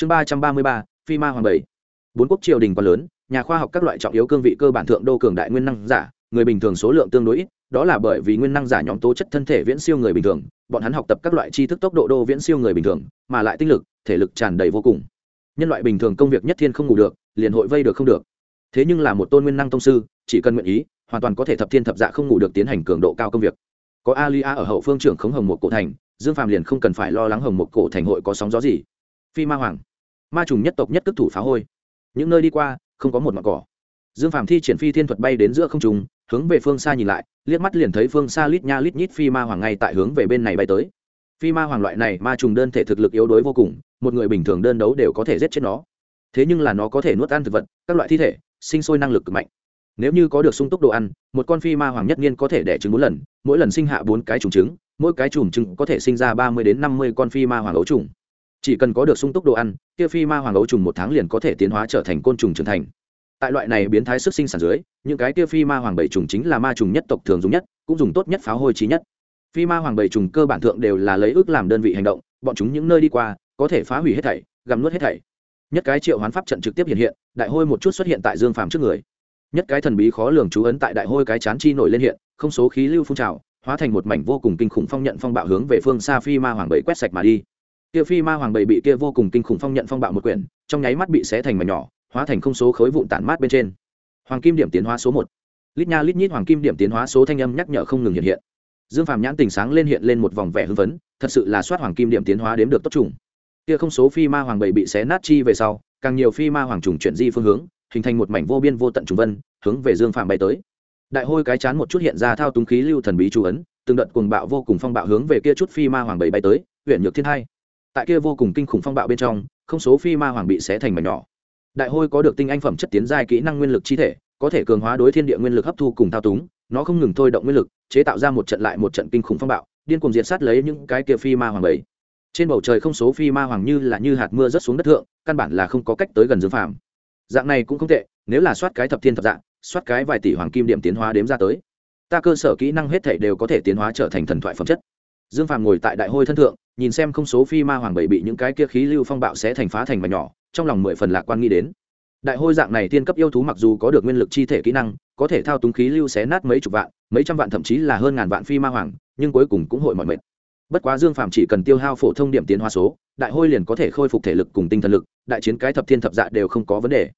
chương ba trăm ba mươi ba, phi ma hoàng bảy. Bốn quốc triều đình quá lớn, nhà khoa học các loại trọng yếu cương vị cơ bản thượng đô cường đại nguyên năng giả, người bình thường số lượng tương đối ít, đó là bởi vì nguyên năng giả nhóm tố chất thân thể viễn siêu người bình thường, bọn hắn học tập các loại tri thức tốc độ đô viễn siêu người bình thường, mà lại tinh lực, thể lực tràn đầy vô cùng. Nhân loại bình thường công việc nhất thiên không ngủ được, liền hội vây được không được. Thế nhưng là một tôn nguyên năng tông sư, chỉ cần nguyện ý, hoàn toàn có thể thập thiên thập dạ không ngủ được tiến hành cường độ cao công việc. Có alia ở hậu phương trưởng khống hồng một cổ thành, dương phàm liền không cần phải lo lắng hồng một cổ thành hội có sóng gió gì phi ma hoàng. Ma trùng nhất tộc nhất tức thủ phá hôi. Những nơi đi qua, không có một mặt cỏ. Dương phàm thi triển phi thiên thuật bay đến giữa không trùng hướng về phương xa nhìn lại, liếc mắt liền thấy phương xa lít nha lít nhít phi ma hoàng ngay tại hướng về bên này bay tới. Phi ma hoàng loại này, ma trùng đơn thể thực lực yếu đuối vô cùng, một người bình thường đơn đấu đều có thể giết chết nó. Thế nhưng là nó có thể nuốt ăn thực vật, các loại thi thể, sinh sôi năng lực cực mạnh. Nếu như có được sung túc đồ ăn, một con phi ma hoàng nhất niên có thể đẻ trứng bốn lần, mỗi lần sinh hạ bốn cái trùng trứng, mỗi cái trùng trứng có thể sinh ra ba mươi đến năm mươi con phi ma hoàng ấu trùng chỉ cần có được sung túc đồ ăn, kia phi ma hoàng ấu trùng một tháng liền có thể tiến hóa trở thành côn trùng trưởng thành. Tại loại này biến thái sức sinh sản dưới, những cái kia phi ma hoàng bảy trùng chính là ma trùng nhất tộc thường dùng nhất, cũng dùng tốt nhất pháo hôi trí nhất. Phi ma hoàng bảy trùng cơ bản thượng đều là lấy ước làm đơn vị hành động, bọn chúng những nơi đi qua, có thể phá hủy hết thảy, gặm nuốt hết thảy. Nhất cái triệu hoán pháp trận trực tiếp hiện hiện, đại hôi một chút xuất hiện tại dương phàm trước người. Nhất cái thần bí khó lường chú ấn tại đại hôi cái chán chi nổi lên hiện, không số khí lưu phun trào, hóa thành một mảnh vô cùng kinh khủng phong nhận phong bạo hướng về phương xa phi ma hoàng bảy quét sạch mà đi kia phi ma hoàng bảy bị kia vô cùng kinh khủng phong nhận phong bạo một quyển, trong nháy mắt bị xé thành mảnh nhỏ, hóa thành không số khối vụn tản mát bên trên. Hoàng kim điểm tiến hóa số một. Lít nha lít nhít hoàng kim điểm tiến hóa số thanh âm nhắc nhở không ngừng hiện hiện. Dương phàm nhãn tình sáng lên hiện lên một vòng vẻ hưng phấn, thật sự là soát hoàng kim điểm tiến hóa đếm được tốt trùng kia không số phi ma hoàng bảy bị xé nát chi về sau, càng nhiều phi ma hoàng trùng chuyển di phương hướng, hình thành một mảnh vô biên vô tận trùng vân, hướng về dương phàm bay tới. Đại hôi cái chán một chút hiện ra thao túng khí lưu thần bí chú ấn, từng đợt cuồng bạo vô cùng phong bạo hướng về kia chút phi ma hoàng bảy bay tới huyện nhược thiên hai tại kia vô cùng kinh khủng phong bạo bên trong, không số phi ma hoàng bị xé thành mảnh nhỏ. Đại hôi có được tinh anh phẩm chất tiến giai kỹ năng nguyên lực chi thể, có thể cường hóa đối thiên địa nguyên lực hấp thu cùng thao túng, nó không ngừng thôi động nguyên lực, chế tạo ra một trận lại một trận kinh khủng phong bạo, điên cuồng diệt sát lấy những cái kia phi ma hoàng bảy trên bầu trời không số phi ma hoàng như là như hạt mưa rớt xuống đất thượng, căn bản là không có cách tới gần dương phàm. Dạng này cũng không tệ, nếu là soát cái thập thiên thập dạng, soát cái vài tỷ hoàng kim điểm tiến hóa đếm ra tới, ta cơ sở kỹ năng hết thể đều có thể tiến hóa trở thành thần thoại phẩm chất dương phàm ngồi tại đại hôi thân thượng, nhìn xem không số phi ma hoàng bảy bị những cái kia khí lưu phong bạo sẽ thành phá thành mà nhỏ, trong lòng mười phần lạc quan nghĩ đến. Đại hôi dạng này tiên cấp yêu thú mặc dù có được nguyên lực chi thể kỹ năng, có thể thao túng khí lưu xé nát mấy chục vạn, mấy trăm vạn thậm chí là hơn ngàn vạn phi ma hoàng, nhưng cuối cùng cũng hội mọi mệt. Bất quá dương Phàm chỉ cần tiêu hao phổ thông điểm tiến hóa số, đại hôi liền có thể khôi phục thể lực cùng tinh thần lực, đại chiến cái thập thiên thập dạ đều không có vấn đề.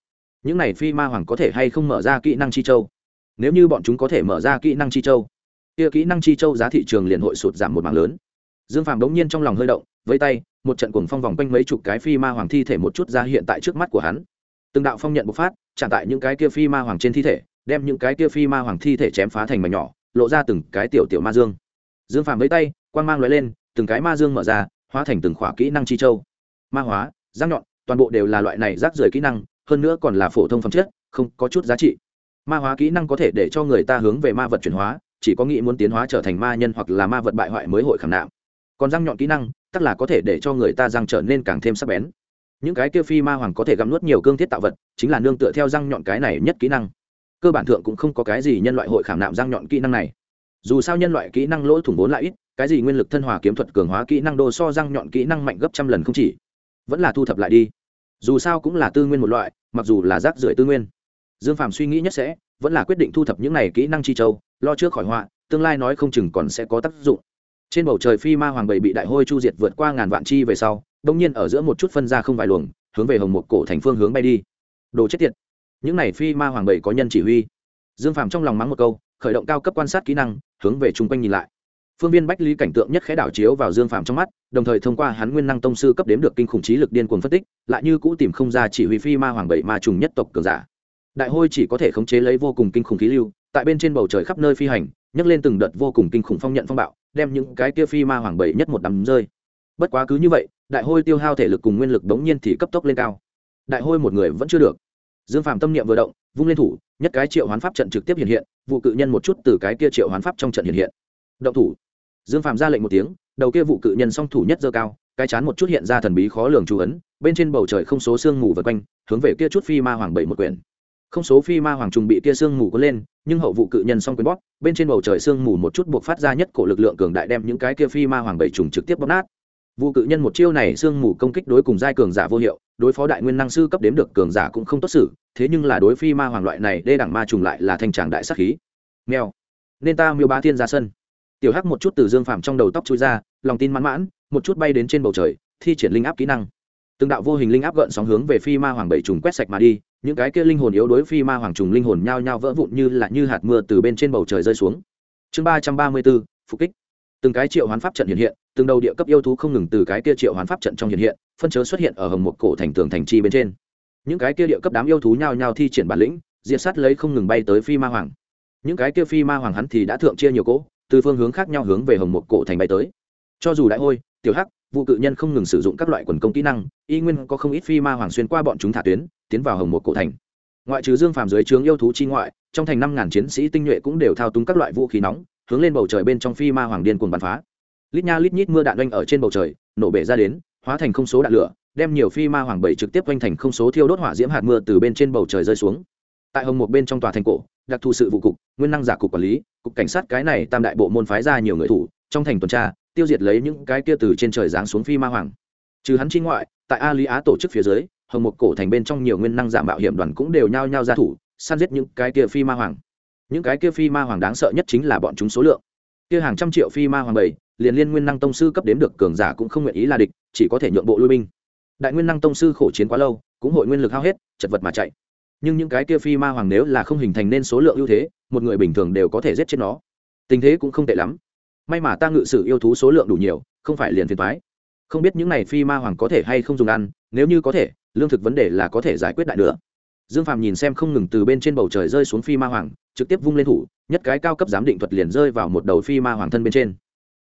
Những này phi ma hoàng có thể hay không mở ra kỹ năng chi châu? Nếu như bọn chúng có thể mở ra kỹ năng chi châu kia kỹ năng chi châu giá thị trường liền hội sụt giảm một mảng lớn. Dương Phàm đống nhiên trong lòng hơi động với tay, một trận cuồng phong vòng quanh mấy chục cái phi ma hoàng thi thể một chút ra hiện tại trước mắt của hắn. Từng đạo phong nhận bộc phát trả tại những cái kia phi ma hoàng trên thi thể, đem những cái kia phi ma hoàng thi thể chém phá thành mảnh nhỏ, lộ ra từng cái tiểu tiểu ma dương. Dương phàm với tay, quang mang lóe lên, từng cái ma dương mở ra, hóa thành từng khỏa kỹ năng chi châu. Ma hóa rác nhọn, toàn bộ đều là loại này rác rưởi kỹ năng, hơn nữa còn là phổ thông phẩm chất, không có chút giá trị. Ma hóa kỹ năng có thể để cho người ta hướng về ma vật chuyển hóa chỉ có nghĩ muốn tiến hóa trở thành ma nhân hoặc là ma vật bại hoại mới hội khảm nạm. Còn răng nhọn kỹ năng tức là có thể để cho người ta răng trở nên càng thêm sắc bén. Những cái kia phi ma hoàng có thể gặm nuốt nhiều cương thiết tạo vật, chính là nương tựa theo răng nhọn cái này nhất kỹ năng. Cơ bản thượng cũng không có cái gì nhân loại hội khảm nạm răng nhọn kỹ năng này. Dù sao nhân loại kỹ năng lỗ thủng vốn lại ít, cái gì nguyên lực thân hòa kiếm thuật cường hóa kỹ năng đô so răng nhọn kỹ năng mạnh gấp trăm lần không chỉ. Vẫn là thu thập lại đi. Dù sao cũng là tư nguyên một loại, mặc dù là rác rưởi tư nguyên. Dương phàm suy nghĩ nhất sẽ, vẫn là quyết định thu thập những này kỹ năng chi châu lo trước khỏi họa, tương lai nói không chừng còn sẽ có tác dụng. Trên bầu trời phi ma hoàng bầy bị đại hôi chu diệt vượt qua ngàn vạn chi về sau, đông nhiên ở giữa một chút phân ra không vài luồng, hướng về hồng một cổ thành phương hướng bay đi. Đồ chết tiệt! Những này phi ma hoàng bầy có nhân chỉ huy. Dương phàm trong lòng mắng một câu, khởi động cao cấp quan sát kỹ năng, hướng về chung quanh nhìn lại. Phương viên bách lý cảnh tượng nhất khẽ đảo chiếu vào dương phàm trong mắt, đồng thời thông qua hắn nguyên năng tông sư cấp đếm được kinh khủng trí lực điên cuồng phân tích, lại như cũ tìm không ra chỉ huy phi ma hoàng bảy ma trùng nhất tộc cường giả. Đại hôi chỉ có thể khống chế lấy vô cùng kinh khủng khí lưu tại bên trên bầu trời khắp nơi phi hành, nhấc lên từng đợt vô cùng kinh khủng phong nhận phong bạo, đem những cái kia phi ma hoàng bảy nhất một đám rơi. Bất quá cứ như vậy, đại hôi tiêu hao thể lực cùng nguyên lực bỗng nhiên thì cấp tốc lên cao. Đại hôi một người vẫn chưa được. Dương phàm tâm niệm vừa động, vung lên thủ, nhất cái triệu hoán pháp trận trực tiếp hiện hiện, vụ cự nhân một chút từ cái kia triệu hoán pháp trong trận hiện hiện. Động thủ. Dương phàm ra lệnh một tiếng, đầu kia vụ cự nhân song thủ nhất dơ cao, cái chán một chút hiện ra thần bí khó lường chú ấn, bên trên bầu trời không số sương mù vật quanh, hướng về kia chút phi ma hoàng bảy một quyển không số phi ma hoàng trùng bị kia sương mù có lên, nhưng hậu vụ cự nhân song quyền bóp, bên trên bầu trời sương mù một chút buộc phát ra nhất cổ lực lượng cường đại đem những cái kia phi ma hoàng bảy trùng trực tiếp bóp nát. Vụ cự nhân một chiêu này sương mù công kích đối cùng giai cường giả vô hiệu, đối phó đại nguyên năng sư cấp đếm được cường giả cũng không tốt xử, thế nhưng là đối phi ma hoàng loại này đê đẳng ma trùng lại là thanh tràng đại sắc khí. Mèo. Nên ta miêu ba thiên ra sân. Tiểu hắc một chút từ dương phàm trong đầu tóc chui ra, lòng tin mãn mãn, một chút bay đến trên bầu trời, thi triển linh áp kỹ năng từng đạo vô hình linh áp gợn sóng hướng về phi ma hoàng bảy trùng quét sạch mà đi, những cái kia linh hồn yếu đối phi ma hoàng trùng linh hồn nhao nhao vỡ vụn như là như hạt mưa từ bên trên bầu trời rơi xuống. Chương ba trăm ba mươi bốn, phục kích. Từng cái triệu hoán pháp trận hiện hiện, từng đầu địa cấp yêu thú không ngừng từ cái kia triệu hoán pháp trận trong hiện hiện, phân chớ xuất hiện ở hầm một cổ thành tường thành chi bên trên. Những cái kia địa cấp đám yêu thú nhao nhao thi triển bản lĩnh, diệt sát lấy không ngừng bay tới phi ma hoàng. Những cái kia phi ma hoàng hắn thì đã thượng chia nhiều cỗ, từ phương hướng khác nhau hướng về hồng một cổ thành bay tới. Cho dù đại hôi, tiểu hắc vụ cự nhân không ngừng sử dụng các loại quần công kỹ năng, y nguyên có không ít phi ma hoàng xuyên qua bọn chúng thả tuyến, tiến vào hồng một cổ thành. Ngoại trừ dương phàm dưới trướng yêu thú chi ngoại, trong thành năm ngàn chiến sĩ tinh nhuệ cũng đều thao túng các loại vũ khí nóng, hướng lên bầu trời bên trong phi ma hoàng điên cuồng bắn phá. Lít nha lít nhít mưa đạn oanh ở trên bầu trời, nổ bể ra đến, hóa thành không số đạn lửa, đem nhiều phi ma hoàng bảy trực tiếp oanh thành không số thiêu đốt hỏa diễm hạt mưa từ bên trên bầu trời rơi xuống. Tại hồng một bên trong tòa thành cổ, đặc thù sự vụ cục, nguyên năng giả cục quản lý, cục cảnh sát cái này tam đại bộ môn phái ra nhiều người thủ, trong thành tuần tra tiêu diệt lấy những cái kia từ trên trời giáng xuống phi ma hoàng. Trừ hắn chi ngoại, tại a lý á tổ chức phía dưới, hồng một cổ thành bên trong nhiều nguyên năng giả mạo hiểm đoàn cũng đều nhao nhao ra thủ, săn giết những cái kia phi ma hoàng. Những cái kia phi ma hoàng đáng sợ nhất chính là bọn chúng số lượng. Kia hàng trăm triệu phi ma hoàng bảy, liền liên nguyên năng tông sư cấp đếm được cường giả cũng không nguyện ý là địch, chỉ có thể nhượng bộ lui binh. Đại nguyên năng tông sư khổ chiến quá lâu, cũng hội nguyên lực hao hết, chật vật mà chạy. Nhưng những cái kia phi ma hoàng nếu là không hình thành nên số lượng ưu thế, một người bình thường đều có thể giết chết nó. Tình thế cũng không tệ lắm may mà ta ngự sử yêu thú số lượng đủ nhiều, không phải liền phiền thoái không biết những này phi ma hoàng có thể hay không dùng ăn, nếu như có thể, lương thực vấn đề là có thể giải quyết đại nữa. Dương phàm nhìn xem không ngừng từ bên trên bầu trời rơi xuống phi ma hoàng, trực tiếp vung lên thủ, nhất cái cao cấp giám định thuật liền rơi vào một đầu phi ma hoàng thân bên trên.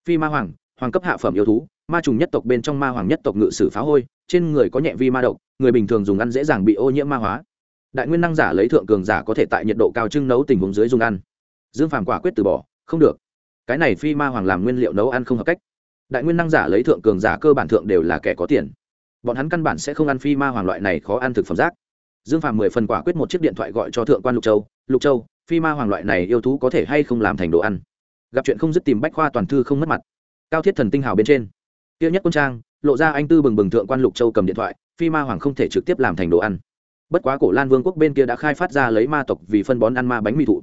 Phi ma hoàng hoàng cấp hạ phẩm yêu thú, ma trùng nhất tộc bên trong ma hoàng nhất tộc ngự sử phá hôi, trên người có nhẹ vi ma độc, người bình thường dùng ăn dễ dàng bị ô nhiễm ma hóa. Đại nguyên năng giả lấy thượng cường giả có thể tại nhiệt độ cao trưng nấu tình huống dưới dùng ăn. Dương phàm quả quyết từ bỏ, không được cái này phi ma hoàng làm nguyên liệu nấu ăn không hợp cách. Đại nguyên năng giả lấy thượng cường giả cơ bản thượng đều là kẻ có tiền. Bọn hắn căn bản sẽ không ăn phi ma hoàng loại này khó ăn thực phẩm rác. Dương phàm mười phần quả quyết một chiếc điện thoại gọi cho thượng quan lục châu lục châu, phi ma hoàng loại này yêu thú có thể hay không làm thành đồ ăn? Gặp chuyện không dứt tìm bách khoa toàn thư không mất mặt. Cao thiết thần tinh hào bên trên. Tiêu nhất quân trang, lộ ra anh tư bừng bừng thượng quan lục châu cầm điện thoại, phi ma hoàng không thể trực tiếp làm thành đồ ăn. Bất quá cổ lan vương quốc bên kia đã khai phát ra lấy ma tộc vì phân bón ăn ma bánh mì thụ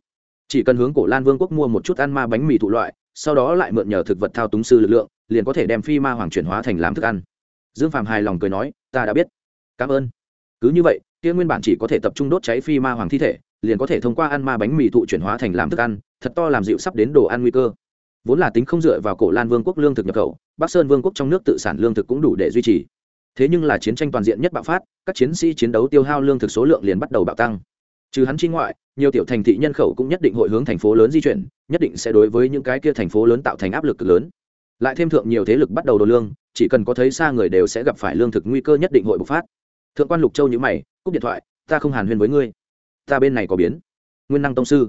chỉ cần hướng cổ lan vương quốc mua một chút ăn ma bánh mì thụ loại, sau đó lại mượn nhờ thực vật thao túng sư lực lượng, liền có thể đem phi ma hoàng chuyển hóa thành làm thức ăn. Dương phạm hài lòng cười nói, ta đã biết. Cảm ơn. Cứ như vậy, kia nguyên bản chỉ có thể tập trung đốt cháy phi ma hoàng thi thể, liền có thể thông qua ăn ma bánh mì thụ chuyển hóa thành làm thức ăn, thật to làm dịu sắp đến đồ ăn nguy cơ. Vốn là tính không dựa vào cổ lan vương quốc lương thực nhập khẩu, bắc sơn vương quốc trong nước tự sản lương thực cũng đủ để duy trì. Thế nhưng là chiến tranh toàn diện nhất bạo phát, các chiến sĩ chiến đấu tiêu hao lương thực số lượng liền bắt đầu bạo tăng trừ hắn chi ngoại, nhiều tiểu thành thị nhân khẩu cũng nhất định hội hướng thành phố lớn di chuyển, nhất định sẽ đối với những cái kia thành phố lớn tạo thành áp lực cực lớn. Lại thêm thượng nhiều thế lực bắt đầu đồ lương, chỉ cần có thấy xa người đều sẽ gặp phải lương thực nguy cơ nhất định hội bộc phát. Thượng quan lục châu nhữ mày, cúp điện thoại, ta không hàn huyên với ngươi. Ta bên này có biến. Nguyên năng tông sư.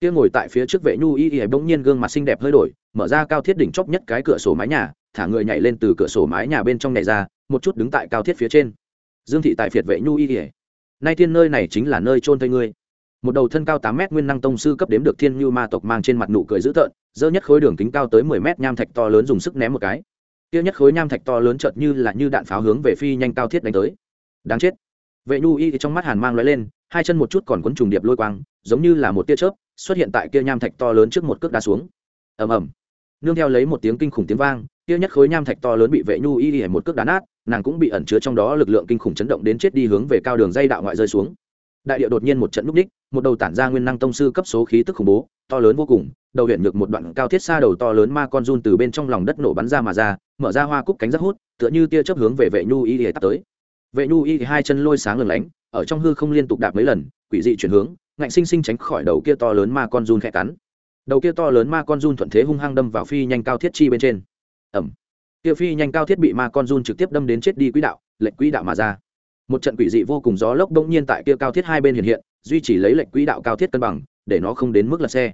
Kia ngồi tại phía trước vệ nhu y y bỗng nhiên gương mặt xinh đẹp hơi đổi, mở ra cao thiết đỉnh chóp nhất cái cửa sổ mái nhà, thả người nhảy lên từ cửa sổ mái nhà bên trong này ra, một chút đứng tại cao thiết phía trên. Dương thị tại phiệt vệ nhu y y nay thiên nơi này chính là nơi trôn thây ngươi. Một đầu thân cao tám mét nguyên năng tông sư cấp đếm được thiên như ma tộc mang trên mặt nụ cười dữ tợn, dơ nhất khối đường kính cao tới mười mét nham thạch to lớn dùng sức ném một cái. Kia nhất khối nham thạch to lớn chợt như là như đạn pháo hướng về phi nhanh cao thiết đánh tới. Đáng chết. Vệ nhu y thì trong mắt hàn mang lóe lên, hai chân một chút còn cuốn trùng điệp lôi quang, giống như là một tia chớp, xuất hiện tại kia nham thạch to lớn trước một cước đá xuống. Ầm ầm nương theo lấy một tiếng kinh khủng tiếng vang, kia nhất khối nham thạch to lớn bị vệ nhu y y một cước đá nát, nàng cũng bị ẩn chứa trong đó lực lượng kinh khủng chấn động đến chết đi hướng về cao đường dây đạo ngoại rơi xuống. Đại địa đột nhiên một trận núp đích một đầu tản ra nguyên năng tông sư cấp số khí tức khủng bố, to lớn vô cùng, đầu huyện nhược một đoạn cao thiết xa đầu to lớn ma con run từ bên trong lòng đất nổ bắn ra mà ra, mở ra hoa cúc cánh rất hút, tựa như tia chớp hướng về vệ nhu y y tắt tới. Vệ nhu y hai chân lôi sáng lừng lánh, ở trong hư không liên tục đạp mấy lần, quỷ dị chuyển hướng, ngạnh sinh sinh tránh khỏi đầu kia to lớn ma con run khẽ cắn đầu kia to lớn ma con run thuận thế hung hăng đâm vào phi nhanh cao thiết chi bên trên. Ẩm kia phi nhanh cao thiết bị ma con run trực tiếp đâm đến chết đi quỹ đạo, lệnh quỹ đạo mà ra. Một trận quỷ dị vô cùng gió lốc bỗng nhiên tại kia cao thiết hai bên hiện hiện, duy trì lấy lệnh quỹ đạo cao thiết cân bằng, để nó không đến mức lật xe.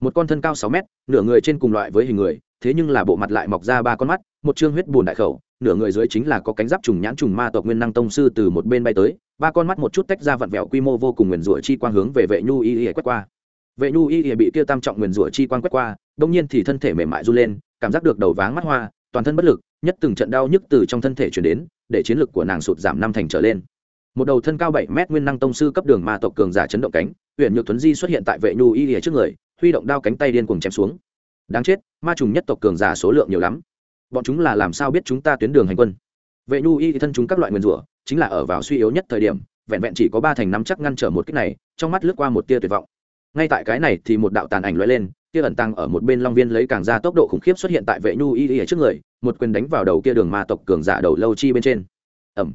Một con thân cao sáu mét, nửa người trên cùng loại với hình người, thế nhưng là bộ mặt lại mọc ra ba con mắt, một chương huyết bùn đại khẩu, nửa người dưới chính là có cánh giáp trùng nhãn trùng ma tộc nguyên năng tông sư từ một bên bay tới, ba con mắt một chút tách ra vặn vẹo quy mô vô cùng nguyền rủa chi quang hướng về vệ nhu y y quét qua vệ nhu y bị kia tam trọng nguyền rủa chi quan quét qua đông nhiên thì thân thể mềm mại run lên, cảm giác được đầu váng mắt hoa, toàn thân bất lực, nhất từng trận đau nhức từ trong thân thể chuyển đến, để chiến lực của nàng sụt giảm năm thành trở lên. Một đầu thân cao bảy mét nguyên năng tông sư cấp đường ma tộc cường giả chấn động cánh huyện nhược tuấn di xuất hiện tại vệ nhu y lìa trước người, huy động đao cánh tay điên cuồng chém xuống. Đáng chết, ma trùng nhất tộc cường giả số lượng nhiều lắm. Bọn chúng là làm sao biết chúng ta tuyến đường hành quân? Vệ nhu y thân chúng các loại nguyên rủa, chính là ở vào suy yếu nhất thời điểm, vẹn vẹn chỉ có ba thành năm chắc ngăn trở một cách này, trong mắt lướt qua một tia tuyệt vọng ngay tại cái này thì một đạo tàn ảnh lóe lên, kia ẩn tăng ở một bên long viên lấy càng ra tốc độ khủng khiếp xuất hiện tại vệ nhu y y trước người, một quyền đánh vào đầu kia đường ma tộc cường giả đầu lâu chi bên trên. Ẩm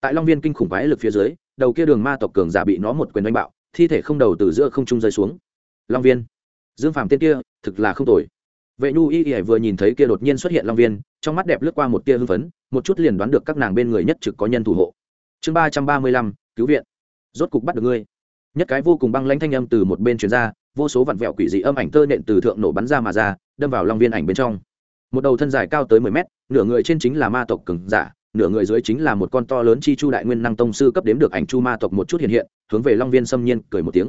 tại long viên kinh khủng quái lực phía dưới, đầu kia đường ma tộc cường giả bị nó một quyền đánh bạo, thi thể không đầu từ giữa không trung rơi xuống. Long viên. Dương phàm tên kia, thực là không tồi. Vệ nhu y y vừa nhìn thấy kia đột nhiên xuất hiện long viên, trong mắt đẹp lướt qua một tia hưng phấn, một chút liền đoán được các nàng bên người nhất trực có nhân thủ hộ. Chương ba trăm ba mươi lăm, cứu viện. Rốt cục bắt được ngươi nhất cái vô cùng băng lãnh thanh âm từ một bên truyền ra, vô số vặn vẹo quỷ dị âm ảnh tơ nện từ thượng nổ bắn ra mà ra, đâm vào long viên ảnh bên trong. Một đầu thân dài cao tới mười mét, nửa người trên chính là ma tộc cừng giả, nửa người dưới chính là một con to lớn chi chu đại nguyên năng tông sư cấp đếm được ảnh chu ma tộc một chút hiện hiện, hướng về long viên xâm nhiên cười một tiếng.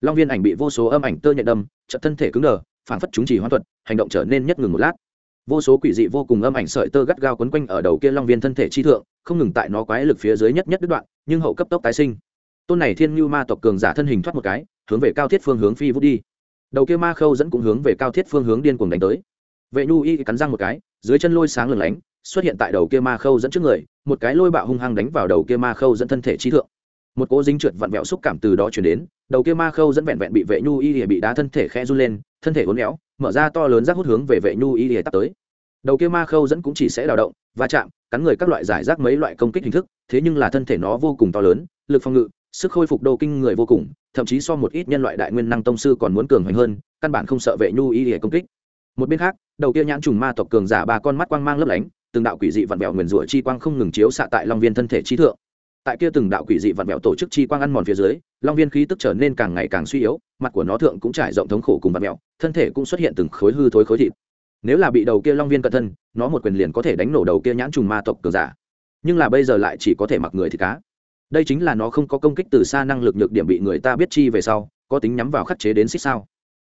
Long viên ảnh bị vô số âm ảnh tơ nhện đâm chật thân thể cứng đờ phản phất chúng chỉ hoãn thuật, hành động trở nên nhất ngừng một lát. Vô số quỷ dị vô cùng âm ảnh sợi tơ gắt gao quấn quanh ở đầu kia long viên thân thể chi thượng, không ngừng tại nó quái lực phía dưới nhất nhất đứt đoạn, nhưng hậu cấp tốc tái sinh tôn này thiên như ma tộc cường giả thân hình thoát một cái, hướng về cao thiết phương hướng phi vút đi. Đầu kia ma khâu dẫn cũng hướng về cao thiết phương hướng điên cuồng đánh tới. Vệ nhu y cắn răng một cái, dưới chân lôi sáng lửng lánh, xuất hiện tại đầu kia ma khâu dẫn trước người, một cái lôi bạo hung hăng đánh vào đầu kia ma khâu dẫn thân thể trí thượng. Một cỗ dính trượt vặn vẹo xúc cảm từ đó chuyển đến, đầu kia ma khâu dẫn vẹn vẹn bị vệ nhu y lìa bị đá thân thể khe run lên, thân thể uốn éo, mở ra to lớn rác hút hướng về vệ nhu y lìa tắt tới. Đầu kia ma khâu dẫn cũng chỉ sẽ đào động, va chạm, cắn người các loại giải rác mấy loại công kích hình thức, thế nhưng là thân thể nó vô cùng to lớn, lực phòng ngự sức khôi phục đô kinh người vô cùng, thậm chí so một ít nhân loại đại nguyên năng tông sư còn muốn cường hoành hơn, căn bản không sợ vệ nhu y để công kích. Một bên khác, đầu kia nhãn trùng ma tộc cường giả ba con mắt quang mang lấp lánh, từng đạo quỷ dị vặn vẹo nguyền rủa chi quang không ngừng chiếu xạ tại long viên thân thể trí thượng. Tại kia từng đạo quỷ dị vặn vẹo tổ chức chi quang ăn mòn phía dưới, long viên khí tức trở nên càng ngày càng suy yếu, mặt của nó thượng cũng trải rộng thống khổ cùng vặn vẹo, thân thể cũng xuất hiện từng khối hư thối khối thịt. Nếu là bị đầu kia long viên cận thân, nó một quyền liền có thể đánh nổ đầu kia nhãn trùng ma tộc cường giả. Nhưng là bây giờ lại chỉ có thể mặc người thì cá đây chính là nó không có công kích từ xa năng lực nhược điểm bị người ta biết chi về sau, có tính nhắm vào khắc chế đến xích sao.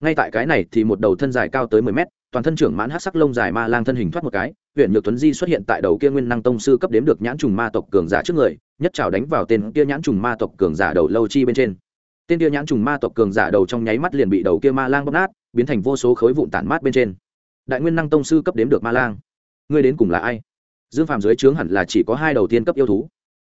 Ngay tại cái này thì một đầu thân dài cao tới mười mét, toàn thân trưởng mãn hát sắc lông dài ma lang thân hình thoát một cái huyện nhược tuấn di xuất hiện tại đầu kia nguyên năng tông sư cấp đếm được nhãn trùng ma tộc cường giả trước người, nhất trào đánh vào tên kia nhãn trùng ma tộc cường giả đầu lâu chi bên trên. Tên kia nhãn trùng ma tộc cường giả đầu trong nháy mắt liền bị đầu kia ma lang bóp nát, biến thành vô số khối vụn tản mát bên trên. Đại nguyên năng tông sư cấp đếm được ma lang. Ngươi đến cùng là ai? Dương phàm dưới trướng hẳn là chỉ có hai đầu tiên cấp yêu thú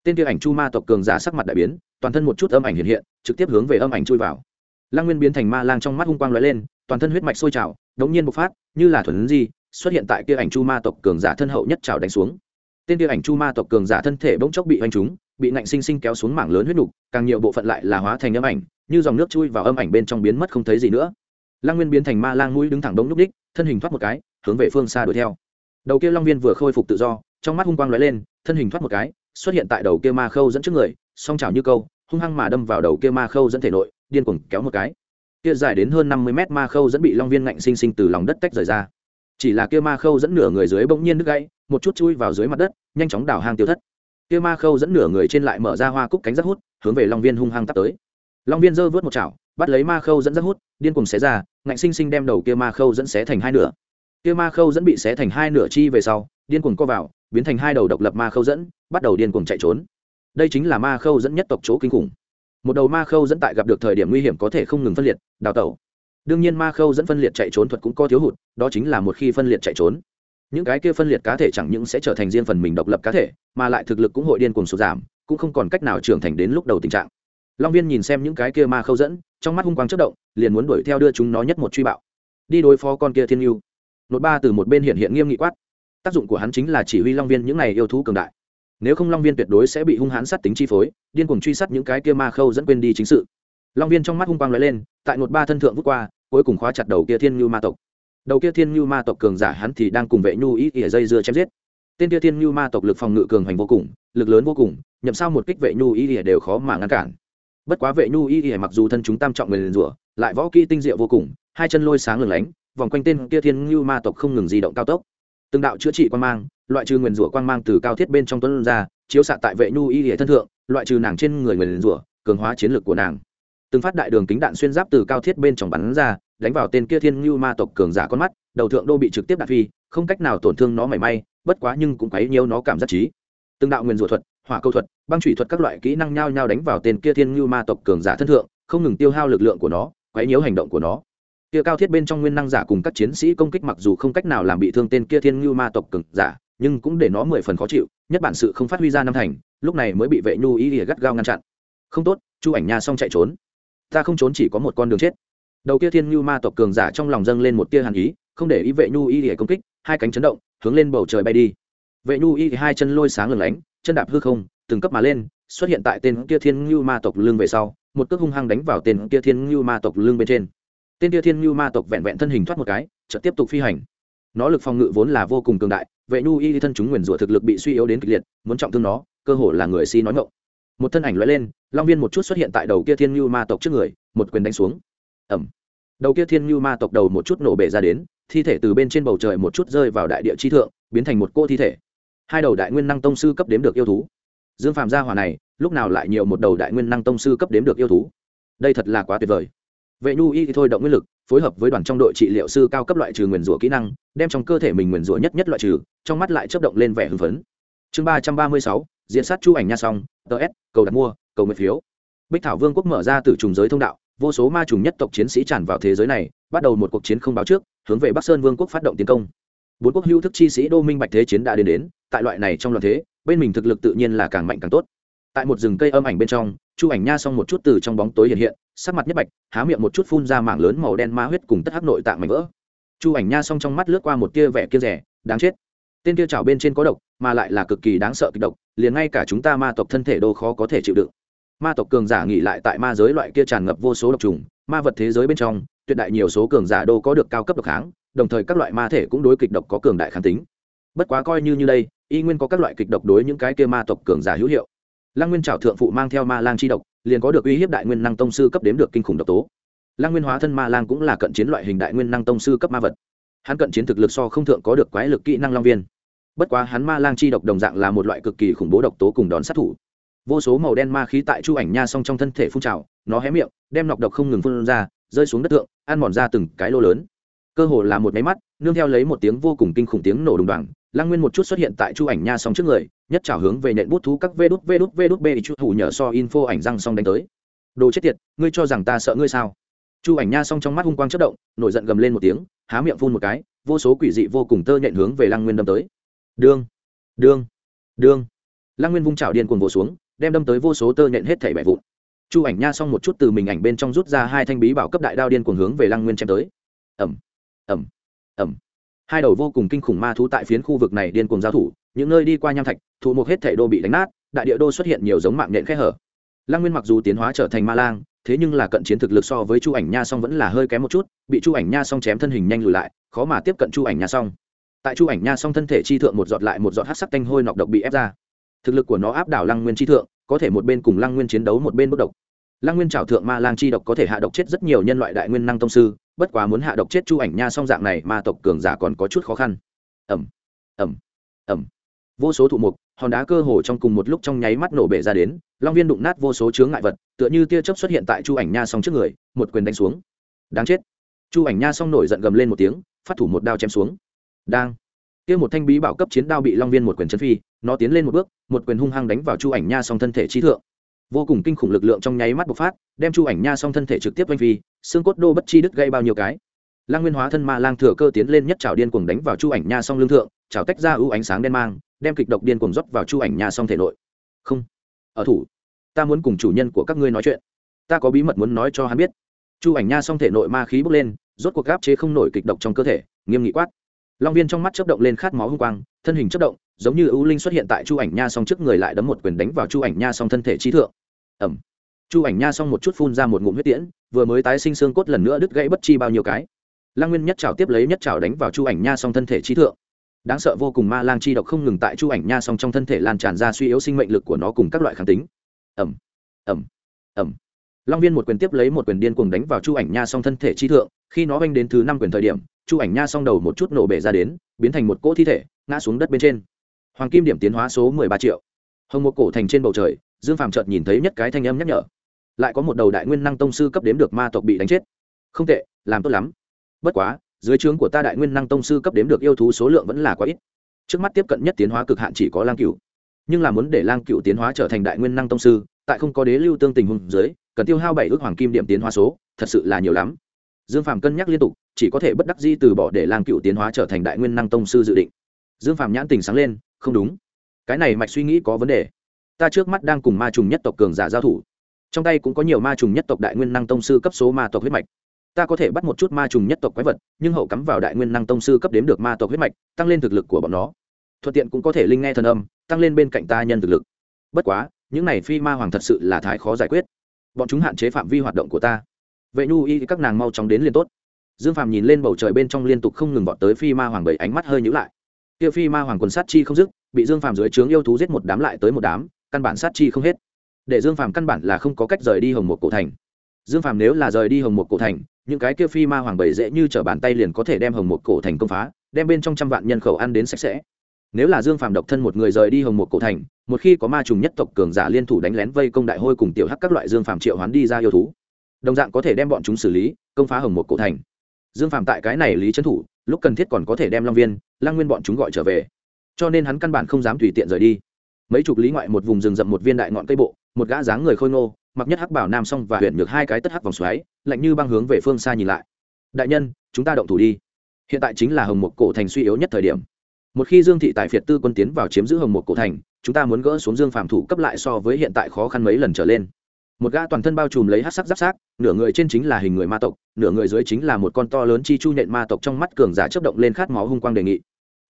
tên kia ảnh chu ma tộc cường giả sắc mặt đại biến, toàn thân một chút âm ảnh hiện hiện, trực tiếp hướng về âm ảnh chui vào. Lăng nguyên biến thành ma lang trong mắt hung quang lóe lên, toàn thân huyết mạch sôi trào, đống nhiên bộc phát, như là thuần di, xuất hiện tại kia ảnh chu ma tộc cường giả thân hậu nhất trào đánh xuống. Tên kia ảnh chu ma tộc cường giả thân thể bỗng chốc bị hoành trúng, bị nạnh sinh sinh kéo xuống mảng lớn huyết nục, càng nhiều bộ phận lại là hóa thành âm ảnh, như dòng nước chui vào âm ảnh bên trong biến mất không thấy gì nữa. Lăng nguyên biến thành ma lang mũi đứng thẳng đống núc đích, thân hình thoát một cái, hướng về phương xa đuổi theo. Đầu kia long viên vừa khôi phục tự do, trong mắt hung quang lóe lên, thân hình thoát một cái xuất hiện tại đầu kia ma khâu dẫn trước người, song chảo như câu, hung hăng mà đâm vào đầu kia ma khâu dẫn thể nội, điên cuồng kéo một cái. Kia dài đến hơn năm mươi mét ma khâu dẫn bị long viên ngạnh sinh sinh từ lòng đất tách rời ra. Chỉ là kia ma khâu dẫn nửa người dưới bỗng nhiên đứt gãy, một chút chui vào dưới mặt đất, nhanh chóng đào hang tiêu thất. Kia ma khâu dẫn nửa người trên lại mở ra hoa cúc cánh rất hút, hướng về long viên hung hăng tắt tới. Long viên giơ vớt một chảo, bắt lấy ma khâu dẫn rất hút, điên cuồng xé ra, ngạnh sinh sinh đem đầu kia ma khâu dẫn xé thành hai nửa. Kia ma khâu dẫn bị xé thành hai nửa chi về sau, điên cuồng co vào biến thành hai đầu độc lập ma khâu dẫn, bắt đầu điên cuồng chạy trốn. Đây chính là ma khâu dẫn nhất tộc chỗ kinh khủng. Một đầu ma khâu dẫn tại gặp được thời điểm nguy hiểm có thể không ngừng phân liệt, đào tẩu. Đương nhiên ma khâu dẫn phân liệt chạy trốn thuật cũng có thiếu hụt, đó chính là một khi phân liệt chạy trốn, những cái kia phân liệt cá thể chẳng những sẽ trở thành riêng phần mình độc lập cá thể, mà lại thực lực cũng hội điên cuồng sụt giảm, cũng không còn cách nào trưởng thành đến lúc đầu tình trạng. Long viên nhìn xem những cái kia ma khâu dẫn, trong mắt hung quang chất động, liền muốn đuổi theo đưa chúng nó nhất một truy bạo. Đi đối phó con kia thiên yêu nốt ba từ một bên hiện hiện nghiêm nghị quát tác dụng của hắn chính là chỉ huy long viên những này yêu thú cường đại. Nếu không long viên tuyệt đối sẽ bị hung hãn sát tính chi phối, điên cuồng truy sát những cái kia ma khâu dẫn quên đi chính sự. Long viên trong mắt hung quang lóe lên, tại một ba thân thượng vút qua, cuối cùng khóa chặt đầu kia thiên như ma tộc. Đầu kia thiên như ma tộc cường giả hắn thì đang cùng vệ nhu ý ỉa dây dưa chém giết. Tên kia thiên như ma tộc lực phòng ngự cường hành vô cùng, lực lớn vô cùng, nhậm sao một kích vệ nhu ý ỉa đều khó mà ngăn cản. Bất quá vệ nhu ý ỉa mặc dù thân chúng tam trọng người liền rủa, lại võ kỹ tinh diệu vô cùng, hai chân lôi sáng lừng lánh, vòng quanh tên kia thiên như ma tộc không ngừng di động cao tốc từng đạo chữa trị quan mang, loại trừ nguyền rủa quan mang từ cao thiết bên trong tuấn ra, chiếu xạ tại vệ nhu y hệ thân thượng, loại trừ nàng trên người nguyền rủa, cường hóa chiến lược của nàng. Từng phát đại đường kính đạn xuyên giáp từ cao thiết bên trong bắn ra, đánh vào tên kia thiên ngưu ma tộc cường giả con mắt, đầu thượng đô bị trực tiếp đạn phi, không cách nào tổn thương nó mảy may, bất quá nhưng cũng quấy nhiều nó cảm giác trí. Từng đạo nguyên rủa thuật, hỏa câu thuật, băng thủy thuật các loại kỹ năng nhao nhao đánh vào tên kia thiên ngưu ma tộc cường giả thân thượng, không ngừng tiêu hao lực lượng của nó, quấy nhiễu hành động của nó kia cao thiết bên trong nguyên năng giả cùng các chiến sĩ công kích mặc dù không cách nào làm bị thương tên kia thiên ngưu ma tộc cường giả, nhưng cũng để nó mười phần khó chịu, nhất bản sự không phát huy ra năm thành, lúc này mới bị vệ nhu ý ỉa gắt gao ngăn chặn. Không tốt, chu ảnh nha xong chạy trốn. Ta không trốn chỉ có một con đường chết. Đầu kia thiên ngưu ma tộc cường giả trong lòng dâng lên một tia hàn ý, không để ý vệ nhu y ỉa công kích, hai cánh chấn động, hướng lên bầu trời bay đi. Vệ nhu y hai chân lôi sáng lửng lánh, chân đạp hư không, từng cấp mà lên, xuất hiện tại tên kia thiên ngưu ma tộc lưng về sau, một cước hung hăng đánh vào tên kia thiên ngưu ma tộc lưng bên trên tên kia thiên ngưu ma tộc vẹn vẹn thân hình thoát một cái, chợt tiếp tục phi hành. Nó lực phòng ngự vốn là vô cùng cường đại, vệ nhu y thân chúng nguyền rủa thực lực bị suy yếu đến kịch liệt, muốn trọng thương nó, cơ hồ là người si nói ngộng một thân ảnh lóe lên, long viên một chút xuất hiện tại đầu kia thiên ngưu ma tộc trước người, một quyền đánh xuống. Ẩm đầu kia thiên ngưu ma tộc đầu một chút nổ bể ra đến, thi thể từ bên trên bầu trời một chút rơi vào đại địa chi thượng, biến thành một cô thi thể. Hai đầu đại nguyên năng tông sư cấp đếm được yêu thú. Dương phàm gia hỏa này, lúc nào lại nhiều một đầu đại nguyên năng tông sư cấp đếm được yêu thú? Đây thật là quá tuyệt vời vệ nhu y thì thôi động nguyên lực, phối hợp với đoàn trong đội trị liệu sư cao cấp loại trừ nguyền rủa kỹ năng, đem trong cơ thể mình nguyền rủa nhất nhất loại trừ, trong mắt lại chấp động lên vẻ hưng phấn. Chương ba trăm ba mươi sáu diễn sát chu ảnh nha xong ts cầu đặt mua, cầu nguyện phiếu. Bích thảo vương quốc mở ra từ trùng giới thông đạo, vô số ma trùng nhất tộc chiến sĩ tràn vào thế giới này, bắt đầu một cuộc chiến không báo trước, hướng về bắc sơn vương quốc phát động tiến công. Bốn quốc hữu thức chi sĩ đô minh bạch thế chiến đã đến đến, tại loại này trong loạn thế, bên mình thực lực tự nhiên là càng mạnh càng tốt. Tại một rừng cây âm ảnh bên trong, chu ảnh nha xong một chút từ trong bóng tối hiện hiện sắc mặt nhất bạch, há miệng một chút phun ra mảng lớn màu đen ma huyết cùng tất hắc nội tạng mảnh vỡ. Chu ảnh nha xong trong mắt lướt qua một tia vẻ kia rẻ đáng chết. Tên kia chảo bên trên có độc, mà lại là cực kỳ đáng sợ kịch độc, liền ngay cả chúng ta ma tộc thân thể đô khó có thể chịu đựng. Ma tộc cường giả nghỉ lại tại ma giới loại kia tràn ngập vô số độc trùng, ma vật thế giới bên trong, tuyệt đại nhiều số cường giả đô có được cao cấp độc kháng, đồng thời các loại ma thể cũng đối kịch độc có cường đại kháng tính. Bất quá coi như như đây, y nguyên có các loại kịch độc đối những cái kia ma tộc cường giả hữu hiệu. Lăng nguyên trào thượng phụ mang theo ma lang chi độc liền có được uy hiếp đại nguyên năng tông sư cấp đếm được kinh khủng độc tố. Lăng nguyên hóa thân ma lang cũng là cận chiến loại hình đại nguyên năng tông sư cấp ma vật. Hắn cận chiến thực lực so không thượng có được quái lực kỹ năng long viên. Bất quá hắn ma lang chi độc đồng dạng là một loại cực kỳ khủng bố độc tố cùng đón sát thủ. Vô số màu đen ma khí tại chu ảnh nha song trong thân thể phun trào, nó hé miệng, đem nọc độc không ngừng phun ra, rơi xuống đất thượng, ăn mòn ra từng cái lô lớn. Cơ hồ là một máy mắt, nương theo lấy một tiếng vô cùng kinh khủng tiếng nổ đùng đoàng lăng nguyên một chút xuất hiện tại chu ảnh nha song trước người nhất trào hướng về nện bút thú các vê đút vê đút vê đút bê chu thủ nhờ so info ảnh răng song đánh tới. Đồ chết tiệt ngươi cho rằng ta sợ ngươi sao? Chu ảnh nha song trong mắt hung quang chớp động nổi giận gầm lên một tiếng há miệng phun một cái vô số quỷ dị vô cùng tơ nhện hướng về lăng nguyên đâm tới. Đương đương đương. Lăng nguyên vung chảo điên cuồng vồ xuống đem đâm tới vô số tơ nhện hết thảy bẻ vụn. Chu ảnh nha song một chút từ mình ảnh bên trong rút ra hai thanh bí bảo cấp đại đao điên cuồng hướng về lăng nguyên chém tới. Ầm, ầm, ầm hai đầu vô cùng kinh khủng ma thú tại phiến khu vực này điên cuồng giao thủ, những nơi đi qua nham thạch thụ mục hết thể đô bị đánh nát, đại địa đô xuất hiện nhiều giống mạng nhện khe hở. Lăng nguyên mặc dù tiến hóa trở thành ma lang, thế nhưng là cận chiến thực lực so với chu ảnh nha song vẫn là hơi kém một chút, bị chu ảnh nha song chém thân hình nhanh lùi lại, khó mà tiếp cận chu ảnh nha song. Tại chu ảnh nha song thân thể chi thượng một giọt lại một giọt hát sắc tanh hôi nọc độc bị ép ra. Thực lực của nó áp đảo lăng nguyên chi thượng, có thể một bên cùng lăng nguyên chiến đấu một bên bất độc. Lăng nguyên trào thượng ma lang chi độc có thể hạ độc chết rất nhiều nhân loại đại nguyên năng tông sư bất quá muốn hạ độc chết chu ảnh nha song dạng này ma tộc cường giả còn có chút khó khăn. Ẩm ẩm ẩm vô số thụ mục, hòn đá cơ hồ trong cùng một lúc trong nháy mắt nổ bể ra đến, long viên đụng nát vô số chướng ngại vật, tựa như tia chớp xuất hiện tại chu ảnh nha song trước người, một quyền đánh xuống. Đáng chết. Chu ảnh nha song nổi giận gầm lên một tiếng, phát thủ một đao chém xuống. Đang. Kia một thanh bí bảo cấp chiến đao bị long viên một quyền chân phi, nó tiến lên một bước, một quyền hung hăng đánh vào chu ảnh nha song thân thể trí thượng vô cùng kinh khủng lực lượng trong nháy mắt bộc phát, đem chu ảnh nha song thân thể trực tiếp oanh phi, xương cốt đô bất chi đứt gây bao nhiêu cái. Lang nguyên hóa thân ma lang thừa cơ tiến lên nhất trào điên cuồng đánh vào chu ảnh nha song lương thượng trào tách ra ưu ánh sáng đen mang, đem kịch độc điên cuồng dốc vào chu ảnh nha song thể nội. Không, ở thủ, ta muốn cùng chủ nhân của các ngươi nói chuyện. Ta có bí mật muốn nói cho hắn biết. Chu ảnh nha song thể nội ma khí bốc lên, rốt cuộc gáp chế không nổi kịch độc trong cơ thể, nghiêm nghị quát long viên trong mắt chớp động lên khát máu hung quang, thân hình chớp động, giống như ưu linh xuất hiện tại chu ảnh nha song trước người lại đấm một quyền đánh vào chu ảnh nha song thân thể trí thượng. Ẩm chu ảnh nha song một chút phun ra một ngụm huyết tiễn, vừa mới tái sinh xương cốt lần nữa đứt gãy bất chi bao nhiêu cái. Lăng nguyên nhất trào tiếp lấy nhất trào đánh vào chu ảnh nha song thân thể trí thượng. Đáng sợ vô cùng ma lang chi độc không ngừng tại chu ảnh nha song trong thân thể lan tràn ra suy yếu sinh mệnh lực của nó cùng các loại kháng tính. Ẩm ẩm ẩm long viên một quyền tiếp lấy một quyền điên cuồng đánh vào chu ảnh nha song thân thể chi thượng, khi nó oanh đến thứ năm quyền thời điểm, chu ảnh nha song đầu một chút nổ bể ra đến, biến thành một cỗ thi thể, ngã xuống đất bên trên. Hoàng kim điểm tiến hóa số mười ba triệu. Hồng một cổ thành trên bầu trời, dương phàm chợt nhìn thấy nhất cái thanh âm nhắc nhở. Lại có một đầu đại nguyên năng tông sư cấp đếm được ma tộc bị đánh chết. Không tệ, làm tốt lắm. Bất quá, dưới trướng của ta đại nguyên năng tông sư cấp đếm được yêu thú số lượng vẫn là quá ít. Trước mắt tiếp cận nhất tiến hóa cực hạn chỉ có lang cựu nhưng là muốn để lang cựu tiến hóa trở thành đại nguyên năng tông sư, tại không có đế lưu tương tình hùng dưới cần tiêu hao bảy ước hoàng kim điểm tiến hóa số, thật sự là nhiều lắm. Dương phàm cân nhắc liên tục, chỉ có thể bất đắc di từ bỏ để lang cựu tiến hóa trở thành đại nguyên năng tông sư dự định. Dương phàm nhãn tình sáng lên, không đúng. Cái này mạch suy nghĩ có vấn đề. Ta trước mắt đang cùng ma trùng nhất tộc cường giả giao thủ. Trong tay cũng có nhiều ma trùng nhất tộc đại nguyên năng tông sư cấp số ma tộc huyết mạch. Ta có thể bắt một chút ma trùng nhất tộc quái vật, nhưng hậu cắm vào đại nguyên năng tông sư cấp đếm được ma tộc huyết mạch, tăng lên thực lực của bọn nó. Thuận tiện cũng có thể linh nghe thần âm, tăng lên bên cạnh ta nhân thực lực. Bất quá, những này phi ma hoàng thật sự là thái khó giải quyết bọn chúng hạn chế phạm vi hoạt động của ta. Vệ nhu y các nàng mau chóng đến liền tốt. Dương phàm nhìn lên bầu trời bên trong liên tục không ngừng bọn tới phi ma hoàng bảy ánh mắt hơi nhữ lại. Kia phi ma hoàng quần sát chi không dứt, bị dương phàm dưới trướng yêu thú giết một đám lại tới một đám, căn bản sát chi không hết. Để dương phàm căn bản là không có cách rời đi hồng một cổ thành. Dương phàm nếu là rời đi hồng một cổ thành, những cái kia phi ma hoàng bảy dễ như t r ở bàn tay liền có thể đem hồng một cổ thành công phá, đem bên trong trăm vạn nhân khẩu ăn đến sạch sẽ. Nếu là dương phàm độc thân một người rời đi hồng một cổ thành một khi có ma trùng nhất tộc cường giả liên thủ đánh lén vây công đại hôi cùng tiểu hắc các loại dương phàm triệu hoán đi ra yêu thú, đồng dạng có thể đem bọn chúng xử lý, công phá hồng một cổ thành. Dương phàm tại cái này lý trấn thủ, lúc cần thiết còn có thể đem long viên lang nguyên bọn chúng gọi trở về. Cho nên hắn căn bản không dám tùy tiện rời đi. Mấy chục lý ngoại một vùng rừng rậm một viên đại ngọn cây bộ, một gã dáng người khôi ngô, mặc nhất hắc bảo nam song và huyện ngược hai cái tất hắc vòng xoáy, lạnh như băng hướng về phương xa nhìn lại. Đại nhân, chúng ta động thủ đi. Hiện tại chính là hồng một cổ thành suy yếu nhất thời điểm một khi dương thị tài phiệt tư quân tiến vào chiếm giữ hồng một cổ thành, chúng ta muốn gỡ xuống dương phàm thủ cấp lại so với hiện tại khó khăn mấy lần trở lên. Một gã toàn thân bao trùm lấy hát sắc giáp sát, nửa người trên chính là hình người ma tộc, nửa người dưới chính là một con to lớn chi chu nhện ma tộc trong mắt cường giả chấp động lên khát máu hung quang đề nghị.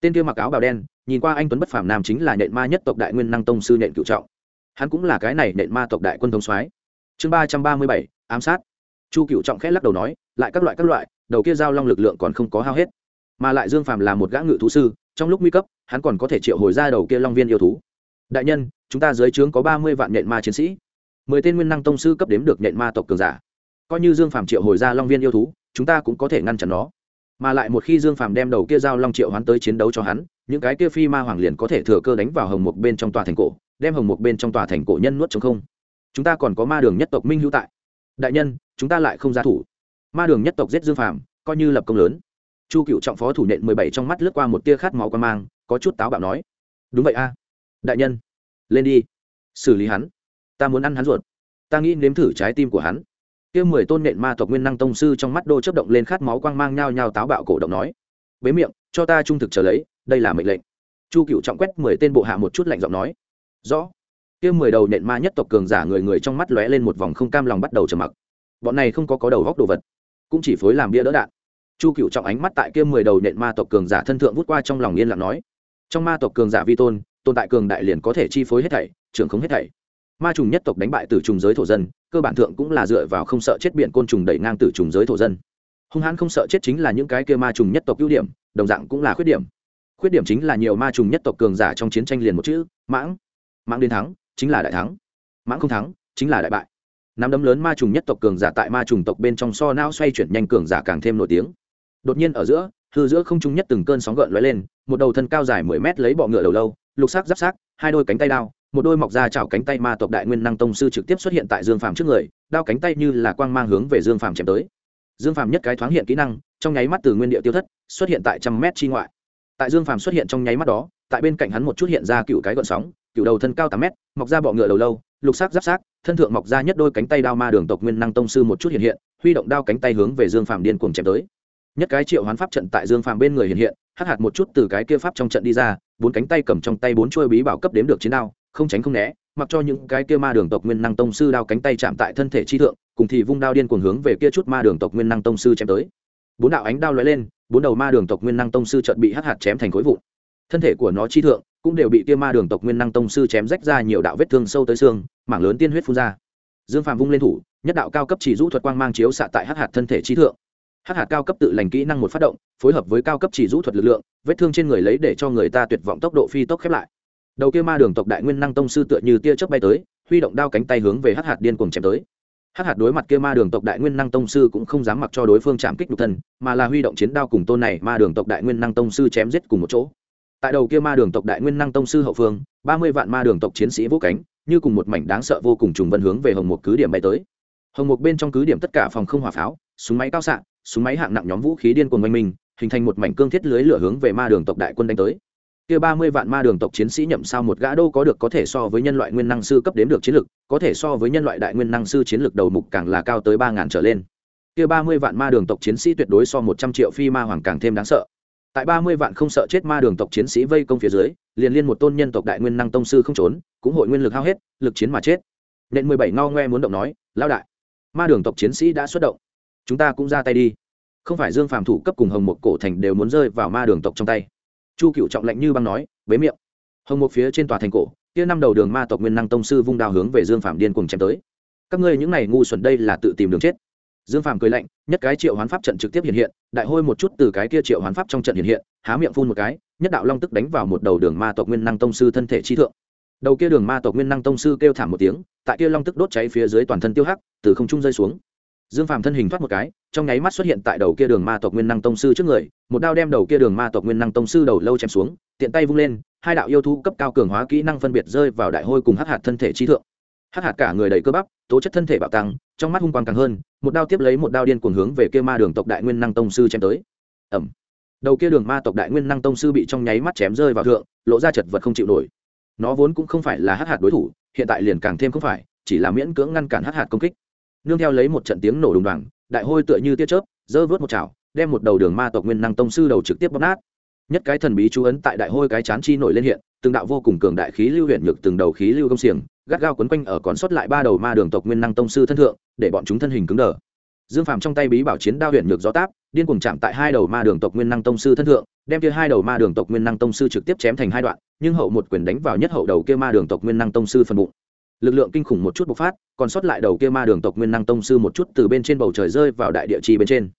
Tên kia mặc áo bào đen, nhìn qua anh tuấn bất phàm nam chính là nhện ma nhất tộc đại nguyên năng tông sư nhện cựu trọng. Hắn cũng là cái này nhện ma tộc đại quân thống soái. Chương ba trăm ba mươi bảy, ám sát. Chu cựu trọng khẽ lắc đầu nói, lại các loại các loại, đầu kia giao long lực lượng còn không có hao hết. Mà lại dương phàm là một gã ngự thú sư trong lúc nguy cấp, hắn còn có thể triệu hồi ra đầu kia long viên yêu thú. Đại nhân, chúng ta dưới trướng có ba mươi vạn nhện ma chiến sĩ. Mười tên nguyên năng tông sư cấp đếm được nhện ma tộc cường giả. Coi như dương phàm triệu hồi ra long viên yêu thú, chúng ta cũng có thể ngăn chặn nó. Mà lại một khi dương phàm đem đầu kia giao long triệu hoán tới chiến đấu cho hắn, những cái kia phi ma hoàng liền có thể thừa cơ đánh vào hồng một bên trong tòa thành cổ, đem hồng một bên trong tòa thành cổ nhân nuốt chống không. Chúng ta còn có ma đường nhất tộc minh hữu tại. Đại nhân, chúng ta lại không ra thủ. Ma đường nhất tộc giết dương phàm, coi như lập công lớn chu cựu trọng phó thủ nện mười bảy trong mắt lướt qua một tia khát máu qua mang, có chút táo bạo nói, đúng vậy a, đại nhân, lên đi, xử lý hắn, ta muốn ăn hắn ruột, ta nghĩ nếm thử trái tim của hắn. Kia mười tôn nện ma tộc nguyên năng tông sư trong mắt đô chấp động lên khát máu quang mang nhao nhao táo bạo cổ động nói, bế miệng, cho ta trung thực trở lấy, đây là mệnh lệnh. Chu cựu trọng quét mười tên bộ hạ một chút lạnh giọng nói, rõ. Kia mười đầu nện ma nhất tộc cường giả người người trong mắt lóe lên một vòng không cam lòng bắt đầu trầm mặc. Bọn này không có có đầu góc đồ vật, cũng chỉ phối làm bia đỡ đạn chu cựu trọng ánh mắt tại kia mười đầu nện ma tộc cường giả thân thượng vút qua trong lòng yên lặng nói, trong ma tộc cường giả vi tôn, tồn tại cường đại liền có thể chi phối hết thảy, trưởng không hết thảy. Ma trùng nhất tộc đánh bại từ trùng giới thổ dân, cơ bản thượng cũng là dựa vào không sợ chết biển côn trùng đẩy ngang từ trùng giới thổ dân. Hung hãn không sợ chết chính là những cái kia ma trùng nhất tộc ưu điểm, đồng dạng cũng là khuyết điểm. Khuyết điểm chính là nhiều ma trùng nhất tộc cường giả trong chiến tranh liền một chữ, mãng. Mãng đến thắng, chính là đại thắng. Mãng không thắng, chính là đại bại. Nắm đấm lớn ma trùng nhất tộc cường giả tại ma trùng tộc bên trong so não xoay chuyển nhanh cường giả càng thêm nổi tiếng đột nhiên ở giữa, hư giữa không trung nhất từng cơn sóng gợn lóe lên, một đầu thân cao dài mười mét lấy bọ ngựa đầu lâu, lục sắc giáp sắc, hai đôi cánh tay đao, một đôi mọc ra chảo cánh tay ma tộc đại nguyên năng tông sư trực tiếp xuất hiện tại dương phàm trước người, đao cánh tay như là quang mang hướng về dương phàm chém tới. Dương phàm nhất cái thoáng hiện kỹ năng, trong nháy mắt từ nguyên địa tiêu thất, xuất hiện tại trăm mét chi ngoại. Tại dương phàm xuất hiện trong nháy mắt đó, tại bên cạnh hắn một chút hiện ra cựu cái gọn sóng, cựu đầu thân cao tám mét, mọc ra bọ ngựa đầu lâu, lục sắc giáp sắc, thân thượng mọc ra nhất đôi cánh tay đao ma đường tộc nguyên năng tông sư một chút hiện hiện, huy động đao cánh tay hướng về dương phàm điên cuồng chém tới nhất cái triệu hoán pháp trận tại dương phàm bên người hiện hiện, hắc hạt một chút từ cái kia pháp trong trận đi ra, bốn cánh tay cầm trong tay bốn chuôi bí bảo cấp đếm được chiến đao, không tránh không né, mặc cho những cái kia ma đường tộc nguyên năng tông sư đao cánh tay chạm tại thân thể chi thượng, cùng thì vung đao điên cuồng hướng về kia chút ma đường tộc nguyên năng tông sư chém tới. Bốn đạo ánh đao lóe lên, bốn đầu ma đường tộc nguyên năng tông sư trận bị hắc hạt chém thành khối vụn. Thân thể của nó chi thượng cũng đều bị kia ma đường tộc nguyên năng tông sư chém rách ra nhiều đạo vết thương sâu tới xương, mảng lớn tiên huyết phun ra. Dương phàm vung lên thủ, nhất đạo cao cấp chỉ rũ thuật quang mang chiếu xạ tại hắc hạt thân thể chi thượng hắc hạt cao cấp tự lành kỹ năng một phát động, phối hợp với cao cấp chỉ rũ thuật lực lượng, vết thương trên người lấy để cho người ta tuyệt vọng tốc độ phi tốc khép lại. Đầu kia ma đường tộc đại nguyên năng tông sư tựa như tia chớp bay tới, huy động đao cánh tay hướng về hắc hạt điên cuồng chém tới. Hắc hạt đối mặt kia ma đường tộc đại nguyên năng tông sư cũng không dám mặc cho đối phương chạm kích đục thân, mà là huy động chiến đao cùng tôn này ma đường tộc đại nguyên năng tông sư chém giết cùng một chỗ. Tại đầu kia ma đường tộc đại nguyên năng tông sư hậu phương, ba mươi vạn ma đường tộc chiến sĩ vũ cánh, như cùng một mảnh đáng sợ vô cùng trùng vân hướng về hồng một cứ điểm bay tới. Hồng một bên trong cứ điểm tất cả phòng không hỏa pháo, súng máy cao xạ súng máy hạng nặng nhóm vũ khí điên cuồng oanh minh, hình thành một mảnh cương thiết lưới lửa hướng về ma đường tộc đại quân đánh tới. Kia ba mươi vạn ma đường tộc chiến sĩ nhậm sao một gã đô có được có thể so với nhân loại nguyên năng sư cấp đếm được chiến lực, có thể so với nhân loại đại nguyên năng sư chiến lực đầu mục càng là cao tới ba ngàn trở lên. Kia ba mươi vạn ma đường tộc chiến sĩ tuyệt đối so một trăm triệu phi ma hoàng càng thêm đáng sợ. Tại ba mươi vạn không sợ chết ma đường tộc chiến sĩ vây công phía dưới, liền liên một tôn nhân tộc đại nguyên năng tông sư không trốn, cũng hội nguyên lực hao hết, lực chiến mà chết. Nện mười bảy ngao ngoe muốn động nói lao đại, ma đường tộc chiến sĩ đã xuất động chúng ta cũng ra tay đi. Không phải dương phàm thủ cấp cùng hồng một cổ thành đều muốn rơi vào ma đường tộc trong tay. Chu cựu trọng lạnh như băng nói với miệng. Hồng một phía trên tòa thành cổ, kia năm đầu đường ma tộc nguyên năng tông sư vung đao hướng về dương phàm điên cùng chém tới. Các ngươi những này ngu xuẩn đây là tự tìm đường chết. Dương phàm cười lạnh, nhất cái triệu hoán pháp trận trực tiếp hiện hiện, đại hôi một chút từ cái kia triệu hoán pháp trong trận hiện hiện, há miệng phun một cái, nhất đạo long tức đánh vào một đầu đường ma tộc nguyên năng tông sư thân thể trí thượng. Đầu kia đường ma tộc nguyên năng tông sư kêu thảm một tiếng, tại kia long tức đốt cháy phía dưới toàn thân tiêu hắc, từ không trung rơi xuống dương phàm thân hình thoát một cái, trong nháy mắt xuất hiện tại đầu kia đường ma tộc nguyên năng tông sư trước người, một đao đem đầu kia đường ma tộc nguyên năng tông sư đầu lâu chém xuống, tiện tay vung lên, hai đạo yêu thú cấp cao cường hóa kỹ năng phân biệt rơi vào đại hôi cùng hắc hạt thân thể trí thượng. Hắc hạt cả người đầy cơ bắp, tố chất thân thể bạo tăng, trong mắt hung quang càng hơn, một đao tiếp lấy một đao điên cuồng hướng về kia ma đường tộc đại nguyên năng tông sư chém tới. Ẩm đầu kia đường ma tộc đại nguyên năng tông sư bị trong nháy mắt chém rơi vào thượng, lộ ra chật vật không chịu nổi. Nó vốn cũng không phải là hắc hạt đối thủ, hiện tại liền càng thêm không phải, chỉ là miễn cưỡng ngăn cản hắc hạt công kích nương theo lấy một trận tiếng nổ đùng đoàng, đại hôi tựa như tia chớp giơ vớt một chảo, đem một đầu đường ma tộc nguyên năng tông sư đầu trực tiếp bóp nát. Nhất cái thần bí chú ấn tại đại hôi cái chán chi nổi lên hiện, từng đạo vô cùng cường đại khí lưu huyện nhược từng đầu khí lưu công xiềng, gắt gao quấn quanh ở còn sót lại ba đầu ma đường tộc nguyên năng tông sư thân thượng, để bọn chúng thân hình cứng đờ. Dương phàm trong tay bí bảo chiến đao huyện nhược gió táp, điên cuồng chạm tại hai đầu ma đường tộc nguyên năng tông sư thân thượng, đem kia hai đầu ma đường tộc nguyên năng tông sư trực tiếp chém thành hai đoạn, nhưng hậu một quyền đánh vào nhất hậu đầu kia ma đường tộc nguyên năng tông sư phần bụng lực lượng kinh khủng một chút bộc phát, còn sót lại đầu kia ma đường tộc nguyên năng tông sư một chút từ bên trên bầu trời rơi vào đại địa chi bên trên.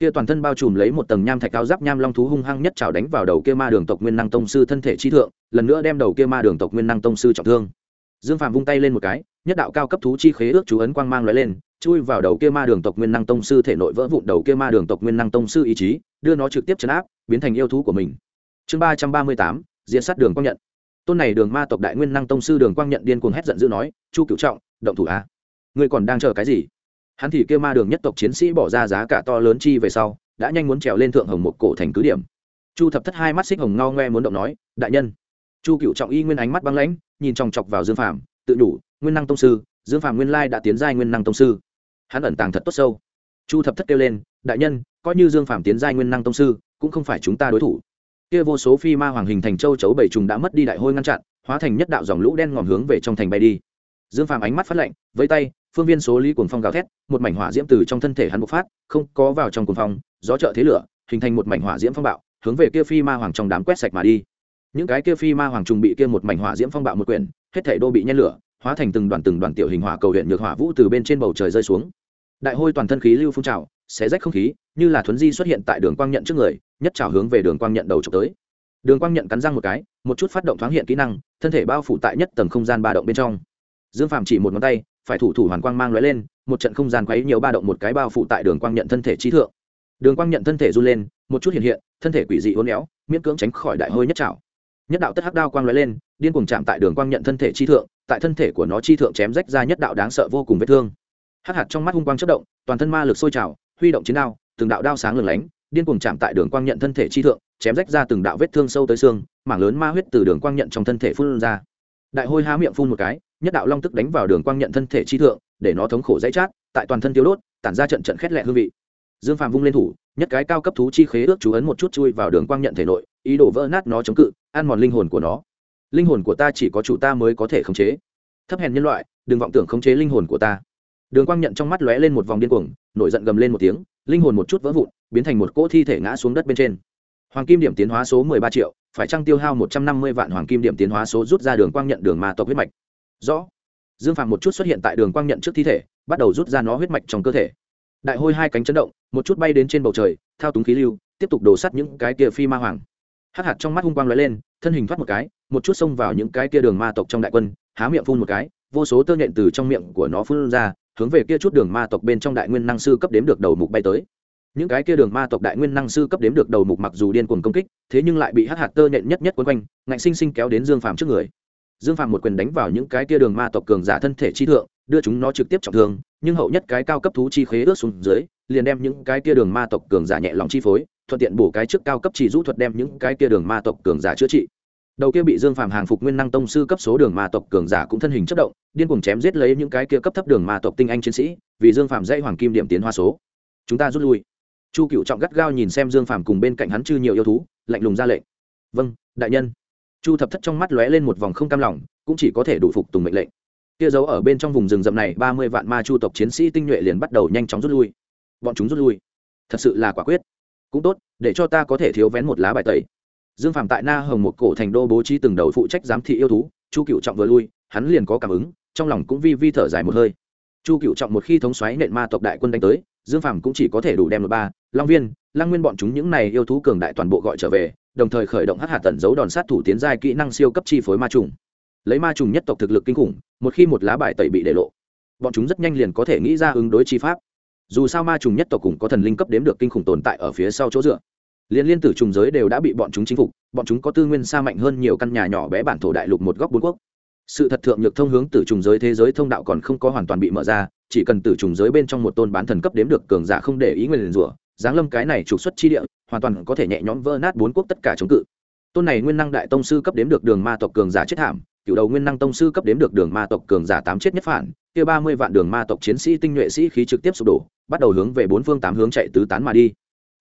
Kia toàn thân bao trùm lấy một tầng nham thạch cao giáp nham long thú hung hăng nhất chảo đánh vào đầu kia ma đường tộc nguyên năng tông sư thân thể chi thượng, lần nữa đem đầu kia ma đường tộc nguyên năng tông sư trọng thương. Dương phàm vung tay lên một cái, nhất đạo cao cấp thú chi khế ước chú ấn quang mang lóe lên, chui vào đầu kia ma đường tộc nguyên năng tông sư thể nội vỡ vụn đầu kia ma đường tộc nguyên năng tông sư ý chí, đưa nó trực tiếp chấn áp, biến thành yêu thú của mình. Chương ba trăm ba mươi tám diễn sát đường công nhận tôn này đường ma tộc đại nguyên năng tông sư đường quang nhận điên cuồng hét giận dữ nói, chu cửu trọng, động thủ a. Ngươi còn đang chờ cái gì? Hắn thì kêu ma đường nhất tộc chiến sĩ bỏ ra giá cả to lớn chi về sau, đã nhanh muốn trèo lên thượng hồng một cổ thành cứ điểm. Chu thập thất hai mắt xích hồng ngao ngoe muốn động nói, đại nhân. Chu cựu trọng y nguyên ánh mắt băng lãnh, nhìn chòng chọc vào dương phạm tự đủ nguyên năng tông sư, dương phạm nguyên lai đã tiến giai nguyên năng tông sư. Hắn ẩn tàng thật tốt sâu. Chu thập thất kêu lên, đại nhân, coi như dương phạm tiến giai nguyên năng tông sư, cũng không phải chúng ta đối thủ kia vô số phi ma hoàng hình thành châu chấu bảy trùng đã mất đi đại hôi ngăn chặn, hóa thành nhất đạo dòng lũ đen ngòm hướng về trong thành bay đi. Dương phàm ánh mắt phát lạnh với tay, phương viên số lý cuồng phong gào thét, một mảnh hỏa diễm từ trong thân thể hắn bộc phát, không có vào trong cuồng phong, gió trợ thế lửa, hình thành một mảnh hỏa diễm phong bạo, hướng về kia phi ma hoàng trong đám quét sạch mà đi. Những cái kia phi ma hoàng trùng bị kia một mảnh hỏa diễm phong bạo một quyển, hết thể đô bị nhen lửa, hóa thành từng đoàn từng đoàn tiểu hình hỏa cầu huyện nhược hỏa vũ từ bên trên bầu trời rơi xuống. Đại hôi toàn thân khí lưu phun trào xé rách không khí, như là thuấn di xuất hiện tại đường quang nhận trước người, nhất trào hướng về đường quang nhận đầu trục tới. Đường quang nhận cắn răng một cái, một chút phát động thoáng hiện kỹ năng, thân thể bao phủ tại nhất tầng không gian ba động bên trong. Dương phạm chỉ một ngón tay, phải thủ thủ hoàn quang mang lóe lên, một trận không gian quấy nhiều ba động một cái bao phủ tại đường quang nhận thân thể trí thượng. Đường quang nhận thân thể run lên, một chút hiện hiện, thân thể quỷ dị hôn éo, miễn cưỡng tránh khỏi đại hôi nhất trào nhất đạo tất hắc đao quang lóe lên, điên cuồng chạm tại đường quang nhận thân thể chi thượng, tại thân thể của nó chi thượng chém rách ra nhất đạo đáng sợ vô cùng vết thương. Hắc hạt trong mắt hung quang chất động, toàn thân ma lực sôi trào huy động chiến đao, từng đạo đao sáng lừng lánh, điên cuồng chạm tại đường quang nhận thân thể chi thượng, chém rách ra từng đạo vết thương sâu tới xương, mảng lớn ma huyết từ đường quang nhận trong thân thể phun ra. Đại hôi há miệng phun một cái, nhất đạo long tức đánh vào đường quang nhận thân thể chi thượng, để nó thống khổ dãy chát, tại toàn thân tiêu đốt, tản ra trận trận khét lẹ hương vị. Dương phàm vung lên thủ, nhất cái cao cấp thú chi khế ước chú ấn một chút chui vào đường quang nhận thể nội, ý đồ vỡ nát nó chống cự, ăn mòn linh hồn của nó. Linh hồn của ta chỉ có chủ ta mới có thể khống chế. Thấp hèn nhân loại, đừng vọng tưởng khống chế linh hồn của ta đường quang nhận trong mắt lóe lên một vòng điên cuồng, nổi giận gầm lên một tiếng, linh hồn một chút vỡ vụn, biến thành một cỗ thi thể ngã xuống đất bên trên. Hoàng kim điểm tiến hóa số mười ba triệu, phải trăng tiêu hao một trăm năm mươi vạn hoàng kim điểm tiến hóa số rút ra đường quang nhận đường ma tộc huyết mạch? Rõ. Dương phạm một chút xuất hiện tại đường quang nhận trước thi thể, bắt đầu rút ra nó huyết mạch trong cơ thể. Đại hôi hai cánh chấn động, một chút bay đến trên bầu trời, thao túng khí lưu, tiếp tục đổ sắt những cái kia phi ma hoàng. Hắc hạt trong mắt hung quang lóe lên, thân hình thoát một cái, một chút xông vào những cái kia đường ma tộc trong đại quân, há miệng phun một cái, vô số tơ nhện từ trong miệng của nó phun ra hướng về kia chút đường ma tộc bên trong đại nguyên năng sư cấp đếm được đầu mục bay tới. Những cái kia đường ma tộc đại nguyên năng sư cấp đếm được đầu mục mặc dù điên cuồng công kích, thế nhưng lại bị hắc hạt tơ nhện nhất nhất quấn quanh, ngạnh sinh sinh kéo đến dương phàm trước người. Dương phàm một quyền đánh vào những cái kia đường ma tộc cường giả thân thể chi thượng, đưa chúng nó trực tiếp trọng thương, nhưng hậu nhất cái cao cấp thú chi khế ướt xuống dưới, liền đem những cái kia đường ma tộc cường giả nhẹ lòng chi phối, thuận tiện bổ cái trước cao cấp chỉ rũ thuật đem những cái kia đường ma tộc cường giả chữa trị đầu kia bị dương phàm hàng phục nguyên năng tông sư cấp số đường ma tộc cường giả cũng thân hình chất động, điên cuồng chém giết lấy những cái kia cấp thấp đường ma tộc tinh anh chiến sĩ, vì dương phàm dãy hoàng kim điểm tiến hoa số. Chúng ta rút lui. Chu cựu trọng gắt gao nhìn xem dương phàm cùng bên cạnh hắn chư nhiều yêu thú, lạnh lùng ra lệnh. Vâng đại nhân. Chu thập thất trong mắt lóe lên một vòng không cam lòng, cũng chỉ có thể đủ phục tùng mệnh lệnh. Kia giấu ở bên trong vùng rừng rậm này, ba mươi vạn ma chu tộc chiến sĩ tinh nhuệ liền bắt đầu nhanh chóng rút lui. Bọn chúng rút lui. Thật sự là quả quyết. Cũng tốt, để cho ta có thể thiếu vén một lá bài tẩy dương phạm tại na hồng một cổ thành đô bố trí từng đầu phụ trách giám thị yêu thú, chu cựu trọng vừa lui, hắn liền có cảm ứng, trong lòng cũng vi vi thở dài một hơi. Chu cựu trọng một khi thống xoáy nện ma tộc đại quân đánh tới, dương phạm cũng chỉ có thể đủ đem một ba, long viên, lăng nguyên bọn chúng những này yêu thú cường đại toàn bộ gọi trở về, đồng thời khởi động hát hạ tận dấu đòn sát thủ tiến giai kỹ năng siêu cấp chi phối ma trùng. Lấy ma trùng nhất tộc thực lực kinh khủng, một khi một lá bài tẩy bị để lộ, bọn chúng rất nhanh liền có thể nghĩ ra ứng đối chi pháp. Dù sao ma trùng nhất tộc cũng có thần linh cấp đếm được kinh khủng tồn tại ở phía sau chỗ dựa liên liên tử trùng giới đều đã bị bọn chúng chinh phục, bọn chúng có tư nguyên xa mạnh hơn nhiều căn nhà nhỏ bé bản thổ đại lục một góc bốn quốc. Sự thật thượng nhược thông hướng tử trùng giới thế giới thông đạo còn không có hoàn toàn bị mở ra, chỉ cần tử trùng giới bên trong một tôn bán thần cấp đếm được cường giả không để ý nguyên liền rủa, giáng lâm cái này trục xuất chi địa, hoàn toàn có thể nhẹ nhõm vỡ nát bốn quốc tất cả chống cự. Tôn này nguyên năng đại tông sư cấp đếm được đường ma tộc cường giả chết thảm, cựu đầu nguyên năng tông sư cấp đếm được đường ma tộc cường giả tám chết nhất phản, kia ba mươi vạn đường ma tộc chiến sĩ tinh nhuệ sĩ khí trực tiếp sụp đổ, bắt đầu hướng về bốn phương tám hướng chạy tứ tán mà đi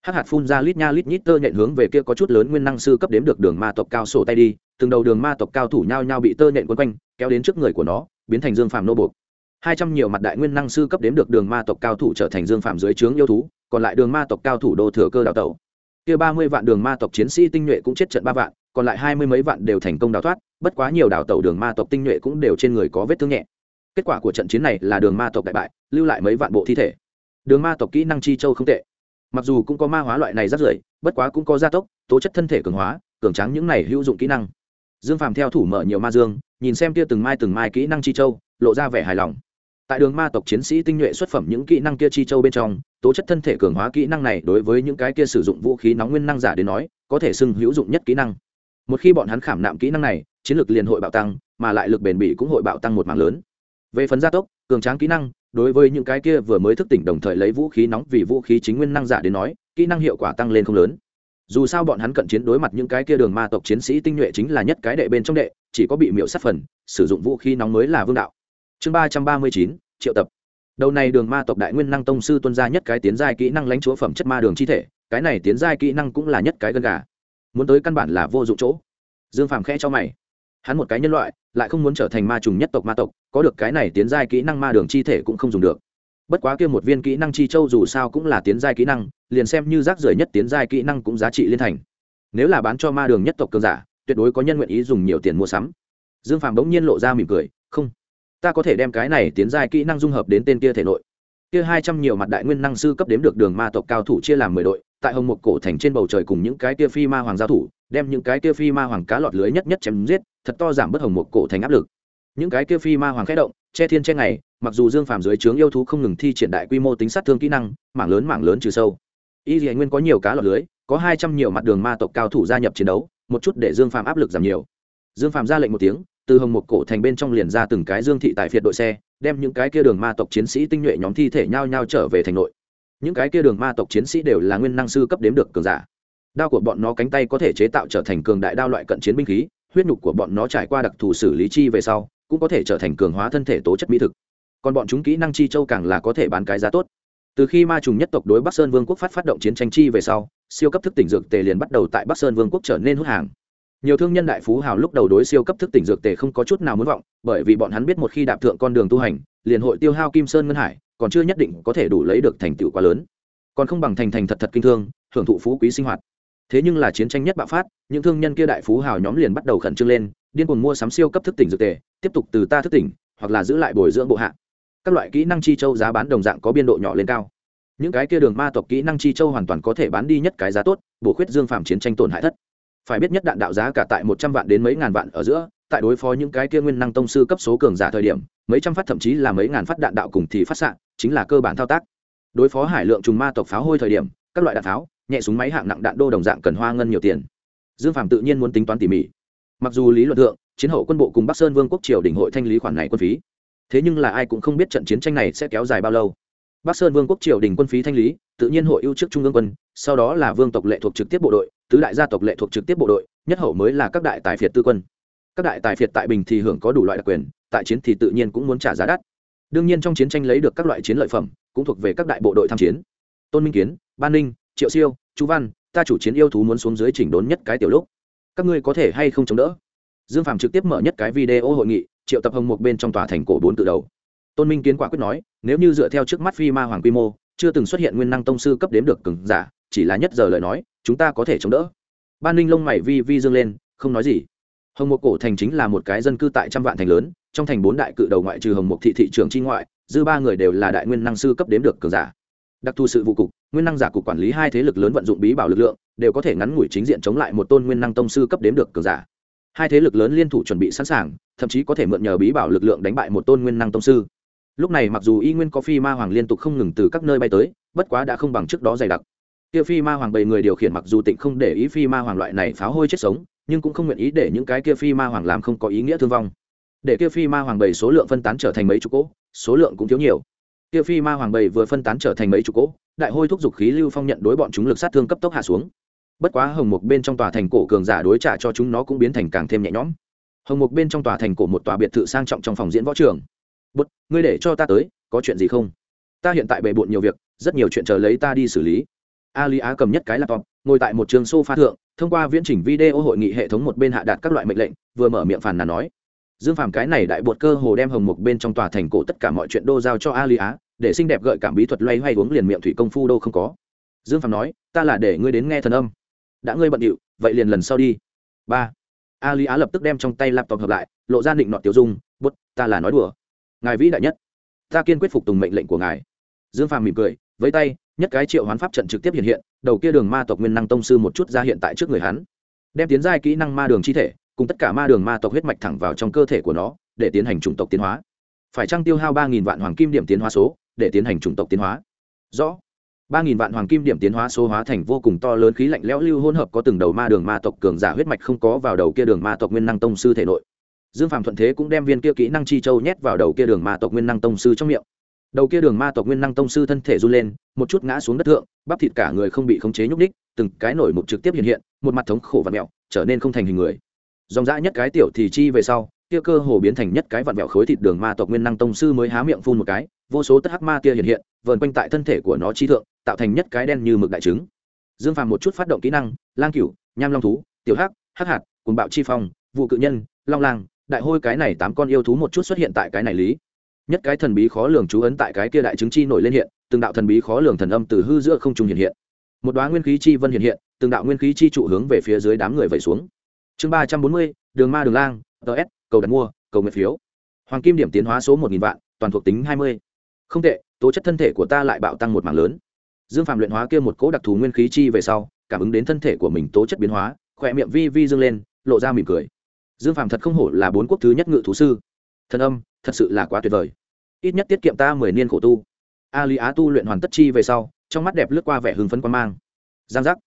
hắc hạt phun ra lít nha lít nhít tơ nhện hướng về kia có chút lớn nguyên năng sư cấp đếm được đường ma tộc cao sổ tay đi, từng đầu đường ma tộc cao thủ nhao nhao bị tơ nhện quấn quanh, kéo đến trước người của nó, biến thành dương phàm nô buộc. Hai trăm nhiều mặt đại nguyên năng sư cấp đếm được đường ma tộc cao thủ trở thành dương phàm dưới trướng yêu thú, còn lại đường ma tộc cao thủ đô thừa cơ đào tẩu. Kia ba mươi vạn đường ma tộc chiến sĩ tinh nhuệ cũng chết trận ba vạn, còn lại hai mươi mấy vạn đều thành công đào thoát, bất quá nhiều đào tẩu đường ma tộc tinh nhuệ cũng đều trên người có vết thương nhẹ. Kết quả của trận chiến này là đường ma tộc đại bại, lưu lại mấy vạn bộ thi thể. Đường ma tộc kỹ năng chi châu không tệ mặc dù cũng có ma hóa loại này rất rưởi, bất quá cũng có gia tốc, tố chất thân thể cường hóa, cường tráng những này hữu dụng kỹ năng. Dương phàm theo thủ mở nhiều ma dương, nhìn xem kia từng mai từng mai kỹ năng chi châu, lộ ra vẻ hài lòng. Tại đường ma tộc chiến sĩ tinh nhuệ xuất phẩm những kỹ năng kia chi châu bên trong, tố chất thân thể cường hóa kỹ năng này đối với những cái kia sử dụng vũ khí nóng nguyên năng giả đến nói, có thể xưng hữu dụng nhất kỹ năng. Một khi bọn hắn khảm nạm kỹ năng này, chiến lược liền hội bạo tăng, mà lại lực bền bỉ cũng hội bạo tăng một mảng lớn. Về phần gia tốc, cường tráng kỹ năng đối với những cái kia vừa mới thức tỉnh đồng thời lấy vũ khí nóng vì vũ khí chính nguyên năng giả đến nói, kỹ năng hiệu quả tăng lên không lớn. Dù sao bọn hắn cận chiến đối mặt những cái kia đường ma tộc chiến sĩ tinh nhuệ chính là nhất cái đệ bên trong đệ, chỉ có bị miễu sát phần, sử dụng vũ khí nóng mới là vương đạo. Chương ba trăm ba mươi chín, triệu tập. Đầu này đường ma tộc đại nguyên năng tông sư tuân ra nhất cái tiến giai kỹ năng lãnh chúa phẩm chất ma đường chi thể, cái này tiến giai kỹ năng cũng là nhất cái gân gà. Muốn tới căn bản là vô dụng chỗ. Dương phàm khẽ cho mày. Hắn một cái nhân loại lại không muốn trở thành ma trùng nhất tộc ma tộc, có được cái này tiến giai kỹ năng ma đường chi thể cũng không dùng được. Bất quá kia một viên kỹ năng chi châu dù sao cũng là tiến giai kỹ năng, liền xem như rác rưởi nhất tiến giai kỹ năng cũng giá trị liên thành. Nếu là bán cho ma đường nhất tộc cường giả, tuyệt đối có nhân nguyện ý dùng nhiều tiền mua sắm. Dương phàm bỗng nhiên lộ ra mỉm cười, không, ta có thể đem cái này tiến giai kỹ năng dung hợp đến tên kia thể nội. Kia hai trăm nhiều mặt đại nguyên năng sư cấp đếm được đường ma tộc cao thủ chia làm mười đội, tại hồng một cổ thành trên bầu trời cùng những cái kia phi ma hoàng giao thủ, đem những cái kia phi ma hoàng cá lọt lưới nhất nhất chém giết thật to giảm bớt hồng một cổ thành áp lực. Những cái kia phi ma hoàng khẽ động, che thiên che ngày, mặc dù dương phàm dưới trướng yêu thú không ngừng thi triển đại quy mô tính sát thương kỹ năng, mảng lớn mảng lớn trừ sâu. Y dì nguyên có nhiều cá lọt lưới, có hai trăm nhiều mặt đường ma tộc cao thủ gia nhập chiến đấu, một chút để dương phàm áp lực giảm nhiều. Dương phàm ra lệnh một tiếng, từ hồng một cổ thành bên trong liền ra từng cái dương thị tại phiệt đội xe, đem những cái kia đường ma tộc chiến sĩ tinh nhuệ nhóm thi thể nhao nhao trở về thành nội. Những cái kia đường ma tộc chiến sĩ đều là nguyên năng sư cấp đếm được cường giả. Đao của bọn nó cánh tay có thể chế tạo trở thành cường đại đao loại cận chiến binh khí huyết nhục của bọn nó trải qua đặc thù xử lý chi về sau, cũng có thể trở thành cường hóa thân thể tố chất mỹ thực. Còn bọn chúng kỹ năng chi châu càng là có thể bán cái giá tốt. Từ khi ma trùng nhất tộc đối bắc sơn vương quốc phát phát động chiến tranh chi về sau, siêu cấp thức tỉnh dược tề liền bắt đầu tại bắc sơn vương quốc trở nên hút hàng. Nhiều thương nhân đại phú hào lúc đầu đối siêu cấp thức tỉnh dược tề không có chút nào muốn vọng, bởi vì bọn hắn biết một khi đạp thượng con đường tu hành, liền hội tiêu hao kim sơn ngân hải, còn chưa nhất định có thể đủ lấy được thành tựu quá lớn. Còn không bằng thành thành thật thật kinh thương hưởng thụ phú quý sinh hoạt thế nhưng là chiến tranh nhất bạo phát, những thương nhân kia đại phú hào nhóm liền bắt đầu khẩn trương lên, điên cuồng mua sắm siêu cấp thức tỉnh dược tề, tiếp tục từ ta thức tỉnh, hoặc là giữ lại bồi dưỡng bộ hạ. Các loại kỹ năng chi châu giá bán đồng dạng có biên độ nhỏ lên cao. Những cái kia đường ma tộc kỹ năng chi châu hoàn toàn có thể bán đi nhất cái giá tốt, bổ khuyết dương phạm chiến tranh tổn hại thất. Phải biết nhất đạn đạo giá cả tại một trăm vạn đến mấy ngàn vạn ở giữa, tại đối phó những cái kia nguyên năng tông sư cấp số cường giả thời điểm, mấy trăm phát thậm chí là mấy ngàn phát đạn đạo cùng thì phát xạ, chính là cơ bản thao tác. Đối phó hải lượng trùng ma tộc pháo hôi thời điểm, các loại đạn pháo nhẹ súng máy hạng nặng đạn đô đồng dạng cần hoa ngân nhiều tiền. Dương phạm tự nhiên muốn tính toán tỉ mỉ. Mặc dù lý luận thượng, chiến hậu quân bộ cùng bắc sơn vương quốc triều đình hội thanh lý khoản này quân phí. Thế nhưng là ai cũng không biết trận chiến tranh này sẽ kéo dài bao lâu. Bắc sơn vương quốc triều đình quân phí thanh lý, tự nhiên hội ưu trước trung ương quân, sau đó là vương tộc lệ thuộc trực tiếp bộ đội, tứ đại gia tộc lệ thuộc trực tiếp bộ đội, nhất hậu mới là các đại tài phiệt tư quân. Các đại tài phiệt tại bình thì hưởng có đủ loại đặc quyền, tại chiến thì tự nhiên cũng muốn trả giá đắt. Đương nhiên trong chiến tranh lấy được các loại chiến lợi phẩm, cũng thuộc về các đại bộ đội tham chiến. Tôn minh kiến, ban ninh, triệu siêu chú văn, ta chủ chiến yêu thú muốn xuống dưới chỉnh đốn nhất cái tiểu lúc. Các ngươi có thể hay không chống đỡ? Dương phạm trực tiếp mở nhất cái video hội nghị, triệu tập hồng một bên trong tòa thành cổ bốn tự đầu. Tôn minh kiến quả quyết nói, nếu như dựa theo trước mắt phi ma hoàng quy mô, chưa từng xuất hiện nguyên năng tông sư cấp đếm được cứng giả, chỉ là nhất giờ lời nói, chúng ta có thể chống đỡ. Ban ninh lông mày vi vi dương lên, không nói gì. Hồng một cổ thành chính là một cái dân cư tại trăm vạn thành lớn, trong thành bốn đại cự đầu ngoại trừ hồng một thị thị trường chi ngoại, dư ba người đều là đại nguyên năng sư cấp đếm được cường giả. Đặc thù sự vụ cục nguyên năng giả cục quản lý hai thế lực lớn vận dụng bí bảo lực lượng, đều có thể ngắn ngủi chính diện chống lại một tôn nguyên năng tông sư cấp đếm được cường giả. Hai thế lực lớn liên thủ chuẩn bị sẵn sàng, thậm chí có thể mượn nhờ bí bảo lực lượng đánh bại một tôn nguyên năng tông sư. Lúc này mặc dù y nguyên có phi ma hoàng liên tục không ngừng từ các nơi bay tới, bất quá đã không bằng trước đó dày đặc. Kia phi ma hoàng bầy người điều khiển mặc dù tịnh không để ý phi ma hoàng loại này pháo hôi chết sống, nhưng cũng không nguyện ý để những cái kia phi ma hoàng làm không có ý nghĩa thương vong. Để kia phi ma hoàng bầy số lượng phân tán trở thành mấy chục cỗ, số lượng cũng thiếu nhiều kia phi ma hoàng bầy vừa phân tán trở thành mấy chục cỗ, đại hôi thúc giục khí lưu phong nhận đối bọn chúng lực sát thương cấp tốc hạ xuống. Bất quá hồng mục bên trong tòa thành cổ cường giả đối trả cho chúng nó cũng biến thành càng thêm nhẹ nhõm. Hồng mục bên trong tòa thành cổ một tòa biệt thự sang trọng trong phòng diễn võ trường. Bút ngươi để cho ta tới, có chuyện gì không? Ta hiện tại bề bộn nhiều việc, rất nhiều chuyện chờ lấy ta đi xử lý. A lý á cầm nhất cái laptop, ngồi tại một trường sofa thượng, thông qua viễn chỉnh video hội nghị hệ thống một bên hạ đạt các loại mệnh lệnh, vừa mở miệng phàn nàn nói dương phàm cái này đại bột cơ hồ đem hồng mục bên trong tòa thành cổ tất cả mọi chuyện đô giao cho a lý á, để xinh đẹp gợi cảm bí thuật loay hoay uống liền miệng thủy công phu đô không có. Dương phàm nói, ta là để ngươi đến nghe thần âm. Đã ngươi bận điệu, vậy liền lần sau đi. Ba, a lý á lập tức đem trong tay laptop hợp lại, lộ ra định nọ tiêu dung, bút, ta là nói đùa. Ngài vĩ đại nhất. Ta kiên quyết phục tùng mệnh lệnh của ngài. Dương phàm mỉm cười, với tay, nhất cái triệu hoán pháp trận trực tiếp hiện hiện, đầu kia đường ma tộc nguyên năng tông sư một chút ra hiện tại trước người hắn, đem tiến giai kỹ năng ma đường chi thể cùng tất cả ma đường ma tộc huyết mạch thẳng vào trong cơ thể của nó, để tiến hành chủng tộc tiến hóa. Phải trăng tiêu hao ba nghìn vạn hoàng kim điểm tiến hóa số, để tiến hành chủng tộc tiến hóa? Rõ. ba nghìn vạn hoàng kim điểm tiến hóa số hóa thành vô cùng to lớn khí lạnh lẽo lưu hỗn hợp có từng đầu ma đường ma tộc cường giả huyết mạch không có vào đầu kia đường ma tộc nguyên năng tông sư thể nội. Dương phạm thuận thế cũng đem viên kia kỹ năng chi châu nhét vào đầu kia đường ma tộc nguyên năng tông sư trong miệng. Đầu kia đường ma tộc nguyên năng tông sư thân thể run lên, một chút ngã xuống đất thượng, bắp thịt cả người không bị khống chế nhúc ních từng cái nổi mục trực tiếp hiện hiện, một mặt thống khổ và mẹo, trở nên không thành hình người dòng dã nhất cái tiểu thì chi về sau, kia cơ hồ biến thành nhất cái vặn vẹo khối thịt đường ma tộc nguyên năng tông sư mới há miệng phun một cái, vô số tất hắc ma kia hiện hiện, vờn quanh tại thân thể của nó chi thượng, tạo thành nhất cái đen như mực đại trứng. Dương phàm một chút phát động kỹ năng, lang cửu, nham long thú, tiểu hắc hắc hạt cùng bạo chi phong, vụ cự nhân, long lang, đại hôi cái này tám con yêu thú một chút xuất hiện tại cái này lý. Nhất cái thần bí khó lường chú ấn tại cái kia đại trứng chi nổi lên hiện, từng đạo thần bí khó lường thần âm từ hư giữa không trung hiện hiện. Một đoá nguyên khí chi vân hiện hiện, từng đạo nguyên khí chi trụ hướng về phía dưới đám người vẩy xuống chương ba trăm bốn mươi, đường ma đường lang ts cầu đặt mua, cầu nguyện phiếu. Hoàng kim điểm tiến hóa số một nghìn vạn, toàn thuộc tính hai mươi. Không tệ, tố chất thân thể của ta lại bạo tăng một mảng lớn. Dương phạm luyện hóa kia một cỗ đặc thù nguyên khí chi về sau, cảm ứng đến thân thể của mình tố chất biến hóa, khỏe miệng vi vi dương lên, lộ ra mỉm cười. Dương phạm thật không hổ là bốn quốc thứ nhất ngự thú sư. Thần âm, thật sự là quá tuyệt vời. Ít nhất tiết kiệm ta mười niên khổ tu. A lý á tu luyện hoàn tất chi về sau, trong mắt đẹp lướt qua vẻ hưng phấn quan mang. Giang giác.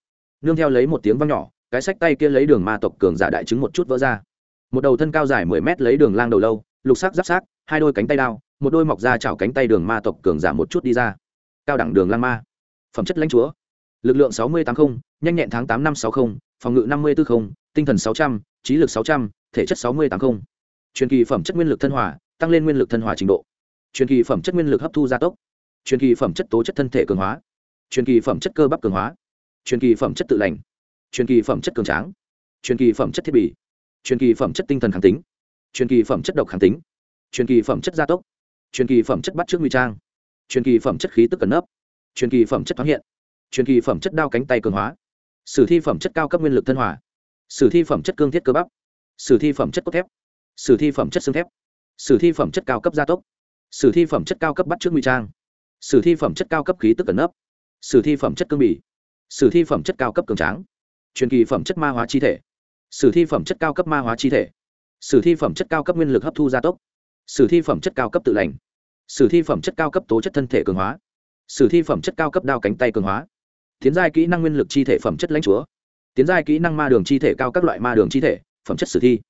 Nương theo lấy một tiếng văng nhỏ cái sách tay kia lấy đường ma tộc cường giả đại chứng một chút vỡ ra. Một đầu thân cao dài mười mét lấy đường lang đầu lâu, lục sắc giáp sát, hai đôi cánh tay đao, một đôi mọc ra chảo cánh tay đường ma tộc cường giả một chút đi ra. Cao đẳng đường lang ma. Phẩm chất lãnh chúa. Lực lượng sáu mươi tám mươi nhanh nhẹn tháng tám năm sáu mươi phòng ngự năm mươi bốn mươi tinh thần sáu trăm linh trí lực sáu trăm linh thể chất sáu mươi tám mươi truyền kỳ phẩm chất nguyên lực thân hòa, tăng lên nguyên lực thân hòa trình độ. Truyền kỳ phẩm chất nguyên lực hấp thu gia tốc. Truyền kỳ phẩm chất tố chất thân thể cường hóa. Truyền kỳ phẩm chất cơ bắp cường hóa. Truyền kỳ phẩm chất tự lành truyền kỳ phẩm chất cường tráng truyền kỳ phẩm chất thiết bị truyền kỳ phẩm chất tinh thần kháng tính truyền kỳ phẩm chất độc kháng tính truyền kỳ phẩm chất gia tốc truyền kỳ phẩm chất bắt trước nguy trang truyền kỳ phẩm chất khí tức cẩn nấp truyền kỳ phẩm chất thoáng hiện truyền kỳ phẩm chất đao cánh tay cường hóa sử thi phẩm chất cao cấp nguyên lực thân hòa sử thi phẩm chất cương thiết cơ bắp sử thi phẩm chất cốt thép sử thi phẩm chất xương thép sử thi phẩm chất cao cấp gia tốc sử thi phẩm chất cao cấp bắt trước nguy trang sử thi phẩm chất cao cấp khí tức cẩn nấp sử thi phẩm chất cương bỉ sử thi phẩm chất cao cấp cường tráng truyền kỳ phẩm chất ma hóa chi thể. Sử thi phẩm chất cao cấp ma hóa chi thể. Sử thi phẩm chất cao cấp nguyên lực hấp thu gia tốc. Sử thi phẩm chất cao cấp tự lành. Sử thi phẩm chất cao cấp tố chất thân thể cường hóa. Sử thi phẩm chất cao cấp đao cánh tay cường hóa. Tiến giai kỹ năng nguyên lực chi thể phẩm chất lãnh chúa. Tiến giai kỹ năng ma đường chi thể cao các loại ma đường chi thể, phẩm chất sử thi.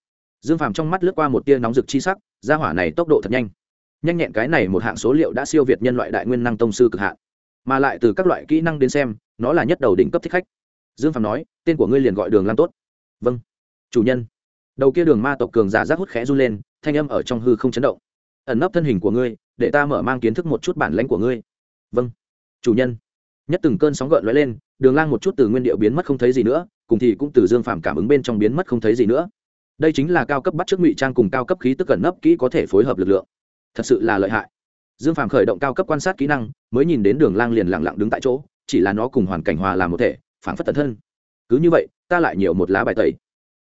Dương phàm trong mắt lướt qua một tia nóng rực chi sắc, gia hỏa này tốc độ thật nhanh. Nhanh nhẹn cái này một hạng số liệu đã siêu việt nhân loại đại nguyên năng tông sư cực hạn. Mà lại từ các loại kỹ năng đến xem, nó là nhất đầu đỉnh cấp thích khách dương phạm nói, tên của ngươi liền gọi đường lam tốt. Vâng chủ nhân. Đầu kia đường ma tộc cường giả rác hút khẽ run lên, thanh âm ở trong hư không chấn động. Ẩn nấp thân hình của ngươi, để ta mở mang kiến thức một chút bản lãnh của ngươi. Vâng chủ nhân. Nhất từng cơn sóng gợn lóe lên, đường lang một chút từ nguyên điệu biến mất không thấy gì nữa, cùng thì cũng từ dương phạm cảm ứng bên trong biến mất không thấy gì nữa. Đây chính là cao cấp bắt trước ngụy trang cùng cao cấp khí tức cẩn nấp kỹ có thể phối hợp lực lượng. Thật sự là lợi hại. Dương phạm khởi động cao cấp quan sát kỹ năng, mới nhìn đến đường lang liền lặng lặng đứng tại chỗ, chỉ là nó cùng hoàn cảnh hòa làm một thể phản phất tận thân. Cứ như vậy, ta lại nhiều một lá bài tẩy.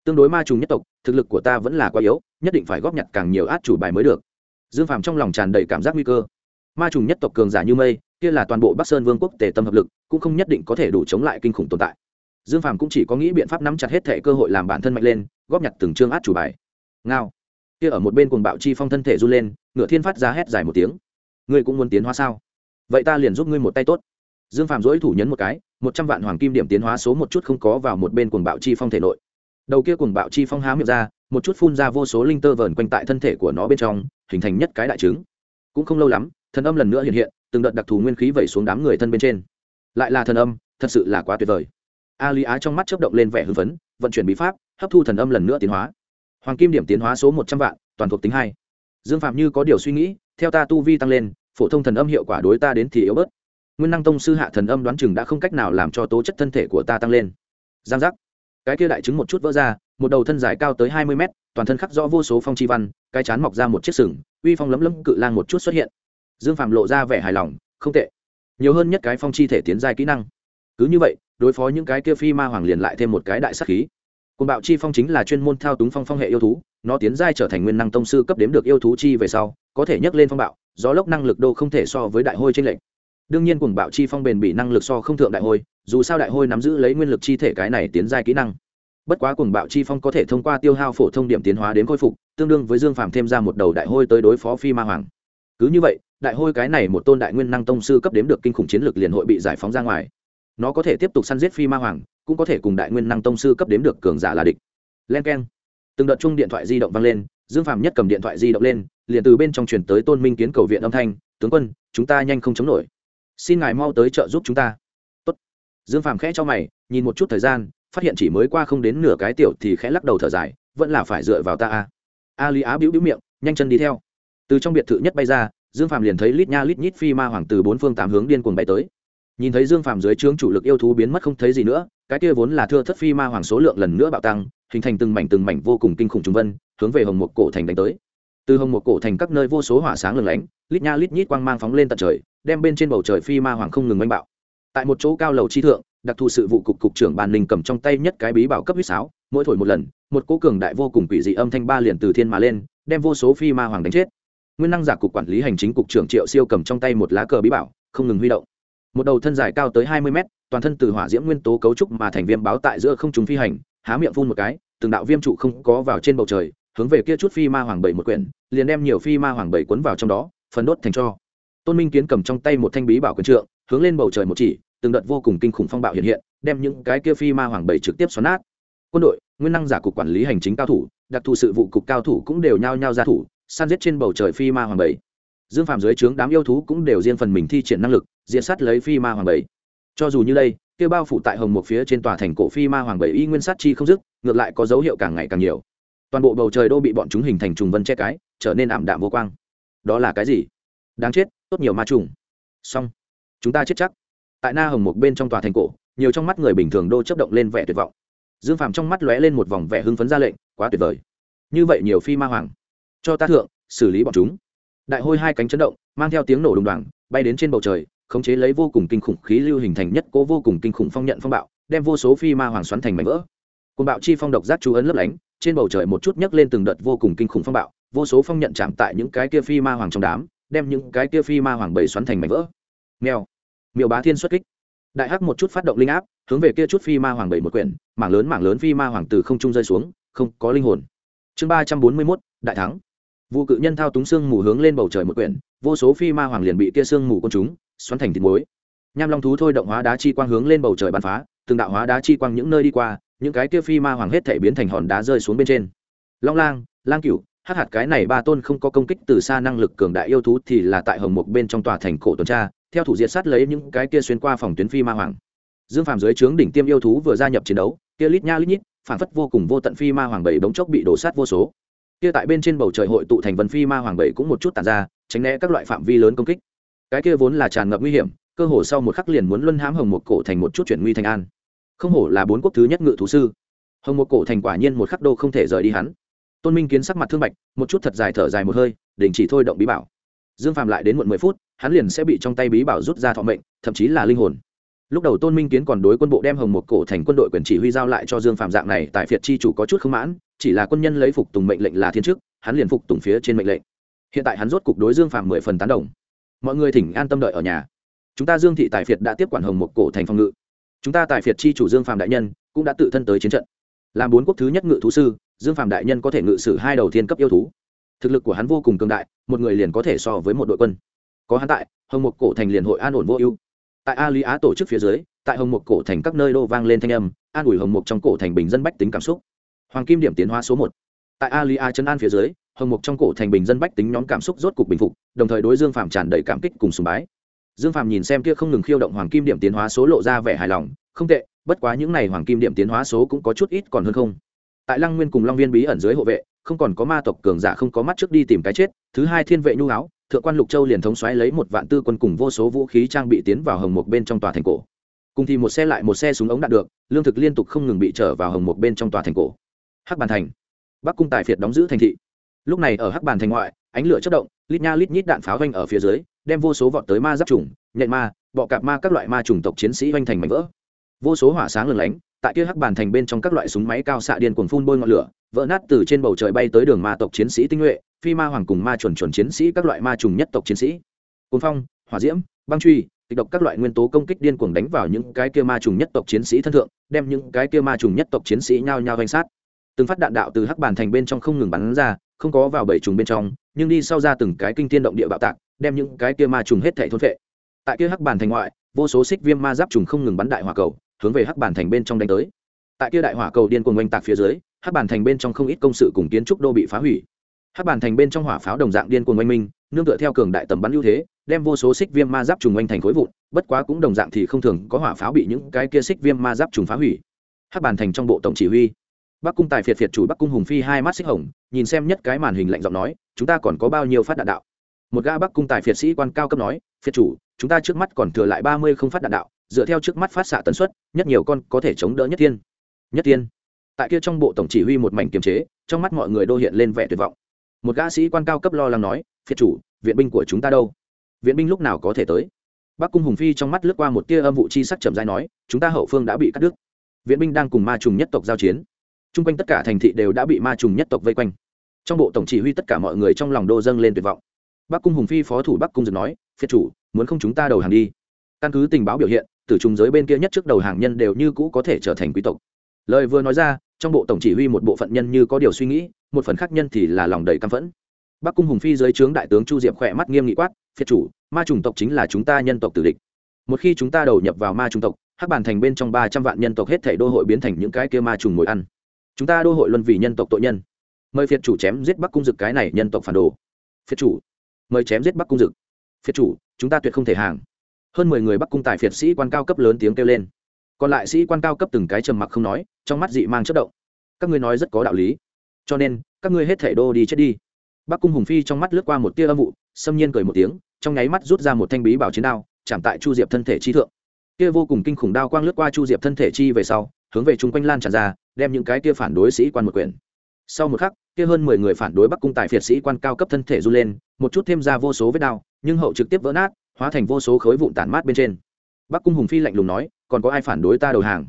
Tương đối ma trùng nhất tộc, thực lực của ta vẫn là quá yếu, nhất định phải góp nhặt càng nhiều át chủ bài mới được. Dương phạm trong lòng tràn đầy cảm giác nguy cơ. Ma trùng nhất tộc cường giả như mây, kia là toàn bộ bắc sơn vương quốc tề tâm hợp lực, cũng không nhất định có thể đủ chống lại kinh khủng tồn tại. Dương phàm cũng chỉ có nghĩ biện pháp nắm chặt hết thệ cơ hội làm bản thân mạnh lên, góp nhặt từng chương át chủ bài. Ngao. Kia ở một bên cuồng bạo chi phong thân thể run lên, ngựa thiên phát ra hét dài một tiếng. Ngươi cũng muốn tiến hóa sao? Vậy ta liền giúp ngươi một tay tốt dương phàm dỗi thủ nhấn một cái, một trăm vạn hoàng kim điểm tiến hóa số một chút không có vào một bên cuồng bạo chi phong thể nội. Đầu kia cuồng bạo chi phong há miệng ra, một chút phun ra vô số linh tơ vờn quanh tại thân thể của nó bên trong, hình thành nhất cái đại trứng. Cũng không lâu lắm, thần âm lần nữa hiện hiện, từng đợt đặc thù nguyên khí vẩy xuống đám người thân bên trên. Lại là thần âm, thật sự là quá tuyệt vời. A lý á trong mắt chớp động lên vẻ hưng phấn, vận chuyển bí pháp, hấp thu thần âm lần nữa tiến hóa. Hoàng kim điểm tiến hóa số một trăm vạn, toàn thuộc tính hai. Dương phạm như có điều suy nghĩ, theo ta tu vi tăng lên, phổ thông thần âm hiệu quả đối ta đến thì yếu bớt nguyên năng tông sư hạ thần âm đoán chừng đã không cách nào làm cho tố chất thân thể của ta tăng lên. Giang giác. Cái kia đại chứng một chút vỡ ra, một đầu thân dài cao tới hai mươi mét, toàn thân khắc rõ vô số phong chi văn, cái chán mọc ra một chiếc sừng, uy phong lấm lấm cự lang một chút xuất hiện. Dương phạm lộ ra vẻ hài lòng, không tệ. Nhiều hơn nhất cái phong chi thể tiến giai kỹ năng. Cứ như vậy, đối phó những cái kia phi ma hoàng liền lại thêm một cái đại sắc khí. Côn bạo chi phong chính là chuyên môn thao túng phong phong hệ yêu thú, nó tiến giai trở thành nguyên năng tông sư cấp đếm được yêu thú chi về sau, có thể nhấc lên phong bạo, gió lốc năng lực đô không thể so với đại hôi trên lệnh đương nhiên cuồng bạo chi phong bền bị năng lực so không thượng đại hôi, dù sao đại hôi nắm giữ lấy nguyên lực chi thể cái này tiến giai kỹ năng. Bất quá cuồng bạo chi phong có thể thông qua tiêu hao phổ thông điểm tiến hóa đến khôi phục, tương đương với dương phàm thêm ra một đầu đại hôi tới đối phó phi ma hoàng. Cứ như vậy, đại hôi cái này một tôn đại nguyên năng tông sư cấp đếm được kinh khủng chiến lược liền hội bị giải phóng ra ngoài. Nó có thể tiếp tục săn giết phi ma hoàng, cũng có thể cùng đại nguyên năng tông sư cấp đếm được cường giả là địch. Len k e n từng đợt chung điện thoại di động vang lên, dương phàm nhất cầm điện thoại di động lên, liền từ bên trong chuyển tới tôn minh kiến cầu viện âm thanh, tướng quân, chúng ta nhanh không chống nổi xin ngài mau tới trợ giúp chúng ta. Tốt. dương phàm khẽ cho mày, nhìn một chút thời gian, phát hiện chỉ mới qua không đến nửa cái tiểu thì khẽ lắc đầu thở dài, vẫn là phải dựa vào ta a a lý á bĩu bĩu miệng, nhanh chân đi theo. Từ trong biệt thự nhất bay ra, dương phàm liền thấy lít nha lít nhít phi ma hoàng từ bốn phương tám hướng điên cuồng bay tới. Nhìn thấy dương phàm dưới trướng chủ lực yêu thú biến mất không thấy gì nữa, cái kia vốn là thưa thất phi ma hoàng số lượng lần nữa bạo tăng, hình thành từng mảnh từng mảnh vô cùng kinh khủng trung vân, hướng về hồng một cổ thành đánh tới. Từ hồng một cổ thành các nơi vô số hỏa sáng lừng lánh, lít nha lít nhít quang mang phóng lên tận trời đem bên trên bầu trời phi ma hoàng không ngừng oanh bạo. Tại một chỗ cao lầu chi thượng, đặc thù sự vụ cục cục trưởng bàn ninh cầm trong tay nhất cái bí bảo cấp huýt sáo, mỗi thổi một lần, một cỗ cường đại vô cùng quỷ dị âm thanh ba liền từ thiên mà lên, đem vô số phi ma hoàng đánh chết. Nguyên năng giả cục quản lý hành chính cục trưởng triệu siêu cầm trong tay một lá cờ bí bảo, không ngừng huy động. Một đầu thân dài cao tới hai mươi mét, toàn thân từ hỏa diễm nguyên tố cấu trúc mà thành viêm báo tại giữa không chúng phi hành, há miệng phun một cái, từng đạo viêm trụ không có vào trên bầu trời, hướng về kia chút phi ma hoàng bảy một quyển, liền đem nhiều phi ma hoàng bảy cuốn vào trong đó phần đốt thành cho tôn minh kiến cầm trong tay một thanh bí bảo quyền trượng, hướng lên bầu trời một chỉ, từng đợt vô cùng kinh khủng phong bạo hiện hiện, đem những cái kia phi ma hoàng bảy trực tiếp xoắn nát. Quân đội, nguyên năng giả cục quản lý hành chính cao thủ, đặc thù sự vụ cục cao thủ cũng đều nhao nhao ra thủ, san giết trên bầu trời phi ma hoàng bảy dương phạm dưới trướng đám yêu thú cũng đều riêng phần mình thi triển năng lực diện sát lấy phi ma hoàng bảy cho dù như đây kêu bao phủ tại hồng một phía trên tòa thành cổ phi ma hoàng bảy y nguyên sát chi không dứt, ngược lại có dấu hiệu càng ngày càng nhiều. Toàn bộ bầu trời đô bị bọn chúng hình thành trùng vân che cái, trở nên ảm đạm vô quang. Đó là cái gì? Đáng chết tốt nhiều ma trùng. Xong. Chúng ta chết chắc. Tại na hồng một bên trong tòa thành cổ, nhiều trong mắt người bình thường đô chấp động lên vẻ tuyệt vọng. Dương phàm trong mắt lóe lên một vòng vẻ hưng phấn ra lệnh, quá tuyệt vời. Như vậy nhiều phi ma hoàng. Cho ta thượng, xử lý bọn chúng. Đại hôi hai cánh chấn động, mang theo tiếng nổ đùng đoàng, bay đến trên bầu trời, khống chế lấy vô cùng kinh khủng khí lưu hình thành nhất cố vô cùng kinh khủng phong nhận phong bạo, đem vô số phi ma hoàng xoắn thành mảnh vỡ. Côn bạo chi phong độc giác chú ấn lấp lánh, trên bầu trời một chút nhấc lên từng đợt vô cùng kinh khủng phong bạo, vô số phong nhận chạm tại những cái kia phi ma hoàng trong đám đem những cái kia phi ma hoàng bảy xoắn thành mảnh vỡ. Nghèo miêu bá thiên xuất kích. Đại hắc một chút phát động linh áp, hướng về kia chút phi ma hoàng bảy một quyển, mảng lớn mảng lớn phi ma hoàng từ không trung rơi xuống, không có linh hồn. Chương ba trăm bốn mươi mốt, đại thắng. Vụ cự nhân thao túng xương mù hướng lên bầu trời một quyển, vô số phi ma hoàng liền bị kia xương mù côn chúng xoắn thành thịt muối. Nham long thú thôi động hóa đá chi quang hướng lên bầu trời bắn phá, từng đạo hóa đá chi quang những nơi đi qua, những cái kia phi ma hoàng hết thể biến thành hòn đá rơi xuống bên trên. Long lang lang cửu hắc hạt cái này ba tôn không có công kích từ xa năng lực cường đại yêu thú thì là tại hồng mục bên trong tòa thành cổ tuần tra, theo thủ diệt sát lấy những cái kia xuyên qua phòng tuyến phi ma hoàng. Dương phàm dưới trướng đỉnh tiêm yêu thú vừa gia nhập chiến đấu, kia lít nha lít nhít, phản phất vô cùng vô tận phi ma hoàng bảy bỗng chốc bị đổ sát vô số. Kia tại bên trên bầu trời hội tụ thành vân phi ma hoàng bảy cũng một chút tàn ra, tránh né các loại phạm vi lớn công kích. Cái kia vốn là tràn ngập nguy hiểm, cơ hồ sau một khắc liền muốn luân hãm hồng một cổ thành một chút chuyển nguy thành an. Không hổ là bốn quốc thứ nhất ngự thú sư. Hồng một cổ thành quả nhiên một khắc đô không thể rời đi hắn tôn minh kiến sắc mặt thương bạch, một chút thật dài thở dài một hơi, đình chỉ thôi động bí bảo. Dương phàm lại đến muộn mười phút, hắn liền sẽ bị trong tay bí bảo rút ra thọ mệnh, thậm chí là linh hồn. Lúc đầu tôn minh kiến còn đối quân bộ đem hồng một cổ thành quân đội quyền chỉ huy giao lại cho dương phạm dạng này, tại phiệt chi chủ có chút không mãn, chỉ là quân nhân lấy phục tùng mệnh lệnh là thiên chức, hắn liền phục tùng phía trên mệnh lệnh. Hiện tại hắn rốt cục đối dương phạm mười phần tán đồng. Mọi người thỉnh an tâm đợi ở nhà. Chúng ta dương thị tài phiệt đã tiếp quản hồng một cổ thành phòng ngự. Chúng ta tài phiệt chi chủ dương phạm đại nhân cũng đã tự thân tới chiến trận. Làm bốn quốc thứ nhất ngự thú sư dương phạm đại nhân có thể ngự sử hai đầu thiên cấp yêu thú. Thực lực của hắn vô cùng cường đại, một người liền có thể so với một đội quân. Có hắn tại, hồng Mục cổ thành liền hội an ổn vô ưu. Tại a lý á tổ chức phía dưới, tại hồng mục cổ thành các nơi đô vang lên thanh âm, an ủi hồng mục trong cổ thành bình dân bách tính cảm xúc. Hoàng kim điểm tiến hóa số một. Tại a lý á chân an phía dưới, hồng mục trong cổ thành bình dân bách tính nhóm cảm xúc rốt cục bình phục, đồng thời đối dương phạm tràn đầy cảm kích cùng sùng bái. Dương phạm nhìn xem kia không ngừng khiêu động hoàng kim điểm tiến hóa số lộ ra vẻ hài lòng, không tệ, bất quá những n à y hoàng kim điểm tiến hóa số cũng có chút ít còn hơn không tại lăng nguyên cùng long viên bí ẩn dưới hộ vệ, không còn có ma tộc cường giả không có mắt trước đi tìm cái chết, thứ hai thiên vệ nhu áo, thượng quan lục châu liền thống xoáy lấy một vạn tư quân cùng vô số vũ khí trang bị tiến vào hồng một bên trong tòa thành cổ. Cùng thì một xe lại một xe súng ống đạt được, lương thực liên tục không ngừng bị trở vào hồng một bên trong tòa thành cổ. Hắc bàn thành, bắc cung tài phiệt đóng giữ thành thị. Lúc này ở hắc bàn thành ngoại, ánh lửa chất động, lít nha lít nhít đạn pháo vanh ở phía dưới, đem vô số vọt tới ma giáp trùng, nhện ma, bọ cạp ma các loại ma trùng tộc chiến sĩ vanh thành mảnh vỡ. Vô số hỏa sáng lừng lánh tại kia hắc bàn thành bên trong các loại súng máy cao xạ điên cuồng phun bôi ngọn lửa, vỡ nát từ trên bầu trời bay tới đường ma tộc chiến sĩ tinh nhuệ, phi ma hoàng cùng ma chuẩn chuẩn chiến sĩ các loại ma trùng nhất tộc chiến sĩ. Cồn phong, hỏa diễm, băng truy, kịch độc các loại nguyên tố công kích điên cuồng đánh vào những cái kia ma trùng nhất tộc chiến sĩ thân thượng, đem những cái kia ma trùng nhất tộc chiến sĩ nhao nhao danh sát. Từng phát đạn đạo từ hắc bàn thành bên trong không ngừng bắn ra, không có vào bảy trùng bên trong, nhưng đi sau ra từng cái kinh tiên động địa bạo tạc, đem những cái kia ma trùng hết thể thôn phệ. Tại kia hắc bàn thành ngoại, vô số xích viêm ma giáp trùng không ngừng bắn đại hỏa cầu hướng về hắc bản thành bên trong đánh tới. Tại kia đại hỏa cầu điên cuồng oanh tạc phía dưới, hắc bản thành bên trong không ít công sự cùng kiến trúc đô bị phá hủy. Hắc bản thành bên trong hỏa pháo đồng dạng điên cuồng oanh minh, nương tựa theo cường đại tầm bắn ưu thế, đem vô số xích viêm ma giáp trùng oanh thành khối vụn, bất quá cũng đồng dạng thì không thường có hỏa pháo bị những cái kia xích viêm ma giáp trùng phá hủy. Hắc bản thành trong bộ tổng chỉ huy, bắc cung tài phiệt phiệt chủ bắc cung hùng phi hai mắt xích hồng, nhìn xem nhất cái màn hình lạnh giọng nói, chúng ta còn có bao nhiêu phát đạn đạo? Một gã bắc cung tài phiệt sĩ quan cao cấp nói, phiệt chủ, chúng ta trước mắt còn thừa lại ba mươi không phát đạn đạo dựa theo trước mắt phát xạ tần suất, nhất nhiều con có thể chống đỡ nhất thiên. Nhất thiên. Tại kia trong bộ tổng chỉ huy một mảnh kiềm chế, trong mắt mọi người đô hiện lên vẻ tuyệt vọng. Một gã sĩ quan cao cấp lo lắng nói, phiệt chủ, viện binh của chúng ta đâu? Viện binh lúc nào có thể tới? Bắc cung hùng phi trong mắt lướt qua một tia âm vụ chi sắc chậm rãi nói, chúng ta hậu phương đã bị cắt đứt. Viện binh đang cùng ma trùng nhất tộc giao chiến. T r u n g quanh tất cả thành thị đều đã bị ma trùng nhất tộc vây quanh. Trong bộ tổng chỉ huy tất cả mọi người trong lòng đô dâng lên tuyệt vọng. Bắc cung hùng phi phó thủ bắc cung dực nói, phiệt chủ, muốn không chúng ta đầu hàng đi? Căn cứ tình báo biểu hiện từ trùng giới bên kia nhất trước đầu hàng nhân đều như cũ có thể trở thành quý tộc. Lời vừa nói ra, trong bộ tổng chỉ huy một bộ phận nhân như có điều suy nghĩ, một phần khác nhân thì là lòng đầy căm phẫn. Bắc cung hùng phi dưới trướng đại tướng chu diệp khỏe mắt nghiêm nghị quát, phiệt chủ, ma chủng tộc chính là chúng ta nhân tộc tử địch. Một khi chúng ta đầu nhập vào ma chủng tộc, hắc bản thành bên trong ba trăm vạn nhân tộc hết thể đô hội biến thành những cái kia ma trùng ngồi ăn. Chúng ta đô hội luân vì nhân tộc tội nhân. Mời phiệt chủ chém giết bắc cung dực cái này nhân tộc phản đồ. Phiệt chủ, mời chém giết bắc cung dực. Phiệt chủ, chúng ta tuyệt không thể hàng hơn mười người bắc cung tài phiệt sĩ quan cao cấp lớn tiếng kêu lên. Còn lại sĩ quan cao cấp từng cái trầm mặc không nói, trong mắt dị mang chất động. Các ngươi nói rất có đạo lý. Cho nên, các ngươi hết thể đô đi chết đi. Bắc cung hùng phi trong mắt lướt qua một tia âm vụ xâm nhiên cười một tiếng, trong nháy mắt rút ra một thanh bí bảo chiến đao, chạm tại chu diệp thân thể chi thượng. Kia vô cùng kinh khủng đao quang lướt qua chu diệp thân thể chi về sau, hướng về chung quanh lan tràn ra, đem những cái kia phản đối sĩ quan một quyển sau một khắc, kia hơn mười người phản đối bắc cung tài phiệt sĩ quan cao cấp thân thể run lên, một chút thêm ra vô số vết đao, nhưng hậu trực tiếp vỡ nát hóa thành vô số khối vụn tản mát bên trên. Bắc cung hùng phi lạnh lùng nói, còn có ai phản đối ta đầu hàng?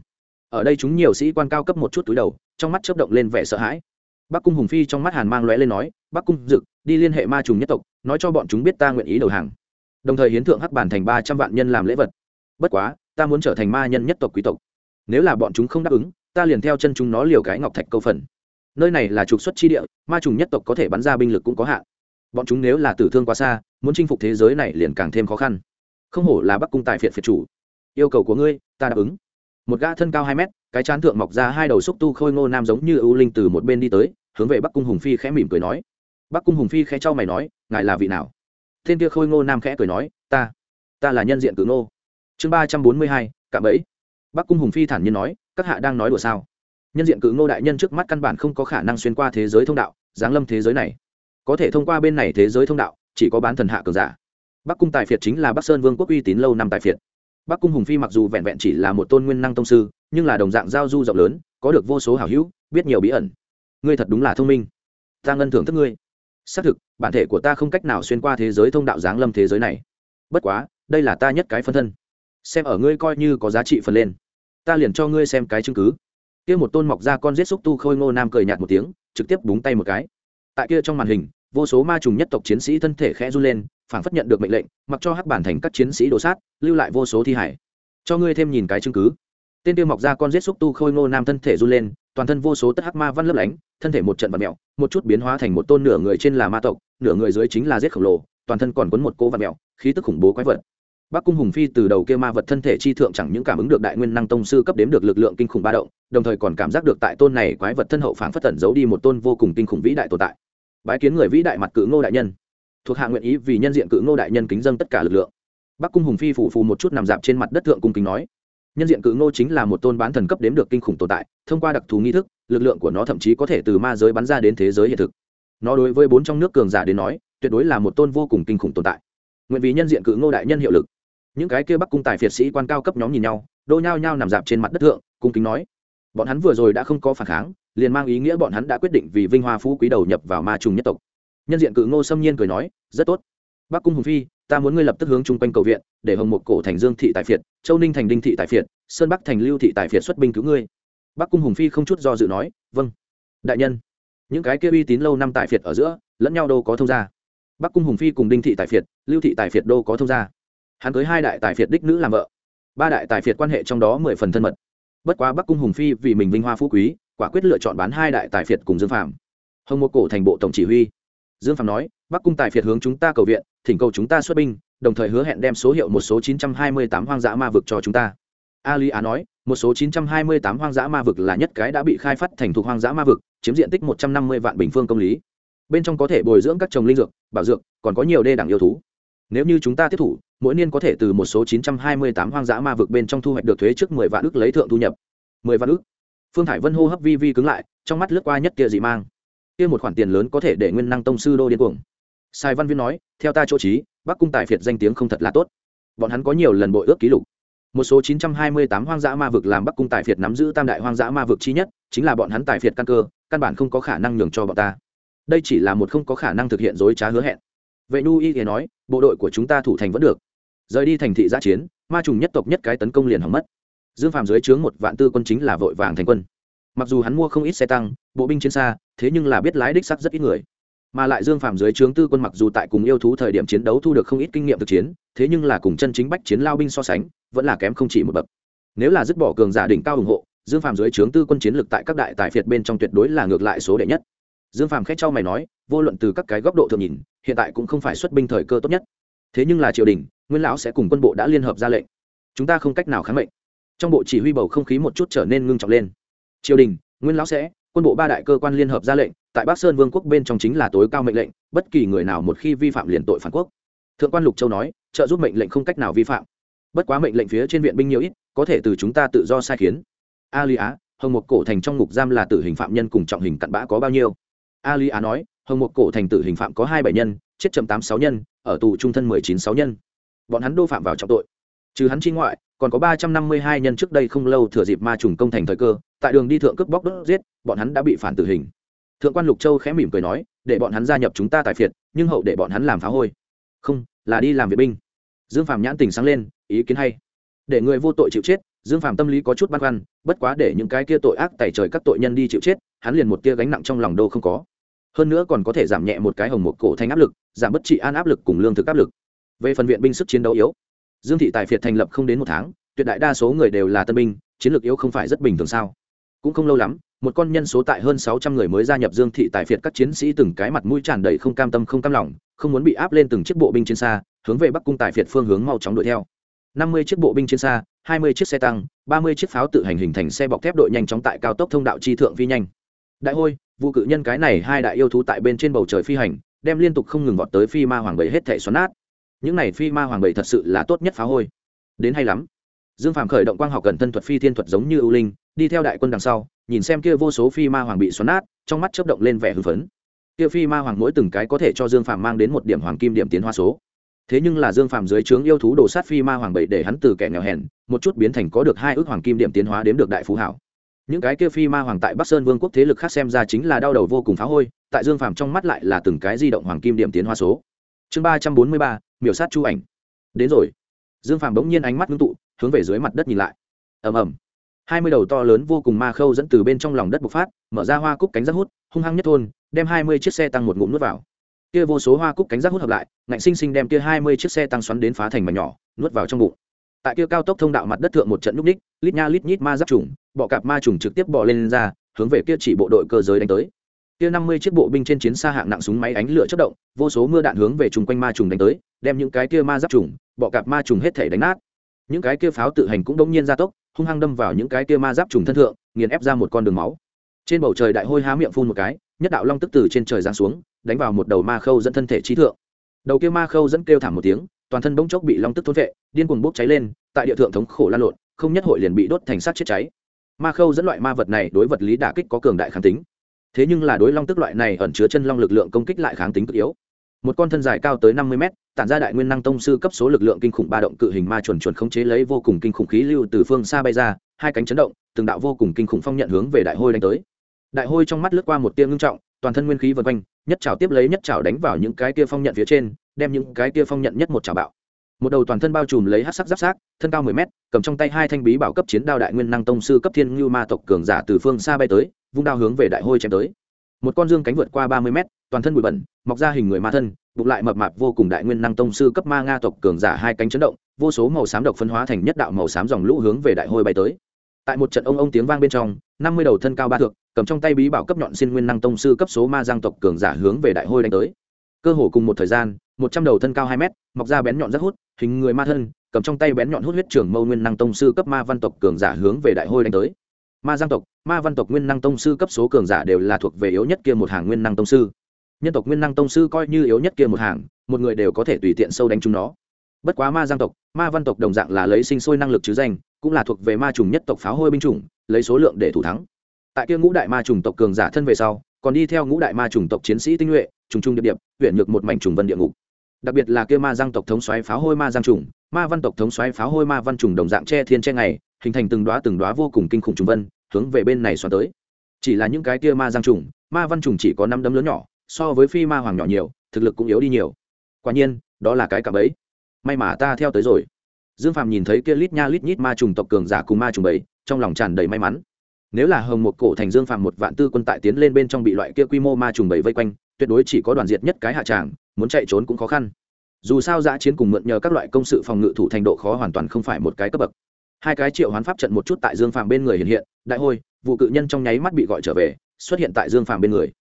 Ở đây chúng nhiều sĩ quan cao cấp một chút túi đầu, trong mắt chớp động lên vẻ sợ hãi. Bắc cung hùng phi trong mắt hàn mang lóe lên nói, bắc cung dực, đi liên hệ ma trùng nhất tộc, nói cho bọn chúng biết ta nguyện ý đầu hàng. Đồng thời hiến thượng hắc bản thành ba trăm vạn nhân làm lễ vật. Bất quá, ta muốn trở thành ma nhân nhất tộc quý tộc. Nếu là bọn chúng không đáp ứng, ta liền theo chân chúng nó liều cái ngọc thạch câu phần. Nơi này là trục xuất chi địa, ma trùng nhất tộc có thể bắn ra binh lực cũng có hạn bọn chúng nếu là tử thương quá xa, muốn chinh phục thế giới này liền càng thêm khó khăn. Không hổ là bắc cung tài phiệt phiệt chủ. Yêu cầu của ngươi, ta đáp ứng. Một gã thân cao hai mét, cái chán thượng mọc ra hai đầu xúc tu khôi ngô nam giống như ưu linh từ một bên đi tới, hướng về bắc cung hùng phi khẽ mỉm cười nói. Bắc cung hùng phi khẽ cho mày nói, ngài là vị nào? Tên kia khôi ngô nam khẽ cười nói, ta ta là nhân diện cự ngô. Chương ba trăm bốn mươi hai, cạm ấy bắc cung hùng phi thản nhiên nói, các hạ đang nói đùa sao? Nhân diện cự ngô đại nhân trước mắt căn bản không có khả năng xuyên qua thế giới thông đạo, giáng lâm thế giới này có thể thông qua bên này thế giới thông đạo, chỉ có bán thần hạ cường giả. Bắc cung tài phiệt chính là bắc sơn vương quốc uy tín lâu năm tài phiệt. Bắc cung hùng phi mặc dù vẹn vẹn chỉ là một tôn nguyên năng tông sư, nhưng là đồng dạng giao du rộng lớn, có được vô số hảo hữu, biết nhiều bí ẩn. Ngươi thật đúng là thông minh. Ta ngân thưởng thức ngươi. Xác thực, bản thể của ta không cách nào xuyên qua thế giới thông đạo giáng lâm thế giới này. Bất quá, đây là ta nhất cái phân thân. Xem ở ngươi coi như có giá trị phần lên. Ta liền cho ngươi xem cái chứng cứ. Kia một tôn mọc ra con giết xúc tu khôi ngô nam cười nhạt một tiếng, trực tiếp búng tay một cái. Tại kia trong màn hình vô số ma trùng nhất tộc chiến sĩ thân thể khẽ run lên phảng phất nhận được mệnh lệnh mặc cho hắc bản thành các chiến sĩ đổ sát lưu lại vô số thi hải. Cho ngươi thêm nhìn cái chứng cứ. Tên tiêu mọc ra con rết xúc tu khôi ngô nam thân thể run lên toàn thân vô số tất hắc ma văn lấp lánh thân thể một trận vật mẹo một chút biến hóa thành một tôn nửa người trên là ma tộc nửa người dưới chính là rết khổng lồ toàn thân còn quấn một cô vật mẹo khí tức khủng bố quái vật. Bắc Cung Hùng Phi từ đầu kia ma vật thân thể chi thượng chẳng những cảm ứng được đại nguyên năng tông sư cấp đếm được lực lượng kinh khủng ba động, đồng thời còn cảm giác được tại tôn này quái vật thân hậu phảng phất tẩn giấu đi một tôn vô cùng kinh khủng vĩ đại tồn tại. Bái kiến người vĩ đại mặt cự Ngô đại nhân. Thuộc hạ nguyện ý vì nhân diện cự Ngô đại nhân kính dâng tất cả lực lượng. Bắc Cung Hùng Phi phủ phù một chút nằm dạp trên mặt đất thượng cung kính nói, nhân diện cự Ngô chính là một tôn bán thần cấp đếm được kinh khủng tồn tại, thông qua đặc thù nghi thức, lực lượng của nó thậm chí có thể từ ma giới bắn ra đến thế giới hiện thực. Nó đối với bốn trong nước cường giả đến nói, tuyệt đối là một tôn vô cùng kinh khủng tồn tại. Nguyện vì nhân diện cự Ngô đại nhân hiệu lực những cái kia bắc cung tài phiệt sĩ quan cao cấp nhóm nhìn nhau đô nhao nhao nằm dạp trên mặt đất thượng cung kính nói bọn hắn vừa rồi đã không có phản kháng liền mang ý nghĩa bọn hắn đã quyết định vì vinh hoa phú quý đầu nhập vào ma trùng nhất tộc. Nhân diện cự ngô xâm nhiên cười nói, rất tốt. Bắc cung hùng phi, ta muốn ngươi lập tức hướng chung quanh cầu viện, để hồng một cổ thành dương thị tài phiệt, châu ninh thành đinh thị tài phiệt, sơn bắc thành lưu thị tài phiệt xuất binh cứu ngươi. Bắc cung hùng phi không chút do dự nói vâng. Đại nhân. Những cái kia uy tín lâu năm tài phiệt ở giữa, lẫn nhau đâu có thông gia. Bắc cung hùng phi cùng đinh thị tài phiệt, lưu thị tài phiệt đâu có thông gia. Hắn cưới hai đại tài phiệt đích nữ làm vợ. Ba đại tài phiệt quan hệ trong đó mười phần thân mật. Bất quá bắc cung hùng phi vì mình vinh hoa phú quý quả quyết lựa chọn bán hai đại tài phiệt cùng dương phạm hồng một cổ thành bộ tổng chỉ huy dương phạm nói bắc cung tài phiệt hướng chúng ta cầu viện thỉnh cầu chúng ta xuất binh đồng thời hứa hẹn đem số hiệu một số chín trăm hai mươi tám hoang dã ma vực cho chúng ta ali á nói một số 928 hoang dã ma vực là nhất cái đã bị khai phát thành thuộc hoang dã ma vực, chiếm diện tích 150 vạn bình phương công lý. Bên trong có thể bồi dưỡng các trồng linh dược, bảo dược, còn có nhiều đê đẳng yêu thú. Nếu như chúng ta tiếp thủ, mỗi niên có thể từ một số 928 hoang dã ma vực bên trong thu hoạch được thuế trước 10 vạn ức lấy thượng thu nhập. 10 vạn ức. Phương Thải Vân hô hấp vi vi cứng lại, trong mắt lướt qua nhất kia dị mang. Kia một khoản tiền lớn có thể để Nguyên Năng tông sư đô điên cuồng. Sai Văn Viên nói, theo ta chỗ trí, Bắc cung tài phiệt danh tiếng không thật là tốt. Bọn hắn có nhiều lần bội ước ký lục. Một số 928 hoang dã ma vực làm Bắc cung tài phiệt nắm giữ tam đại hoang dã ma vực chi nhất, chính là bọn hắn tài phiệt căn cơ, căn bản không có khả năng nhường cho bọn ta. Đây chỉ là một không có khả năng thực hiện dối trá hứa hẹn vệ nu y thì nói bộ đội của chúng ta thủ thành vẫn được rời đi thành thị giã chiến ma trùng nhất tộc nhất cái tấn công liền hỏng mất dương phàm dưới trướng một vạn tư quân chính là vội vàng thành quân. Mặc dù hắn mua không ít xe tăng, bộ binh chiến xa, thế nhưng là biết lái đích sắc rất ít người. Mà lại dương phàm dưới trướng tư quân mặc dù tại cùng yêu thú thời điểm chiến đấu thu được không ít kinh nghiệm thực chiến, thế nhưng là cùng chân chính bách chiến lao binh so sánh, vẫn là kém không chỉ một bậc. Nếu là dứt bỏ cường giả đỉnh cao ủng hộ, dương phàm dưới trướng tư quân chiến lực tại các đại tài phiệt bên trong tuyệt đối là ngược lại số đệ nhất. Dương phàm khét cho mày nói, vô luận từ các cái góc độ thường nhìn, hiện tại cũng không phải xuất binh thời cơ tốt nhất. Thế nhưng là triều đình, nguyên lão sẽ cùng quân bộ đã liên hợp ra lệnh. Chúng ta không cách nào kháng mệnh trong bộ chỉ huy bầu không khí một chút trở nên ngưng trọng lên. Triều đình, nguyên lão sẽ, quân bộ ba đại cơ quan liên hợp ra lệnh, tại bắc sơn vương quốc bên trong chính là tối cao mệnh lệnh, bất kỳ người nào một khi vi phạm liền tội phản quốc. Thượng quan lục châu nói, trợ giúp mệnh lệnh không cách nào vi phạm. Bất quá mệnh lệnh phía trên viện binh nhiều ít, có thể từ chúng ta tự do sai khiến. A lý á, hồng một cổ thành trong ngục giam là tử hình phạm nhân cùng trọng hình cặn bã có bao nhiêu? A lý á nói, hồng một cổ thành tử hình phạm có hai bảy nhân, chết chậm tám sáu nhân, ở tù trung thân mười chín sáu nhân. Bọn hắn đô phạm vào trọng tội trừ hắn chi ngoại, còn có ba trăm năm mươi hai nhân trước đây không lâu thừa dịp ma trùng công thành thời cơ, tại đường đi thượng cướp bóc đốt giết, bọn hắn đã bị phản tử hình. Thượng quan lục châu khẽ mỉm cười nói, để bọn hắn gia nhập chúng ta tại phiệt, nhưng hậu để bọn hắn làm phá hôi. Không, là đi làm vệ binh. Dương phạm nhãn tình sáng lên, ý kiến hay. Để người vô tội chịu chết, dương phạm tâm lý có chút băn khoăn, bất quá để những cái kia tội ác tẩy trời các tội nhân đi chịu chết, hắn liền một tia gánh nặng trong lòng đô không có. Hơn nữa còn có thể giảm nhẹ một cái hồng một cổ thanh áp lực, giảm bất trị an áp lực cùng lương thực áp lực. Về phần viện binh sức chiến đấu yếu dương thị tài phiệt thành lập không đến một tháng, tuyệt đại đa số người đều là tân binh, chiến lược yếu không phải rất bình thường sao? Cũng không lâu lắm, một con nhân số tại hơn sáu trăm người mới gia nhập dương thị tài phiệt các chiến sĩ từng cái mặt mũi tràn đầy không cam tâm không cam lòng, không muốn bị áp lên từng chiếc bộ binh chiến xa, hướng về bắc cung tài phiệt phương hướng mau chóng đuổi theo. năm mươi chiếc bộ binh chiến xa, hai mươi chiếc xe tăng, ba mươi chiếc pháo tự hành hình thành xe bọc thép đội nhanh chóng tại cao tốc thông đạo chi thượng phi nhanh. Đại hôi vụ cự nhân cái này hai đại yêu thú tại bên trên bầu trời phi hành, đem liên tục không ngừng vọt tới phi ma hoàng bảy hết thể xoắn nát những này phi ma hoàng bảy thật sự là tốt nhất phá hôi. Đến hay lắm. Dương phàm khởi động quang học gần thân thuật phi thiên thuật giống như ưu linh, đi theo đại quân đằng sau, nhìn xem kia vô số phi ma hoàng bị xoắn nát, trong mắt chớp động lên vẻ hưng phấn. Kia phi ma hoàng mỗi từng cái có thể cho dương phàm mang đến một điểm hoàng kim điểm tiến hóa số. Thế nhưng là dương phàm dưới trướng yêu thú đồ sát phi ma hoàng bậy để hắn từ kẻ nghèo hèn, một chút biến thành có được hai ước hoàng kim điểm tiến hóa đếm được đại phú hảo. Những cái kia phi ma hoàng tại bắc sơn vương quốc thế lực khác xem ra chính là đau đầu vô cùng phá hôi, tại dương phàm trong mắt lại là từng cái di động hoàng kim điểm tiến hóa số. Chương ba trăm bốn mươi ba miểu sát chu ảnh. Đến rồi. Dương phàm bỗng nhiên ánh mắt ngưng tụ hướng về dưới mặt đất nhìn lại. Ầm ầm. Hai mươi đầu to lớn vô cùng ma khâu dẫn từ bên trong lòng đất bộc phát mở ra hoa cúc cánh rác hút hung hăng nhất thôn đem hai mươi chiếc xe tăng một ngụm nuốt vào. Kia vô số hoa cúc cánh rác hút hợp lại ngạnh sinh sinh đem kia hai mươi chiếc xe tăng xoắn đến phá thành mảnh nhỏ nuốt vào trong bụng. Tại kia cao tốc thông đạo mặt đất thượng một trận núp ních lít nha lít nhít ma giáp trùng bọ cạp ma trùng trực tiếp bò lên, lên ra hướng về kia chỉ bộ đội cơ giới đánh tới kia năm mươi chiếc bộ binh trên chiến xa hạng nặng súng máy ánh lửa chất động, vô số mưa đạn hướng về chung quanh ma trùng đánh tới, đem những cái kia ma giáp trùng, bọ cạp ma trùng hết thể đánh nát. Những cái kia pháo tự hành cũng đông nhiên ra tốc, hung hăng đâm vào những cái kia ma giáp trùng thân thượng, nghiền ép ra một con đường máu. Trên bầu trời đại hôi há miệng phun một cái, nhất đạo long tức từ trên trời giáng xuống, đánh vào một đầu ma khâu dẫn thân thể trí thượng. Đầu kia ma khâu dẫn kêu thảm một tiếng, toàn thân bỗng chốc bị long tức thôn vệ, điên cuồng bốc cháy lên, tại địa thượng thống khổ lan lộn, không nhất hội liền bị đốt thành sát chết cháy. Ma khâu dẫn loại ma vật này đối vật lý đả kích có cường đại kháng tính thế nhưng là đối long tức loại này ẩn chứa chân long lực lượng công kích lại kháng tính cực yếu. Một con thân dài cao tới năm mươi mét, tản ra đại nguyên năng tông sư cấp số lực lượng kinh khủng ba động cự hình ma chuẩn chuẩn khống chế lấy vô cùng kinh khủng khí lưu từ phương xa bay ra, hai cánh chấn động, từng đạo vô cùng kinh khủng phong nhận hướng về đại hôi đánh tới. Đại hôi trong mắt lướt qua một tia ngưng trọng, toàn thân nguyên khí vần quanh, nhất trào tiếp lấy nhất trào đánh vào những cái tia phong nhận phía trên, đem những cái tia phong nhận nhất một trào bạo. Một đầu toàn thân bao trùm lấy hát sắc giáp sát, thân cao mười mét, cầm trong tay hai thanh bí bảo cấp chiến đao đại nguyên năng tông sư cấp thiên ngưu ma tộc cường giả từ phương xa bay tới vung đao hướng về đại hôi chém tới. Một con dương cánh vượt qua ba mươi mét, toàn thân bụi bẩn, mọc ra hình người ma thân, bụng lại mập mạp vô cùng đại nguyên năng tông sư cấp ma nga tộc cường giả hai cánh chấn động, vô số màu xám độc phân hóa thành nhất đạo màu xám dòng lũ hướng về đại hôi bay tới. Tại một trận ông ông tiếng vang bên trong, năm mươi đầu thân cao ba thượng cầm trong tay bí bảo cấp nhọn xin nguyên năng tông sư cấp số ma giang tộc cường giả hướng về đại hôi đánh tới. Cơ hồ cùng một thời gian, một trăm đầu thân cao hai mét, mọc ra bén nhọn rất hút, hình người ma thân, cầm trong tay bén nhọn hút huyết trưởng mâu nguyên năng tông sư cấp ma văn tộc cường giả hướng về đại hôi đánh tới ma giang tộc, ma văn tộc nguyên năng tông sư cấp số cường giả đều là thuộc về yếu nhất kia một hàng nguyên năng tông sư. Nhân tộc nguyên năng tông sư coi như yếu nhất kia một hàng, một người đều có thể tùy tiện sâu đánh chúng nó. Bất quá ma giang tộc, ma văn tộc đồng dạng là lấy sinh sôi năng lực chứ danh, cũng là thuộc về ma trùng nhất tộc pháo hôi binh chủng, lấy số lượng để thủ thắng. Tại kia ngũ đại ma trùng tộc cường giả thân về sau, còn đi theo ngũ đại ma trùng tộc chiến sĩ tinh nhuệ, trùng trung điệp điệp huyện nhược một mảnh trùng vân địa ngục. Đặc biệt là kia ma giang tộc thống xoáy pháo hôi ma giang trùng, ma văn tộc thống xoáy pháo hôi ma văn trùng đồng dạng che thiên che ngày, hình thành từng đoá từng đoá vô cùng kinh khủng trùng vân hướng về bên này xoắn tới. Chỉ là những cái kia ma giang trùng, ma văn trùng chỉ có năm đấm lớn nhỏ, so với phi ma hoàng nhỏ nhiều, thực lực cũng yếu đi nhiều. Quả nhiên, đó là cái cạm ấy may mà ta theo tới rồi. Dương phàm nhìn thấy kia lít nha lít nhít ma trùng tộc cường giả cùng ma trùng bầy, trong lòng tràn đầy may mắn. Nếu là hồng một cổ thành dương phàm một vạn tư quân tại tiến lên bên trong bị loại kia quy mô ma trùng bầy vây quanh, tuyệt đối chỉ có đoàn diệt nhất cái hạ tràng, muốn chạy trốn cũng khó khăn. Dù sao giã chiến cùng mượn nhờ các loại công sự phòng ngự thủ thành độ khó hoàn toàn không phải một cái cấp bậc. Hai cái triệu hoán pháp trận một chút tại dương phàm bên người hiện hiện đại hôi, vụ cự nhân trong nháy mắt bị gọi trở về, xuất hiện tại dương phàm bên người.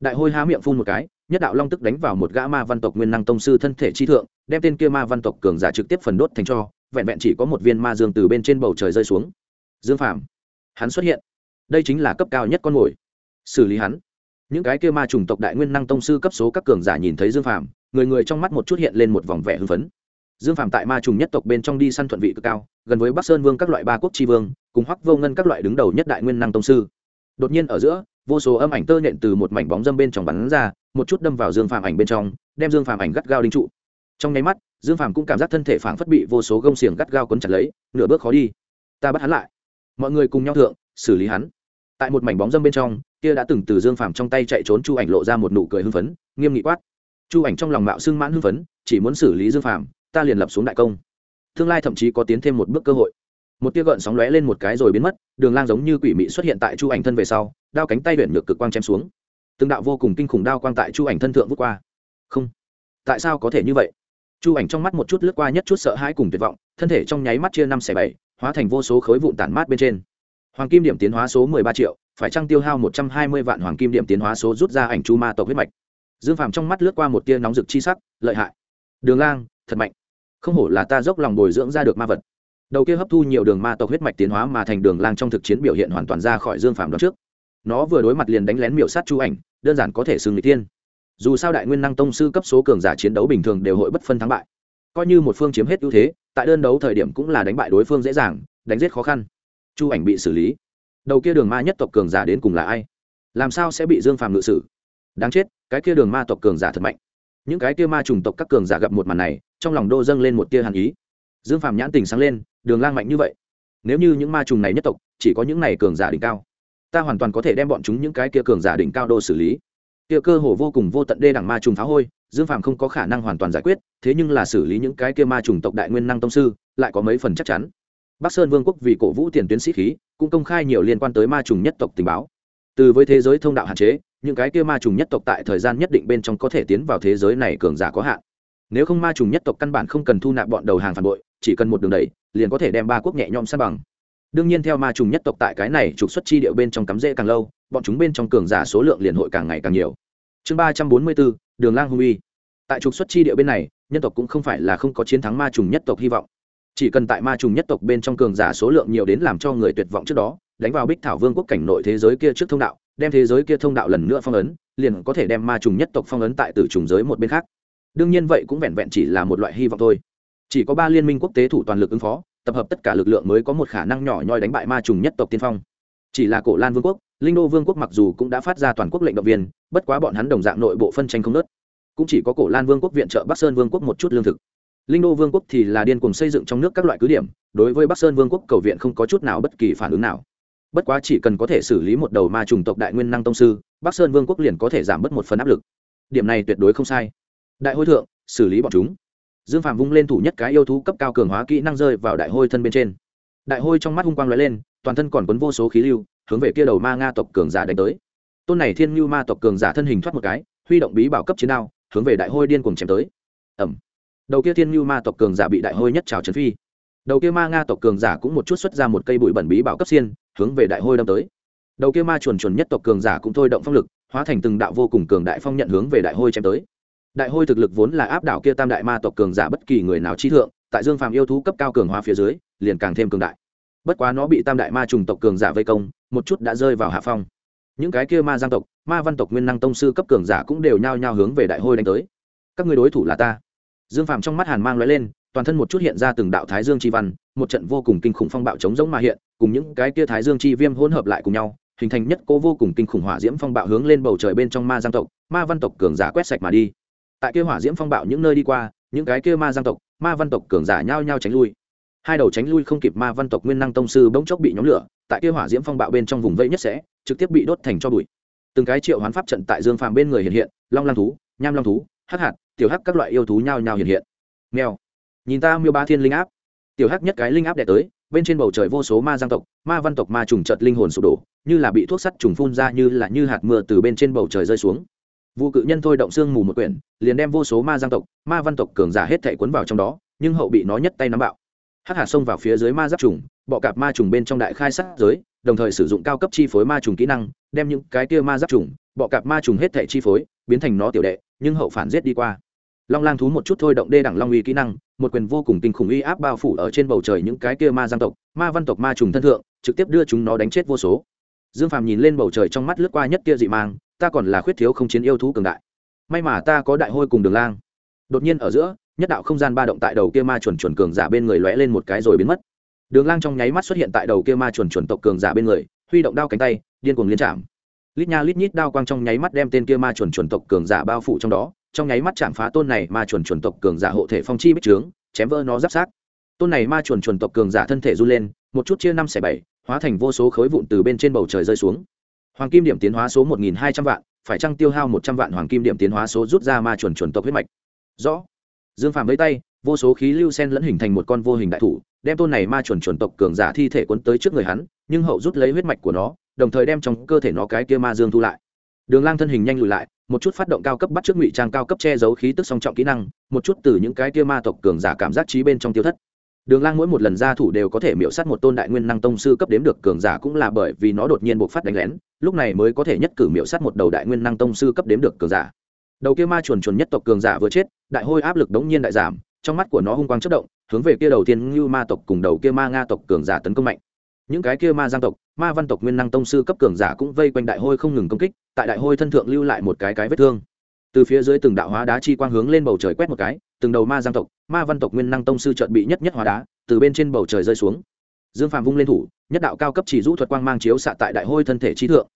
Đại hôi há miệng phun một cái, nhất đạo long tức đánh vào một gã ma văn tộc nguyên năng tông sư thân thể chi thượng, đem tên kia ma văn tộc cường giả trực tiếp phần đốt thành cho, vẹn vẹn chỉ có một viên ma dương từ bên trên bầu trời rơi xuống. Dương phàm, hắn xuất hiện. Đây chính là cấp cao nhất con mồi. Xử lý hắn. Những cái kia ma chủng tộc đại nguyên năng tông sư cấp số các cường giả nhìn thấy dương phàm, người người trong mắt một chút hiện lên một vòng vẻ hưng phấn dương phàm tại ma trùng nhất tộc bên trong đi săn thuận vị cực cao, gần với bắc sơn vương các loại ba quốc tri vương, cùng hoắc vô ngân các loại đứng đầu nhất đại nguyên năng tông sư. Đột nhiên ở giữa, vô số âm ảnh tơ nhện từ một mảnh bóng dâm bên trong bắn ra, một chút đâm vào dương phàm ảnh bên trong, đem dương phàm ảnh gắt gao đinh trụ. Trong nháy mắt, dương phàm cũng cảm giác thân thể phảng phất bị vô số gông xiềng gắt gao quấn chặt lấy, nửa bước khó đi. Ta bắt hắn lại. Mọi người cùng nhau thượng, xử lý hắn. Tại một mảnh bóng dâm bên trong, kia đã từng từ dương phàm trong tay chạy trốn chu ảnh lộ ra một nụ cười hưng phấn, nghiêm nghị quát. Chu ảnh trong lòng mạo xưng mãn hưng phấn, chỉ muốn xử lý dương phàm ta liền lập xuống đại công. Tương lai thậm chí có tiến thêm một bước cơ hội. Một tia gợn sóng lóe lên một cái rồi biến mất, đường lang giống như quỷ mị xuất hiện tại chu ảnh thân về sau, đao cánh tay luyện ngược cực quang chém xuống. Từng đạo vô cùng kinh khủng đao quang tại chu ảnh thân thượng vút qua. Không, tại sao có thể như vậy? Chu ảnh trong mắt một chút lướt qua nhất chút sợ hãi cùng tuyệt vọng, thân thể trong nháy mắt chia năm xẻ bảy, hóa thành vô số khối vụn tản mát bên trên. Hoàng kim điểm tiến hóa số mười ba triệu, phải trăng tiêu hao một trăm hai mươi vạn hoàng kim điểm tiến hóa số rút ra ảnh chu ma tộc huyết mạch? Dương phàm trong mắt lướt qua một tia nóng rực chi sắc, lợi hại. Đường lang, thật mạnh không hổ là ta dốc lòng bồi dưỡng ra được ma vật. Đầu kia hấp thu nhiều đường ma tộc huyết mạch tiến hóa mà thành đường lang trong thực chiến biểu hiện hoàn toàn ra khỏi dương phàm đó trước. Nó vừa đối mặt liền đánh lén miểu sát chu ảnh, đơn giản có thể xưng người tiên dù sao đại nguyên năng tông sư cấp số cường giả chiến đấu bình thường đều hội bất phân thắng bại. Coi như một phương chiếm hết ưu thế, tại đơn đấu thời điểm cũng là đánh bại đối phương dễ dàng, đánh giết khó khăn. Chu ảnh bị xử lý. Đầu kia đường ma nhất tộc cường giả đến cùng là ai? Làm sao sẽ bị dương phàm ngự sử? Đáng chết, cái kia đường ma tộc cường giả thật mạnh những cái kia ma trùng tộc các cường giả gặp một màn này, trong lòng đô dâng lên một tia hàn ý. Dương phàm nhãn tình sáng lên, đường lang mạnh như vậy. Nếu như những ma trùng này nhất tộc, chỉ có những này cường giả đỉnh cao, ta hoàn toàn có thể đem bọn chúng những cái kia cường giả đỉnh cao đô xử lý. Kia cơ hồ vô cùng vô tận đê đẳng ma trùng phá hôi, dương phàm không có khả năng hoàn toàn giải quyết, thế nhưng là xử lý những cái kia ma trùng tộc đại nguyên năng tông sư, lại có mấy phần chắc chắn. Bắc sơn vương quốc vì cổ vũ tiền tuyến sĩ khí, cũng công khai nhiều liên quan tới ma trùng nhất tộc tình báo từ với thế giới thông đạo hạn chế, những cái kia ma trùng nhất tộc tại thời gian nhất định bên trong có thể tiến vào thế giới này cường giả có hạn. Nếu không ma trùng nhất tộc căn bản không cần thu nạp bọn đầu hàng phản bội, chỉ cần một đường đẩy, liền có thể đem ba quốc nhẹ nhõm san bằng. Đương nhiên theo ma trùng nhất tộc tại cái này trục xuất chi điệu bên trong cắm rễ càng lâu, bọn chúng bên trong cường giả số lượng liền hội càng ngày càng nhiều. Chương ba trăm bốn mươi bốn, đường lang hung uy. Tại trục xuất chi điệu bên này, nhân tộc cũng không phải là không có chiến thắng ma trùng nhất tộc hy vọng chỉ cần tại ma trùng nhất tộc bên trong cường giả số lượng nhiều đến làm cho người tuyệt vọng trước đó, đánh vào bích thảo vương quốc cảnh nội thế giới kia trước thông đạo, đem thế giới kia thông đạo lần nữa phong ấn, liền có thể đem ma trùng nhất tộc phong ấn tại tử trùng giới một bên khác. Đương nhiên vậy cũng vẹn vẹn chỉ là một loại hy vọng thôi. Chỉ có ba liên minh quốc tế thủ toàn lực ứng phó, tập hợp tất cả lực lượng mới có một khả năng nhỏ nhoi đánh bại ma trùng nhất tộc tiên phong. Chỉ là cổ lan vương quốc, linh đô vương quốc mặc dù cũng đã phát ra toàn quốc lệnh động viên, bất quá bọn hắn đồng dạng nội bộ phân tranh không nớt cũng chỉ có cổ lan vương quốc viện trợ bắc sơn vương quốc một chút lương thực linh đô vương quốc thì là điên cùng xây dựng trong nước các loại cứ điểm, đối với bắc sơn vương quốc cầu viện không có chút nào bất kỳ phản ứng nào. Bất quá chỉ cần có thể xử lý một đầu ma trùng tộc đại nguyên năng tông sư, bắc sơn vương quốc liền có thể giảm bớt một phần áp lực. Điểm này tuyệt đối không sai. Đại hôi thượng, xử lý bọn chúng. Dương phạm vung lên thủ nhất cái yêu thú cấp cao cường hóa kỹ năng rơi vào đại hôi thân bên trên. Đại hôi trong mắt hung quang l ó e lên, toàn thân còn quấn vô số khí lưu, hướng về kia đầu ma nga tộc cường giả đánh tới. Tôn này thiên ngưu ma tộc cường giả thân hình thoát một cái, huy động bí bảo cấp chiến đao, hướng về đại hôi điên cùng chém tới. Ẩm đầu kia thiên như ma tộc cường giả bị đại hôi nhất trào trấn phi. Đầu kia ma nga tộc cường giả cũng một chút xuất ra một cây bụi bẩn bí bảo cấp xiên, hướng về đại hôi đâm tới. Đầu kia ma chuồn chuồn nhất tộc cường giả cũng thôi động phong lực, hóa thành từng đạo vô cùng cường đại phong nhận hướng về đại hôi chém tới. Đại hôi thực lực vốn là áp đảo kia tam đại ma tộc cường giả bất kỳ người nào chi thượng, tại dương phàm yêu thú cấp cao cường hóa phía dưới, liền càng thêm cường đại. Bất quá nó bị tam đại ma trùng tộc cường giả vây công, một chút đã rơi vào hạ phong. Những cái kia ma giang tộc, ma văn tộc nguyên năng tông sư cấp cường giả cũng đều nhao nhao hướng về đại hôi đánh tới. Các người đối thủ là ta dương phàm trong mắt hàn mang l lên, toàn thân một chút hiện ra từng đạo thái dương chi văn, một trận vô cùng kinh khủng phong bạo chống giống mà hiện, cùng những cái kia thái dương chi viêm hỗn hợp lại cùng nhau, hình thành nhất cố vô cùng kinh khủng hỏa diễm phong bạo hướng lên bầu trời bên trong ma giang tộc, ma văn tộc cường giả quét sạch mà đi. Tại kia hỏa diễm phong bạo những nơi đi qua, những cái kia ma giang tộc, ma văn tộc cường giả nhao nhao tránh lui. Hai đầu tránh lui không kịp ma văn tộc nguyên năng tông sư bỗng chốc bị nhóm lửa, tại kia hỏa diễm phong bạo bên trong vùng vẫy nhất sẽ, trực tiếp bị đốt thành cho bụi. Từng cái triệu hoán pháp trận tại dương phàm bên người hiện hiện, long lang thú, nham long thú, hắc hạt tiểu hắc các loại yêu thú nhao nhao hiện hiện. Mèo. Nhìn ta miêu ba thiên linh áp. Tiểu hắc nhất cái linh áp đẻ tới, bên trên bầu trời vô số ma giang tộc, ma văn tộc ma trùng chợt linh hồn sụp đổ, như là bị thuốc sắt trùng phun ra như là như hạt mưa từ bên trên bầu trời rơi xuống. Vụ cự nhân thôi động xương mù một quyển, liền đem vô số ma giang tộc, ma văn tộc cường giả hết thể cuốn vào trong đó, nhưng hậu bị nó nhất tay nắm bạo. Hắc hạt xông vào phía dưới ma giáp trùng, bọ cạp ma trùng bên trong đại khai sát giới, đồng thời sử dụng cao cấp chi phối ma trùng kỹ năng, đem những cái kia ma giáp trùng, bọ cạp ma trùng hết thể chi phối, biến thành nó tiểu đệ nhưng hậu phản giết đi qua. Long lang thú một chút thôi động đê đẳng long uy kỹ năng, một quyền vô cùng kinh khủng uy áp bao phủ ở trên bầu trời những cái kia ma giang tộc, ma văn tộc, ma trùng thân thượng, trực tiếp đưa chúng nó đánh chết vô số. Dương phàm nhìn lên bầu trời trong mắt lướt qua nhất kia dị mang, ta còn là khuyết thiếu không chiến yêu thú cường đại. May mà ta có đại hôi cùng đường lang. Đột nhiên ở giữa, nhất đạo không gian ba động tại đầu kia ma chuẩn chuẩn cường giả bên người lóe lên một cái rồi biến mất. Đường lang trong nháy mắt xuất hiện tại đầu kia ma chuẩn chuẩn tộc cường giả bên người, huy động đao cánh tay, điên cuồng liên chạm lít nha lít nhít đao quang trong nháy mắt đem tên kia ma chuẩn chuẩn tộc cường giả bao phủ trong đó, trong nháy mắt chạm phá tôn này ma chuẩn chuẩn tộc cường giả hộ thể phong chi bích trướng, chém vỡ nó giáp sát tôn này ma chuẩn chuẩn tộc cường giả thân thể run lên, một chút chia năm xẻ bảy, hóa thành vô số khối vụn từ bên trên bầu trời rơi xuống. Hoàng kim điểm tiến hóa số một nghìn hai trăm vạn, phải chăng tiêu hao một trăm vạn hoàng kim điểm tiến hóa số rút ra ma chuẩn chuẩn tộc huyết mạch? Rõ. Dương Phàm lấy tay, vô số khí lưu sen lẫn hình thành một con vô hình đại thủ, đem tôn này ma chuẩn chuẩn tộc cường giả thi thể quấn tới trước người hắn, nhưng hậu rút lấy huyết mạch của nó đồng thời đem trong cơ thể nó cái kia ma dương thu lại. Đường lang thân hình nhanh lùi lại, một chút phát động cao cấp bắt trước ngụy trang cao cấp che giấu khí tức song trọng kỹ năng, một chút từ những cái kia ma tộc cường giả cảm giác trí bên trong tiêu thất. Đường lang mỗi một lần ra thủ đều có thể miễu sát một tôn đại nguyên năng tông sư cấp đếm được cường giả cũng là bởi vì nó đột nhiên buộc phát đánh lén, lúc này mới có thể nhất cử miễu sát một đầu đại nguyên năng tông sư cấp đếm được cường giả. Đầu kia ma chuồn chuồn nhất tộc cường giả vừa chết, đại hôi áp lực đống nhiên đại giảm, trong mắt của nó hung quang chất động, hướng về kia đầu tiên như ma tộc cùng đầu kia ma nga tộc cường giả tấn công mạnh. Những cái kia ma giang tộc ma văn tộc nguyên năng tông sư cấp cường giả cũng vây quanh đại hôi không ngừng công kích, tại đại hôi thân thượng lưu lại một cái cái vết thương. Từ phía dưới từng đạo hóa đá chi quang hướng lên bầu trời quét một cái, từng đầu ma giang tộc, ma văn tộc nguyên năng tông sư trợn bị nhất nhất hóa đá, từ bên trên bầu trời rơi xuống. Dương phàm vung lên thủ, nhất đạo cao cấp chỉ rũ thuật quang mang chiếu xạ tại đại hôi thân thể trí thượng.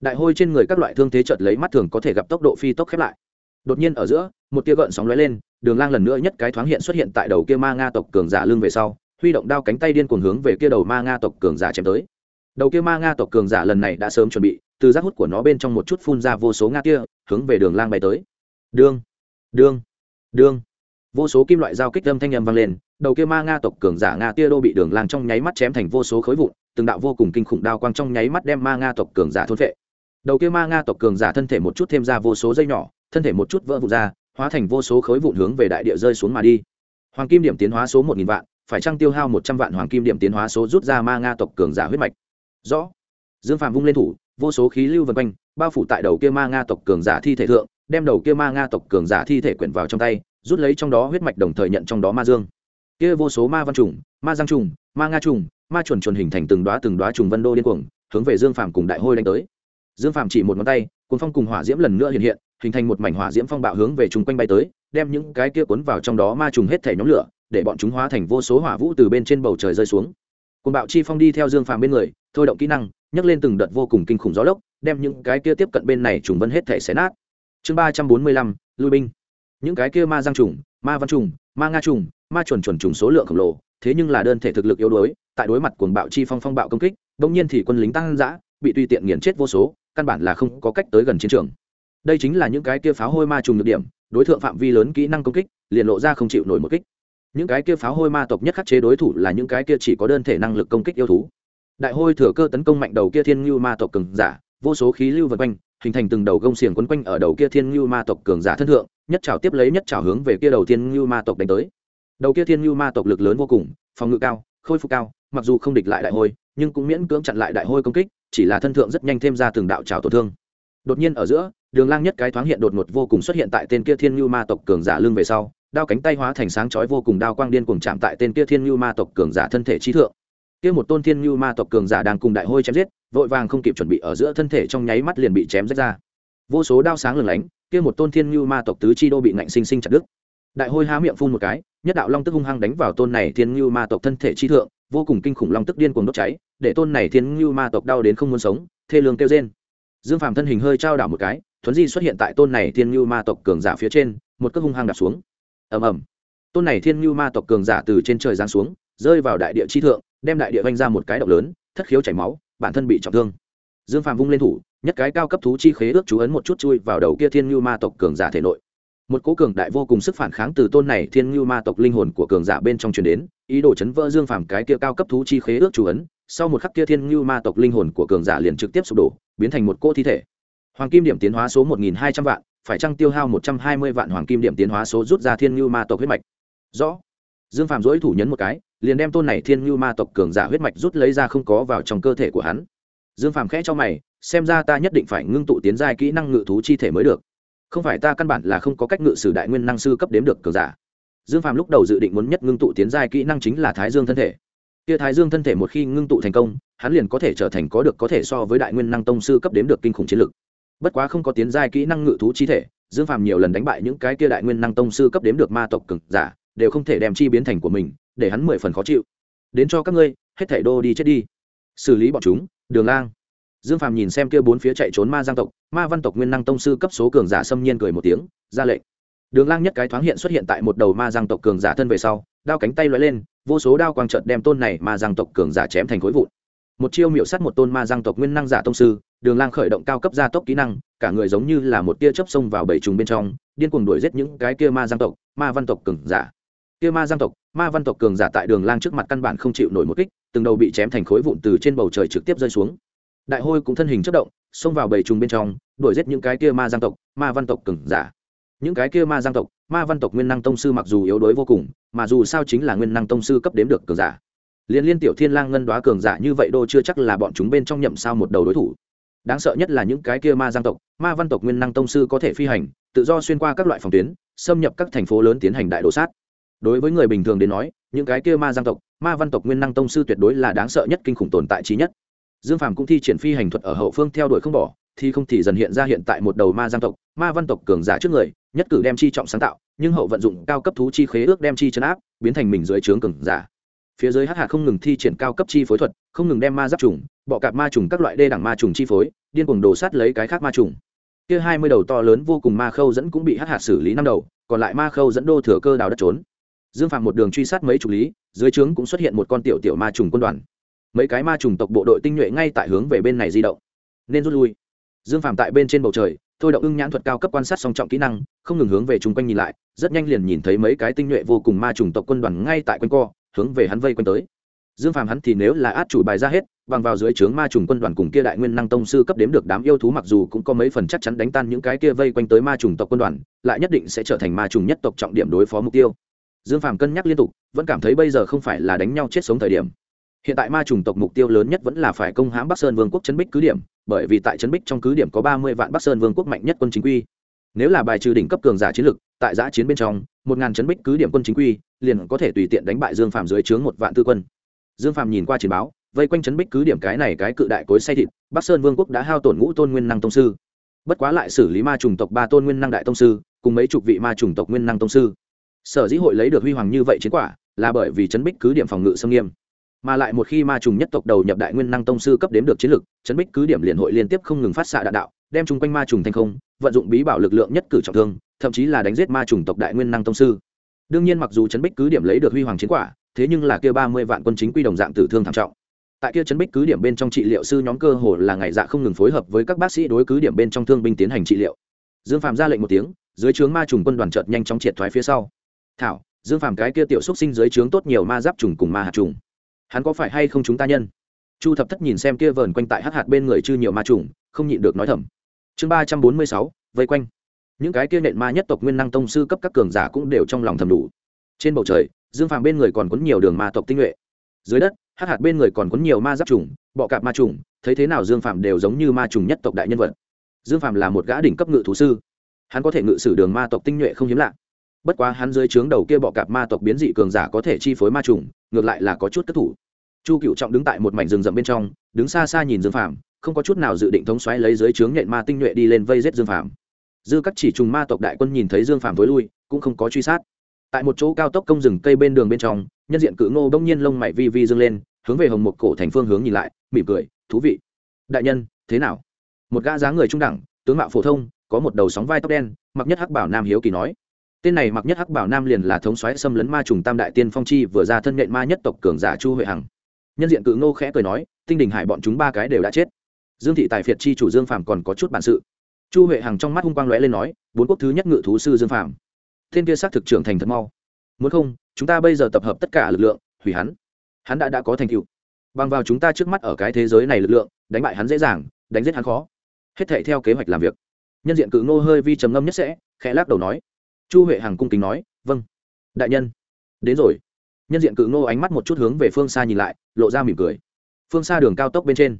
Đại hôi trên người các loại thương thế trợt lấy mắt thường có thể gặp tốc độ phi tốc khép lại. Đột nhiên ở giữa, một tia gợn sóng lóe lên, đường lang lần nữa nhất cái thoáng hiện xuất hiện tại đầu kia ma nga tộc cường giả lưng về sau, huy động đao cánh tay điên cuồng hướng về kia đầu ma nga tộc cường giả chém tới đầu kia ma nga tộc cường giả lần này đã sớm chuẩn bị, từ rác hút của nó bên trong một chút phun ra vô số nga kia, hướng về đường lang bay tới. Đương đương đương vô số kim loại dao kích âm thanh âm vang lên, đầu kia ma nga tộc cường giả nga tia đô bị đường lang trong nháy mắt chém thành vô số khối vụn, từng đạo vô cùng kinh khủng đao quang trong nháy mắt đem ma nga tộc cường giả thôn phệ. Đầu kia ma nga tộc cường giả thân thể một chút thêm ra vô số dây nhỏ, thân thể một chút vỡ vụn ra, hóa thành vô số khối vụn hướng về đại địa rơi xuống mà đi. Hoàng kim điểm tiến hóa số một nghìn vạn, phải trăng tiêu hao một trăm vạn hoàng kim điểm tiến hóa số rút ra ma nga tộc cường giả huyết mạch? Rõ. Dương phạm vung lên thủ, vô số khí lưu vân quanh, bao phủ tại đầu kia ma nga tộc cường giả thi thể thượng, đem đầu kia ma nga tộc cường giả thi thể quyển vào trong tay, rút lấy trong đó huyết mạch đồng thời nhận trong đó ma dương. Kia vô số ma văn trùng, ma giang trùng, ma nga trùng, ma chuẩn chuẩn hình thành từng đoá từng đoá trùng vân đô điên cuồng, hướng về dương phàm cùng đại hôi đánh tới. Dương phàm chỉ một ngón tay, cuốn phong cùng hỏa diễm lần nữa hiện hiện, hình thành một mảnh hỏa diễm phong bạo hướng về chung quanh bay tới, đem những cái kia cuốn vào trong đó ma trùng hết thể nhóm lửa, để bọn chúng hóa thành vô số hỏa vũ từ bên trên bầu trời rơi xuống cùng bạo chi phong đi theo dương phàm bên người, thôi động kỹ năng, nhấc lên từng đợt vô cùng kinh khủng gió lốc, đem những cái kia tiếp cận bên này trùng vân hết thể xé nát. Chương ba trăm bốn mươi lăm, lui binh. Những cái kia ma giang trùng, ma văn trùng, ma nga trùng, ma chuẩn chuẩn trùng số lượng khổng lồ, thế nhưng là đơn thể thực lực yếu đuối, tại đối mặt cuồng bạo chi phong phong bạo công kích, bỗng nhiên thì quân lính tăng dã, bị tùy tiện nghiền chết vô số, căn bản là không có cách tới gần chiến trường. Đây chính là những cái kia pháo hôi ma trùng nhược điểm, đối tượng phạm vi lớn kỹ năng công kích, liền lộ ra không chịu nổi một kích những cái kia pháo hôi ma tộc nhất khắc chế đối thủ là những cái kia chỉ có đơn thể năng lực công kích yêu thú. Đại hôi thừa cơ tấn công mạnh đầu kia thiên ngưu ma tộc cường giả, vô số khí lưu vật quanh, hình thành từng đầu gông xiềng quấn quanh ở đầu kia thiên ngưu ma tộc cường giả thân thượng, nhất trào tiếp lấy nhất trào hướng về kia đầu thiên ngưu ma tộc đánh tới. Đầu kia thiên ngưu ma tộc lực lớn vô cùng, phòng ngự cao, khôi phục cao, mặc dù không địch lại đại hôi, nhưng cũng miễn cưỡng chặn lại đại hôi công kích, chỉ là thân thượng rất nhanh thêm ra từng đạo trào tổn thương. Đột nhiên ở giữa, đường lang nhất cái thoáng hiện đột ngột vô cùng xuất hiện tại tên kia thiên ngưu ma tộc cường giả lưng về sau đao cánh tay hóa thành sáng chói vô cùng đao quang điên cuồng chạm tại tên kia thiên như ma tộc cường giả thân thể trí thượng. Kia một tôn thiên như ma tộc cường giả đang cùng đại hôi chém giết, vội vàng không kịp chuẩn bị ở giữa thân thể trong nháy mắt liền bị chém rách ra. Vô số đao sáng lừng lánh, kia một tôn thiên như ma tộc tứ chi đô bị ngạnh sinh sinh chặt đứt. Đại hôi há miệng phun một cái, nhất đạo long tức hung hăng đánh vào tôn này thiên như ma tộc thân thể chi thượng, vô cùng kinh khủng long tức điên cuồng đốt cháy, để tôn này thiên như ma tộc đau đến không muốn sống, thê lương kêu rên. Dương phàm thân hình hơi trao đảo một cái, thuấn di xuất hiện tại tôn này thiên như ma tộc cường giả phía trên, một cước hung hăng đạp xuống ầm ầm. Tôn này thiên như ma tộc cường giả từ trên trời giáng xuống, rơi vào đại địa chi thượng, đem đại địa vanh ra một cái động lớn, thất khiếu chảy máu, bản thân bị trọng thương. Dương phàm vung lên thủ, nhất cái cao cấp thú chi khế ước chú ấn một chút chui vào đầu kia thiên như ma tộc cường giả thể nội. Một cố cường đại vô cùng sức phản kháng từ tôn này thiên như ma tộc linh hồn của cường giả bên trong truyền đến, ý đồ chấn vỡ dương phàm cái kia cao cấp thú chi khế ước chú ấn, sau một khắc kia thiên như ma tộc linh hồn của cường giả liền trực tiếp sụp đổ, biến thành một cô thi thể. Hoàng kim điểm tiến hóa số một nghìn hai trăm vạn phải chăng tiêu hao một trăm hai mươi vạn hoàng kim điểm tiến hóa số rút ra thiên lưu ma tộc huyết mạch? Rõ. Dương phàm dỗi thủ nhấn một cái, liền đem tôn này thiên lưu ma tộc cường giả huyết mạch rút lấy ra không có vào trong cơ thể của hắn. Dương phàm khẽ cho mày, xem ra ta nhất định phải ngưng tụ tiến giai kỹ năng ngự thú chi thể mới được. Không phải ta căn bản là không có cách ngự sử đại nguyên năng sư cấp đếm được cường giả. Dương phàm lúc đầu dự định muốn nhất ngưng tụ tiến giai kỹ năng chính là thái dương thân thể. Kia thái dương thân thể một khi ngưng tụ thành công, hắn liền có thể trở thành có được có thể so với đại nguyên năng tông sư cấp đếm được kinh khủng chiến lực bất quá không có tiến giai kỹ năng ngự thú chi thể, dương phàm nhiều lần đánh bại những cái kia đại nguyên năng tông sư cấp đếm được ma tộc cực giả, đều không thể đem chi biến thành của mình, để hắn mười phần khó chịu. Đến cho các ngươi, hết thảy đô đi chết đi. Xử lý bọn chúng, đường lang. Dương phàm nhìn xem kia bốn phía chạy trốn ma giang tộc, ma văn tộc nguyên năng tông sư cấp số cường giả xâm nhiên cười một tiếng, ra lệnh. Đường lang nhất cái thoáng hiện xuất hiện tại một đầu ma giang tộc cường giả thân về sau, đao cánh tay lóe lên, vô số đao quang trợt đem tôn này ma giang tộc cường giả chém thành khối vụn. Một chiêu miệu sắt một tôn ma giang tộc nguyên năng giả tông sư đường lang khởi động cao cấp gia tốc kỹ năng, cả người giống như là một tia chớp xông vào bảy trùng bên trong, điên cuồng đuổi giết những cái kia ma giang tộc, ma văn tộc cường giả. Kia ma giang tộc, ma văn tộc cường giả tại đường lang trước mặt căn bản không chịu nổi một kích, từng đầu bị chém thành khối vụn từ trên bầu trời trực tiếp rơi xuống. Đại hôi cũng thân hình chất động, xông vào bầy trùng bên trong, đuổi giết những cái kia ma giang tộc, ma văn tộc cường giả. Những cái kia ma giang tộc, ma văn tộc nguyên năng tông sư mặc dù yếu đuối vô cùng, mà dù sao chính là nguyên năng tông sư cấp đếm được cường giả. Liên liên tiểu thiên lang ngân đoá cường giả như vậy đô chưa chắc là bọn chúng bên trong nhậm sao một đầu đối thủ đáng sợ nhất là những cái kia ma giang tộc, ma văn tộc nguyên năng tông sư có thể phi hành, tự do xuyên qua các loại phòng tuyến, xâm nhập các thành phố lớn tiến hành đại đồ sát. Đối với người bình thường đến nói, những cái kia ma giang tộc, ma văn tộc nguyên năng tông sư tuyệt đối là đáng sợ nhất kinh khủng tồn tại trí nhất. Dương phàm cũng thi triển phi hành thuật ở hậu phương theo đuổi không bỏ, thì không thì dần hiện ra hiện tại một đầu ma giang tộc, ma văn tộc cường giả trước người, nhất cử đem chi trọng sáng tạo, nhưng hậu vận dụng cao cấp thú chi khế ước đem chi chấn áp, biến thành mình dưới trướng cường giả phía dưới hắc hạt không ngừng thi triển cao cấp chi phối thuật, không ngừng đem ma giáp trùng, bọ cạp ma trùng các loại đê đẳng ma trùng chi phối, điên cuồng đổ sát lấy cái khác ma trùng. Kia hai mươi đầu to lớn vô cùng ma khâu dẫn cũng bị hắc hạt xử lý năm đầu, còn lại ma khâu dẫn đô thừa cơ đào đất trốn. Dương phạm một đường truy sát mấy chục lý, dưới trướng cũng xuất hiện một con tiểu tiểu ma trùng quân đoàn. Mấy cái ma trùng tộc bộ đội tinh nhuệ ngay tại hướng về bên này di động. Nên rút lui. Dương phạm tại bên trên bầu trời, thôi động ưng nhãn thuật cao cấp quan sát song trọng kỹ năng, không ngừng hướng về chung quanh nhìn lại, rất nhanh liền nhìn thấy mấy cái tinh nhuệ vô cùng ma trùng tộc quân đoàn ngay tại quanh co hướng về hắn vây quanh tới. Dương phàm hắn thì nếu là át chủ bài ra hết, bằng vào dưới trướng ma trùng quân đoàn cùng kia đại nguyên năng tông sư cấp đếm được đám yêu thú mặc dù cũng có mấy phần chắc chắn đánh tan những cái kia vây quanh tới ma trùng tộc quân đoàn, lại nhất định sẽ trở thành ma trùng nhất tộc trọng điểm đối phó mục tiêu. Dương phàm cân nhắc liên tục, vẫn cảm thấy bây giờ không phải là đánh nhau chết sống thời điểm. Hiện tại ma trùng tộc mục tiêu lớn nhất vẫn là phải công hãm bắc sơn vương quốc trấn bích cứ điểm, bởi vì tại trấn bích trong cứ điểm có ba mươi vạn bắc sơn vương quốc mạnh nhất quân chính quy nếu là bài trừ đỉnh cấp cường giả chiến lực, tại giã chiến bên trong, một ngàn trấn bích cứ điểm quân chính quy, liền có thể tùy tiện đánh bại dương phàm dưới trướng một vạn tư quân. Dương phàm nhìn qua chiến báo, vây quanh trấn bích cứ điểm cái này cái cự đại cối say thịt, bắc sơn vương quốc đã hao tổn ngũ tôn nguyên năng tông sư. Bất quá lại xử lý ma trùng tộc ba tôn nguyên năng đại tông sư, cùng mấy chục vị ma trùng tộc nguyên năng tông sư. Sở dĩ hội lấy được huy hoàng như vậy chiến quả, là bởi vì trấn bích cứ điểm phòng ngự xâm nghiêm. Mà lại một khi ma trùng nhất tộc đầu nhập đại nguyên năng tông sư cấp đếm được chiến lực trấn bích cứ điểm liền hội liên tiếp không ngừng phát xạ đạn đạo, đem chung quanh ma trùng thành không vận dụng bí bảo lực lượng nhất cử trọng thương, thậm chí là đánh giết ma trùng tộc đại nguyên năng tông sư. Đương nhiên mặc dù trấn bích cứ điểm lấy được huy hoàng chiến quả, thế nhưng là kia ba mươi vạn quân chính quy đồng dạng tử thương thảm trọng. Tại kia trấn bích cứ điểm bên trong trị liệu sư nhóm cơ hồ là ngày dạ không ngừng phối hợp với các bác sĩ đối cứ điểm bên trong thương binh tiến hành trị liệu. Dương phạm ra lệnh một tiếng, dưới trướng ma trùng quân đoàn chợt nhanh chóng triệt thoái phía sau. Thảo, dương phạm cái kia tiểu xúc sinh dưới trướng tốt nhiều ma giáp trùng cùng ma hạt trùng. Hắn có phải hay không chúng ta nhân? Chu thập thất nhìn xem kia vờn quanh tại hắc hạt bên người chư nhiều ma trùng, không nhịn được nói thầm chương ba trăm bốn mươi sáu, vây quanh. Những cái kia nện ma nhất tộc nguyên năng tông sư cấp các cường giả cũng đều trong lòng thầm đủ. Trên bầu trời, dương phàm bên người còn có nhiều đường ma tộc tinh nhuệ. Dưới đất, hắc hạt bên người còn có nhiều ma giáp trùng, bọ cạp ma trùng, thấy thế nào dương phàm đều giống như ma trùng nhất tộc đại nhân vật. Dương phàm là một gã đỉnh cấp ngự thú sư. Hắn có thể ngự sử đường ma tộc tinh nhuệ không hiếm lạ. Bất quá hắn dưới trướng đầu kia bọ cạp ma tộc biến dị cường giả có thể chi phối ma trùng, ngược lại là có chút cất thủ. Chu cựu trọng đứng tại một mảnh rừng rậm bên trong, đứng xa xa nhìn dương phàm không có chút nào dự định thống xoáy lấy dưới trướng nhện ma tinh nhuệ đi lên vây giết dương phàm. Dư các chỉ trùng ma tộc đại quân nhìn thấy dương phàm tối lui, cũng không có truy sát. Tại một chỗ cao tốc công rừng cây bên đường bên trong, nhân diện cự ngô bỗng nhiên lông mày vi vi dâng lên, hướng về hồng một cổ thành phương hướng nhìn lại, mỉm cười, thú vị. Đại nhân, thế nào? Một gã dáng người trung đẳng, tướng mạo phổ thông, có một đầu sóng vai tóc đen mặc nhất hắc bảo nam hiếu kỳ nói. Tên này mặc nhất hắc bảo nam liền là thống xoáy xâm lấn ma trùng tam đại tiên phong chi vừa ra thân nhện ma nhất tộc cường giả chu huệ hằng. Nhân diện cự ngô khẽ cười nói, tinh đình hải bọn chúng ba cái đều đã chết dương thị tài phiệt chi chủ dương phàm còn có chút bản sự. Chu huệ hằng trong mắt hung quang lóe lên nói, bốn quốc thứ nhất ngự thú sư dương phàm. Thiên kia xác thực trưởng thành thật mau. Muốn không, chúng ta bây giờ tập hợp tất cả lực lượng, hủy hắn. Hắn đã đã có thành tựu. Bằng vào chúng ta trước mắt ở cái thế giới này lực lượng, đánh bại hắn dễ dàng, đánh giết hắn khó. Hết thể theo kế hoạch làm việc. Nhân diện cự ngô hơi vi trầm ngâm nhất sẽ, khẽ lắc đầu nói. Chu huệ hằng cung kính nói vâng đại nhân. Đến rồi. Nhân diện cự ngô ánh mắt một chút hướng về phương xa nhìn lại, lộ ra mỉm cười. Phương xa đường cao tốc bên trên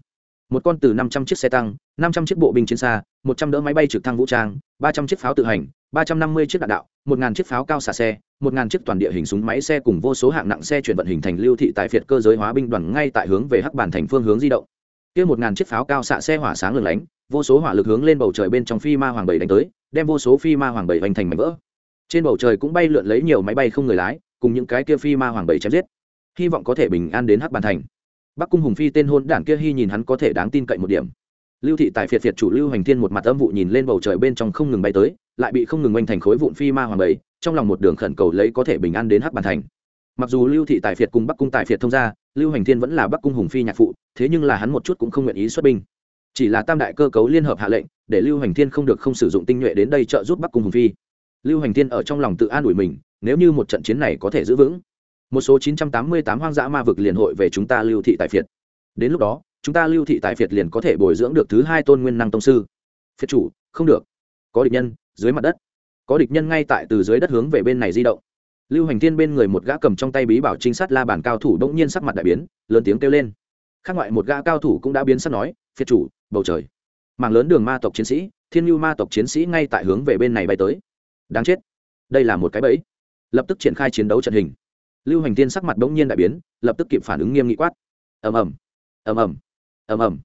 một con từ năm trăm chiếc xe tăng, năm trăm chiếc bộ binh chiến xa, một trăm đỡ máy bay trực thăng vũ trang, ba trăm chiếc pháo tự hành, ba trăm năm mươi chiếc đạn đạo, một ngàn chiếc pháo cao xả xe, một ngàn chiếc toàn địa hình súng máy xe cùng vô số hạng nặng xe chuyển vận hình thành lưu thị tại phiệt cơ giới hóa binh đoàn ngay tại hướng về hắc bản thành phương hướng di động. Kia một ngàn chiếc pháo cao xạ xe hỏa sáng lừng lánh, vô số hỏa lực hướng lên bầu trời bên trong phi ma hoàng bảy đánh tới, đem vô số phi ma hoàng bảy hoành thành mảnh vỡ. Trên bầu trời cũng bay lượn lấy nhiều máy bay không người lái, cùng những cái kia phi ma hoàng bảy chém giết. Hy vọng có thể bình an đến hắc bàn thành bắc cung hùng phi tên hôn đản kia hy nhìn hắn có thể đáng tin cậy một điểm. Lưu thị tại phiệt phiệt chủ lưu hành thiên một mặt âm vụ nhìn lên bầu trời bên trong không ngừng bay tới, lại bị không ngừng oanh thành khối vụn phi ma hoàng bầy. trong lòng một đường khẩn cầu lấy có thể bình an đến hắc bàn thành. Mặc dù lưu thị tại phiệt cùng bắc cung tại phiệt thông gia, lưu hành thiên vẫn là bắc cung hùng phi nhạc phụ, thế nhưng là hắn một chút cũng không nguyện ý xuất binh. Chỉ là tam đại cơ cấu liên hợp hạ lệnh, để lưu hành thiên không được không sử dụng tinh nhuệ đến đây trợ giúp bắc cung hùng phi. Lưu hành thiên ở trong lòng tự an ủi mình, nếu như một trận chiến này có thể giữ vững một số 988 hoang dã ma vực liền hội về chúng ta lưu thị tại phiệt. Đến lúc đó, chúng ta lưu thị tại phiệt liền có thể bồi dưỡng được thứ hai tôn nguyên năng tông sư. Phiệt chủ, không được. Có địch nhân, dưới mặt đất. Có địch nhân ngay tại từ dưới đất hướng về bên này di động. Lưu hành thiên bên người một gã cầm trong tay bí bảo trinh sát la bàn cao thủ bỗng nhiên sắc mặt đại biến, lớn tiếng kêu lên. Khác ngoại một gã cao thủ cũng đã biến sắc nói, phiệt chủ, bầu trời. Mảng lớn đường ma tộc chiến sĩ, thiên lưu ma tộc chiến sĩ ngay tại hướng về bên này bay tới. Đáng chết. Đây là một cái bẫy. Lập tức triển khai chiến đấu trận hình lưu hành tiên sắc mặt bỗng nhiên đại biến, lập tức kịp phản ứng nghiêm nghị quát. Ầm ầm ầm ầm ầm ầm.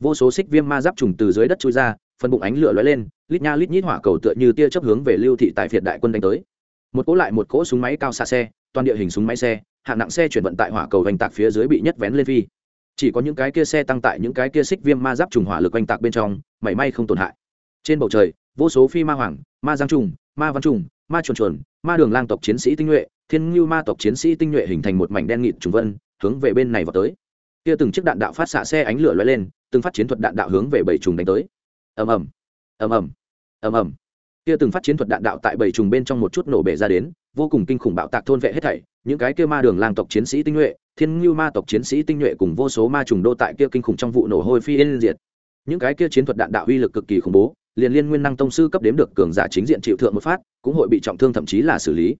Vô số xích viêm ma giáp trùng từ dưới đất chui ra, phần bụng ánh lửa lóe lên, lít nha lít nhít hỏa cầu tựa như tia chớp hướng về lưu thị tại phiệt đại quân đánh tới. Một cỗ lại một cỗ súng máy cao xạ xe, toàn địa hình súng máy xe, hạng nặng xe chuyển vận tại hỏa cầu hành tạc phía dưới bị nhất vén lên phi. Chỉ có những cái kia xe tăng tại những cái kia xích viêm ma giáp trùng hỏa lực hành tạc bên trong, mảy may không tổn hại. Trên bầu trời, vô số phi ma hoàng, ma giang trùng, ma văn trùng, ma chuồn chuồn, ma đường lang tộc chiến sĩ tinh nhuệ thiên ngưu ma tộc chiến sĩ tinh nhuệ hình thành một mảnh đen nghịt trùng vân, hướng về bên này vào tới. Kia từng chiếc đạn đạo phát xạ xe ánh lửa lóe lên, từng phát chiến thuật đạn đạo hướng về bảy trùng đánh tới. Ầm ầm ầm ầm ầm ầm. Kia từng phát chiến thuật đạn đạo tại bảy trùng bên trong một chút nổ bể ra đến, vô cùng kinh khủng bạo tạc thôn vệ hết thảy. Những cái kia ma đường lang tộc chiến sĩ tinh nhuệ, thiên ngưu ma tộc chiến sĩ tinh nhuệ cùng vô số ma trùng đô tại kia kinh khủng trong vụ nổ hôi phi yên diệt. Những cái kia chiến thuật đạn đạo uy lực cực kỳ khủng bố, liền liên nguyên năng tông sư cấp đếm được cường giả chính diện chịu thượng một phát, cũng hội bị trọng thương thậm chí là xử lý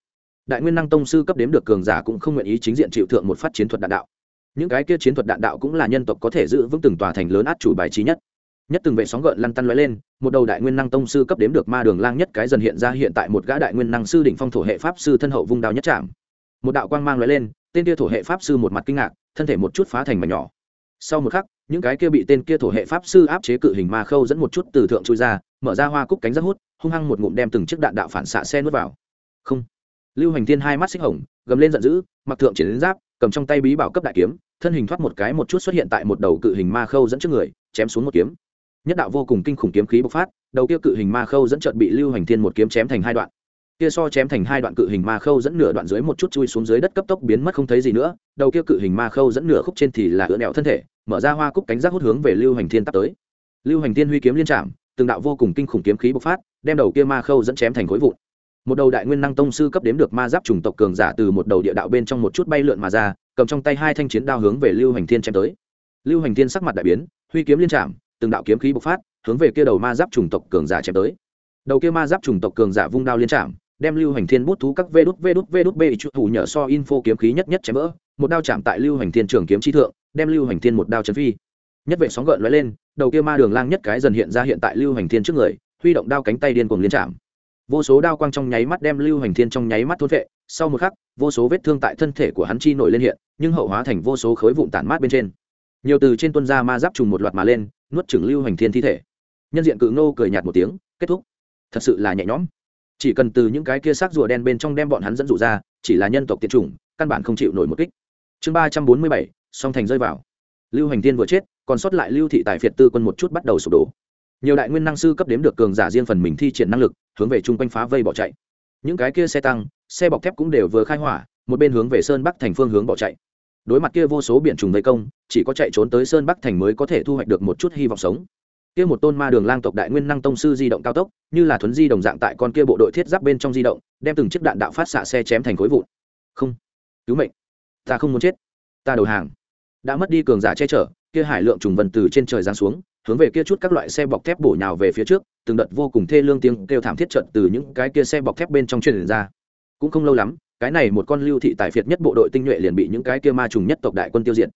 đại nguyên năng tông sư cấp đếm được cường giả cũng không nguyện ý chính diện chịu thượng một phát chiến thuật đạn đạo. Những cái kia chiến thuật đạn đạo cũng là nhân tộc có thể giữ vững từng tòa thành lớn át chủ bài trí nhất. Nhất từng vệ sóng gợn lăn tăn lóe lên, một đầu đại nguyên năng tông sư cấp đếm được ma đường lang nhất cái dần hiện ra hiện tại một gã đại nguyên năng sư đỉnh phong thổ hệ pháp sư thân hậu vung đao nhất trạm một đạo quang mang lóe lên, tên kia thổ hệ pháp sư một mặt kinh ngạc, thân thể một chút phá thành mà nhỏ. Sau một khắc, những cái kia bị tên kia thổ hệ pháp sư áp chế cự hình ma khâu dẫn một chút từ thượng chui ra, mở ra hoa cúc cánh rất hút, hung hăng một ngụm đem từng chiếc đạn đạo phản xạ xe nuốt vào. Không lưu hành thiên hai mắt xích hồng, gầm lên giận dữ, mặc thượng triển giáp, cầm trong tay bí bảo cấp đại kiếm, thân hình thoát một cái một chút xuất hiện tại một đầu cự hình ma khâu dẫn trước người, chém xuống một kiếm. Nhất đạo vô cùng kinh khủng kiếm khí bộc phát, đầu kia cự hình ma khâu dẫn chợt bị lưu hành thiên một kiếm chém thành hai đoạn. Kia so chém thành hai đoạn cự hình ma khâu dẫn nửa đoạn dưới một chút chui xuống dưới đất cấp tốc biến mất không thấy gì nữa, đầu kia cự hình ma khâu dẫn nửa khúc trên thì là ựa đẹo thân thể, mở ra hoa cúc cánh rác hút hướng về lưu hành thiên tắt tới. Lưu hành thiên huy kiếm liên trạm từng đạo vô cùng kinh khủng kiếm khí bộc phát, đem đầu kia ma khâu dẫn chém thành khối vụn một đầu đại nguyên năng tông sư cấp đếm được ma giáp chủng tộc cường giả từ một đầu địa đạo bên trong một chút bay lượn mà ra, cầm trong tay hai thanh chiến đao hướng về lưu hành thiên chém tới. Lưu hành thiên sắc mặt đại biến, huy kiếm liên trạm từng đạo kiếm khí bộc phát, hướng về kia đầu ma giáp chủng tộc cường giả chém tới. Đầu kia ma giáp chủng tộc cường giả vung đao liên trạm đem lưu hành thiên bút thú các vê đút vê đút vê đút bê chút thủ nhở so info kiếm khí nhất nhất chém vỡ, một đao chạm tại lưu hành thiên trường kiếm chi thượng, đem lưu hành thiên một đao chấn phi. Nhất vệ sóng gợn lóe lên, đầu kia ma đường lang nhất cái dần hiện ra hiện tại lưu hành thiên trước người, huy động đao cánh tay điên cuồng liên chạm vô số đao quang trong nháy mắt đem lưu hành thiên trong nháy mắt thôn vệ sau một khắc, vô số vết thương tại thân thể của hắn chi nổi lên hiện, nhưng hậu hóa thành vô số khối vụn tản mát bên trên. Nhiều từ trên tuân ra ma giáp trùng một loạt mà lên, nuốt chửng lưu hành thiên thi thể. Nhân diện cự ngô cười nhạt một tiếng, kết thúc. Thật sự là nhẹ nhõm. Chỉ cần từ những cái kia xác rùa đen bên trong đem bọn hắn dẫn dụ ra, chỉ là nhân tộc tiệt chủng, căn bản không chịu nổi một kích. Chương ba trăm bốn mươi bảy, song thành rơi vào. Lưu hành thiên vừa chết, còn sót lại lưu thị tài phiệt tư quân một chút bắt đầu sụp đổ nhiều đại nguyên năng sư cấp đếm được cường giả riêng phần mình thi triển năng lực, hướng về chung quanh phá vây bỏ chạy. Những cái kia xe tăng, xe bọc thép cũng đều vừa khai hỏa, một bên hướng về sơn bắc thành phương hướng bỏ chạy. Đối mặt kia vô số biển trùng vây công, chỉ có chạy trốn tới sơn bắc thành mới có thể thu hoạch được một chút hy vọng sống. Kia một tôn ma đường lang tộc đại nguyên năng tông sư di động cao tốc, như là thuấn di đồng dạng tại con kia bộ đội thiết giáp bên trong di động, đem từng chiếc đạn đạo phát xạ xe chém thành khối vụn. Không, cứu mệnh. Ta không muốn chết. Ta đầu hàng. Đã mất đi cường giả che chở, kia hải lượng trùng vần từ trên trời giáng xuống hướng về kia chút các loại xe bọc thép bổ nhào về phía trước, từng đợt vô cùng thê lương tiếng kêu thảm thiết trận từ những cái kia xe bọc thép bên trong truyền ra. Cũng không lâu lắm, cái này một con lưu thị tài phiệt nhất bộ đội tinh nhuệ liền bị những cái kia ma trùng nhất tộc đại quân tiêu diệt.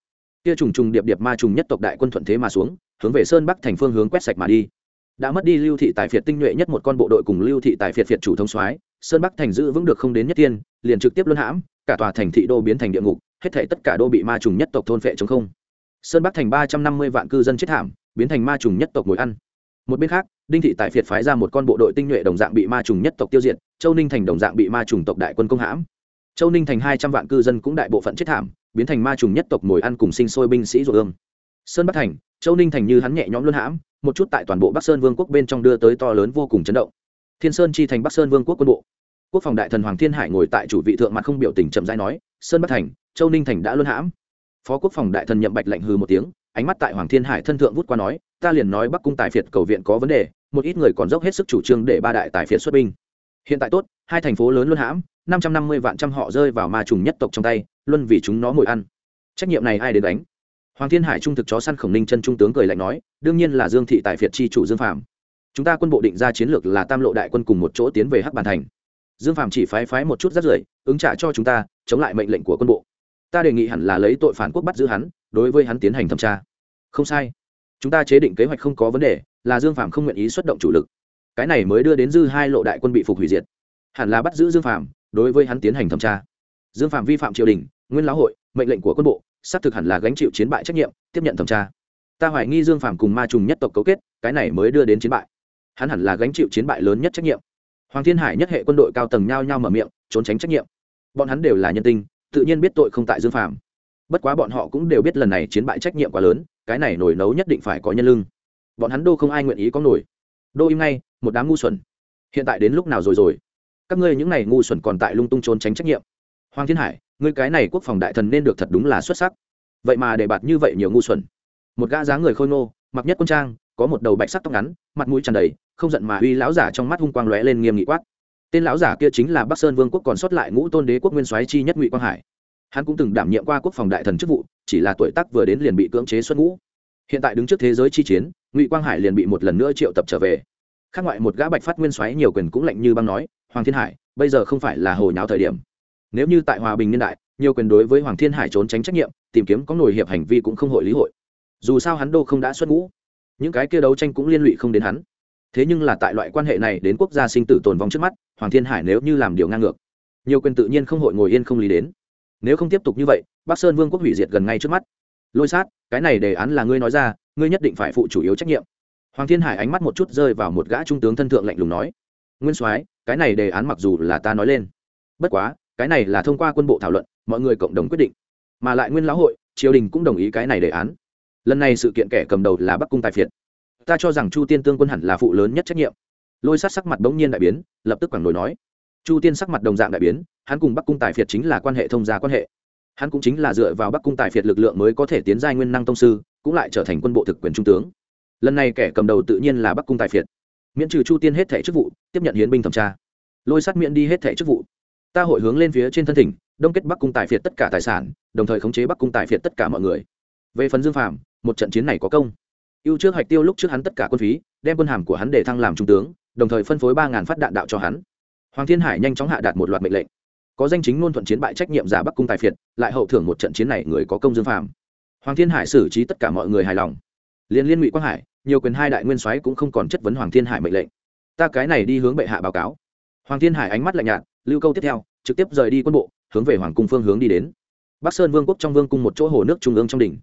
Kia trùng trùng điệp điệp ma trùng nhất tộc đại quân thuận thế mà xuống, hướng về sơn bắc thành phương hướng quét sạch mà đi. Đã mất đi lưu thị tài phiệt tinh nhuệ nhất một con bộ đội cùng lưu thị tài phiệt phiệt chủ thông soái, sơn bắc thành giữ vững được không đến nhất tiên, liền trực tiếp luân hãm, cả tòa thành thị đô biến thành địa ngục, hết thể tất cả đô bị ma trùng nhất tộc thôn phệ chống không. Sơn bắc thành ba trăm năm mươi vạn cư dân chết thảm biến thành ma trùng nhất tộc ngồi ăn. Một bên khác, đinh thị tại phiệt phái ra một con bộ đội tinh nhuệ đồng dạng bị ma trùng nhất tộc tiêu diệt, châu ninh thành đồng dạng bị ma trùng tộc đại quân công hãm. Châu ninh thành hai trăm vạn cư dân cũng đại bộ phận chết thảm, biến thành ma trùng nhất tộc ngồi ăn cùng sinh sôi binh sĩ ruột ương. Sơn bắc thành, châu ninh thành như hắn nhẹ nhõm luân hãm, một chút tại toàn bộ bắc sơn vương quốc bên trong đưa tới to lớn vô cùng chấn động. Thiên sơn chi thành bắc sơn vương quốc quân bộ. Quốc phòng đại thần hoàng thiên hải ngồi tại chủ vị thượng mặt không biểu tình chậm rãi nói, sơn bắc thành, châu ninh thành đã luân hãm. Phó quốc phòng đại thần nhậm bạch lệnh hừ một tiếng ánh mắt tại hoàng thiên hải thân thượng vút qua nói, ta liền nói bắc cung tài phiệt cầu viện có vấn đề, một ít người còn dốc hết sức chủ trương để ba đại tài phiệt xuất binh. Hiện tại tốt, hai thành phố lớn luân hãm, năm trăm năm mươi vạn trăm họ rơi vào ma trùng nhất tộc trong tay luân vì chúng nó mồi ăn. Trách nhiệm này ai đến đánh? Hoàng thiên hải trung thực chó săn khổng ninh chân trung tướng cười lạnh nói, đương nhiên là dương thị tài phiệt chi chủ dương phạm chúng ta quân bộ định ra chiến lược là tam lộ đại quân cùng một chỗ tiến về hắc bàn thành. Dương phạm chỉ phái phái một chút rắt rưởi, ứng trả cho chúng ta, chống lại mệnh lệnh của quân bộ ta đề nghị hẳn là lấy tội phản quốc bắt giữ hắn, đối với hắn tiến hành thẩm tra. Không sai. Chúng ta chế định kế hoạch không có vấn đề, là dương phạm không nguyện ý xuất động chủ lực. Cái này mới đưa đến dư hai lộ đại quân bị phục hủy diệt. Hẳn là bắt giữ dương phạm đối với hắn tiến hành thẩm tra. Dương phạm vi phạm triều đình, nguyên lão hội, mệnh lệnh của quân bộ, xác thực hẳn là gánh chịu chiến bại trách nhiệm, tiếp nhận thẩm tra. Ta hoài nghi dương Phạm cùng ma trùng nhất tộc cấu kết, cái này mới đưa đến chiến bại. Hắn hẳn là gánh chịu chiến bại lớn nhất trách nhiệm. Hoàng thiên hải nhất hệ quân đội cao tầng nhao nhao mở miệng, trốn tránh trách nhiệm. Bọn hắn đều là nhân tinh tự nhiên biết tội không tại dương phàm. Bất quá bọn họ cũng đều biết lần này chiến bại trách nhiệm quá lớn, cái này nổi nấu nhất định phải có nhân lưng bọn hắn đô không ai nguyện ý có nổi. Đô im ngay, một đám ngu xuẩn. Hiện tại đến lúc nào rồi rồi? Các ngươi những này ngu xuẩn còn tại lung tung trốn tránh trách nhiệm. Hoàng thiên hải, ngươi cái này quốc phòng đại thần nên được thật đúng là xuất sắc. Vậy mà để bạt như vậy nhiều ngu xuẩn. Một gã dáng người khôi ngô, mặc nhất quân trang, có một đầu bạch sắc tóc ngắn, mặt mũi tràn đầy, không giận mà uy lão giả trong mắt hung quang lóe lên nghiêm nghị quát tên lão giả kia chính là bắc sơn vương quốc còn sót lại ngũ tôn đế quốc nguyên soái chi nhất ngụy quang hải. Hắn cũng từng đảm nhiệm qua quốc phòng đại thần chức vụ, chỉ là tuổi tác vừa đến liền bị cưỡng chế xuất ngũ. Hiện tại đứng trước thế giới chi chiến, ngụy quang hải liền bị một lần nữa triệu tập trở về. Khác ngoại một gã bạch phát nguyên soái nhiều quyền cũng lạnh như băng nói, hoàng thiên hải, bây giờ không phải là hồi nháo thời điểm. Nếu như tại hòa bình niên đại, nhiều quyền đối với hoàng thiên hải trốn tránh trách nhiệm, tìm kiếm có nổi hiệp hành vi cũng không hội lý hội. Dù sao hắn đô không đã xuất ngũ, những cái kia đấu tranh cũng liên lụy không đến hắn thế nhưng là tại loại quan hệ này đến quốc gia sinh tử tồn vong trước mắt, hoàng thiên hải nếu như làm điều ngang ngược, nhiều quyền tự nhiên không hội ngồi yên không lý đến. Nếu không tiếp tục như vậy, bắc sơn vương quốc hủy diệt gần ngay trước mắt. Lôi sát, cái này đề án là ngươi nói ra, ngươi nhất định phải phụ chủ yếu trách nhiệm. Hoàng thiên hải ánh mắt một chút rơi vào một gã trung tướng thân thượng lạnh lùng nói. Nguyên soái, cái này đề án mặc dù là ta nói lên, bất quá, cái này là thông qua quân bộ thảo luận, mọi người cộng đồng quyết định. Mà lại nguyên lão hội, triều đình cũng đồng ý cái này đề án. Lần này sự kiện kẻ cầm đầu là bắc cung tài phiệt ta cho rằng chu tiên tương quân hẳn là phụ lớn nhất trách nhiệm. Lôi sát sắc mặt bỗng nhiên đại biến, lập tức quảng nổi nói. Chu tiên sắc mặt đồng dạng đại biến, hắn cùng bắc cung tài phiệt chính là quan hệ thông gia quan hệ. Hắn cũng chính là dựa vào bắc cung tài phiệt lực lượng mới có thể tiến giai nguyên năng tông sư, cũng lại trở thành quân bộ thực quyền trung tướng. Lần này kẻ cầm đầu tự nhiên là bắc cung tài phiệt. Miễn trừ chu tiên hết thẻ chức vụ, tiếp nhận hiến binh thẩm tra. Lôi sát miễn đi hết thẻ chức vụ. Ta hội hướng lên phía trên thân thỉnh, đông kết bắc cung tài phiệt tất cả tài sản, đồng thời khống chế bắc cung tài phiệt tất cả mọi người. Về phần dương phạm một trận chiến này có công ưu trước hạch tiêu lúc trước hắn tất cả quân phí, đem quân hàm của hắn để thăng làm trung tướng, đồng thời phân phối ba ngàn phát đạn đạo cho hắn. Hoàng thiên hải nhanh chóng hạ đạt một loạt mệnh lệnh. Có danh chính ngôn thuận chiến bại trách nhiệm giả bắc cung tài phiệt, lại hậu thưởng một trận chiến này người có công dương phàm. Hoàng thiên hải xử trí tất cả mọi người hài lòng. Liên liên ngụy quang hải, nhiều quyền hai đại nguyên soái cũng không còn chất vấn hoàng thiên hải mệnh lệnh. Ta cái này đi hướng bệ hạ báo cáo. Hoàng thiên hải ánh mắt lạnh nhạt, lưu câu tiếp theo, trực tiếp rời đi quân bộ, hướng về hoàng cung phương hướng đi đến. Bắc sơn vương quốc trong vương cung một chỗ hồ nước trung ương trong đỉnh.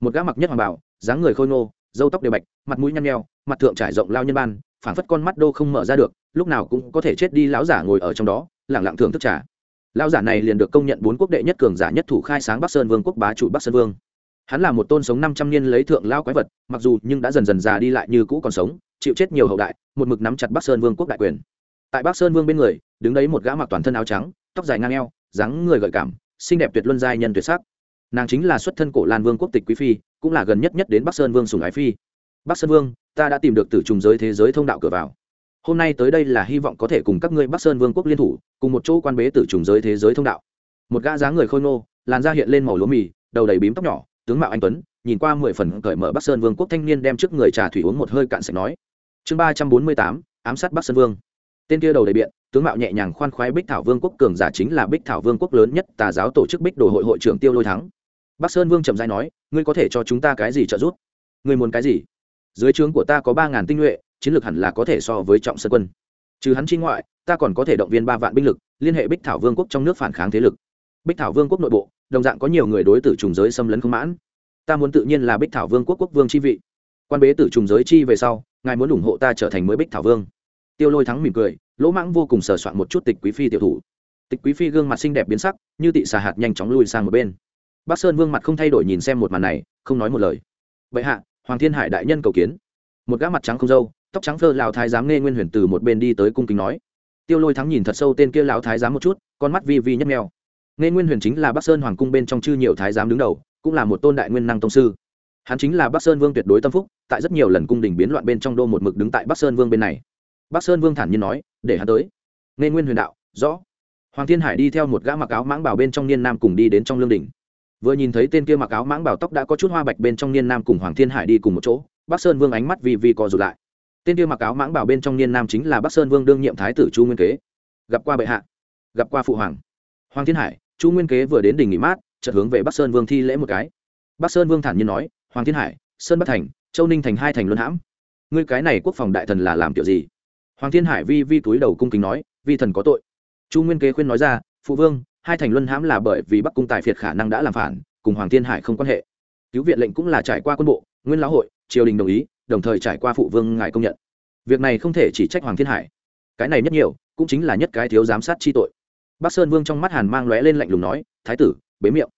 Một gã mặc nhất hoàng bảo dáng người khôi ngô dâu tóc đều bạch, mặt mũi nhăn nheo, mặt thượng trải rộng lao nhân ban, phảng phất con mắt đô không mở ra được, lúc nào cũng có thể chết đi lão giả ngồi ở trong đó lẳng lặng thưởng thức trà. Lão giả này liền được công nhận bốn quốc đệ nhất cường giả nhất thủ khai sáng bắc sơn vương quốc bá chủ bắc sơn vương. Hắn là một tôn sống năm trăm niên lấy thượng lao quái vật, mặc dù nhưng đã dần dần già đi lại như cũ còn sống, chịu chết nhiều hậu đại, một mực nắm chặt bắc sơn vương quốc đại quyền. Tại bắc sơn vương bên người, đứng đấy một gã mặc toàn thân áo trắng, tóc dài ngang eo, dáng người gợi cảm, xinh đẹp tuyệt luân giai nhân tuyệt sắc. Nàng chính là xuất thân cổ lan vương quốc tịch quý phi cũng là gần nhất nhất đến bắc sơn vương sùng ái phi. Bắc sơn vương, ta đã tìm được từ trùng giới thế giới thông đạo cửa vào. Hôm nay tới đây là hy vọng có thể cùng các ngươi bắc sơn vương quốc liên thủ, cùng một chỗ quan bế từ trùng giới thế giới thông đạo. Một gã dáng người khôi nô làn da hiện lên màu lúa mì, đầu đầy bím tóc nhỏ, tướng mạo anh tuấn, nhìn qua mười phần cởi mở bắc sơn vương quốc thanh niên đem trước người trà thủy uống một hơi cạn sạch nói. Chương ba trăm bốn mươi tám, ám sát bắc sơn vương. Tên kia đầu đầy biện, tướng mạo nhẹ nhàng khoan khoái bích thảo vương quốc cường giả chính là bích thảo vương quốc lớn nhất tà giáo tổ chức bích đồ hội hội trưởng tiêu lôi thắng bắc sơn vương trầm giai nói, ngươi có thể cho chúng ta cái gì trợ giúp? Ngươi muốn cái gì? Dưới trướng của ta có ba ngàn tinh nhuệ, chiến lược hẳn là có thể so với trọng sơn quân. Trừ hắn chi ngoại, ta còn có thể động viên ba vạn binh lực, liên hệ bích thảo vương quốc trong nước phản kháng thế lực. Bích thảo vương quốc nội bộ, đồng dạng có nhiều người đối tử trùng giới xâm lấn không mãn. Ta muốn tự nhiên là bích thảo vương quốc quốc vương chi vị. Quan bế tử trùng giới chi về sau, ngài muốn ủng hộ ta trở thành mới bích thảo vương. Tiêu lôi thắng mỉm cười, lỗ mãng vô cùng sờ soạn một chút tịch quý phi tiểu thủ. Tịch quý phi gương mặt xinh đẹp biến sắc, như tị xà hạt nhanh chóng lui sang một bên bắc sơn vương mặt không thay đổi nhìn xem một màn này, không nói một lời. Vậy hạ, hoàng thiên hải đại nhân cầu kiến. Một gã mặt trắng không dâu, tóc trắng phơ lào thái giám nghe nguyên huyền từ một bên đi tới cung kính nói. Tiêu lôi thắng nhìn thật sâu tên kia lão thái giám một chút, con mắt vi vi nhấp nheo nghe nguyên huyền chính là bắc sơn hoàng cung bên trong chư nhiều thái giám đứng đầu, cũng là một tôn đại nguyên năng tông sư. Hắn chính là bắc sơn vương tuyệt đối tâm phúc, tại rất nhiều lần cung đình biến loạn bên trong đô một mực đứng tại bắc sơn vương bên này. Bắc sơn vương thản nhiên nói, để hắn tới. Nghe nguyên huyền đạo, rõ. Hoàng thiên hải đi theo một gã mặc áo mãng bảo bên trong niên nam cùng đi đến trong lương đình vừa nhìn thấy tên kia mặc áo mãng bảo tóc đã có chút hoa bạch bên trong niên nam cùng hoàng thiên hải đi cùng một chỗ, bắc sơn vương ánh mắt vì vì co rụt lại. Tên kia mặc áo mãng bảo bên trong niên nam chính là bắc sơn vương đương nhiệm thái tử chu nguyên kế. Gặp qua bệ hạ, gặp qua phụ hoàng. Hoàng thiên hải, chu nguyên kế vừa đến đỉnh nghỉ mát, chợt hướng về bắc sơn vương thi lễ một cái. Bắc sơn vương thản nhiên nói, hoàng thiên hải, sơn bắc thành, châu ninh thành hai thành luân hãm. Ngươi cái này quốc phòng đại thần là làm kiểu gì? Hoàng thiên hải vi vi túi đầu cung kính nói, vi thần có tội. Chu nguyên kế khuyên nói ra, phụ vương hai thành luân hãm là bởi vì bắc cung tài phiệt khả năng đã làm phản, cùng hoàng thiên hải không quan hệ. Cứu viện lệnh cũng là trải qua quân bộ, nguyên lão hội, triều đình đồng ý, đồng thời trải qua phụ vương ngài công nhận. Việc này không thể chỉ trách hoàng thiên hải. Cái này nhất nhiều, cũng chính là nhất cái thiếu giám sát chi tội. Bắc sơn vương trong mắt hàn mang lóe lên lạnh lùng nói, thái tử, bế miệng.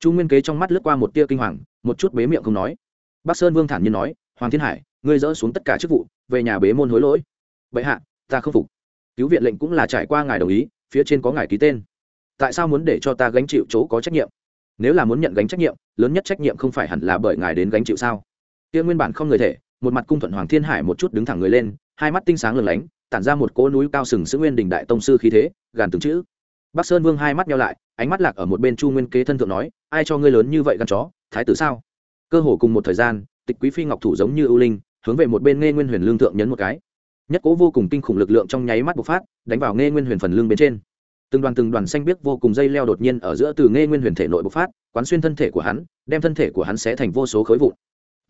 Chu nguyên kế trong mắt lướt qua một tia kinh hoàng, một chút bế miệng không nói. Bắc sơn vương thản nhiên nói, hoàng thiên hải, ngươi dỡ xuống tất cả chức vụ, về nhà bế môn hối lỗi. Vậy hạ, ta không phục. Cứu viện lệnh cũng là trải qua ngài đồng ý, phía trên có ngài ký tên tại sao muốn để cho ta gánh chịu chỗ có trách nhiệm? Nếu là muốn nhận gánh trách nhiệm, lớn nhất trách nhiệm không phải hẳn là bởi ngài đến gánh chịu sao? Tiên nguyên bản không người thể, một mặt cung thuận hoàng thiên hải một chút đứng thẳng người lên, hai mắt tinh sáng lừng lánh, tản ra một cỗ núi cao sừng sững nguyên đình đại tông sư khí thế, gàn từng chữ. Bắc sơn vương hai mắt nhau lại, ánh mắt lạc ở một bên chu nguyên kế thân thượng nói, ai cho ngươi lớn như vậy gắn chó, thái tử sao? Cơ hồ cùng một thời gian, tịch quý phi ngọc thủ giống như ưu linh, hướng về một bên nghe nguyên huyền lương thượng nhấn một cái. Nhất cố vô cùng kinh khủng lực lượng trong nháy mắt bộc phát, đánh vào nghe nguyên huyền phần lưng bên trên từng đoàn từng đoàn xanh biếc vô cùng dây leo đột nhiên ở giữa từ nghe nguyên huyền thể nội bộc phát, quán xuyên thân thể của hắn, đem thân thể của hắn sẽ thành vô số khối vụn.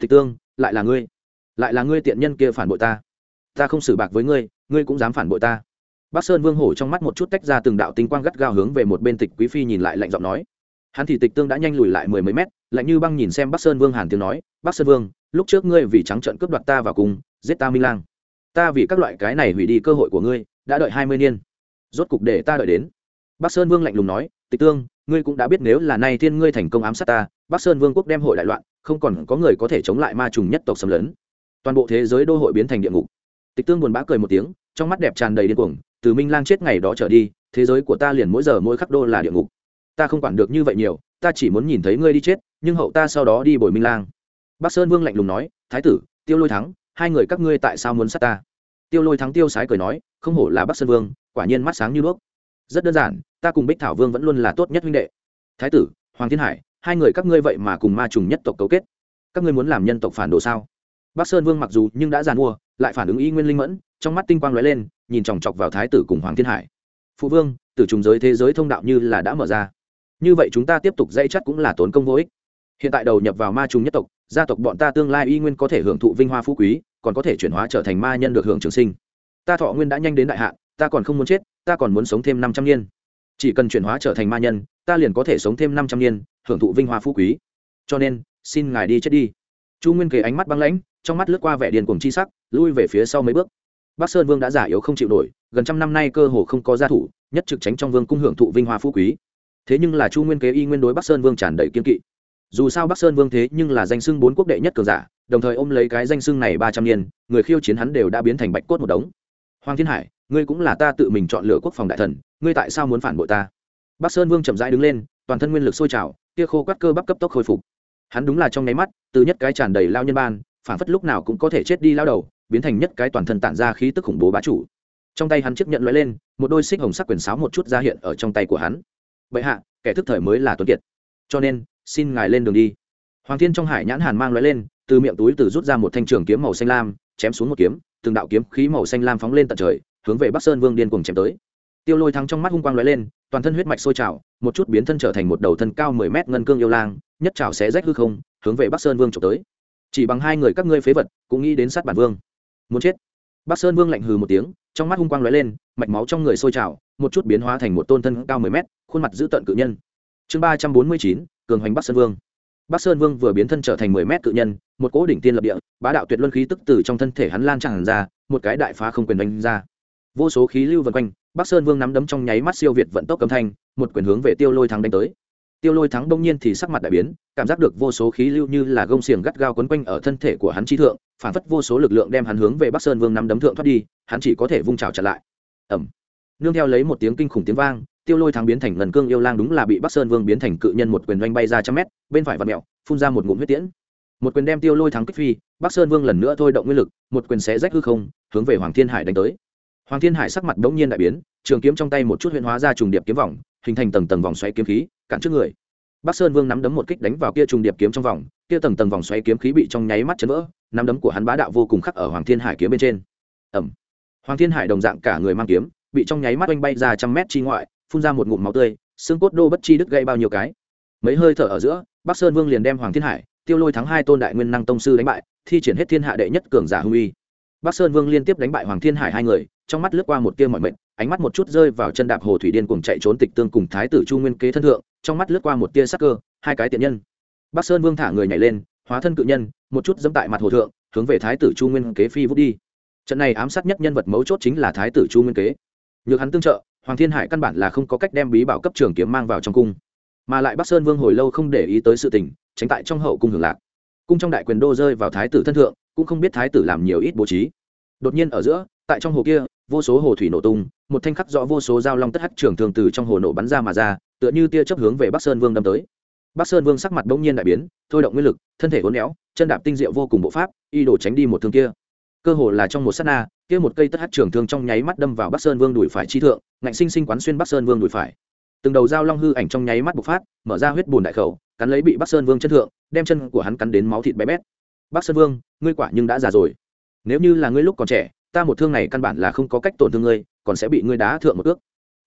Tịch tương, lại là ngươi? Lại là ngươi tiện nhân kia phản bội ta? Ta không xử bạc với ngươi ngươi cũng dám phản bội ta? Bắc sơn vương hổ trong mắt một chút tách ra từng đạo tinh quang gắt gao hướng về một bên tịch quý phi nhìn lại lạnh giọng nói. Hắn thì tịch tương đã nhanh lùi lại mười mấy mét, lạnh như băng nhìn xem bắc sơn vương hàn tiếng nói bắc sơn vương, lúc trước ngươi vì trắng trận cướp đoạt ta vào cùng, giết ta minh lang. Ta vì các loại cái này hủy đi cơ hội của ngươi, đã đợi hai mươi niên rốt cục để ta đợi đến. Bắc sơn vương lạnh lùng nói, tịch tương, ngươi cũng đã biết nếu là nay thiên ngươi thành công ám sát ta bắc sơn vương quốc đem hội đại loạn, không còn có người có thể chống lại ma trùng nhất tộc xâm lấn. Toàn bộ thế giới đô hội biến thành địa ngục. Tịch tương buồn bã cười một tiếng, trong mắt đẹp tràn đầy điên cuồng, từ minh lang chết ngày đó trở đi, thế giới của ta liền mỗi giờ mỗi khắc đô là địa ngục. Ta không quản được như vậy nhiều, ta chỉ muốn nhìn thấy ngươi đi chết, nhưng hậu ta sau đó đi bồi minh lang. Bắc sơn vương lạnh lùng nói, thái tử, tiêu lôi thắng, hai người các ngươi tại sao muốn sát ta? Tiêu lôi thắng tiêu sái cười nói, không hổ là bắc sơn vương, quả nhiên mắt sáng như đuốc. Rất đơn giản, ta cùng bích thảo vương vẫn luôn là tốt nhất huynh đệ. Thái tử, hoàng thiên hải, hai người các ngươi vậy mà cùng ma trùng nhất tộc cấu kết. Các ngươi muốn làm nhân tộc phản đồ sao? Bắc sơn vương mặc dù nhưng đã giàn mua lại phản ứng y nguyên linh mẫn, trong mắt tinh quang lóe lên, nhìn chòng chọc vào thái tử cùng hoàng thiên hải. Phụ vương từ trùng giới thế giới thông đạo như là đã mở ra. Như vậy chúng ta tiếp tục dây chắc cũng là tốn công vô ích. Hiện tại đầu nhập vào ma trùng nhất tộc, gia tộc bọn ta tương lai y nguyên có thể hưởng thụ vinh hoa phú quý còn có thể chuyển hóa trở thành ma nhân được hưởng trường sinh. Ta thọ nguyên đã nhanh đến đại hạn, ta còn không muốn chết, ta còn muốn sống thêm năm trăm niên. Chỉ cần chuyển hóa trở thành ma nhân, ta liền có thể sống thêm năm trăm niên, hưởng thụ vinh hoa phú quý. Cho nên, xin ngài đi chết đi. Chu nguyên kế ánh mắt băng lãnh, trong mắt lướt qua vẻ điền cuồng chi sắc, lui về phía sau mấy bước. Bắc sơn vương đã giả yếu không chịu nổi, gần trăm năm nay cơ hồ không có gia thủ, nhất trực tránh trong vương cung hưởng thụ vinh hoa phú quý. Thế nhưng là chu nguyên kế y nguyên đối bắc sơn vương tràn đầy kiên kỵ. Dù sao bắc sơn vương thế nhưng là danh xưng bốn quốc đệ nhất cường giả đồng thời ôm lấy cái danh xưng này ba trăm niên, người khiêu chiến hắn đều đã biến thành bạch cốt một đống. Hoàng thiên hải, ngươi cũng là ta tự mình chọn lựa quốc phòng đại thần, ngươi tại sao muốn phản bội ta? Bắc sơn vương chậm rãi đứng lên, toàn thân nguyên lực sôi trào, kia khô quắt cơ bắp cấp tốc khôi phục. Hắn đúng là trong nháy mắt, từ nhất cái tràn đầy lao nhân ban, phản phất lúc nào cũng có thể chết đi lao đầu, biến thành nhất cái toàn thân tản ra khí tức khủng bố bá chủ. Trong tay hắn chiếc nhận lóe lên, một đôi xích hồng sắc quyền sáo một chút ra hiện ở trong tay của hắn. Bệ hạ, kẻ thức thời mới là tuấn kiệt. Cho nên, xin ngài lên đường đi hoàng thiên trong hải nhãn hàn mang lóe lên, từ miệng túi từ rút ra một thanh trường kiếm màu xanh lam, chém xuống một kiếm, từng đạo kiếm khí màu xanh lam phóng lên tận trời, hướng về bắc sơn vương điên cuồng chém tới. Tiêu lôi thắng trong mắt hung quang lóe lên, toàn thân huyết mạch sôi trào, một chút biến thân trở thành một đầu thân cao mười mét ngân cương yêu lang, nhất trào xé rách hư không, hướng về bắc sơn vương trộm tới. Chỉ bằng hai người các ngươi phế vật, cũng nghĩ đến sát bản vương. Muốn chết. Bắc sơn vương lạnh hừ một tiếng, trong mắt hung quang lóe lên, mạch máu trong người sôi trào, một chút biến hóa thành một tôn thân cao mười mét, khuôn mặt dữ tợn cự nhân. Chương ba trăm bốn mươi chín, cường hoành bắc sơn vương bắc sơn vương vừa biến thân trở thành mười mét cự nhân một cỗ đỉnh tiên lập địa bá đạo tuyệt luân khí tức từ trong thân thể hắn lan tràn ra một cái đại phá không quyền đánh ra. Vô số khí lưu vần quanh bắc sơn vương nắm đấm trong nháy mắt siêu việt vận tốc cấm thanh một quyền hướng về tiêu lôi thắng đánh tới. Tiêu lôi thắng đông nhiên thì sắc mặt đại biến cảm giác được vô số khí lưu như là gông xiềng gắt gao quấn quanh ở thân thể của hắn chi thượng phản phất vô số lực lượng đem hắn hướng về bắc sơn vương nắm đấm thượng thoát đi hắn chỉ có thể vung trào chặn lại. Ầm, nương theo lấy một tiếng kinh khủng tiếng vang tiêu lôi thắng biến thành ngần cương yêu lang đúng là bị bắc sơn vương biến thành cự nhân một quyền doanh bay ra trăm mét, bên phải và mẹo, phun ra một ngụm huyết tiễn. Một quyền đem tiêu lôi thắng kích phi, bắc sơn vương lần nữa thôi động nguyên lực, một quyền xé rách hư không, hướng về hoàng thiên hải đánh tới. Hoàng thiên hải sắc mặt bỗng nhiên đại biến, trường kiếm trong tay một chút huyện hóa ra trùng điệp kiếm vòng, hình thành tầng tầng vòng xoáy kiếm khí, cản trước người. Bắc sơn vương nắm đấm một kích đánh vào kia trùng điệp kiếm trong vòng, kia tầng tầng vòng xoáy kiếm khí bị trong nháy mắt chấn vỡ, nắm đấm của hắn bá đạo vô cùng khắc ở hoàng thiên hải kiếm bên trên. Ẩm hoàng thiên hải đồng dạng cả người mang kiếm, bị trong nháy mắt oanh bay ra trăm mét chi ngoại phun ra một ngụm máu tươi, xương cốt đô bất chi đứt gây bao nhiêu cái. Mấy hơi thở ở giữa, bắc sơn vương liền đem hoàng thiên hải, tiêu lôi thắng hai tôn đại nguyên năng tông sư đánh bại, thi triển hết thiên hạ đệ nhất cường giả hung uy. Bắc sơn vương liên tiếp đánh bại hoàng thiên hải hai người, trong mắt lướt qua một tia mọi mệnh ánh mắt một chút rơi vào chân đạp hồ thủy điên cùng chạy trốn tịch tương cùng thái tử chu nguyên kế thân thượng, trong mắt lướt qua một tia sắc cơ, hai cái tiện nhân. Bắc sơn vương thả người nhảy lên, hóa thân cự nhân, một chút dẫm tại mặt hồ thượng, hướng về thái tử chu nguyên kế phi vút đi. Trận này ám sát nhất nhân vật mấu chốt chính là thái tử chu nguyên kế. Nhược hắn tương trợ hoàng thiên hải căn bản là không có cách đem bí bảo cấp trường kiếm mang vào trong cung, mà lại bắc sơn vương hồi lâu không để ý tới sự tình, tránh tại trong hậu cung hưởng lạc. Cung trong đại quyền đô rơi vào thái tử thân thượng, cũng không biết thái tử làm nhiều ít bố trí. Đột nhiên ở giữa, tại trong hồ kia, vô số hồ thủy nổ tung, một thanh khắc rõ vô số dao long tất hắc trường thường từ trong hồ nổ bắn ra mà ra, tựa như tia chấp hướng về bắc sơn vương đâm tới. Bắc sơn vương sắc mặt bỗng nhiên đại biến, thôi động nguyên lực, thân thể uốn éo, chân đạp tinh diệu vô cùng bộ pháp y đổ tránh đi một thương kia. Cơ hồ là trong một sát na kia một cây tất hát trường thương trong nháy mắt đâm vào bắc sơn vương đùi phải chi thượng ngạnh sinh sinh quán xuyên bắc sơn vương đùi phải. Từng đầu dao long hư ảnh trong nháy mắt bộc phát mở ra huyết bùn đại khẩu cắn lấy bị bắc sơn vương chân thượng đem chân của hắn cắn đến máu thịt bé bét. Bắc sơn vương ngươi quả nhưng đã già rồi. Nếu như là ngươi lúc còn trẻ ta một thương này căn bản là không có cách tổn thương ngươi còn sẽ bị ngươi đá thượng một ước.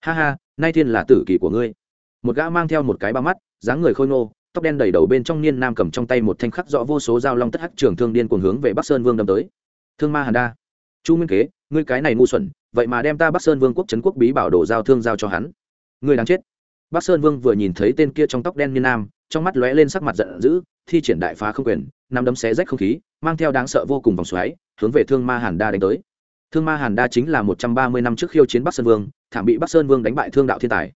Ha ha nay thiên là tử kỳ của ngươi. Một gã mang theo một cái ba mắt dáng người khôi nô, tóc đen đầy đầu bên trong niên nam cầm trong tay một thanh khắc rõ vô số dao long tất hắc trường thương điên cuồng hướng về bắc sơn vương đâm tới. Thương ma hàn đa chu nguyên kế, ngươi cái này ngu xuẩn, vậy mà đem ta bắc sơn vương quốc trấn quốc bí bảo đồ giao thương giao cho hắn. Ngươi đáng chết. Bắc sơn vương vừa nhìn thấy tên kia trong tóc đen như nam, trong mắt lóe lên sắc mặt giận dữ, thi triển đại phá không quyền nằm đấm xé rách không khí, mang theo đáng sợ vô cùng vòng xoáy, hướng về thương ma hàn đa đánh tới. Thương ma hàn đa chính là một trăm ba mươi năm trước khiêu chiến bắc sơn vương, thảm bị bắc sơn vương đánh bại thương đạo thiên tài.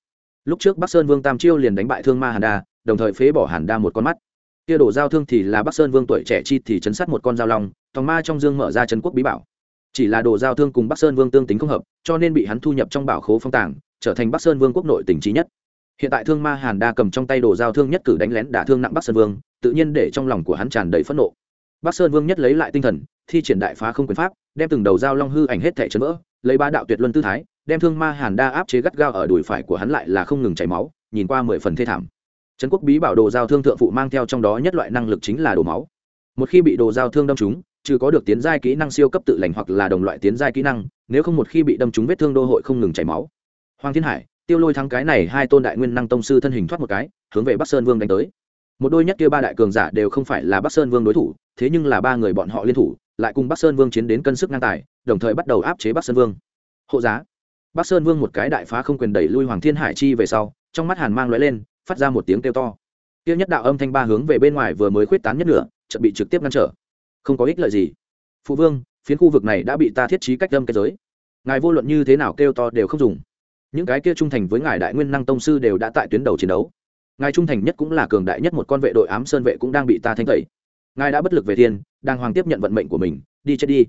Lúc trước bắc sơn vương tam chiêu liền đánh bại thương ma hàn đa, đồng thời phế bỏ hàn đa một con mắt. Kia đổ giao thương thì là bắc sơn vương tuổi trẻ chi thì chấn sát một con dao long, tòng ma trong dương mở ra trấn quốc bí bảo chỉ là đồ giao thương cùng bắc sơn vương tương tính không hợp, cho nên bị hắn thu nhập trong bảo khố phong tàng, trở thành bắc sơn vương quốc nội tỉnh trí nhất. Hiện tại thương ma hàn đa cầm trong tay đồ giao thương nhất cử đánh lén đả thương nặng bắc sơn vương, tự nhiên để trong lòng của hắn tràn đầy phẫn nộ. Bắc sơn vương nhất lấy lại tinh thần, thi triển đại phá không quyền pháp, đem từng đầu dao long hư ảnh hết thẻ chấn vỡ, lấy ba đạo tuyệt luân tư thái, đem thương ma hàn đa áp chế gắt gao ở đùi phải của hắn lại là không ngừng chảy máu, nhìn qua mười phần thê thảm. Trấn quốc bí bảo đồ giao thương thượng phụ mang theo trong đó nhất loại năng lực chính là đổ máu. Một khi bị đồ giao thương đâm trúng trừ có được tiến giai kỹ năng siêu cấp tự lành hoặc là đồng loại tiến giai kỹ năng, nếu không một khi bị đâm trúng vết thương đô hội không ngừng chảy máu. Hoàng thiên hải, tiêu lôi thắng cái này hai tôn đại nguyên năng tông sư thân hình thoát một cái, hướng về bắc sơn vương đánh tới. Một đôi nhất kia ba đại cường giả đều không phải là bắc sơn vương đối thủ, thế nhưng là ba người bọn họ liên thủ, lại cùng bắc sơn vương chiến đến cân sức ngang tài, đồng thời bắt đầu áp chế bắc sơn vương. Hộ giá. Bắc sơn vương một cái đại phá không quyền đẩy lui hoàng thiên hải chi về sau, trong mắt hàn mang lóe lên, phát ra một tiếng kêu to. Tiêu nhất đạo âm thanh ba hướng về bên ngoài vừa mới khuyết tán nhất nửa chuẩn bị trực tiếp ngăn trở không có ích lợi gì. Phụ vương, phiến khu vực này đã bị ta thiết trí cách đâm cái giới. Ngài vô luận như thế nào kêu to đều không dùng. Những cái kia trung thành với ngài đại nguyên năng tông sư đều đã tại tuyến đầu chiến đấu. Ngài trung thành nhất cũng là cường đại nhất một con vệ đội ám sơn vệ cũng đang bị ta thanh tẩy. Ngài đã bất lực về thiên đang hoàng tiếp nhận vận mệnh của mình. Đi chết đi.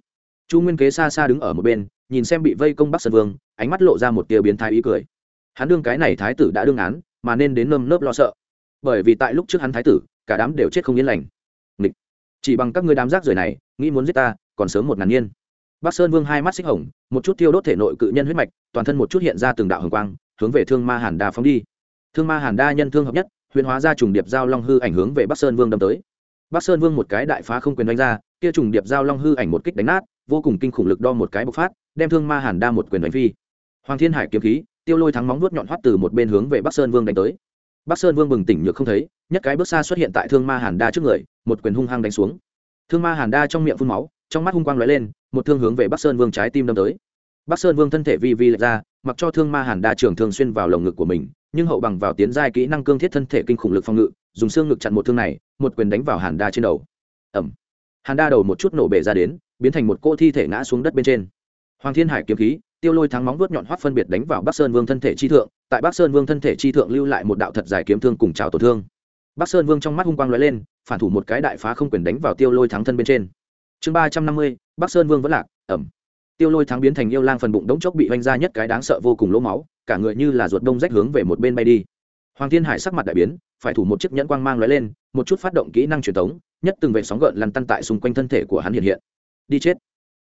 Chu nguyên kế xa xa đứng ở một bên, nhìn xem bị vây công bắc sơn vương, ánh mắt lộ ra một tia biến thái ý cười. Hắn đương cái này thái tử đã đương án, mà nên đến nơm nớp lo sợ. Bởi vì tại lúc trước hắn thái tử, cả đám đều chết không yên lành chỉ bằng các ngươi đám rác rưởi này, nghĩ muốn giết ta, còn sớm một ngàn niên. Bắc sơn vương hai mắt xích hồng, một chút tiêu đốt thể nội cự nhân huyết mạch, toàn thân một chút hiện ra từng đạo hồng quang, hướng về thương ma hàn đa phóng đi. Thương ma hàn đa nhân thương hợp nhất, huyền hóa ra trùng điệp giao long hư ảnh hướng về bắc sơn vương đâm tới. Bắc sơn vương một cái đại phá không quyền đánh ra, kia trùng điệp giao long hư ảnh một kích đánh nát, vô cùng kinh khủng lực đo một cái bộc phát, đem thương ma hàn đa một quyền đánh phi. Hoàng thiên hải kiếm khí, tiêu lôi thắng móng vuốt nhọn hoắt từ một bên hướng về bắc sơn vương đánh tới bắc sơn vương bừng tỉnh nhược không thấy, nhất cái bước xa xuất hiện tại thương ma hàn đa trước người, một quyền hung hăng đánh xuống. Thương ma hàn đa trong miệng phun máu, trong mắt hung quang lóe lên, một thương hướng về bắc sơn vương trái tim đâm tới. Bắc sơn vương thân thể vi vi lệch ra, mặc cho thương ma hàn đa trường thường xuyên vào lồng ngực của mình, nhưng hậu bằng vào tiến giai kỹ năng cương thiết thân thể kinh khủng lực phòng ngự, dùng xương ngực chặn một thương này, một quyền đánh vào hàn đa trên đầu. Ẩm hàn đa đầu một chút nổ bể ra đến, biến thành một cô thi thể ngã xuống đất bên trên. Hoàng thiên hải kiếm khí, tiêu lôi thắng móng vuốt nhọn hoắt phân biệt đánh vào bắc sơn vương thân thể chi thượng tại bắc sơn vương thân thể chi thượng lưu lại một đạo thật dài kiếm thương cùng trào tổn thương. Bắc sơn vương trong mắt hung quang lóe lên, phản thủ một cái đại phá không quyền đánh vào tiêu lôi thắng thân bên trên. Chương ba trăm năm mươi, bắc sơn vương vẫn lạc, ẩm. Tiêu lôi thắng biến thành yêu lang phần bụng đống chốc bị oanh ra nhất cái đáng sợ vô cùng lỗ máu, cả người như là ruột đông rách hướng về một bên bay đi. Hoàng thiên hải sắc mặt đại biến, phải thủ một chiếc nhẫn quang mang lóe lên, một chút phát động kỹ năng truyền thống nhất từng vệ sóng gợn lăn tăn tại xung quanh thân thể của hắn hiện hiện. Đi chết.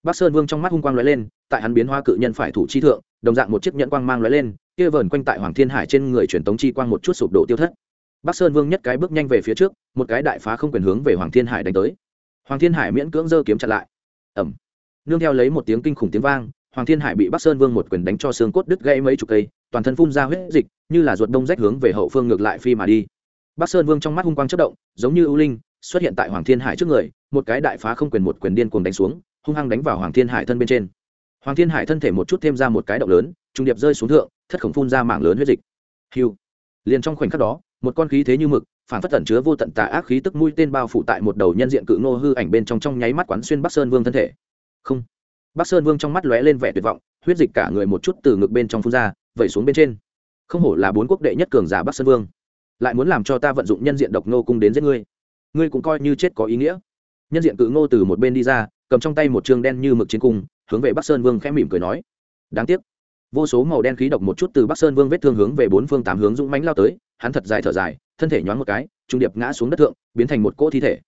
Bắc sơn vương trong mắt hung quang lóe lên, tại hắn biến hoa cự nhân phải thủ chi thượng, đồng dạng một chiếc nhẫn quang mang lóe lên kia vờn quanh tại hoàng thiên hải trên người truyền tống chi quang một chút sụp đổ tiêu thất. Bắc sơn vương nhất cái bước nhanh về phía trước, một cái đại phá không quyền hướng về hoàng thiên hải đánh tới. Hoàng thiên hải miễn cưỡng giơ kiếm chặn lại. Ẩm nương theo lấy một tiếng kinh khủng tiếng vang, hoàng thiên hải bị bắc sơn vương một quyền đánh cho xương cốt đứt gãy mấy chục cây, toàn thân phun ra huyết dịch, như là ruột đông rách hướng về hậu phương ngược lại phi mà đi. Bắc sơn vương trong mắt hung quang chất động, giống như ưu linh, xuất hiện tại hoàng thiên hải trước người, một cái đại phá không quyền một quyền điên cuồng đánh xuống, hung hăng đánh vào hoàng thiên hải thân bên trên. Hoàng thiên hải thân thể một chút thêm ra một cái động lớn trung điệp rơi xuống thượng, thất khổng phun ra mạng lớn huyết dịch. Hiu. Liền trong khoảnh khắc đó, một con khí thế như mực, phản phất tẩn chứa vô tận tà ác khí tức mũi tên bao phủ tại một đầu nhân diện cự ngô hư ảnh bên trong trong nháy mắt quán xuyên bắc sơn vương thân thể. Không. Bắc sơn vương trong mắt lóe lên vẻ tuyệt vọng, huyết dịch cả người một chút từ ngực bên trong phun ra, vẩy xuống bên trên. Không hổ là bốn quốc đệ nhất cường giả bắc sơn vương. Lại muốn làm cho ta vận dụng nhân diện độc ngô cung đến giết ngươi. Ngươi cũng coi như chết có ý nghĩa. Nhân diện cự ngô từ một bên đi ra, cầm trong tay một trường đen như mực chiến cung, hướng về bắc sơn vương khẽ mỉm cười nói. Đáng tiếc vô số màu đen khí độc một chút từ bắc sơn vương vết thương hướng về bốn phương tám hướng dũng mánh lao tới, hắn thật dài thở dài, thân thể nhoáng một cái, trung điệp ngã xuống đất thượng, biến thành một cỗ thi thể.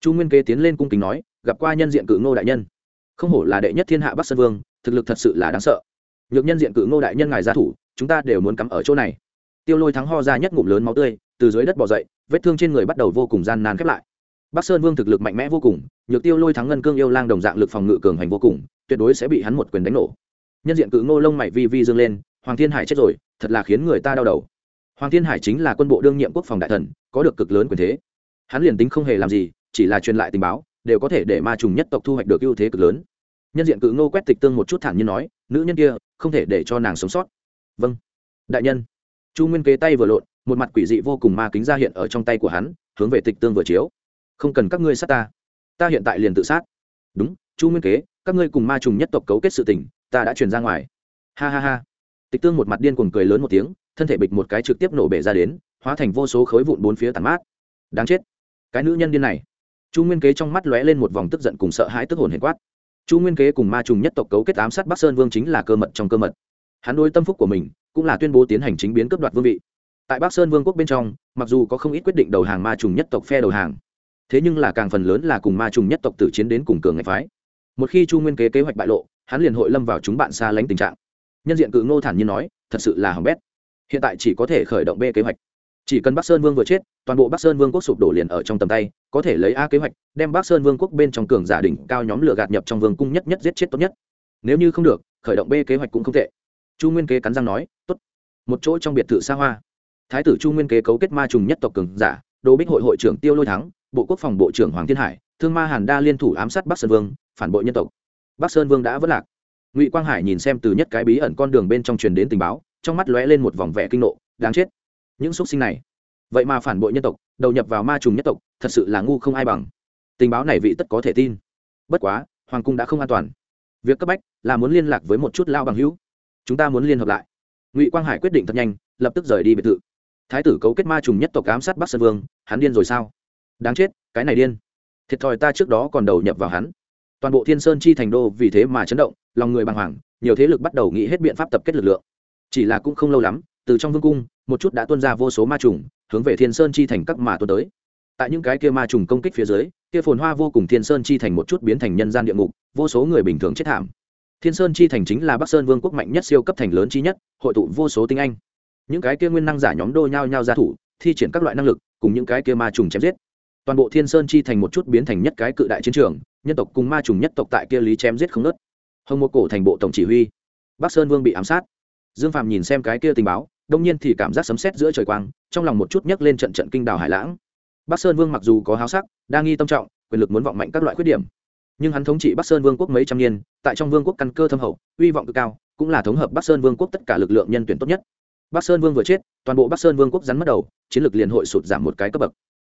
Chu nguyên kế tiến lên cung kính nói, gặp qua nhân diện cự ngô đại nhân. Không hổ là đệ nhất thiên hạ bắc sơn vương, thực lực thật sự là đáng sợ. Nhược nhân diện cự ngô đại nhân ngài gia thủ, chúng ta đều muốn cắm ở chỗ này. Tiêu lôi thắng ho ra nhất ngụm lớn máu tươi, từ dưới đất bỏ dậy, vết thương trên người bắt đầu vô cùng gian nan khép lại. Bắc sơn vương thực lực mạnh mẽ vô cùng, nhược tiêu lôi thắng ngân cương yêu lang đồng dạng lực phòng ngự cường hành vô cùng, tuyệt đối sẽ bị hắn một quyền đánh nổ nhân diện cự ngô lông mày vi vi dương lên, hoàng thiên hải chết rồi, thật là khiến người ta đau đầu. Hoàng thiên hải chính là quân bộ đương nhiệm quốc phòng đại thần, có được cực lớn quyền thế. Hắn liền tính không hề làm gì, chỉ là truyền lại tình báo, đều có thể để ma trùng nhất tộc thu hoạch được ưu thế cực lớn. Nhân diện cự ngô quét tịch tương một chút thản nhiên nói, nữ nhân kia, không thể để cho nàng sống sót. Vâng. Đại nhân. Chu nguyên kế tay vừa lộn, một mặt quỷ dị vô cùng ma kính ra hiện ở trong tay của hắn, hướng về tịch tương vừa chiếu. Không cần các ngươi sát ta ta hiện tại liền tự sát. Đúng, chu nguyên kế, các ngươi cùng ma trùng nhất tộc cấu kết sự tình ta đã truyền ra ngoài. Ha ha ha. Tịch tương một mặt điên cuồng cười lớn một tiếng, thân thể bịch một cái trực tiếp nổ bể ra đến, hóa thành vô số khối vụn bốn phía tàn mát. Đáng chết. Cái nữ nhân điên này. Chu nguyên kế trong mắt lóe lên một vòng tức giận cùng sợ hãi tức hồn hệ quát. Chu nguyên kế cùng ma trùng nhất tộc cấu kết ám sát bắc sơn vương chính là cơ mật trong cơ mật. Hắn đôi tâm phúc của mình, cũng là tuyên bố tiến hành chính biến cướp đoạt vương vị. Tại bắc sơn vương quốc bên trong, mặc dù có không ít quyết định đầu hàng ma trùng nhất tộc phe đầu hàng, thế nhưng là càng phần lớn là cùng ma trùng nhất tộc tử chiến đến cùng cường ngạch phái. Một khi chu nguyên kế kế hoạch bại lộ hắn liền hội lâm vào chúng bạn xa lánh tình trạng. Nhân diện cự ngô thản nhiên nói, thật sự là hỏng bét. Hiện tại chỉ có thể khởi động b kế hoạch. Chỉ cần bắc sơn vương vừa chết, toàn bộ bắc sơn vương quốc sụp đổ liền ở trong tầm tay, có thể lấy a kế hoạch, đem bắc sơn vương quốc bên trong cường giả đỉnh cao nhóm lửa gạt nhập trong vương cung nhất nhất giết chết tốt nhất. Nếu như không được, khởi động b kế hoạch cũng không tệ. Chu nguyên kế cắn răng nói, tốt. Một chỗ trong biệt thự xa hoa. Thái tử chu nguyên kế cấu kết ma trùng nhất tộc cường giả, đô bích hội hội trưởng tiêu lôi thắng, bộ quốc phòng bộ trưởng hoàng thiên hải, thương ma hàn đa liên thủ ám sát bắc sơn vương, phản bội nhân tộc bắc sơn vương đã vất lạc. Ngụy quang hải nhìn xem từ nhất cái bí ẩn con đường bên trong truyền đến tình báo, trong mắt lóe lên một vòng vẻ kinh nộ, đáng chết. Những xúc sinh này, vậy mà phản bội nhân tộc, đầu nhập vào ma trùng nhất tộc, thật sự là ngu không ai bằng. Tình báo này vị tất có thể tin. Bất quá, hoàng cung đã không an toàn. Việc cấp bách là muốn liên lạc với một chút lao bằng hữu. Chúng ta muốn liên hợp lại. Ngụy quang hải quyết định thật nhanh, lập tức rời đi biệt thự. Thái tử cấu kết ma trùng nhất tộc ám sát bắc sơn vương, hắn điên rồi sao? Đáng chết, cái này điên. Thiệt thòi ta trước đó còn đầu nhập vào hắn toàn bộ thiên sơn chi thành đô vì thế mà chấn động, lòng người bàng hoàng, nhiều thế lực bắt đầu nghĩ hết biện pháp tập kết lực lượng. Chỉ là cũng không lâu lắm, từ trong vương cung, một chút đã tuôn ra vô số ma trùng, hướng về thiên sơn chi thành các mà tuân tới. Tại những cái kia ma trùng công kích phía dưới, kia phồn hoa vô cùng thiên sơn chi thành một chút biến thành nhân gian địa ngục, vô số người bình thường chết thảm. Thiên sơn chi thành chính là bắc sơn vương quốc mạnh nhất siêu cấp thành lớn chi nhất, hội tụ vô số tinh anh. Những cái kia nguyên năng giả nhóm đô nhau nhau ra thủ, thi triển các loại năng lực, cùng những cái kia ma trùng chém giết toàn bộ thiên sơn chi thành một chút biến thành nhất cái cự đại chiến trường, nhân tộc cùng ma trùng nhất tộc tại kia lý chém giết không nớt hồng một cổ thành bộ tổng chỉ huy, bắc sơn vương bị ám sát. Dương phạm nhìn xem cái kia tình báo, đông nhiên thì cảm giác sấm sét giữa trời quang, trong lòng một chút nhấc lên trận trận kinh đảo hải lãng. Bắc sơn vương mặc dù có háo sắc, đa nghi tâm trọng, quyền lực muốn vọng mạnh các loại khuyết điểm, nhưng hắn thống trị bắc sơn vương quốc mấy trăm niên, tại trong vương quốc căn cơ thâm hậu, uy vọng cực cao, cũng là thống hợp bắc sơn vương quốc tất cả lực lượng nhân tuyển tốt nhất. Bắc sơn vương vừa chết, toàn bộ bắc sơn vương quốc rắn mất đầu, chiến lược liền hội sụt giảm một cái cấp bậc.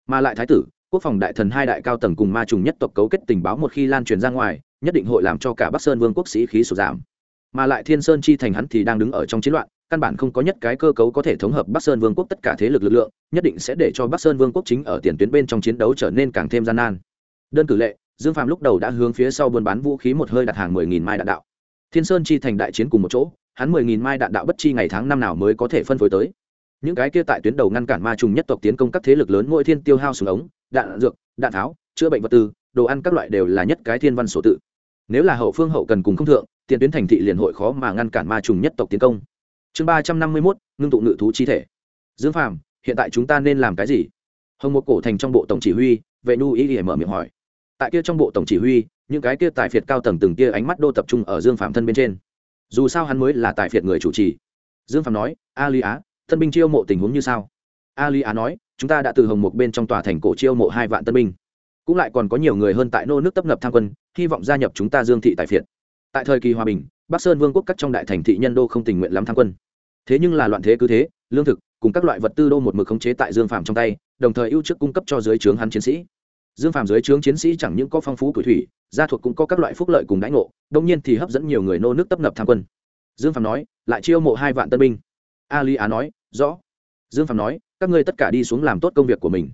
Mà lại thái tử quốc phòng đại thần hai đại cao tầng cùng ma trùng nhất tộc cấu kết tình báo một khi lan truyền ra ngoài, nhất định hội làm cho cả bắc sơn vương quốc sĩ khí sụt giảm. Mà lại thiên sơn chi thành hắn thì đang đứng ở trong chiến loạn, căn bản không có nhất cái cơ cấu có thể thống hợp bắc sơn vương quốc tất cả thế lực lực lượng, nhất định sẽ để cho bắc sơn vương quốc chính ở tiền tuyến bên trong chiến đấu trở nên càng thêm gian nan. Đơn cử lệ, dương phạm lúc đầu đã hướng phía sau buôn bán vũ khí một hơi đặt hàng mười nghìn mai đạn đạo. Thiên sơn chi thành đại chiến cùng một chỗ, hắn mười nghìn mai đạn đạo bất chi ngày tháng năm nào mới có thể phân phối tới. Những cái kia tại tuyến đầu ngăn cản ma trùng nhất tộc tiến công các thế lực lớn mỗi thiên tiêu hao súng ống đạn dược, đạn tháo, chữa bệnh vật tư, đồ ăn các loại đều là nhất cái thiên văn sổ tự. Nếu là hậu phương hậu cần cùng không thượng, tiền tuyến thành thị liền hội khó mà ngăn cản ma trùng nhất tộc tiến công. Chương ba trăm năm mươi mốt, ngưng tụ ngự thú chi thể. Dương phàm, hiện tại chúng ta nên làm cái gì? Hồng một cổ thành trong bộ tổng chỉ huy, vệ nu ý ỉa mở miệng hỏi. Tại kia trong bộ tổng chỉ huy, những cái kia tài phiệt cao tầng từng kia ánh mắt đô tập trung ở dương phạm thân bên trên. Dù sao hắn mới là tài phiệt người chủ trì. Dương phạm nói, a lý á, thân binh chiêu mộ tình huống như sao? A lý á nói chúng ta đã từ hồng một bên trong tòa thành cổ chiêu mộ hai vạn tân binh. Cũng lại còn có nhiều người hơn tại nô nước tấp nập tham quân, hy vọng gia nhập chúng ta dương thị tài phiệt. Tại thời kỳ hòa bình, bắc sơn vương quốc các trong đại thành thị nhân đô không tình nguyện lắm tham quân. Thế nhưng là loạn thế cứ thế, lương thực cùng các loại vật tư đô một mực khống chế tại dương phạm trong tay, đồng thời ưu trước cung cấp cho dưới trướng hắn chiến sĩ. Dương phạm dưới trướng chiến sĩ chẳng những có phong phú tuổi thủy, gia thuộc cũng có các loại phúc lợi cùng đãi ngộ đông nhiên thì hấp dẫn nhiều người nô nước tấp nập tham quân. Dương phạm nói, lại chiêu mộ hai vạn tân binh. Ali á nói, rõ. Dương phạm nói các ngươi tất cả đi xuống làm tốt công việc của mình.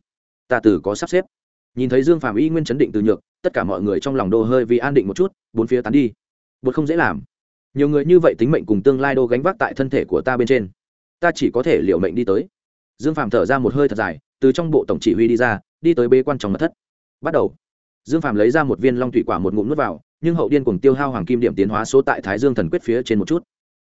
Ta từ có sắp xếp. Nhìn thấy dương phàm y nguyên chấn định từ nhược, tất cả mọi người trong lòng đô hơi vì an định một chút, bốn phía tán đi. Bột không dễ làm. Nhiều người như vậy tính mệnh cùng tương lai đô gánh vác tại thân thể của ta bên trên. Ta chỉ có thể liệu mệnh đi tới. Dương phàm thở ra một hơi thật dài, từ trong bộ tổng chỉ huy đi ra, đi tới bê quan trong mật thất. Bắt đầu. Dương phàm lấy ra một viên long thủy quả một ngụm n u ố t vào, nhưng hậu điên cùng tiêu hao hoàng kim điểm tiến hóa số tại thái dương thần quyết phía trên một chút.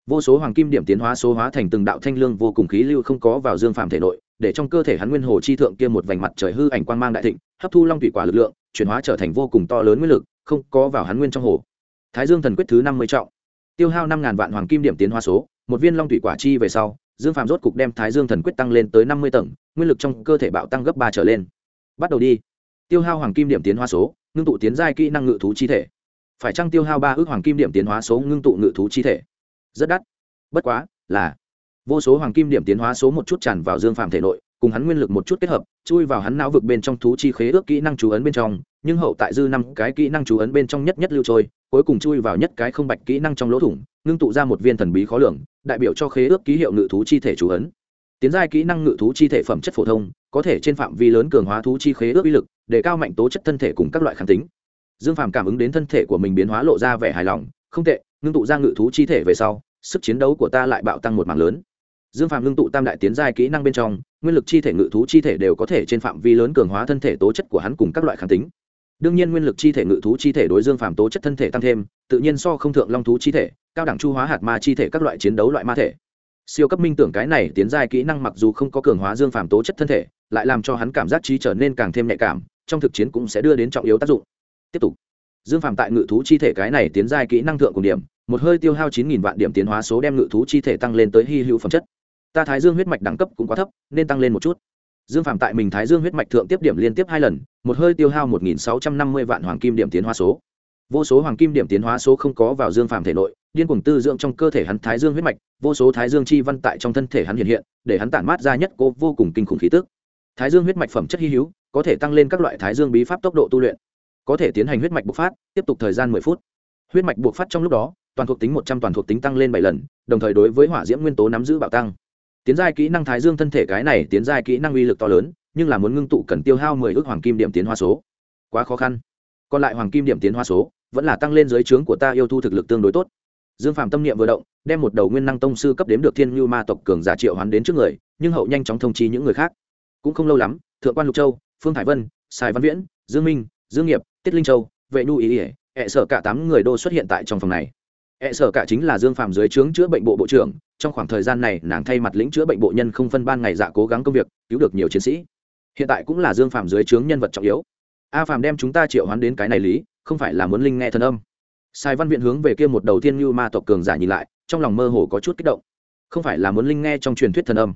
Vô số hoàng kim điểm tiến hóa số hóa thành từng đạo thanh lương vô cùng khí lưu không có vào dương phàm thể nội để trong cơ thể hắn nguyên hồ chi thượng kia một vành mặt trời hư ảnh quang mang đại thịnh, hấp thu long thủy quả lực lượng, chuyển hóa trở thành vô cùng to lớn nguyên lực, không có vào hắn nguyên trong hồ. Thái dương thần quyết thứ năm mươi trọng. Tiêu hao năm ngàn vạn hoàng kim điểm tiến hóa số, một viên long thủy quả chi về sau, dương phạm rốt cục đem thái dương thần quyết tăng lên tới năm mươi tầng, nguyên lực trong cơ thể bạo tăng gấp ba trở lên. Bắt đầu đi. Tiêu hao hoàng kim điểm tiến hóa số, ngưng tụ tiến giai kỹ năng ngự thú chi thể. Phải chăng tiêu hao ba ước hoàng kim điểm tiến hóa số ngưng tụ ngự thú chi thể? Rất đắt. Bất quá, là vô số hoàng kim điểm tiến hóa số một chút tràn vào dương phạm thể nội, cùng hắn nguyên lực một chút kết hợp, chui vào hắn não vực bên trong thú chi khế ước kỹ năng chú ấn bên trong, nhưng hậu tại dư năm cái kỹ năng chú ấn bên trong nhất nhất lưu trôi, cuối cùng chui vào nhất cái không bạch kỹ năng trong lỗ thủng, ngưng tụ ra một viên thần bí khó lường, đại biểu cho khế ước ký hiệu ngự thú chi thể chú ấn. Tiến giai kỹ năng ngự thú chi thể phẩm chất phổ thông, có thể trên phạm vi lớn cường hóa thú chi khế ước uy lực, để cao mạnh tố chất thân thể cùng các loại kháng tính. Dương phàm cảm ứng đến thân thể của mình biến hóa lộ ra vẻ hài lòng, không tệ, ngưng tụ ra ngự thú chi thể về sau, sức chiến đấu của ta lại bạo tăng một mảng lớn dương Phạm ngưng tụ tam đại tiến giai kỹ năng bên trong, nguyên lực chi thể, ngự thú chi thể đều có thể trên phạm vi lớn cường hóa thân thể tố chất của hắn cùng các loại kháng tính. Đương nhiên nguyên lực chi thể, ngự thú chi thể đối dương Phạm tố chất thân thể tăng thêm, tự nhiên so không thượng long thú chi thể, cao đẳng chu hóa hạt ma chi thể các loại chiến đấu loại ma thể. Siêu cấp minh tưởng cái này tiến giai kỹ năng mặc dù không có cường hóa dương Phạm tố chất thân thể, lại làm cho hắn cảm giác trí trở nên càng thêm nhạy cảm, trong thực chiến cũng sẽ đưa đến trọng yếu tác dụng. Tiếp tục. Dương Phạm tại ngự thú chi thể cái này tiến giai kỹ năng thượng cùng điểm, một hơi tiêu hao chín nghìn vạn điểm tiến hóa số đem ngự thú chi thể tăng lên tới hy hữu phẩm chất ta thái dương huyết mạch đẳng cấp cũng quá thấp, nên tăng lên một chút. Dương phạm tại mình thái dương huyết mạch thượng tiếp điểm liên tiếp hai lần, một hơi tiêu hao một nghìn sáu trăm năm mươi vạn hoàng kim điểm tiến hóa số. Vô số hoàng kim điểm tiến hóa số không có vào dương phạm thể nội, điên cuồng tư dưỡng trong cơ thể hắn thái dương huyết mạch, vô số thái dương chi văn tại trong thân thể hắn hiện hiện, để hắn tản mát ra nhất cố vô cùng kinh khủng khí tức. Thái dương huyết mạch phẩm chất hy hữu, có thể tăng lên các loại thái dương bí pháp tốc độ tu luyện. Có thể tiến hành huyết mạch bộc phát, tiếp tục thời gian mười phút. Huyết mạch bộc phát trong lúc đó, toàn thuộc tính một trăm toàn thuộc tính tăng lên bảy lần, đồng thời đối với hỏa diễm nguyên tố nắm giữ bạo tăng tiến giai kỹ năng thái dương thân thể cái này tiến giai kỹ năng uy lực to lớn, nhưng là muốn ngưng tụ cần tiêu hao mười ước hoàng kim điểm tiến hoa số. Quá khó khăn. Còn lại hoàng kim điểm tiến hoa số vẫn là tăng lên dưới trướng của ta yêu thu thực lực tương đối tốt. Dương phạm tâm niệm vừa động, đem một đầu nguyên năng tông sư cấp đếm được thiên như ma tộc cường giả triệu hoán đến trước người, nhưng hậu nhanh chóng thông chi những người khác. Cũng không lâu lắm, thượng quan lục châu, phương hải vân, sài văn viễn, dương minh, dương nghiệp, tiết linh châu, vệ nhu ý ỉa hẹ sợ cả tám người đô xuất hiện tại trong phòng này. E ẹ sợ cả chính là dương phạm dưới trướng chữa bệnh bộ bộ trưởng, trong khoảng thời gian này nàng thay mặt lĩnh chữa bệnh bộ nhân không phân ban ngày dạ cố gắng công việc, cứu được nhiều chiến sĩ. Hiện tại cũng là dương phạm dưới trướng nhân vật trọng yếu. A phạm đem chúng ta triệu hoán đến cái này lý, không phải là muốn linh nghe thần âm. Sai văn viện hướng về kia một đầu tiên như ma tộc cường giả nhìn lại, trong lòng mơ hồ có chút kích động. Không phải là muốn linh nghe trong truyền thuyết thần âm.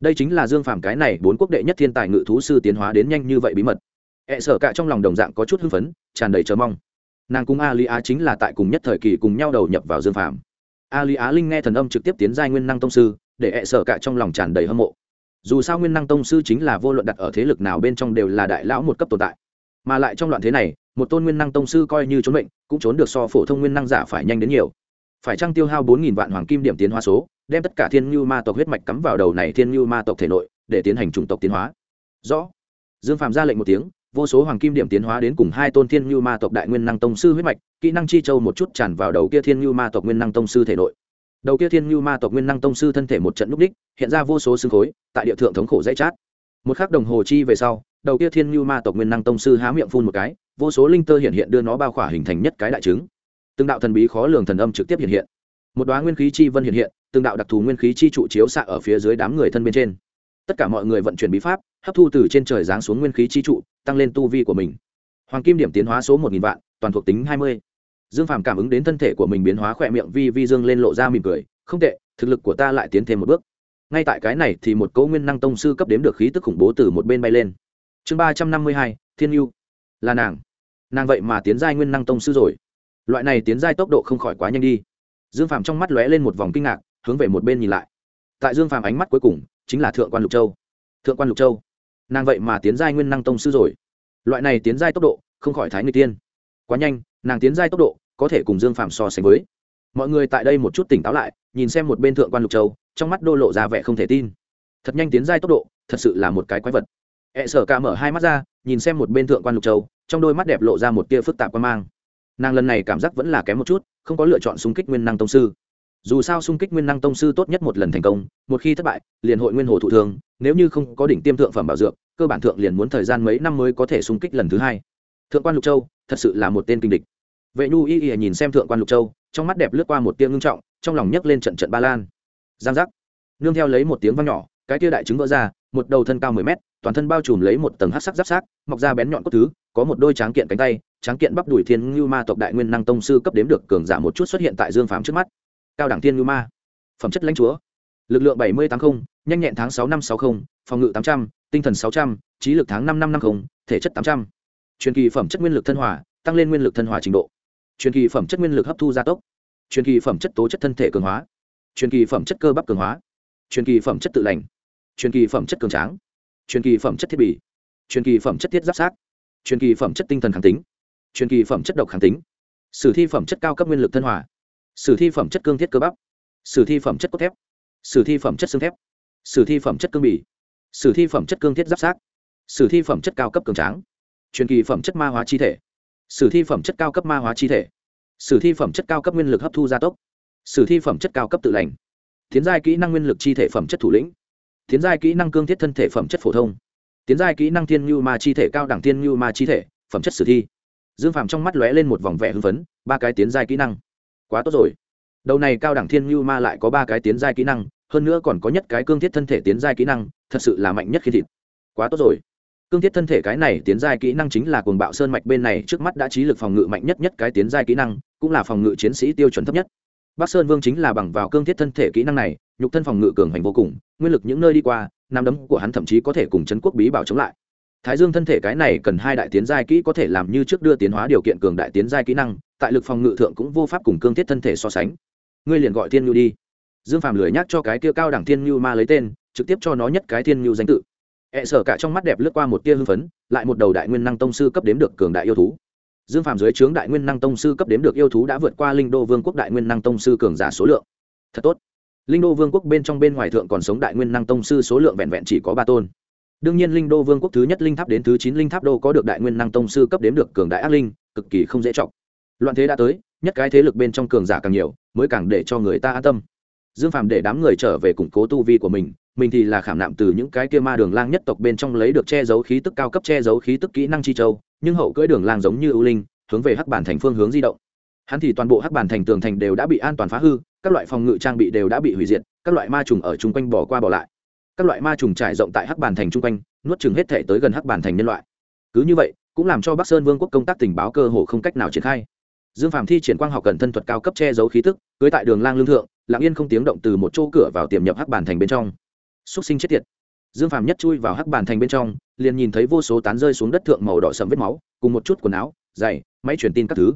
Đây chính là dương phạm cái này bốn quốc đệ nhất thiên tài ngự thú sư tiến hóa đến nhanh như vậy bí mật. E sợ cả trong lòng đồng dạng có chút hưng phấn, tràn đầy chờ mong nàng cung a á chính là tại cùng nhất thời kỳ cùng nhau đầu nhập vào dương phạm a lý á linh nghe thần âm trực tiếp tiến giai nguyên năng tông sư, để hẹ sợ cả trong lòng tràn đầy hâm mộ. Dù sao nguyên năng tông sư chính là vô luận đặt ở thế lực nào bên trong đều là đại lão một cấp tồn tại. Mà lại trong loạn thế này, một tôn nguyên năng tông sư coi như trốn bệnh cũng trốn được so phổ thông nguyên năng giả phải nhanh đến nhiều. Phải trăng tiêu hao bốn nghìn vạn hoàng kim điểm tiến hóa số, đem tất cả thiên như ma tộc huyết mạch cắm vào đầu này thiên như ma tộc thể nội, để tiến hành chủng tộc tiến hóa? Rõ. Dương phạm ra lệnh một tiếng vô số hoàng kim điểm tiến hóa đến cùng hai tôn thiên như ma tộc đại nguyên năng tông sư huyết mạch, kỹ năng chi châu một chút tràn vào đầu kia thiên như ma tộc nguyên năng tông sư thể nội. Đầu kia thiên như ma tộc nguyên năng tông sư thân thể một trận núp đích, hiện ra vô số xương khối, tại địa thượng thống khổ dãy chát. Một khắc đồng hồ chi về sau, đầu kia thiên như ma tộc nguyên năng tông sư há miệng phun một cái, vô số linh tơ hiện hiện đưa nó bao khỏa hình thành nhất cái đại trứng. Từng đạo thần bí khó lường thần âm trực tiếp hiện hiện. Một đoá nguyên khí chi vân hiện hiện, từng đạo đặc thù nguyên khí chi trụ chiếu xạ ở phía dưới đám người thân bên trên. Tất cả mọi người vận chuyển bí pháp hấp thu từ trên trời giáng xuống nguyên khí chi trụ, tăng lên tu vi của mình. Hoàng kim điểm tiến hóa số một nghìn vạn, toàn thuộc tính hai mươi. Dương phàm cảm ứng đến thân thể của mình biến hóa khỏe miệng vi vi dương lên lộ ra mỉm cười, không tệ, thực lực của ta lại tiến thêm một bước. Ngay tại cái này thì một cấu nguyên năng tông sư cấp đếm được khí tức khủng bố từ một bên bay lên. Chương ba trăm năm mươi hai, thiên yêu là nàng. Nàng vậy mà tiến giai nguyên năng tông sư rồi. Loại này tiến giai tốc độ không khỏi quá nhanh đi. Dương phàm trong mắt lóe lên một vòng kinh ngạc, hướng về một bên nhìn lại. Tại dương phàm ánh mắt cuối cùng, chính là thượng quan lục châu. Thượng quan lục châu nàng vậy mà tiến giai nguyên năng tông sư rồi. Loại này tiến giai tốc độ, không khỏi thái người tiên. Quá nhanh, nàng tiến giai tốc độ, có thể cùng dương phạm so sánh với. Mọi người tại đây một chút tỉnh táo lại, nhìn xem một bên thượng quan lục châu, trong mắt đô lộ ra vẻ không thể tin. Thật nhanh tiến giai tốc độ, thật sự là một cái quái vật. Ẹ e sở ca mở hai mắt ra, nhìn xem một bên thượng quan lục châu, trong đôi mắt đẹp lộ ra một tia phức tạp quan mang. Nàng lần này cảm giác vẫn là kém một chút, không có lựa chọn xung kích nguyên năng tông sư. Dù sao xung kích nguyên năng tông sư tốt nhất một lần thành công, một khi thất bại, liền hội nguyên hồ thụ thương, nếu như không có đỉnh tiêm thượng phẩm bảo dược cơ bản thượng liền muốn thời gian mấy năm mới có thể xung kích lần thứ hai. Thượng quan lục châu, thật sự là một tên kinh địch. Vệ nhu y y nhìn xem thượng quan lục châu, trong mắt đẹp lướt qua một tia ngưng trọng, trong lòng nhấc lên trận trận ba lan. Giang giác. Nương theo lấy một tiếng vang nhỏ, cái tia đại trứng vỡ ra, một đầu thân cao mười mét, toàn thân bao trùm lấy một tầng hát sắc giáp sát, mọc ra bén nhọn cốt thứ, có một đôi tráng kiện cánh tay, tráng kiện bắp đùi thiên ngưu ma tộc đại nguyên năng tông sư cấp đếm được cường giả một chút xuất hiện tại dương phám trước mắt. Cao đẳng thiên ngưu ma. Phẩm chất lãnh chúa. Lực lượng bảy mươi tám mươi nhanh nhẹn tháng sáu năm sáu mươi phòng ngự tám trăm linh tinh thần sáu trăm linh trí lực tháng năm năm năm mươi thể chất tám trăm linh truyền kỳ phẩm chất nguyên lực thân hòa tăng lên nguyên lực thân hòa trình độ truyền kỳ phẩm chất nguyên lực hấp thu gia tốc truyền kỳ phẩm chất tố chất thân thể cường hóa truyền kỳ phẩm chất cơ bắp cường hóa truyền kỳ phẩm chất tự lành truyền kỳ phẩm chất cường tráng truyền kỳ phẩm chất thiết bị truyền kỳ phẩm chất tiết giáp sát truyền kỳ phẩm chất tinh thần kháng tính truyền kỳ phẩm chất độc kháng tính sử thi phẩm chất cao cấp nguyên lực thân hòa sử thi phẩm chất cương thiết cơ bắp sử thi phẩm chất cốt thép sử thi phẩm chất xương thép sử thi phẩm chất cương bì sử thi phẩm chất cương thiết giáp sát sử thi phẩm chất cao cấp cường tráng truyền kỳ phẩm chất ma hóa chi thể sử thi phẩm chất cao cấp ma hóa chi thể sử thi phẩm chất cao cấp nguyên lực hấp thu gia tốc sử thi phẩm chất cao cấp tự lành tiến giai kỹ năng nguyên lực chi thể phẩm chất thủ lĩnh tiến giai kỹ năng cương thiết thân thể phẩm chất phổ thông tiến giai kỹ năng thiên nhu ma chi thể cao đẳng thiên nhu ma chi thể phẩm chất sử thi dương phàm trong mắt lóe lên một vòng vẻ hưng phấn ba cái tiến giai kỹ năng quá tốt rồi đầu này cao đẳng thiên nhu ma lại có ba cái tiến giai kỹ năng hơn nữa còn có nhất cái cương thiết thân thể tiến giai kỹ năng, thật sự là mạnh nhất khi thịt. Quá tốt rồi. Cương thiết thân thể cái này tiến giai kỹ năng chính là cuồng bạo sơn mạch bên này, trước mắt đã trí lực phòng ngự mạnh nhất nhất cái tiến giai kỹ năng, cũng là phòng ngự chiến sĩ tiêu chuẩn thấp nhất. Bắc sơn vương chính là bằng vào cương thiết thân thể kỹ năng này, nhục thân phòng ngự cường hành vô cùng, nguyên lực những nơi đi qua, nam đấm của hắn thậm chí có thể cùng chấn quốc bí bảo chống lại. Thái dương thân thể cái này cần hai đại tiến giai kỹ có thể làm như trước đưa tiến hóa điều kiện cường đại tiến giai kỹ năng, tại lực phòng ngự thượng cũng vô pháp cùng cương thiết thân thể so sánh. Ngươi liền gọi thiên nhu đi dương phàm lười nhắc cho cái kia cao đẳng thiên như ma lấy tên trực tiếp cho nó nhất cái thiên như danh tự E cả trong mắt đẹp lướt qua một tia hưng phấn, lại một đầu đại nguyên năng tông sư cấp đếm được cường đại yêu thú. Dương Phàm dưới trướng đại nguyên năng tông sư cấp đếm được yêu thú đã vượt qua Linh Đô Vương quốc đại nguyên năng tông sư cường giả số lượng. Thật tốt. Linh Đô Vương quốc bên trong bên ngoài thượng còn sống đại nguyên năng tông sư số lượng vẹn vẹn chỉ có ba tôn. Đương nhiên Linh Đô Vương quốc thứ nhất linh tháp đến thứ chín linh tháp đô có được đại nguyên năng tông sư cấp đếm được cường đại ác linh, cực kỳ không dễ trọng. Loạn thế đã tới, nhất cái thế lực bên trong cường giả càng nhiều, mới càng để cho người ta an tâm. Dương Phàm để đám người trở về củng cố tu vi của mình, mình thì là khảm nạm từ những cái kia ma đường lang nhất tộc bên trong lấy được che giấu khí tức cao cấp che giấu khí tức kỹ năng chi châu nhưng hậu cưỡi đường lang giống như ưu linh hướng về hắc bản thành phương hướng di động. Hắn thì toàn bộ hắc bản thành tường thành đều đã bị an toàn phá hư các loại phòng ngự trang bị đều đã bị hủy diệt các loại ma trùng ở chung quanh bỏ qua bỏ lại. Các loại ma trùng trải rộng tại hắc bản thành chung quanh nuốt chừng hết thể tới gần hắc bản thành nhân loại. Cứ như vậy cũng làm cho bắc sơn vương quốc công tác tình báo cơ hồ không cách nào triển khai. Dương phạm thi triển quang học cần thân thuật cao cấp che giấu khí tức cưới tại đường lang lương thượng lặng yên không tiếng động từ một chỗ cửa vào tiềm nhập hắc bàn thành bên trong. Xúc sinh chết tiệt. Dương phàm nhất chui vào hắc bàn thành bên trong, liền nhìn thấy vô số tán rơi xuống đất thượng màu đỏ sầm vết máu, cùng một chút quần áo, giày, máy truyền tin các thứ.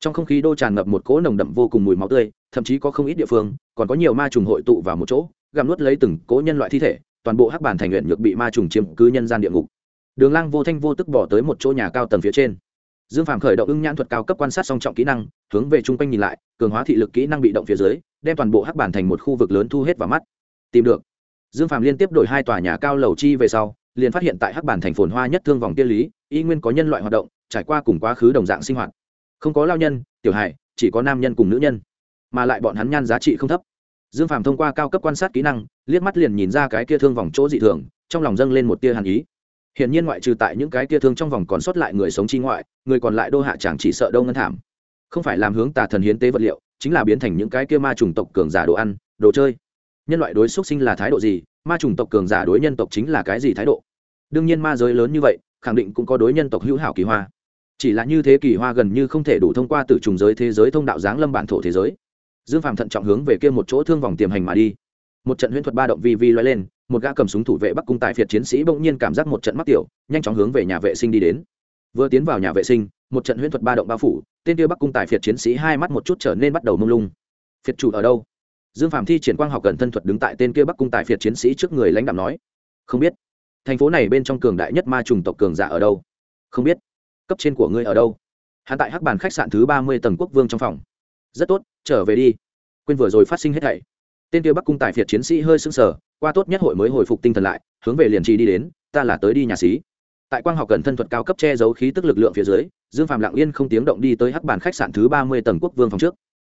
Trong không khí đô tràn ngập một cỗ nồng đậm vô cùng mùi máu tươi, thậm chí có không ít địa phương, còn có nhiều ma trùng hội tụ vào một chỗ, gặm nuốt lấy từng cỗ nhân loại thi thể, toàn bộ hắc bàn thành luyện nhược bị ma trùng chiếm cứ nhân gian địa ngục. Đường lang vô thanh vô tức bỏ tới một chỗ nhà cao tầng phía trên dương phàm khởi động ưng nhãn thuật cao cấp quan sát song trọng kỹ năng, hướng về chung quanh nhìn lại, cường hóa thị lực kỹ năng bị động phía dưới, đem toàn bộ hắc bàn thành một khu vực lớn thu hết vào mắt. Tìm được. Dương Phàm liên tiếp đổi hai tòa nhà cao lầu chi về sau, liền phát hiện tại hắc bản thành phồn hoa nhất thương vòng tiên lý, y nguyên có nhân loại hoạt động, trải qua cùng quá khứ đồng dạng sinh hoạt. Không có lao nhân, tiểu hài, chỉ có nam nhân cùng nữ nhân, mà lại bọn hắn nhan giá trị không thấp. Dương Phàm thông qua cao cấp quan sát kỹ năng, liếc mắt liền nhìn ra cái kia thương vòng chỗ dị thường, trong lòng dâng lên một tia hàn ý hiện nhiên ngoại trừ tại những cái kia thương trong vòng còn sót lại người sống chi ngoại, người còn lại đô hạ chẳng chỉ sợ đâu ngân thảm. Không phải làm hướng tà thần hiến tế vật liệu, chính là biến thành những cái kia ma trùng tộc cường giả đồ ăn, đồ chơi. Nhân loại đối xúc sinh là thái độ gì? Ma trùng tộc cường giả đối nhân tộc chính là cái gì thái độ? Đương nhiên ma giới lớn như vậy, khẳng định cũng có đối nhân tộc hữu hảo kỳ hoa. Chỉ là như thế kỳ hoa gần như không thể đủ thông qua từ trùng giới thế giới thông đạo giáng lâm bản thổ thế giới. Dương phạm thận trọng hướng về kia một chỗ thương vòng tiềm hành mà đi. Một trận huyễn thuật ba động vi vi loay lên một gã cầm súng thủ vệ bắc cung tại phiệt chiến sĩ bỗng nhiên cảm giác một trận mắc tiểu, nhanh chóng hướng về nhà vệ sinh đi đến. Vừa tiến vào nhà vệ sinh, một trận huyễn thuật ba động bao phủ, tên kia bắc cung tại phiệt chiến sĩ hai mắt một chút trở nên bắt đầu mông lung. Phiệt chủ ở đâu? Dương phạm thi triển quang học gần thân thuật đứng tại tên kia bắc cung tài phiệt chiến sĩ trước người lãnh đạo nói. Không biết. Thành phố này bên trong cường đại nhất ma trùng tộc cường giả ở đâu? Không biết. Cấp trên của ngươi ở đâu? Hắn tại hắc bàn khách sạn thứ ba mươi tầng quốc vương trong phòng. Rất tốt, trở về đi. Quên vừa rồi phát sinh hết thảy tên kia bắc cung tài phiệt chiến sĩ hơi sưng sờ, qua tốt nhất hội mới hồi phục tinh thần lại, hướng về liền trì đi đến, ta là tới đi nhà xí. Tại quang học cần thân thuật cao cấp che giấu khí tức lực lượng phía dưới, dương phạm lặng yên không tiếng động đi tới hắc bàn khách sạn thứ ba mươi tầng quốc vương phòng trước.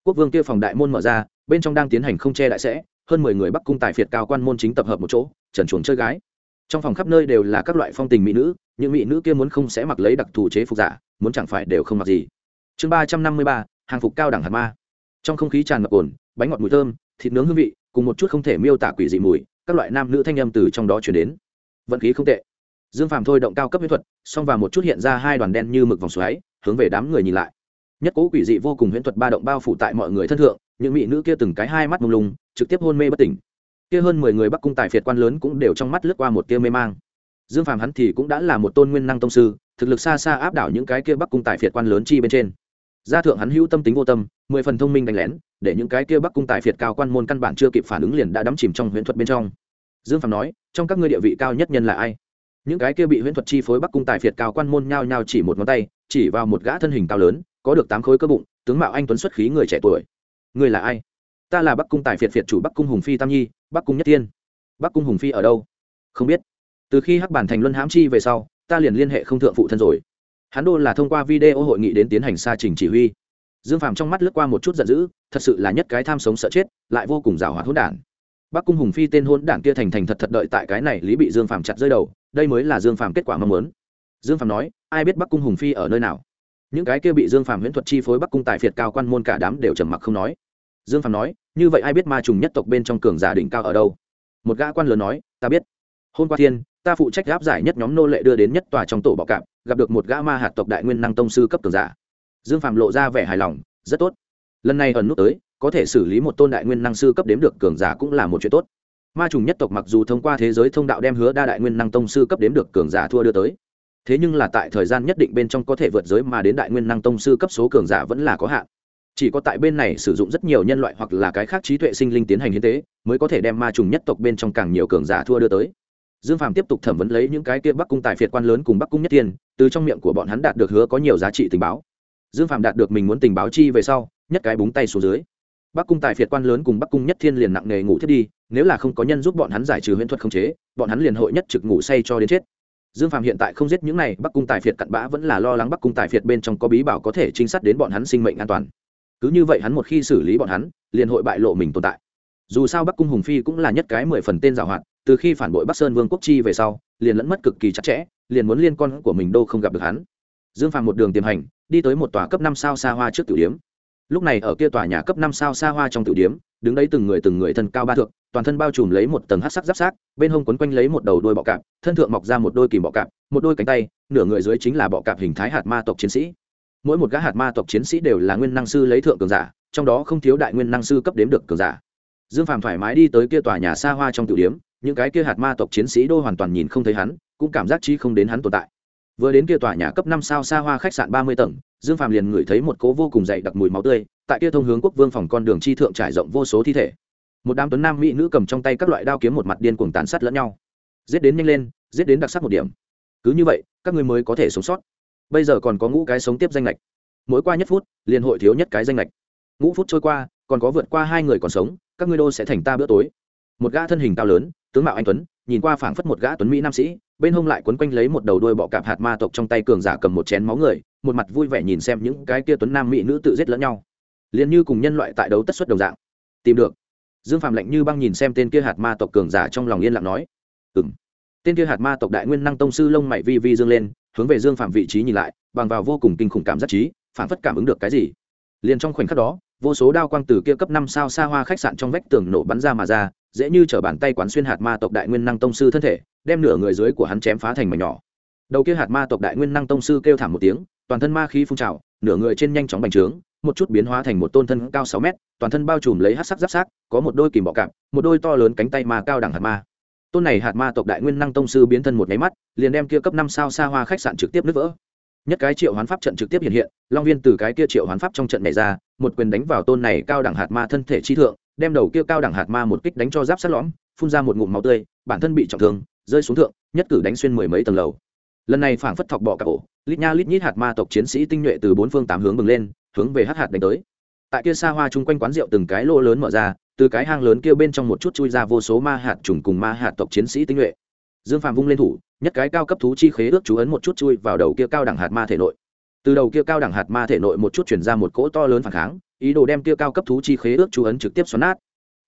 Quốc vương kia phòng đại môn mở ra, bên trong đang tiến hành không che đại sẽ, hơn mười người bắc cung tài phiệt cao quan môn chính tập hợp một chỗ, trần chuồng chơi gái. Trong phòng khắp nơi đều là các loại phong tình mỹ nữ, những mỹ nữ kia muốn không sẽ mặc lấy đặc thù chế phục giả, muốn chẳng phải đều không mặc gì. Chương ba trăm năm mươi ba, hàng phục cao đẳng hạt ma. Trong không khí tràn ngập ồn, bánh ngọt mùi thơm thịt nướng hương vị, cùng một chút không thể miêu tả quỷ dị mùi, các loại nam nữ thanh âm từ trong đó chuyển đến. Vận khí không tệ. Dương phàm thôi động cao cấp mỹ thuật, xong vào một chút hiện ra hai đoàn đen như mực vòng xoáy, hướng về đám người nhìn lại. Nhất cố quỷ dị vô cùng huyễn thuật ba động bao phủ tại mọi người thân thượng, những mỹ nữ kia từng cái hai mắt mông lung, trực tiếp hôn mê bất tỉnh. Kia hơn mười người bắc cung tài phiệt quan lớn cũng đều trong mắt lướt qua một tia mê mang. Dương phàm hắn thì cũng đã là một tôn nguyên năng tông sư, thực lực xa xa áp đảo những cái kia bắc cung tài phiệt quan lớn chi bên trên gia thượng hắn hữu tâm tính vô tâm, mười phần thông minh đánh lén, để những cái kia bắc cung tài phiệt cao quan môn căn bản chưa kịp phản ứng liền đã đắm chìm trong huyễn thuật bên trong. Dương phạm nói, trong các ngươi địa vị cao nhất nhân là ai? Những cái kia bị huyễn thuật chi phối bắc cung tài phiệt cao quan môn nhao nhao chỉ một ngón tay, chỉ vào một gã thân hình cao lớn, có được tám khối cơ bụng, tướng mạo anh tuấn xuất khí người trẻ tuổi. Người là ai? Ta là bắc cung tài phiệt phiệt chủ bắc cung hùng phi tam nhi, bắc cung nhất tiên. Bắc cung hùng phi ở đâu? Không biết. Từ khi hắc bản thành luân hãm chi về sau, ta liền liên hệ không thượng phụ thân rồi hắn đô là thông qua video hội nghị đến tiến hành xa trình chỉ huy. Dương phàm trong mắt lướt qua một chút giận dữ, thật sự là nhất cái tham sống sợ chết, lại vô cùng rào hoạt hỗn đản. Bắc cung hùng phi tên hỗn đản kia thành thành thật thật đợi tại cái này lý bị dương phàm chặt rơi đầu, đây mới là dương phàm kết quả mong muốn. Dương phàm nói, ai biết bắc cung hùng phi ở nơi nào? Những cái kia bị dương phàm huyễn thuật chi phối bắc cung tài phiệt cao quan môn cả đám đều trầm mặc không nói. Dương phàm nói, như vậy ai biết ma trùng nhất tộc bên trong cường giả đỉnh cao ở đâu? Một gã quan lớn nói, ta biết hôm qua thiên, ta phụ trách áp giải nhất nhóm nô lệ đưa đến nhất tòa trong tổ bọ cạp, gặp được một gã ma hạt tộc đại nguyên năng tông sư cấp cường giả. Dương phạm lộ ra vẻ hài lòng, rất tốt. Lần này ẩn nút tới, có thể xử lý một tôn đại nguyên năng sư cấp đếm được cường giả cũng là một chuyện tốt. Ma trùng nhất tộc mặc dù thông qua thế giới thông đạo đem hứa đa đại nguyên năng tông sư cấp đếm được cường giả thua đưa tới, thế nhưng là tại thời gian nhất định bên trong có thể vượt giới mà đến đại nguyên năng tông sư cấp số cường giả vẫn là có hạn. Chỉ có tại bên này sử dụng rất nhiều nhân loại hoặc là cái khác trí tuệ sinh linh tiến hành hiến tế, mới có thể đem ma trùng nhất tộc bên trong càng nhiều cường giả thua đưa tới dương phàm tiếp tục thẩm vấn lấy những cái kia bắc cung tài phiệt quan lớn cùng bắc cung nhất Thiên, từ trong miệng của bọn hắn đạt được hứa có nhiều giá trị tình báo. Dương phàm đạt được mình muốn tình báo chi về sau, nhất cái búng tay xuống dưới. Bắc cung tài phiệt quan lớn cùng bắc cung nhất thiên liền nặng nề ngủ thiết đi, nếu là không có nhân giúp bọn hắn giải trừ huyễn thuật không chế, bọn hắn liền hội nhất trực ngủ say cho đến chết. Dương phàm hiện tại không giết những này, bắc cung tài phiệt cặn bã vẫn là lo lắng bắc cung tài phiệt bên trong có bí bảo có thể trinh sát đến bọn hắn sinh mệnh an toàn. Cứ như vậy hắn một khi xử lý bọn hắn, liền hội bại lộ mình tồn tại. Dù sao bắc cung hùng phi cũng là nhất cái mười phần tên giảo hoạt từ khi phản bội bắc sơn vương quốc chi về sau, liền lẫn mất cực kỳ chặt chẽ, liền muốn liên con của mình đâu không gặp được hắn. Dương phàm một đường tiềm hành, đi tới một tòa cấp năm sao xa hoa trước tử điếm. Lúc này ở kia tòa nhà cấp năm sao xa hoa trong tử điếm, đứng đấy từng người từng người thân cao ba thượng toàn thân bao trùm lấy một tầng hát sắc giáp sát, bên hông quấn quanh lấy một đầu đôi bọ cạp, thân thượng mọc ra một đôi kìm bọ cạp, một đôi cánh tay, nửa người dưới chính là bọ cạp hình thái hạt ma tộc chiến sĩ. Mỗi một gã hạt ma tộc chiến sĩ đều là nguyên năng sư lấy thượng cường giả, trong đó không thiếu đại nguyên năng sư cấp đếm được cường giả. Dương phàm thoải mái đi tới kia tòa nhà xa hoa trong tiểu điếm những cái kia hạt ma tộc chiến sĩ đô hoàn toàn nhìn không thấy hắn, cũng cảm giác chi không đến hắn tồn tại. Vừa đến kia tòa nhà cấp năm sao xa hoa khách sạn ba mươi tầng, dương phàm liền ngửi thấy một cố vô cùng dày đặc mùi máu tươi, tại kia thông hướng quốc vương phòng con đường chi thượng trải rộng vô số thi thể. Một đám tuấn nam mỹ nữ cầm trong tay các loại đao kiếm một mặt điên cuồng tàn sát lẫn nhau. Giết đến nhanh lên, giết đến đặc sắc một điểm. Cứ như vậy, các người mới có thể sống sót. Bây giờ còn có ngũ cái sống tiếp danh lệch. Mỗi qua nhất phút, liền hội thiếu nhất cái danh lệch. Ngũ phút trôi qua, còn có vượt qua hai người còn sống, các ngươi đô sẽ thành ta bữa tối một gã thân hình cao lớn, tướng mạo anh tuấn, nhìn qua phảng phất một gã tuấn mỹ nam sĩ, bên hông lại quấn quanh lấy một đầu đuôi bọ cạp hạt ma tộc trong tay cường giả cầm một chén máu người, một mặt vui vẻ nhìn xem những cái kia tuấn nam mỹ nữ tự giết lẫn nhau. Liền như cùng nhân loại tại đấu tất suất đồng dạng. Tìm được. Dương phạm lạnh như băng nhìn xem tên kia hạt ma tộc cường giả trong lòng yên lặng nói. Ừng tên kia hạt ma tộc đại nguyên năng tông sư lông mày vi vi dương lên, hướng về dương phạm vị trí nhìn lại, bằng vào vô cùng kinh khủng cảm giác trí phản phất cảm ứng được cái gì. Liền trong khoảnh khắc đó, vô số đao quang từ kia cấp năm sao xa hoa khách sạn trong vách tường nổ bắn ra mà ra dễ như chở bàn tay quán xuyên hạt ma tộc đại nguyên năng tông sư thân thể, đem nửa người dưới của hắn chém phá thành mảnh nhỏ. Đầu kia hạt ma tộc đại nguyên năng tông sư kêu thảm một tiếng, toàn thân ma khí phun trào, nửa người trên nhanh chóng bành trướng, một chút biến hóa thành một tôn thân cao sáu mét, toàn thân bao trùm lấy hát sắc giáp sát, có một đôi kìm bọ cạp, một đôi to lớn cánh tay ma cao đẳng hạt ma. Tôn này hạt ma tộc đại nguyên năng tông sư biến thân một máy mắt, liền đem kia cấp năm sao xa hoa khách sạn trực tiếp nứt vỡ. Nhất cái triệu hoán pháp trận trực tiếp hiện hiện, long viên từ cái kia triệu hoán pháp trong trận này ra, một quyền đánh vào tôn này cao đẳng hạt ma thân thể chi thượng đem đầu kia cao đẳng hạt ma một kích đánh cho giáp sát lõm, phun ra một ngụm máu tươi, bản thân bị trọng thương, rơi xuống thượng, nhất cử đánh xuyên mười mấy tầng lầu. Lần này phảng phất thọc bọ cả ổ lít nha lít nhít hạt ma tộc chiến sĩ tinh nhuệ từ bốn phương tám hướng bừng lên, hướng về hắc hạt đánh tới. Tại kia xa hoa chung quanh quán rượu từng cái lô lớn mở ra, từ cái hang lớn kia bên trong một chút chui ra vô số ma hạt trùng cùng ma hạt tộc chiến sĩ tinh nhuệ. Dương phạm vung lên thủ, nhất cái cao cấp thú chi khế ước chú ấn một chút chui vào đầu kia cao đẳng hạt ma thể nội. Từ đầu kia cao đẳng hạt ma thể nội một chút chuyển ra một cỗ to lớn phản kháng ý đồ đem kia cao cấp thú chi khế ước chú ấn trực tiếp xoắn nát.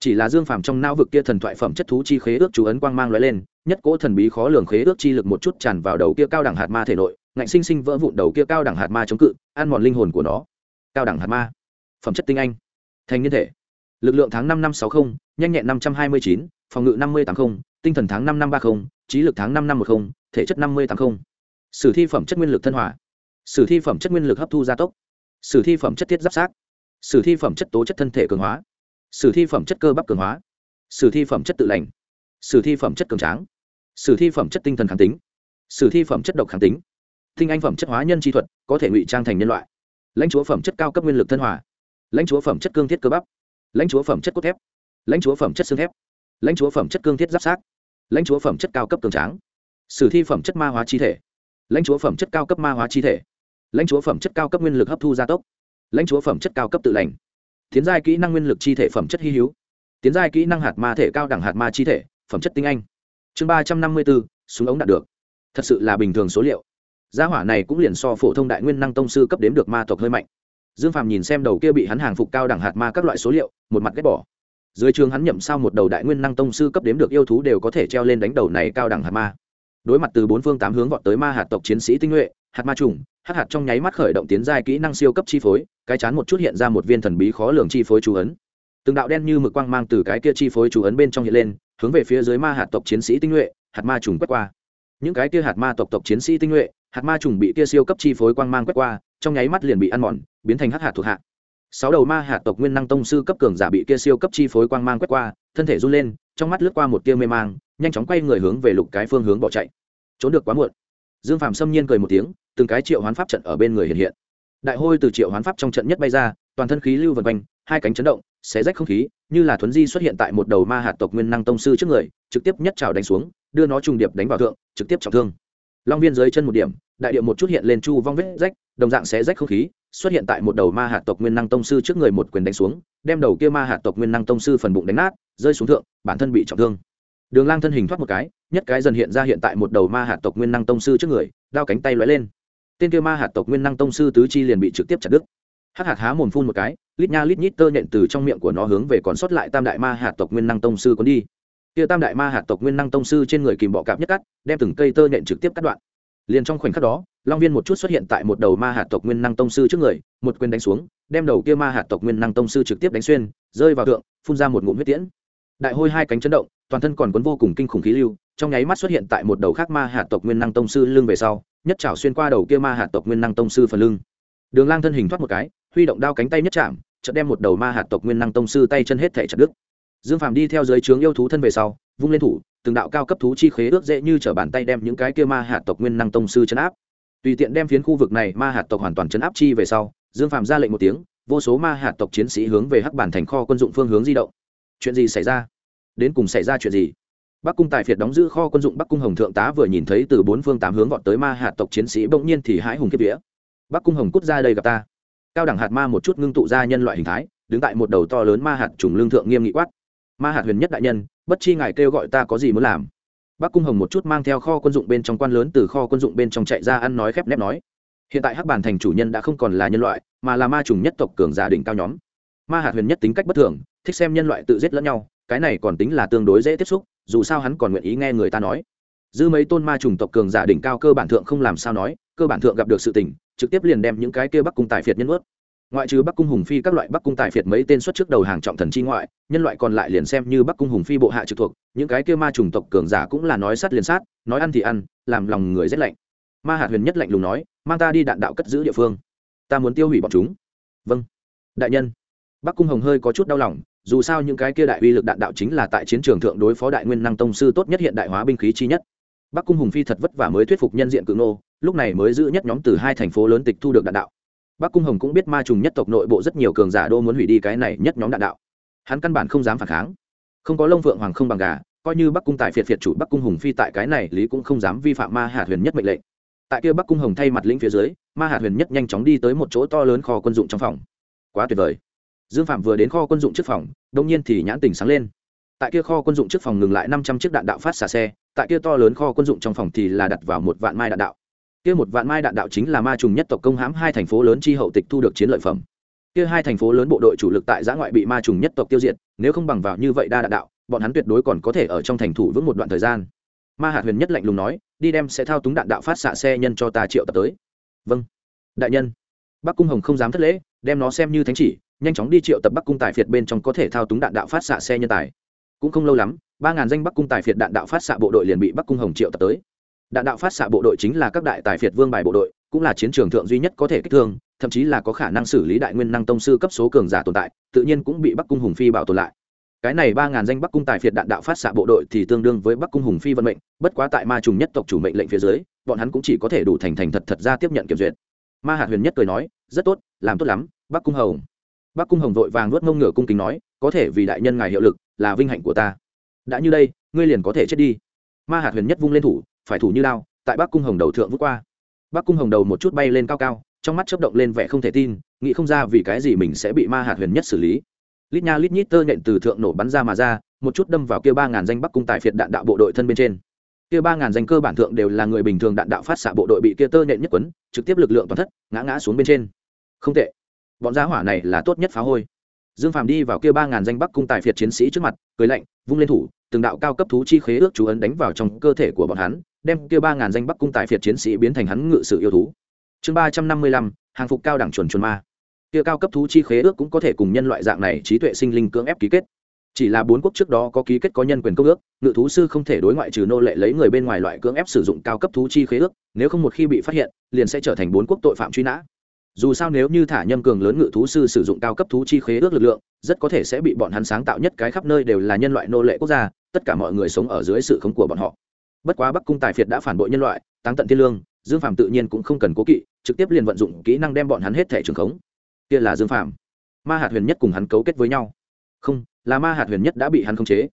Chỉ là dương phàm trong não vực kia thần thoại phẩm chất thú chi khế ước chú ấn quang mang lóe lên, nhất cỗ thần bí khó lường khế ước chi lực một chút tràn vào đầu kia cao đẳng hạt ma thể nội, ngạnh sinh sinh vỡ vụn đầu kia cao đẳng hạt ma chống cự, ăn mòn linh hồn của nó. Cao đẳng hạt ma. Phẩm chất tinh anh. Thành niên thể. Lực lượng tháng năm năm sáu mươi nhanh nhẹn năm trăm hai mươi chín, phòng ngự năm mươi tám mươi tinh thần tháng năm năm ba mươi trí lực tháng năm năm một mươi thể chất năm mươi tám mươi sử thi phẩm chất nguyên lực thân hỏa sử thi phẩm chất nguyên lực hấp thu gia tốc. Sử thi phẩm chất thiết giáp sát sử thi phẩm chất tố chất thân thể cường hóa sử thi phẩm chất cơ bắp cường hóa sử thi phẩm chất tự lành sử thi phẩm chất cường tráng sử thi phẩm chất tinh thần kháng tính sử thi phẩm chất độc kháng tính tinh anh phẩm chất hóa nhân chi thuật có thể ngụy trang thành nhân loại lãnh chúa phẩm chất cao cấp nguyên lực thân hòa lãnh chúa phẩm chất cương thiết cơ bắp lãnh chúa phẩm chất cốt thép lãnh chúa phẩm chất xương thép lãnh chúa phẩm chất cương thiết giáp sát lãnh chúa phẩm chất cao cấp cường tráng sử thi phẩm chất ma hóa chi thể lãnh chúa phẩm chất cao cấp ma hóa chi thể lãnh chúa phẩm chất cao cấp nguyên lực hấp thu gia tốc lãnh chúa phẩm chất cao cấp tự lành. Tiến giai kỹ năng nguyên lực chi thể phẩm chất hy hữu. Tiến giai kỹ năng hạt ma thể cao đẳng hạt ma chi thể, phẩm chất tinh anh. Chương ba trăm năm mươi bốn, súng ống đạt được. Thật sự là bình thường số liệu. Gia hỏa này cũng liền so phổ thông đại nguyên năng tông sư cấp đếm được ma tộc hơi mạnh. Dương phàm nhìn xem đầu kia bị hắn hàng phục cao đẳng hạt ma các loại số liệu, một mặt ghét bỏ. Dưới trường hắn nhậm sao một đầu đại nguyên năng tông sư cấp đếm được yêu thú đều có thể treo lên đánh đầu này cao đẳng hạt ma. Đối mặt từ bốn phương tám hướng vọt tới ma hạt tộc chiến sĩ tinh nhuệ, hạt ma trùng hắc hạt trong nháy mắt khởi động tiến giai kỹ năng siêu cấp chi phối, cái chán một chút hiện ra một viên thần bí khó lường chi phối chú ấn. Từng đạo đen như mực quang mang từ cái kia chi phối chú ấn bên trong hiện lên, hướng về phía dưới ma hạt tộc chiến sĩ tinh nhuệ, hạt ma trùng quét qua. Những cái kia hạt ma tộc tộc chiến sĩ tinh nhuệ, hạt ma trùng bị kia siêu cấp chi phối quang mang quét qua, trong nháy mắt liền bị ăn mòn, biến thành hắc hạt thuộc hạ. Sáu đầu ma hạt tộc nguyên năng tông sư cấp cường giả bị kia siêu cấp chi phối quang mang quét qua, thân thể run lên, trong mắt lướt qua một tia mê mang, nhanh chóng quay người hướng về lục cái phương hướng bỏ chạy. Trốn được quá muộn. Dương phạm xâm nhiên cười một tiếng từng cái triệu hoán pháp trận ở bên người hiện hiện. Đại hôi từ triệu hoán pháp trong trận nhất bay ra, toàn thân khí lưu vần quanh, hai cánh chấn động, xé rách không khí, như là thuấn di xuất hiện tại một đầu ma hạt tộc nguyên năng tông sư trước người, trực tiếp nhất trào đánh xuống, đưa nó trùng điệp đánh vào thượng, trực tiếp trọng thương. Long viên dưới chân một điểm, đại điệu một chút hiện lên chu vong vết rách, đồng dạng xé rách không khí, xuất hiện tại một đầu ma hạt tộc nguyên năng tông sư trước người một quyền đánh xuống, đem đầu kia ma hạt tộc nguyên năng tông sư phần bụng đánh nát, rơi xuống thượng, bản thân bị trọng thương. Đường lang thân hình thoát một cái, nhất cái dần hiện ra hiện tại một đầu ma hạt tộc nguyên năng tông sư trước người, đao cánh tay lóe lên tên kia ma hạt tộc nguyên năng tông sư tứ chi liền bị trực tiếp chặt đứt. Hắc hạt há mồm phun một cái, lít nha lít nhít tơ nhện từ trong miệng của nó hướng về còn sót lại tam đại ma hạt tộc nguyên năng tông sư cuốn đi. Kia tam đại ma hạt tộc nguyên năng tông sư trên người kìm bọ cạp nhất cắt, đem từng cây tơ nhện trực tiếp cắt đoạn. Liền trong khoảnh khắc đó, long viên một chút xuất hiện tại một đầu ma hạt tộc nguyên năng tông sư trước người, một quyền đánh xuống, đem đầu kia ma hạt tộc nguyên năng tông sư trực tiếp đánh xuyên, rơi vào thượng, phun ra một ngụm huyết tiễn. Đại hôi hai cánh chấn động, toàn thân còn cuốn vô cùng kinh khủng khí lưu, trong nháy mắt xuất hiện tại một đầu khác ma hạt tộc nguyên năng tông sư lưng về sau nhất trảo xuyên qua đầu kia ma hạt tộc nguyên năng tông sư phần lưng. Đường lang thân hình thoát một cái, huy động đao cánh tay nhất chạm, chợt đem một đầu ma hạt tộc nguyên năng tông sư tay chân hết thể chặt đứt. Dương phàm đi theo dưới trướng yêu thú thân về sau, vung lên thủ, từng đạo cao cấp thú chi khế ước dễ như t bàn tay đem những cái kia ma hạt tộc nguyên năng tông sư chấn áp. Tùy tiện đem phiến khu vực này ma hạt tộc hoàn toàn chấn áp chi về sau, dương phàm ra lệnh một tiếng, vô số ma hạt tộc chiến sĩ hướng về hắc bản thành kho quân dụng phương hướng di động. Chuyện gì xảy ra? Đến cùng xảy ra chuyện gì? Bắc cung tài phiệt đóng giữ kho quân dụng bắc cung hồng thượng tá vừa nhìn thấy từ bốn phương tám hướng vọt tới ma hạt tộc chiến sĩ, bỗng nhiên thì hãi hùng kiếp vía. Bắc cung hồng cút ra đây gặp ta. Cao đẳng hạt ma một chút ngưng tụ ra nhân loại hình thái, đứng tại một đầu to lớn ma hạt trùng lương thượng nghiêm nghị quát. Ma hạt huyền nhất đại nhân, bất chi ngài kêu gọi ta có gì muốn làm? Bắc cung hồng một chút mang theo kho quân dụng bên trong quan lớn từ kho quân dụng bên trong chạy ra ăn nói khép nép nói. Hiện tại hắc bản thành chủ nhân đã không còn là nhân loại, mà là ma trùng nhất tộc cường giả đỉnh cao nhóm. Ma hạt huyền nhất tính cách bất thường, thích xem nhân loại tự giết lẫn nhau, cái này còn tính là tương đối dễ tiếp xúc dù sao hắn còn nguyện ý nghe người ta nói. Dư mấy tôn ma trùng tộc cường giả đỉnh cao cơ bản thượng không làm sao nói, cơ bản thượng gặp được sự tình, trực tiếp liền đem những cái kia bắc cung tài phiệt nhân ướt ngoại trừ bắc cung hùng phi các loại bắc cung tài phiệt mấy tên xuất trước đầu hàng trọng thần chi ngoại, nhân loại còn lại liền xem như bắc cung hùng phi bộ hạ trực thuộc, những cái kia ma trùng tộc cường giả cũng là nói sát liền sát nói ăn thì ăn, làm lòng người rét lạnh. Ma hạt huyền nhất lạnh lùng nói, mang ta đi đạn đạo cất giữ địa phương. Ta muốn tiêu hủy bọn chúng. Vâng. Đại nhân. Bắc cung hồng hơi có chút đau lòng dù sao những cái kia đại uy lực đạn đạo chính là tại chiến trường thượng đối phó đại nguyên năng tông sư tốt nhất hiện đại hóa binh khí chi nhất. Bắc cung hùng phi thật vất vả mới thuyết phục nhân diện cự nô, lúc này mới giữ nhất nhóm từ hai thành phố lớn tịch thu được đạn đạo. Bắc cung hồng cũng biết ma trùng nhất tộc nội bộ rất nhiều cường giả đô muốn hủy đi cái này nhất nhóm đạn đạo. Hắn căn bản không dám phản kháng. Không có lông phượng hoàng không bằng gà, coi như bắc cung tại phiệt phiệt chủ bắc cung hùng phi tại cái này lý cũng không dám vi phạm ma hạ huyền nhất mệnh lệnh. Tại kia bắc cung hồng thay mặt lĩnh phía dưới, ma hạ huyền nhất nhanh chóng đi tới một chỗ to lớn kho quân dụng trong phòng. Quá tuyệt vời dương phạm vừa đến kho quân dụng trước phòng đông nhiên thì nhãn tình sáng lên. Tại kia kho quân dụng trước phòng ngừng lại năm trăm chiếc đạn đạo phát xả xe, tại kia to lớn kho quân dụng trong phòng thì là đặt vào một vạn mai đạn đạo. Kia một vạn mai đạn đạo chính là ma trùng nhất tộc công hãm hai thành phố lớn chi hậu tịch thu được chiến lợi phẩm. Kia hai thành phố lớn bộ đội chủ lực tại giã ngoại bị ma trùng nhất tộc tiêu diệt, nếu không bằng vào như vậy đa đạn đạo, bọn hắn tuyệt đối còn có thể ở trong thành thủ vững một đoạn thời gian. Ma hạt huyền nhất lạnh lùng nói, đi đem sẽ thao túng đạn đạo phát xạ xe nhân cho ta triệu tập tới. Vâng. Đại nhân. Bắc cung hồng không dám thất lễ, đem nó xem như thánh chỉ nhanh chóng đi triệu tập bắc cung tài phiệt bên trong có thể thao túng đạn đạo phát xạ xe nhân tài. Cũng không lâu lắm, ba ngàn danh bắc cung tài phiệt đạn đạo phát xạ bộ đội liền bị bắc cung hồng triệu tập tới. Đạn đạo phát xạ bộ đội chính là các đại tài phiệt vương bài bộ đội, cũng là chiến trường thượng duy nhất có thể kích thương, thậm chí là có khả năng xử lý đại nguyên năng tông sư cấp số cường giả tồn tại, tự nhiên cũng bị bắc cung hùng phi bảo tồn lại. Cái này ba ngàn danh bắc cung tài phiệt đạn đạo phát xạ bộ đội thì tương đương với bắc cung hùng phi vận mệnh, bất quá tại ma trùng nhất tộc chủ mệnh lệnh phía dưới, bọn hắn cũng chỉ có thể đủ thành thành thật thật ra tiếp nhận kiểm duyệt. Ma hạt huyền nhất cười nói, rất tốt, làm tốt lắm, bắc cung hồng bắc cung hồng vội vàng nuốt ngông ngửa cung kính nói, có thể vì đại nhân ngài hiệu lực, là vinh hạnh của ta. Đã như đây, ngươi liền có thể chết đi. Ma hạt huyền nhất vung lên thủ, phải thủ như lao tại bắc cung hồng đầu thượng vút qua. Bắc cung hồng đầu một chút bay lên cao cao, trong mắt chớp động lên vẻ không thể tin, nghĩ không ra vì cái gì mình sẽ bị ma hạt huyền nhất xử lý. Lít nha lít nhít tơ nhện từ thượng nổ bắn ra mà ra, một chút đâm vào kia ba ngàn danh bắc cung tài phiệt đạn đạo bộ đội thân bên trên. Kia ba ngàn danh cơ bản thượng đều là người bình thường đạn đạo phát xạ bộ đội bị kia tơ nhện nhất quấn, trực tiếp lực lượng toàn thất, ngã ngã xuống bên trên. Không tệ bọn giá hỏa này là tốt nhất phá hôi. Dương phàm đi vào kia ba ngàn danh bắc cung tài phiệt chiến sĩ trước mặt, cười lạnh, vung lên thủ, từng đạo cao cấp thú chi khế ước chú ấn đánh vào trong cơ thể của bọn hắn, đem kia ba ngàn danh bắc cung tài phiệt chiến sĩ biến thành hắn ngự sự yêu thú. Chương ba trăm năm mươi lăm, hàng phục cao đẳng chuẩn chuẩn ma. Kia cao cấp thú chi khế ước cũng có thể cùng nhân loại dạng này trí tuệ sinh linh cưỡng ép ký kết. Chỉ là bốn quốc trước đó có ký kết có nhân quyền công ước, ngự thú sư không thể đối ngoại trừ nô lệ lấy người bên ngoài loại cưỡng ép sử dụng cao cấp thú chi khế ước, nếu không một khi bị phát hiện, liền sẽ trở thành bốn quốc tội phạm truy nã dù sao nếu như thả nhâm cường lớn ngự thú sư sử dụng cao cấp thú chi khế ước lực lượng, rất có thể sẽ bị bọn hắn sáng tạo nhất cái khắp nơi đều là nhân loại nô lệ quốc gia, tất cả mọi người sống ở dưới sự khống của bọn họ. Bất quá bắc cung tài phiệt đã phản bội nhân loại tăng tận thiên lương, dương phạm tự nhiên cũng không cần cố kỵ, trực tiếp liền vận dụng kỹ năng đem bọn hắn hết thẻ trường khống. Kia là dương phạm ma hạt huyền nhất cùng hắn cấu kết với nhau. Không, là ma hạt huyền nhất đã bị hắn khống chế.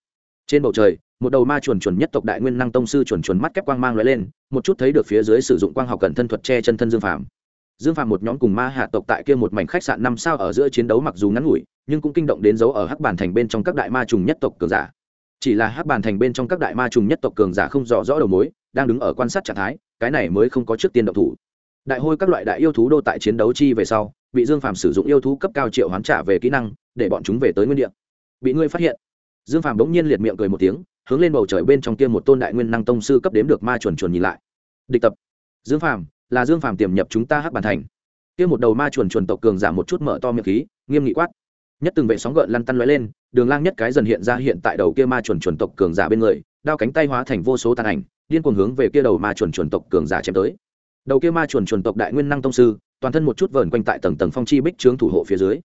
Trên bầu trời, một đầu ma chuẩn chuẩn nhất tộc đại nguyên năng tông sư chuẩn chuẩn mắt kép quang mang loại lên, một chút thấy được phía dưới sử dụng quang học cẩn thân thuật che chân thân dương phạm dương phạm một nhóm cùng ma hạ tộc tại kia một mảnh khách sạn năm sao ở giữa chiến đấu mặc dù ngắn ngủi, nhưng cũng kinh động đến dấu ở hắc bản thành bên trong các đại ma trùng nhất tộc cường giả. Chỉ là hắc bản thành bên trong các đại ma trùng nhất tộc cường giả không rõ rõ đầu mối, đang đứng ở quan sát trạng thái, cái này mới không có trước tiên động thủ. Đại hôi các loại đại yêu thú đô tại chiến đấu chi về sau, bị dương Phạm sử dụng yêu thú cấp cao triệu hoán trả về kỹ năng, để bọn chúng về tới nguyên địa. Bị ngươi phát hiện. Dương Phạm bỗng nhiên liệt miệng cười một tiếng, hướng lên bầu trời bên trong kia một tôn đại nguyên năng tông sư cấp đếm được ma chuẩn chuẩn nhìn lại. Địch tập. Dương Phạm là dương phàm tiềm nhập chúng ta hắc bàn thành. Kia một đầu ma chuẩn chuẩn tộc cường giảm một chút mở to miệng khí, nghiêm nghị quát. Nhất từng vệ sóng gợn lăn tăn lóe lên, đường lang nhất cái dần hiện ra hiện tại đầu kia ma chuẩn chuẩn tộc cường giả bên người, đao cánh tay hóa thành vô số tàn ảnh, điên cuồng hướng về kia đầu ma chuẩn chuẩn tộc cường giả chém tới. Đầu kia ma chuẩn chuẩn tộc đại nguyên năng tông sư, toàn thân một chút vờn quanh tại tầng tầng phong chi bích trướng thủ hộ phía dưới.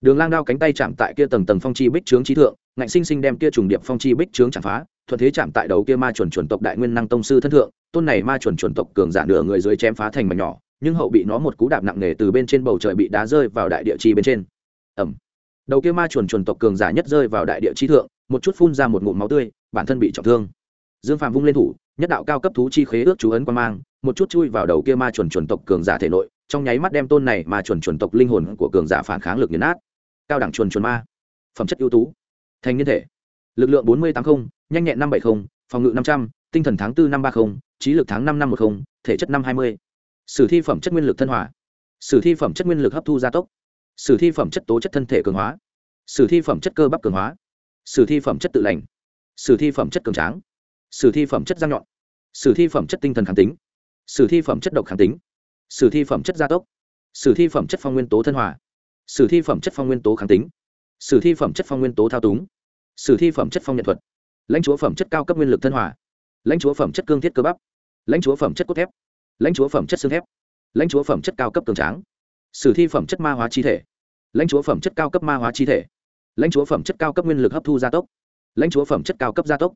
Đường lang đao cánh tay chạm tại kia tầng tầng phong chi bích trướng trí thượng, ngạnh sinh sinh đem kia trùng điệp phong chi bích trướng chạm phá thuận thế chạm tại đầu kia ma chuẩn chuẩn tộc đại nguyên năng tông sư thân thượng, tôn này ma chuẩn chuẩn tộc cường giả nửa người dưới chém phá thành mảnh nhỏ, nhưng hậu bị nó một cú đạp nặng nề từ bên trên bầu trời bị đá rơi vào đại địa chi bên trên. Ẩm đầu kia ma chuẩn chuẩn tộc cường giả nhất rơi vào đại địa chi thượng, một chút phun ra một ngụm máu tươi, bản thân bị trọng thương. Dương phàm vung lên thủ, nhất đạo cao cấp thú chi khế ước chú ấn quan mang, một chút chui vào đầu kia ma chuẩn chuẩn tộc cường giả thể nội, trong nháy mắt đem tôn này ma chuẩn chuẩn tộc linh hồn của cường giả phản kháng lực nhấn át cao đẳng chuẩn chuẩn ma. Phẩm chất ưu tú. Thành niên thể. Lực lượng bốn mươi tám không nhanh nhẹn năm bảy mươi phòng ngự năm trăm tinh thần tháng bốn năm ba mươi trí lực tháng năm năm một mươi thể chất năm hai mươi sử thi phẩm chất nguyên lực thân hỏa sử thi phẩm chất nguyên lực hấp thu gia tốc sử thi phẩm chất tố chất thân thể cường hóa sử thi phẩm chất cơ bắp cường hóa sử thi phẩm chất tự lành sử thi phẩm chất cường tráng sử thi phẩm chất răng nhọn sử thi phẩm chất tinh thần kháng tính sử thi phẩm chất độc kháng tính sử thi phẩm chất gia tốc sử thi phẩm chất phong nguyên tố thân hòa sử thi phẩm chất phong nguyên tố kháng tính sử thi phẩm chất phong nguyên tố thao túng sử thi phẩm chất phong nhận thuật lãnh chúa phẩm chất cao cấp nguyên lực thân hòa lãnh chúa phẩm chất cương thiết cơ bắp lãnh chúa phẩm chất cốt thép lãnh chúa phẩm chất xương thép lãnh chúa phẩm chất cao cấp cường tráng sử thi phẩm chất ma hóa chi thể lãnh chúa phẩm chất cao cấp ma hóa chi thể lãnh chúa phẩm chất cao cấp nguyên lực hấp thu gia tốc lãnh chúa phẩm chất cao cấp gia tốc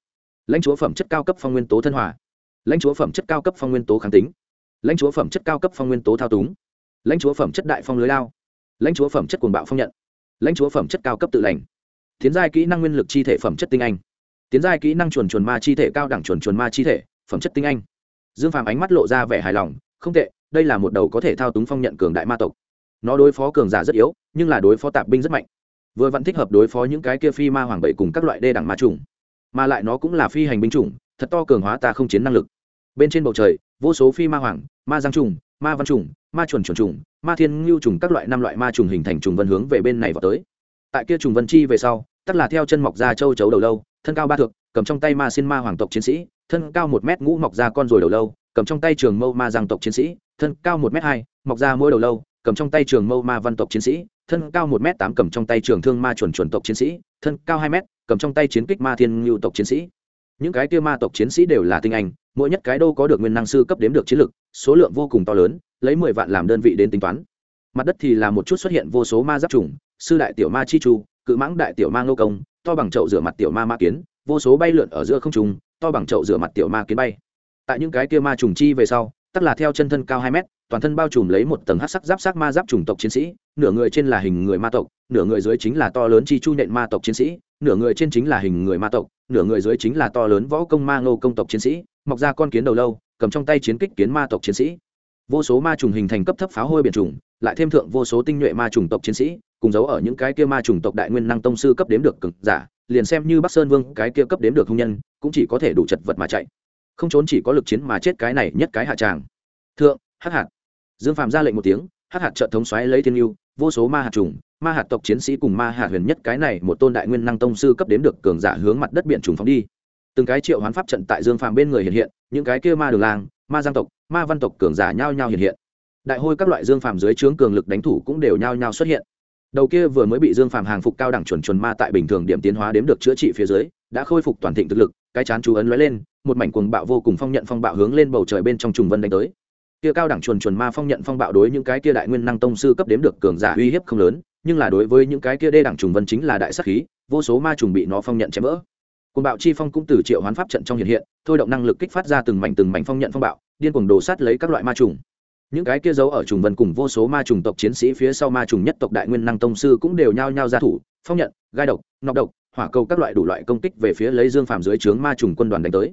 lãnh chúa phẩm chất cao cấp phong nguyên tố thân hòa lãnh chúa phẩm chất cao cấp phong nguyên tố kháng tính lãnh chúa phẩm chất cao cấp phong nguyên tố thao túng lãnh chúa phẩm chất đại phong lưới lao lãnh chúa phẩm chất cuồng bạo phong nhận lãnh chúa phẩm chất cao cấp tự lành tiến giai kỹ năng nguyên lực chi thể phẩm chất tinh anh tiến giai kỹ năng chuồn chuồn ma chi thể cao đẳng chuồn chuồn ma chi thể, phẩm chất tinh anh. Dương phàm ánh mắt lộ ra vẻ hài lòng, không tệ, đây là một đầu có thể thao túng phong nhận cường đại ma tộc. Nó đối phó cường giả rất yếu, nhưng là đối phó tạp binh rất mạnh. Vừa vẫn thích hợp đối phó những cái kia phi ma hoàng bậy cùng các loại đê đẳng ma trùng mà lại nó cũng là phi hành binh chủng, thật to cường hóa ta không chiến năng lực. Bên trên bầu trời, vô số phi ma hoàng, ma giang trùng ma văn trùng ma chuẩn chuẩn trùng ma thiên ngưu trùng các loại năm loại ma trùng hình thành trùng vân hướng về bên này vào tới. Tại kia trùng vân chi về sau, tất là theo chân mọc ra châu chấu đầu lâu thân cao ba thước, cầm trong tay ma xin ma hoàng tộc chiến sĩ, thân cao một mét ngũ mọc ra con rồi đầu lâu, cầm trong tay trường mâu ma giang tộc chiến sĩ, thân cao một mét hai, mọc ra mỗi đầu lâu, cầm trong tay trường mâu ma văn tộc chiến sĩ, thân cao một m tám cầm trong tay trường thương ma chuẩn chuẩn tộc chiến sĩ, thân cao hai m cầm trong tay chiến kích ma thiên ngưu tộc chiến sĩ. Những cái kia ma tộc chiến sĩ đều là tinh anh, mỗi nhất cái đô có được nguyên năng sư cấp đếm được chiến lực, số lượng vô cùng to lớn, lấy mười vạn làm đơn vị đến tính toán. Mặt đất thì là một chút xuất hiện vô số ma giáp trùng, sư đại tiểu ma chi chu, cự mãng đại tiểu ma ngô công to bằng chậu rửa mặt tiểu ma ma kiến, vô số bay lượn ở giữa không trùng to bằng chậu rửa mặt tiểu ma kiến bay. Tại những cái kia ma trùng chi về sau tắc là theo chân thân cao hai mét, toàn thân bao trùm lấy một tầng hát sắc giáp sắc ma giáp chủng tộc chiến sĩ, nửa người trên là hình người ma tộc, nửa người dưới chính là to lớn chi chu nện ma tộc chiến sĩ, nửa người trên chính là hình người ma tộc, nửa người dưới chính là to lớn võ công ma ngô công tộc chiến sĩ, mọc ra con kiến đầu lâu, cầm trong tay chiến kích kiến ma tộc chiến sĩ. Vô số ma trùng hình thành cấp thấp pháo hôi biển trùng, lại thêm thượng vô số tinh nhuệ ma trùng tộc chiến sĩ cùng giấu ở những cái kia ma trùng tộc đại nguyên năng tông sư cấp đếm được cực giả, liền xem như bắc sơn vương cái kia cấp đếm được hung nhân, cũng chỉ có thể đủ chật vật mà chạy. Không trốn chỉ có lực chiến mà chết cái này nhất cái hạ tràng. Thượng, hắc hạt. Dương phạm ra lệnh một tiếng, hắc hạt trợ thống xoáy lấy thiên yêu, vô số ma hạt trùng, ma hạt tộc chiến sĩ cùng ma hạt huyền nhất cái này một tôn đại nguyên năng tông sư cấp đếm được cường giả hướng mặt đất biển trùng phóng đi. Từng cái triệu hoán pháp trận tại dương phàm bên người hiện hiện, những cái kia ma đường làng ma giang tộc, ma văn tộc cường giả nhao nhao hiện hiện. Đại hôi các loại dương phàm dưới trướng cường lực đánh thủ cũng đều nhao nhao xuất hiện đầu kia vừa mới bị dương phạm hàng phục cao đẳng chuẩn chuẩn ma tại bình thường điểm tiến hóa đếm được chữa trị phía dưới, đã khôi phục toàn thịnh thực lực, cái chán chú ấn lóe lên, một mảnh cuồng bạo vô cùng phong nhận phong bạo hướng lên bầu trời bên trong trùng vân đánh tới. Kia cao đẳng chuẩn chuẩn ma phong nhận phong bạo đối những cái kia đại nguyên năng tông sư cấp đếm được cường giả uy hiếp không lớn, nhưng là đối với những cái kia đê đẳng trùng vân chính là đại sắc khí, vô số ma trùng bị nó phong nhận chém vỡ. Cuồng bạo chi phong cũng từ triệu hoán pháp trận trong hiện hiện, thôi động năng lực kích phát ra từng mảnh từng mảnh phong nhận phong bạo, điên cuồng đồ sát lấy các loại ma trùng những cái kia giấu ở trùng vân cùng vô số ma trùng tộc chiến sĩ phía sau ma trùng nhất tộc đại nguyên năng tông sư cũng đều nhao nhao ra thủ, phong nhận, gai độc, nọc độc, hỏa cầu các loại đủ loại công kích về phía lấy dương phàm dưới trướng ma trùng quân đoàn đánh tới.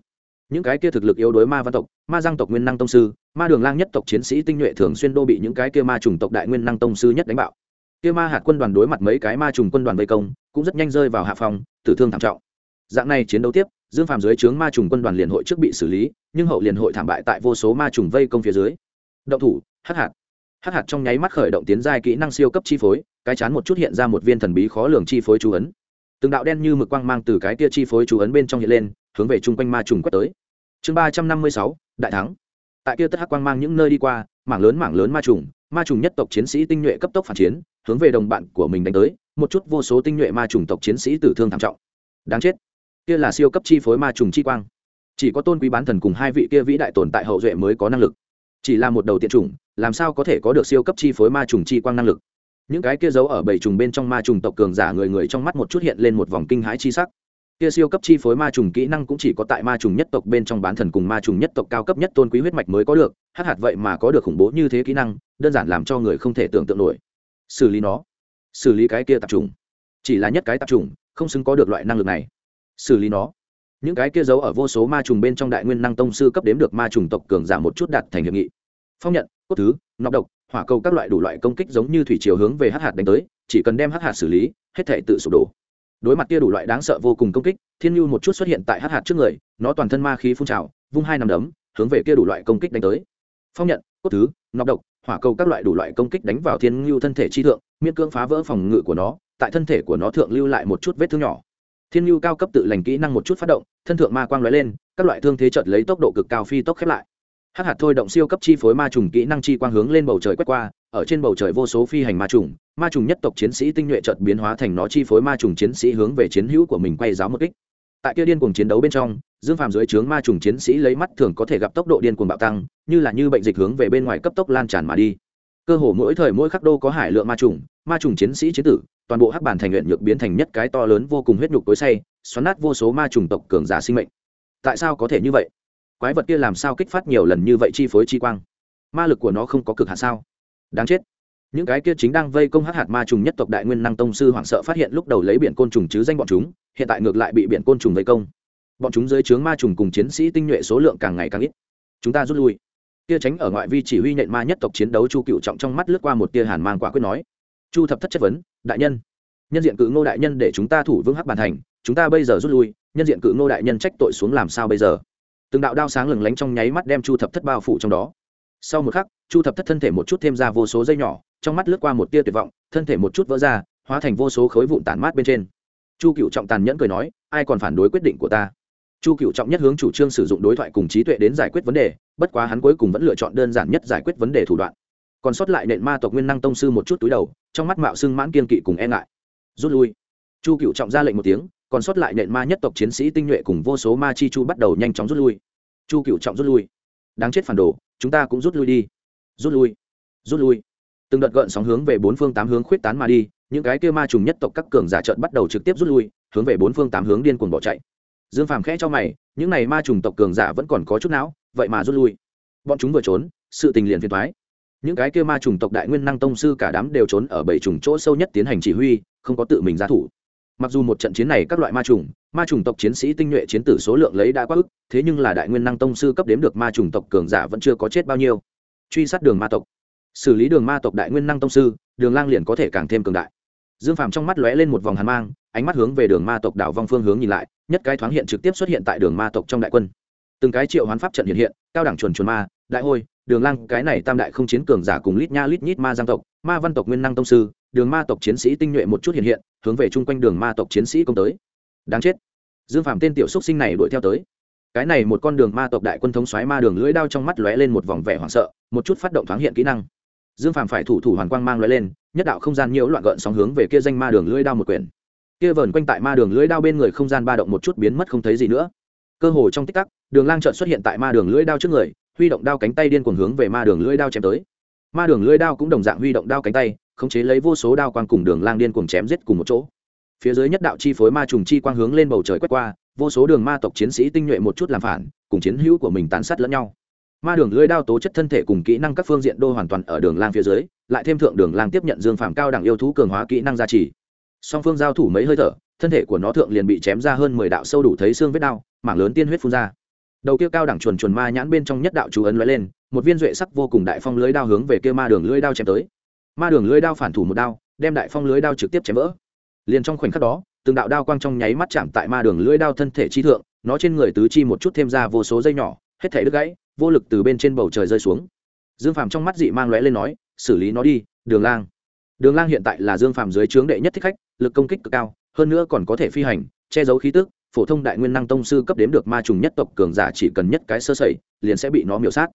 Những cái kia thực lực yếu đối ma văn tộc, ma giang tộc nguyên năng tông sư, ma đường lang nhất tộc chiến sĩ tinh nhuệ thường xuyên đô bị những cái kia ma trùng tộc đại nguyên năng tông sư nhất đánh bạo. Kia ma hạt quân đoàn đối mặt mấy cái ma trùng quân đoàn vây công, cũng rất nhanh rơi vào hạ phòng tử thương thảm trọng. Dạng này chiến đấu tiếp, dương phàm dưới trướng ma trùng quân đoàn liền hội trước bị xử lý, nhưng hậu liền hội thảm bại tại vô số ma trùng vây công phía dưới động thủ, hắc hạt. Hắc hạt trong nháy mắt khởi động tiến giai kỹ năng siêu cấp chi phối, cái chán một chút hiện ra một viên thần bí khó lường chi phối chú ấn. Từng đạo đen như mực quang mang từ cái tia chi phối chú ấn bên trong hiện lên, hướng về chung quanh ma trùng quét tới. Chương ba trăm năm mươi sáu, đại thắng. Tại kia tất hắc quang mang những nơi đi qua, mảng lớn mảng lớn ma trùng ma trùng nhất tộc chiến sĩ tinh nhuệ cấp tốc phản chiến, hướng về đồng bạn của mình đánh tới, một chút vô số tinh nhuệ ma trùng tộc chiến sĩ tử thương thảm trọng. Đáng chết. Kia là siêu cấp chi phối ma trùng chi quang. Chỉ có tôn quý bán thần cùng hai vị kia vĩ đại tồn tại hậu duệ mới có năng lực chỉ là một đầu tiện chủng, làm sao có thể có được siêu cấp chi phối ma trùng chi quang năng lực? Những cái kia giấu ở bảy trùng bên trong ma trùng tộc cường giả người người trong mắt một chút hiện lên một vòng kinh hãi chi sắc. Kia siêu cấp chi phối ma trùng kỹ năng cũng chỉ có tại ma trùng nhất tộc bên trong bán thần cùng ma trùng nhất tộc cao cấp nhất tôn quý huyết mạch mới có được hát hạt vậy mà có được khủng bố như thế kỹ năng, đơn giản làm cho người không thể tưởng tượng nổi. Xử lý nó. Xử lý cái kia tạp trùng chỉ là nhất cái tạp trùng không xứng có được loại năng lực này. Xử lý nó những cái kia giấu ở vô số ma trùng bên trong đại nguyên năng tông sư cấp đếm được ma trùng tộc cường giả một chút đạt thành hiệp nghị. Phong nhận, cốt thứ, nọc độc, hỏa cầu các loại đủ loại công kích giống như thủy chiều hướng về hắc hạt đánh tới, chỉ cần đem hắc hạt xử lý, hết thể tự sụp đổ. Đối mặt kia đủ loại đáng sợ vô cùng công kích, thiên nhu một chút xuất hiện tại hắc hạt trước người, nó toàn thân ma khí phun trào, vung hai nằm đấm, hướng về kia đủ loại công kích đánh tới. Phong nhận, cốt thứ, nọc độc, hỏa cầu các loại đủ loại công kích đánh vào thiên nhu thân thể chi thượng, miễn cưỡng phá vỡ phòng ngự của nó, tại thân thể của nó thượng lưu lại một chút vết thương nhỏ thiên nhu cao cấp tự lành kỹ năng một chút phát động, thân thượng ma quang lóe lên, các loại thương thế chợt lấy tốc độ cực cao phi tốc khép lại. Hắc hạt thôi động siêu cấp chi phối ma trùng kỹ năng chi quang hướng lên bầu trời quét qua, ở trên bầu trời vô số phi hành ma trùng ma trùng nhất tộc chiến sĩ tinh nhuệ chợt biến hóa thành nó chi phối ma trùng chiến sĩ hướng về chiến hữu của mình quay giáo một kích. Tại kia điên cuồng chiến đấu bên trong, dương phàm dưới trướng ma trùng chiến sĩ lấy mắt thường có thể gặp tốc độ điên cuồng bạo tăng, như là như bệnh dịch hướng về bên ngoài cấp tốc lan tràn mà đi. Cơ hồ mỗi thời mỗi khắc đô có hải lượng ma trùng ma trùng chiến sĩ chiến tử, toàn bộ hắc bản thành luyện nhược biến thành nhất cái to lớn vô cùng huyết nhục tối say, xoắn nát vô số ma trùng tộc cường giả sinh mệnh. Tại sao có thể như vậy? Quái vật kia làm sao kích phát nhiều lần như vậy chi phối chi quang? Ma lực của nó không có cực hạ sao? Đáng chết. Những cái kia chính đang vây công hắc hạt ma trùng nhất tộc đại nguyên năng tông sư hoảng sợ phát hiện lúc đầu lấy biển côn trùng chứ danh bọn chúng, hiện tại ngược lại bị biển côn trùng vây công. Bọn chúng dưới trướng ma trùng cùng chiến sĩ tinh nhuệ số lượng càng ngày càng ít. Chúng ta rút lui. Kia tránh ở ngoại vi chỉ huy nện ma nhất tộc chiến đấu chu cựu trọng trong mắt lướt qua một tia hàn mang quả quyết nói chu thập thất chất vấn, đại nhân nhân diện cự ngô đại nhân để chúng ta thủ vững hắc bàn thành, chúng ta bây giờ rút lui, nhân diện cự ngô đại nhân trách tội xuống làm sao bây giờ? Từng đạo đao sáng lừng lánh trong nháy mắt đem chu thập thất bao phủ trong đó. Sau một khắc, chu thập thất thân thể một chút thêm ra vô số dây nhỏ, trong mắt lướt qua một tia tuyệt vọng, thân thể một chút vỡ ra, hóa thành vô số khối vụn tản mát bên trên. Chu cựu trọng tàn nhẫn cười nói, ai còn phản đối quyết định của ta? Chu cựu trọng nhất hướng chủ trương sử dụng đối thoại cùng trí tuệ đến giải quyết vấn đề, bất quá hắn cuối cùng vẫn lựa chọn đơn giản nhất giải quyết vấn đề thủ đoạn còn sót lại nện ma tộc nguyên năng tông sư một chút túi đầu, trong mắt mạo xưng mãn kiên kỵ cùng e ngại. Rút lui. Chu cựu trọng ra lệnh một tiếng, còn sót lại nện ma nhất tộc chiến sĩ tinh nhuệ cùng vô số ma chi chu bắt đầu nhanh chóng rút lui. Chu cựu trọng rút lui. Đáng chết phản đồ, chúng ta cũng rút lui đi. Rút lui. Rút lui. Từng đợt gợn sóng hướng về bốn phương tám hướng khuyết tán mà đi, những cái kia ma trùng nhất tộc các cường giả trợn bắt đầu trực tiếp rút lui, hướng về bốn phương tám hướng điên cuồng bỏ chạy. Dương phàm khẽ cho mày, những này ma trùng tộc cường giả vẫn còn có chút não, vậy mà rút lui. Bọn chúng vừa trốn, sự tình liền phiền thoái những cái kia ma trùng tộc đại nguyên năng tông sư cả đám đều trốn ở bảy trùng chỗ sâu nhất tiến hành chỉ huy, không có tự mình ra thủ. Mặc dù một trận chiến này các loại ma trùng ma trùng tộc chiến sĩ tinh nhuệ chiến tử số lượng lấy đã quá ức, thế nhưng là đại nguyên năng tông sư cấp đếm được ma trùng tộc cường giả vẫn chưa có chết bao nhiêu. Truy sát đường ma tộc. Xử lý đường ma tộc đại nguyên năng tông sư, đường lang liền có thể càng thêm cường đại. Dương phàm trong mắt lóe lên một vòng hàn mang, ánh mắt hướng về đường ma tộc đảo vong phương hướng nhìn lại, nhất cái thoáng hiện trực tiếp xuất hiện tại đường ma tộc trong đại quân từng cái triệu hoán pháp trận hiện hiện, cao đẳng chuẩn chuẩn ma, đại hôi, đường lang, cái này tam đại không chiến cường giả cùng lít nha lít nhít ma giang tộc, ma văn tộc nguyên năng tông sư, đường ma tộc chiến sĩ tinh nhuệ một chút hiện hiện, hướng về chung quanh đường ma tộc chiến sĩ công tới. Đáng chết. Dương Phạm tên tiểu xúc sinh này đuổi theo tới. Cái này một con đường ma tộc đại quân thống xoáy ma đường lưỡi đao trong mắt lóe lên một vòng vẻ hoảng sợ, một chút phát động thoáng hiện kỹ năng. Dương Phạm phải thủ thủ hoàn quang mang lóe lên, nhất đạo không gian nhiễu loạn gợn sóng hướng về kia danh ma đường lưỡi đao một quyển. Kia vờn quanh tại ma đường lưỡi đao bên người không gian ba động một chút biến mất không thấy gì nữa cơ hồ trong tích tắc, đường lang trợn xuất hiện tại ma đường lưỡi đao trước người, huy động đao cánh tay điên cuồng hướng về ma đường lưỡi đao chém tới. Ma đường lưỡi đao cũng đồng dạng huy động đao cánh tay, khống chế lấy vô số đao quang cùng đường lang điên cuồng chém giết cùng một chỗ. Phía dưới nhất đạo chi phối ma trùng chi quang hướng lên bầu trời quét qua, vô số đường ma tộc chiến sĩ tinh nhuệ một chút làm phản, cùng chiến hữu của mình tán sát lẫn nhau. Ma đường lưỡi đao tố chất thân thể cùng kỹ năng các phương diện đô hoàn toàn ở đường lang phía dưới, lại thêm thượng đường lang tiếp nhận dương phàm cao đẳng yêu thú cường hóa kỹ năng gia trì. Song phương giao thủ mấy hơi thở thân thể của nó thượng liền bị chém ra hơn mười đạo sâu đủ thấy xương vết đao mảng lớn tiên huyết phun ra. Đầu kia cao đẳng chuồn chuồn ma nhãn bên trong nhất đạo chú ấn lóe lên, một viên duệ sắc vô cùng đại phong lưới đao hướng về kia ma đường lưới đao chém tới. Ma đường lưới đao phản thủ một đao, đem đại phong lưới đao trực tiếp chém vỡ. Liền trong khoảnh khắc đó, từng đạo đao quang trong nháy mắt chạm tại ma đường lưới đao thân thể chi thượng, nó trên người tứ chi một chút thêm ra vô số dây nhỏ, hết thể đứt gãy, vô lực từ bên trên bầu trời rơi xuống. Dương phàm trong mắt dị mang lóe lên nói, xử lý nó đi, đường lang. Đường lang hiện tại là dương phàm dưới trướng đệ nhất thích khách, lực công kích cực cao hơn nữa còn có thể phi hành, che giấu khí tức, phổ thông đại nguyên năng tông sư cấp đếm được ma trùng nhất tộc cường giả chỉ cần nhất cái sơ sẩy, liền sẽ bị nó miểu sát.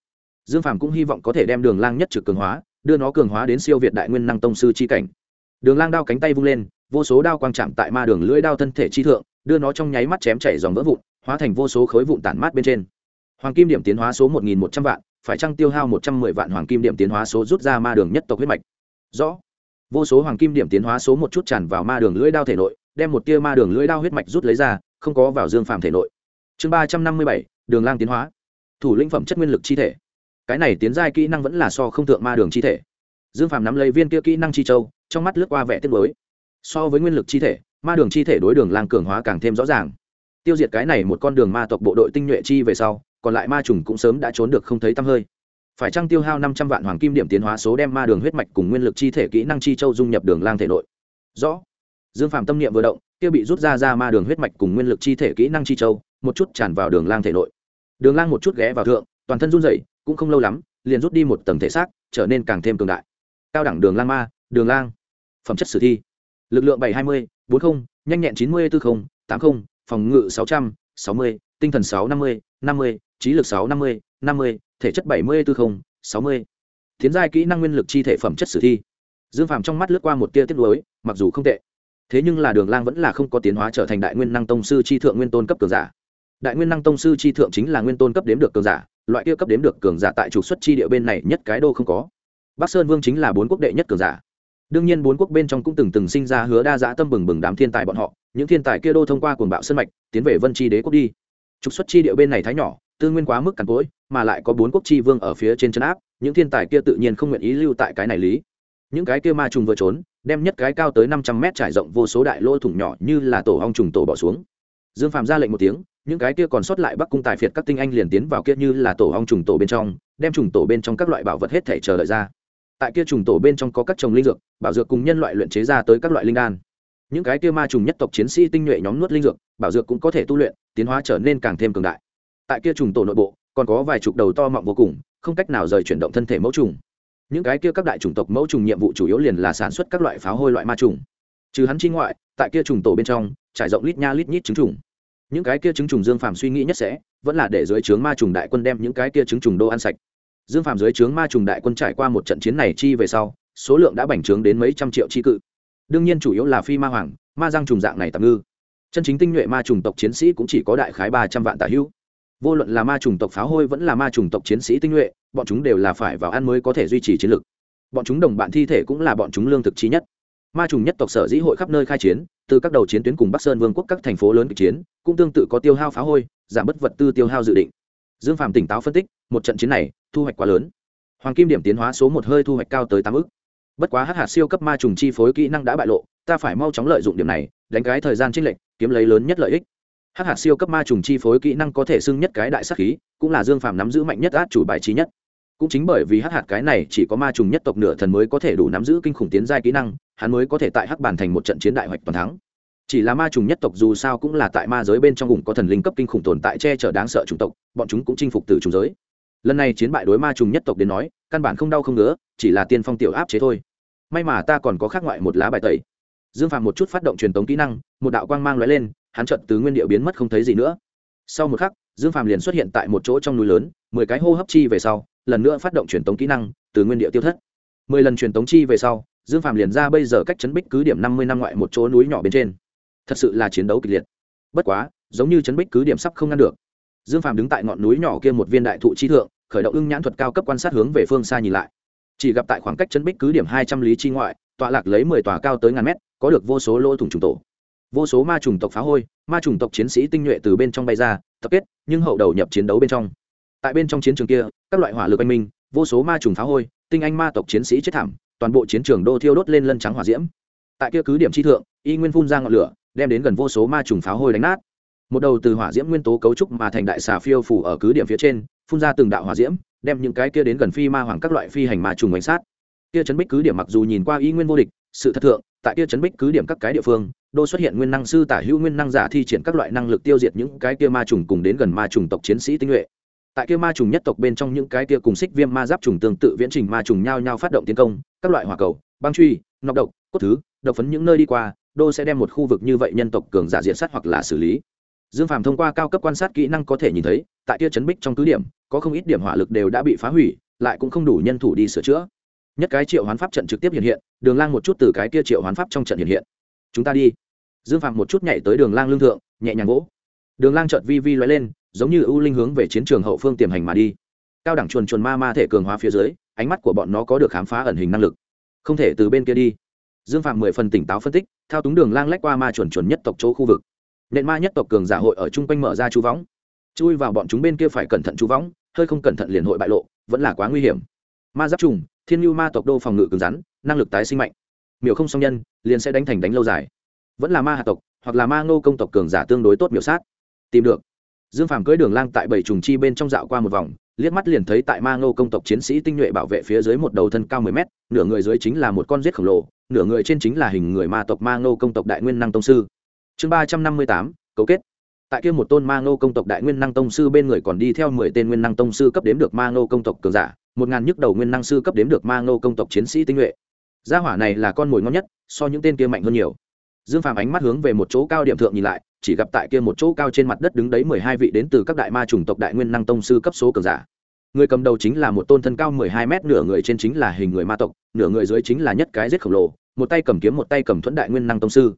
Dương phàm cũng hy vọng có thể đem đường lang nhất trực cường hóa, đưa nó cường hóa đến siêu việt đại nguyên năng tông sư chi cảnh. Đường lang đao cánh tay vung lên, vô số đao quang chạm tại ma đường lưỡi đao thân thể chi thượng, đưa nó trong nháy mắt chém chảy dòng vỡ vụn, hóa thành vô số khối vụn tản mát bên trên. Hoàng kim điểm tiến hóa số một nghìn một trăm vạn, phải chăng tiêu hao một trăm mười vạn hoàng kim điểm tiến hóa số rút ra ma đường nhất tộc huyết mạch? Rõ. Vô số hoàng kim điểm tiến hóa số một chút tràn vào ma đường lưỡi đao thể nội đem một tia ma đường lưỡi đao huyết mạch rút lấy ra, không có vào dương phàm thể nội. Chương ba trăm năm mươi bảy, đường lang tiến hóa. Thủ lĩnh phẩm chất nguyên lực chi thể. Cái này tiến giai kỹ năng vẫn là so không thượng ma đường chi thể. Dương phàm nắm lấy viên kia kỹ năng chi châu, trong mắt lướt qua vẻ tiết mới so với nguyên lực chi thể, ma đường chi thể đối đường lang cường hóa càng thêm rõ ràng. Tiêu diệt cái này một con đường ma tộc bộ đội tinh nhuệ chi về sau, còn lại ma trùng cũng sớm đã trốn được không thấy tăm hơi. Phải chăng tiêu hao năm trăm vạn hoàng kim điểm tiến hóa số đem ma đường huyết mạch cùng nguyên lực chi thể kỹ năng chi châu dung nhập đường lang thể nội? Rõ dương Phạm tâm niệm vừa động, kia bị rút ra ra ma đường huyết mạch cùng nguyên lực chi thể kỹ năng chi châu, một chút tràn vào đường lang thể nội. Đường lang một chút ghé vào thượng, toàn thân run rẩy, cũng không lâu lắm, liền rút đi một tầng thể xác, trở nên càng thêm cường đại. Cao đẳng đường lang ma, đường lang. Phẩm chất sử thi. Lực lượng bảy hai mươi bốn mươi nhanh nhẹn chín mươi bốn mươi tám mươi phòng ngự sáu trăm, sáu mươi, tinh thần sáu năm mươi năm mươi, trí lực sáu năm mươi năm mươi, thể chất bảy mươi bốn mươi sáu mươi. Tiến giai kỹ năng nguyên lực chi thể phẩm chất sử thi. Dương phàm trong mắt lướt qua một tia tiết lối mặc dù không tệ thế nhưng là đường lang vẫn là không có tiến hóa trở thành đại nguyên năng tông sư chi thượng nguyên tôn cấp cường giả. Đại nguyên năng tông sư chi thượng chính là nguyên tôn cấp đếm được cường giả, loại kia cấp đếm được cường giả tại trục xuất chi địa bên này nhất cái đô không có. Bắc sơn vương chính là bốn quốc đệ nhất cường giả. Đương nhiên bốn quốc bên trong cũng từng từng sinh ra hứa đa dã tâm bừng bừng đám thiên tài bọn họ, những thiên tài kia đô thông qua cuồng bạo sân mạch, tiến về vân chi đế quốc đi. Trục xuất chi địa bên này thái nhỏ, tư nguyên quá mức cằn cỗi, mà lại có bốn quốc chi vương ở phía trên chân áp, những thiên tài kia tự nhiên không nguyện ý lưu tại cái này lý những cái kia ma trùng vừa trốn, đem nhất cái cao tới năm trăm mét trải rộng vô số đại lỗ thủng nhỏ như là tổ hong trùng tổ bỏ xuống. Dương phạm ra lệnh một tiếng, những cái kia còn sót lại bắc cung tài phiệt các tinh anh liền tiến vào kia như là tổ ong trùng tổ bên trong, đem trùng tổ bên trong các loại bảo vật hết thể chờ đợi ra. Tại kia trùng tổ bên trong có các trồng linh dược, bảo dược cùng nhân loại luyện chế ra tới các loại linh đan. Những cái kia ma trùng nhất tộc chiến sĩ tinh nhuệ nhóm nuốt linh dược, bảo dược cũng có thể tu luyện, tiến hóa trở nên càng thêm cường đại. Tại kia trùng tổ nội bộ, còn có vài chục đầu to mọng vô cùng, không cách nào rời chuyển động thân thể mẫu trùng những cái kia các đại chủng tộc mẫu trùng nhiệm vụ chủ yếu liền là sản xuất các loại pháo hôi loại ma trùng. Trừ hắn chi ngoại, tại kia trùng tổ bên trong, trải rộng lít nha lít nhít trứng trùng. Những cái kia trứng trùng dương phàm suy nghĩ nhất sẽ, vẫn là để dưới trướng ma trùng đại quân đem những cái kia trứng trùng đô ăn sạch. Dương phàm dưới trướng ma trùng đại quân trải qua một trận chiến này chi về sau, số lượng đã bành trướng đến mấy trăm triệu chi cự. Đương nhiên chủ yếu là phi ma hoàng, ma giang trùng dạng này tạm ngư. Chân chính tinh nhuệ ma trùng tộc chiến sĩ cũng chỉ có đại khái ba trăm vạn tả hữu. Vô luận là ma trùng tộc pháo hôi vẫn là ma trùng tộc chiến sĩ tinh nhuệ bọn chúng đều là phải vào ăn mới có thể duy trì chiến lực bọn chúng đồng bạn thi thể cũng là bọn chúng lương thực trí nhất. Ma trùng nhất tộc sở dĩ hội khắp nơi khai chiến, từ các đầu chiến tuyến cùng bắc sơn vương quốc các thành phố lớn kịch chiến, cũng tương tự có tiêu hao phá hôi, giảm bất vật tư tiêu hao dự định. Dương phạm tỉnh táo phân tích, một trận chiến này, thu hoạch quá lớn. Hoàng kim điểm tiến hóa số một hơi thu hoạch cao tới tám ức. Bất quá hắc hạt siêu cấp ma trùng chi phối kỹ năng đã bại lộ, ta phải mau chóng lợi dụng điểm này, đánh cái thời gian tranh lệch, kiếm lấy lớn nhất lợi ích. Hắc hạt siêu cấp ma trùng chi phối kỹ năng có thể xưng nhất cái đại sắc khí, cũng là dương phạm nắm giữ mạnh nhất át chủ bài trí nhất cũng chính bởi vì hắc hạt cái này chỉ có ma trùng nhất tộc nửa thần mới có thể đủ nắm giữ kinh khủng tiến giai kỹ năng, hắn mới có thể tại hắc bàn thành một trận chiến đại hoạch toàn thắng. Chỉ là ma trùng nhất tộc dù sao cũng là tại ma giới bên trong vùng có thần linh cấp kinh khủng tồn tại che chở đáng sợ chủng tộc, bọn chúng cũng chinh phục từ trùng giới. Lần này chiến bại đối ma trùng nhất tộc đến nói, căn bản không đau không ngứa, chỉ là tiên phong tiểu áp chế thôi. May mà ta còn có khác ngoại một lá bài tẩy. Dương phạm một chút phát động truyền tống kỹ năng, một đạo quang mang lóe lên, hắn trận từ nguyên điệu biến mất không thấy gì nữa. Sau một khắc, dương phạm liền xuất hiện tại một chỗ trong núi lớn mười cái hô hấp chi về sau, lần nữa phát động truyền tống kỹ năng từ nguyên điệu tiêu thất. Mười lần truyền tống chi về sau, dương phạm liền ra bây giờ cách chấn bích cứ điểm năm mươi năm ngoại một chỗ núi nhỏ bên trên. Thật sự là chiến đấu kịch liệt. Bất quá, giống như chấn bích cứ điểm sắp không ngăn được. Dương phạm đứng tại ngọn núi nhỏ kia một viên đại thụ chi thượng, khởi động ưng nhãn thuật cao cấp quan sát hướng về phương xa nhìn lại. Chỉ gặp tại khoảng cách chấn bích cứ điểm hai trăm lý chi ngoại, tọa lạc lấy mười tòa cao tới ngàn mét, có được vô số lỗ thủng trùng tổ. Vô số ma trùng tộc phá hôi, ma trùng tộc chiến sĩ tinh nhuệ từ bên trong bay ra, tập kết, nhưng hậu đầu nhập chiến đấu bên trong tại bên trong chiến trường kia, các loại hỏa lực anh minh, vô số ma trùng phá hôi, tinh anh ma tộc chiến sĩ chết thảm, toàn bộ chiến trường đô thiêu đốt lên lân trắng hỏa diễm. Tại kia cứ điểm chi thượng, y nguyên phun ra ngọn lửa, đem đến gần vô số ma trùng phá hôi đánh nát. Một đầu từ hỏa diễm nguyên tố cấu trúc mà thành đại xà phiêu phủ ở cứ điểm phía trên, phun ra từng đạo hỏa diễm, đem những cái kia đến gần phi ma hoàng các loại phi hành ma trùng bánh sát. Kia chấn bích cứ điểm mặc dù nhìn qua y nguyên vô địch, sự thật thượng, tại kia chấn bích cứ điểm các cái địa phương, đô xuất hiện nguyên năng sư tả hữu nguyên năng giả thi triển các loại năng lực tiêu diệt những cái kia ma trùng cùng đến gần ma trùng tộc chiến sĩ tinh nhuệ tại kia ma trùng nhất tộc bên trong những cái kia cùng xích viêm ma giáp trùng tương tự viễn trình ma trùng nhao nhao phát động tiến công, các loại hỏa cầu, băng truy, nọc độc, cốt thứ, độc phấn những nơi đi qua, đô sẽ đem một khu vực như vậy nhân tộc cường giả diện sát hoặc là xử lý. Dương phàm thông qua cao cấp quan sát kỹ năng có thể nhìn thấy, tại kia chấn bích trong cứ điểm, có không ít điểm hỏa lực đều đã bị phá hủy, lại cũng không đủ nhân thủ đi sửa chữa. Nhất cái triệu hoán pháp trận trực tiếp hiện hiện, đường lang một chút từ cái kia triệu hoán pháp trong trận hiện hiện. Chúng ta đi. Dương phạm một chút nhảy tới đường lang lương thượng, nhẹ nhàng gỗ đường lang trợt vi vi loay lên giống như ưu linh hướng về chiến trường hậu phương tiềm hành mà đi. Cao đẳng chuồn chuồn ma ma thể cường hóa phía dưới, ánh mắt của bọn nó có được khám phá ẩn hình năng lực. Không thể từ bên kia đi. Dương phạm mười phần tỉnh táo phân tích, thao túng đường lang lách qua ma chuồn chuồn nhất tộc chỗ khu vực. Nện ma nhất tộc cường giả hội ở chung quanh mở ra chú võng. Chui vào bọn chúng bên kia phải cẩn thận chú võng, hơi không cẩn thận liền hội bại lộ, vẫn là quá nguy hiểm. Ma giáp trùng, thiên nhu ma tộc đô phòng ngự cứng rắn, năng lực tái sinh mạnh. Miểu không song nhân, liền sẽ đánh thành đánh lâu dài. Vẫn là ma hạ tộc, hoặc là ma ngô công tộc cường giả tương đối tốt miểu sát. Tìm được dương phàm cưỡi đường lang tại bảy trùng chi bên trong dạo qua một vòng, liếc mắt liền thấy tại ma ngô công tộc chiến sĩ tinh nhuệ bảo vệ phía dưới một đầu thân cao mười mét, nửa người dưới chính là một con giết khổng lồ, nửa người trên chính là hình người ma tộc ma ngô công tộc đại nguyên năng tông sư. Chương ba trăm năm mươi tám, cấu kết. Tại kia một tôn ma ngô công tộc đại nguyên năng tông sư bên người còn đi theo mười tên nguyên năng tông sư cấp đếm được ma ngô công tộc cường giả, một ngàn nhức đầu nguyên năng sư cấp đếm được ma ngô công tộc chiến sĩ tinh nhuệ. Gia hỏa này là con mồi ngon nhất, so những tên kia mạnh hơn nhiều. Dương phàm ánh mắt hướng về một chỗ cao điểm thượng nhìn lại chỉ gặp tại kia một chỗ cao trên mặt đất đứng đấy mười hai vị đến từ các đại ma chủng tộc đại nguyên năng tông sư cấp số cường giả. Người cầm đầu chính là một tôn thân cao mười hai mét nửa người trên chính là hình người ma tộc, nửa người dưới chính là nhất cái giết khổng lồ, một tay cầm kiếm một tay cầm thuẫn đại nguyên năng tông sư.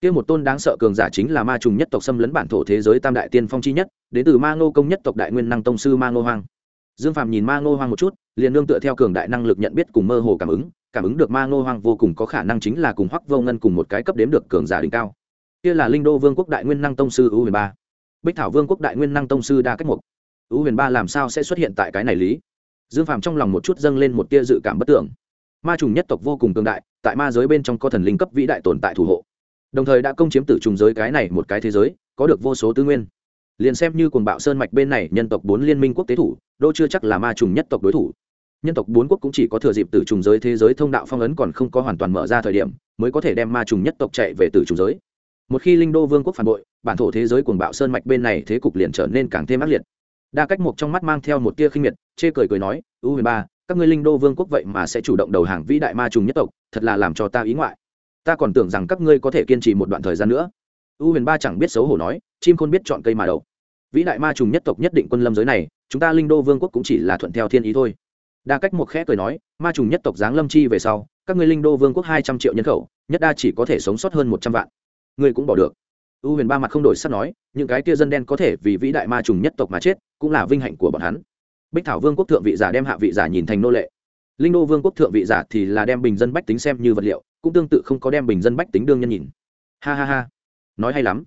Kia một tôn đáng sợ cường giả chính là ma trùng nhất tộc xâm lấn bản thổ thế giới tam đại tiên phong chi nhất, đến từ ma ngô công nhất tộc đại nguyên năng tông sư ma ngô hoang. Dương phàm nhìn ma ngô hoang một chút, liền nương tựa theo cường đại năng lực nhận biết cùng mơ hồ cảm ứng cảm ứng được ma ngô hoang vô cùng có khả năng chính là cùng hoắc vô ngân cùng một cái cấp đếm được cường giả đỉnh cao kia là linh đô vương quốc đại nguyên năng tông sư ưu huyền ba. Bích thảo vương quốc đại nguyên năng tông sư đa cách mục. Ưu huyền ba làm sao sẽ xuất hiện tại cái này lý? Dương phàm trong lòng một chút dâng lên một tia dự cảm bất tưởng. Ma trùng nhất tộc vô cùng tương đại, tại ma giới bên trong có thần linh cấp vĩ đại tồn tại thủ hộ. Đồng thời đã công chiếm tử trùng giới cái này một cái thế giới, có được vô số tư nguyên. Liền xem như cuồng bạo sơn mạch bên này, nhân tộc bốn liên minh quốc tế thủ, đô chưa chắc là ma trùng nhất tộc đối thủ. Nhân tộc bốn quốc cũng chỉ có thừa dịp tử trùng giới thế giới thông đạo phong ấn còn không có hoàn toàn mở ra thời điểm, mới có thể đem ma trùng nhất tộc chạy về tử trùng giới một khi linh đô vương quốc phản bội, bản thổ thế giới cuồng bạo sơn mạch bên này thế cục liền trở nên càng thêm ác liệt. Đa cách một trong mắt mang theo một tia khinh miệt, chê cười cười nói, u mười ba, các ngươi linh đô vương quốc vậy mà sẽ chủ động đầu hàng vĩ đại ma trùng nhất tộc, thật là làm cho ta ý ngoại. Ta còn tưởng rằng các ngươi có thể kiên trì một đoạn thời gian nữa. U huyền ba chẳng biết xấu hổ nói, chim khôn biết chọn cây mà đậu. Vĩ đại ma trùng nhất tộc nhất định quân lâm giới này, chúng ta linh đô vương quốc cũng chỉ là thuận theo thiên ý thôi. Đa cách một khẽ cười nói, ma trùng nhất tộc giáng lâm chi về sau, các ngươi linh đô vương quốc hai trăm triệu nhân khẩu, nhất đa chỉ có thể sống sót hơn một trăm vạn ngươi cũng bỏ được. U huyền ba mặt không đổi sắp nói, những cái kia dân đen có thể vì vĩ đại ma trùng nhất tộc mà chết, cũng là vinh hạnh của bọn hắn. Bích thảo vương quốc thượng vị giả đem hạ vị giả nhìn thành nô lệ. Linh đô vương quốc thượng vị giả thì là đem bình dân bách tính xem như vật liệu, cũng tương tự không có đem bình dân bách tính đương nhân nhìn. Ha ha ha. Nói hay lắm.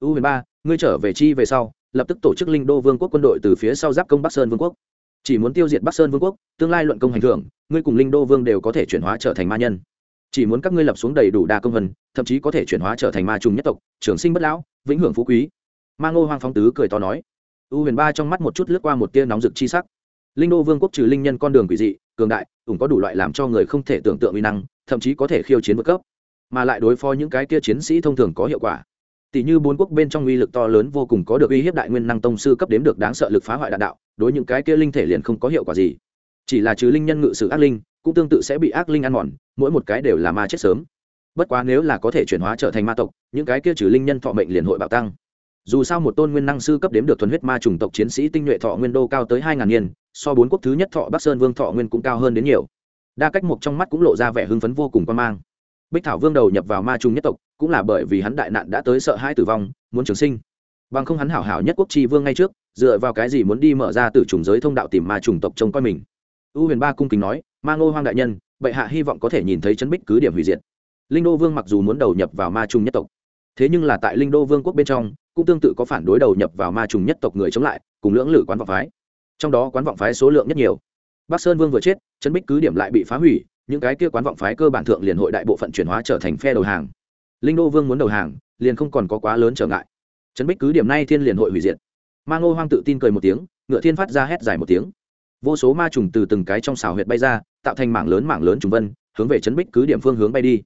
U huyền ba, ngươi trở về chi về sau, lập tức tổ chức linh đô vương quốc quân đội từ phía sau giáp công bắc sơn vương quốc. Chỉ muốn tiêu diệt bắc sơn vương quốc, tương lai luận công hành thưởng, ngươi cùng linh đô vương đều có thể chuyển hóa trở thành ma nhân chỉ muốn các ngươi lập xuống đầy đủ đa công vân, thậm chí có thể chuyển hóa trở thành ma trùng nhất tộc, trường sinh bất lão, vĩnh hưởng phú quý. Ma ngô hoang phong tứ cười to nói. U huyền ba trong mắt một chút lướt qua một tia nóng rực chi sắc. Linh đô vương quốc trừ linh nhân con đường quỷ dị, cường đại, cũng có đủ loại làm cho người không thể tưởng tượng uy năng, thậm chí có thể khiêu chiến vượt cấp. Mà lại đối phó những cái kia chiến sĩ thông thường có hiệu quả. Tỷ như bốn quốc bên trong uy lực to lớn vô cùng có được uy hiếp đại nguyên năng tông sư cấp đếm được đáng sợ lực phá hoại đạn đạo, đối những cái kia linh thể liền không có hiệu quả gì. Chỉ là trừ linh nhân ngự sử ác linh cũng tương tự sẽ bị ác linh ăn mòn, mỗi một cái đều là ma chết sớm. Bất quá nếu là có thể chuyển hóa trở thành ma tộc, những cái kia trừ linh nhân thọ mệnh liền hội bạo tăng. Dù sao một tôn nguyên năng sư cấp đếm được thuần huyết ma chủng tộc chiến sĩ tinh nhuệ thọ nguyên đô cao tới hai ngàn niên, so bốn quốc thứ nhất thọ bắc sơn vương thọ nguyên cũng cao hơn đến nhiều. Đa cách mục trong mắt cũng lộ ra vẻ hưng phấn vô cùng quan mang. Bích thảo vương đầu nhập vào ma trung nhất tộc, cũng là bởi vì hắn đại nạn đã tới sợ hai tử vong, muốn trường sinh. Bằng không hắn hảo hảo nhất quốc tri vương ngay trước, dựa vào cái gì muốn đi mở ra từ trùng giới thông đạo tìm ma trùng tộc trông coi mình u huyền ba cung kính nói, ma ngô hoang đại nhân, bệ hạ hy vọng có thể nhìn thấy chấn bích cứ điểm hủy diệt. Linh đô vương mặc dù muốn đầu nhập vào ma trung nhất tộc, thế nhưng là tại linh đô vương quốc bên trong, cũng tương tự có phản đối đầu nhập vào ma trùng nhất tộc người chống lại, cùng lưỡng lự quán vọng phái. Trong đó quán vọng phái số lượng nhất nhiều. Bắc sơn vương vừa chết chân bích cứ điểm lại bị phá hủy, những cái kia quán vọng phái cơ bản thượng liền hội đại bộ phận chuyển hóa trở thành phe đầu hàng. Linh đô vương muốn đầu hàng, liền không còn có quá lớn trở ngại. Trấn bích cứ điểm nay thiên liền hội hủy diệt. Ma ngô hoang tự tin cười một tiếng, ngựa thiên phát ra hét dài một tiếng vô số ma trùng từ từng cái trong xào huyệt bay ra, tạo thành mảng lớn mảng lớn trùng vân, hướng về chấn bích cứ điểm phương hướng bay đi.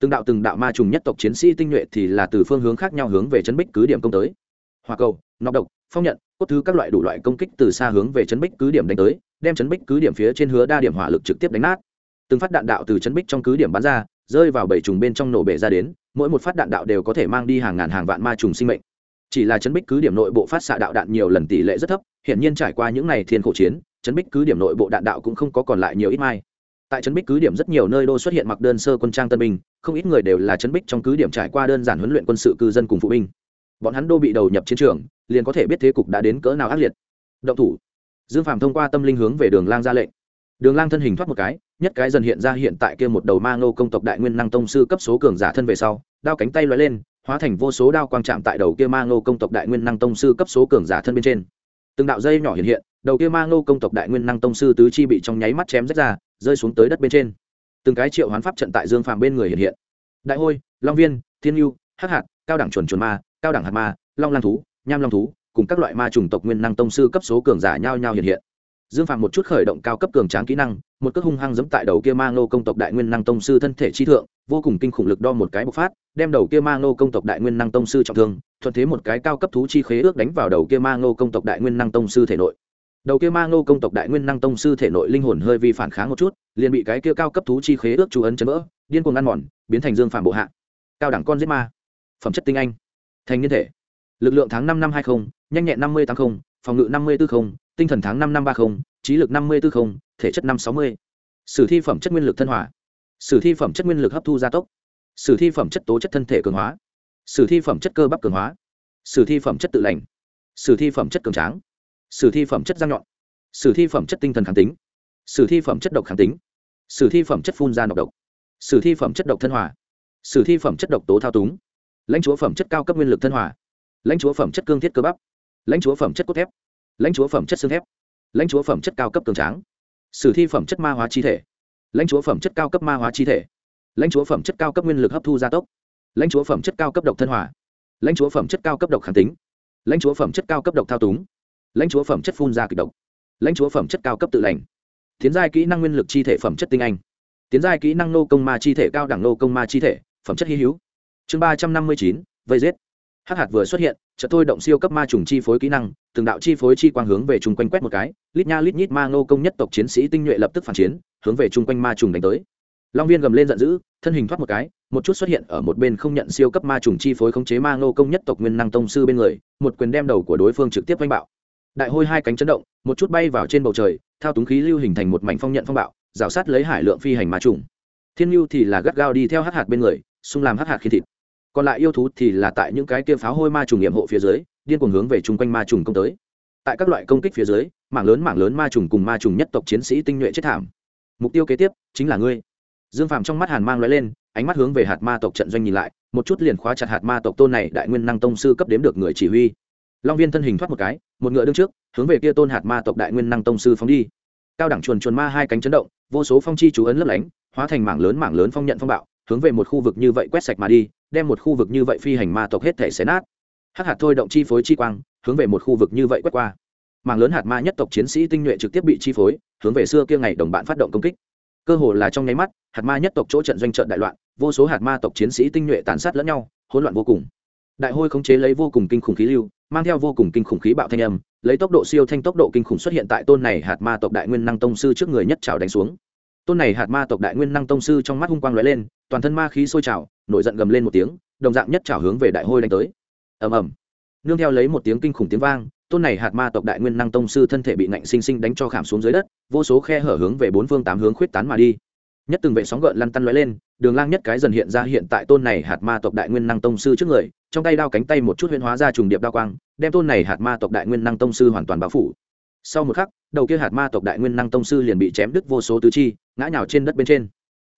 Từng đạo từng đạo ma trùng nhất tộc chiến sĩ tinh nhuệ thì là từ phương hướng khác nhau hướng về chấn bích cứ điểm công tới. Hoa cầu, nọc độc, phong nhận, cốt thứ các loại đủ loại công kích từ xa hướng về chấn bích cứ điểm đánh tới, đem chấn bích cứ điểm phía trên hứa đa điểm hỏa lực trực tiếp đánh nát. Từng phát đạn đạo từ chấn bích trong cứ điểm bắn ra, rơi vào bảy trùng bên trong nổ bể ra đến, mỗi một phát đạn đạo đều có thể mang đi hàng ngàn hàng vạn ma trùng sinh mệnh. Chỉ là chấn bích cứ điểm nội bộ phát xạ đạo đạn nhiều lần tỷ lệ rất thấp, hiển nhiên trải qua những ngày thiên khổ chiến chấn bích cứ điểm nội bộ đạn đạo cũng không có còn lại nhiều ít mai. Tại chấn bích cứ điểm rất nhiều nơi đô xuất hiện mặc đơn sơ quân trang tân binh, không ít người đều là chấn bích trong cứ điểm trải qua đơn giản huấn luyện quân sự cư dân cùng phụ binh. Bọn hắn đô bị đầu nhập chiến trường, liền có thể biết thế cục đã đến cỡ nào ác liệt. Động thủ. Dương Phạm thông qua tâm linh hướng về đường lang ra lệnh. Đường lang thân hình thoát một cái, nhất cái dần hiện ra hiện tại kia một đầu ma ngô công tộc đại nguyên năng tông sư cấp số cường giả thân về sau, đao cánh tay lóe lên, hóa thành vô số đao quang chạm tại đầu kia ma ngô công tộc đại nguyên năng tông sư cấp số cường giả thân bên trên. Từng đạo dây nhỏ hiện hiện đầu kia ma ngô công tộc đại nguyên năng tông sư tứ chi bị trong nháy mắt chém rách ra, rơi xuống tới đất bên trên. Từng cái triệu hoán pháp trận tại dương phàm bên người hiện hiện. Đại hôi, long viên, thiên yêu hắc hạt, cao đẳng chuẩn chuẩn ma, cao đẳng hạt ma, long lang thú, nham long thú, cùng các loại ma chủng tộc nguyên năng tông sư cấp số cường giả nhau nhau hiện hiện. Dương phàm một chút khởi động cao cấp cường tráng kỹ năng, một cước hung hăng giẫm tại đầu kia ma ngô công tộc đại nguyên năng tông sư thân thể chi thượng, vô cùng kinh khủng lực đo một cái bộc phát, đem đầu kia ma ngô công tộc đại nguyên năng tông sư trọng thương, thuận thế một cái cao cấp thú chi khế ước đánh vào đầu kia ma ngô công tộc đại nguyên năng tông sư thể nội đầu kia ma ngô công tộc đại nguyên năng tông sư thể nội linh hồn hơi vi phản kháng một chút liền bị cái kia cao cấp thú chi khế ước chú ấn chấn vỡ điên cuồng ăn mòn biến thành dương phạm bộ hạ. Cao đẳng con giết ma. Phẩm chất tinh anh. Thành niên thể. Lực lượng tháng năm năm hai mươi nhanh nhẹn năm mươi tám mươi phòng ngự năm mươi bốn không, tinh thần tháng năm năm ba mươi trí lực năm mươi bốn không, thể chất năm sáu mươi. Sử thi phẩm chất nguyên lực thân hỏa sử thi phẩm chất nguyên lực hấp thu gia tốc. Sử thi phẩm chất tố chất thân thể cường hóa. Sử thi phẩm chất cơ bắp cường hóa. Sử thi phẩm chất tự lành. Sử thi phẩm chất cường tráng sử thi phẩm chất răng nhọn sử thi phẩm chất tinh thần kháng tính sử thi phẩm chất độc kháng tính sử thi phẩm chất phun ra độc độc sử thi phẩm chất độc thân hòa, sử thi phẩm chất độc tố thao túng lãnh chúa phẩm chất cao cấp nguyên lực thân hòa, lãnh chúa phẩm chất cương thiết cơ bắp lãnh chúa phẩm chất cốt thép lãnh chúa phẩm chất xương thép lãnh chúa phẩm chất cao cấp cường tráng sử thi phẩm chất ma hóa chi thể lãnh chúa phẩm chất cao cấp ma hóa chi thể lãnh chúa phẩm chất cao cấp nguyên lực hấp thu gia tốc lãnh chúa phẩm chất cao cấp độc thân hòa, lãnh chúa phẩm chất cao cấp độc kháng tính lãnh chúa phẩm chất cao cấp độc thao túng lãnh chúa phẩm chất phun ra kịch độc. Lãnh chúa phẩm chất cao cấp tự lành. Tiến giai kỹ năng nguyên lực chi thể phẩm chất tinh anh. Tiến giai kỹ năng nô công ma chi thể cao đẳng nô công ma chi thể, phẩm chất hy hữu. Chương ba trăm năm mươi chín, vây giết. Hắc hạt vừa xuất hiện, chợt thôi động siêu cấp ma trùng chi phối kỹ năng, từng đạo chi phối chi quang hướng về chung quanh quét một cái, lít nha lít nhít ma nô công nhất tộc chiến sĩ tinh nhuệ lập tức phản chiến, hướng về chung quanh ma trùng đánh tới. Long viên gầm lên giận dữ, thân hình thoát một cái, một chút xuất hiện ở một bên không nhận siêu cấp ma trùng chi phối khống chế ma nô công nhất tộc nguyên năng tông sư bên người, một quyền đem đầu của đối phương trực tiếp oanh bạo đại hôi hai cánh chấn động, một chút bay vào trên bầu trời, thao túng khí lưu hình thành một mảnh phong nhận phong bạo, rào sát lấy hải lượng phi hành ma trùng. Thiên nhu thì là gắt gao đi theo hắc hạt bên người, xung làm hắc hạt khi thịt. Còn lại yêu thú thì là tại những cái kia pháo hôi ma trùng nghiệm hộ phía dưới, điên cuồng hướng về chung quanh ma trùng công tới. Tại các loại công kích phía dưới, mảng lớn mảng lớn ma trùng cùng ma trùng nhất tộc chiến sĩ tinh nhuệ chết thảm. Mục tiêu kế tiếp, chính là ngươi. Dương phàm trong mắt hàn mang l lên, ánh mắt hướng về hạt ma tộc trận doanh nhìn lại, một chút liền khóa chặt hạt ma tộc tôn này đại nguyên năng tông sư cấp đếm được người chỉ huy long viên thân hình thoát một cái, một ngựa đương trước, hướng về kia tôn hạt ma tộc đại nguyên năng tông sư phóng đi. Cao đẳng chuồn chuồn ma hai cánh chấn động, vô số phong chi chú ấn lấp lánh, hóa thành mảng lớn mảng lớn phong nhận phong bạo, hướng về một khu vực như vậy quét sạch mà đi, đem một khu vực như vậy phi hành ma tộc hết thể xé nát. Hắc hạt thôi động chi phối chi quang, hướng về một khu vực như vậy quét qua. Mảng lớn hạt ma nhất tộc chiến sĩ tinh nhuệ trực tiếp bị chi phối, hướng về xưa kia ngày đồng bạn phát động công kích. Cơ hồ là trong nháy mắt, hạt ma nhất tộc chỗ trận doanh trận đại loạn, vô số hạt ma tộc chiến sĩ tinh nhuệ tàn sát lẫn nhau, hỗn loạn vô cùng. Đại hôi khống chế lấy vô cùng kinh khủng khí lưu mang theo vô cùng kinh khủng khí bạo thanh âm, lấy tốc độ siêu thanh tốc độ kinh khủng xuất hiện tại tôn này hạt ma tộc đại nguyên năng tông sư trước người nhất trào đánh xuống. Tôn này hạt ma tộc đại nguyên năng tông sư trong mắt hung quang lóe lên, toàn thân ma khí sôi trào, nổi giận gầm lên một tiếng, đồng dạng nhất trào hướng về đại hôi đánh tới. Ầm ầm. Nương theo lấy một tiếng kinh khủng tiếng vang, tôn này hạt ma tộc đại nguyên năng tông sư thân thể bị nạnh sinh sinh đánh cho khảm xuống dưới đất, vô số khe hở hướng về bốn phương tám hướng khuyết tán mà đi. Nhất từng vệ sóng gợn lăn tăn lóe lên đường lang nhất cái dần hiện ra hiện tại tôn này hạt ma tộc đại nguyên năng tông sư trước người, trong tay đao cánh tay một chút huyễn hóa ra trùng điệp đao quang, đem tôn này hạt ma tộc đại nguyên năng tông sư hoàn toàn bao phủ. Sau một khắc, đầu kia hạt ma tộc đại nguyên năng tông sư liền bị chém đứt vô số tứ chi, ngã nhào trên đất bên trên.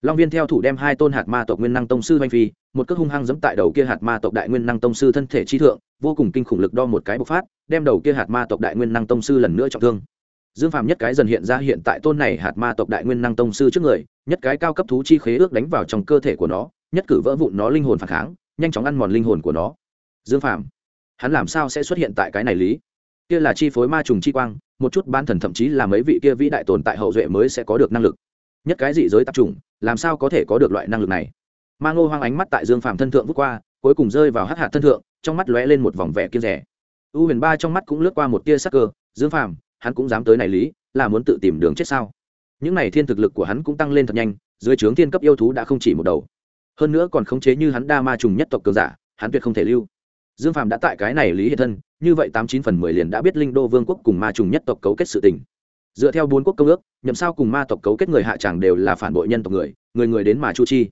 Long viên theo thủ đem hai tôn hạt ma tộc nguyên năng tông sư hoành phi, một cước hung hăng giẫm tại đầu kia hạt ma tộc đại nguyên năng tông sư thân thể chi thượng, vô cùng kinh khủng lực đo một cái bộc phát, đem đầu kia hạt ma tộc đại nguyên năng tông sư lần nữa trọng thương. Dương phàm nhất cái dần hiện ra hiện tại tôn này hạt ma tộc đại nguyên năng tông sư trước người nhất cái cao cấp thú chi khế ước đánh vào trong cơ thể của nó nhất cử vỡ vụn nó linh hồn phản kháng nhanh chóng ăn mòn linh hồn của nó. Dương phàm hắn làm sao sẽ xuất hiện tại cái này lý? Kia là chi phối ma trùng chi quang một chút ban thần thậm chí là mấy vị kia vĩ đại tồn tại hậu duệ mới sẽ có được năng lực. Nhất cái dị giới tạp trùng, làm sao có thể có được loại năng lực này? Ma ngô hoang ánh mắt tại dương phàm thân thượng vút qua cuối cùng rơi vào hắc hạt thân thượng trong mắt lóe lên một vòng vẻ kiên rẻ. U huyền ba trong mắt cũng lướt qua một tia sắc cơ dương phàm hắn cũng dám tới này lý là muốn tự tìm đường chết sao? Những này thiên thực lực của hắn cũng tăng lên thật nhanh, dưới trướng thiên cấp yêu thú đã không chỉ một đầu. Hơn nữa còn khống chế như hắn đa ma trùng nhất tộc cường giả, hắn tuyệt không thể lưu. Dương Phạm đã tại cái này lý hiện thân, như vậy tám chín phần mười liền đã biết linh đô vương quốc cùng ma trùng nhất tộc cấu kết sự tình. Dựa theo bốn quốc công ước, nhậm sao cùng ma tộc cấu kết người hạ tràng đều là phản bội nhân tộc người người người đến mà chu chi.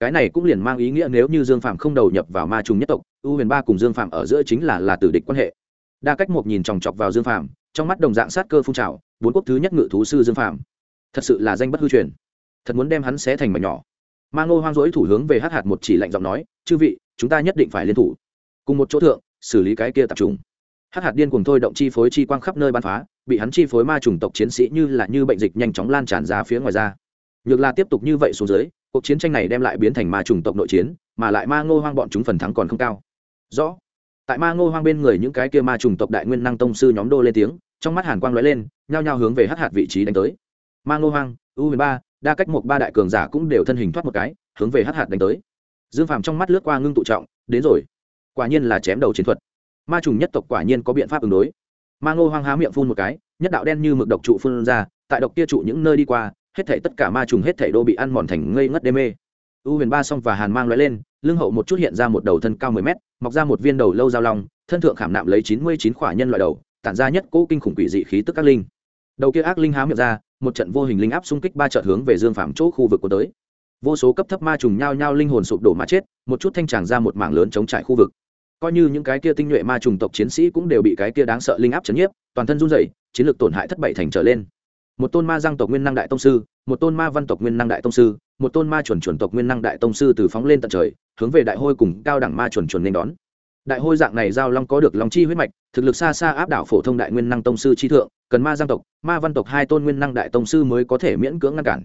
Cái này cũng liền mang ý nghĩa nếu như dương phạm không đầu nhập vào ma trùng nhất tộc, u huyền ba cùng dương phạm ở giữa chính là là tử địch quan hệ. Đa cách một nhìn chòng chọc vào dương phạm trong mắt đồng dạng sát cơ phun trào, bốn quốc thứ nhất ngự thú sư dương phạm thật sự là danh bất hư truyền. Thật muốn đem hắn xé thành mảnh nhỏ. Ma ngô hoang dỗi thủ hướng về hát hạt một chỉ lạnh giọng nói, chư vị, chúng ta nhất định phải liên thủ. Cùng một chỗ thượng, xử lý cái kia tập trung hát hạt điên cùng thôi động chi phối chi quang khắp nơi bắn phá, bị hắn chi phối ma chủng tộc chiến sĩ như là như bệnh dịch nhanh chóng lan tràn ra phía ngoài ra. Nhược là tiếp tục như vậy xuống dưới, cuộc chiến tranh này đem lại biến thành ma chủng tộc nội chiến, mà lại ma ngô hoang bọn chúng phần thắng còn không cao. Rõ. Tại ma ngô hoang bên người những cái kia ma chủng tộc đại nguyên năng tông sư nhóm đô lên tiếng, trong mắt hàn quang lóe lên, nhao nhao hướng về hắc hạt vị trí đánh tới ma ngô hoang, u huyền ba, đa cách một ba đại cường giả cũng đều thân hình thoát một cái, hướng về hắc hạt đánh tới. Dương phàm trong mắt lướt qua ngưng tụ trọng, đến rồi. Quả nhiên là chém đầu chiến thuật. Ma trùng nhất tộc quả nhiên có biện pháp ứng đối. Ma ngô hoang há miệng phun một cái, nhất đạo đen như mực độc trụ phun ra, tại độc kia trụ những nơi đi qua, hết thảy tất cả ma trùng hết thảy đô bị ăn mòn thành ngây ngất đê mê. U huyền ba xong và hàn mang lóe lên, lưng hậu một chút hiện ra một đầu thân cao mười mét, mọc ra một viên đầu lâu dao long, thân thượng khảm nạm lấy chín mươi chín khỏa nhân loại đầu, tản ra nhất cỗ kinh khủng quỷ dị khí tức các linh. Đầu kia ác linh há miệng ra một trận vô hình linh áp xung kích ba trận hướng về dương phạm chỗ khu vực của tới. Vô số cấp thấp ma trùng nhao nhao linh hồn sụp đổ mà chết, một chút thanh tràng ra một mảng lớn chống trải khu vực. Coi như những cái kia tinh nhuệ ma trùng tộc chiến sĩ cũng đều bị cái kia đáng sợ linh áp chấn nhiếp, toàn thân run rẩy, chiến lược tổn hại thất bại thành trở lên. Một tôn ma giang tộc nguyên năng đại tông sư, một tôn ma văn tộc nguyên năng đại tông sư, một tôn ma chuẩn chuẩn tộc nguyên năng đại tông sư từ phóng lên tận trời, hướng về đại hôi cùng cao đẳng ma chuẩn chuẩn nên đón đại hôi dạng này giao long có được lòng chi huyết mạch, thực lực xa xa áp đảo phổ thông đại nguyên năng tông sư chi thượng, cần ma giang tộc, ma văn tộc hai tôn nguyên năng đại tông sư mới có thể miễn cưỡng ngăn cản.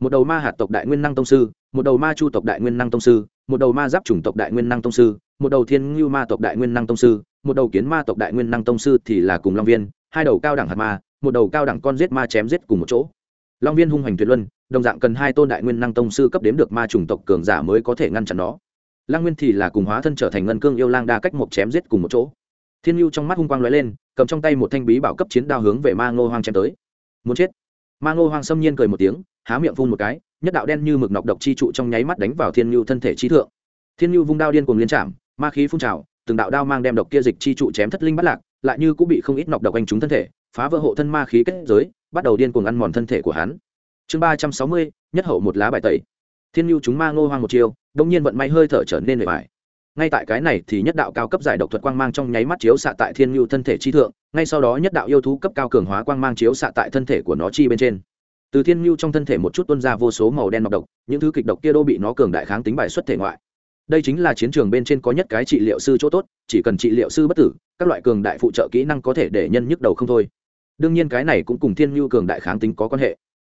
Một đầu ma hạt tộc đại nguyên năng tông sư, một đầu ma chu tộc đại nguyên năng tông sư, một đầu ma giáp chủng tộc đại nguyên năng tông sư, một đầu thiên ngưu ma tộc đại nguyên năng tông sư, một đầu kiến ma tộc đại nguyên năng tông sư thì là cùng long viên, hai đầu cao đẳng hạt ma, một đầu cao đẳng con giết ma chém giết cùng một chỗ. Long viên hung hoành tuyệt luân, đồng dạng cần hai tôn đại nguyên năng tông sư cấp đếm được ma chủng tộc cường giả mới có thể ngăn chặn nó lăng nguyên thì là cùng hóa thân trở thành ngân cương yêu lang đa cách một chém giết cùng một chỗ. Thiên nhu trong mắt hung quang lóe lên, cầm trong tay một thanh bí bảo cấp chiến đao hướng về ma ngô hoang chém tới. Muốn chết? Ma ngô hoang xâm nhiên cười một tiếng, há miệng phun một cái, nhất đạo đen như mực nọc độc chi trụ trong nháy mắt đánh vào thiên nhu thân thể trí thượng. Thiên nhu vung đao điên cùng liên trạm ma khí phun trào, từng đạo đao mang đem độc kia dịch chi trụ chém thất linh bắt lạc, lại như cũng bị không ít nọc độc anh trúng thân thể, phá vỡ hộ thân ma khí kết giới, bắt đầu điên cuồng ăn mòn thân thể của hắn. Chương ba trăm sáu mươi, nhất hậu một lá bài tẩy. Thiên nhu chúng ma ngô hoang một chiêu đông nhiên vận may hơi thở trở nên bề bài ngay tại cái này thì nhất đạo cao cấp giải độc thuật quang mang trong nháy mắt chiếu xạ tại thiên ngưu thân thể chi thượng, ngay sau đó nhất đạo yêu thú cấp cao cường hóa quang mang chiếu xạ tại thân thể của nó chi bên trên. Từ thiên ngưu trong thân thể một chút tuân ra vô số màu đen nọc độc, những thứ kịch độc kia đô bị nó cường đại kháng tính bài xuất thể ngoại. Đây chính là chiến trường bên trên có nhất cái trị liệu sư chỗ tốt, chỉ cần trị liệu sư bất tử, các loại cường đại phụ trợ kỹ năng có thể để nhân nhức đầu không thôi. Đương nhiên cái này cũng cùng thiên ngưu cường đại kháng tính có quan hệ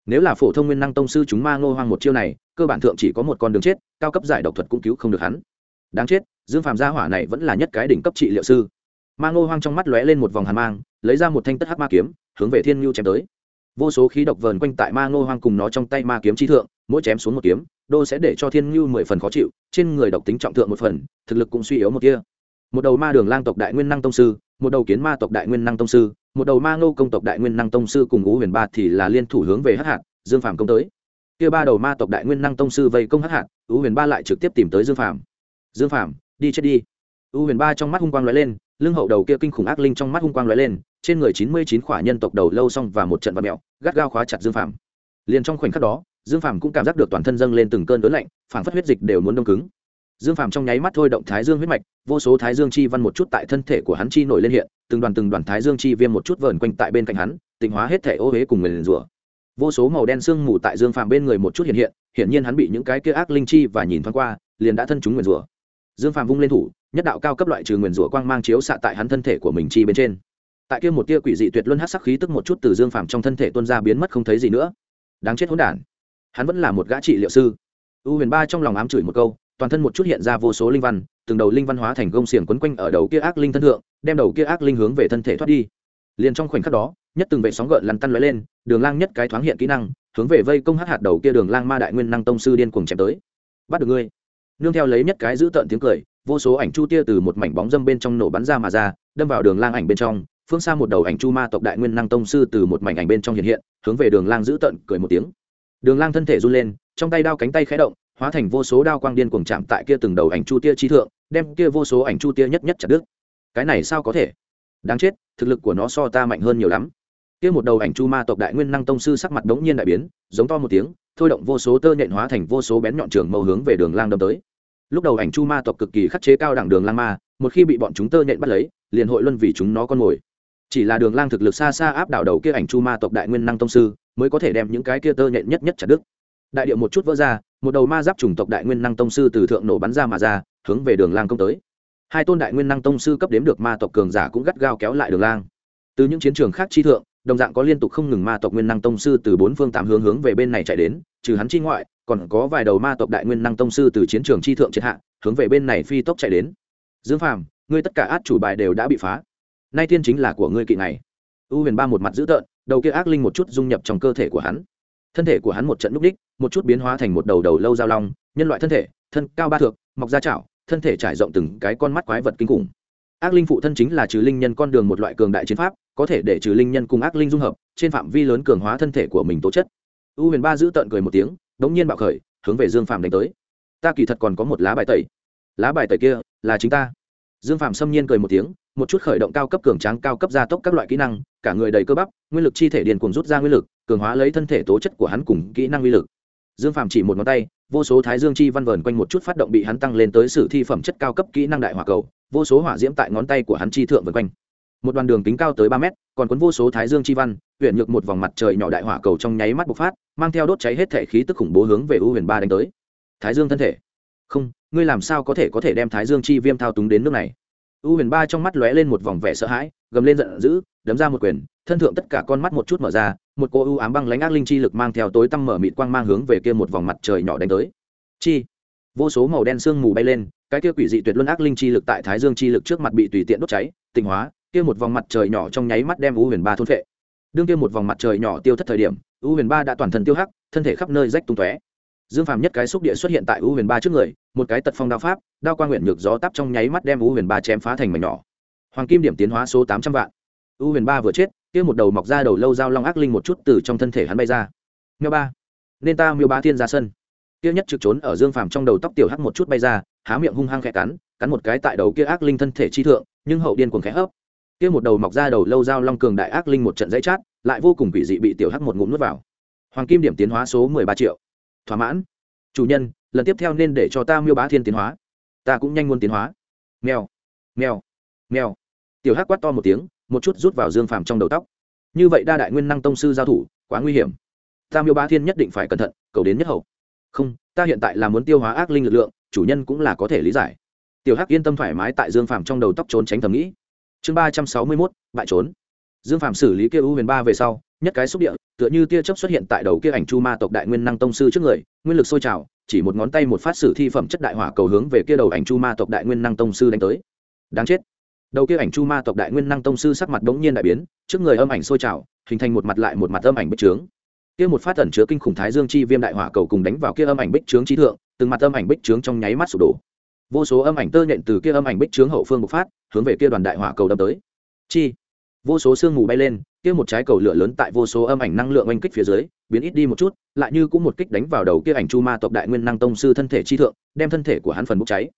nếu là phổ thông nguyên năng tông sư chúng ma ngô hoang một chiêu này, cơ bản thượng chỉ có một con đường chết, cao cấp giải độc thuật cũng cứu không được hắn. Đáng chết, dương phàm gia hỏa này vẫn là nhất cái đỉnh cấp trị liệu sư. Ma ngô hoang trong mắt lóe lên một vòng hàn mang, lấy ra một thanh tất hắc ma kiếm, hướng về thiên nhu chém tới. Vô số khí độc vờn quanh tại ma ngô hoang cùng nó trong tay ma kiếm chi thượng, mỗi chém xuống một kiếm, đô sẽ để cho thiên nhu mười phần khó chịu, trên người độc tính trọng thượng một phần, thực lực cũng suy yếu một kia. Một đầu ma đường lang tộc đại nguyên năng tông sư, một đầu kiến ma tộc đại nguyên năng tông sư một đầu ma ngô công tộc đại nguyên năng tông sư cùng ngũ huyền ba thì là liên thủ hướng về hắc hạt, dương phàm công tới. Kia ba đầu ma tộc đại nguyên năng tông sư vây công hắc hạt, ngũ huyền ba lại trực tiếp tìm tới dương phàm. Dương phàm, đi chết đi. Ngũ huyền ba trong mắt hung quang lóe lên, lưng hậu đầu kia kinh khủng ác linh trong mắt hung quang lóe lên, trên người chín mươi chín khỏa nhân tộc đầu lâu xong và một trận vật mẹo gắt gao khóa chặt dương phàm. Liền trong khoảnh khắc đó, dương phàm cũng cảm giác được toàn thân dâng lên từng cơn đớn lạnh phản phất huyết dịch đều muốn đông cứng dương phàm trong nháy mắt thôi động thái dương huyết mạch, vô số thái dương chi văn một chút tại thân thể của hắn chi nổi lên hiện, từng đoàn từng đoàn thái dương chi viêm một chút vờn quanh tại bên cạnh hắn, tịnh hóa hết thể ô huế cùng người liền rủa. Vô số màu đen sương mù tại dương phàm bên người một chút hiện hiện, hiển nhiên hắn bị những cái kia ác linh chi và nhìn thoáng qua, liền đã thân chúng nguyền rủa. Dương phàm vung lên thủ, nhất đạo cao cấp loại trừ nguyền rủa quang mang chiếu xạ tại hắn thân thể của mình chi bên trên. Tại kia một tia quỷ dị tuyệt luân hát sắc khí tức một chút từ dương phàm trong thân thể tuôn ra biến mất không thấy gì nữa. Đáng chết hỗn đản. Hắn vẫn là một gã trị liệu sư. U huyền ba trong lòng ám chửi một câu toàn thân một chút hiện ra vô số linh văn, từng đầu linh văn hóa thành gông xiềng quấn quanh ở đầu kia ác linh thân thượng, đem đầu kia ác linh hướng về thân thể thoát đi. Liền trong khoảnh khắc đó, nhất từng vệ sóng gợn lăn tăn lóe lên, đường lang nhất cái thoáng hiện kỹ năng, hướng về vây công hát hạt đầu kia đường lang ma đại nguyên năng tông sư điên cuồng chém tới. Bắt được ngươi. Nương theo lấy nhất cái giữ tợn tiếng cười, vô số ảnh chu tia từ một mảnh bóng dâm bên trong nổ bắn ra mà ra, đâm vào đường lang ảnh bên trong, phương xa một đầu ảnh chu ma tộc đại nguyên năng tông sư từ một mảnh ảnh bên trong hiện hiện, hướng về đường lang giữ tợn cười một tiếng. Đường lang thân thể run lên, trong tay đao cánh tay khẽ động hóa thành vô số đao quang điên cuồng chạm tại kia từng đầu ảnh chu tia chi thượng, đem kia vô số ảnh chu tia nhất nhất chặt đứt. Cái này sao có thể? Đáng chết, thực lực của nó so ta mạnh hơn nhiều lắm. Kia một đầu ảnh chu ma tộc đại nguyên năng tông sư sắc mặt đống nhiên đại biến, giống to một tiếng, thôi động vô số tơ nhện hóa thành vô số bén nhọn trường màu hướng về đường lang đâm tới. Lúc đầu ảnh chu ma tộc cực kỳ khắc chế cao đẳng đường lang ma, một khi bị bọn chúng tơ nhện bắt lấy, liền hội luân vì chúng nó con mồi. Chỉ là đường lang thực lực xa xa áp đảo đầu kia ảnh chu ma tộc đại nguyên năng tông sư, mới có thể đem những cái kia tơ nhện nhất nhất chặt đứt. Đại điệu một chút vỡ ra một đầu ma giáp chủng tộc đại nguyên năng tông sư từ thượng nổ bắn ra mà ra, hướng về đường lang công tới. Hai tôn đại nguyên năng tông sư cấp đếm được ma tộc cường giả cũng gắt gao kéo lại đường lang. Từ những chiến trường khác chi thượng, đồng dạng có liên tục không ngừng ma tộc nguyên năng tông sư từ bốn phương tám hướng hướng về bên này chạy đến, trừ hắn chi ngoại, còn có vài đầu ma tộc đại nguyên năng tông sư từ chiến trường chi thượng triệt hạ, hướng về bên này phi tốc chạy đến. Dương phàm, ngươi tất cả át chủ bài đều đã bị phá. Nay thiên chính là của ngươi kỵ này u huyền ba một mặt dữ tợn, đầu kia ác linh một chút dung nhập trong cơ thể của hắn thân thể của hắn một trận núp đích, một chút biến hóa thành một đầu đầu lâu dao long, nhân loại thân thể, thân cao ba thượng mọc da chảo, thân thể trải rộng từng cái con mắt quái vật kinh khủng. Ác linh phụ thân chính là trừ linh nhân con đường một loại cường đại chiến pháp, có thể để trừ linh nhân cùng ác linh dung hợp, trên phạm vi lớn cường hóa thân thể của mình tố chất. U huyền ba giữ tợn cười một tiếng, đống nhiên bạo khởi, hướng về dương phạm đánh tới. Ta kỳ thật còn có một lá bài tẩy. Lá bài tẩy kia là chính ta. Dương phạm xâm nhiên cười một tiếng, một chút khởi động cao cấp cường tráng, cao cấp gia tốc các loại kỹ năng, cả người đầy cơ bắp, nguyên lực chi thể điền cùng rút ra nguyên lực cường hóa lấy thân thể tố chất của hắn cùng kỹ năng uy lực. Dương phạm chỉ một ngón tay, vô số thái dương chi văn vờn quanh một chút phát động bị hắn tăng lên tới sử thi phẩm chất cao cấp kỹ năng đại hỏa cầu, vô số hỏa diễm tại ngón tay của hắn chi thượng vần quanh. Một đoàn đường kính cao tới ba mét, còn cuốn vô số thái dương chi văn huyện nhược một vòng mặt trời nhỏ đại hỏa cầu trong nháy mắt bộc phát, mang theo đốt cháy hết thể khí tức khủng bố hướng về u huyền ba đánh tới. Thái dương thân thể. Không, ngươi làm sao có thể có thể đem thái dương chi viêm thao túng đến nước này? U huyền ba trong mắt lóe lên một vòng vẻ sợ hãi, gầm lên giận dữ, đấm ra một quyền, thân thượng tất cả con mắt một chút mở ra, một cô u ám băng lãnh ác linh chi lực mang theo tối tăm mở mịt quang mang hướng về kia một vòng mặt trời nhỏ đánh tới. Chi! Vô số màu đen sương mù bay lên, cái kia quỷ dị tuyệt luân ác linh chi lực tại thái dương chi lực trước mặt bị tùy tiện đốt cháy, tịnh hóa, kia một vòng mặt trời nhỏ trong nháy mắt đem u huyền ba thôn phệ. Đương kia một vòng mặt trời nhỏ tiêu thất thời điểm, u huyền ba đã toàn thân tiêu hắc, thân thể khắp nơi rách tung tóe dương phàm nhất cái xúc địa xuất hiện tại u huyền ba trước người, một cái tật phong đao pháp, đao quan nguyện nhược gió tắp trong nháy mắt đem u huyền ba chém phá thành mảnh nhỏ. Hoàng kim điểm tiến hóa số tám trăm vạn. U huyền ba vừa chết, kia một đầu mọc ra đầu lâu dao long ác linh một chút từ trong thân thể hắn bay ra. Miêu ba. Nên ta miêu ba thiên ra sân. Kia nhất trực trốn ở dương phàm trong đầu tóc tiểu hắc một chút bay ra, há miệng hung hăng khẽ cắn cắn một cái tại đầu kia ác linh thân thể chi thượng, nhưng hậu điên cuồng khẽ hấp. Kia một đầu mọc ra đầu lâu dao long cường đại ác linh một trận dãy chát, lại vô cùng quỷ dị bị tiểu hắc một ngụm nuốt vào. Hoàng kim điểm tiến hóa số mười ba triệu thỏa mãn. Chủ nhân, lần tiếp theo nên để cho ta miêu bá thiên tiến hóa. Ta cũng nhanh muốn tiến hóa. Mèo mèo mèo. Tiểu hắc quát to một tiếng, một chút rút vào dương phàm trong đầu tóc. Như vậy đa đại nguyên năng tông sư giao thủ, quá nguy hiểm. Ta miêu bá thiên nhất định phải cẩn thận, cầu đến nhất hậu. Không, ta hiện tại là muốn tiêu hóa ác linh lực lượng, chủ nhân cũng là có thể lý giải. Tiểu hắc yên tâm thoải mái tại dương phàm trong đầu tóc trốn tránh thầm nghĩ. Chương ba trăm sáu mươi mốt, bại trốn. Dương phàm xử lý kia u huyền ba về sau nhất cái xúc địa, tựa như tia chớp xuất hiện tại đầu kia ảnh chu ma tộc đại nguyên năng tông sư trước người, nguyên lực sôi trào, chỉ một ngón tay một phát sử thi phẩm chất đại hỏa cầu hướng về kia đầu ảnh chu ma tộc đại nguyên năng tông sư đánh tới. Đáng chết. Đầu kia ảnh chu ma tộc đại nguyên năng tông sư sắc mặt bỗng nhiên đại biến, trước người âm ảnh sôi trào, hình thành một mặt lại một mặt âm ảnh bích trướng. Kia một phát ẩn chứa kinh khủng thái dương chi viêm đại hỏa cầu cùng đánh vào kia âm ảnh bích trướng trí thượng, từng mặt âm ảnh bích trướng trong nháy mắt sụp đổ. Vô số âm ảnh tơ nhện từ kia âm ảnh bích trướng hậu phương bộc phát, hướng về kia đoàn đại hỏa cầu đâm tới. Chi? Vô số sương mù bay lên, kia một trái cầu lửa lớn tại vô số âm ảnh năng lượng oanh kích phía dưới, biến ít đi một chút, lại như cũng một kích đánh vào đầu kia ảnh chu ma tộc đại nguyên năng tông sư thân thể chi thượng, đem thân thể của hắn phần bốc cháy.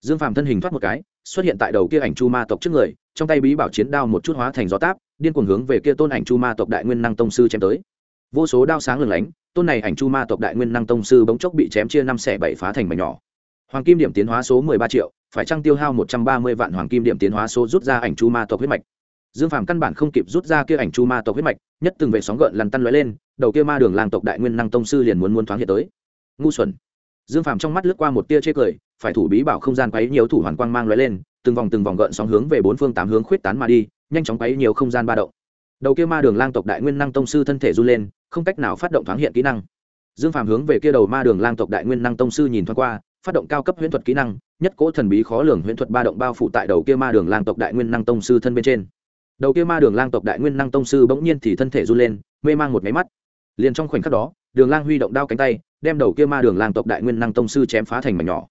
Dương phàm thân hình thoát một cái, xuất hiện tại đầu kia ảnh chu ma tộc trước người, trong tay bí bảo chiến đao một chút hóa thành gió táp, điên cuồng hướng về kia tôn ảnh chu ma tộc đại nguyên năng tông sư chém tới. Vô số đao sáng lừng lánh, tôn này ảnh chu ma tộc đại nguyên năng tông sư bỗng chốc bị chém chia năm xẻ bảy phá thành mảnh nhỏ. Hoàng kim điểm tiến hóa số mười ba triệu, phải trăng tiêu hao một trăm ba mươi vạn hoàng kim điểm tiến hóa số rút ra ảnh chu ma tộc huyết mạch? Dương phàm căn bản không kịp rút ra kia ảnh chu ma tộc huyết mạch, nhất từng vệ sóng gợn lăn tăn lóe lên, đầu kia ma đường lang tộc đại nguyên năng tông sư liền muốn muốn thoáng hiện tới. Ngu xuẩn. Dương phàm trong mắt lướt qua một tia chê cười, phải thủ bí bảo không gian quấy nhiều thủ hoàn quang mang lóe lên, từng vòng từng vòng gợn sóng hướng về bốn phương tám hướng khuyết tán mà đi, nhanh chóng quấy nhiều không gian ba động. Đầu kia ma đường lang tộc đại nguyên năng tông sư thân thể run lên, không cách nào phát động thoáng hiện kỹ năng. Dương phàm hướng về kia đầu ma đường lang tộc đại nguyên năng tông sư nhìn thoáng qua, phát động cao cấp huyễn thuật kỹ năng, nhất cỗ thần bí khó lường huyễn thuật ba động bao phủ tại đầu kia ma đường lang tộc đại nguyên năng tông sư thân bên trên đầu kia ma đường lang tộc đại nguyên năng tông sư bỗng nhiên thì thân thể run lên, mê mang một máy mắt. Liền trong khoảnh khắc đó, đường lang huy động đao cánh tay, đem đầu kia ma đường lang tộc đại nguyên năng tông sư chém phá thành mảnh nhỏ.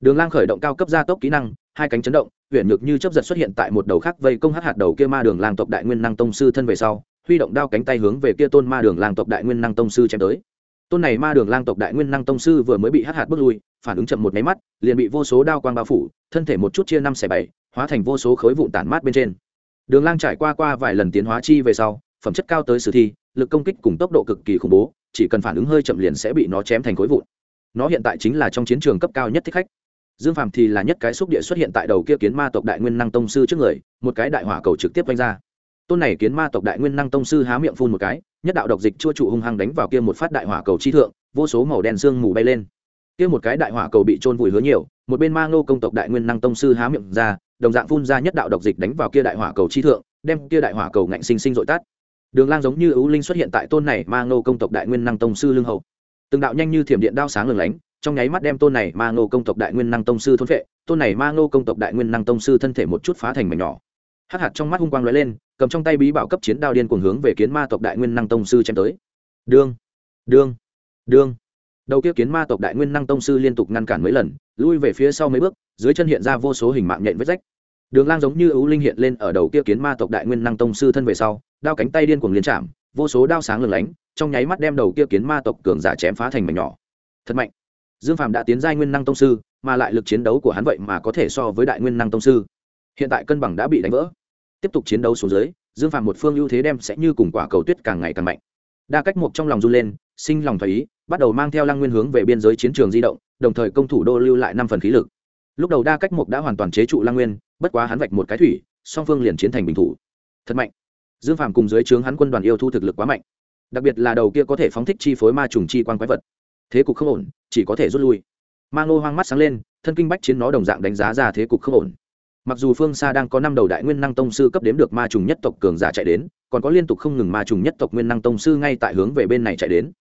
Đường lang khởi động cao cấp gia tốc kỹ năng, hai cánh chấn động huyện nhược như chấp giật xuất hiện tại một đầu khác vây công hát hạt đầu kia ma đường lang tộc đại nguyên năng tông sư thân về sau, huy động đao cánh tay hướng về kia tôn ma đường lang tộc đại nguyên năng tông sư chém tới. Tôn này ma đường lang tộc đại nguyên năng tông sư vừa mới bị hát hạt bước lui, phản ứng chậm một máy mắt, liền bị vô số đao quang bao phủ, thân thể một chút chia năm xẻ bảy, hóa thành vô số khối vụn tản mát bên trên đường lang trải qua qua vài lần tiến hóa chi về sau, phẩm chất cao tới sử thi, lực công kích cùng tốc độ cực kỳ khủng bố, chỉ cần phản ứng hơi chậm liền sẽ bị nó chém thành khối vụn. Nó hiện tại chính là trong chiến trường cấp cao nhất thích khách. Dương phàm thì là nhất cái xúc địa xuất hiện tại đầu kia kiến ma tộc đại nguyên năng tông sư trước người, một cái đại hỏa cầu trực tiếp vanh ra. Tôn này kiến ma tộc đại nguyên năng tông sư há miệng phun một cái, nhất đạo độc dịch chua trụ hung hăng đánh vào kia một phát đại hỏa cầu chi thượng, vô số màu đen sương mù bay lên. Kia một cái đại hỏa cầu bị trôn vùi hứa nhiều, một bên ma ngô công tộc đại nguyên năng tông sư há miệng ra đồng dạng phun ra nhất đạo độc dịch đánh vào kia đại hỏa cầu chi thượng, đem kia đại hỏa cầu ngạnh sinh sinh dội tát đường lang giống như ưu linh xuất hiện tại tôn này ma ngô công tộc đại nguyên năng tông sư lương hậu từng đạo nhanh như thiểm điện đao sáng lừng lánh, trong nháy mắt đem tôn này ma ngô công tộc đại nguyên năng tông sư thôn vệ tôn này ma ngô công tộc đại nguyên năng tông sư thân thể một chút phá thành mảnh nhỏ. Hắc hạt trong mắt hung quang lóe lên, cầm trong tay bí bảo cấp chiến đao điên cuồng hướng về kiến ma tộc đại nguyên năng tông sư chém tới. Đương đương đương đầu kia kiến ma tộc đại nguyên năng tông sư liên tục ngăn cản mấy lần, lui về phía sau mấy bước, dưới chân hiện ra vô số hình mạng nhện vết rách đường lang giống như ưu linh hiện lên ở đầu kia kiến ma tộc đại nguyên năng tông sư thân về sau, đao cánh tay điên cuồng liên chạm, vô số đao sáng lừng lánh, trong nháy mắt đem đầu kia kiến ma tộc cường giả chém phá thành mảnh nhỏ. Thật mạnh. Dương phạm đã tiến giai nguyên năng tông sư, mà lại lực chiến đấu của hắn vậy mà có thể so với đại nguyên năng tông sư. Hiện tại cân bằng đã bị đánh vỡ. Tiếp tục chiến đấu xuống dưới, dương phạm một phương ưu thế đem sẽ như cùng quả cầu tuyết càng ngày càng mạnh. Đa cách một trong lòng run lên, sinh lòng thoải ý, bắt đầu mang theo lăng nguyên hướng về biên giới chiến trường di động, đồng thời công thủ đô lưu lại năm phần khí lực lúc đầu đa cách mục đã hoàn toàn chế trụ Lang nguyên, bất quá hắn vạch một cái thủy, song phương liền chiến thành bình thủ. Thật mạnh. Dương phàm cùng dưới trướng hắn quân đoàn yêu thu thực lực quá mạnh. Đặc biệt là đầu kia có thể phóng thích chi phối ma trùng chi quan quái vật. Thế cục không ổn, chỉ có thể rút lui. Mang ngô hoang mắt sáng lên, thân kinh bách chiến nó đồng dạng đánh giá ra thế cục không ổn. Mặc dù phương xa đang có năm đầu đại nguyên năng tông sư cấp đếm được ma trùng nhất tộc cường giả chạy đến, còn có liên tục không ngừng ma trùng nhất tộc nguyên năng tông sư ngay tại hướng về bên này chạy đến.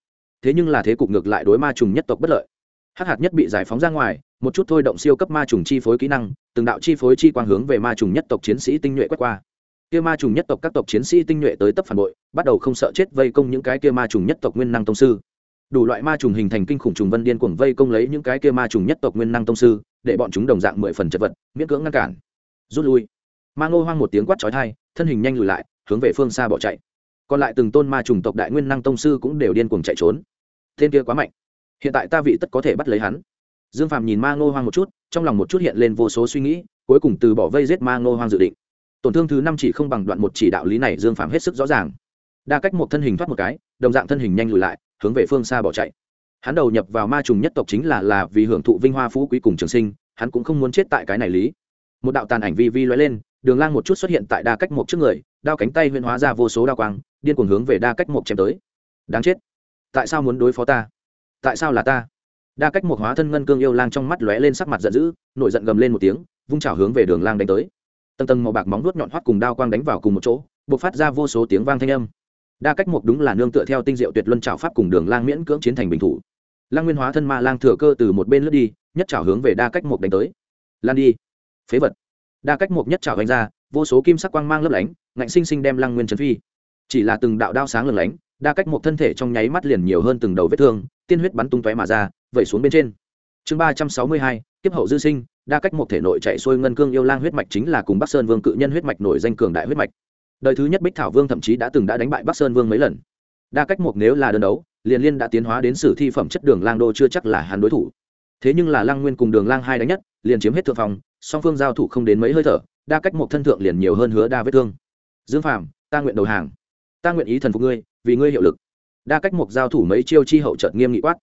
Thế nhưng là thế cục ngược lại đối ma trùng nhất tộc bất lợi hắc hạt nhất bị giải phóng ra ngoài, một chút thôi động siêu cấp ma trùng chi phối kỹ năng, từng đạo chi phối chi quang hướng về ma trùng nhất tộc chiến sĩ tinh nhuệ quét qua. Kia ma trùng nhất tộc các tộc chiến sĩ tinh nhuệ tới tấp phản bội, bắt đầu không sợ chết vây công những cái kia ma trùng nhất tộc nguyên năng tông sư. Đủ loại ma trùng hình thành kinh khủng trùng vân điên cuồng vây công lấy những cái kia ma trùng nhất tộc nguyên năng tông sư, để bọn chúng đồng dạng mười phần chật vật, miễn cưỡng ngăn cản. Rút lui. Ma ngô hoang một tiếng quát trói thai thân hình nhanh lùi lại, hướng về phương xa bỏ chạy. Còn lại từng tôn ma trùng tộc đại nguyên năng tông sư cũng đều điên cuồng chạy trốn. Tên kia quá mạnh hiện tại ta vị tất có thể bắt lấy hắn. Dương phàm nhìn ma ngô hoang một chút, trong lòng một chút hiện lên vô số suy nghĩ, cuối cùng từ bỏ vây giết ma ngô hoang dự định. Tổn thương thứ năm chỉ không bằng đoạn một chỉ đạo lý này dương phàm hết sức rõ ràng. Đa cách một thân hình thoát một cái, đồng dạng thân hình nhanh lùi lại, hướng về phương xa bỏ chạy. Hắn đầu nhập vào ma trùng nhất tộc chính là là vì hưởng thụ vinh hoa phú quý cùng trường sinh, hắn cũng không muốn chết tại cái này lý. Một đạo tàn ảnh vi vi loay lên, đường lang một chút xuất hiện tại đa cách một trước người, đao cánh tay huyên hóa ra vô số đao quang, điên cuồng hướng về đa cách một chém tới. Đáng chết. Tại sao muốn đối phó ta? Tại sao là ta? Đa cách một hóa thân ngân cương yêu lang trong mắt lóe lên sắc mặt giận dữ, nổi giận gầm lên một tiếng, vung trào hướng về đường lang đánh tới. Tầng tầng màu bạc móng nuốt nhọn hoắt cùng đao quang đánh vào cùng một chỗ buộc phát ra vô số tiếng vang thanh âm. Đa cách một đúng là nương tựa theo tinh diệu tuyệt luân trào pháp cùng đường lang miễn cưỡng chiến thành bình thủ. Lang nguyên hóa thân ma lang thừa cơ từ một bên lướt đi, nhất trào hướng về đa cách một đánh tới. Lan đi. Phế vật. Đa cách một nhất trào đánh ra, vô số kim sắc quang mang lấp lánh, ngạnh sinh sinh đem lang nguyên trấn phi. Chỉ là từng đạo đao sáng lừng lánh đa cách một thân thể trong nháy mắt liền nhiều hơn từng đầu vết thương, tiên huyết bắn tung tóe mà ra, vẩy xuống bên trên. Chương ba trăm sáu mươi hai tiếp hậu dư sinh, đa cách một thể nội chạy xuôi ngân cương yêu lang huyết mạch chính là cùng bắc sơn vương cự nhân huyết mạch nổi danh cường đại huyết mạch. Đời thứ nhất bích thảo vương thậm chí đã từng đã đánh bại bắc sơn vương mấy lần. Đa cách một nếu là đơn đấu, liền liên đã tiến hóa đến sử thi phẩm chất đường lang đô chưa chắc là hắn đối thủ. Thế nhưng là lang nguyên cùng đường lang hai đánh nhất, liền chiếm hết thượng phòng song phương giao thủ không đến mấy hơi thở, đa cách một thân thượng liền nhiều hơn hứa đa vết thương. Dương phàm, ta nguyện đầu hàng ta nguyện ý thần phục ngươi vì ngươi hiệu lực. Đa cách mục giao thủ mấy chiêu chi hậu trợt nghiêm nghị quát.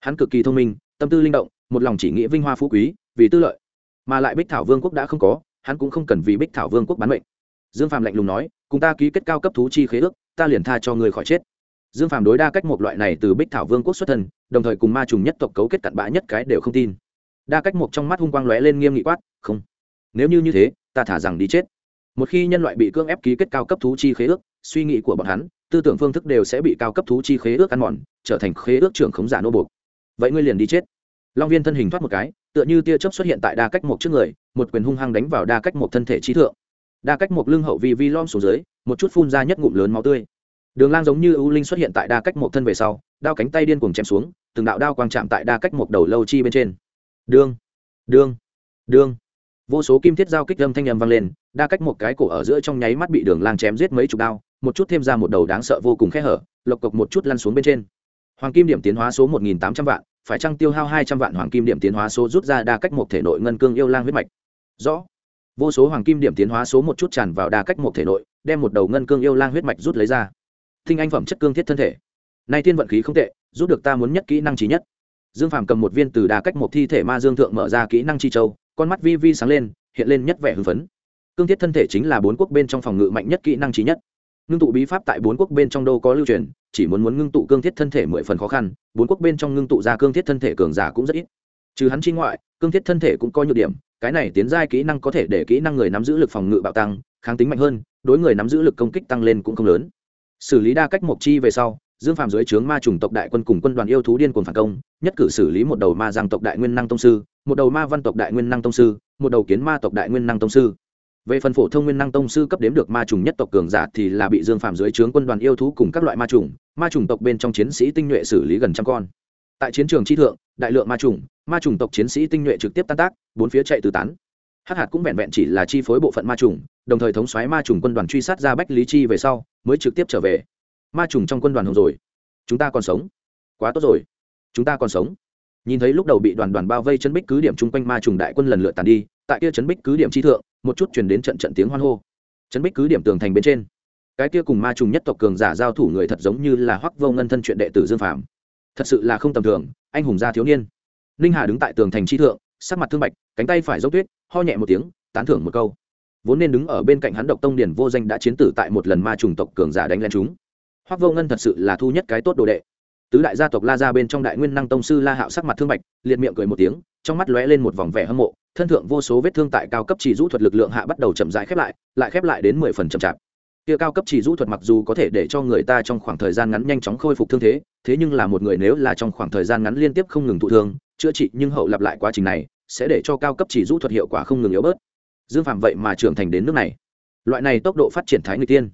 Hắn cực kỳ thông minh tâm tư linh động một lòng chỉ nghĩ vinh hoa phú quý vì tư lợi. Mà lại bích thảo vương quốc đã không có hắn cũng không cần vì bích thảo vương quốc bán mệnh. Dương phạm lạnh lùng nói cùng ta ký kết cao cấp thú chi khế ước ta liền tha cho người khỏi chết. Dương phạm đối đa cách một loại này từ bích thảo vương quốc xuất thần, đồng thời cùng ma trùng nhất tộc cấu kết cặn bã nhất cái đều không tin. Đa cách một trong mắt hung quang lóe lên nghiêm nghị quát không. Nếu như như thế ta thả rằng đi chết. Một khi nhân loại bị cưỡng ép ký kết cao cấp thú chi khế ước suy nghĩ của bọn hắn, tư tưởng phương thức đều sẽ bị cao cấp thú chi khế ước ăn mòn, trở thành khế ước trưởng khống giả nô buộc. Vậy ngươi liền đi chết. Long viên thân hình thoát một cái, tựa như tia chớp xuất hiện tại đa cách một trước người, một quyền hung hăng đánh vào đa cách một thân thể trí thượng. Đa cách một lưng hậu vi vi lom xuống dưới, một chút phun ra nhất ngụm lớn máu tươi. Đường lang giống như ưu linh xuất hiện tại đa cách một thân về sau, đao cánh tay điên cuồng chém xuống, từng đạo đao quang chạm tại đa cách một đầu lâu chi bên trên. Đương đương đương vô số kim thiết giao kích âm thanh âm vang lên, đa cách một cái cổ ở giữa trong nháy mắt bị đường lang chém giết mấy chục đao một chút thêm ra một đầu đáng sợ vô cùng khe hở, lộc cộc một chút lăn xuống bên trên. Hoàng kim điểm tiến hóa số một nghìn tám trăm vạn, phải chăng tiêu hao hai trăm vạn hoàng kim điểm tiến hóa số rút ra đa cách một thể nội ngân cương yêu lang huyết mạch? Rõ. Vô số hoàng kim điểm tiến hóa số một chút tràn vào đa cách một thể nội, đem một đầu ngân cương yêu lang huyết mạch rút lấy ra. Thinh anh phẩm chất cương thiết thân thể. Nay thiên vận khí không tệ, rút được ta muốn nhất kỹ năng trí nhất. Dương phàm cầm một viên từ đa cách một thi thể ma dương thượng mở ra kỹ năng chi châu, con mắt vi vi sáng lên, hiện lên nhất vẻ hưng phấn. Cương thiết thân thể chính là bốn quốc bên trong phòng ngự mạnh nhất kỹ năng trí nhất ngưng tụ bí pháp tại bốn quốc bên trong đâu có lưu truyền, chỉ muốn muốn ngưng tụ cương thiết thân thể mười phần khó khăn, bốn quốc bên trong ngưng tụ ra cương thiết thân thể cường giả cũng rất ít. Trừ hắn chi ngoại, cương thiết thân thể cũng có nhược điểm, cái này tiến giai kỹ năng có thể để kỹ năng người nắm giữ lực phòng ngự bạo tăng, kháng tính mạnh hơn, đối người nắm giữ lực công kích tăng lên cũng không lớn. Xử lý đa cách mộc chi về sau, dương phạm dưới trướng ma chủng tộc đại quân cùng quân đoàn yêu thú điên cuồng phản công, nhất cử xử lý một đầu ma giang tộc đại nguyên năng tông sư, một đầu ma văn tộc đại nguyên năng tông sư, một đầu kiến ma tộc đại nguyên năng tông sư về phần phổ thông nguyên năng tông sư cấp đếm được ma trùng nhất tộc cường giả thì là bị dương phạm dưới trướng quân đoàn yêu thú cùng các loại ma trùng ma trùng tộc bên trong chiến sĩ tinh nhuệ xử lý gần trăm con. Tại chiến trường chi thượng, đại lượng ma trùng ma trùng tộc chiến sĩ tinh nhuệ trực tiếp tan tác, bốn phía chạy tứ tán. Hắc hạt cũng vẹn vẹn chỉ là chi phối bộ phận ma trùng, đồng thời thống xoáy ma trùng quân đoàn truy sát ra bách lý chi về sau, mới trực tiếp trở về. Ma trùng trong quân đoàn hồng rồi. Chúng ta còn sống. Quá tốt rồi. Chúng ta còn sống. Nhìn thấy lúc đầu bị đoàn đoàn bao vây chân bích cứ điểm chung quanh ma trùng đại quân lần lượt tàn đi, tại kia chấn bích cứ điểm chi thượng một chút chuyển đến trận trận tiếng hoan hô. Chấn bích cứ điểm tường thành bên trên. Cái kia cùng ma trùng nhất tộc cường giả giao thủ người thật giống như là hoắc vô ngân thân chuyện đệ tử dương phạm thật sự là không tầm thường, anh hùng gia thiếu niên. Ninh hà đứng tại tường thành chi thượng, sắc mặt thương bạch, cánh tay phải dốc tuyết, ho nhẹ một tiếng, tán thưởng một câu. Vốn nên đứng ở bên cạnh hắn độc tông điển vô danh đã chiến tử tại một lần ma trùng tộc cường giả đánh lên chúng. Hoắc vô ngân thật sự là thu nhất cái tốt đồ đệ. Tứ đại gia tộc la ra bên trong đại nguyên năng tông sư la hạo sắc mặt thương bạch, liệt miệng cười một tiếng, trong mắt lóe lên một vòng vẻ hâm mộ thân thượng vô số vết thương tại cao cấp chỉ rũ thuật lực lượng hạ bắt đầu chậm rãi khép lại lại khép lại đến mười phần chậm chạp. Kia cao cấp chỉ rũ thuật mặc dù có thể để cho người ta trong khoảng thời gian ngắn nhanh chóng khôi phục thương thế thế nhưng là một người nếu là trong khoảng thời gian ngắn liên tiếp không ngừng thụ thương, chữa trị nhưng hậu lặp lại quá trình này, sẽ để cho cao cấp chỉ rũ thuật hiệu quả không ngừng yếu bớt. Dương phạm vậy mà trưởng thành đến nước này. Loại này tốc độ phát triển thái người tiên.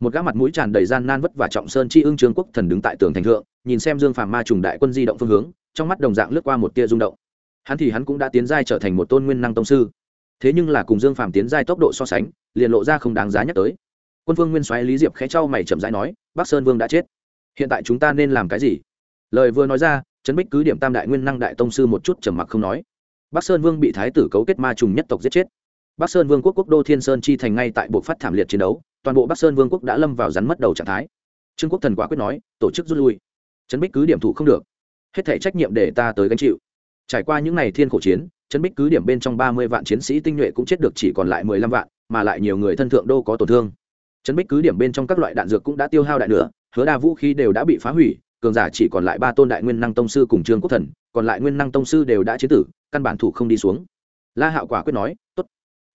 Một gã mặt mũi tràn đầy gian nan vất và trọng sơn chi ưng trương quốc thần đứng tại tường thành thượng, nhìn xem dương phạm ma trùng đại quân di động phương hướng, trong mắt đồng dạng lướt qua một tia rung động hắn thì hắn cũng đã tiến giai trở thành một tôn nguyên năng tông sư. Thế nhưng là cùng dương phạm tiến giai tốc độ so sánh, liền lộ ra không đáng giá nhắc tới. Quân vương nguyên soái lý diệp khẽ trao mày chậm rãi nói, bắc sơn vương đã chết. Hiện tại chúng ta nên làm cái gì? Lời vừa nói ra, trấn bích cứ điểm tam đại nguyên năng đại tông sư một chút trầm mặc không nói. Bắc sơn vương bị thái tử cấu kết ma trùng nhất tộc giết chết. Bắc sơn vương quốc quốc đô thiên sơn chi thành ngay tại buộc phát thảm liệt chiến đấu, toàn bộ bắc sơn vương quốc đã lâm vào rắn mất đầu trạng thái. Trương quốc thần quả quyết nói, tổ chức rút lui. Trấn bích cứ điểm thủ không được. Hết thể trách nhiệm để ta tới gánh chịu trải qua những ngày thiên khổ chiến chấn bích cứ điểm bên trong ba mươi vạn chiến sĩ tinh nhuệ cũng chết được chỉ còn lại mười lăm vạn, mà lại nhiều người thân thượng đô có tổn thương. Chấn bích cứ điểm bên trong các loại đạn dược cũng đã tiêu hao đại nữa hứa đa vũ khí đều đã bị phá hủy, cường giả chỉ còn lại ba tôn đại nguyên năng tông sư cùng trương quốc thần, còn lại nguyên năng tông sư đều đã chế tử, căn bản thủ không đi xuống. La hạo quả quyết nói, tốt.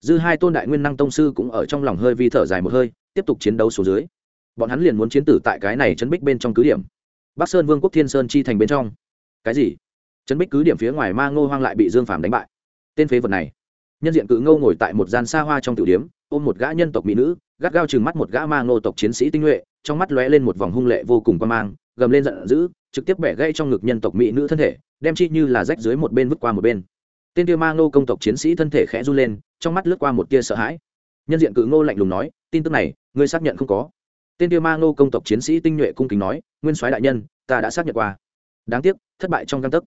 Dư hai tôn đại nguyên năng tông sư cũng ở trong lòng hơi vi thở dài một hơi, tiếp tục chiến đấu số dưới. Bọn hắn liền muốn chiến tử tại cái này chấn bích bên trong cứ điểm. Bắc sơn vương quốc thiên sơn chi thành bên trong. Cái gì? Chấn bích cứ điểm phía ngoài ma ngô hoang lại bị dương phàm đánh bại. Tên phế vật này. Nhân diện cự ngô ngồi tại một gian xa hoa trong tử điếm, ôm một gã nhân tộc mỹ nữ, gắt gao chừng mắt một gã ma ngô tộc chiến sĩ tinh nhuệ, trong mắt lóe lên một vòng hung lệ vô cùng quan mang, gầm lên giận dữ, trực tiếp bẻ gây trong ngực nhân tộc mỹ nữ thân thể, đem chi như là rách dưới một bên vứt qua một bên. Tên tia ma ngô công tộc chiến sĩ thân thể khẽ run lên, trong mắt lướt qua một tia sợ hãi. Nhân diện cự ngô lạnh lùng nói, tin tức này, ngươi xác nhận không có? Tên tia ma ngô công tộc chiến sĩ tinh nhuệ cung kính nói, nguyên soái đại nhân, ta đã xác nhận qua. Đáng tiếc, thất bại trong căn tấc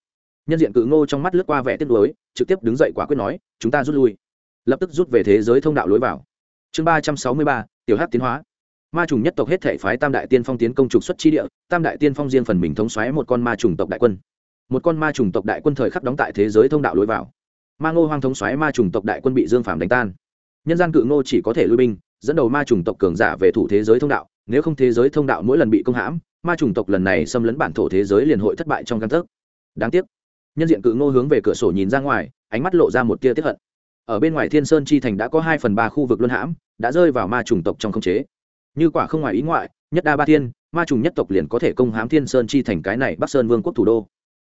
nhân diện cự ngô trong mắt lướt qua vẻ tiếc nuối, trực tiếp đứng dậy quả quyết nói, chúng ta rút lui. Lập tức rút về thế giới thông đạo lối vào. Chương ba trăm sáu mươi ba, tiểu hát tiến hóa. Ma trùng nhất tộc hết thể phái tam đại tiên phong tiến công trục xuất chi địa, tam đại tiên phong riêng phần mình thống xoáy một con ma trùng tộc đại quân. Một con ma trùng tộc đại quân thời khắc đóng tại thế giới thông đạo lối vào. Ma ngô hoang thống xoáy ma trùng tộc đại quân bị dương phàm đánh tan. Nhân gian cự ngô chỉ có thể lui binh, dẫn đầu ma trùng tộc cường giả về thủ thế giới thông đạo, nếu không thế giới thông đạo mỗi lần bị công hãm, ma trùng tộc lần này xâm lấn bản thổ thế giới liền hội thất bại trong căn thức đáng tiếc nhân diện cự ngô hướng về cửa sổ nhìn ra ngoài, ánh mắt lộ ra một tia tiếp hận. Ở bên ngoài thiên sơn chi thành đã có hai phần ba khu vực luân hãm, đã rơi vào ma trùng tộc trong khống chế. Như quả không ngoài ý ngoại, nhất đa ba thiên, ma trùng nhất tộc liền có thể công hãm thiên sơn chi thành cái này bắc sơn vương quốc thủ đô.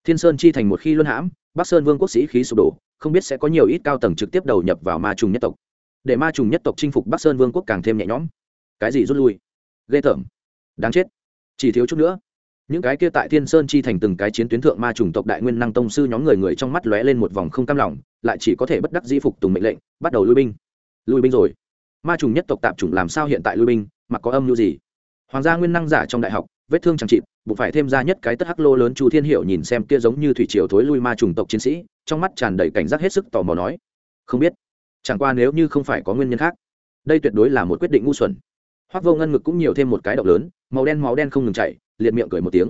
Thiên sơn chi thành một khi luân hãm, bắc sơn vương quốc sĩ khí sụp đổ, không biết sẽ có nhiều ít cao tầng trực tiếp đầu nhập vào ma trùng nhất tộc. Để ma trùng nhất tộc chinh phục bắc sơn vương quốc càng thêm nhẹ nhõm. Cái gì rút lui? Ghê tởm. Đáng chết. Chỉ thiếu chút nữa những cái kia tại thiên sơn chi thành từng cái chiến tuyến thượng ma chủng tộc đại nguyên năng tông sư nhóm người người trong mắt lóe lên một vòng không cam lòng, lại chỉ có thể bất đắc dĩ phục tùng mệnh lệnh, bắt đầu lui binh. Lui binh rồi. Ma trùng nhất tộc tạm chủng làm sao hiện tại lui binh, mà có âm mưu gì? Hoàng gia nguyên năng giả trong đại học, vết thương chẳng chịt, buộc phải thêm ra nhất cái tất hắc lô lớn chu thiên hiệu nhìn xem kia giống như thủy triều thối lui ma trùng tộc chiến sĩ, trong mắt tràn đầy cảnh giác hết sức tò mò nói, không biết, chẳng qua nếu như không phải có nguyên nhân khác, đây tuyệt đối là một quyết định ngu xuẩn hoác vô ngân ngực cũng nhiều thêm một cái động lớn, màu đen máu đen không ngừng chảy, liệt miệng cười một tiếng.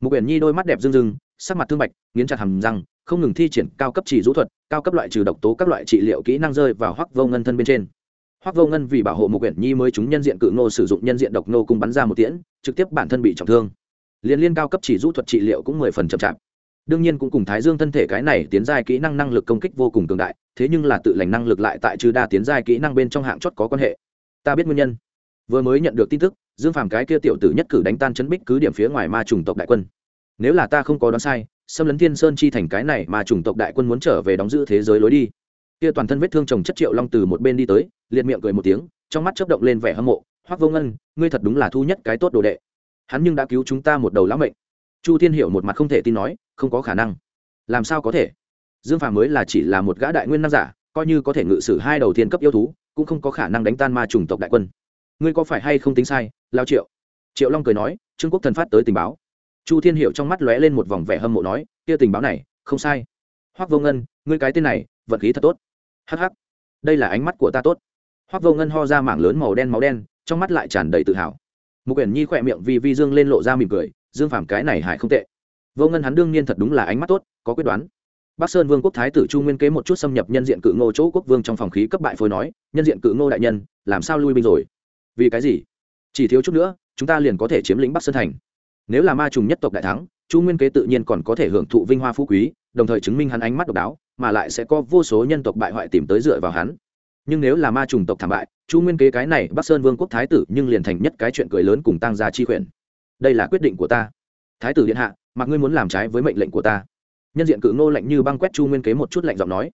Một quyển nhi đôi mắt đẹp rưng rưng, sắc mặt thương bạch, nghiến chặt hầm răng, không ngừng thi triển cao cấp chỉ rũ thuật, cao cấp loại trừ độc tố các loại trị liệu kỹ năng rơi vào hoác vô ngân thân bên trên. Hoác vô ngân vì bảo hộ một quyển nhi mới chúng nhân diện cự nô sử dụng nhân diện độc nô cùng bắn ra một tiễn, trực tiếp bản thân bị trọng thương. Liên liên cao cấp chỉ rũ thuật trị liệu cũng mười phần chậm chạp. Đương nhiên cũng cùng thái dương thân thể cái này tiến giai kỹ năng năng lực công kích vô cùng cường đại, thế nhưng là tự lành năng lực lại tại trừ đa tiến giai kỹ năng bên trong hạng chót có quan hệ. Ta biết nguyên nhân vừa mới nhận được tin tức, dương phàm cái kia tiểu tử nhất cử đánh tan chấn bích cứ điểm phía ngoài ma trùng tộc đại quân. Nếu là ta không có đoán sai xâm lấn thiên sơn chi thành cái này mà chủng tộc đại quân muốn trở về đóng giữ thế giới lối đi. Kia toàn thân vết thương chồng chất triệu long từ một bên đi tới, liệt miệng cười một tiếng, trong mắt chớp động lên vẻ hâm mộ, hoắc vô ngân, ngươi thật đúng là thu nhất cái tốt đồ đệ. Hắn nhưng đã cứu chúng ta một đầu lão mệnh. Chu thiên hiểu một mặt không thể tin nói, không có khả năng. Làm sao có thể? Dương phàm mới là chỉ là một gã đại nguyên nam giả, coi như có thể ngự sử hai đầu thiên cấp yêu thú, cũng không có khả năng đánh tan ma chủng tộc đại quân ngươi có phải hay không tính sai, lao triệu? Triệu long cười nói, trương quốc thần phát tới tình báo. Chu thiên hiệu trong mắt lóe lên một vòng vẻ hâm mộ nói, kia tình báo này, không sai. Hoác vô ngân, ngươi cái tên này, vận khí thật tốt. Hh đây là ánh mắt của ta tốt. Hoác vô ngân ho ra mảng lớn màu đen máu đen, trong mắt lại tràn đầy tự hào. Một quyển nhi khỏe miệng vì vi dương lên lộ ra mỉm cười, dương phàm cái này hại không tệ. Vô ngân hắn đương nhiên thật đúng là ánh mắt tốt, có quyết đoán. Bắc sơn vương quốc thái tử chu nguyên kế một chút xâm nhập nhân diện cự ngô chỗ quốc vương trong phòng khí cấp bại phối nói, nhân diện cự ngô đại nhân, làm sao lui binh rồi? Vì cái gì? Chỉ thiếu chút nữa, chúng ta liền có thể chiếm lĩnh bắc sơn thành. Nếu là ma trùng nhất tộc đại thắng, chu nguyên kế tự nhiên còn có thể hưởng thụ vinh hoa phú quý, đồng thời chứng minh hắn ánh mắt độc đáo, mà lại sẽ có vô số nhân tộc bại hoại tìm tới dựa vào hắn. Nhưng nếu là ma trùng tộc thảm bại, chu nguyên kế cái này bắc sơn vương quốc thái tử nhưng liền thành nhất cái chuyện cười lớn cùng tăng gia chi quyền đây là quyết định của ta. Thái tử điện hạ, mặc ngươi muốn làm trái với mệnh lệnh của ta. Nhân diện cự ngô lạnh như băng quét chu nguyên kế một chút lạnh giọng nói.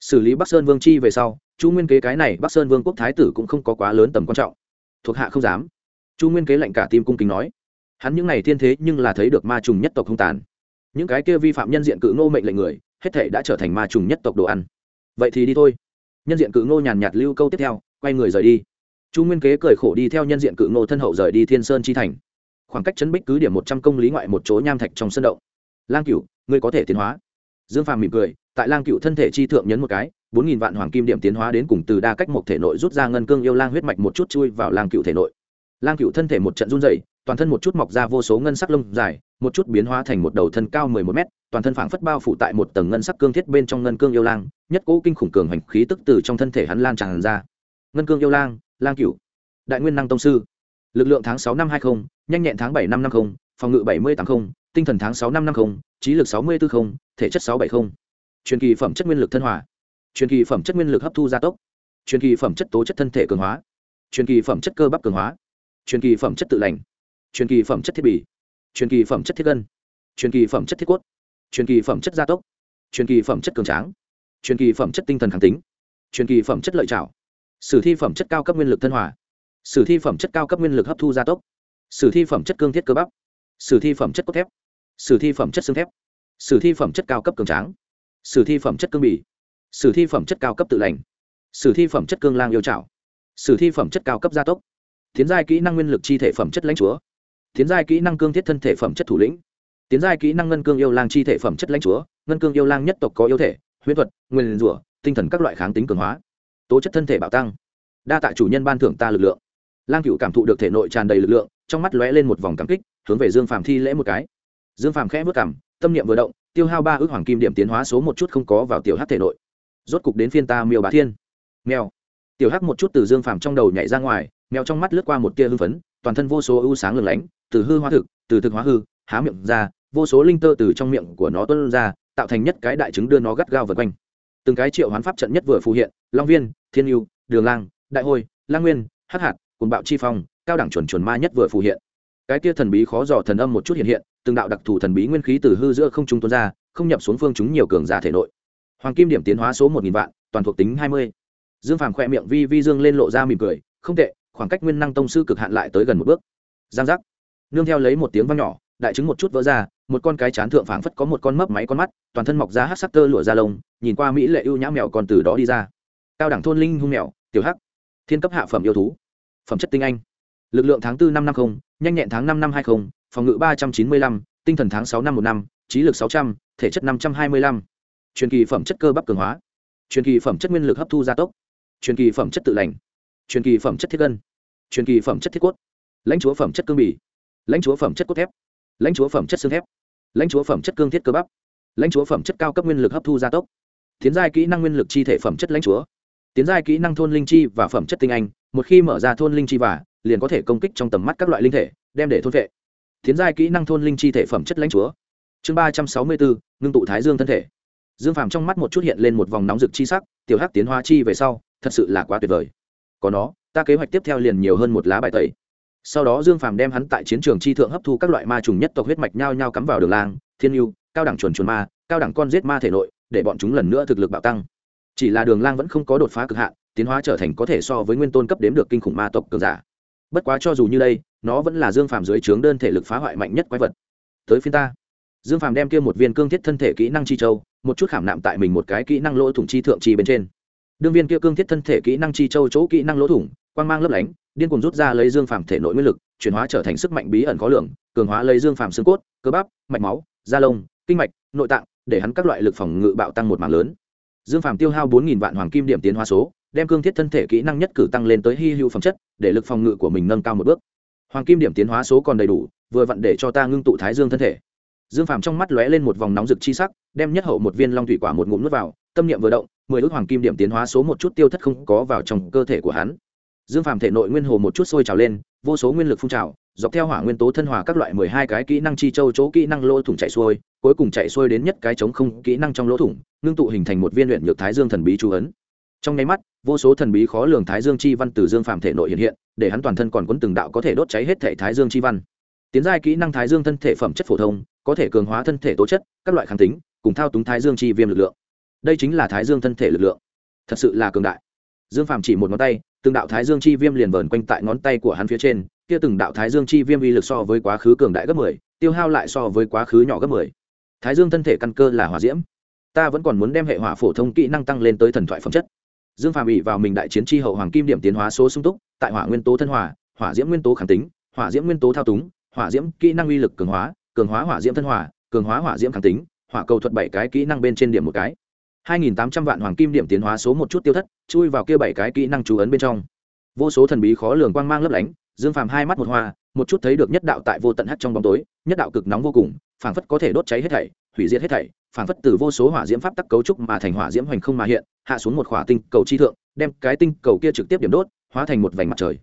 Xử lý bắc sơn vương chi về sau, chu nguyên kế cái này bắc sơn vương quốc thái tử cũng không có quá lớn tầm quan trọng thuộc hạ không dám. Chu nguyên kế lạnh cả tim cung kính nói, hắn những n à y thiên thế nhưng là thấy được ma trùng nhất tộc không tàn. Những cái kia vi phạm nhân diện cự ngô mệnh lệnh người, hết thể đã trở thành ma trùng nhất tộc đồ ăn. Vậy thì đi thôi. Nhân diện cự ngô nhàn nhạt lưu câu tiếp theo, quay người rời đi. Chu nguyên kế cười khổ đi theo nhân diện cự ngô thân hậu rời đi thiên sơn chi thành. Khoảng cách chấn bích cứ điểm một trăm công lý ngoại một chỗ nham thạch trong sân động. Lang cựu ngươi có thể tiến hóa. Dương phàm mỉm cười, tại lang cựu thân thể chi thượng nhấn một cái bốn nghìn vạn hoàng kim điểm tiến hóa đến cùng từ đa cách một thể nội rút ra ngân cương yêu lang huyết mạch một chút chui vào lang cựu thể nội. Lang cựu thân thể một trận run dày toàn thân một chút mọc ra vô số ngân sắc lông dài, một chút biến hóa thành một đầu thân cao mười một mét, toàn thân phảng phất bao phủ tại một tầng ngân sắc cương thiết bên trong ngân cương yêu lang, nhất cỗ kinh khủng cường hành khí tức từ trong thân thể hắn lan tràn ra. Ngân cương yêu lang lang cựu. Đại nguyên năng tông sư. Lực lượng tháng sáu năm hai mươi nhanh nhẹn tháng bảy năm năm mươi phòng ngự bảy mươi tám mươi tinh thần tháng sáu năm năm mươi trí lực sáu mươi bốn mươi thể chất sáu bảy mươi truyền kỳ phẩm chất nguyên lực thân hòa truyền kỳ phẩm chất nguyên lực hấp thu gia tốc truyền kỳ phẩm chất tố chất thân thể cường hóa truyền kỳ phẩm chất cơ bắp cường hóa truyền kỳ phẩm chất tự lành truyền kỳ phẩm chất thiết bị truyền kỳ phẩm chất thiết gân truyền kỳ phẩm chất thiết cốt truyền kỳ phẩm chất gia tốc truyền kỳ phẩm chất cường tráng truyền kỳ phẩm chất tinh thần kháng tính truyền kỳ phẩm chất lợi trảo sử thi phẩm chất cao cấp nguyên lực thân hòa sử thi phẩm chất cao cấp nguyên lực hấp thu gia tốc sử thi phẩm chất cương thiết cơ bắp sử thi phẩm chất cốt thép sử thi phẩm chất xương thép sử thi phẩm chất cao cấp cường tráng sử thi phẩm chất cương bì sử thi phẩm chất cao cấp tự lành. Sử thi phẩm chất cương lang yêu trảo. Sử thi phẩm chất cao cấp gia tốc. Tiến giai kỹ năng nguyên lực chi thể phẩm chất lãnh chúa. Tiến giai kỹ năng cương thiết thân thể phẩm chất thủ lĩnh. Tiến giai kỹ năng ngân cương yêu lang chi thể phẩm chất lãnh chúa. Ngân cương yêu lang nhất tộc có yêu thể, huyễn thuật, nguyên rủa, tinh thần các loại kháng tính cường hóa. Tố chất thân thể bảo tăng. Đa tạ chủ nhân ban thưởng ta lực lượng. Lang cựu cảm thụ được thể nội tràn đầy lực lượng, trong mắt lóe lên một vòng cảm kích, hướng về dương phàm thi lễ một cái. Dương phàm khẽ vất cảm tâm niệm vừa động, tiêu hao ba ước hoàng kim điểm tiến hóa số một chút không có vào tiểu hát thể nội rốt cục đến phiên ta miêu bá thiên. Mèo. Tiểu hắc một chút từ dương phàm trong đầu nhảy ra ngoài, mèo trong mắt lướt qua một tia hưng phấn, toàn thân vô số ưu sáng lừng lánh, từ hư hóa thực, từ thực hóa hư, há miệng ra, vô số linh tơ từ trong miệng của nó tuân ra, tạo thành nhất cái đại chứng đưa nó gắt gao vật quanh. Từng cái triệu hoán pháp trận nhất vừa phù hiện, long viên, thiên yêu đường lang, đại hôi, lang nguyên, hắc hạt cùng bạo chi phong, cao đẳng chuẩn chuẩn ma nhất vừa phù hiện. Cái tia thần bí khó dò thần âm một chút hiện hiện, từng đạo đặc thù thần bí nguyên khí từ hư giữa không trung tuôn ra, không nhập xuống phương chúng nhiều cường giả thể nội hoàng kim điểm tiến hóa số một nghìn vạn, toàn thuộc tính hai mươi. Dương phàm khỏe miệng vi vi dương lên lộ ra mỉm cười, không tệ, khoảng cách nguyên năng tông sư cực hạn lại tới gần một bước. Giang giác. Nương theo lấy một tiếng văng nhỏ, đại chứng một chút vỡ ra, một con cái chán thượng phảng phất có một con mấp máy con mắt, toàn thân mọc ra hát sắc tơ lụa da lông, nhìn qua mỹ lệ ưu nhã mèo còn từ đó đi ra. Cao đẳng thôn linh hung mèo, tiểu hắc. Thiên cấp hạ phẩm yêu thú. Phẩm chất tinh anh. Lực lượng tháng bốn năm năm mươi nhanh nhẹn tháng năm năm hai mươi phòng ngự ba trăm chín mươi lăm, tinh thần tháng sáu năm một năm, trí lực sáu trăm, thể chất năm trăm hai mươi lăm truyền kỳ phẩm chất cơ bắp cường hóa truyền kỳ phẩm chất nguyên lực hấp thu gia tốc truyền kỳ phẩm chất tự lành truyền kỳ phẩm chất thiết gân truyền kỳ phẩm chất thiết cốt lãnh chúa phẩm chất cương bì lãnh chúa phẩm chất cốt thép lãnh chúa phẩm chất xương thép lãnh chúa phẩm chất cương thiết cơ bắp lãnh chúa phẩm chất cao cấp nguyên lực hấp thu gia tốc tiến giai kỹ năng nguyên lực chi thể phẩm chất lãnh chúa tiến giai kỹ năng thôn linh chi và phẩm chất tinh anh một khi mở ra thôn linh chi và liền có thể công kích trong tầm mắt các loại linh thể đem để thôn vệ tiến giai kỹ năng thôn linh chi thể phẩm chất lãnh chúa chương ba trăm sáu mươi bốn ngưng tụ thái dương thân thể dương phàm trong mắt một chút hiện lên một vòng nóng rực chi sắc, tiểu hắc tiến hóa chi về sau, thật sự là quá tuyệt vời. Có nó, ta kế hoạch tiếp theo liền nhiều hơn một lá bài tẩy. Sau đó dương phàm đem hắn tại chiến trường chi thượng hấp thu các loại ma trùng nhất tộc huyết mạch nhao nhao cắm vào đường lang, thiên yêu, cao đẳng chuồn chuồn ma, cao đẳng con giết ma thể nội, để bọn chúng lần nữa thực lực bạo tăng. Chỉ là đường lang vẫn không có đột phá cực hạn, tiến hóa trở thành có thể so với nguyên tôn cấp đếm được kinh khủng ma tộc cường giả. Bất quá cho dù như đây, nó vẫn là dương phàm dưới trướng đơn thể lực phá hoại mạnh nhất quái vật. Tới phiên ta dương phàm đem kia một viên cương thiết thân thể kỹ năng chi châu, một chút khảm nạm tại mình một cái kỹ năng lỗ thủng chi thượng chi bên trên. Đương viên kia cương thiết thân thể kỹ năng chi châu chỗ kỹ năng lỗ thủng, quang mang lấp lánh, điên cuồng rút ra lấy dương phàm thể nội nguyên lực, chuyển hóa trở thành sức mạnh bí ẩn khó lường, cường hóa lấy dương phàm xương cốt, cơ bắp, mạch máu, da lông, kinh mạch, nội tạng, để hắn các loại lực phòng ngự bạo tăng một mảng lớn. Dương phàm tiêu hao bốn nghìn vạn hoàng kim điểm tiến hóa số, đem cương thiết thân thể kỹ năng nhất cử tăng lên tới hy hữu phẩm chất, để lực phòng ngự của mình nâng cao một bước. Hoàng kim điểm tiến hóa số còn đầy đủ, vừa vặn để cho ta ngưng tụ thái dương thân thể dương phàm trong mắt lóe lên một vòng nóng rực chi sắc, đem nhất hậu một viên long thủy quả một ngụm nuốt vào, tâm niệm vừa động, mười ước hoàng kim điểm tiến hóa số một chút tiêu thất không có vào trong cơ thể của hắn. Dương phàm thể nội nguyên hồ một chút sôi trào lên, vô số nguyên lực phun trào, dọc theo hỏa nguyên tố thân hòa các loại mười hai cái kỹ năng chi châu chỗ kỹ năng lỗ thủng chạy xuôi, cuối cùng chạy xuôi đến nhất cái chống không kỹ năng trong lỗ thủng, ngưng tụ hình thành một viên luyện nhược thái dương thần bí chú ấn. Trong nháy mắt, vô số thần bí khó lường thái dương chi văn từ dương phàm thể nội hiện hiện, để hắn toàn thân còn quấn từng đạo có thể đốt cháy hết thể thái dương chi văn. Tiến giai kỹ năng thái dương thân thể phẩm chất phổ thông có thể cường hóa thân thể tố chất, các loại kháng tính, cùng thao túng thái dương chi viêm lực lượng. Đây chính là thái dương thân thể lực lượng. Thật sự là cường đại. Dương phàm chỉ một ngón tay, từng đạo thái dương chi viêm liền vờn quanh tại ngón tay của hắn phía trên, kia từng đạo thái dương chi viêm uy lực so với quá khứ cường đại gấp mười, tiêu hao lại so với quá khứ nhỏ gấp mười. Thái dương thân thể căn cơ là hỏa diễm. Ta vẫn còn muốn đem hệ hỏa phổ thông kỹ năng tăng lên tới thần thoại phẩm chất. Dương phàm ỉ vào mình đại chiến tri hậu hoàng kim điểm tiến hóa số sung túc, tại hỏa nguyên tố thân hỏa hỏa diễm nguyên tố khẳng tính, hỏa diễm nguyên tố thao túng, hỏa diễm kỹ năng uy lực cường hóa cường hóa hỏa diễm thân hỏa cường hóa hỏa diễm khẳng tính, hỏa cầu thuật bảy cái kỹ năng bên trên điểm một cái. Hai nghìn tám trăm vạn hoàng kim điểm tiến hóa số một chút tiêu thất, chui vào kia bảy cái kỹ năng chú ấn bên trong. Vô số thần bí khó lường quang mang lấp lánh, dương phàm hai mắt một hoa, một chút thấy được nhất đạo tại vô tận hắt trong bóng tối, nhất đạo cực nóng vô cùng, phảng phất có thể đốt cháy hết thảy, hủy diệt hết thảy, phảng phất từ vô số hỏa diễm pháp tắc cấu trúc mà thành hỏa diễm hoành không mà hiện, hạ xuống một khỏa tinh cầu chi thượng, đem cái tinh cầu kia trực tiếp điểm đốt, hóa thành một vành mặt trời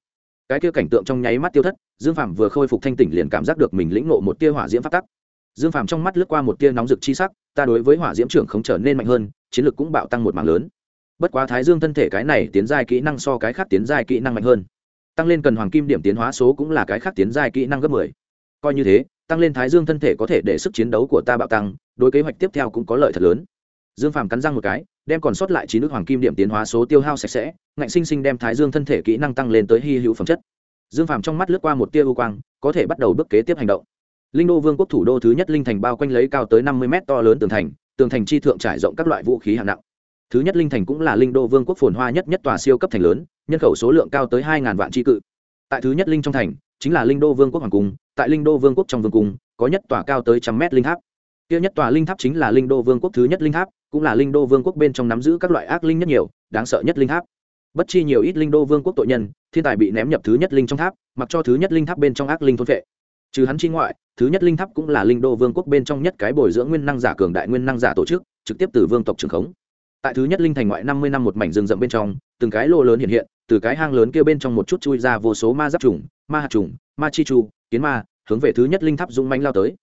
cái kia cảnh tượng trong nháy mắt tiêu thất, dương phàm vừa khôi phục thanh tỉnh liền cảm giác được mình lĩnh ngộ một tia hỏa diễm phát tắc. Dương phàm trong mắt lướt qua một tia nóng rực chi sắc, ta đối với hỏa diễm trưởng không trở nên mạnh hơn, chiến lược cũng bạo tăng một mảng lớn. Bất quá thái dương thân thể cái này tiến giai kỹ năng so cái khác tiến giai kỹ năng mạnh hơn. Tăng lên cần hoàng kim điểm tiến hóa số cũng là cái khác tiến giai kỹ năng gấp mười. Coi như thế, tăng lên thái dương thân thể có thể để sức chiến đấu của ta bạo tăng, đối kế hoạch tiếp theo cũng có lợi thật lớn dương phàm cắn răng một cái, đem còn sót lại chín nước hoàng kim điểm tiến hóa số tiêu hao sạch sẽ, ngạnh sinh sinh đem thái dương thân thể kỹ năng tăng lên tới hy hữu phẩm chất. Dương phàm trong mắt lướt qua một tia ưu quang, có thể bắt đầu bước kế tiếp hành động. Linh đô vương quốc thủ đô thứ nhất linh thành bao quanh lấy cao tới năm mươi mét to lớn tường thành tường thành chi thượng trải rộng các loại vũ khí hạng nặng. Thứ nhất linh thành cũng là linh đô vương quốc phồn hoa nhất nhất tòa siêu cấp thành lớn, nhân khẩu số lượng cao tới hai ngàn vạn tri cự. Tại thứ nhất linh trong thành, chính là linh đô vương quốc hoàng cung, tại linh đô vương quốc trong vương cung, có nhất tòa cao tới trăm mét linh tháp. Kia nhất tòa linh tháp chính là linh đô vương quốc thứ nhất linh tháp cũng là linh đô vương quốc bên trong nắm giữ các loại ác linh nhất nhiều, đáng sợ nhất linh tháp. Bất chi nhiều ít linh đô vương quốc tội nhân, thiên tài bị ném nhập thứ nhất linh trong tháp, mặc cho thứ nhất linh tháp bên trong ác linh thôn vệ trừ hắn chi ngoại, thứ nhất linh tháp cũng là linh đô vương quốc bên trong nhất cái bồi dưỡng nguyên năng giả cường đại nguyên năng giả tổ chức, trực tiếp từ vương tộc trường khống. Tại thứ nhất linh thành ngoại năm mươi năm một mảnh rừng rậm bên trong, từng cái lô lớn hiện hiện, từ cái hang lớn kia bên trong một chút chui ra vô số ma giáp trùng, ma hạt trùng, ma chi chu, kiến ma, hướng về thứ nhất linh tháp dũng manh lao tới.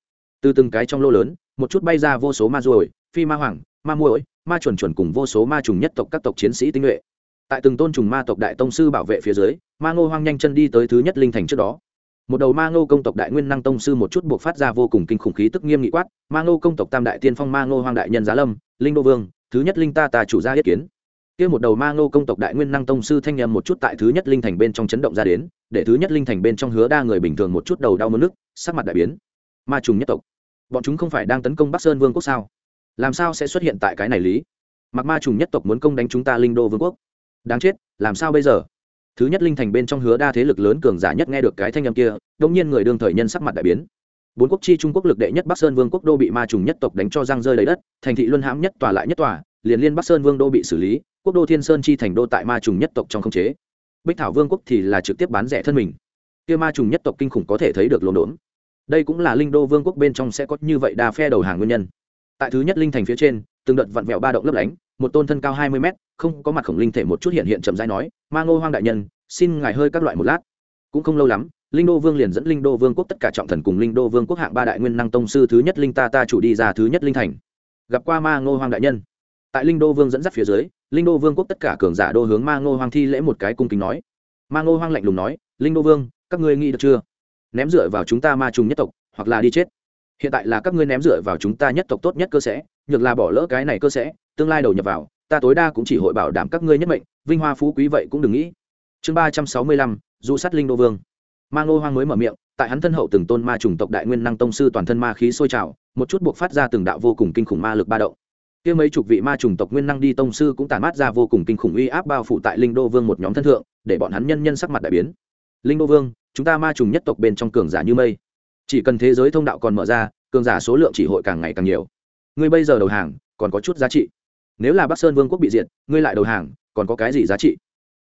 Từ từng cái trong lô lớn, một chút bay ra vô số ma ruồi, phi ma hoàng ma muội ma chuẩn chuẩn cùng vô số ma trùng nhất tộc các tộc chiến sĩ tinh nhuệ. Tại từng tôn trùng ma tộc đại tông sư bảo vệ phía dưới, ma ngô hoang nhanh chân đi tới thứ nhất linh thành trước đó. Một đầu ma ngô công tộc đại nguyên năng tông sư một chút buộc phát ra vô cùng kinh khủng khí tức nghiêm nghị quát, ma ngô công tộc tam đại tiên phong ma ngô hoang đại nhân giá lâm, linh đô vương, thứ nhất linh ta ta chủ gia yết kiến. Kia một đầu ma ngô công tộc đại nguyên năng tông sư thanh nhầm một chút tại thứ nhất linh thành bên trong chấn động ra đến, để thứ nhất linh thành bên trong hứa đa người bình thường một chút đầu đau mất nước, sắc mặt đại biến. Ma trùng nhất tộc. Bọn chúng không phải đang tấn công bắc sơn vương quốc sao? Làm sao sẽ xuất hiện tại cái này lý? Mặc ma trùng nhất tộc muốn công đánh chúng ta linh đô vương quốc. Đáng chết, làm sao bây giờ? Thứ nhất linh thành bên trong hứa đa thế lực lớn cường giả nhất nghe được cái thanh âm kia, đông nhiên người đương thời nhân sắc mặt đại biến. Bốn quốc chi trung quốc lực đệ nhất bắc sơn vương quốc đô bị ma trùng nhất tộc đánh cho răng rơi lấy đất, thành thị luân hãm nhất tòa lại nhất tòa, liền liên bắc sơn vương đô bị xử lý, quốc đô thiên sơn chi thành đô tại ma trùng nhất tộc trong không chế. Bích thảo vương quốc thì là trực tiếp bán rẻ thân mình. Kia ma trùng nhất tộc kinh khủng có thể thấy được lồn đốn đây cũng là linh đô vương quốc bên trong sẽ có như vậy đa phe đầu hàng nguyên nhân tại thứ nhất linh thành phía trên, từng đợt vặn vẹo ba động lấp lánh, một tôn thân cao hai mươi mét, không có mặt khổng linh thể một chút hiện hiện chậm rãi nói, ma ngô hoang đại nhân, xin ngài hơi các loại một lát. Cũng không lâu lắm, linh đô vương liền dẫn linh đô vương quốc tất cả trọng thần cùng linh đô vương quốc hạng ba đại nguyên năng tông sư thứ nhất linh ta ta chủ đi ra thứ nhất linh thành. Gặp qua ma ngô hoang đại nhân. Tại linh đô vương dẫn dắt phía dưới, linh đô vương quốc tất cả cường giả đô hướng ma ngô hoang thi lễ một cái cung kính nói. Ma ngô hoang lạnh lùng nói, linh đô vương, các ngươi nghĩ được chưa? Ném dựa vào chúng ta ma trùng nhất tộc, hoặc là đi chết hiện tại là các ngươi ném dựa vào chúng ta nhất tộc tốt nhất cơ sẽ, nhược là bỏ lỡ cái này cơ sẽ, tương lai đầu nhập vào, ta tối đa cũng chỉ hội bảo đảm các ngươi nhất mệnh, vinh hoa phú quý vậy cũng đừng nghĩ. Chương ba trăm sáu mươi lăm, du sát linh đô vương. Mang ngô hoang mới mở miệng, tại hắn thân hậu từng tôn ma trùng tộc đại nguyên năng tông sư toàn thân ma khí sôi trào, một chút buộc phát ra từng đạo vô cùng kinh khủng ma lực ba động. Kia mấy chục vị ma trùng tộc nguyên năng đi tông sư cũng tản mát ra vô cùng kinh khủng uy áp bao phủ tại linh đô vương một nhóm thân thượng, để bọn hắn nhân nhân sắc mặt đại biến. Linh đô vương, chúng ta ma trùng nhất tộc bên trong cường giả như mây chỉ cần thế giới thông đạo còn mở ra, cường giả số lượng chỉ hội càng ngày càng nhiều. Ngươi bây giờ đầu hàng, còn có chút giá trị. Nếu là bắc sơn vương quốc bị diệt, ngươi lại đầu hàng, còn có cái gì giá trị?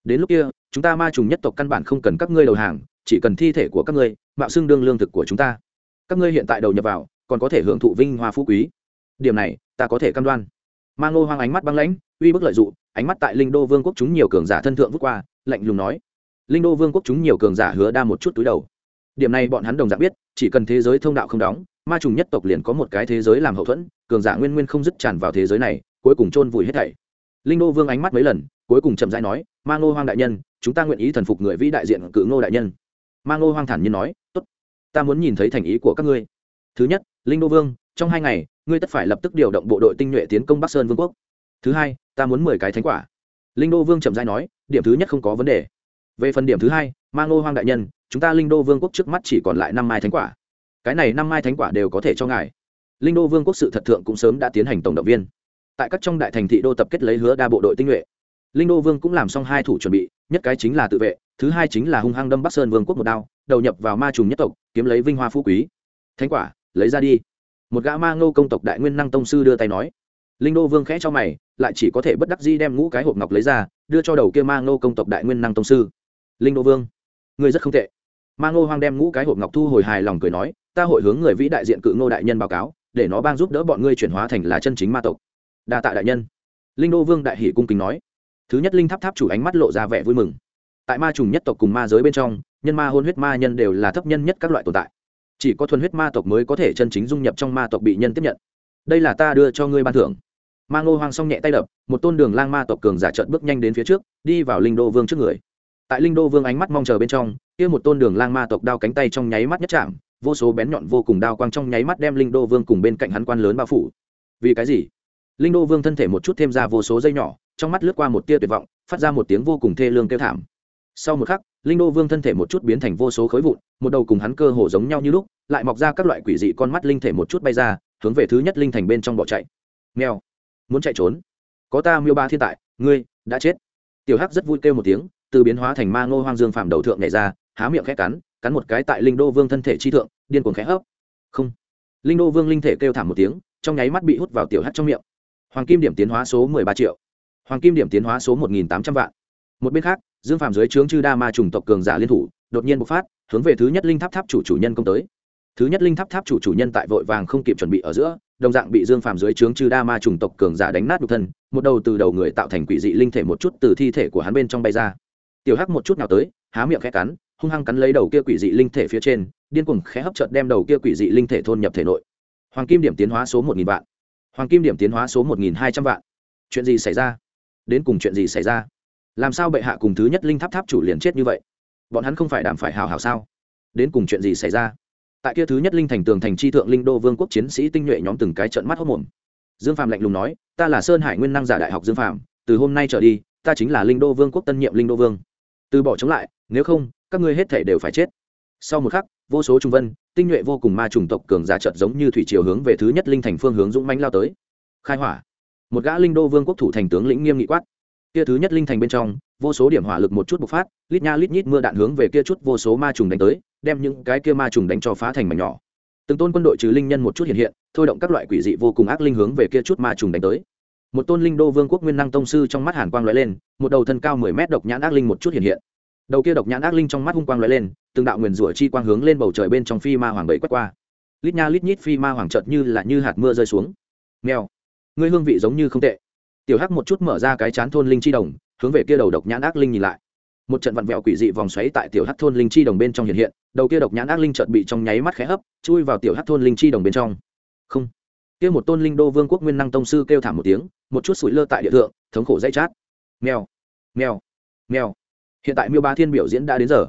Đến lúc kia, chúng ta ma trùng nhất tộc căn bản không cần các ngươi đầu hàng, chỉ cần thi thể của các ngươi, mạo xưng đương lương thực của chúng ta. Các ngươi hiện tại đầu nhập vào, còn có thể hưởng thụ vinh hoa phú quý. Điểm này, ta có thể cam đoan. Ma ngô hoang ánh mắt băng lãnh, uy bức lợi dụng ánh mắt tại linh đô vương quốc chúng nhiều cường giả thân thượng vút qua, lạnh lùng nói. Linh đô vương quốc chúng nhiều cường giả hứa đa một chút túi đầu điểm này bọn hắn đồng dạng biết, chỉ cần thế giới thông đạo không đóng, ma trùng nhất tộc liền có một cái thế giới làm hậu thuẫn, cường giả nguyên nguyên không dứt tràn vào thế giới này, cuối cùng chôn vùi hết thảy. Linh đô vương ánh mắt mấy lần, cuối cùng chậm rãi nói, ma ngô hoang đại nhân, chúng ta nguyện ý thần phục người vĩ đại diện cự ngô đại nhân. Ma ngô hoang thản nhiên nói, tốt, ta muốn nhìn thấy thành ý của các ngươi. Thứ nhất, linh đô vương, trong hai ngày, ngươi tất phải lập tức điều động bộ đội tinh nhuệ tiến công bắc sơn vương quốc. Thứ hai, ta muốn mười cái thánh quả. Linh đô vương chậm rãi nói, điểm thứ nhất không có vấn đề. Về phần điểm thứ hai mang ngô hoang đại nhân chúng ta linh đô vương quốc trước mắt chỉ còn lại năm mai thánh quả. Cái này năm mai thánh quả đều có thể cho ngài. Linh đô vương quốc sự thật thượng cũng sớm đã tiến hành tổng động viên. Tại các trong đại thành thị đô tập kết lấy hứa đa bộ đội tinh nhuệ. Linh đô vương cũng làm xong hai thủ chuẩn bị, nhất cái chính là tự vệ, thứ hai chính là hung hăng đâm bắc sơn vương quốc một đao, đầu nhập vào ma trùng nhất tộc, kiếm lấy vinh hoa phú quý. Thánh quả, lấy ra đi. Một gã ma ngô công tộc đại nguyên năng tông sư đưa tay nói. Linh đô vương khẽ cho mày, lại chỉ có thể bất đắc di đem ngũ cái hộp ngọc lấy ra, đưa cho đầu kia ma ngô công tộc đại nguyên năng tông sư. Linh đô vương người rất không tệ ma ngô hoang đem ngũ cái hộp ngọc thu hồi hài lòng cười nói, ta hội hướng người vĩ đại diện cự ngô đại nhân báo cáo, để nó bang giúp đỡ bọn ngươi chuyển hóa thành là chân chính ma tộc. Đa tạ đại nhân. Linh đô vương đại hỷ cung kính nói. Thứ nhất linh tháp tháp chủ ánh mắt lộ ra vẻ vui mừng. Tại ma trùng nhất tộc cùng ma giới bên trong, nhân ma hôn huyết ma nhân đều là thấp nhân nhất các loại tồn tại. Chỉ có thuần huyết ma tộc mới có thể chân chính dung nhập trong ma tộc bị nhân tiếp nhận. Đây là ta đưa cho ngươi ban thưởng. Ma ngô hoang xong nhẹ tay đập, một tôn đường lang ma tộc cường giả trợn bước nhanh đến phía trước, đi vào linh đô vương trước người. Tại linh đô vương ánh mắt mong chờ bên trong kia một tôn đường lang ma tộc đao cánh tay trong nháy mắt nhất chạm, vô số bén nhọn vô cùng đao quang trong nháy mắt đem linh đô vương cùng bên cạnh hắn quan lớn bao phủ. Vì cái gì? Linh đô vương thân thể một chút thêm ra vô số dây nhỏ, trong mắt lướt qua một tia tuyệt vọng, phát ra một tiếng vô cùng thê lương kêu thảm. Sau một khắc, linh đô vương thân thể một chút biến thành vô số khối vụn, một đầu cùng hắn cơ hồ giống nhau như lúc, lại mọc ra các loại quỷ dị con mắt linh thể một chút bay ra, hướng về thứ nhất linh thành bên trong bỏ chạy. Nghèo muốn chạy trốn? Có ta miêu ba thiên tại, ngươi đã chết. Tiểu hắc rất vui kêu một tiếng, từ biến hóa thành ma ngô hoang dương phạm đầu thượng nhảy ra há miệng khẽ cắn cắn một cái tại linh đô vương thân thể chi thượng, điên cuồng khẽ hấp. Không. Linh đô vương linh thể kêu thảm một tiếng, trong nháy mắt bị hút vào tiểu hắt trong miệng. Hoàng kim điểm tiến hóa số mười ba triệu. Hoàng kim điểm tiến hóa số một nghìn tám trăm vạn. Một bên khác, dương phạm dưới trướng chư đa ma trùng tộc cường giả liên thủ, đột nhiên bộc phát, hướng về thứ nhất linh tháp tháp chủ chủ nhân công tới. Thứ nhất linh tháp tháp chủ chủ nhân tại vội vàng không kịp chuẩn bị ở giữa, đồng dạng bị dương phàm dưới trướng chư đa ma trùng tộc cường giả đánh nát nhục thân, một đầu từ đầu người tạo thành quỷ dị linh thể một chút từ thi thể của hắn bên trong bay ra. Tiểu hắc một chút nào tới, há miệng khẽ cắn hung hăng cắn lấy đầu kia quỷ dị linh thể phía trên, điên cuồng khẽ hấp trợt đem đầu kia quỷ dị linh thể thôn nhập thể nội. Hoàng kim điểm tiến hóa số một nghìn vạn. Hoàng kim điểm tiến hóa số một nghìn hai trăm vạn. Chuyện gì xảy ra? Đến cùng chuyện gì xảy ra? Làm sao bệ hạ cùng thứ nhất linh tháp tháp chủ liền chết như vậy? Bọn hắn không phải đảm phải hào hào sao? Đến cùng chuyện gì xảy ra? Tại kia thứ nhất linh thành tường thành chi thượng linh đô vương quốc chiến sĩ tinh nhuệ nhóm từng cái trận mắt hốc mồm dương phạm lạnh lùng nói, ta là sơn hải nguyên năng giả đại học dương phạm từ hôm nay trở đi, ta chính là linh đô vương quốc tân nhiệm linh đô vương. Từ bỏ chống lại, nếu không các ngươi hết thể đều phải chết. Sau một khắc, vô số trung vân, tinh nhuệ vô cùng ma trùng tộc cường giả trợt giống như thủy chiều hướng về thứ nhất linh thành phương hướng dũng mãnh lao tới. Khai hỏa. Một gã linh đô vương quốc thủ thành tướng lĩnh nghiêm nghị quát. Kia thứ nhất linh thành bên trong, vô số điểm hỏa lực một chút bộc phát, lít nha lít nhít mưa đạn hướng về kia chút vô số ma trùng đánh tới, đem những cái kia ma trùng đánh cho phá thành mảnh nhỏ. Từng tôn quân đội trừ linh nhân một chút hiện hiện, thôi động các loại quỷ dị vô cùng ác linh hướng về kia chút ma trùng đánh tới. Một tôn linh đô vương quốc nguyên năng tông sư trong mắt hàn quang lóe lên, một đầu thân cao mười mét độc nhãn ác linh một chút hiện hiện đầu kia độc nhãn ác linh trong mắt hung quang lóe lên, từng đạo nguyền rủa chi quang hướng lên bầu trời bên trong phi ma hoàng bảy quét qua. Lít nha lít nhít phi ma hoàng chợt như là như hạt mưa rơi xuống. Nghèo ngươi hương vị giống như không tệ. Tiểu hắc một chút mở ra cái chán thôn linh chi đồng, hướng về kia đầu độc nhãn ác linh nhìn lại. Một trận vặn vẹo quỷ dị vòng xoáy tại tiểu hắc thôn linh chi đồng bên trong hiện hiện, đầu kia độc nhãn ác linh chợt bị trong nháy mắt khẽ hấp, chui vào tiểu hắc thôn linh chi đồng bên trong. Không. Kia một tôn linh đô vương quốc nguyên năng tông sư kêu thảm một tiếng, một chút sủi lơ tại địa thượng, thống khổ dãy chát. Mèo mèo mèo hiện tại miêu ba thiên biểu diễn đã đến giờ.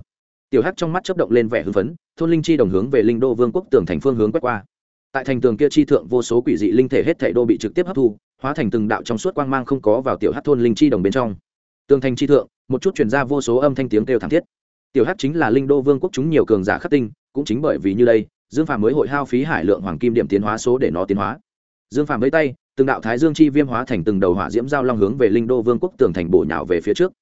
Tiểu hắc trong mắt chấp động lên vẻ hưng phấn, thôn linh chi đồng hướng về linh đô vương quốc tường thành phương hướng quét qua. Tại thành tường kia chi thượng, vô số quỷ dị linh thể hết thể đô bị trực tiếp hấp thu, hóa thành từng đạo trong suốt quang mang không có vào tiểu hắc thôn linh chi đồng bên trong. Tường thành chi thượng, một chút chuyển ra vô số âm thanh tiếng kêu thảm thiết. Tiểu hắc chính là linh đô vương quốc chúng nhiều cường giả khắc tinh, cũng chính bởi vì như đây, dương phàm mới hội hao phí hải lượng hoàng kim điểm tiến hóa số để nó tiến hóa. Dương phàm với tay, từng đạo thái dương chi viêm hóa thành từng đầu hỏa diễm giao long hướng về linh đô vương quốc tường thành bổ nhào về phía trước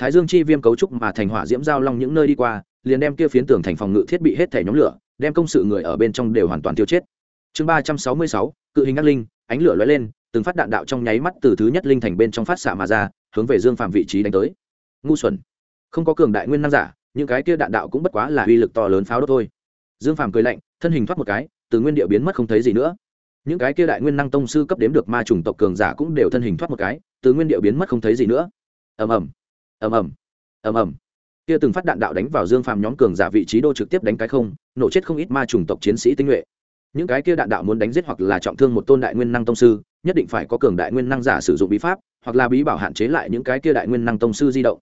thái dương chi viêm cấu trúc mà thành hỏa diễm giao long những nơi đi qua, liền đem kia phiến tường thành phòng ngự thiết bị hết thể nhóm lửa, đem công sự người ở bên trong đều hoàn toàn tiêu chết. Chương ba trăm sáu mươi sáu, cự hình ác linh, ánh lửa lóe lên, từng phát đạn đạo trong nháy mắt từ thứ nhất linh thành bên trong phát xạ mà ra, hướng về dương phạm vị trí đánh tới. Ngu xuẩn. Không có cường đại nguyên năng giả, những cái kia đạn đạo cũng bất quá là uy lực to lớn pháo đốt thôi. Dương phạm cười lạnh, thân hình thoát một cái, từ nguyên địa biến mất không thấy gì nữa. Những cái kia đại nguyên năng tông sư cấp đếm được ma trùng tộc cường giả cũng đều thân hình thoát một cái, từ nguyên địa biến mất không thấy gì nữa. Ầm ầm ầm ầm ầm ầm. Kia từng phát đạn đạo đánh vào dương phàm nhóm cường giả vị trí đô trực tiếp đánh cái không, nổ chết không ít ma trùng tộc chiến sĩ tinh nhuệ. Những cái kia đạn đạo muốn đánh giết hoặc là trọng thương một tôn đại nguyên năng tông sư, nhất định phải có cường đại nguyên năng giả sử dụng bí pháp, hoặc là bí bảo hạn chế lại những cái kia đại nguyên năng tông sư di động.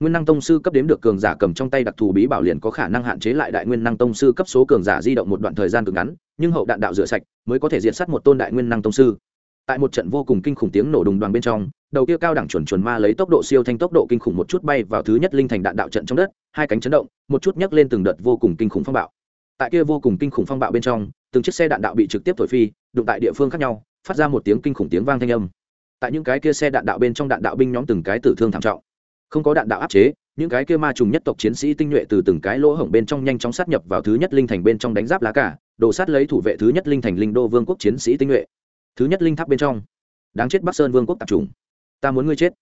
Nguyên năng tông sư cấp đếm được cường giả cầm trong tay đặc thù bí bảo liền có khả năng hạn chế lại đại nguyên năng tông sư cấp số cường giả di động một đoạn thời gian cực ngắn, nhưng hậu đạn đạo rửa sạch mới có thể diệt sát một tôn đại nguyên năng tông sư. Tại một trận vô cùng kinh khủng tiếng nổ đùng đoàn bên trong đầu kia cao đẳng chuẩn chuẩn ma lấy tốc độ siêu thanh tốc độ kinh khủng một chút bay vào thứ nhất linh thành đạn đạo trận trong đất, hai cánh chấn động, một chút nhấc lên từng đợt vô cùng kinh khủng phong bạo. Tại kia vô cùng kinh khủng phong bạo bên trong, từng chiếc xe đạn đạo bị trực tiếp thổi phi, đụng tại địa phương khác nhau, phát ra một tiếng kinh khủng tiếng vang thanh âm. Tại những cái kia xe đạn đạo bên trong đạn đạo binh nhóm từng cái tử thương thảm trọng. Không có đạn đạo áp chế, những cái kia ma trùng nhất tộc chiến sĩ tinh nhuệ từ từng cái lỗ hổng bên trong nhanh chóng sát nhập vào thứ nhất linh thành bên trong đánh giáp lá cả đổ sát lấy thủ vệ thứ nhất linh thành linh đô vương quốc chiến sĩ tinh nhuệ. Thứ nhất linh tháp bên trong. Đáng chết bắc sơn vương quốc tạp trùng ta muốn ngươi chết.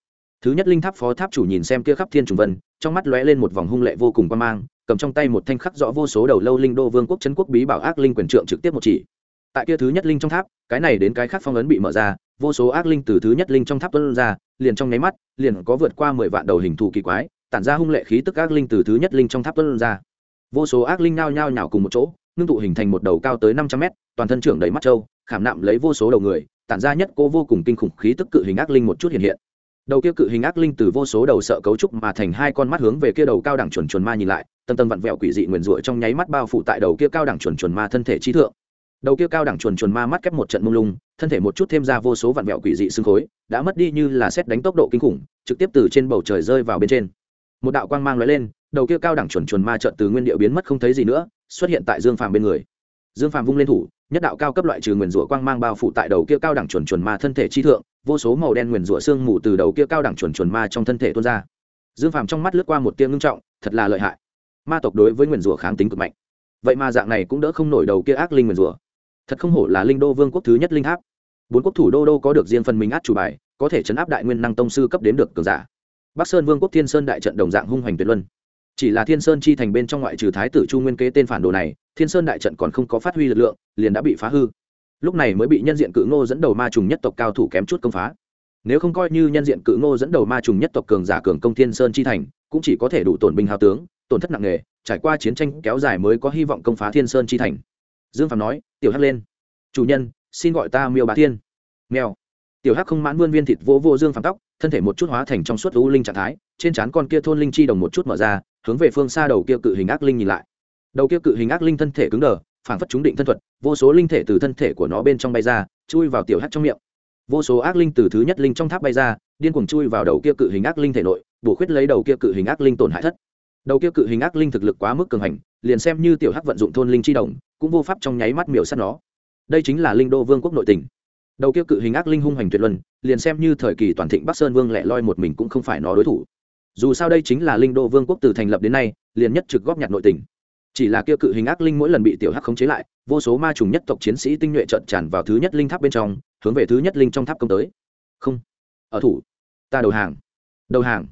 Thứ nhất linh tháp phó tháp chủ nhìn xem kia khắp thiên trùng vân, trong mắt lóe lên một vòng hung lệ vô cùng quan mang, cầm trong tay một thanh khắc rõ vô số đầu lâu linh đô vương quốc trấn quốc bí bảo ác linh quyền trượng trực tiếp một chỉ. Tại kia thứ nhất linh trong tháp, cái này đến cái khác phong ấn bị mở ra, vô số ác linh từ thứ nhất linh trong tháp tuân ra, liền trong nháy mắt, liền có vượt qua mười vạn đầu hình thù kỳ quái, tản ra hung lệ khí tức ác linh từ thứ nhất linh trong tháp tuân ra. Vô số ác linh nao nhao nhào cùng một chỗ, ngưng tụ hình thành một đầu cao tới năm trăm mét, toàn thân trưởng đầy mắt trâu khảm nạm lấy vô số đầu người tản ra nhất cô vô cùng kinh khủng khí tức cự hình ác linh một chút hiện hiện. Đầu kia cự hình ác linh từ vô số đầu sợ cấu trúc mà thành hai con mắt hướng về kia đầu cao đẳng chuẩn chuẩn ma nhìn lại, tầng tầng vặn vẹo quỷ dị nguyền rủa trong nháy mắt bao phủ tại đầu kia cao đẳng chuẩn chuẩn ma thân thể trí thượng. Đầu kia cao đẳng chuẩn chuẩn ma mắt kép một trận mông lung, thân thể một chút thêm ra vô số vặn vẹo quỷ dị xương khối, đã mất đi như là xét đánh tốc độ kinh khủng, trực tiếp từ trên bầu trời rơi vào bên trên. Một đạo quang mang lóe lên, đầu kia cao đẳng chuẩn chuẩn ma trận từ nguyên điệu biến mất không thấy gì nữa, xuất hiện tại dương phàm bên người. Dương phàm vung lên thủ nhất đạo cao cấp loại trừ nguyền rủa quang mang bao phủ tại đầu kia cao đẳng chuẩn chuẩn ma thân thể chi thượng, vô số màu đen nguyền rủa xương mù từ đầu kia cao đẳng chuẩn chuẩn ma trong thân thể tuôn ra. Dương phàm trong mắt lướt qua một tia ngưng trọng, thật là lợi hại. Ma tộc đối với nguyền rủa kháng tính cực mạnh. Vậy mà dạng này cũng đỡ không nổi đầu kia ác linh nguyền rủa. Thật không hổ là linh đô vương quốc thứ nhất linh tháp. Bốn quốc thủ đô đô có được riêng phần mình át chủ bài, có thể chấn áp đại nguyên năng tông sư cấp đến được cường giả. Bắc sơn vương quốc thiên sơn đại trận đồng dạng hung hoành tuyệt luân chỉ là thiên sơn chi thành bên trong ngoại trừ thái tử chu nguyên kế tên phản đồ này, thiên sơn đại trận còn không có phát huy lực lượng, liền đã bị phá hư. Lúc này mới bị nhân diện cự ngô dẫn đầu ma trùng nhất tộc cao thủ kém chút công phá. Nếu không coi như nhân diện cự ngô dẫn đầu ma trùng nhất tộc cường giả cường công thiên sơn chi thành, cũng chỉ có thể đủ tổn binh hào tướng, tổn thất nặng nề, trải qua chiến tranh kéo dài mới có hy vọng công phá thiên sơn chi thành. Dương phạm nói, tiểu hắc lên. Chủ nhân, xin gọi ta miêu bá thiên. Mèo tiểu hắc không mãn vươn viên thịt vô vô dương phạm tóc, thân thể một chút hóa thành trong suốt u linh trạng thái, trên trán con kia thôn linh chi đồng một chút mở ra, hướng về phương xa đầu kia cự hình ác linh nhìn lại. Đầu kia cự hình ác linh thân thể cứng đờ phản phất chúng định thân thuật, vô số linh thể từ thân thể của nó bên trong bay ra, chui vào tiểu hắc trong miệng. Vô số ác linh từ thứ nhất linh trong tháp bay ra, điên cuồng chui vào đầu kia cự hình ác linh thể nội, bổ khuyết lấy đầu kia cự hình ác linh tổn hại thất. Đầu kia cự hình ác linh thực lực quá mức cường hành, liền xem như tiểu hắc vận dụng thôn linh chi đồng, cũng vô pháp trong nháy mắt miểu sát nó. Đây chính là linh đô vương quốc nội tình đầu kia cự hình ác linh hung hành tuyệt luân, liền xem như thời kỳ toàn thịnh bắc sơn vương lẻ loi một mình cũng không phải nó đối thủ. Dù sao đây chính là linh đô vương quốc từ thành lập đến nay, liền nhất trực góp nhặt nội tình. Chỉ là kia cự hình ác linh mỗi lần bị tiểu hắc khống chế lại, vô số ma trùng nhất tộc chiến sĩ tinh nhuệ trận tràn vào thứ nhất linh tháp bên trong, hướng về thứ nhất linh trong tháp công tới. Không, ở thủ. Ta đầu hàng. Đầu hàng.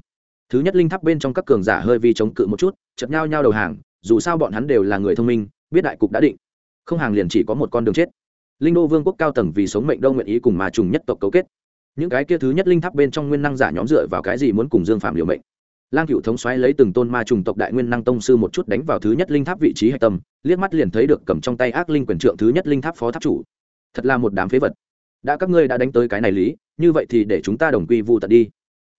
Thứ nhất linh tháp bên trong các cường giả hơi vi chống cự một chút chật nhau nhau đầu hàng, dù sao bọn hắn đều là người thông minh, biết đại cục đã định. Không hàng liền chỉ có một con đường chết linh đô vương quốc cao tầng vì sống mệnh đâu nguyện ý cùng ma trùng nhất tộc cấu kết. Những cái kia thứ nhất linh tháp bên trong nguyên năng giả nhóm dựa vào cái gì muốn cùng dương phạm liều mệnh? Lang cựu thống xoáy lấy từng tôn ma trùng tộc đại nguyên năng tông sư một chút đánh vào thứ nhất linh tháp vị trí hạch tâm, liếc mắt liền thấy được cầm trong tay ác linh quyền trượng thứ nhất linh tháp phó tháp chủ. Thật là một đám phế vật. Đã các ngươi đã đánh tới cái này lý, như vậy thì để chúng ta đồng quy vụ tận đi.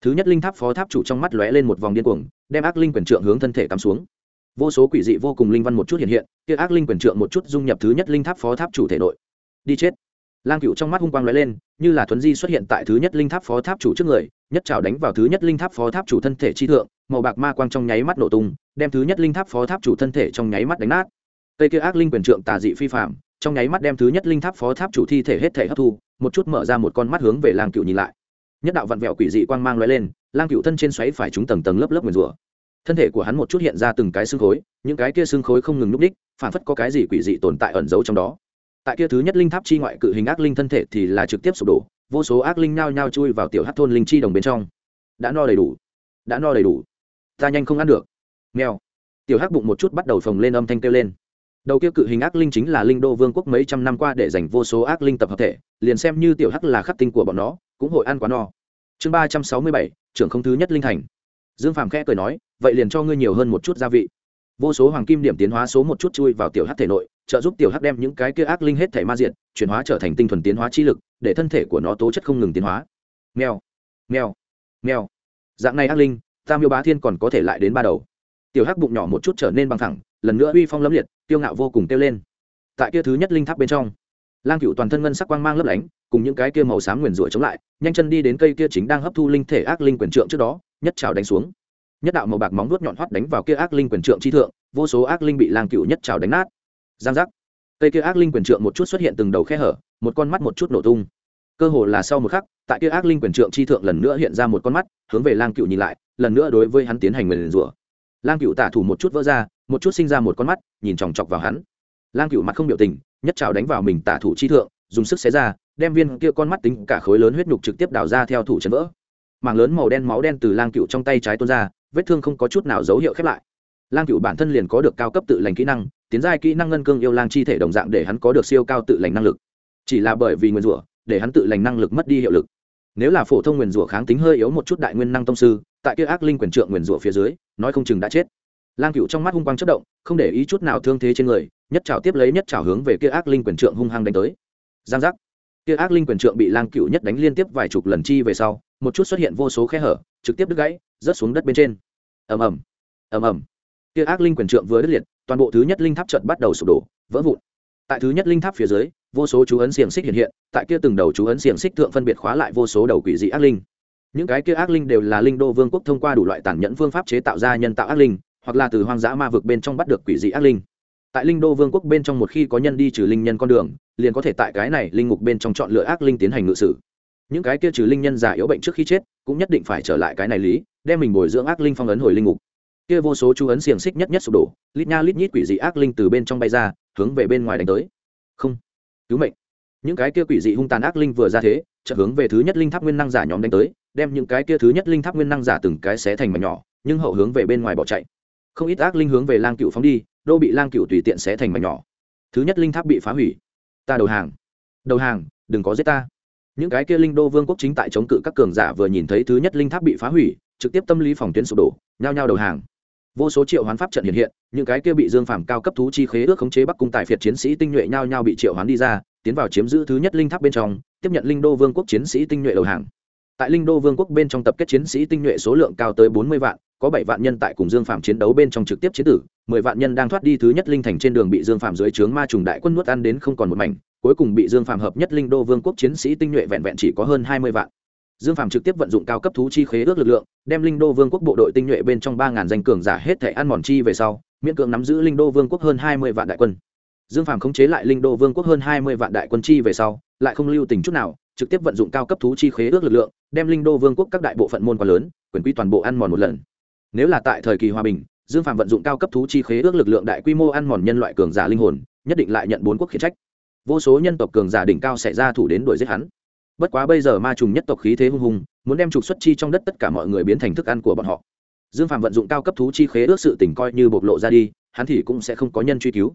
Thứ nhất linh tháp phó tháp chủ trong mắt lóe lên một vòng điên cuồng, đem ác linh quyền trượng hướng thân thể cắm xuống. Vô số quỷ dị vô cùng linh văn một chút hiện hiện, kia ác linh quyền trượng một chút dung nhập thứ nhất linh tháp phó tháp chủ thể nội đi chết. Lang cựu trong mắt hung quang lóe lên, như là thuấn di xuất hiện tại thứ nhất linh tháp phó tháp chủ trước người, nhất trào đánh vào thứ nhất linh tháp phó tháp chủ thân thể chi thượng, màu bạc ma quang trong nháy mắt nổ tung, đem thứ nhất linh tháp phó tháp chủ thân thể trong nháy mắt đánh nát. Cây kia ác linh quyền trượng tà dị phi phạm trong nháy mắt đem thứ nhất linh tháp phó tháp chủ thi thể hết thể hấp thu, một chút mở ra một con mắt hướng về lang cựu nhìn lại. Nhất đạo vặn vẹo quỷ dị quang mang lóe lên, lang cựu thân trên xoáy phải trúng tầng tầng lớp lớp nguyền rủa. Thân thể của hắn một chút hiện ra từng cái xương khối, những cái kia xương khối không ngừng núp đích, phản phất có cái gì quỷ dị tồn tại ẩn giấu trong đó tại kia thứ nhất linh tháp chi ngoại cự hình ác linh thân thể thì là trực tiếp sụp đổ, vô số ác linh nhao nhao chui vào tiểu hát thôn linh chi đồng bên trong. Đã no đầy đủ, đã no đầy đủ. Ta nhanh không ăn được. Nghèo tiểu hắc bụng một chút bắt đầu phồng lên âm thanh kêu lên. Đầu kia cự hình ác linh chính là linh đô vương quốc mấy trăm năm qua để dành vô số ác linh tập hợp thể, liền xem như tiểu hắc là khắc tinh của bọn nó, cũng hội ăn quá no. Chương ba trăm sáu mươi bảy, trưởng không thứ nhất linh thành. Dương phàm khẽ cười nói, vậy liền cho ngươi nhiều hơn một chút gia vị vô số hoàng kim điểm tiến hóa số một chút chui vào tiểu hắc thể nội, trợ giúp tiểu hắc đem những cái kia ác linh hết thể ma diện chuyển hóa trở thành tinh thuần tiến hóa chi lực, để thân thể của nó tố chất không ngừng tiến hóa. Nghèo nghèo nghèo dạng này ác linh, tam yêu bá thiên còn có thể lại đến ba đầu. Tiểu hắc bụng nhỏ một chút trở nên bằng thẳng, lần nữa uy phong lẫm liệt tiêu ngạo vô cùng kêu lên. Tại kia thứ nhất linh tháp bên trong, lang cựu toàn thân ngân sắc quang mang lấp lánh, cùng những cái kia màu xám nguyền rủa chống lại, nhanh chân đi đến cây kia chính đang hấp thu linh thể ác linh quyền trượng trước đó, nhất trào đánh xuống nhất đạo màu bạc móng vuốt nhọn hoắt đánh vào kia ác linh quyền trượng chi thượng, vô số ác linh bị lang cựu nhất trào đánh nát. Giang giác. Cây kia ác linh quyền trượng một chút xuất hiện từng đầu khe hở, một con mắt một chút nổ tung. Cơ hồ là sau một khắc, tại kia ác linh quyền trượng chi thượng lần nữa hiện ra một con mắt, hướng về lang cựu nhìn lại, lần nữa đối với hắn tiến hành nguyền rủa. Lang cựu tả thủ một chút vỡ ra, một chút sinh ra một con mắt, nhìn chòng chọc vào hắn. Lang cựu mặt không biểu tình, nhất trào đánh vào mình tả thủ chi thượng, dùng sức xé ra, đem viên kia con mắt tính cả khối lớn huyết nhục trực tiếp đào ra theo thủ chấn vỡ. Mảng lớn màu đen máu đen từ lang cựu trong tay trái tuôn ra vết thương không có chút nào dấu hiệu khép lại. Lang cựu bản thân liền có được cao cấp tự lành kỹ năng, tiến giai kỹ năng ngân cương yêu lang chi thể đồng dạng để hắn có được siêu cao tự lành năng lực. Chỉ là bởi vì nguyên rủa, để hắn tự lành năng lực mất đi hiệu lực. Nếu là phổ thông nguyên rủa kháng tính hơi yếu một chút đại nguyên năng tông sư, tại kia ác linh quyền trượng nguyên rủa phía dưới, nói không chừng đã chết. Lang cựu trong mắt hung quang chất động, không để ý chút nào thương thế trên người, nhất trào tiếp lấy nhất trào hướng về kia ác linh quyền trượng hung hăng đánh tới. Giang giác. Kia ác linh quyền trượng bị lang cựu nhất đánh liên tiếp vài chục lần chi về sau, một chút xuất hiện vô số khe hở trực tiếp đứt gãy, rớt xuống đất bên trên. Ầm ầm ầm ầm. Kia ác linh quyền trượng vừa đứt liệt, toàn bộ thứ nhất linh tháp trận bắt đầu sụp đổ, vỡ vụn. Tại thứ nhất linh tháp phía dưới, vô số chú ấn xiềng xích hiện hiện, tại kia từng đầu chú ấn xiềng xích thượng phân biệt khóa lại vô số đầu quỷ dị ác linh. Những cái kia ác linh đều là linh đô vương quốc thông qua đủ loại tàn nhẫn phương pháp chế tạo ra nhân tạo ác linh, hoặc là từ hoang dã ma vực bên trong bắt được quỷ dị ác linh. Tại linh đô vương quốc bên trong một khi có nhân đi trừ linh nhân con đường, liền có thể tại cái này linh ngục bên trong chọn lựa ác linh tiến hành ngự sử. Những cái kia trừ linh nhân già yếu bệnh trước khi chết cũng nhất định phải trở lại cái này lý, đem mình bồi dưỡng ác linh phong ấn hồi linh ngục. Kia vô số chú ấn xiềng xích nhất nhất sụp đổ, lít nha lít nhít quỷ dị ác linh từ bên trong bay ra, hướng về bên ngoài đánh tới. Không, cứu mệnh. Những cái kia quỷ dị hung tàn ác linh vừa ra thế, chợt hướng về thứ nhất linh tháp nguyên năng giả nhóm đánh tới, đem những cái kia thứ nhất linh tháp nguyên năng giả từng cái xé thành mảnh nhỏ, nhưng hậu hướng về bên ngoài bỏ chạy. Không ít ác linh hướng về lang cựu phóng đi, đô bị lang cựu tùy tiện xé thành mảnh nhỏ. Thứ nhất linh tháp bị phá hủy. Ta đầu hàng. Đầu hàng, đừng có giết ta những cái kia linh đô vương quốc chính tại chống cự các cường giả vừa nhìn thấy thứ nhất linh tháp bị phá hủy, trực tiếp tâm lý phòng tuyến sụp đổ, nhao nhao đầu hàng. Vô số triệu hoán pháp trận hiện hiện, những cái kia bị dương phàm cao cấp thú chi khế ước khống chế bắc cung tài phiệt chiến sĩ tinh nhuệ nhao nhao bị triệu hoán đi ra, tiến vào chiếm giữ thứ nhất linh tháp bên trong, tiếp nhận linh đô vương quốc chiến sĩ tinh nhuệ đầu hàng. Tại linh đô vương quốc bên trong tập kết chiến sĩ tinh nhuệ số lượng cao tới bốn mươi vạn có bảy vạn nhân tại cùng dương phạm chiến đấu bên trong trực tiếp chiến tử, mười vạn nhân đang thoát đi thứ nhất linh thành trên đường bị dương phạm dưới trướng ma trùng đại quân nuốt ăn đến không còn một mảnh, cuối cùng bị dương phạm hợp nhất linh đô vương quốc chiến sĩ tinh nhuệ vẹn vẹn chỉ có hơn hai mươi vạn. Dương phạm trực tiếp vận dụng cao cấp thú chi khế ước lực lượng, đem linh đô vương quốc bộ đội tinh nhuệ bên trong ba ngàn danh cường giả hết thể ăn mòn chi về sau, miễn cưỡng nắm giữ linh đô vương quốc hơn hai mươi vạn đại quân. Dương phạm khống chế lại linh đô vương quốc hơn hai mươi vạn đại quân chi về sau, lại không lưu tình chút nào, trực tiếp vận dụng cao cấp thú chi khế ước lực lượng, đem linh đô vương quốc các đại bộ phận môn quá lớn, quyền quy toàn bộ ăn mòn một lần nếu là tại thời kỳ hòa bình, dương phạm vận dụng cao cấp thú chi khế ước lực lượng đại quy mô ăn mòn nhân loại cường giả linh hồn, nhất định lại nhận bốn quốc khiển trách. Vô số nhân tộc cường giả đỉnh cao sẽ ra thủ đến đuổi giết hắn. Bất quá bây giờ ma trùng nhất tộc khí thế hung hùng, muốn đem trục xuất chi trong đất tất cả mọi người biến thành thức ăn của bọn họ. Dương phạm vận dụng cao cấp thú chi khế ước sự tỉnh coi như bộc lộ ra đi, hắn thì cũng sẽ không có nhân truy cứu.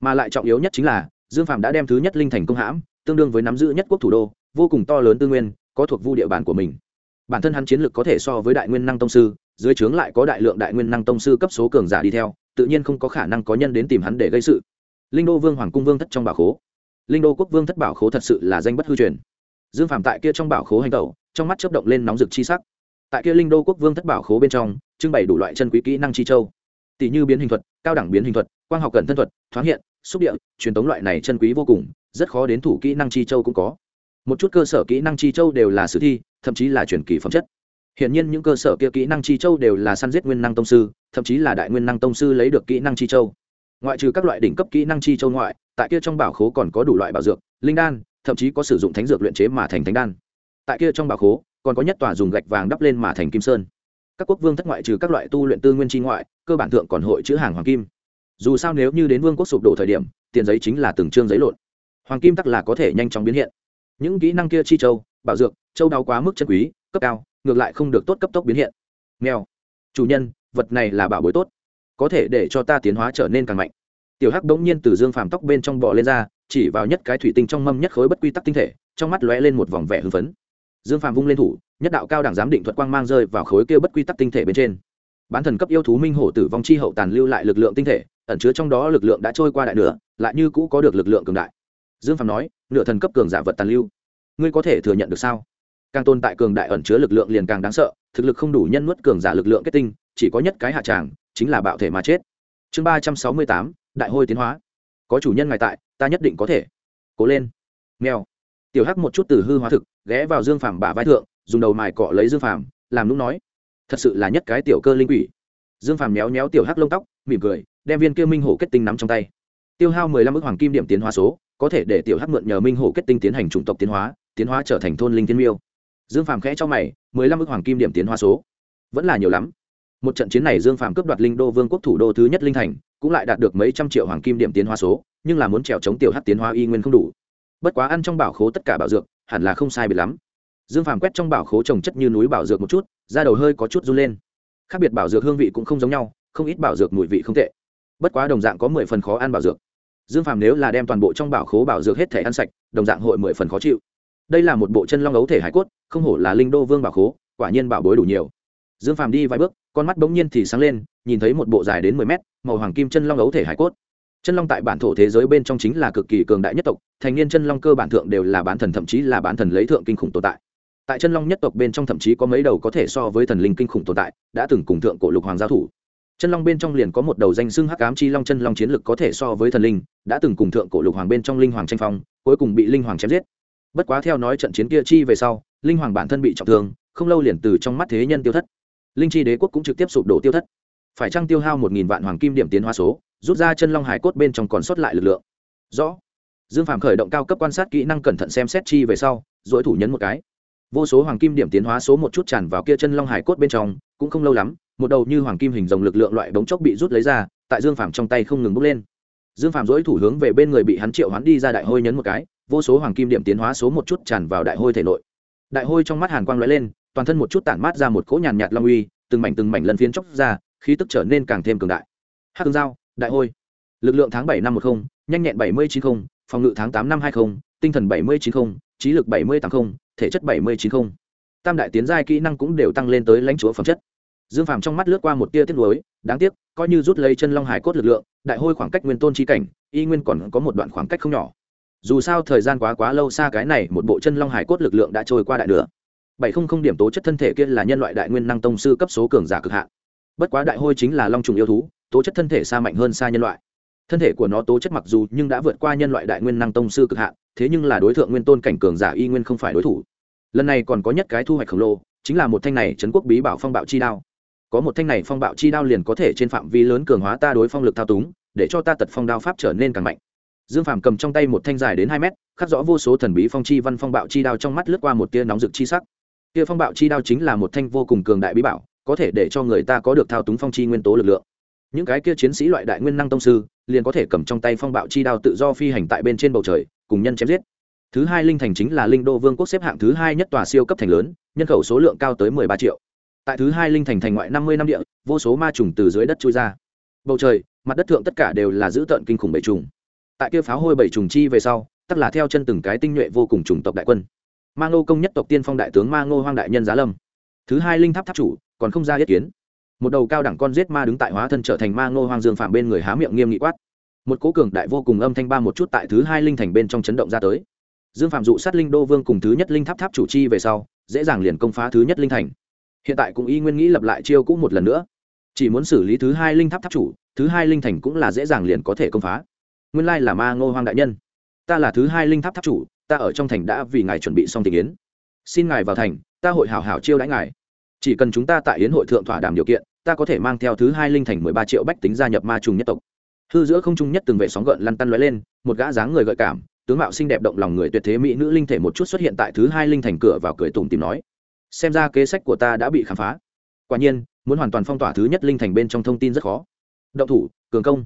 Mà lại trọng yếu nhất chính là, dương phạm đã đem thứ nhất linh thành công hãm, tương đương với nắm giữ nhất quốc thủ đô, vô cùng to lớn tư nguyên, có thuộc vu địa bàn của mình. Bản thân hắn chiến lược có thể so với đại nguyên năng tông sư dưới trướng lại có đại lượng đại nguyên năng tông sư cấp số cường giả đi theo, tự nhiên không có khả năng có nhân đến tìm hắn để gây sự. Linh đô vương hoàng cung vương thất trong bảo khố. Linh đô quốc vương thất bảo khố thật sự là danh bất hư truyền. Dương phạm tại kia trong bảo khố hành tẩu, trong mắt chấp động lên nóng rực chi sắc. Tại kia linh đô quốc vương thất bảo khố bên trong, trưng bày đủ loại chân quý kỹ năng chi châu. Tỷ như biến hình thuật, cao đẳng biến hình thuật, quang học cận thân thuật, thoáng hiện, xúc địa, truyền tống loại này chân quý vô cùng, rất khó đến thủ kỹ năng chi châu cũng có. Một chút cơ sở kỹ năng chi châu đều là sử thi, thậm chí là truyền kỳ phẩm chất hiện nhiên những cơ sở kia kỹ năng chi châu đều là săn giết nguyên năng tông sư, thậm chí là đại nguyên năng tông sư lấy được kỹ năng chi châu. Ngoại trừ các loại đỉnh cấp kỹ năng chi châu ngoại, tại kia trong bảo khố còn có đủ loại bảo dược, linh đan, thậm chí có sử dụng thánh dược luyện chế mà thành thánh đan. Tại kia trong bảo khố, còn có nhất tòa dùng gạch vàng đắp lên mà thành kim sơn. Các quốc vương thất ngoại trừ các loại tu luyện tư nguyên chi ngoại, cơ bản thượng còn hội chữ hàng hoàng kim. Dù sao nếu như đến vương quốc sụp đổ thời điểm, tiền giấy chính là từng chương giấy lộn. Hoàng kim tắc là có thể nhanh chóng biến hiện. Những kỹ năng kia chi châu, bảo dược, châu đáo quá mức chân quý, cấp cao ngược lại không được tốt cấp tốc biến hiện. Nghèo chủ nhân, vật này là bảo bối tốt. Có thể để cho ta tiến hóa trở nên càng mạnh. Tiểu hắc bỗng nhiên từ dương phàm tóc bên trong bò lên ra, chỉ vào nhất cái thủy tinh trong mâm nhất khối bất quy tắc tinh thể, trong mắt lóe lên một vòng vẻ hưng phấn. Dương phàm vung lên thủ, nhất đạo cao đẳng giám định thuật quang mang rơi vào khối kia bất quy tắc tinh thể bên trên. Bán thần cấp yêu thú minh hổ tử vong chi hậu tàn lưu lại lực lượng tinh thể, ẩn chứa trong đó lực lượng đã trôi qua đại nửa, lại như cũ có được lực lượng cường đại. Dương phàm nói, nửa thần cấp cường giả vật tàn lưu. Ngươi có thể thừa nhận được sao? Càng tồn tại cường đại ẩn chứa lực lượng liền càng đáng sợ, thực lực không đủ nhân nuốt cường giả lực lượng kết tinh, chỉ có nhất cái hạ tràng, chính là bạo thể mà chết. Chương ba trăm sáu mươi tám, đại hôi tiến hóa. Có chủ nhân ngài tại, ta nhất định có thể. Cố lên. Nghèo tiểu hắc một chút từ hư hóa thực, ghé vào dương phàm bả vai thượng, dùng đầu mài cọ lấy dương phàm, làm lúc nói, thật sự là nhất cái tiểu cơ linh quỷ. Dương phàm méo méo tiểu hắc lông tóc, mỉm cười, đem viên kia minh hổ kết tinh nắm trong tay. Tiêu hao mười lăm ước hoàng kim điểm tiến hóa số, có thể để tiểu hắc mượn nhờ minh hổ kết tinh tiến hành chủng tộc tiến hóa tiến hóa trở thành thôn linh thiên miêu dương phàm khẽ cho mày, mười lăm ước hoàng kim điểm tiến hóa số. Vẫn là nhiều lắm. Một trận chiến này dương phàm cướp đoạt linh đô vương quốc thủ đô thứ nhất linh thành, cũng lại đạt được mấy trăm triệu hoàng kim điểm tiến hóa số, nhưng là muốn trèo chống tiểu hắc tiến hóa y nguyên không đủ. Bất quá ăn trong bảo khố tất cả bảo dược, hẳn là không sai biệt lắm. Dương phàm quét trong bảo khố trồng chất như núi bảo dược một chút, da đầu hơi có chút run lên. Khác biệt bảo dược hương vị cũng không giống nhau, không ít bảo dược mùi vị không tệ. Bất quá đồng dạng có mười phần khó ăn bảo dược. Dương phàm nếu là đem toàn bộ trong bảo khố bảo dược hết thể ăn sạch, đồng dạng hội mười phần khó chịu đây là một bộ chân long ấu thể hải cốt, không hổ là linh đô vương bảo khố, quả nhiên bảo bối đủ nhiều. Dương phàm đi vài bước, con mắt bỗng nhiên thì sáng lên, nhìn thấy một bộ dài đến mười mét, màu hoàng kim chân long ấu thể hải cốt. Chân long tại bản thổ thế giới bên trong chính là cực kỳ cường đại nhất tộc, thành niên chân long cơ bản thượng đều là bán thần, thậm chí là bán thần lấy thượng kinh khủng tồn tại. Tại chân long nhất tộc bên trong thậm chí có mấy đầu có thể so với thần linh kinh khủng tồn tại, đã từng cùng thượng cổ lục hoàng giao thủ. Chân long bên trong liền có một đầu danh xưng hắc ám chi long chân long chiến lực có thể so với thần linh, đã từng cùng thượng cổ lục hoàng bên trong linh hoàng tranh phong, cuối cùng bị linh hoàng chém giết bất quá theo nói trận chiến kia chi về sau, linh hoàng bản thân bị trọng thương, không lâu liền từ trong mắt thế nhân tiêu thất. Linh chi đế quốc cũng trực tiếp sụp đổ tiêu thất. Phải chăng tiêu hao một nghìn vạn hoàng kim điểm tiến hóa số, rút ra chân long hải cốt bên trong còn sót lại lực lượng? Rõ. Dương phạm khởi động cao cấp quan sát kỹ năng cẩn thận xem xét chi về sau dỗi thủ nhấn một cái. Vô số hoàng kim điểm tiến hóa số một chút tràn vào kia chân long hải cốt bên trong, cũng không lâu lắm, một đầu như hoàng kim hình dòng lực lượng loại bóng chốc bị rút lấy ra, tại dương phạm trong tay không ngừng bốc lên. Dương phạm dỗi thủ hướng về bên người bị hắn triệu hắn đi ra đại hôi nhấn một cái vô số hoàng kim điểm tiến hóa số một chút tràn vào đại hôi thể nội. Đại hôi trong mắt hàn quang lóe lên toàn thân một chút tản mát ra một cỗ nhàn nhạt long uy từng mảnh từng mảnh lần phiến chóc ra khí tức trở nên càng thêm cường đại. Hát tương giao đại hôi. Lực lượng tháng bảy năm một không, nhanh nhẹn bảy mươi chín không, phòng ngự tháng tám năm hai không, tinh thần bảy mươi chín không, trí lực bảy mươi tám không, thể chất bảy mươi chín không, tam đại tiến giai kỹ năng cũng đều tăng lên tới lãnh chúa phẩm chất. Dương phàm trong mắt lướt qua một tia tiếc nuối đáng tiếc coi như rút lấy chân long hải cốt lực lượng đại hôi khoảng cách nguyên tôn trí cảnh y nguyên còn có một đoạn khoảng cách không nhỏ dù sao thời gian quá quá lâu xa cái này, một bộ chân long hải cốt lực lượng đã trôi qua đại nửa. Bảy không không điểm tố chất thân thể kia là nhân loại đại nguyên năng tông sư cấp số cường giả cực hạn. Bất quá đại hôi chính là long trùng yêu thú, tố chất thân thể xa mạnh hơn xa nhân loại. Thân thể của nó tố chất mặc dù nhưng đã vượt qua nhân loại đại nguyên năng tông sư cực hạn, thế nhưng là đối tượng nguyên tôn cảnh cường giả y nguyên không phải đối thủ. Lần này còn có nhất cái thu hoạch khổng lồ, chính là một thanh này trấn quốc bí bảo phong bạo chi đao. Có một thanh này phong bạo chi đao liền có thể trên phạm vi lớn cường hóa ta đối phong lực thao túng, để cho ta tật phong đao pháp trở nên càng mạnh dương phàm cầm trong tay một thanh dài đến hai mét, khắc rõ vô số thần bí phong chi văn phong bạo chi đao trong mắt lướt qua một tia nóng rực chi sắc. Tia phong bạo chi đao chính là một thanh vô cùng cường đại bí bảo, có thể để cho người ta có được thao túng phong chi nguyên tố lực lượng. Những cái kia chiến sĩ loại đại nguyên năng tông sư, liền có thể cầm trong tay phong bạo chi đao tự do phi hành tại bên trên bầu trời, cùng nhân chém giết. Thứ hai linh thành chính là linh đô vương quốc xếp hạng thứ hai nhất tòa siêu cấp thành lớn, nhân khẩu số lượng cao tới mười ba triệu. Tại thứ hai linh thành thành ngoại năm mươi năm địa, vô số ma trùng từ dưới đất trôi ra. Bầu trời, mặt đất thượng tất cả đều là dữ tợn kinh khủng bảy trùng tại kia pháo hôi bảy trùng chi về sau tất là theo chân từng cái tinh nhuệ vô cùng chủng tộc đại quân. Ma ngô công nhất tộc tiên phong đại tướng ma ngô hoang đại nhân giá lâm. Thứ hai linh tháp tháp chủ, còn không ra ý kiến. Một đầu cao đẳng con giết ma đứng tại hóa thân trở thành ma ngô hoang dương phạm bên người há miệng nghiêm nghị quát. Một cố cường đại vô cùng âm thanh ba một chút tại thứ hai linh thành bên trong chấn động ra tới. Dương phạm dụ sát linh đô vương cùng thứ nhất linh tháp tháp chủ chi về sau, dễ dàng liền công phá thứ nhất linh thành. Hiện tại cũng y nguyên nghĩ lập lại chiêu cũ một lần nữa. Chỉ muốn xử lý thứ hai linh tháp tháp chủ, thứ hai linh thành cũng là dễ dàng liền có thể công phá nguyên lai là ma ngô hoang đại nhân. Ta là thứ hai linh tháp tháp chủ, ta ở trong thành đã vì ngài chuẩn bị xong tình yến. Xin ngài vào thành, ta hội hảo hảo chiêu đãi ngài. Chỉ cần chúng ta tại yến hội thượng thỏa đàm điều kiện, ta có thể mang theo thứ hai linh thành mười ba triệu bách tính gia nhập ma trùng nhất tộc. Hư giữa không trung nhất từng vệ sóng gợn lăn tăn lóe lên, một gã dáng người gợi cảm, tướng mạo xinh đẹp động lòng người tuyệt thế mỹ nữ linh thể một chút xuất hiện tại thứ hai linh thành cửa vào cười tủm tìm nói, xem ra kế sách của ta đã bị khám phá. Quả nhiên, muốn hoàn toàn phong tỏa thứ nhất linh thành bên trong thông tin rất khó. Động thủ, cường công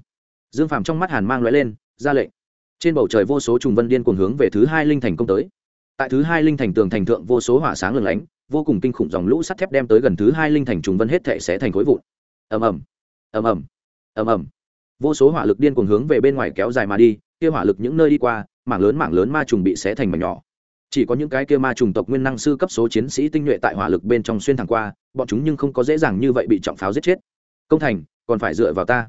dương phàm trong mắt hàn mang lóe lên, ra lệnh. Trên bầu trời vô số trùng vân điên cuồng hướng về thứ hai linh thành công tới. Tại thứ hai linh thành tường thành thượng vô số hỏa sáng lừng lánh, vô cùng kinh khủng dòng lũ sắt thép đem tới gần thứ hai linh thành trùng vân hết thệ sẽ thành khối vụn. Ầm ầm ầm ầm ầm ầm. Vô số hỏa lực điên cuồng hướng về bên ngoài kéo dài mà đi, kia hỏa lực những nơi đi qua, mảng lớn mảng lớn ma trùng bị xé thành mảnh nhỏ. Chỉ có những cái kia ma trùng tộc nguyên năng sư cấp số chiến sĩ tinh nhuệ tại hỏa lực bên trong xuyên thẳng qua, bọn chúng nhưng không có dễ dàng như vậy bị trọng pháo giết chết. Công thành, còn phải dựa vào ta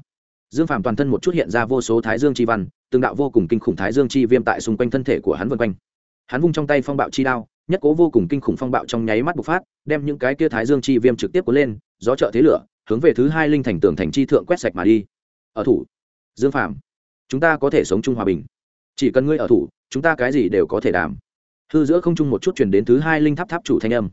dương phàm toàn thân một chút hiện ra vô số thái dương chi văn, từng đạo vô cùng kinh khủng thái dương chi viêm tại xung quanh thân thể của hắn vân quanh. Hắn vung trong tay phong bạo chi đao, nhất cố vô cùng kinh khủng phong bạo trong nháy mắt bộc phát, đem những cái kia thái dương chi viêm trực tiếp cuốn lên, gió trợ thế lửa, hướng về thứ hai linh thành tường thành chi thượng quét sạch mà đi. Ở thủ. Dương phạm chúng ta có thể sống chung hòa bình. Chỉ cần ngươi ở thủ, chúng ta cái gì đều có thể đảm. Hư giữa không chung một chút chuyển đến thứ hai linh tháp tháp chủ thanh âm.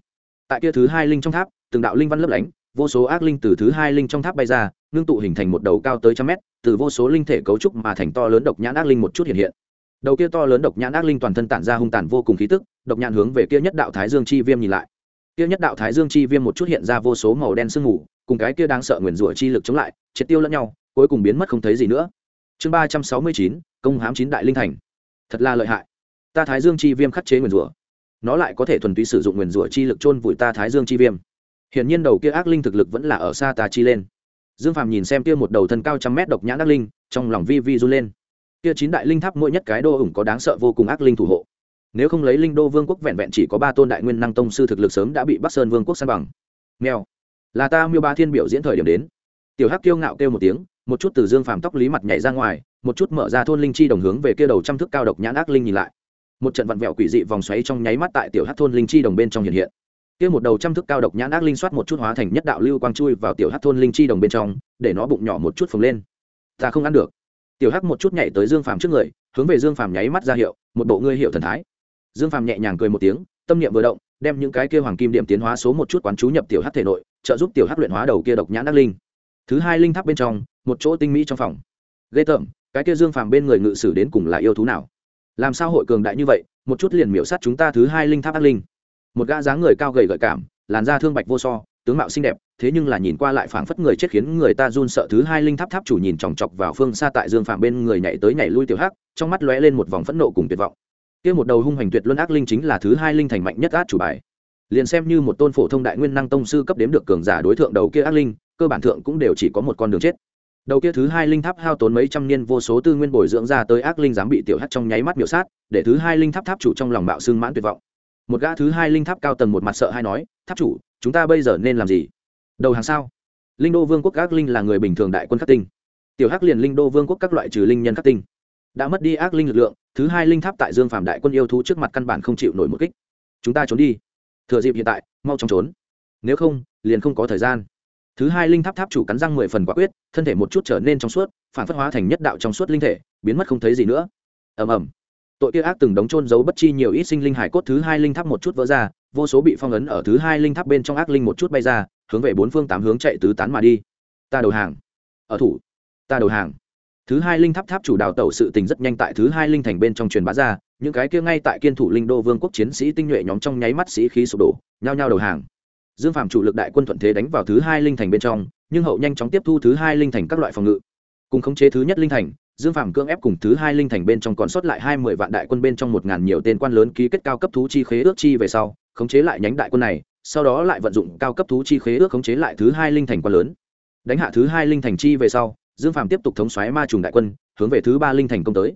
Tại kia thứ hai linh trong tháp, từng đạo linh văn lấp lánh vô số ác linh từ thứ hai linh trong tháp bay ra, ngưng tụ hình thành một đầu cao tới trăm mét, từ vô số linh thể cấu trúc mà thành to lớn độc nhãn ác linh một chút hiện hiện. Đầu kia to lớn độc nhãn ác linh toàn thân tản ra hung tàn vô cùng khí tức, độc nhãn hướng về kia nhất đạo thái dương chi viêm nhìn lại. Kia nhất đạo thái dương chi viêm một chút hiện ra vô số màu đen sương mù, cùng cái kia đang sợ nguyền rủa chi lực chống lại, triệt tiêu lẫn nhau, cuối cùng biến mất không thấy gì nữa. Chương ba trăm sáu mươi chín, công hám chín đại linh thành. Thật là lợi hại. Ta thái dương chi viêm khắc chế nguyền rủa. Nó lại có thể thuần túy sử dụng nguyền rủa chi lực chôn vùi ta thái dương chi viêm hiển nhiên đầu kia ác linh thực lực vẫn là ở xa ta chi lên. Dương phàm nhìn xem kia một đầu thân cao trăm mét độc nhãn ác linh, trong lòng vi vi run lên. Kia chín đại linh tháp mỗi nhất cái đô ủng có đáng sợ vô cùng ác linh thủ hộ. Nếu không lấy linh đô vương quốc vẹn vẹn chỉ có ba tôn đại nguyên năng tông sư thực lực sớm đã bị bắc sơn vương quốc san bằng. Meo. là ta miêu ba thiên biểu diễn thời điểm đến. Tiểu hắc kiêu ngạo kêu một tiếng, một chút từ dương phàm tóc lý mặt nhảy ra ngoài, một chút mở ra thôn linh chi đồng hướng về kia đầu trăm thước cao độc nhãn ác linh nhìn lại. Một trận vặn vẹo quỷ dị vòng xoáy trong nháy mắt tại tiểu hắc thôn linh chi đồng bên trong hiện hiện kia một đầu trăm thước cao độc nhãn ác linh xoát một chút hóa thành nhất đạo lưu quang chui vào tiểu hắc thôn linh chi đồng bên trong, để nó bụng nhỏ một chút phồng lên. Ta không ăn được. Tiểu hắc một chút nhảy tới dương phàm trước người, hướng về dương phàm nháy mắt ra hiệu, một bộ ngươi hiệu thần thái. Dương phàm nhẹ nhàng cười một tiếng, tâm niệm vừa động, đem những cái kia hoàng kim điểm tiến hóa số một chút quán chú nhập tiểu hắc thể nội, trợ giúp tiểu hắc luyện hóa đầu kia độc nhãn ác linh. Thứ hai linh tháp bên trong, một chỗ tinh mỹ trong phòng. Ghê tởm, cái kia dương phàm bên người ngự sử đến cùng là yêu thú nào? Làm sao hội cường đại như vậy, một chút liền miểu sát chúng ta thứ hai linh tháp ác linh? Một gã dáng người cao gầy gợi cảm, làn da thương bạch vô so, tướng mạo xinh đẹp, thế nhưng là nhìn qua lại phảng phất người chết khiến người ta run sợ thứ hai linh tháp tháp chủ nhìn chòng chọc vào phương xa tại dương phạm bên người nhảy tới nhảy lui tiểu hắc, trong mắt lóe lên một vòng phẫn nộ cùng tuyệt vọng. Kia một đầu hung hành tuyệt luân ác linh chính là thứ hai linh thành mạnh nhất át chủ bài. Liền xem như một tôn phổ thông đại nguyên năng tông sư cấp đếm được cường giả đối tượng đầu kia ác linh, cơ bản thượng cũng đều chỉ có một con đường chết. Đầu kia thứ hai linh tháp hao tốn mấy trăm niên vô số tư nguyên bồi dưỡng ra tới ác linh dám bị tiểu hắc trong nháy mắt miểu sát, để thứ hai linh tháp tháp chủ trong lòng bạo xương mãn tuyệt vọng một gã thứ hai linh tháp cao tầng một mặt sợ hay nói, tháp chủ, chúng ta bây giờ nên làm gì? Đầu hàng sao? Linh đô vương quốc ác linh là người bình thường đại quân khắc tinh. Tiểu hắc liền linh đô vương quốc các loại trừ linh nhân khắc tinh. Đã mất đi ác linh lực lượng, thứ hai linh tháp tại dương phàm đại quân yêu thú trước mặt căn bản không chịu nổi một kích. Chúng ta trốn đi. Thừa dịp hiện tại, mau chóng trốn. Nếu không, liền không có thời gian. Thứ hai linh tháp tháp chủ cắn răng mười phần quả quyết, thân thể một chút trở nên trong suốt, phản phất hóa thành nhất đạo trong suốt linh thể, biến mất không thấy gì nữa. Ầm ầm tội kia ác từng đống trôn giấu bất chi nhiều ít sinh linh hải cốt thứ hai linh tháp một chút vỡ ra, vô số bị phong ấn ở thứ hai linh tháp bên trong ác linh một chút bay ra, hướng về bốn phương tám hướng chạy tứ tán mà đi. Ta đầu hàng. Ở thủ. Ta đầu hàng. Thứ hai linh tháp tháp chủ đào tẩu sự tình rất nhanh tại thứ hai linh thành bên trong truyền bá ra, những cái kia ngay tại kiên thủ linh đô vương quốc chiến sĩ tinh nhuệ nhóm trong nháy mắt sĩ khí sụp đổ, nhao nhao đầu hàng. Dương phạm chủ lực đại quân thuận thế đánh vào thứ hai linh thành bên trong, nhưng hậu nhanh chóng tiếp thu thứ hai linh thành các loại phòng ngự. Cùng khống chế thứ nhất linh thành dương phạm cưỡng ép cùng thứ hai linh thành bên trong còn sót lại hai mươi vạn đại quân bên trong một ngàn nhiều tên quan lớn ký kết cao cấp thú chi khế ước chi về sau, khống chế lại nhánh đại quân này, sau đó lại vận dụng cao cấp thú chi khế ước khống chế lại thứ hai linh thành quan lớn. Đánh hạ thứ hai linh thành chi về sau, dương phạm tiếp tục thống xoáy ma trùng đại quân, hướng về thứ ba linh thành công tới.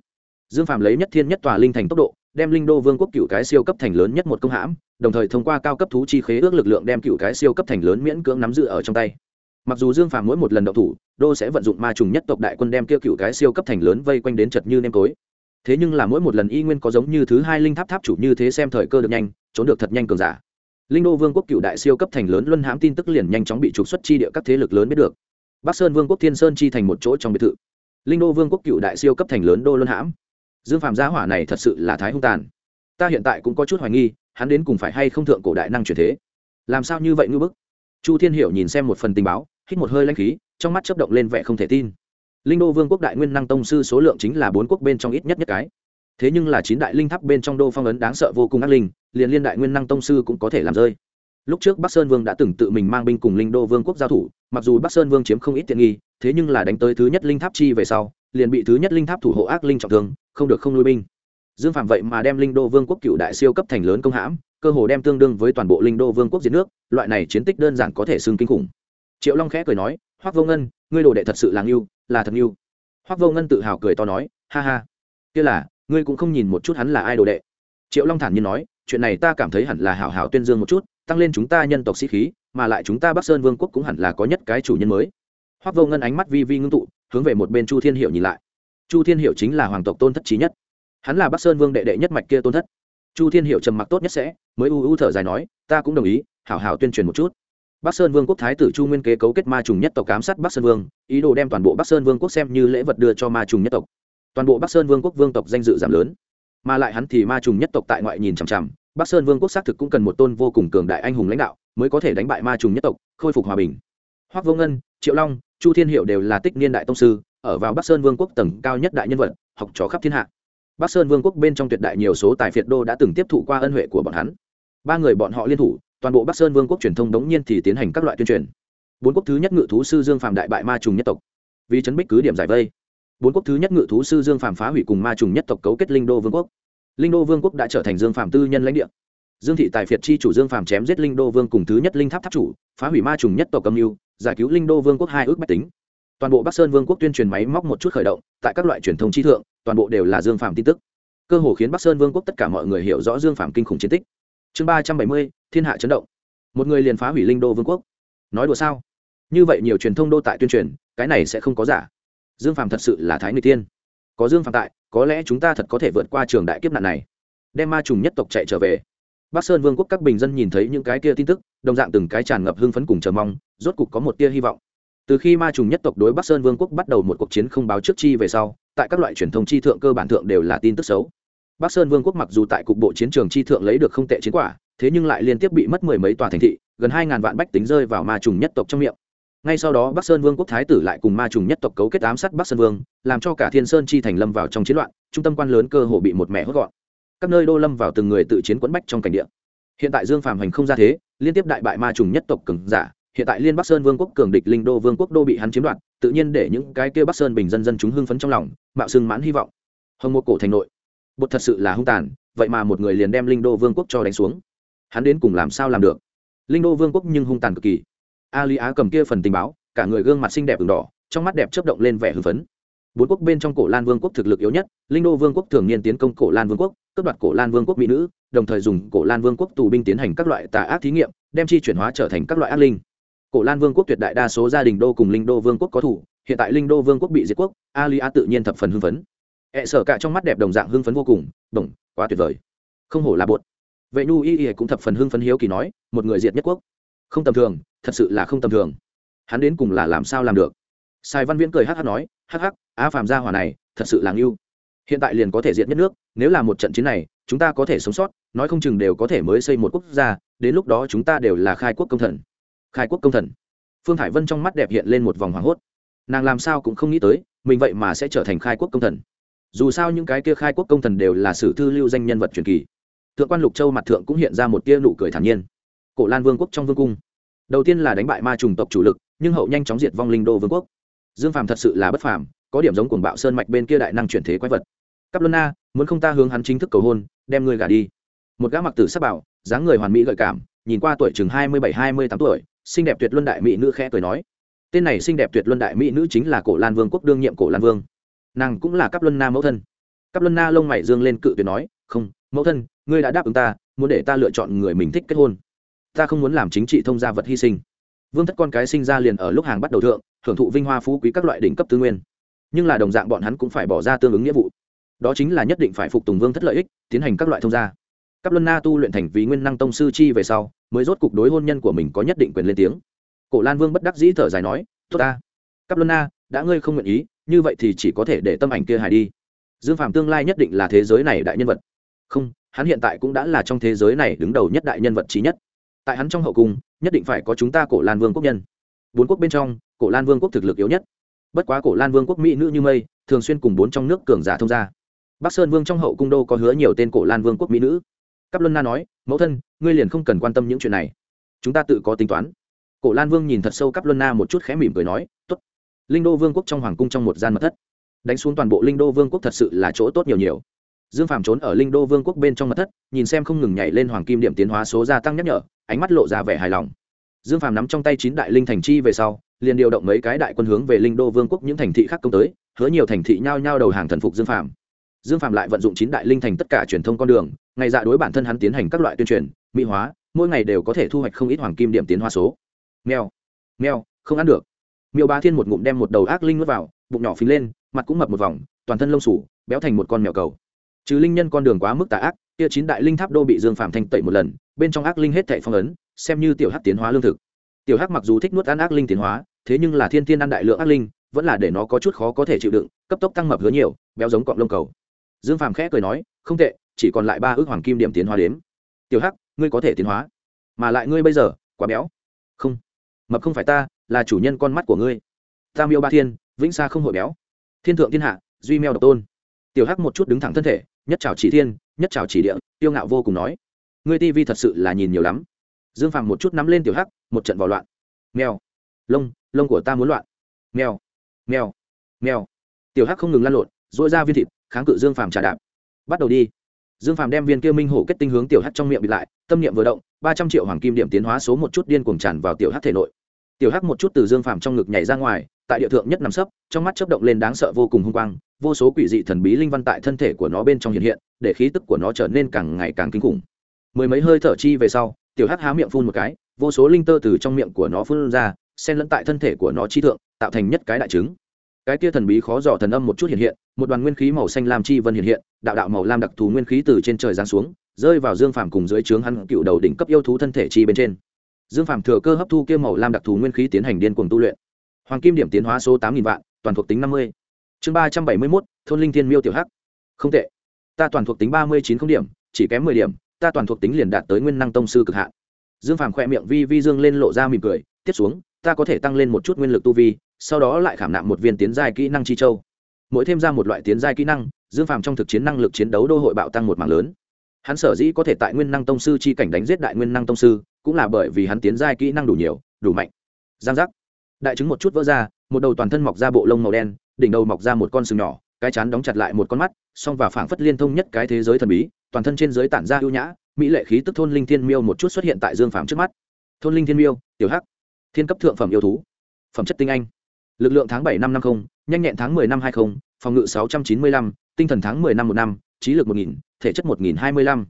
Dương phạm lấy nhất thiên nhất tòa linh thành tốc độ, đem linh đô vương quốc cựu cái siêu cấp thành lớn nhất một công hãm, đồng thời thông qua cao cấp thú chi khế ước lực lượng đem cựu cái siêu cấp thành lớn miễn cưỡng nắm giữ ở trong tay. Mặc dù dương phàm mỗi một lần đậu thủ đô sẽ vận dụng ma trùng nhất tộc đại quân đem kia cựu cái siêu cấp thành lớn vây quanh đến chật như nêm tối. Thế nhưng là mỗi một lần y nguyên có giống như thứ hai linh tháp tháp chủ như thế xem thời cơ được nhanh, trốn được thật nhanh cường giả. Linh đô vương quốc cựu đại siêu cấp thành lớn luân hãm tin tức liền nhanh chóng bị trục xuất chi địa các thế lực lớn biết được. Bắc sơn vương quốc thiên sơn chi thành một chỗ trong biệt thự. Linh đô vương quốc cựu đại siêu cấp thành lớn đô luân hãm. Dương Phạm gia hỏa này thật sự là thái hung tàn. Ta hiện tại cũng có chút hoài nghi, hắn đến cùng phải hay không thượng cổ đại năng truyền thế? Làm sao như vậy ngư bức? Chu thiên hiểu nhìn xem một phần tình báo, hít một hơi lanh khí trong mắt chấp động lên vẻ không thể tin. Linh đô vương quốc đại nguyên năng tông sư số lượng chính là bốn quốc bên trong ít nhất nhất cái. Thế nhưng là chín đại linh tháp bên trong đô phong ấn đáng sợ vô cùng ác linh, liền liên đại nguyên năng tông sư cũng có thể làm rơi. Lúc trước bắc sơn vương đã từng tự mình mang binh cùng linh đô vương quốc giao thủ, mặc dù bắc sơn vương chiếm không ít tiện nghi, thế nhưng là đánh tới thứ nhất linh tháp chi về sau, liền bị thứ nhất linh tháp thủ hộ ác linh trọng thương, không được không nuôi binh. Dương phạm vậy mà đem linh đô vương quốc cựu đại siêu cấp thành lớn công hãm, cơ hồ đem tương đương với toàn bộ linh đô vương quốc diệt nước, loại này chiến tích đơn giản có thể xưng kinh khủng. Triệu long khẽ cười nói hoác vô ngân, ngươi đồ đệ thật sự là ngưu, là thật ngưu. Hoác vô ngân tự hào cười to nói, ha ha. Kia là, ngươi cũng không nhìn một chút hắn là ai đồ đệ. Triệu long thản nhiên nói, chuyện này ta cảm thấy hẳn là hảo hảo tuyên dương một chút, tăng lên chúng ta nhân tộc sĩ khí, mà lại chúng ta bắc sơn vương quốc cũng hẳn là có nhất cái chủ nhân mới. Hoác vô ngân ánh mắt vi vi ngưng tụ, hướng về một bên chu thiên hiệu nhìn lại. Chu thiên hiệu chính là hoàng tộc tôn thất trí nhất. Hắn là bắc sơn vương đệ đệ nhất mạch kia tôn thất. Chu thiên hiệu trầm mặc tốt nhất sẽ, mới u u thở dài nói, ta cũng đồng ý, hảo hảo tuyên truyền một chút bắc sơn vương quốc thái tử chu nguyên kế cấu kết ma trùng nhất tộc cám sát bắc sơn vương, ý đồ đem toàn bộ bắc sơn vương quốc xem như lễ vật đưa cho ma trùng nhất tộc. Toàn bộ bắc sơn vương quốc vương tộc danh dự giảm lớn. Mà lại hắn thì ma trùng nhất tộc tại ngoại nhìn chằm chằm, bắc sơn vương quốc xác thực cũng cần một tôn vô cùng cường đại anh hùng lãnh đạo mới có thể đánh bại ma trùng nhất tộc, khôi phục hòa bình. Hoác vô ngân, triệu long, chu thiên hiệu đều là tích niên đại tông sư, ở vào bắc sơn vương quốc tầng cao nhất đại nhân vật, học trò khắp thiên hạ. Bắc sơn vương quốc bên trong tuyệt đại nhiều số tài phiệt đô đã từng tiếp thụ qua ân huệ của bọn hắn. Ba người bọn họ liên thủ toàn bộ bắc sơn vương quốc truyền thông đống nhiên thì tiến hành các loại tuyên truyền. Bốn quốc thứ nhất ngự thú sư dương phạm đại bại ma trùng nhất tộc. Vì chấn bích cứ điểm giải vây. Bốn quốc thứ nhất ngự thú sư dương phạm phá hủy cùng ma trùng nhất tộc cấu kết linh đô vương quốc. Linh đô vương quốc đã trở thành dương phạm tư nhân lãnh địa. Dương thị tài phiệt chi chủ dương phạm chém giết linh đô vương cùng thứ nhất linh tháp tháp chủ, phá hủy ma trùng nhất tộc âm mưu, giải cứu linh đô vương quốc hai ước bách tính. Toàn bộ bắc sơn vương quốc tuyên truyền máy móc một chút khởi động, tại các loại truyền thông chi thượng, toàn bộ đều là dương phạm tin tức. Cơ hồ khiến bắc sơn vương quốc tất cả mọi người hiểu rõ dương phạm kinh khủng chiến tích chương ba trăm bảy mươi, thiên hạ chấn động. Một người liền phá hủy linh đô vương quốc. Nói đùa sao? Như vậy nhiều truyền thông đô tại tuyên truyền, cái này sẽ không có giả. Dương phạm thật sự là thái người tiên có dương phạm tại, có lẽ chúng ta thật có thể vượt qua trường đại kiếp nạn này. Đem ma trùng nhất tộc chạy trở về. Bắc sơn vương quốc các bình dân nhìn thấy những cái kia tin tức, đồng dạng từng cái tràn ngập hưng phấn cùng chờ mong, rốt cục có một tia hy vọng. Từ khi ma trùng nhất tộc đối bắc sơn vương quốc bắt đầu một cuộc chiến không báo trước chi về sau, tại các loại truyền thông chi thượng cơ bản thượng đều là tin tức xấu bắc sơn vương quốc mặc dù tại cục bộ chiến trường chi thượng lấy được không tệ chiến quả, thế nhưng lại liên tiếp bị mất mười mấy tòa thành thị, gần hai ngàn vạn bách tính rơi vào ma trùng nhất tộc trong miệng. Ngay sau đó, bắc sơn vương quốc thái tử lại cùng ma trùng nhất tộc cấu kết ám sát bắc sơn vương, làm cho cả thiên sơn chi thành lâm vào trong chiến loạn, trung tâm quan lớn cơ hồ bị một mẹ hốt gọn. Các nơi đô lâm vào từng người tự chiến quẫn bách trong cảnh địa. Hiện tại dương phàm hành không ra thế, liên tiếp đại bại ma trùng nhất tộc cường giả, hiện tại liên bắc sơn vương quốc cường địch linh đô vương quốc đô bị hắn chiếm đoạt, tự nhiên để những cái kia bắc sơn bình dân dân chúng hưng phấn trong lòng, mạo xưng mãn hy vọng. Hồng một cổ thành nội bột thật sự là hung tàn, vậy mà một người liền đem linh đô vương quốc cho đánh xuống. Hắn đến cùng làm sao làm được? Linh đô vương quốc nhưng hung tàn cực kỳ. A lý á cầm kia phần tình báo, cả người gương mặt xinh đẹp ửng đỏ, trong mắt đẹp chớp động lên vẻ hưng phấn. Bốn quốc bên trong cổ lan vương quốc thực lực yếu nhất, linh đô vương quốc thường niên tiến công cổ lan vương quốc, cướp đoạt cổ lan vương quốc mỹ nữ, đồng thời dùng cổ lan vương quốc tù binh tiến hành các loại tà ác thí nghiệm, đem chi chuyển hóa trở thành các loại ác linh. Cổ lan vương quốc tuyệt đại đa số gia đình đô cùng linh đô vương quốc có thủ, hiện tại linh đô vương quốc bị diệt quốc a lý á tự nhiên thập phần hưng phấn. E ẹ sở cả trong mắt đẹp đồng dạng hưng phấn vô cùng bổng quá tuyệt vời. Không hổ là bột vệ nhu y y cũng thập phần hưng phấn hiếu kỳ nói, một người diệt nhất quốc. Không tầm thường, thật sự là không tầm thường. Hắn đến cùng là làm sao làm được? Sai văn viễn cười hắc hắc nói, hắc hắc a phàm gia hỏa này, thật sự là ngưu. Hiện tại liền có thể diệt nhất nước, nếu là một trận chiến này, chúng ta có thể sống sót, nói không chừng đều có thể mới xây một quốc gia, đến lúc đó chúng ta đều là khai quốc công thần. Khai quốc công thần. Phương hải vân trong mắt đẹp hiện lên một vòng hoảng hốt. Nàng làm sao cũng không nghĩ tới, mình vậy mà sẽ trở thành khai quốc công thần dù sao những cái kia khai quốc công thần đều là sử thư lưu danh nhân vật truyền kỳ. Thượng quan lục châu mặt thượng cũng hiện ra một tia nụ cười thản nhiên. Cổ lan vương quốc trong vương cung, đầu tiên là đánh bại ma trùng tộc chủ lực, nhưng hậu nhanh chóng diệt vong linh đô vương quốc. Dương phàm thật sự là bất phàm, có điểm giống cuồng bạo sơn mạch bên kia đại năng chuyển thế quái vật. Cắp luân na, muốn không ta hướng hắn chính thức cầu hôn, đem ngươi gả đi. Một gã mặc tử sắc bảo dáng người hoàn mỹ gợi cảm, nhìn qua tuổi chừng hai mươi bảy, hai mươi tám tuổi, xinh đẹp tuyệt luân đại mỹ nữ khẽ cười nói. Tên này xinh đẹp tuyệt luân đại mỹ nữ chính là cổ lan vương quốc đương nhiệm cổ lan vương nàng cũng là cắp luân na mẫu thân. Cắp luân na lông mày dương lên cự tuyệt nói, không, mẫu thân, ngươi đã đáp ứng ta, muốn để ta lựa chọn người mình thích kết hôn. Ta không muốn làm chính trị thông gia vật hy sinh. Vương thất con cái sinh ra liền ở lúc hàng bắt đầu thượng hưởng thụ vinh hoa phú quý các loại đỉnh cấp tư nguyên. Nhưng là đồng dạng bọn hắn cũng phải bỏ ra tương ứng nghĩa vụ. Đó chính là nhất định phải phục tùng vương thất lợi ích, tiến hành các loại thông gia. Cấp luân na tu luyện thành vì nguyên năng tông sư chi về sau, mới rốt cục đối hôn nhân của mình có nhất định quyền lên tiếng. Cổ lan vương bất đắc dĩ thở dài nói, tốt ta. Cấp luân na, đã ngươi không nguyện ý như vậy thì chỉ có thể để tâm ảnh kia hài đi. Dương phạm tương lai nhất định là thế giới này đại nhân vật. Không, hắn hiện tại cũng đã là trong thế giới này đứng đầu nhất đại nhân vật trí nhất. Tại hắn trong hậu cung, nhất định phải có chúng ta cổ lan vương quốc nhân. Bốn quốc bên trong, cổ lan vương quốc thực lực yếu nhất. Bất quá cổ lan vương quốc mỹ nữ như mây, thường xuyên cùng bốn trong nước cường giả thông gia. Bắc sơn vương trong hậu cung đô có hứa nhiều tên cổ lan vương quốc mỹ nữ. Cắp luân na nói, mẫu thân, ngươi liền không cần quan tâm những chuyện này. Chúng ta tự có tính toán. Cổ lan vương nhìn thật sâu cắp luân na một chút khẽ mỉm cười nói t ố t linh đô vương quốc trong hoàng cung trong một gian mật thất. Đánh xuống toàn bộ linh đô vương quốc thật sự là chỗ tốt nhiều nhiều. Dương phàm trốn ở linh đô vương quốc bên trong mật thất, nhìn xem không ngừng nhảy lên hoàng kim điểm tiến hóa số gia tăng nhắc nhở, ánh mắt lộ ra vẻ hài lòng. Dương phàm nắm trong tay chín đại linh thành chi về sau, liền điều động mấy cái đại quân hướng về linh đô vương quốc những thành thị khác công tới, hứa nhiều thành thị nhao nhao đầu hàng thần phục dương phàm. Dương phàm lại vận dụng chín đại linh thành tất cả truyền thông con đường, ngày dạ đối bản thân hắn tiến hành các loại tuyên truyền, mỹ hóa, mỗi ngày đều có thể thu hoạch không ít hoàng kim điểm tiến hóa số. Mèo mèo, không ăn được miêu ba thiên một ngụm đem một đầu ác linh nuốt vào, bụng nhỏ phình lên, mặt cũng mập một vòng, toàn thân lông sủ béo thành một con mèo cầu. Trừ linh nhân con đường quá mức tà ác, kia chín đại linh tháp đô bị dương phàm thanh tẩy một lần, bên trong ác linh hết thảy phong ấn, xem như tiểu hắc tiến hóa lương thực. Tiểu hắc mặc dù thích nuốt ăn ác linh tiến hóa, thế nhưng là thiên thiên ăn đại lượng ác linh, vẫn là để nó có chút khó có thể chịu đựng, cấp tốc tăng mập hứa nhiều, béo giống cọng lông cầu. Dương phàm khẽ cười nói, không tệ, chỉ còn lại ba ước hoàng kim điểm tiến hóa đếm. Tiểu hắc, ngươi có thể tiến hóa, mà lại ngươi bây giờ quá béo. Không mập không phải ta, là chủ nhân con mắt của ngươi. Tam yêu ba thiên, vĩnh xa không hội béo. Thiên thượng thiên hạ, duy mèo độc tôn. Tiểu hắc một chút đứng thẳng thân thể, nhất trào chỉ thiên, nhất trào chỉ địa, tiêu ngạo vô cùng nói. Ngươi tivi thật sự là nhìn nhiều lắm. Dương phàm một chút nắm lên tiểu hắc, một trận vào loạn. Mèo. Lông lông của ta muốn loạn. Mèo. Mèo. Mèo. Tiểu hắc không ngừng lăn lộn dội ra viên thịt, kháng cự dương phàm trà đạp. Bắt đầu đi. Dương phàm đem viên kia minh hổ kết tinh hướng tiểu hắc trong miệng bịt lại, tâm niệm vừa động ba trăm triệu hoàng kim điểm tiến hóa số một chút điên cuồng tràn vào tiểu hắc thể nội. Tiểu hắc một chút từ dương phàm trong ngực nhảy ra ngoài, tại địa thượng nhất nằm sấp, trong mắt chớp động lên đáng sợ vô cùng hung quang, vô số quỷ dị thần bí linh văn tại thân thể của nó bên trong hiện hiện, để khí tức của nó trở nên càng ngày càng kinh khủng. Mười mấy hơi thở chi về sau, tiểu hắc há miệng phun một cái, vô số linh tơ từ trong miệng của nó phun ra, xen lẫn tại thân thể của nó chi thượng, tạo thành nhất cái đại trứng. Cái kia thần bí khó dò thần âm một chút hiện hiện, một đoàn nguyên khí màu xanh lam chi vân hiện hiện, đạo đạo màu lam đặc thù nguyên khí từ trên trời giáng xuống rơi vào dương phàm cùng dưới trướng hắn cựu đầu đỉnh cấp yêu thú thân thể chi bên trên. Dương phàm thừa cơ hấp thu kia màu lam đặc thù nguyên khí tiến hành điên cuồng tu luyện. Hoàng kim điểm tiến hóa số tám nghìn vạn, toàn thuộc tính năm mươi. Chương ba trăm bảy mươi mốt, thôn linh thiên miêu tiểu hắc. Không tệ. Ta toàn thuộc tính ba mươi chín không điểm, chỉ kém mười điểm, ta toàn thuộc tính liền đạt tới nguyên năng tông sư cực hạn. Dương phàm khỏe miệng vi vi dương lên lộ ra mỉm cười, tiếp xuống, ta có thể tăng lên một chút nguyên lực tu vi, sau đó lại khảm nạm một viên tiến giai kỹ năng chi châu. Mỗi thêm ra một loại tiến giai kỹ năng, dương phàm trong thực chiến năng lực chiến đấu đô hội bạo tăng một mảng lớn hắn sở dĩ có thể tại nguyên năng tông sư chi cảnh đánh giết đại nguyên năng tông sư, cũng là bởi vì hắn tiến giai kỹ năng đủ nhiều, đủ mạnh. Giang giác. Đại chứng một chút vỡ ra, một đầu toàn thân mọc ra bộ lông màu đen, đỉnh đầu mọc ra một con sừng nhỏ, cái chán đóng chặt lại một con mắt, song và phảng phất liên thông nhất cái thế giới thần bí, toàn thân trên giới tản ra ưu nhã, mỹ lệ khí tức thôn linh thiên miêu một chút xuất hiện tại dương phàm trước mắt. Thôn linh thiên miêu, tiểu hắc. Thiên cấp thượng phẩm yêu thú. Phẩm chất tinh anh. Lực lượng tháng bảy năm năm mươi nhanh nhẹn tháng mười năm hai mươi phòng ngự sáu trăm chín mươi lăm, tinh thần tháng mười năm một năm, trí lực một nghìn thể chất một nghìn hai mươi lăm.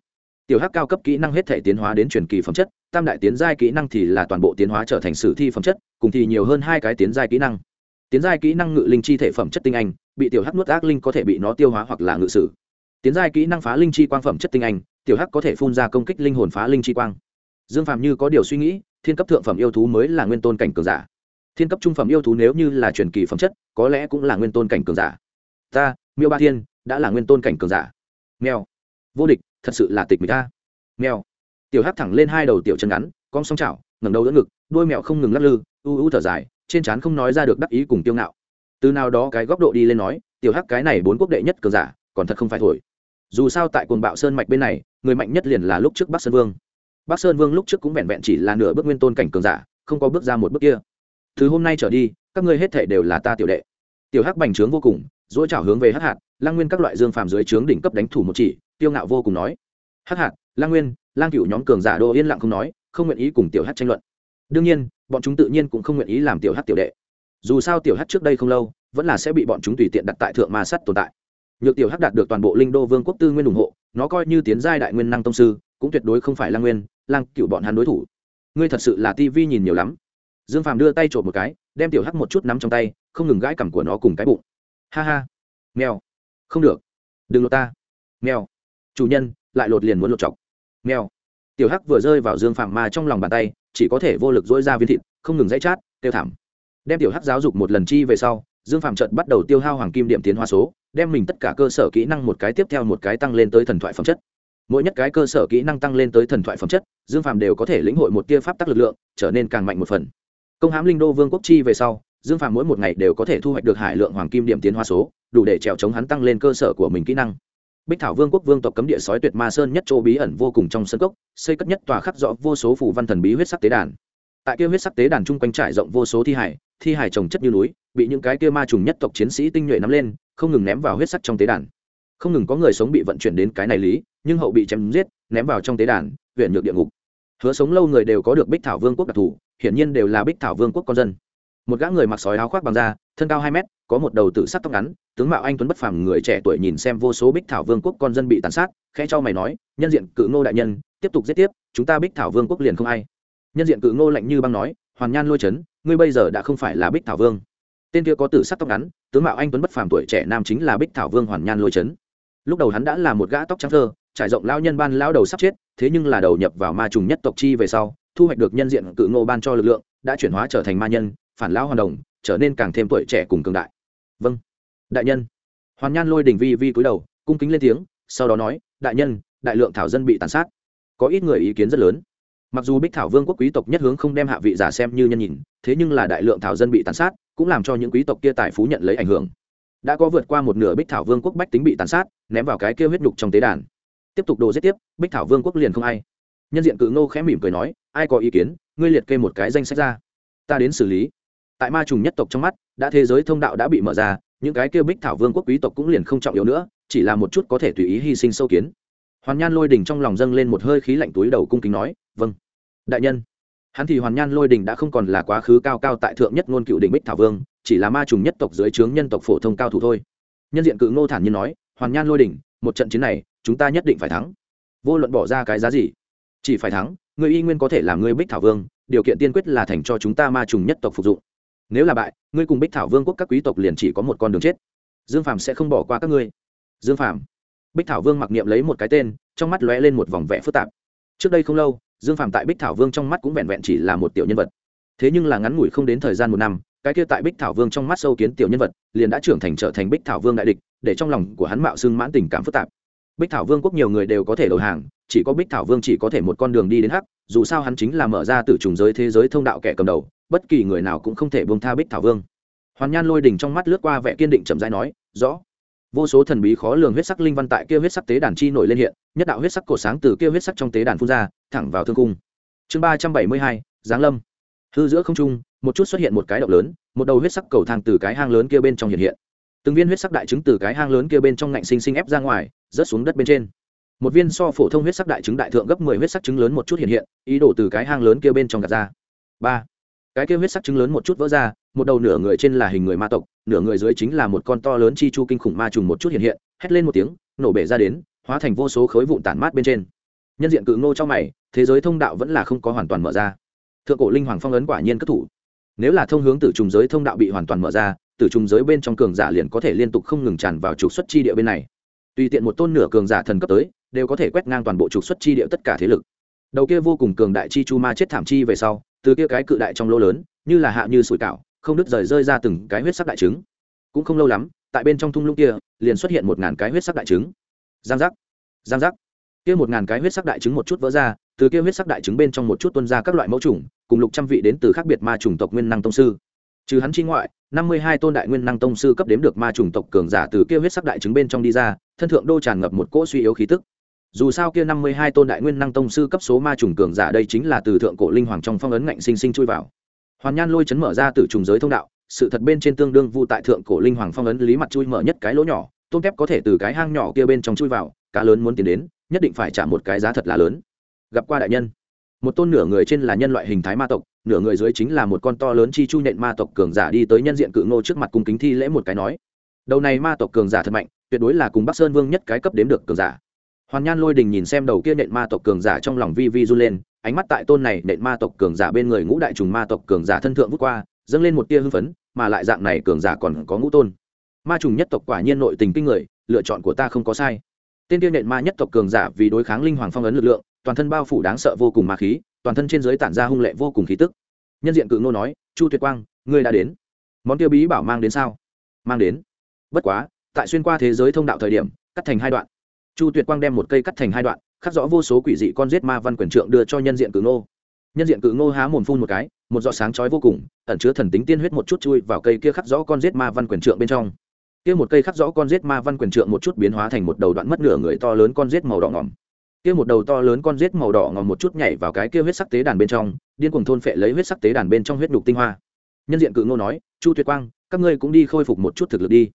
Tiểu hắc cao cấp kỹ năng hết thể tiến hóa đến truyền kỳ phẩm chất, tam đại tiến giai kỹ năng thì là toàn bộ tiến hóa trở thành sử thi phẩm chất, cùng thì nhiều hơn hai cái tiến giai kỹ năng. Tiến giai kỹ năng ngự linh chi thể phẩm chất tinh anh, bị tiểu hắc nuốt ác linh có thể bị nó tiêu hóa hoặc là ngự sử. Tiến giai kỹ năng phá linh chi quang phẩm chất tinh anh, tiểu hắc có thể phun ra công kích linh hồn phá linh chi quang. Dương phạm như có điều suy nghĩ, thiên cấp thượng phẩm yêu thú mới là nguyên tôn cảnh cường giả. Thiên cấp trung phẩm yêu thú nếu như là truyền kỳ phẩm chất, có lẽ cũng là nguyên tôn cảnh cường giả. Ta, miêu ba thiên, đã là nguyên tôn cảnh cường giả. Mèo vô địch, thật sự là tịch mỹ ta. Mèo. Tiểu hắc thẳng lên hai đầu tiểu chân ngắn, con song chảo, ngẩng đầu đỡ ngực, đuôi mèo không ngừng lắc lư, u u thở dài, trên trán không nói ra được đắc ý cùng tiêu ngạo. Từ nào đó cái góc độ đi lên nói, tiểu hắc, cái này bốn quốc đệ nhất cường giả, còn thật không phải thổi. Dù sao tại cồn bạo sơn mạch bên này, người mạnh nhất liền là lúc trước bắc sơn vương. Bắc sơn vương lúc trước cũng vẹn vẹn chỉ là nửa bước nguyên tôn cảnh cường giả, không có bước ra một bước kia. Từ hôm nay trở đi, các ngươi hết thể đều là ta tiểu đệ. Tiểu hắc bành trướng vô cùng dỗi trào hướng về hắc hạt lang nguyên các loại dương phàm dưới trướng đỉnh cấp đánh thủ một chỉ tiêu ngạo vô cùng nói, hắc hạt, lang nguyên, lang cựu nhóm cường giả đô yên lặng không nói, không nguyện ý cùng tiểu hắc tranh luận. Đương nhiên, bọn chúng tự nhiên cũng không nguyện ý làm tiểu hắc tiểu đệ. Dù sao tiểu hắc trước đây không lâu, vẫn là sẽ bị bọn chúng tùy tiện đặt tại thượng ma sắt tồn tại. Nhược tiểu hắc đạt được toàn bộ linh đô vương quốc tư nguyên ủng hộ, nó coi như tiến giai đại nguyên năng tông sư, cũng tuyệt đối không phải lang nguyên, lang cựu bọn hắn đối thủ. Ngươi thật sự là tivi nhìn nhiều lắm. Dương phàm đưa tay trộm một cái, đem tiểu hắc một chút nắm trong tay, không ngừng gãi cằm của nó cùng cái bụng. Ha ha, mèo. Không được, đừng lột ta. Mèo chủ nhân, lại lột liền muốn lột chọc. Mèo. Tiểu hắc vừa rơi vào dương phàm ma trong lòng bàn tay, chỉ có thể vô lực dỗi ra viên thịt, không ngừng dãy chát, tiêu thảm. Đem tiểu hắc giáo dục một lần chi về sau, dương phàm trận bắt đầu tiêu hao hoàng kim điểm tiến hóa số, đem mình tất cả cơ sở kỹ năng một cái tiếp theo một cái tăng lên tới thần thoại phẩm chất. Mỗi nhất cái cơ sở kỹ năng tăng lên tới thần thoại phẩm chất, dương phàm đều có thể lĩnh hội một tia pháp tắc lực lượng, trở nên càng mạnh một phần. Công hãm linh đô vương quốc chi về sau, dương phàm mỗi một ngày đều có thể thu hoạch được hải lượng hoàng kim điểm tiến hóa số, đủ để trèo chống hắn tăng lên cơ sở của mình kỹ năng bích thảo vương quốc vương tộc cấm địa sói tuyệt ma sơn nhất chỗ bí ẩn vô cùng trong sân cốc, xây cất nhất tòa khắc rõ vô số phủ văn thần bí huyết sắc tế đàn. Tại kia huyết sắc tế đàn chung quanh trải rộng vô số thi hải thi hải trồng chất như núi, bị những cái kia ma trùng nhất tộc chiến sĩ tinh nhuệ nắm lên, không ngừng ném vào huyết sắc trong tế đàn. Không ngừng có người sống bị vận chuyển đến cái này lý, nhưng hậu bị chém giết, ném vào trong tế đàn huyện nhược địa ngục. Hứa sống lâu người đều có được bích thảo vương quốc đặc thù, hiển nhiên đều là bích thảo vương quốc con dân. Một gã người mặc sói áo khoác bằng da thân cao hai mét, có một đầu tự sắc tóc ngắn, tướng mạo anh tuấn bất phàm, người trẻ tuổi nhìn xem vô số bích thảo vương quốc con dân bị tàn sát, khẽ cho mày nói, nhân diện cự ngô đại nhân, tiếp tục giết tiếp, chúng ta bích thảo vương quốc liền không ai. Nhân diện cự ngô lạnh như băng nói, hoàn nhan lôi chấn, ngươi bây giờ đã không phải là bích thảo vương. Tên kia có tử sắc tóc ngắn, tướng mạo anh tuấn bất phàm, tuổi trẻ nam chính là bích thảo vương hoàn nhan lôi chấn. Lúc đầu hắn đã là một gã tóc trắng thơ, trải rộng lao nhân ban lao đầu sắp chết, thế nhưng là đầu nhập vào ma trùng nhất tộc chi về sau, thu hoạch được nhân diện cự ngô ban cho lực lượng, đã chuyển hóa trở thành ma nhân, phản lão hoàn đồng trở nên càng thêm tuổi trẻ cùng cường đại. Vâng. Đại nhân. Hoàn nhan lôi đình vi vi cúi đầu, cung kính lên tiếng, sau đó nói, đại nhân, đại lượng thảo dân bị tàn sát. Có ít người ý kiến rất lớn. Mặc dù bích thảo vương quốc quý tộc nhất hướng không đem hạ vị giả xem như nhân nhìn, thế nhưng là đại lượng thảo dân bị tàn sát, cũng làm cho những quý tộc kia tài phú nhận lấy ảnh hưởng. Đã có vượt qua một nửa bích thảo vương quốc bách tính bị tàn sát, ném vào cái kia huyết đục trong tế đàn. Tiếp tục đồ giết tiếp, bích thảo vương quốc liền không ai. Nhân diện cự ngô khẽ mỉm cười nói, ai có ý kiến, ngươi liệt kê một cái danh sách ra. Ta đến xử lý tại ma trùng nhất tộc trong mắt, đã thế giới thông đạo đã bị mở ra, những cái kêu bích thảo vương quốc quý tộc cũng liền không trọng yếu nữa, chỉ là một chút có thể tùy ý hy sinh sâu kiến. Hoàn nhan lôi đình trong lòng dâng lên một hơi khí lạnh túi đầu cung kính nói vâng. Đại nhân. Hắn thì hoàn nhan lôi đình đã không còn là quá khứ cao cao tại thượng nhất ngôn cựu đình bích thảo vương, chỉ là ma trùng nhất tộc dưới trướng nhân tộc phổ thông cao thủ thôi. Nhân diện cự ngô thản nhiên nói, hoàn nhan lôi đình, một trận chiến này, chúng ta nhất định phải thắng. Vô luận bỏ ra cái giá gì, chỉ phải thắng người y nguyên có thể làm người bích thảo vương, điều kiện tiên quyết là thành cho chúng ta ma trùng nhất tộc phục dụng nếu là bại, ngươi cùng bích thảo vương quốc các quý tộc liền chỉ có một con đường chết. Dương phàm sẽ không bỏ qua các ngươi. Dương phàm. Bích thảo vương mặc niệm lấy một cái tên, trong mắt lóe lên một vòng vẽ phức tạp. Trước đây không lâu, dương phàm tại bích thảo vương trong mắt cũng vẹn vẹn chỉ là một tiểu nhân vật. Thế nhưng là ngắn ngủi không đến thời gian một năm, cái kia tại bích thảo vương trong mắt sâu kiến tiểu nhân vật, liền đã trưởng thành trở thành bích thảo vương đại địch, để trong lòng của hắn mạo xưng mãn tình cảm phức tạp. Bích thảo vương quốc nhiều người đều có thể đầu hàng, chỉ có bích thảo vương chỉ có thể một con đường đi đến hắc, dù sao hắn chính là mở ra từ trùng giới thế giới thông đạo kẻ cầm đầu bất kỳ người nào cũng không thể buông tha bích thảo vương. Hoàn nhan lôi đỉnh trong mắt lướt qua vẻ kiên định chậm rãi nói, rõ. Vô số thần bí khó lường huyết sắc linh văn tại kia huyết sắc tế đàn chi nổi lên hiện, nhất đạo huyết sắc cổ sáng từ kia huyết sắc trong tế đàn phun ra, thẳng vào thương cung. Chương ba trăm bảy mươi hai, giáng lâm. Hư giữa không trung, một chút xuất hiện một cái động lớn, một đầu huyết sắc cầu thang từ cái hang lớn kia bên trong hiện hiện. Từng viên huyết sắc đại trứng từ cái hang lớn kia bên trong ngạnh sinh sinh ép ra ngoài, rớt xuống đất bên trên. Một viên so phổ thông huyết sắc đại trứng đại thượng gấp mười huyết sắc trứng lớn một chút hiện hiện, ý đồ từ cái hang lớn kia bên trong gạt ra. Ba cái kia huyết sắc trứng lớn một chút vỡ ra, một đầu nửa người trên là hình người ma tộc, nửa người dưới chính là một con to lớn chi chu kinh khủng ma trùng một chút hiện hiện, hét lên một tiếng, nổ bể ra đến, hóa thành vô số khối vụn tản mát bên trên. Nhân diện cự ngô trong mày, thế giới thông đạo vẫn là không có hoàn toàn mở ra. Thượng cổ linh hoàng phong ấn quả nhiên cất thủ. Nếu là thông hướng từ trùng giới thông đạo bị hoàn toàn mở ra từ trùng giới bên trong cường giả liền có thể liên tục không ngừng tràn vào trục xuất chi địa bên này. Tùy tiện một tôn nửa cường giả thần cấp tới, đều có thể quét ngang toàn bộ trục xuất chi địa tất cả thế lực. Đầu kia vô cùng cường đại chi chu ma chết thảm chi về sau từ kia cái cự đại trong lỗ lớn, như là hạ như sủi cảo, không đứt rời rơi ra từng cái huyết sắc đại trứng. Cũng không lâu lắm, tại bên trong thung lũng kia, liền xuất hiện một ngàn cái huyết sắc đại trứng. Giang giác giang giác. Kia một ngàn cái huyết sắc đại trứng một chút vỡ ra, từ kia huyết sắc đại trứng bên trong một chút tuân ra các loại mẫu trùng, cùng lục trăm vị đến từ khác biệt ma trùng tộc nguyên năng tông sư. Trừ hắn chi ngoại, năm mươi hai tôn đại nguyên năng tông sư cấp đếm được ma trùng tộc cường giả từ kia huyết sắc đại trứng bên trong đi ra, thân thượng đô tràn ngập một cỗ suy yếu khí tức dù sao kia năm mươi hai tôn đại nguyên năng tông sư cấp số ma trùng cường giả đây chính là từ thượng cổ linh hoàng trong phong ấn ngạnh sinh sinh chui vào. Hoàn nhan lôi chấn mở ra từ trùng giới thông đạo, sự thật bên trên tương đương vu tại thượng cổ linh hoàng phong ấn lý mặt chui mở nhất cái lỗ nhỏ, tôm kép có thể từ cái hang nhỏ kia bên trong chui vào, cá lớn muốn tiến đến, nhất định phải trả một cái giá thật là lớn. Gặp qua đại nhân. Một tôn nửa người trên là nhân loại hình thái ma tộc, nửa người dưới chính là một con to lớn chi chu nện ma tộc cường giả đi tới nhân diện cự ngô trước mặt cung kính thi lễ một cái nói. Đầu này ma tộc cường giả thật mạnh, tuyệt đối là cùng bắc sơn vương nhất cái cấp đếm được cường giả hoàn nhan lôi đình nhìn xem đầu kia nện ma tộc cường giả trong lòng vi vi run lên, ánh mắt tại tôn này nện ma tộc cường giả bên người ngũ đại trùng ma tộc cường giả thân thượng vút qua, dâng lên một tia hưng phấn, mà lại dạng này cường giả còn có ngũ tôn. Ma trùng nhất tộc quả nhiên nội tình kinh người, lựa chọn của ta không có sai. Tên tiêu nện ma nhất tộc cường giả vì đối kháng linh hoàng phong ấn lực lượng, toàn thân bao phủ đáng sợ vô cùng ma khí, toàn thân trên giới tản ra hung lệ vô cùng khí tức. Nhân diện cự nô nói, chu tuyệt quang, ngươi đã đến. Món tiêu bí bảo mang đến sao? Mang đến. Bất quá, tại xuyên qua thế giới thông đạo thời điểm, cắt thành hai đoạn chu tuyệt quang đem một cây cắt thành hai đoạn, khắc rõ vô số quỷ dị con giết ma văn quyền trượng đưa cho nhân diện cự Ngô. nhân diện cự Ngô há mồm phun một cái, một giọt sáng chói vô cùng, ẩn chứa thần tính tiên huyết một chút chui vào cây kia khắc rõ con giết ma văn quyền trượng bên trong. Kia một cây khắc rõ con giết ma văn quyền trượng một chút biến hóa thành một đầu đoạn mất nửa người to lớn con giết màu đỏ ngỏm kia một đầu to lớn con giết màu đỏ ngòm một chút nhảy vào cái kia huyết sắc tế đàn bên trong, điên cuồng thôn phệ lấy huyết sắc tế đàn bên trong huyết nhục tinh hoa. Nhân diện cự ngô nói, chu tuyệt quang, các ngươi cũng đi khôi phục một chút thực lực đi.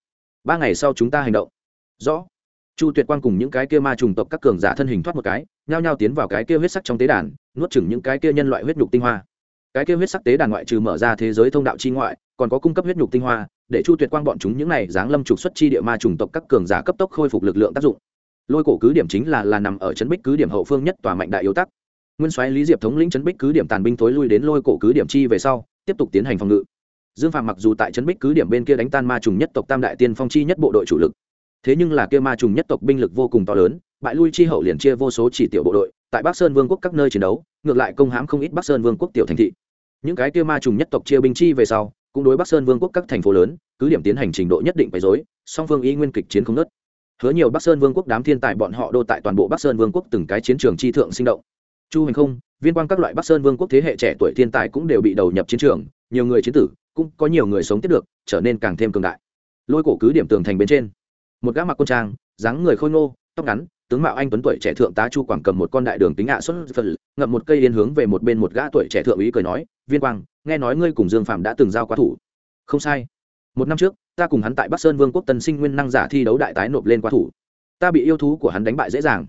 Ba ngày sau chúng ta hành động. Rõ chu tuyệt quang cùng những cái kia ma trùng tộc các cường giả thân hình thoát một cái, nhao nhao tiến vào cái kia huyết sắc trong tế đàn, nuốt chửng những cái kia nhân loại huyết nhục tinh hoa. Cái kia huyết sắc tế đàn ngoại trừ mở ra thế giới thông đạo chi ngoại, còn có cung cấp huyết nhục tinh hoa, để chu tuyệt quang bọn chúng những này dáng lâm trục xuất chi địa ma trùng tộc các cường giả cấp tốc khôi phục lực lượng tác dụng. Lôi cổ cứ điểm chính là là nằm ở trấn bích cứ điểm hậu phương nhất tòa mạnh đại yếu tắc. Nguyên soái lý diệp thống lĩnh trấn bích cứ điểm tàn binh thối lui đến lôi cổ cứ điểm chi về sau, tiếp tục tiến hành phòng ngự. Dương phạm mặc dù tại trấn bích cứ điểm bên kia đánh tan ma trùng nhất tộc tam đại tiên phong chi nhất bộ đội chủ lực thế nhưng là kia ma trùng nhất tộc binh lực vô cùng to lớn, bại lui chi hậu liền chia vô số chỉ tiểu bộ đội, tại bắc sơn vương quốc các nơi chiến đấu, ngược lại công hãm không ít bắc sơn vương quốc tiểu thành thị. Những cái kia ma trùng nhất tộc chia binh chi về sau, cũng đối bắc sơn vương quốc các thành phố lớn, cứ điểm tiến hành trình độ nhất định bày dối song phương y nguyên kịch chiến không nớt hứa nhiều bắc sơn vương quốc đám thiên tài bọn họ đô tại toàn bộ bắc sơn vương quốc từng cái chiến trường chi thượng sinh động. Chu hành không, viên quan các loại bắc sơn vương quốc thế hệ trẻ tuổi thiên tài cũng đều bị đầu nhập chiến trường, nhiều người chiến tử, cũng có nhiều người sống tiếp được, trở nên càng thêm cường đại. Lôi cổ cứ điểm tường thành bên trên một gã mặc quân trang, dáng người khôi ngô, tóc ngắn, tướng mạo anh tuấn tuổi trẻ thượng tá chu quảng cầm một con đại đường tính ạ xuất phật, ngậm một cây yên hướng về một bên một gã tuổi trẻ thượng úy cười nói, viên quang, nghe nói ngươi cùng dương phạm đã từng giao quá thủ. Không sai. Một năm trước, ta cùng hắn tại bắc sơn vương quốc tân sinh nguyên năng giả thi đấu đại tái nộp lên quá thủ. Ta bị yêu thú của hắn đánh bại dễ dàng.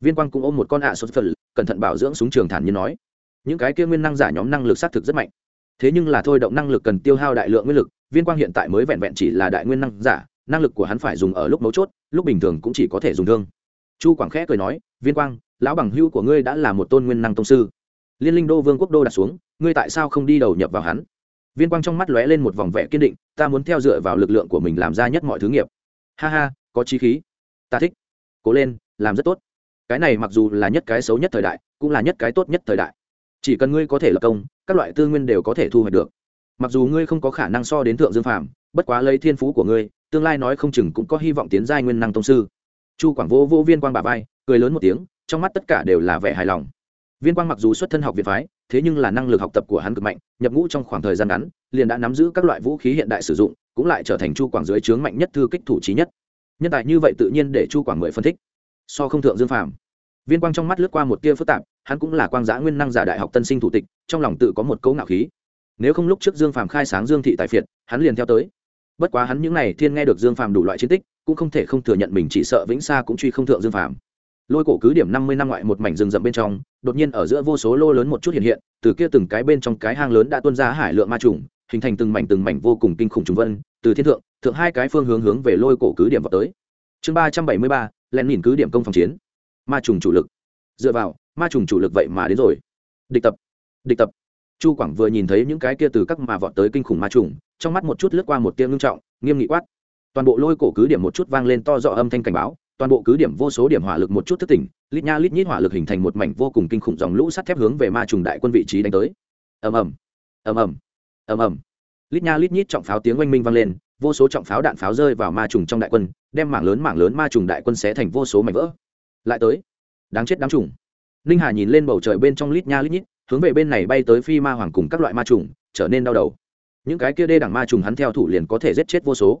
Viên quang cũng ôm một con ạ xuất phật, cẩn thận bảo dưỡng súng trường thản như nói, những cái kia nguyên năng giả nhóm năng lực xác thực rất mạnh. Thế nhưng là thôi động năng lực cần tiêu hao đại lượng nguyên lực, viên quang hiện tại mới vẹn vẹn chỉ là đại nguyên năng giả năng lực của hắn phải dùng ở lúc mấu chốt, lúc bình thường cũng chỉ có thể dùng thương. Chu quảng khẽ cười nói, viên quang, lão bằng hưu của ngươi đã là một tôn nguyên năng tông sư. Liên linh đô vương quốc đô đặt xuống, ngươi tại sao không đi đầu nhập vào hắn? Viên quang trong mắt lóe lên một vòng vẻ kiên định, ta muốn theo dựa vào lực lượng của mình làm ra nhất mọi thứ nghiệp. Ha ha, có chi khí. Ta thích. Cố lên, làm rất tốt. Cái này mặc dù là nhất cái xấu nhất thời đại, cũng là nhất cái tốt nhất thời đại. Chỉ cần ngươi có thể lập công, các loại tư nguyên đều có thể thu hoạch được. Mặc dù ngươi không có khả năng so đến thượng dương phàm, bất quá lấy thiên phú của ngươi tương lai nói không chừng cũng có hy vọng tiến giai nguyên năng tông sư. Chu quảng vô vô viên quang bà vai, cười lớn một tiếng, trong mắt tất cả đều là vẻ hài lòng. Viên quang mặc dù xuất thân học viện phái, thế nhưng là năng lực học tập của hắn cực mạnh, nhập ngũ trong khoảng thời gian ngắn, liền đã nắm giữ các loại vũ khí hiện đại sử dụng, cũng lại trở thành chu quảng dưới trướng mạnh nhất thư kích thủ trí nhất. Nhân tài như vậy tự nhiên để chu quảng mười phân tích so không thượng dương phàm, viên quang trong mắt lướt qua một tia phức tạp, hắn cũng là quang giã nguyên năng giả đại học tân sinh thủ tịch, trong lòng tự có một cấu ngạo khí. Nếu không lúc trước dương phàm khai sáng dương thị tài phiệt, hắn liền theo tới bất quá hắn những n à y thiên nghe được dương phàm đủ loại chiến tích, cũng không thể không thừa nhận mình chỉ sợ vĩnh xa cũng truy không thượng dương phàm. Lôi cổ cứ điểm năm mươi năm ngoại một mảnh rừng rậm bên trong, đột nhiên ở giữa vô số lô lớn một chút hiện hiện, từ kia từng cái bên trong cái hang lớn đã tuân ra hải lượng ma trùng, hình thành từng mảnh từng mảnh vô cùng kinh khủng trùng vân, từ thiên thượng thượng hai cái phương hướng hướng về lôi cổ cứ điểm vào tới. Chương ba trăm bảy mươi ba len nhìn cứ điểm công phòng chiến. Ma trùng chủ lực. Dựa vào, ma trùng chủ lực vậy mà đến rồi. Địch tập. Địch tập. Chu quảng vừa nhìn thấy những cái kia từ các mà vọt tới kinh khủng ma trùng trong mắt một chút lướt qua một tia ngưng trọng, nghiêm nghị quát. Toàn bộ lôi cổ cứ điểm một chút vang lên to rõ âm thanh cảnh báo, toàn bộ cứ điểm vô số điểm hỏa lực một chút thức tỉnh, lít nha lít nhít hỏa lực hình thành một mảnh vô cùng kinh khủng dòng lũ sắt thép hướng về ma trùng đại quân vị trí đánh tới. Ầm ầm ầm ầm ầm ầm. Lít nha lít nhít trọng pháo tiếng oanh minh vang lên, vô số trọng pháo đạn pháo rơi vào ma trùng trong đại quân, đem mảng lớn mảng lớn ma trùng đại quân xé thành vô số mảnh vỡ. Lại tới, đáng chết đám trùng. Ninh hà nhìn lên bầu trời bên trong lít nha lít nhít, hướng về bên này bay tới phi ma hoàng cùng các loại ma trùng, trở nên đau đầu những cái kia đê đẳng ma trùng hắn theo thủ liền có thể giết chết vô số.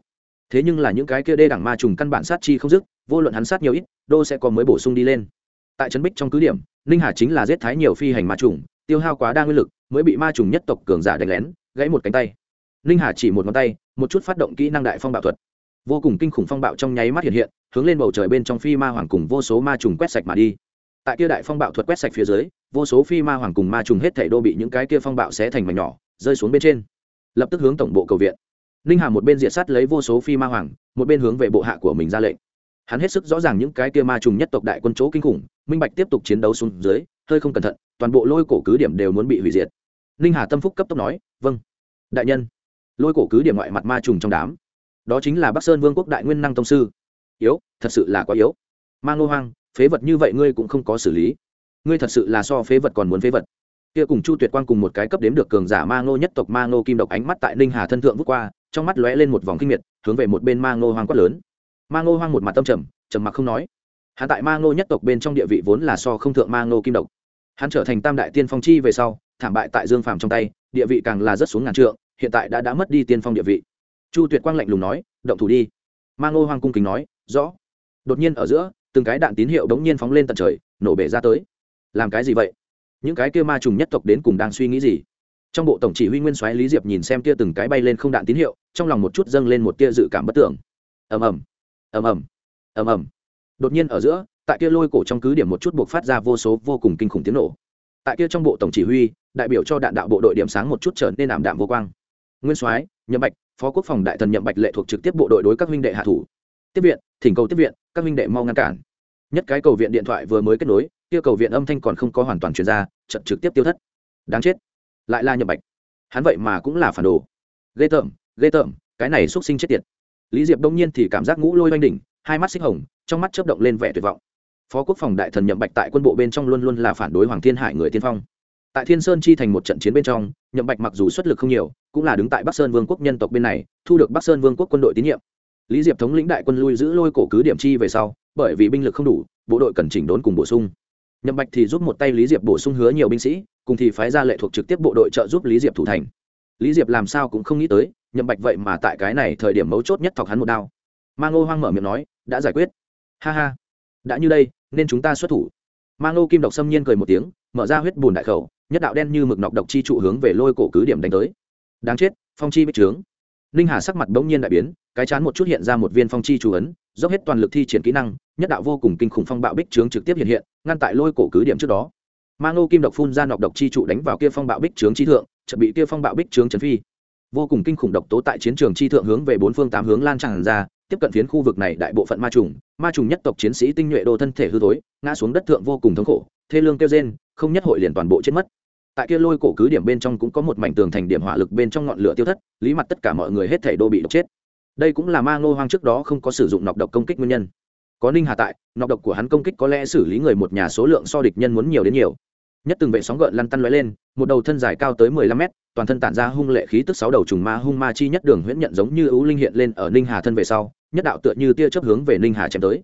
Thế nhưng là những cái kia đê đẳng ma trùng căn bản sát chi không dứt, vô luận hắn sát nhiều ít, đô sẽ có mới bổ sung đi lên. Tại trấn bích trong cứ điểm, ninh hà chính là giết thái nhiều phi hành ma trùng, tiêu hao quá đa nguyên lực, mới bị ma trùng nhất tộc cường giả đánh lén, gãy một cánh tay. Ninh hà chỉ một ngón tay, một chút phát động kỹ năng đại phong bạo thuật. Vô cùng kinh khủng phong bạo trong nháy mắt hiện hiện, hướng lên bầu trời bên trong phi ma hoàng cùng vô số ma trùng quét sạch mà đi. Tại kia đại phong bạo thuật quét sạch phía dưới, vô số phi ma hoàng cùng ma trùng hết thảy đô bị những cái kia phong bạo xé thành mảnh nhỏ, rơi xuống bên trên lập tức hướng tổng bộ cầu viện. Ninh hà một bên diệt sát lấy vô số phi ma hoàng, một bên hướng về bộ hạ của mình ra lệnh. Hắn hết sức rõ ràng những cái kia ma trùng nhất tộc đại quân chỗ kinh khủng, minh bạch tiếp tục chiến đấu xuống dưới, hơi không cẩn thận, toàn bộ lôi cổ cứ điểm đều muốn bị hủy diệt. Ninh hà tâm phúc cấp tốc nói vâng đại nhân. Lôi cổ cứ điểm ngoại mặt ma trùng trong đám. Đó chính là bắc sơn vương quốc đại nguyên năng tông sư. Yếu, thật sự là quá yếu. Mang ngô hoang, phế vật như vậy ngươi cũng không có xử lý. Ngươi thật sự là so phế vật còn muốn phế vật kia cùng chu tuyệt quang cùng một cái cấp đếm được cường giả ma ngô nhất tộc ma ngô kim độc ánh mắt tại ninh hà thân thượng vút qua, trong mắt lóe lên một vòng kinh miệt, hướng về một bên ma ngô hoang quát lớn. Ma ngô hoang một mặt tâm trầm trầm mặc không nói. Hắn tại ma ngô nhất tộc bên trong địa vị vốn là so không thượng ma ngô kim độc. Hắn trở thành tam đại tiên phong chi về sau, thảm bại tại dương phàm trong tay, địa vị càng là rất xuống ngàn trượng, hiện tại đã đã mất đi tiên phong địa vị. Chu tuyệt quang lạnh lùng nói, động thủ đi. Ma ngô hoang cung kính nói, rõ. Đột nhiên ở giữa, từng cái đạn tín hiệu đống nhiên phóng lên tận trời, nổ bể ra tới. Làm cái gì vậy? Những cái kia ma trùng nhất tộc đến cùng đang suy nghĩ gì? Trong bộ tổng chỉ huy nguyên soái lý diệp nhìn xem kia từng cái bay lên không đạn tín hiệu, trong lòng một chút dâng lên một tia dự cảm bất tưởng. Ầm ầm ầm ầm ầm ầm. Đột nhiên ở giữa, tại kia lôi cổ trong cứ điểm một chút buộc phát ra vô số vô cùng kinh khủng tiếng nổ. Tại kia trong bộ tổng chỉ huy, đại biểu cho đạn đạo bộ đội điểm sáng một chút trở nên ảm đạm vô quang. Nguyên soái, nhậm bạch, phó quốc phòng đại thần nhậm bạch lệ thuộc trực tiếp bộ đội đối các huynh đệ hạ thủ. Tiếp viện, thỉnh cầu tiếp viện, các huynh đệ mau ngăn cản. Nhất cái cầu viện điện thoại vừa mới kết nối kia cầu viện âm thanh còn không có hoàn toàn chuyển ra trận trực tiếp tiêu thất. Đáng chết. Lại là nhậm bạch. Hắn vậy mà cũng là phản đồ. Ghê tởm ghê tởm, cái này xuất sinh chết tiệt. Lý diệp đông nhiên thì cảm giác ngũ lôi oanh đỉnh, hai mắt xích hồng, trong mắt chớp động lên vẻ tuyệt vọng. Phó quốc phòng đại thần nhậm bạch tại quân bộ bên trong luôn luôn là phản đối hoàng thiên hải người tiên phong. Tại thiên sơn chi thành một trận chiến bên trong, nhậm bạch mặc dù xuất lực không nhiều, cũng là đứng tại bắc sơn vương quốc nhân tộc bên này, thu được bắc sơn vương quốc quân đội tín nhiệm. Lý diệp thống lĩnh đại quân lui giữ lôi cổ cứ điểm chi về sau, bởi vì binh lực không đủ, bộ đội cần chỉnh đốn cùng bổ sung nhậm bạch thì giúp một tay lý diệp bổ sung hứa nhiều binh sĩ, cùng thì phái ra lệ thuộc trực tiếp bộ đội trợ giúp lý diệp thủ thành. Lý diệp làm sao cũng không nghĩ tới, nhậm bạch vậy mà tại cái này thời điểm mấu chốt nhất thọc hắn một đao. Mang ngô hoang mở miệng nói, đã giải quyết. Ha ha, đã như đây, nên chúng ta xuất thủ. Mang ngô kim độc xâm nhiên cười một tiếng, mở ra huyết bùn đại khẩu, nhất đạo đen như mực nọc độc chi trụ hướng về lôi cổ cứ điểm đánh tới. Đáng chết, phong chi bích trướng. Ninh hà sắc mặt bỗng nhiên đại biến, cái chán một chút hiện ra một viên phong chi chủ ấn dốc hết toàn lực thi triển kỹ năng, nhất đạo vô cùng kinh khủng phong bạo bích trướng trực tiếp hiện hiện, ngăn tại lôi cổ cứ điểm trước đó. Mang ngô kim độc phun ra nọc độc chi trụ đánh vào kia phong bạo bích trướng chi thượng chuẩn bị kia phong bạo bích trướng trấn phi. Vô cùng kinh khủng độc tố tại chiến trường chi thượng hướng về bốn phương tám hướng lan tràn ra, tiếp cận phiến khu vực này đại bộ phận ma trùng ma trùng nhất tộc chiến sĩ tinh nhuệ đồ thân thể hư thối, ngã xuống đất thượng vô cùng thống khổ, thê lương kêu rên, không nhất hội liền toàn bộ chết mất. Tại kia lôi cổ cứ điểm bên trong cũng có một mảnh tường thành điểm hỏa lực bên trong ngọn lửa tiêu thất, lý mặt tất cả mọi người hết thể đô bị độc chết đây cũng là ma ngô hoang trước đó không có sử dụng nọc độc công kích nguyên nhân. Có ninh hà tại, nọc độc của hắn công kích có lẽ xử lý người một nhà số lượng so địch nhân muốn nhiều đến nhiều. Nhất từng vệ sóng gợn lăn tăn lóe lên, một đầu thân dài cao tới mười lăm mét, toàn thân tản ra hung lệ khí tức sáu đầu trùng ma hung ma chi nhất đường huyễn nhận giống như ưu linh hiện lên ở ninh hà thân về sau, nhất đạo tựa như tia chớp hướng về ninh hà chém tới.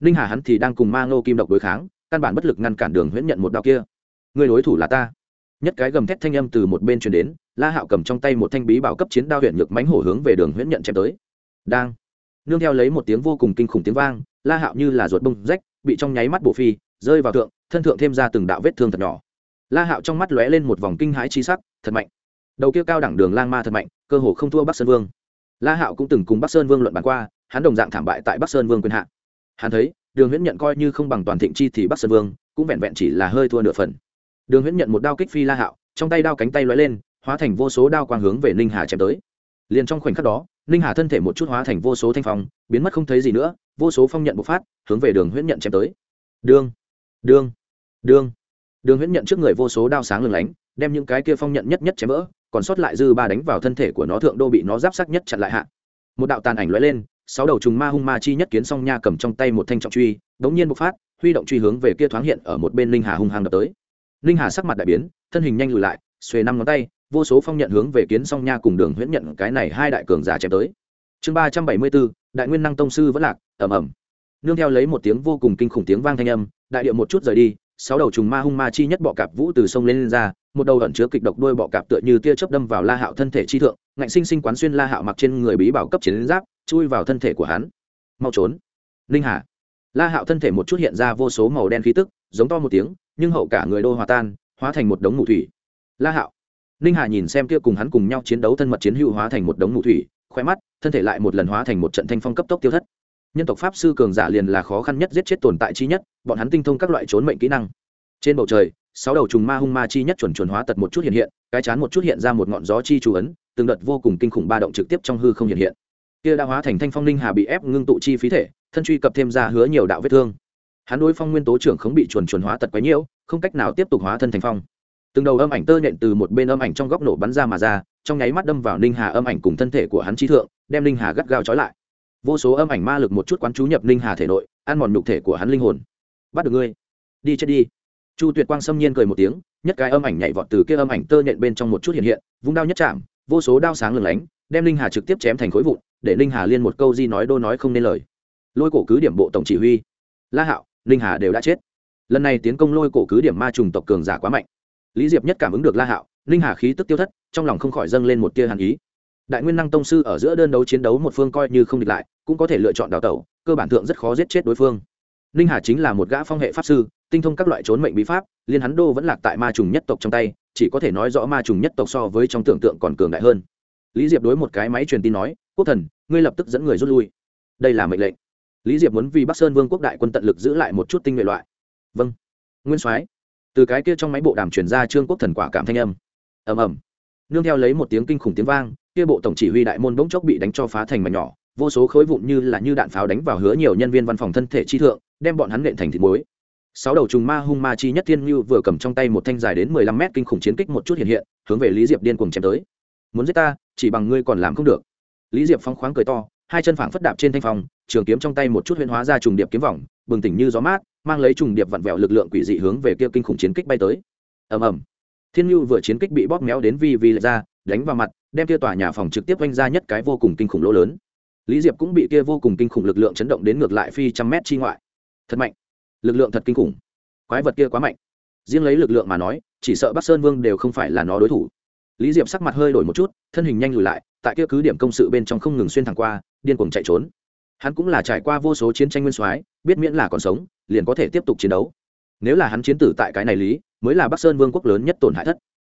Ninh hà hắn thì đang cùng ma ngô kim độc đối kháng, căn bản bất lực ngăn cản đường huyễn nhận một đạo kia. Người đối thủ là ta. Nhất cái gầm thét thanh âm từ một bên truyền đến, la hạo cầm trong tay một thanh bí bảo cấp chiến đao huyện nhược mánh hổ hướng về đường huyễn nhận chém tới đang. Nương theo lấy một tiếng vô cùng kinh khủng tiếng vang, la hạo như là ruột bông rách, bị trong nháy mắt bổ phi, rơi vào thượng, thân thượng thêm ra từng đạo vết thương thật nhỏ. La hạo trong mắt lóe lên một vòng kinh hãi chi sắc, thật mạnh. Đầu kia cao đẳng đường lang ma thật mạnh, cơ hồ không thua bắc sơn vương. La hạo cũng từng cùng bắc sơn vương luận bàn qua, hắn đồng dạng thảm bại tại bắc sơn vương quyền hạ. Hắn thấy, đường huyễn nhận coi như không bằng toàn thịnh chi thì bắc sơn vương, cũng vẹn vẹn chỉ là hơi thua nửa phần. Đường huyễn nhận một đao kích phi la hạo, trong tay đao cánh tay lóe lên, hóa thành vô số đao quang hướng về ninh hà chém tới. Liền trong khoảnh khắc đó ninh hà thân thể một chút hóa thành vô số thanh phong, biến mất không thấy gì nữa, vô số phong nhận bộc phát, hướng về đường huyễn nhận chém tới. Đương đương đương đường huyễn nhận trước người vô số đao sáng lừng lánh, đem những cái kia phong nhận nhất nhất chém vỡ, còn sót lại dư ba đánh vào thân thể của nó thượng đô bị nó giáp sắc nhất chặn lại hạ. Một đạo tàn ảnh lóe lên, sáu đầu trùng ma hung ma chi nhất kiến song nha cầm trong tay một thanh trọng truy, đống nhiên bộc phát, huy động truy hướng về kia thoáng hiện ở một bên linh hà hung hăng đập tới. Linh hà sắc mặt đại biến, thân hình nhanh lùi lại, xuề năm ngón tay vô số phong nhận hướng về kiến song nha cùng đường huyễn nhận cái này hai đại cường giả chém tới. Chương ba trăm bảy mươi bốn đại nguyên năng tông sư vẫn lạc ẩm ẩm nương theo lấy một tiếng vô cùng kinh khủng tiếng vang thanh âm đại điệu một chút rời đi sáu đầu trùng ma hung ma chi nhất bọ cạp vũ từ sông lên, lên ra một đầu ẩn chứa kịch độc đuôi bọ cạp tựa như tia chớp đâm vào la hạo thân thể chi thượng ngạnh sinh sinh quán xuyên la hạo mặc trên người bí bảo cấp chiến giáp chui vào thân thể của hắn. Mau trốn. Ninh hà. La hạo thân thể một chút hiện ra vô số màu đen khí tức giống to một tiếng nhưng hậu cả người đô hòa tan hóa thành một đống mù thủy. La hạo ninh hà nhìn xem kia cùng hắn cùng nhau chiến đấu thân mật chiến hữu hóa thành một đống mù thủy khoe mắt, thân thể lại một lần hóa thành một trận thanh phong cấp tốc tiêu thất. Nhân tộc pháp sư cường giả liền là khó khăn nhất giết chết tồn tại chi nhất, bọn hắn tinh thông các loại trốn mệnh kỹ năng. Trên bầu trời, sáu đầu trùng ma hung ma chi nhất chuẩn chuẩn hóa tật một chút hiện hiện, cái chán một chút hiện ra một ngọn gió chi chú ấn, từng đợt vô cùng kinh khủng ba động trực tiếp trong hư không hiện hiện. Kia đã hóa thành thanh phong linh hà bị ép ngưng tụ chi phí thể, thân truy cập thêm ra hứa nhiều đạo vết thương. Hắn đối phong nguyên tố trưởng không bị chuẩn chuẩn hóa tật quấy nhiễu, không cách nào tiếp tục hóa thân thành phong từng đầu âm ảnh tơ nhện từ một bên âm ảnh trong góc nổ bắn ra mà ra, trong nháy mắt đâm vào ninh hà âm ảnh cùng thân thể của hắn trí thượng, đem ninh hà gắt gao trói lại. Vô số âm ảnh ma lực một chút quán chú nhập ninh hà thể nội, ăn mòn nhục thể của hắn linh hồn. Bắt được ngươi. Đi chết đi. Chu tuyệt quang xâm nhiên cười một tiếng, nhất cái âm ảnh nhảy vọt từ kia âm ảnh tơ nhện bên trong một chút hiện hiện, vung đao nhất chạm, vô số đao sáng lừng lánh, đem ninh hà trực tiếp chém thành khối vụn, để ninh hà liên một câu di nói đô nói không nên lời. Lôi cổ cứ điểm bộ tổng chỉ huy. La hạo, ninh hà đều đã chết. Lần này tiến công lôi cổ cứ điểm ma trùng tộc cường giả quá mạnh lý diệp nhất cảm ứng được la hạo ninh hà khí tức tiêu thất trong lòng không khỏi dâng lên một tia hàn ý đại nguyên năng tông sư ở giữa đơn đấu chiến đấu một phương coi như không địch lại cũng có thể lựa chọn đào tẩu cơ bản thượng rất khó giết chết đối phương ninh hà chính là một gã phong hệ pháp sư tinh thông các loại trốn mệnh bí pháp liên hắn đô vẫn lạc tại ma trùng nhất tộc trong tay chỉ có thể nói rõ ma trùng nhất tộc so với trong tưởng tượng còn cường đại hơn lý diệp đối một cái máy truyền tin nói quốc thần ngươi lập tức dẫn người rút lui đây là mệnh lệnh lý diệp muốn vì bắc sơn vương quốc đại quân tận lực giữ lại một chút tinh nhuệ loại vâng nguyên soái từ cái kia trong máy bộ đàm truyền ra trương quốc thần quả cảm thanh âm. Ầm ầm. Nương theo lấy một tiếng kinh khủng tiếng vang, kia bộ tổng chỉ huy đại môn bỗng chốc bị đánh cho phá thành mảnh nhỏ, vô số khối vụn như là như đạn pháo đánh vào hứa nhiều nhân viên văn phòng thân thể chi thượng, đem bọn hắn nện thành thịt muối. Sáu đầu trùng ma hung ma chi nhất thiên như vừa cầm trong tay một thanh dài đến mười lăm mét kinh khủng chiến kích một chút hiện hiện, hướng về lý diệp điên cuồng chém tới. Muốn giết ta, chỉ bằng ngươi còn làm không được. Lý diệp phong khoáng cười to, hai chân phảng phất đạp trên thanh phòng trường kiếm trong tay một chút huyễn hóa ra trùng điệp kiếm vòng, bừng tỉnh như gió mát mang lấy trùng điệp vặn vẹo lực lượng quỷ dị hướng về kia kinh khủng chiến kích bay tới. Ầm ầm. Thiên nhu vừa chiến kích bị bóp méo đến vi vi lệch ra, đánh vào mặt, đem kia tòa nhà phòng trực tiếp oanh ra nhất cái vô cùng kinh khủng lỗ lớn. Lý diệp cũng bị kia vô cùng kinh khủng lực lượng chấn động đến ngược lại phi trăm mét chi ngoại. Thật mạnh. Lực lượng thật kinh khủng. Quái vật kia quá mạnh. Riêng lấy lực lượng mà nói, chỉ sợ bắc sơn vương đều không phải là nó đối thủ. Lý diệp sắc mặt hơi đổi một chút, thân hình nhanh lùi lại, tại kia cứ điểm công sự bên trong không ngừng xuyên thẳng qua, điên cuồng chạy trốn hắn cũng là trải qua vô số chiến tranh nguyên soái, biết miễn là còn sống, liền có thể tiếp tục chiến đấu. Nếu là hắn chiến tử tại cái này lý, mới là bắc sơn vương quốc lớn nhất tổn hại thất.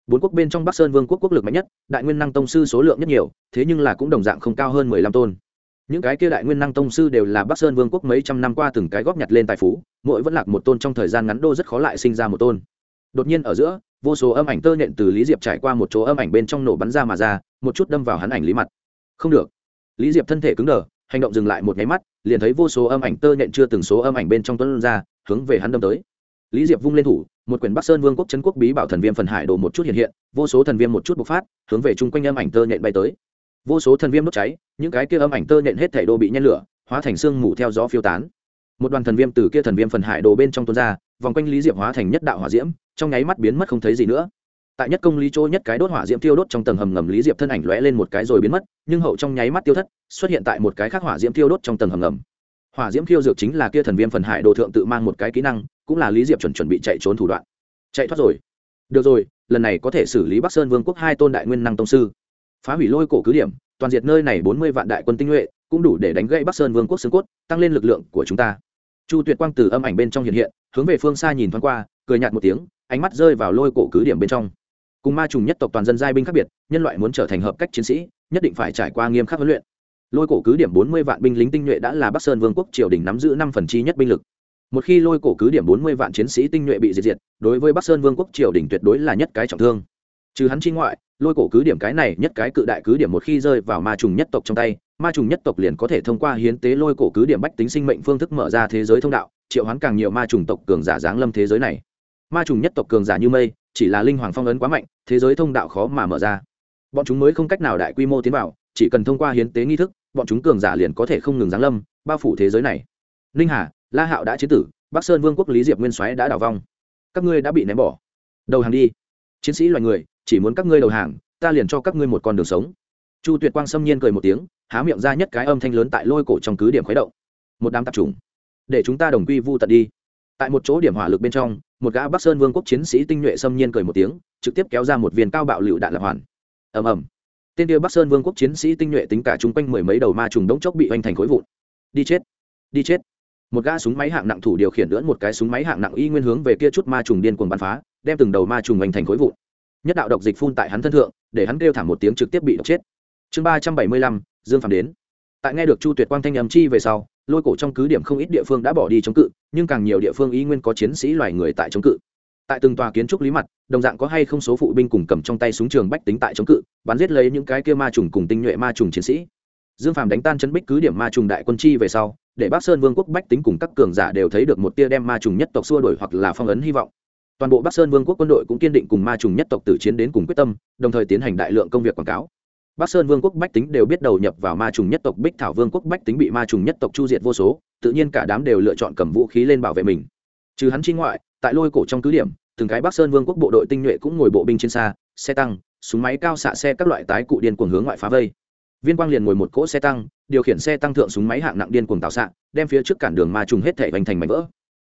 Bốn quốc bên trong bắc sơn vương quốc quốc lực mạnh nhất, đại nguyên năng tông sư số lượng nhất nhiều, thế nhưng là cũng đồng dạng không cao hơn mười lăm tôn. Những cái kia đại nguyên năng tông sư đều là bắc sơn vương quốc mấy trăm năm qua từng cái góp nhặt lên tài phú, mỗi vẫn lạc một tôn trong thời gian ngắn đô rất khó lại sinh ra một tôn. Đột nhiên ở giữa, vô số âm ảnh tơ nhện từ lý diệp trải qua một chỗ âm ảnh bên trong nổ bắn ra mà ra, một chút đâm vào hắn ảnh lý mặt. Không được. Lý diệp thân thể cứng đờ hành động dừng lại một nháy mắt, liền thấy vô số âm ảnh tơ nhện chưa từng số âm ảnh bên trong tuấn ra, hướng về hắn đâm tới. Lý diệp vung lên thủ, một quyển bắc sơn vương quốc trấn quốc bí bảo thần viêm phần hải đồ một chút hiện hiện, vô số thần viêm một chút bộc phát, hướng về chung quanh âm ảnh tơ nhện bay tới. Vô số thần viêm đốt cháy, những cái kia âm ảnh tơ nhện hết thể đồ bị nhen lửa, hóa thành xương mù theo gió phiêu tán. Một đoàn thần viêm từ kia thần viêm phần hải đồ bên trong tuôn ra, vòng quanh lý diệp hóa thành nhất đạo hỏa diễm, trong nháy mắt biến mất không thấy gì nữa. Tại nhất công lý chỗ nhất cái đốt hỏa diễm tiêu đốt trong tầng hầm ngầm lý diệp thân ảnh lóe lên một cái rồi biến mất, nhưng hậu trong nháy mắt tiêu thất xuất hiện tại một cái khác hỏa diễm thiêu đốt trong tầng hầm ngầm. Hỏa diễm thiêu dược chính là kia thần viêm phần hải đồ thượng tự mang một cái kỹ năng, cũng là lý diệp chuẩn chuẩn bị chạy trốn thủ đoạn. Chạy thoát rồi. Được rồi, lần này có thể xử lý bắc sơn vương quốc hai tôn đại nguyên năng tông sư. Phá hủy lôi cổ cứ điểm, toàn diệt nơi này bốn mươi vạn đại quân tinh nhuệ, cũng đủ để đánh gãy bắc sơn vương quốc xương cốt, tăng lên lực lượng của chúng ta. Chu tuyệt quang từ âm ảnh bên trong hiện hiện, hướng về phương xa nhìn thoáng qua, cười nhạt một tiếng, ánh mắt rơi vào lôi cổ cứ điểm bên trong. Cùng ma trùng nhất tộc toàn dân giai binh khác biệt, nhân loại muốn trở thành hợp cách chiến sĩ, nhất định phải trải qua nghiêm khắc huấn luyện lôi cổ cứ điểm bốn mươi vạn binh lính tinh nhuệ đã là bắc sơn vương quốc triều đình nắm giữ năm phần chi nhất binh lực. Một khi lôi cổ cứ điểm bốn mươi vạn chiến sĩ tinh nhuệ bị diệt diệt, đối với bắc sơn vương quốc triều đình tuyệt đối là nhất cái trọng thương. Trừ hắn chi ngoại, lôi cổ cứ điểm cái này, nhất cái cự đại cứ điểm một khi rơi vào ma trùng nhất tộc trong tay, ma trùng nhất tộc liền có thể thông qua hiến tế lôi cổ cứ điểm bách tính sinh mệnh phương thức mở ra thế giới thông đạo, triệu hoán càng nhiều ma trùng tộc cường giả giáng lâm thế giới này. Ma trùng nhất tộc cường giả như mây, chỉ là linh hoàng phong ấn quá mạnh, thế giới thông đạo khó mà mở ra. Bọn chúng mới không cách nào đại quy mô tiến vào, chỉ cần thông qua hiến tế nghi thức bọn chúng cường giả liền có thể không ngừng giáng lâm, bao phủ thế giới này. Ninh hà, la hạo đã chế tử, bắc sơn vương quốc lý diệp nguyên soái đã đảo vong. Các ngươi đã bị ném bỏ. Đầu hàng đi. Chiến sĩ loài người, chỉ muốn các ngươi đầu hàng, ta liền cho các ngươi một con đường sống. Chu tuyệt quang xâm nhiên cười một tiếng, há miệng ra nhất cái âm thanh lớn tại lôi cổ trong cứ điểm khuấy động. Một đám tạp trùng để chúng ta đồng quy vu tận đi. Tại một chỗ điểm hỏa lực bên trong, một gã bắc sơn vương quốc chiến sĩ tinh nhuệ xâm nhiên cười một tiếng, trực tiếp kéo ra một viên cao bạo lựu đạn lập hoàn. Ầm ầm tên kia bắc sơn vương quốc chiến sĩ tinh nhuệ tính cả chung quanh mười mấy đầu ma trùng đống chốc bị oanh thành khối vụn. Đi chết đi chết. Một gã súng máy hạng nặng thủ điều khiển lưỡn một cái súng máy hạng nặng y nguyên hướng về kia chút ma trùng điên cuồng bắn phá, đem từng đầu ma trùng oanh thành khối vụn. Nhất đạo độc dịch phun tại hắn thân thượng, để hắn kêu thảm một tiếng trực tiếp bị độc chết. Chương ba trăm bảy mươi lăm, dương phàm đến. Tại nghe được chu tuyệt quang thanh âm chi về sau, lôi cổ trong cứ điểm không ít địa phương đã bỏ đi chống cự, nhưng càng nhiều địa phương y nguyên có chiến sĩ loài người tại chống cự tại từng tòa kiến trúc lý mặt, đồng dạng có hay không số phụ binh cùng cầm trong tay súng trường bách tính tại chống cự, bắn giết lấy những cái kia ma trùng cùng tinh nhuệ ma trùng chiến sĩ. Dương phàm đánh tan chấn bích cứ điểm ma trùng đại quân chi về sau, để bắc sơn vương quốc bách tính cùng các cường giả đều thấy được một tia đem ma trùng nhất tộc xua đổi hoặc là phong ấn hy vọng. Toàn bộ bắc sơn vương quốc quân đội cũng kiên định cùng ma trùng nhất tộc tử chiến đến cùng quyết tâm, đồng thời tiến hành đại lượng công việc quảng cáo. Bắc sơn vương quốc bách tính đều biết đầu nhập vào ma trùng nhất tộc, bích thảo vương quốc bách tính bị ma trùng nhất tộc chu diệt vô số, tự nhiên cả đám đều lựa chọn cầm vũ khí lên bảo vệ mình. Trừ hắn chi ngoại tại lôi cổ trong cứ điểm, từng cái bắc sơn vương quốc bộ đội tinh nhuệ cũng ngồi bộ binh trên xa, xe tăng, súng máy cao xạ xe các loại tái cụ điên cuồng hướng ngoại phá vây. Viên quang liền ngồi một cỗ xe tăng, điều khiển xe tăng thượng súng máy hạng nặng điên cuồng tạo xạ, đem phía trước cản đường ma trùng hết thể hoành thành mảnh vỡ.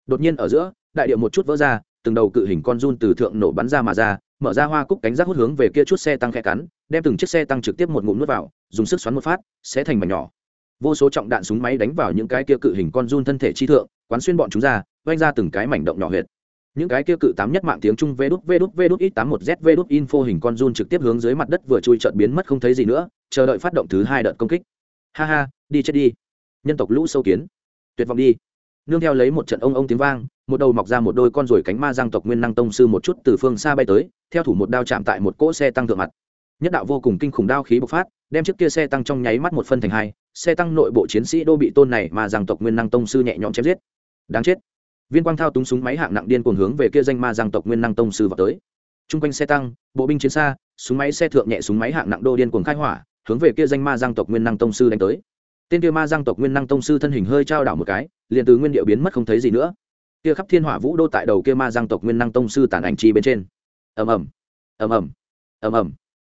Đột nhiên ở giữa, đại điệu một chút vỡ ra, từng đầu cự hình con run từ thượng nổ bắn ra mà ra, mở ra hoa cúc cánh rác hút hướng về kia chút xe tăng khe cắn, đem từng chiếc xe tăng trực tiếp một ngụm nuốt vào, dùng sức xoắn một phát, sẽ thành mảnh nhỏ. Vô số trọng đạn súng máy đánh vào những cái kia cự hình con run thân thể chi thượng, quán xuyên bọn chúng ra vanh ra từng cái mảnh động nhỏ huyệt những cái kia cự tám nhất mạng tiếng trung vê đút vê đút vê đút, ít tám một z, vê đút, info hình con run trực tiếp hướng dưới mặt đất vừa chui trợt biến mất không thấy gì nữa, chờ đợi phát động thứ hai đợt công kích. Ha ha, đi chết đi. Nhân tộc lũ sâu kiến. Tuyệt vọng đi. Nương theo lấy một trận ông ông tiếng vang, một đầu mọc ra một đôi con ruồi cánh ma giang tộc nguyên năng tông sư một chút từ phương xa bay tới, theo thủ một đao chạm tại một cỗ xe tăng thượng mặt. Nhất đạo vô cùng kinh khủng đao khí bộc phát, đem chiếc kia xe tăng trong nháy mắt một phân thành hai, xe tăng nội bộ chiến sĩ đô bị tôn này mà giang tộc nguyên năng tông sư nhẹ nhõm chém giết. Đáng chết viên quang thao túng súng máy hạng nặng điên cuồng hướng về kia danh ma giang tộc nguyên năng tông sư vào tới. T quanh xe tăng, bộ binh chiến xa, súng máy xe thượng nhẹ súng máy hạng nặng đô điên cuồng khai hỏa, hướng về kia danh ma giang tộc nguyên năng tông sư đánh tới. Tên kia ma giang tộc nguyên năng tông sư thân hình hơi trao đảo một cái, liền từ nguyên điệu biến mất không thấy gì nữa. Kia khắp thiên hỏa vũ đô tại đầu kia ma giang tộc nguyên năng tông sư tản ảnh chi bên trên. Ầm ầm ầm ầm ầm ầm.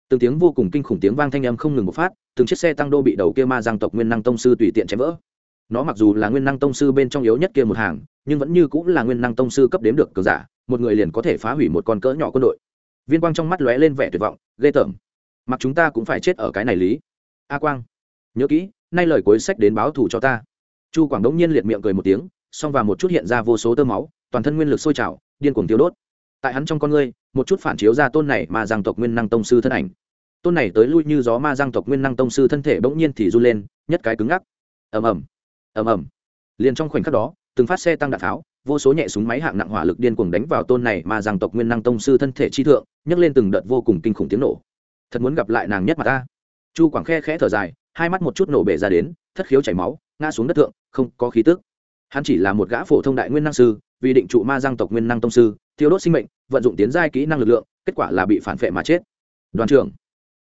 Từng tiếng vô cùng kinh khủng tiếng vang thanh âm không ngừng một phát, từng chiếc xe tăng đô bị đầu kia ma giang tộc nguyên năng tông sư tùy tiện chém vỡ nó mặc dù là nguyên năng tông sư bên trong yếu nhất kia một hàng, nhưng vẫn như cũng là nguyên năng tông sư cấp đếm được cường giả, một người liền có thể phá hủy một con cỡ nhỏ quân đội. Viên quang trong mắt lóe lên vẻ tuyệt vọng, ghê tởm. Mặc chúng ta cũng phải chết ở cái này lý. A quang, nhớ kỹ, nay lời cuối sách đến báo thù cho ta. Chu quảng đống nhiên liệt miệng cười một tiếng xong và một chút hiện ra vô số tơ máu, toàn thân nguyên lực sôi trào, điên cuồng tiêu đốt. Tại hắn trong con ngươi, một chút phản chiếu ra tôn này mà giang tộc nguyên năng tông sư thân ảnh. Tôn này tới lui như gió ma giang tộc nguyên năng tông sư thân thể bỗng nhiên thì run lên, nhất cái cứng ngắc. Ầm ầm ầm ầm. Liền trong khoảnh khắc đó, từng phát xe tăng đạn tháo vô số nhẹ súng máy hạng nặng hỏa lực điên cuồng đánh vào tôn này mà giang tộc nguyên năng tông sư thân thể chi thượng, nhấc lên từng đợt vô cùng kinh khủng tiếng nổ. Thật muốn gặp lại nàng nhất mà ta. Chu quảng khe khẽ thở dài, hai mắt một chút nổ bể ra đến, thất khiếu chảy máu, ngã xuống đất thượng, không có khí tức. Hắn chỉ là một gã phổ thông đại nguyên năng sư, vì định trụ ma giang tộc nguyên năng tông sư, thiêu đốt sinh mệnh, vận dụng tiến giai kỹ năng lực lượng, kết quả là bị phản vệ mà chết. Đoàn trưởng.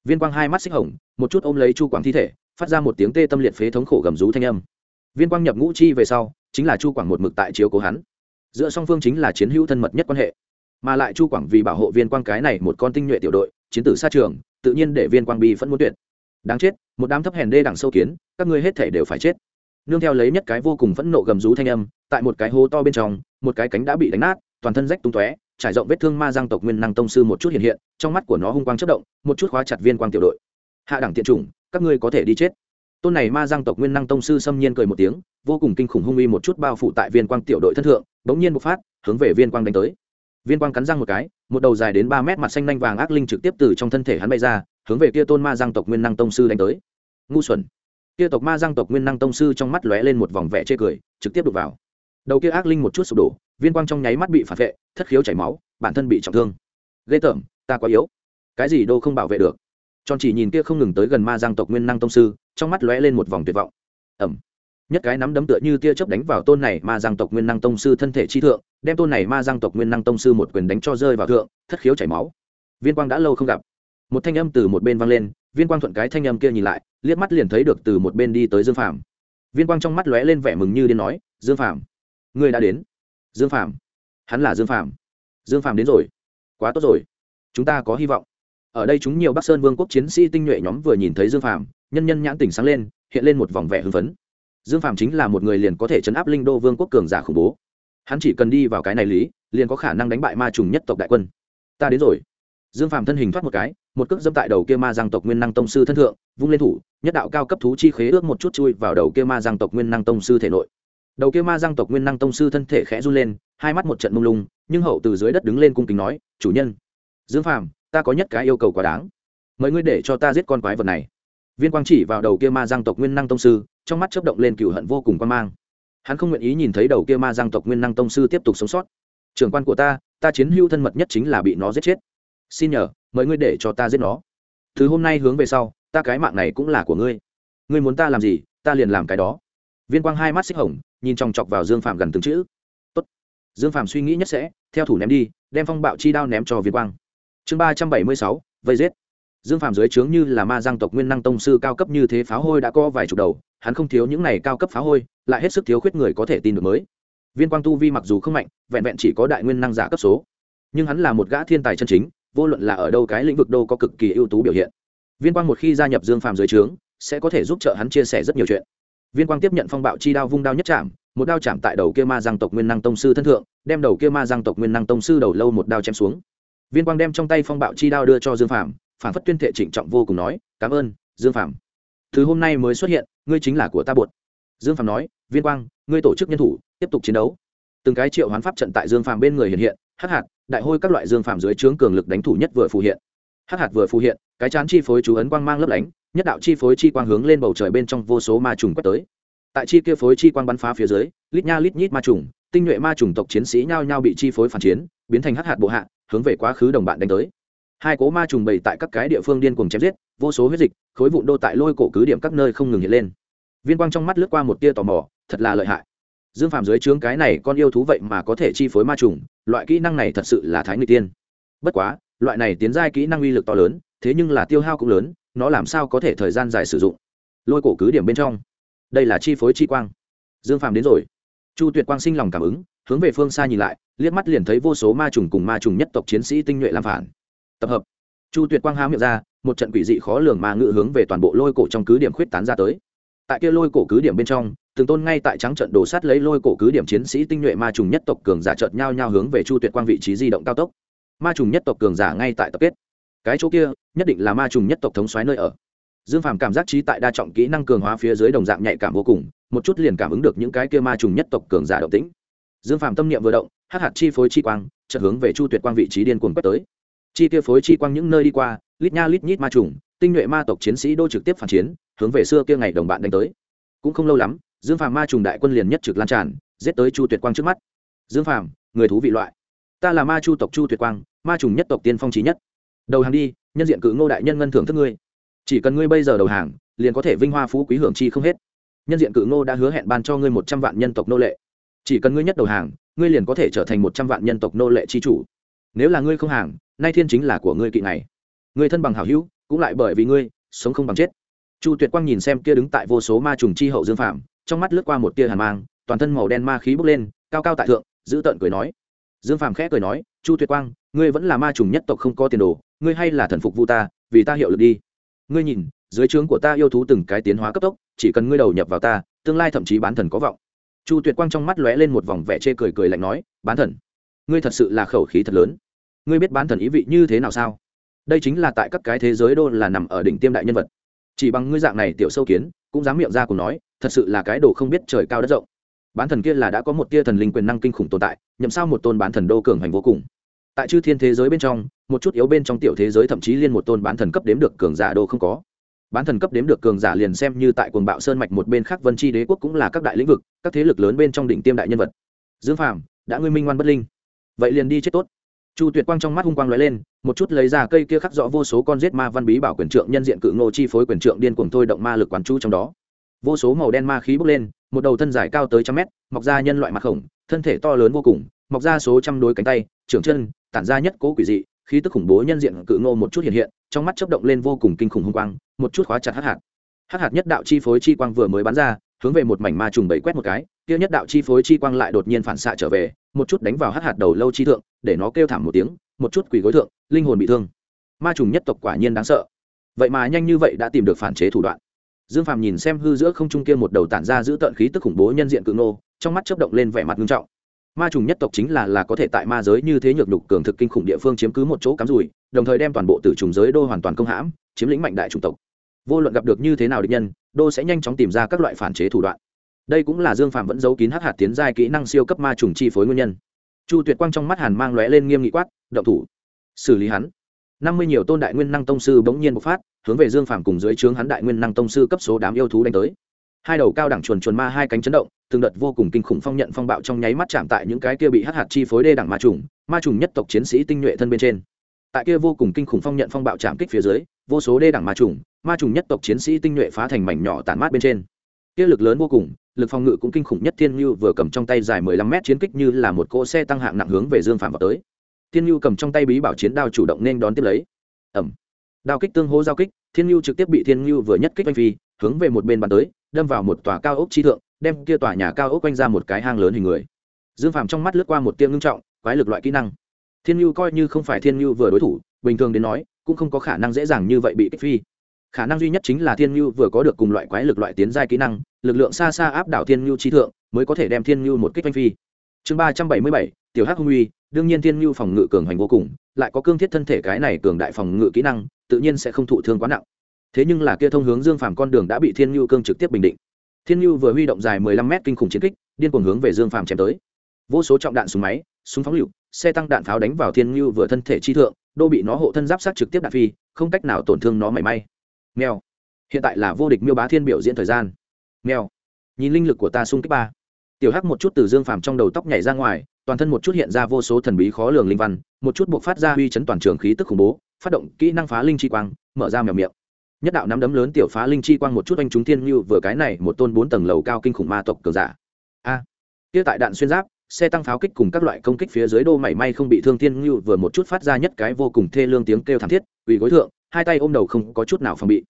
Viên quang hai mắt xích hồng, một chút ôm lấy chu quảng thi thể, phát ra một tiếng tê tâm liệt phế thống khổ gầm rú thanh âm viên quang nhập ngũ chi về sau, chính là chu quảng một mực tại chiếu cố hắn. Giữa song phương chính là chiến hữu thân mật nhất quan hệ. Mà lại chu quảng vì bảo hộ viên quang cái này một con tinh nhuệ tiểu đội, chiến tử sát trường, tự nhiên để viên quang bi vẫn muốn tuyệt. Đáng chết, một đám thấp hèn đê đằng sâu kiến, các ngươi hết thể đều phải chết. Nương theo lấy nhất cái vô cùng phẫn nộ gầm rú thanh âm, tại một cái hố to bên trong, một cái cánh đã bị đánh nát, toàn thân rách tung tóe, trải rộng vết thương ma giang tộc nguyên năng tông sư một chút hiện hiện, trong mắt của nó hung quang chất động, một chút khóa chặt viên quang tiểu đội. Hạ đẳng tiện chủng, các ngươi có thể đi chết tôn này ma giang tộc nguyên năng tông sư xâm nhiên cười một tiếng, vô cùng kinh khủng hung uy một chút bao phủ tại viên quang tiểu đội thân thượng, bỗng nhiên bộc phát, hướng về viên quang đánh tới. Viên quang cắn răng một cái, một đầu dài đến ba mét mặt xanh nanh vàng ác linh trực tiếp từ trong thân thể hắn bay ra, hướng về kia tôn ma giang tộc nguyên năng tông sư đánh tới. Ngu xuẩn. Kia tộc ma giang tộc nguyên năng tông sư trong mắt lóe lên một vòng vẻ chê cười, trực tiếp đục vào. Đầu kia ác linh một chút sụp đổ, viên quang trong nháy mắt bị phản vệ, thất khiếu chảy máu, bản thân bị trọng thương. Ghê tởm, ta quá yếu. Cái gì đâu không bảo vệ được tròn chỉ nhìn kia không ngừng tới gần ma giang tộc nguyên năng tông sư, trong mắt lóe lên một vòng tuyệt vọng. Ẩm. Nhất cái nắm đấm tựa như tia chớp đánh vào tôn này ma giang tộc nguyên năng tông sư thân thể chi thượng, đem tôn này ma giang tộc nguyên năng tông sư một quyền đánh cho rơi vào thượng, thất khiếu chảy máu. Viên quang đã lâu không gặp. Một thanh âm từ một bên vang lên, viên quang thuận cái thanh âm kia nhìn lại, liếc mắt liền thấy được từ một bên đi tới dương phàm. Viên quang trong mắt lóe lên vẻ mừng như điên nói, dương phàm người đã đến. Dương phàm, hắn là dương phàm. Dương phàm đến rồi, quá tốt rồi, chúng ta có hy vọng ở đây chúng nhiều bắc sơn vương quốc chiến sĩ tinh nhuệ nhóm vừa nhìn thấy dương phàm, nhân nhân nhãn tỉnh sáng lên, hiện lên một vòng vẻ hưng phấn. Dương phàm chính là một người liền có thể chấn áp linh đô vương quốc cường giả khủng bố. Hắn chỉ cần đi vào cái này lý, liền có khả năng đánh bại ma trùng nhất tộc đại quân. Ta đến rồi. Dương phàm thân hình thoát một cái, một cước dâm tại đầu kia ma giang tộc nguyên năng tông sư thân thượng, vung lên thủ, nhất đạo cao cấp thú chi khế ước một chút chui vào đầu kia ma giang tộc nguyên năng tông sư thể nội. Đầu kia ma giang tộc nguyên năng tông sư thân thể khẽ run lên, hai mắt một trận mông lung, nhưng hậu từ dưới đất đứng lên cung kính nói, chủ nhân. Dương phàm ta có nhất cái yêu cầu quá đáng. Mời ngươi để cho ta giết con quái vật này. Viên quang chỉ vào đầu kia ma giang tộc nguyên năng tông sư, trong mắt chấp động lên cựu hận vô cùng quan mang. Hắn không nguyện ý nhìn thấy đầu kia ma giang tộc nguyên năng tông sư tiếp tục sống sót. Trưởng quan của ta ta chiến hữu thân mật nhất chính là bị nó giết chết. Xin nhờ, mời ngươi để cho ta giết nó. Thứ hôm nay hướng về sau, ta cái mạng này cũng là của ngươi. Ngươi muốn ta làm gì, ta liền làm cái đó. Viên quang hai mắt xích hồng, nhìn chòng chọc vào dương phạm gần từng chữ. Tốt. dương phạm suy nghĩ nhất sẽ, theo thủ ném đi, đem phong bạo chi đao ném cho viên quang chương ba trăm bảy mươi sáu, vây giết. Dương phạm dưới trướng như là ma giang tộc nguyên năng tông sư cao cấp như thế pháo hôi đã có vài chục đầu, hắn không thiếu những này cao cấp pháo hôi, lại hết sức thiếu khuyết người có thể tin được mới. Viên quang tu vi mặc dù không mạnh, vẹn vẹn chỉ có đại nguyên năng giả cấp số. Nhưng hắn là một gã thiên tài chân chính, vô luận là ở đâu cái lĩnh vực đâu có cực kỳ ưu tú biểu hiện. Viên quang một khi gia nhập dương phàm dưới trướng, sẽ có thể giúp trợ hắn chia sẻ rất nhiều chuyện. Viên quang tiếp nhận phong bạo chi đao vung đao nhất chạm một đao chạm tại đầu kia ma giang tộc nguyên năng tông sư thân thượng, đem đầu kia ma giang tộc nguyên năng tông sư đầu lâu một đao chém xuống viên quang đem trong tay phong bạo chi đao đưa cho dương Phạm, phản phất tuyên thệ trịnh trọng vô cùng nói cảm ơn dương Phạm. thứ hôm nay mới xuất hiện ngươi chính là của ta bột dương Phạm nói viên quang ngươi tổ chức nhân thủ tiếp tục chiến đấu. Từng cái triệu hoán pháp trận tại dương Phạm bên người hiện hiện hắc hạt đại hôi các loại dương Phạm dưới trướng cường lực đánh thủ nhất vừa phù hiện. Hắc hạt vừa phù hiện cái chán chi phối chú ấn quang mang lấp lánh nhất đạo chi phối chi quang hướng lên bầu trời bên trong vô số ma trùng quét tới. Tại chi kia phối chi quang bắn phá phía dưới lít nha lít nhít ma trùng tinh nhuệ ma trùng tộc chiến sĩ nhao nhao bị chi phối phản chiến biến thành hắc hạt bộ hạ hướng về quá khứ đồng bạn đánh tới. Hai cố ma trùng bày tại các cái địa phương điên cuồng chém giết, vô số huyết dịch, khối vụn đô tại lôi cổ cứ điểm các nơi không ngừng hiện lên. Viên quang trong mắt lướt qua một tia tò mò, thật là lợi hại. Dương phàm dưới trướng cái này con yêu thú vậy mà có thể chi phối ma trùng, loại kỹ năng này thật sự là thái người tiên. Bất quá, loại này tiến giai kỹ năng uy lực to lớn, thế nhưng là tiêu hao cũng lớn, nó làm sao có thể thời gian dài sử dụng? Lôi cổ cứ điểm bên trong. Đây là chi phối chi quang. Dương phàm đến rồi. Chu tuyệt quang sinh lòng cảm ứng hướng về phương xa nhìn lại, liếc mắt liền thấy vô số ma trùng cùng ma trùng nhất tộc chiến sĩ tinh nhuệ làm phản. Tập hợp. Chu tuyệt quang há miệng ra, một trận quỷ dị khó lường ma ngự hướng về toàn bộ lôi cổ trong cứ điểm khuyết tán ra tới. Tại kia lôi cổ cứ điểm bên trong, từng tôn ngay tại trắng trận đổ sát lấy lôi cổ cứ điểm chiến sĩ tinh nhuệ ma trùng nhất tộc cường giả trợt nhau nhau hướng về chu tuyệt quang vị trí di động cao tốc. Ma trùng nhất tộc cường giả ngay tại tập kết. Cái chỗ kia, nhất định là ma trùng nhất tộc thống xoáy nơi ở. Dương phàm cảm giác trí tại đa trọng kỹ năng cường hóa phía dưới đồng dạng nhạy cảm vô cùng, một chút liền cảm ứng được những cái kia ma trùng nhất tộc cường giả động tĩnh dương phàm tâm niệm vừa động hát hạt chi phối chi quang, chợt hướng về chu tuyệt quang vị trí điên cuồng quét tới. Chi tiêu phối chi quang những nơi đi qua, lít nha lít nhít ma trùng, tinh nhuệ ma tộc chiến sĩ đô trực tiếp phản chiến, hướng về xưa kia ngày đồng bạn đánh tới. Cũng không lâu lắm, dương phàm ma trùng đại quân liền nhất trực lan tràn, giết tới chu tuyệt quang trước mắt. Dương phàm, người thú vị loại. Ta là ma chu tộc chu tuyệt quang, ma trùng nhất tộc tiên phong trí nhất. Đầu hàng đi, nhân diện cự ngô đại nhân ngân thưởng thức ngươi. Chỉ cần ngươi bây giờ đầu hàng, liền có thể vinh hoa phú quý hưởng chi không hết. Nhân diện cự ngô đã hứa hẹn ban cho ngươi một trăm vạn nhân tộc nô lệ chỉ cần ngươi nhất đầu hàng, ngươi liền có thể trở thành một trăm vạn nhân tộc nô lệ chi chủ. Nếu là ngươi không hàng, nay thiên chính là của ngươi kỵ này. Ngươi thân bằng hảo hữu, cũng lại bởi vì ngươi, sống không bằng chết. Chu tuyệt quang nhìn xem kia đứng tại vô số ma trùng chi hậu dương phạm trong mắt lướt qua một tia hàn mang, toàn thân màu đen ma khí bốc lên, cao cao tại thượng, giữ tợn cười nói. Dương phạm khẽ cười nói, chu tuyệt quang, ngươi vẫn là ma trùng nhất tộc không có tiền đồ, ngươi hay là thần phục vu ta, vì ta hiệu lực đi. Ngươi nhìn, dưới trướng của ta yêu thú từng cái tiến hóa cấp tốc, chỉ cần ngươi đầu nhập vào ta, tương lai thậm chí bán thần có vọng chu tuyệt quang trong mắt lóe lên một vòng vẻ chê cười cười lạnh nói, bán thần, ngươi thật sự là khẩu khí thật lớn. Ngươi biết bán thần ý vị như thế nào sao? Đây chính là tại các cái thế giới đô là nằm ở đỉnh tiêm đại nhân vật. Chỉ bằng ngươi dạng này tiểu sâu kiến, cũng dám miệng ra cùng nói, thật sự là cái đồ không biết trời cao đất rộng. Bán thần kia là đã có một tia thần linh quyền năng kinh khủng tồn tại, nhậm sao một tôn bán thần đô cường hành vô cùng. Tại chư thiên thế giới bên trong, một chút yếu bên trong tiểu thế giới thậm chí liên một tôn bán thần cấp đếm được cường giả đô không có bán thần cấp đếm được cường giả liền xem như tại quần bạo sơn mạch một bên khác vân tri đế quốc cũng là các đại lĩnh vực, các thế lực lớn bên trong đỉnh tiêm đại nhân vật. Dương phàm, đã ngươi minh ngoan bất linh. Vậy liền đi chết tốt. Chu tuyệt quang trong mắt hung quang lóe lên, một chút lấy ra cây kia khắc rõ vô số con giết ma văn bí bảo quyền trượng nhân diện cự ngô chi phối quyền trượng điên cuồng thôi động ma lực quán chu trong đó. Vô số màu đen ma khí bốc lên, một đầu thân dài cao tới trăm mét, mọc ra nhân loại mặt khổng, thân thể to lớn vô cùng, mọc ra số trăm đôi cánh tay, trưởng chân, tản ra nhất cố quỷ dị khí tức khủng bố nhân diện cự ngô một chút hiện hiện, trong mắt chớp động lên vô cùng kinh khủng hung quang, một chút khóa chặt hắc hạt. Hắc hạt nhất đạo chi phối chi quang vừa mới bắn ra, hướng về một mảnh ma trùng bẫy quét một cái, kia nhất đạo chi phối chi quang lại đột nhiên phản xạ trở về, một chút đánh vào hắc hạt đầu lâu chi thượng, để nó kêu thảm một tiếng, một chút quỳ gối thượng, linh hồn bị thương. Ma trùng nhất tộc quả nhiên đáng sợ. Vậy mà nhanh như vậy đã tìm được phản chế thủ đoạn. Dương phàm nhìn xem hư giữa không trung kia một đầu tản ra giữ tận khí tức khủng bố nhân diện cự nô trong mắt chớp động lên vẻ mặt nghiêm trọng ma trùng nhất tộc chính là là có thể tại ma giới như thế nhược nhục cường thực kinh khủng địa phương chiếm cứ một chỗ cắm rủi, đồng thời đem toàn bộ tử trùng giới đô hoàn toàn công hãm, chiếm lĩnh mạnh đại chủng tộc. Vô luận gặp được như thế nào địch nhân, đô sẽ nhanh chóng tìm ra các loại phản chế thủ đoạn. Đây cũng là dương phạm vẫn giấu kín hắc hạt tiến giai kỹ năng siêu cấp ma trùng chi phối nguyên nhân. Chu tuyệt quang trong mắt hàn mang lóe lên nghiêm nghị quát, động thủ. Xử lý hắn. Năm mươi nhiều tôn đại nguyên năng tông sư bỗng nhiên bộc phát, hướng về dương phạm cùng dưới trướng hắn đại nguyên năng tông sư cấp số đám yêu thú đánh tới. Hai đầu cao đẳng chuồn chuồn ma hai cánh chấn động từng đợt vô cùng kinh khủng phong nhận phong bạo trong nháy mắt chạm tại những cái kia bị hắc hạt chi phối đê đẳng ma trùng ma trùng nhất tộc chiến sĩ tinh nhuệ thân bên trên. Tại kia vô cùng kinh khủng phong nhận phong bạo chạm kích phía dưới, vô số đê đẳng ma trùng ma trùng nhất tộc chiến sĩ tinh nhuệ phá thành mảnh nhỏ tản mát bên trên. Kia lực lớn vô cùng, lực phòng ngự cũng kinh khủng nhất thiên Nưu vừa cầm trong tay dài mười lăm mét chiến kích như là một cỗ xe tăng hạng nặng hướng về dương Phàm vào tới. Thiên Nưu cầm trong tay bí bảo chiến đao chủ động nên đón tiếp lấy. Ầm. Đao kích tương hô giao kích, thiên Nưu trực tiếp bị thiên Nưu vừa nhất kích vây phi, hướng về một bên bàn tới, đâm vào một tòa cao ốc chi thượng đem kia tòa nhà cao ốc quanh ra một cái hang lớn hình người. Dương phạm trong mắt lướt qua một tiêm ngưng trọng, quái lực loại kỹ năng. Thiên nhu coi như không phải thiên nhu vừa đối thủ, bình thường đến nói, cũng không có khả năng dễ dàng như vậy bị kích phi. Khả năng duy nhất chính là thiên nhu vừa có được cùng loại quái lực loại tiến giai kỹ năng, lực lượng xa xa áp đảo thiên nhu trí thượng, mới có thể đem thiên nhu một kích oanh phi. Chương ba trăm bảy mươi bảy, tiểu hắc hung uy, đương nhiên thiên nhu phòng ngự cường hành vô cùng, lại có cương thiết thân thể cái này cường đại phòng ngự kỹ năng, tự nhiên sẽ không thụ thương quá nặng. Thế nhưng là kia thông hướng dương phàm con đường đã bị thiên nhu cương trực tiếp bình định thiên nhu vừa huy động dài mười lăm mét kinh khủng chiến kích, điên cuồng hướng về dương phàm chém tới. Vô số trọng đạn súng máy, súng phóng lựu, xe tăng đạn pháo đánh vào thiên nhu vừa thân thể chi thượng, đô bị nó hộ thân giáp sát trực tiếp đạn phi, không cách nào tổn thương nó mảy may. Mèo. Hiện tại là vô địch miêu bá thiên biểu diễn thời gian. Mèo. Nhìn linh lực của ta sung kích ba. Tiểu hắc một chút từ dương phàm trong đầu tóc nhảy ra ngoài, toàn thân một chút hiện ra vô số thần bí khó lường linh văn, một chút buộc phát ra uy chấn toàn trường khí tức khủng bố, phát động kỹ năng phá linh chi quang, mở ra mèo miệng nhất đạo nắm đấm lớn tiểu phá linh chi quang một chút anh chúng thiên như vừa cái này một tôn bốn tầng lầu cao kinh khủng ma tộc cường giả. A. À, kia tại đạn xuyên giáp xe tăng pháo kích cùng các loại công kích phía dưới đô mảy may không bị thương thiên như vừa một chút phát ra nhất cái vô cùng thê lương tiếng kêu thảm thiết ủy gối thượng hai tay ôm đầu không có chút nào phòng bị.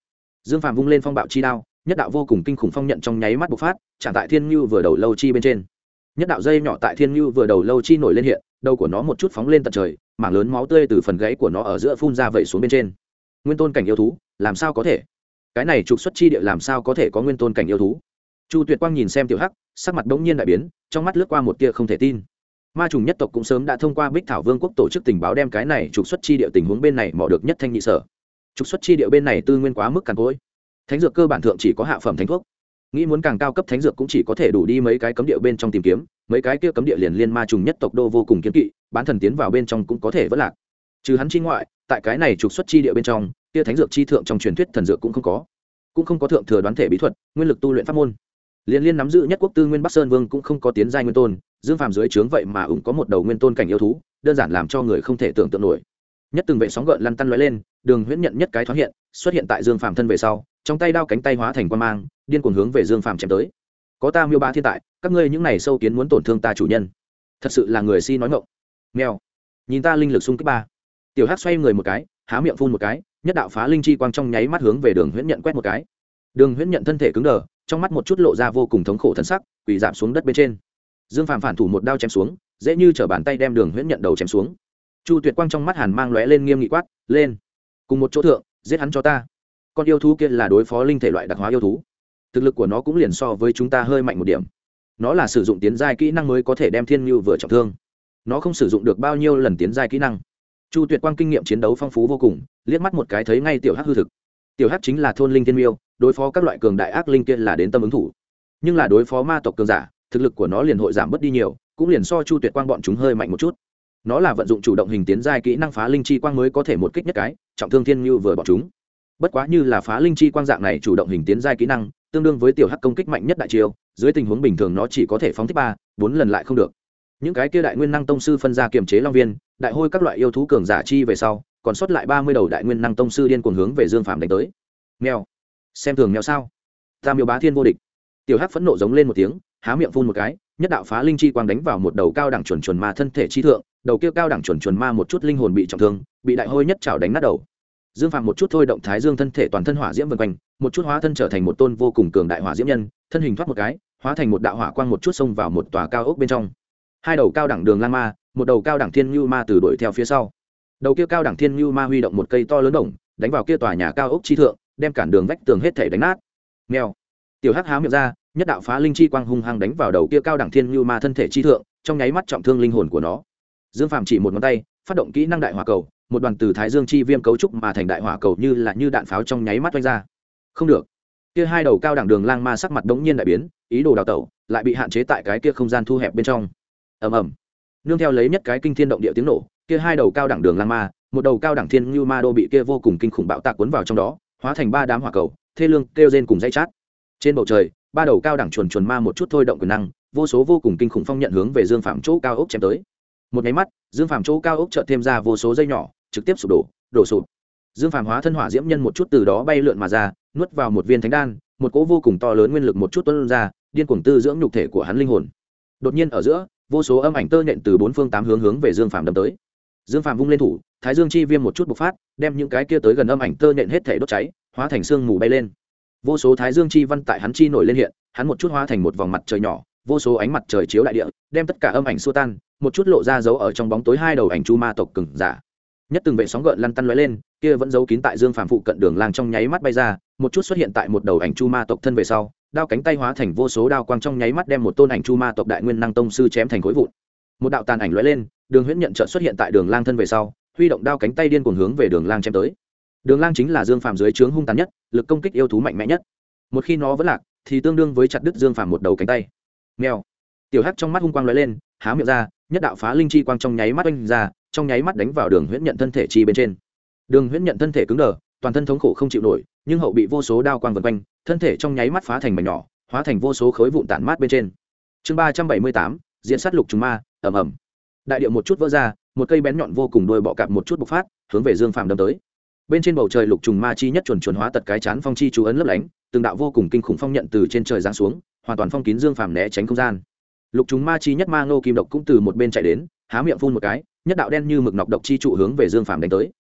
Dương phàm vung lên phong bạo chi đao nhất đạo vô cùng kinh khủng phong nhận trong nháy mắt bộc phát chạm tại thiên như vừa đầu lâu chi bên trên. Nhất đạo dây nhỏ tại thiên như vừa đầu lâu chi nổi lên hiện đầu của nó một chút phóng lên tận trời mảng lớn máu tươi từ phần gãy của nó ở giữa phun ra vẩy xuống bên trên nguyên tôn cảnh yêu thú, làm sao có thể? Cái này trục xuất chi địa làm sao có thể có nguyên tôn cảnh yêu thú? Chu tuyệt quang nhìn xem tiểu hắc, sắc mặt bỗng nhiên đại biến, trong mắt lướt qua một tia không thể tin. Ma trùng nhất tộc cũng sớm đã thông qua bích thảo vương quốc tổ chức tình báo đem cái này trục xuất chi địa tình huống bên này mò được nhất thanh nhị sở. Trục xuất chi địa bên này tư nguyên quá mức càn cối thánh dược cơ bản thượng chỉ có hạ phẩm thánh thuốc. Nghĩ muốn càng cao cấp thánh dược cũng chỉ có thể đủ đi mấy cái cấm địa bên trong tìm kiếm, mấy cái kia cấm địa liền liên ma trùng nhất tộc đô vô cùng kiếm kỵ, bán thần tiến vào bên trong cũng có thể vất lạc. Trừ hắn chi ngoại tại cái này trục xuất chi địa bên trong, kia thánh dược chi thượng trong truyền thuyết thần dược cũng không có. Cũng không có thượng thừa đoán thể bí thuật, nguyên lực tu luyện pháp môn. Liên liên nắm giữ nhất quốc tư nguyên bắc sơn vương cũng không có tiến giai nguyên tôn, dương phàm dưới trướng vậy mà ủng có một đầu nguyên tôn cảnh yêu thú, đơn giản làm cho người không thể tưởng tượng nổi. Nhất từng vệ sóng gợn lăn tăn lóe lên, đường huyễn nhận nhất cái thoáng hiện, xuất hiện tại dương phàm thân về sau, trong tay đao cánh tay hóa thành quan mang, điên cuồng hướng về dương phàm chém tới. Có ta miêu ba thiên tại, các ngươi những này sâu kiến muốn tổn thương ta chủ nhân. Thật sự là người si nói ngộng mèo, nhìn ta linh lực xung kích ba tiểu hát xoay người một cái, há miệng phun một cái, nhất đạo phá linh chi quang trong nháy mắt hướng về đường huyễn nhận quét một cái. Đường huyễn nhận thân thể cứng đờ, trong mắt một chút lộ ra vô cùng thống khổ thân sắc, quỳ giảm xuống đất bên trên. Dương phàm phản thủ một đao chém xuống, dễ như chở bàn tay đem đường huyễn nhận đầu chém xuống. Chu tuyệt quang trong mắt hàn mang lóe lên nghiêm nghị quát, lên, cùng một chỗ thượng, giết hắn cho ta. Con yêu thú kia là đối phó linh thể loại đặc hóa yêu thú. Thực lực của nó cũng liền so với chúng ta hơi mạnh một điểm. Nó là sử dụng tiến giai kỹ năng mới có thể đem thiên mưu vừa trọng thương. Nó không sử dụng được bao nhiêu lần tiến giai kỹ năng chu tuyệt quang kinh nghiệm chiến đấu phong phú vô cùng, liếc mắt một cái thấy ngay tiểu hắc hư thực. Tiểu hắc chính là thôn linh thiên miêu, đối phó các loại cường đại ác linh kia là đến tâm ứng thủ. Nhưng là đối phó ma tộc cường giả, thực lực của nó liền hội giảm bớt đi nhiều, cũng liền so chu tuyệt quang bọn chúng hơi mạnh một chút. Nó là vận dụng chủ động hình tiến giai kỹ năng phá linh chi quang mới có thể một kích nhất cái, trọng thương thiên như vừa bọn chúng. Bất quá như là phá linh chi quang dạng này chủ động hình tiến giai kỹ năng, tương đương với tiểu hắc công kích mạnh nhất đại chiêu, dưới tình huống bình thường nó chỉ có thể phóng thích ba, bốn lần lại không được. Những cái kia đại nguyên năng tông sư phân ra kiềm chế long viên đại hôi các loại yêu thú cường giả chi về sau, còn sót lại ba mươi đầu đại nguyên năng tông sư điên cuồng hướng về dương phàm đánh tới. Mèo. Xem thường mèo sao? Ta miêu bá thiên vô địch. Tiểu hắc phẫn nộ giống lên một tiếng, há miệng phun một cái, nhất đạo phá linh chi quang đánh vào một đầu cao đẳng chuẩn chuẩn ma thân thể chi thượng, đầu kia cao đẳng chuẩn chuẩn ma một chút linh hồn bị trọng thương, bị đại hôi nhất chảo đánh nát đầu. Dương phạm một chút thôi động thái dương thân thể toàn thân hỏa diễm vân quanh, một chút hóa thân trở thành một tôn vô cùng cường đại hỏa diễm nhân, thân hình thoát một cái, hóa thành một đạo hỏa quang một chút xông vào một tòa cao ốc bên trong hai đầu cao đẳng đường lan ma, một đầu cao đẳng thiên như ma từ đuổi theo phía sau. Đầu kia cao đẳng thiên như ma huy động một cây to lớn đồng, đánh vào kia tòa nhà cao ốc chi thượng, đem cản đường vách tường hết thể đánh nát. Nghèo. Tiểu hắc há miệng ra, nhất đạo phá linh chi quang hung hăng đánh vào đầu kia cao đẳng thiên như ma thân thể chi thượng, trong nháy mắt trọng thương linh hồn của nó. Dương phàm chỉ một ngón tay, phát động kỹ năng đại hỏa cầu, một đoàn từ thái dương chi viêm cấu trúc mà thành đại hỏa cầu như là như đạn pháo trong nháy mắt oanh ra. Không được. Kia hai đầu cao đẳng đường lang ma sắc mặt đống nhiên đại biến, ý đồ đào tẩu, lại bị hạn chế tại cái kia không gian thu hẹp bên trong ầm ầm. Nương theo lấy nhất cái kinh thiên động địa tiếng nổ, kia hai đầu cao đẳng đường lang ma, một đầu cao đẳng thiên như ma đô bị kia vô cùng kinh khủng bạo tạc cuốn vào trong đó, hóa thành ba đám hỏa cầu, thê lương kêu rên cùng dây chát. Trên bầu trời, ba đầu cao đẳng chuồn chuồn ma một chút thôi động quyền năng, vô số vô cùng kinh khủng phong nhận hướng về dương phạm chỗ cao ốc chém tới. Một máy mắt, dương phạm chỗ cao ốc chợt thêm ra vô số dây nhỏ, trực tiếp sụp đổ đổ sụp. Dương phạm hóa thân hỏa diễm nhân một chút từ đó bay lượn mà ra, nuốt vào một viên thánh đan, một cỗ vô cùng to lớn nguyên lực một chút tuân ra, điên cuồng tư dưỡng nhục thể của hắn linh hồn. Đột nhiên ở giữa vô số âm ảnh tơ nện từ bốn phương tám hướng hướng về dương phạm đâm tới. Dương phạm vung lên thủ, thái dương chi viêm một chút bộc phát, đem những cái kia tới gần âm ảnh tơ nện hết thể đốt cháy, hóa thành sương mù bay lên. Vô số thái dương chi văn tại hắn chi nổi lên hiện, hắn một chút hóa thành một vòng mặt trời nhỏ, vô số ánh mặt trời chiếu đại địa, đem tất cả âm ảnh xua tan, một chút lộ ra dấu ở trong bóng tối hai đầu ảnh chu ma tộc cừng giả. Nhất từng vệ sóng gợn lăn tăn lóe lên, kia vẫn giấu kín tại dương phàm phụ cận đường lang trong nháy mắt bay ra, một chút xuất hiện tại một đầu ảnh chu ma tộc thân về sau đao cánh tay hóa thành vô số đao quang trong nháy mắt đem một tôn ảnh chu ma tộc đại nguyên năng tông sư chém thành khối vụn. Một đạo tàn ảnh lóe lên, đường huyễn nhận trợ xuất hiện tại đường lang thân về sau, huy động đao cánh tay điên cuồng hướng về đường lang chém tới. Đường lang chính là dương phàm dưới trướng hung tàn nhất, lực công kích yêu thú mạnh mẽ nhất. Một khi nó vẫn lạc, thì tương đương với chặt đứt dương phàm một đầu cánh tay. Mèo. Tiểu hắc trong mắt hung quang lóe lên, há miệng ra, nhất đạo phá linh chi quang trong nháy mắt oanh ra, trong nháy mắt đánh vào đường huyễn nhận thân thể chi bên trên. Đường huyễn nhận thân thể cứng đờ, toàn thân thống khổ không chịu nổi nhưng hậu bị vô số đao quang vần quanh, thân thể trong nháy mắt phá thành mảnh nhỏ, hóa thành vô số khối vụn tản mát bên trên. Chương ba trăm bảy mươi tám, diễn sát lục trùng ma ẩm ẩm đại điệu một chút vỡ ra, một cây bén nhọn vô cùng đôi bọ cạp một chút bộc phát, hướng về dương phàm đâm tới. Bên trên bầu trời lục trùng ma chi nhất chuẩn chuẩn hóa tật cái chán phong chi chú ấn lấp lánh, từng đạo vô cùng kinh khủng phong nhận từ trên trời giáng xuống, hoàn toàn phong kín dương phàm né tránh không gian. Lục trùng ma chi nhất ma ngô kim độc cũng từ một bên chạy đến, há miệng phun một cái, nhất đạo đen như mực nọc độc chi trụ hướng về dương phàm đánh tới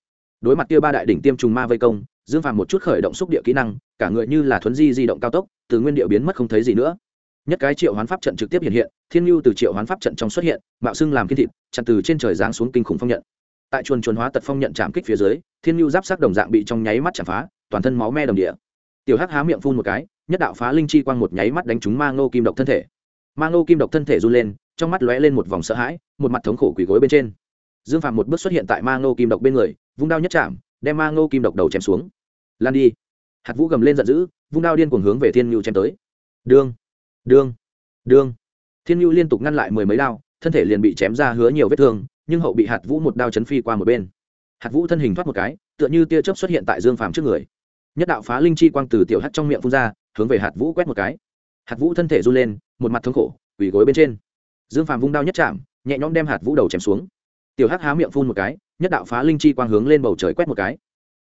đối mặt kia ba đại đỉnh tiêm trùng ma vây công, dương phàm một chút khởi động xúc địa kỹ năng, cả người như là thuấn di di động cao tốc, từ nguyên địa biến mất không thấy gì nữa. Nhất cái triệu hoán pháp trận trực tiếp hiện hiện, thiên mưu từ triệu hoán pháp trận trong xuất hiện, mạo xưng làm kiên thịt, chặn từ trên trời giáng xuống kinh khủng phong nhận. Tại chuồn chuồn hóa tật phong nhận chạm kích phía dưới, thiên mưu giáp sắc đồng dạng bị trong nháy mắt chạm phá, toàn thân máu me đồng địa. Tiểu hắc há miệng phun một cái, nhất đạo phá linh chi quang một nháy mắt đánh trúng ma ngô kim độc thân thể. Ma ngô kim độc thân thể run lên, trong mắt lóe lên một vòng sợ hãi, một mặt thống khổ quỳ gối bên trên. Dương phạm một bước xuất hiện tại ma ngô kim độc bên người vung đao nhất chạm, đem ma ngô kim độc đầu chém xuống. Lan đi. Hạt vũ gầm lên giận dữ, vung đao điên cuồng hướng về thiên nhu chém tới. Đương đương đương. Thiên nhu liên tục ngăn lại mười mấy đao, thân thể liền bị chém ra hứa nhiều vết thương, nhưng hậu bị hạt vũ một đao chấn phi qua một bên. Hạt vũ thân hình thoát một cái, tựa như tia chớp xuất hiện tại dương phàm trước người. Nhất đạo phá linh chi quang từ tiểu hắt trong miệng phun ra, hướng về hạt vũ quét một cái. Hạt vũ thân thể run lên, một mặt thống khổ, quỳ gối bên trên. Dương phàm vung đao nhất chạm, nhẹ nhõm đem hạt vũ đầu chém xuống. Tiểu hắc há miệng phun một cái nhất đạo phá linh chi quang hướng lên bầu trời quét một cái.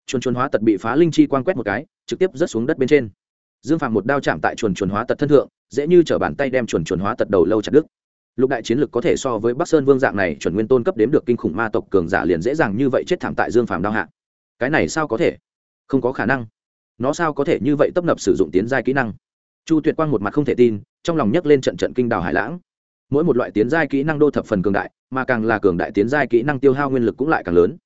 Chuồn chuồn hóa tật bị phá linh chi quang quét một cái, trực tiếp rớt xuống đất bên trên. Dương phàm một đao chạm tại chuồn chuồn hóa tật thân thượng, dễ như t bàn tay đem chuồn chuồn hóa tật đầu lâu chặt đứt. Lục đại chiến lực có thể so với bắc sơn vương dạng này chuẩn nguyên tôn cấp đếm được kinh khủng ma tộc cường giả liền dễ dàng như vậy chết thảm tại dương phàm đao hạ. Cái này sao có thể? Không có khả năng. Nó sao có thể như vậy tấp nập sử dụng tiến giai kỹ năng? Chu tuyệt quang một mặt không thể tin, trong lòng nhấc lên trận trận kinh đào hải lãng. Mỗi một loại tiến giai kỹ năng đô thập phần cường đại mà càng là cường đại tiến giai kỹ năng tiêu hao nguyên lực cũng lại càng lớn.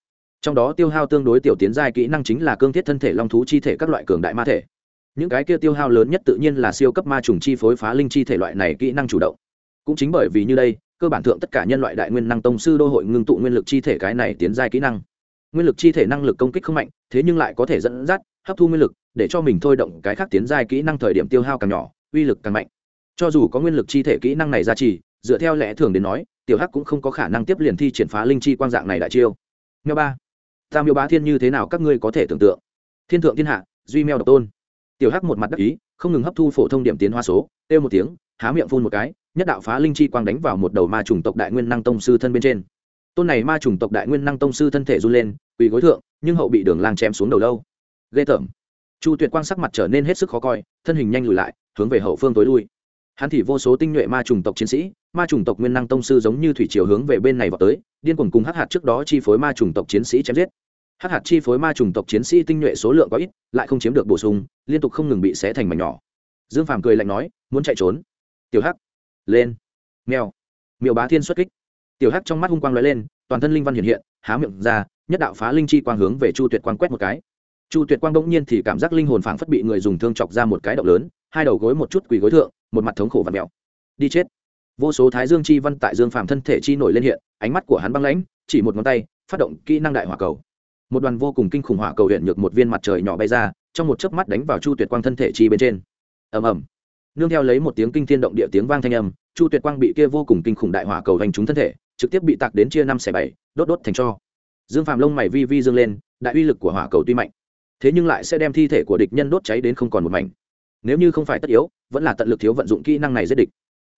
Trong đó tiêu hao tương đối tiểu tiến giai kỹ năng chính là cương thiết thân thể long thú chi thể các loại cường đại ma thể. Những cái kia tiêu hao lớn nhất tự nhiên là siêu cấp ma trùng chi phối phá linh chi thể loại này kỹ năng chủ động. Cũng chính bởi vì như đây, cơ bản thượng tất cả nhân loại đại nguyên năng tông sư đô hội ngưng tụ nguyên lực chi thể cái này tiến giai kỹ năng. Nguyên lực chi thể năng lực công kích không mạnh, thế nhưng lại có thể dẫn dắt, hấp thu nguyên lực, để cho mình thôi động cái khác tiến giai kỹ năng thời điểm tiêu hao càng nhỏ, uy lực càng mạnh. Cho dù có nguyên lực chi thể kỹ năng này ra trì, dựa theo lẽ thường đến nói tiểu hắc cũng không có khả năng tiếp liền thi triển phá linh chi quang dạng này đại chiêu. Mèo ba, ta miêu bá thiên như thế nào các ngươi có thể tưởng tượng? Thiên thượng thiên hạ, duy mèo độc tôn. Tiểu hắc một mặt đắc ý, không ngừng hấp thu phổ thông điểm tiến hoa số têu một tiếng, há miệng phun một cái, nhất đạo phá linh chi quang đánh vào một đầu ma trùng tộc đại nguyên năng tông sư thân bên trên. Tôn này ma trùng tộc đại nguyên năng tông sư thân thể run lên, quỳ gối thượng, nhưng hậu bị đường lang chém xuống đầu lâu. Ghê tởm. Chu tuyệt quang sắc mặt trở nên hết sức khó coi, thân hình nhanh lùi lại, hướng về hậu phương tối lui. Hắn thì vô số tinh nhuệ ma trùng tộc chiến sĩ ma trùng tộc nguyên năng tông sư giống như thủy chiều hướng về bên này vào tới, điên cuồng cùng hắc hạt trước đó chi phối ma trùng tộc chiến sĩ chém giết. Hắc hạt chi phối ma trùng tộc chiến sĩ tinh nhuệ số lượng có ít, lại không chiếm được bổ sung, liên tục không ngừng bị xé thành mảnh nhỏ. Dương phàm cười lạnh nói, muốn chạy trốn? Tiểu hắc, lên. Mèo, miêu bá thiên xuất kích. Tiểu hắc trong mắt hung quang lóe lên, toàn thân linh văn hiện hiện, há miệng ra, nhất đạo phá linh chi quang hướng về chu tuyệt quang quét một cái. Chu tuyệt quang bỗng nhiên thì cảm giác linh hồn phảng phất bị người dùng thương chọc ra một cái động lớn, hai đầu gối một chút quỳ gối thượng, một mặt thống khổ và mèo. Đi chết vô số thái dương chi văn tại dương phàm thân thể chi nổi lên hiện, ánh mắt của hắn băng lãnh, chỉ một ngón tay, phát động kỹ năng đại hỏa cầu. Một đoàn vô cùng kinh khủng hỏa cầu hiện nhược một viên mặt trời nhỏ bay ra, trong một chớp mắt đánh vào chu tuyệt quang thân thể chi bên trên. Ầm ầm. Nương theo lấy một tiếng kinh thiên động địa tiếng vang thanh âm, chu tuyệt quang bị kia vô cùng kinh khủng đại hỏa cầu hành trúng thân thể, trực tiếp bị tạc đến chia năm xẻ bảy, đốt đốt thành cho. Dương phàm lông mày vi vi dương lên, đại uy lực của hỏa cầu tuy mạnh, thế nhưng lại sẽ đem thi thể của địch nhân đốt cháy đến không còn một mảnh. Nếu như không phải tất yếu, vẫn là tận lực thiếu vận dụng kỹ năng này giết địch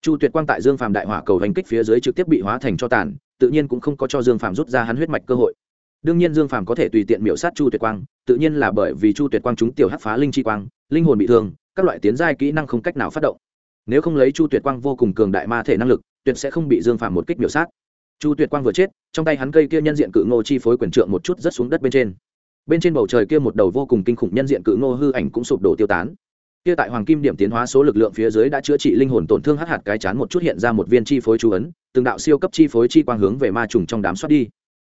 chu tuyệt quang tại dương phàm đại hỏa cầu hành kích phía dưới trực tiếp bị hóa thành cho tàn, tự nhiên cũng không có cho dương phàm rút ra hắn huyết mạch cơ hội. Đương nhiên dương phàm có thể tùy tiện miểu sát chu tuyệt quang, tự nhiên là bởi vì chu tuyệt quang chúng tiểu hắc phá linh chi quang, linh hồn bị thương, các loại tiến giai kỹ năng không cách nào phát động. Nếu không lấy chu tuyệt quang vô cùng cường đại ma thể năng lực, tuyệt sẽ không bị dương phàm một kích miểu sát. Chu tuyệt quang vừa chết, trong tay hắn cây kia nhân diện cự ngô chi phối quyền trượng một chút rất xuống đất bên trên. Bên trên bầu trời kia một đầu vô cùng kinh khủng nhân diện cự ngô hư ảnh cũng sụp đổ tiêu tán kia tại hoàng kim điểm tiến hóa số lực lượng phía dưới đã chữa trị linh hồn tổn thương hắc hạt cái chán một chút hiện ra một viên chi phối chú ấn, từng đạo siêu cấp chi phối chi quang hướng về ma trùng trong đám xoát đi.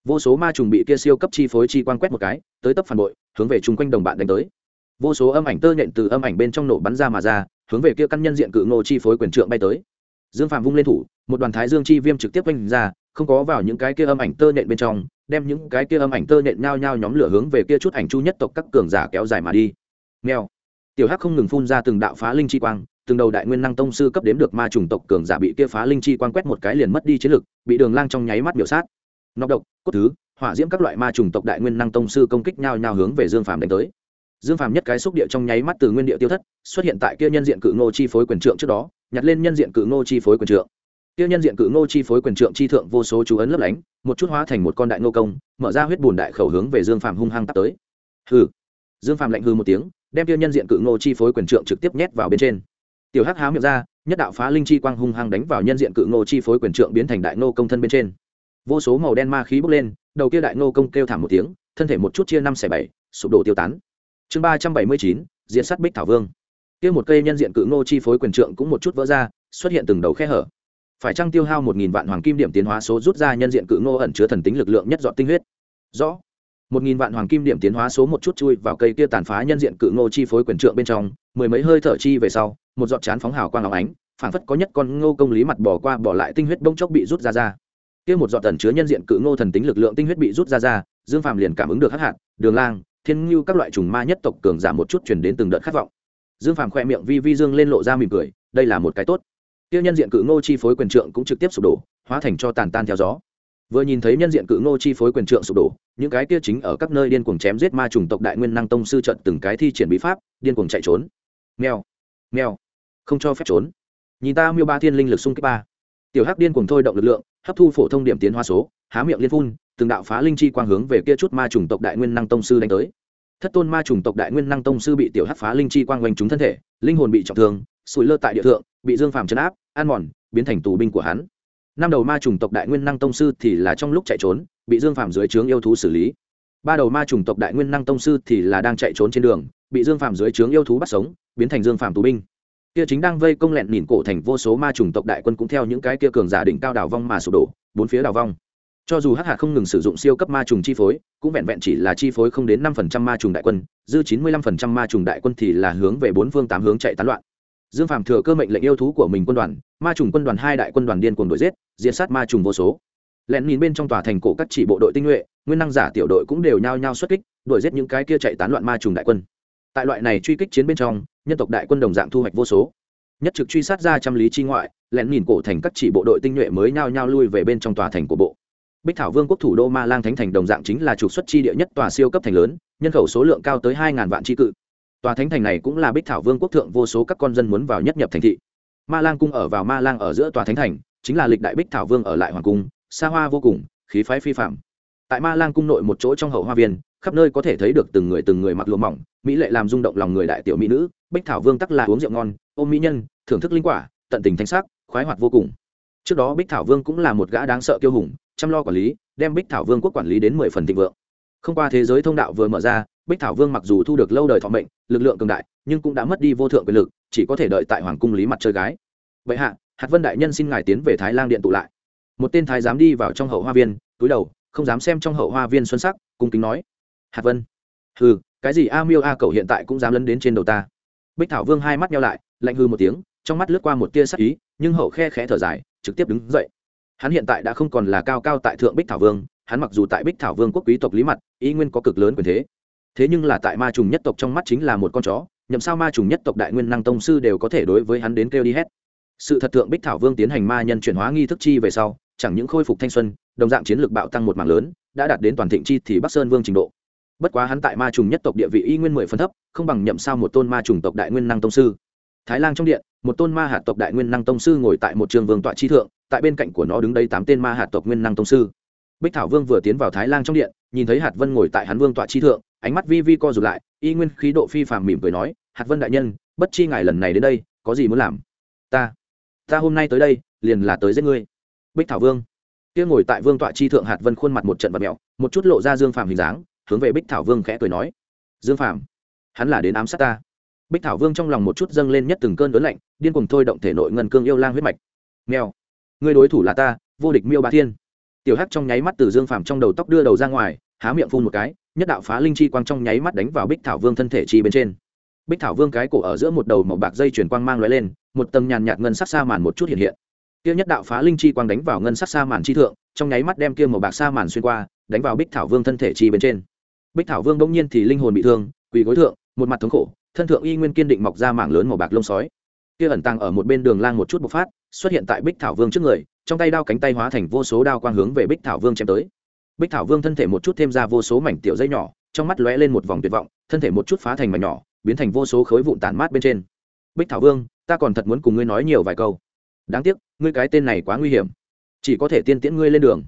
Vô số ma trùng bị kia siêu cấp chi phối chi quang quét một cái, tới tấp phản bội, hướng về chung quanh đồng bạn đánh tới. Vô số âm ảnh tơ nhện từ âm ảnh bên trong nổ bắn ra mà ra, hướng về kia căn nhân diện cự ngô chi phối quyền trượng bay tới. Dương phạm vung lên thủ, một đoàn thái dương chi viêm trực tiếp quanh ra, không có vào những cái kia âm ảnh tơ nhện bên trong, đem những cái kia âm ảnh tơ nhện nhao nhao nhóm lửa hướng về kia chút ảnh chu nhất tộc các cường giả kéo dài mà đi. Nghèo tiểu hắc không ngừng phun ra từng đạo phá linh chi quang, từng đầu đại nguyên năng tông sư cấp đếm được ma trùng tộc cường giả bị kia phá linh chi quang quét một cái liền mất đi chiến lực, bị đường lang trong nháy mắt biểu sát. Nọc độc, cốt thứ, hỏa diễm các loại ma trùng tộc đại nguyên năng tông sư công kích nhau nhau hướng về dương phàm đánh tới. Dương phàm nhất cái xúc địa trong nháy mắt từ nguyên địa tiêu thất, xuất hiện tại kia nhân diện cự ngô chi phối quyền trượng trước đó, nhặt lên nhân diện cự ngô chi phối quyền trượng. Kia nhân diện cự ngô chi phối quyền trượng chi thượng vô số chú ấn lấp lánh, một chút hóa thành một con đại ngô công, mở ra huyết bùn đại khẩu hướng về dương phàm hung hăng tắt tới. Hừ. Dương phàm lạnh hư một tiếng đem tiêu nhân diện cự ngô chi phối quyền trượng trực tiếp nhét vào bên trên. Tiểu hắc Háo miệng ra, nhất đạo phá linh chi quang hung hăng đánh vào nhân diện cự ngô chi phối quyền trượng biến thành đại ngô công thân bên trên. Vô số màu đen ma khí bốc lên, đầu kia đại ngô công kêu thảm một tiếng, thân thể một chút chia năm xẻ bảy, sụp đổ tiêu tán. Chương ba trăm bảy mươi chín diện sát bích thảo vương. Kia một cây nhân diện cự ngô chi phối quyền trượng cũng một chút vỡ ra, xuất hiện từng đầu khe hở. Phải chăng tiêu hao một nghìn vạn hoàng kim điểm tiến hóa số rút ra nhân diện cự ngô ẩn chứa thần tính lực lượng nhất dọn tinh huyết? Rõ một nghìn vạn hoàng kim điểm tiến hóa số một chút chui vào cây kia tàn phá nhân diện cự ngô chi phối quyền trượng bên trong, mười mấy hơi thở chi về sau, một giọt chán phóng hào quang áo ánh, phảng phất có nhất con ngô công lý mặt bỏ qua bỏ lại tinh huyết bông chốc bị rút ra ra. Kia một giọt tần chứa nhân diện cự ngô thần tính lực lượng tinh huyết bị rút ra ra, dương phàm liền cảm ứng được hắc hạt, đường lang, thiên ngưu các loại trùng ma nhất tộc cường giảm một chút chuyển đến từng đợt khát vọng. Dương phàm khoe miệng vi vi dương lên lộ ra mỉm cười, đây là một cái tốt. Kia nhân diện cự ngô chi phối quyền trượng cũng trực tiếp sụp đổ, hóa thành cho tàn tan theo gió vừa nhìn thấy nhân diện cự ngô chi phối quyền trượng sụp đổ, những cái kia chính ở các nơi điên cuồng chém giết ma trùng tộc đại nguyên năng tông sư trận từng cái thi triển bí pháp, điên cuồng chạy trốn. Mèo mèo, không cho phép trốn. Nhìn ta miêu ba thiên linh lực xung kích ba. Tiểu hắc điên cuồng thôi động lực lượng, hấp thu phổ thông điểm tiến hoa số, há miệng liên phun, từng đạo phá linh chi quang hướng về kia chút ma trùng tộc đại nguyên năng tông sư đánh tới. Thất tôn ma trùng tộc đại nguyên năng tông sư bị tiểu hắc phá linh chi quang quanh trúng thân thể, linh hồn bị trọng thương sụi lơ tại địa thượng, bị dương phàm chấn áp, an mòn, biến thành tù binh của hắn năm đầu ma trùng tộc đại nguyên năng tông sư thì là trong lúc chạy trốn, bị dương phàm dưới trướng yêu thú xử lý. Ba đầu ma trùng tộc đại nguyên năng tông sư thì là đang chạy trốn trên đường, bị dương phàm dưới trướng yêu thú bắt sống, biến thành dương phàm tù binh. Kia chính đang vây công lẹn nhìn cổ thành vô số ma trùng tộc đại quân cũng theo những cái kia cường giả đỉnh cao đảo vong mà sụp đổ, bốn phía đảo vong. Cho dù hắc hạt không ngừng sử dụng siêu cấp ma trùng chi phối, cũng vẹn vẹn chỉ là chi phối không đến năm phần trăm ma trùng đại quân, dư chín mươi lăm phần trăm ma trùng đại quân thì là hướng về bốn phương tám hướng chạy tán loạn dương phàm thừa cơ mệnh lệnh yêu thú của mình quân đoàn, ma trùng quân đoàn hai đại quân đoàn điên cuồng đuổi giết, diệt sát ma trùng vô số. Lẹn nhìn bên trong tòa thành cổ các chỉ bộ đội tinh nhuệ, nguyên năng giả tiểu đội cũng đều nhao nhao xuất kích, đuổi giết những cái kia chạy tán loạn ma trùng đại quân. Tại loại này truy kích chiến bên trong, nhân tộc đại quân đồng dạng thu hoạch vô số. Nhất trực truy sát ra trăm lý chi ngoại, lẹn nhìn cổ thành các chỉ bộ đội tinh nhuệ mới nhao nhao lui về bên trong tòa thành của bộ. Bích thảo vương quốc thủ đô ma lang thánh thành đồng dạng chính là trục xuất chi địa nhất tòa siêu cấp thành lớn, nhân khẩu số lượng cao tới hai ngàn vạn tri cự tòa thánh thành này cũng là bích thảo vương quốc thượng vô số các con dân muốn vào nhất nhập thành thị. Ma lang cung ở vào ma lang ở giữa tòa thánh thành, chính là lịch đại bích thảo vương ở lại hoàng cung, xa hoa vô cùng, khí phái phi phạm. Tại ma lang cung nội một chỗ trong hậu hoa viên, khắp nơi có thể thấy được từng người từng người mặc lụa mỏng, mỹ lệ làm rung động lòng người đại tiểu mỹ nữ, bích thảo vương tắc là uống rượu ngon, ôm mỹ nhân, thưởng thức linh quả, tận tình thanh sắc, khoái hoạt vô cùng. Trước đó bích thảo vương cũng là một gã đáng sợ kiêu hùng, chăm lo quản lý, đem bích thảo vương quốc quản lý đến mười phần thịnh vượng. Không qua thế giới thông đạo vừa mở ra bích thảo vương mặc dù thu được lâu đời thọ mệnh, lực lượng cường đại, nhưng cũng đã mất đi vô thượng quyền lực, chỉ có thể đợi tại hoàng cung lý mặt chơi gái. Vậy hạ, hạt vân đại nhân xin ngài tiến về thái lang điện tụ lại. Một tên thái dám đi vào trong hậu hoa viên, túi đầu, không dám xem trong hậu hoa viên xuân sắc, cung kính nói, hạt vân, hừ, cái gì a miêu a cầu hiện tại cũng dám lấn đến trên đầu ta? Bích thảo vương hai mắt nhau lại, lạnh hư một tiếng, trong mắt lướt qua một tia sắc ý, nhưng hậu khe khẽ thở dài, trực tiếp đứng dậy. Hắn hiện tại đã không còn là cao cao tại thượng bích thảo vương, hắn mặc dù tại bích thảo vương quốc quý tộc lý mặt ý nguyên có cực lớn quyền thế thế nhưng là tại ma trùng nhất tộc trong mắt chính là một con chó, nhậm sao ma trùng nhất tộc đại nguyên năng tông sư đều có thể đối với hắn đến kêu đi hết. Sự thật thượng bích thảo vương tiến hành ma nhân chuyển hóa nghi thức chi về sau, chẳng những khôi phục thanh xuân, đồng dạng chiến lược bạo tăng một mạng lớn, đã đạt đến toàn thịnh chi thì bắc sơn vương trình độ. Bất quá hắn tại ma trùng nhất tộc địa vị y nguyên mười phân thấp, không bằng nhậm sao một tôn ma trùng tộc đại nguyên năng tông sư. Thái lan trong điện, một tôn ma hạt tộc đại nguyên năng tông sư ngồi tại một trường vương tọa chi thượng, tại bên cạnh của nó đứng đây tám tên ma hạt tộc nguyên năng tông sư. Bích thảo vương vừa tiến vào thái lan trong điện, nhìn thấy hạt vân ngồi tại hắn vương tọa chi thượng ánh mắt vi vi co rụt lại, y nguyên khí độ phi phàm mỉm cười nói, hạt vân đại nhân, bất chi ngài lần này đến đây, có gì muốn làm? Ta ta hôm nay tới đây, liền là tới giết ngươi. Bích thảo vương. Kia ngồi tại vương tọa chi thượng hạt vân khuôn mặt một trận vật mẹo một chút lộ ra dương phàm hình dáng, hướng về bích thảo vương khẽ cười nói, dương phàm, hắn là đến ám sát ta. Bích thảo vương trong lòng một chút dâng lên nhất từng cơn đớn lạnh, điên cùng thôi động thể nội ngân cương yêu lang huyết mạch. Mèo người đối thủ là ta, vô địch miêu bá thiên. Tiểu hắc trong nháy mắt từ dương phàm trong đầu tóc đưa đầu ra ngoài, há miệng phun một cái nhất đạo phá linh chi quang trong nháy mắt đánh vào bích thảo vương thân thể chi bên trên. Bích thảo vương cái cổ ở giữa một đầu màu bạc dây chuyển quang mang lóe lên, một tầng nhàn nhạt ngân sắc xa màn một chút hiện hiện. Kia nhất đạo phá linh chi quang đánh vào ngân sắc xa màn chi thượng, trong nháy mắt đem kia màu bạc xa màn xuyên qua, đánh vào bích thảo vương thân thể chi bên trên. Bích thảo vương bỗng nhiên thì linh hồn bị thương, quỳ gối thượng, một mặt thống khổ, thân thượng y nguyên kiên định mọc ra mảng lớn màu bạc lông sói. Kia ẩn tàng ở một bên đường lang một chút bộc phát, xuất hiện tại bích thảo vương trước người, trong tay đao cánh tay hóa thành vô số đao quang hướng về bích thảo vương chém tới bích thảo vương thân thể một chút thêm ra vô số mảnh tiểu dây nhỏ, trong mắt lóe lên một vòng tuyệt vọng, thân thể một chút phá thành mảnh nhỏ, biến thành vô số khối vụn tản mát bên trên. Bích thảo vương, ta còn thật muốn cùng ngươi nói nhiều vài câu. Đáng tiếc, ngươi cái tên này quá nguy hiểm. Chỉ có thể tiên tiễn ngươi lên đường.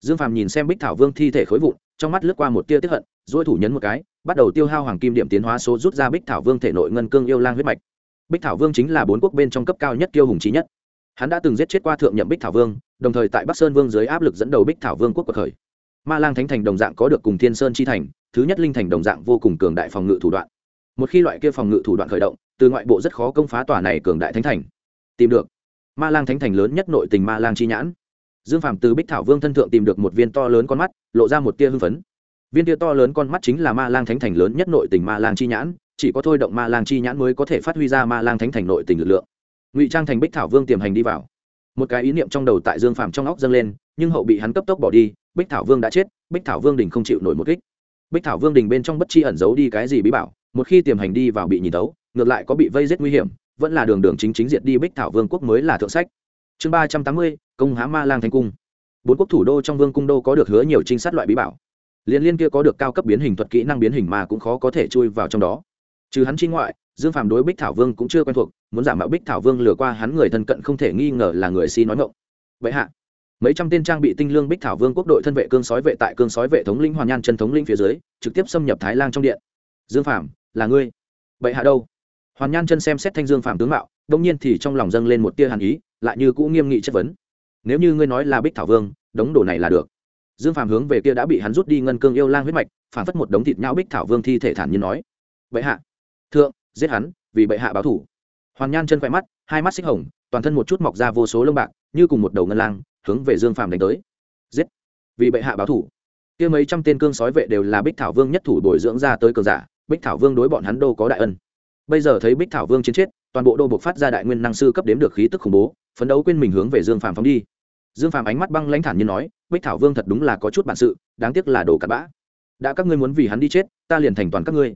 Dương phàm nhìn xem bích thảo vương thi thể khối vụn, trong mắt lướt qua một tia tiếp hận dỗi thủ nhấn một cái, bắt đầu tiêu hao hoàng kim điểm tiến hóa số rút ra bích thảo vương thể nội ngân cương yêu lang huyết mạch. Bích thảo vương chính là bốn quốc bên trong cấp cao nhất tiêu hùng trí nhất. Hắn đã từng giết chết qua thượng nhậm bích thảo vương, đồng thời tại bắc sơn vương dưới áp lực dẫn đầu bích thảo vương quốc cuộc khởi ma lang thánh thành đồng dạng có được cùng thiên sơn chi thành, thứ nhất linh thành đồng dạng vô cùng cường đại phòng ngự thủ đoạn. Một khi loại kia phòng ngự thủ đoạn khởi động, từ ngoại bộ rất khó công phá tòa này cường đại thánh thành. Tìm được. Ma lang thánh thành lớn nhất nội tình ma lang chi nhãn. Dương phạm từ bích thảo vương thân thượng tìm được một viên to lớn con mắt, lộ ra một tia hưng phấn. Viên tia to lớn con mắt chính là ma lang thánh thành lớn nhất nội tình ma lang chi nhãn, chỉ có thôi động ma lang chi nhãn mới có thể phát huy ra ma lang thánh thành nội tình lực lượng. Ngụy trang thành bích thảo vương tiềm hành đi vào. Một cái ý niệm trong đầu tại dương phạm trong óc dâng lên, nhưng hậu bị hắn cấp tốc bỏ đi bích thảo vương đã chết, bích thảo vương đình không chịu nổi một kích. Bích thảo vương đình bên trong bất chi ẩn giấu đi cái gì bí bảo, một khi tiềm hành đi vào bị nhìn tấu ngược lại có bị vây giết nguy hiểm, vẫn là đường đường chính chính diệt đi bích thảo vương quốc mới là thượng sách. Chương ba trăm tám mươi, công há ma lang thành cung. Bốn quốc thủ đô trong vương cung đô có được hứa nhiều trinh sát loại bí bảo. Liên liên kia có được cao cấp biến hình thuật kỹ năng biến hình mà cũng khó có thể chui vào trong đó. Trừ hắn chi ngoại, dương phàm đối bích thảo vương cũng chưa quen thuộc, muốn giả mạo bích thảo vương lừa qua hắn người thân cận không thể nghi ngờ là người si nói ngộng vậy hạ mấy trăm tên trang bị tinh lương bích thảo vương quốc đội thân vệ cương sói vệ tại cương sói vệ thống linh hoàn nhan chân thống linh phía dưới, trực tiếp xâm nhập thái lan trong điện. Dương phạm là ngươi? Vậy hạ đâu? Hoàn nhan chân xem xét thanh dương phạm tướng mạo, đông nhiên thì trong lòng dâng lên một tia hàn ý, lại như cũ nghiêm nghị chất vấn. Nếu như ngươi nói là bích thảo vương, đống đồ này là được. Dương phạm hướng về kia đã bị hắn rút đi ngân cương yêu lang huyết mạch, phản phất một đống thịt nhão bích thảo vương thi thể thản như nói. Bệ hạ, thượng, giết hắn, vì bệ hạ báo thủ. Hoàn nhan chân khỏe mắt, hai mắt xích hồng, toàn thân một chút mọc ra vô số lông bạc, như cùng một đầu ngân lang hướng về dương phàm đánh tới. Giết! Vì bệ hạ báo thủ. Kia mấy trăm tên cương sói vệ đều là bích thảo vương nhất thủ bồi dưỡng ra tới cường giả, bích thảo vương đối bọn hắn đô có đại ân. Bây giờ thấy bích thảo vương chiến chết, toàn bộ đô buộc phát ra đại nguyên năng sư cấp đếm được khí tức khủng bố, phấn đấu quên mình hướng về dương phàm phóng đi. Dương phàm ánh mắt băng lãnh thản như nói, bích thảo vương thật đúng là có chút bản sự, đáng tiếc là đồ cặn bã. Đã các ngươi muốn vì hắn đi chết, ta liền thành toàn các ngươi.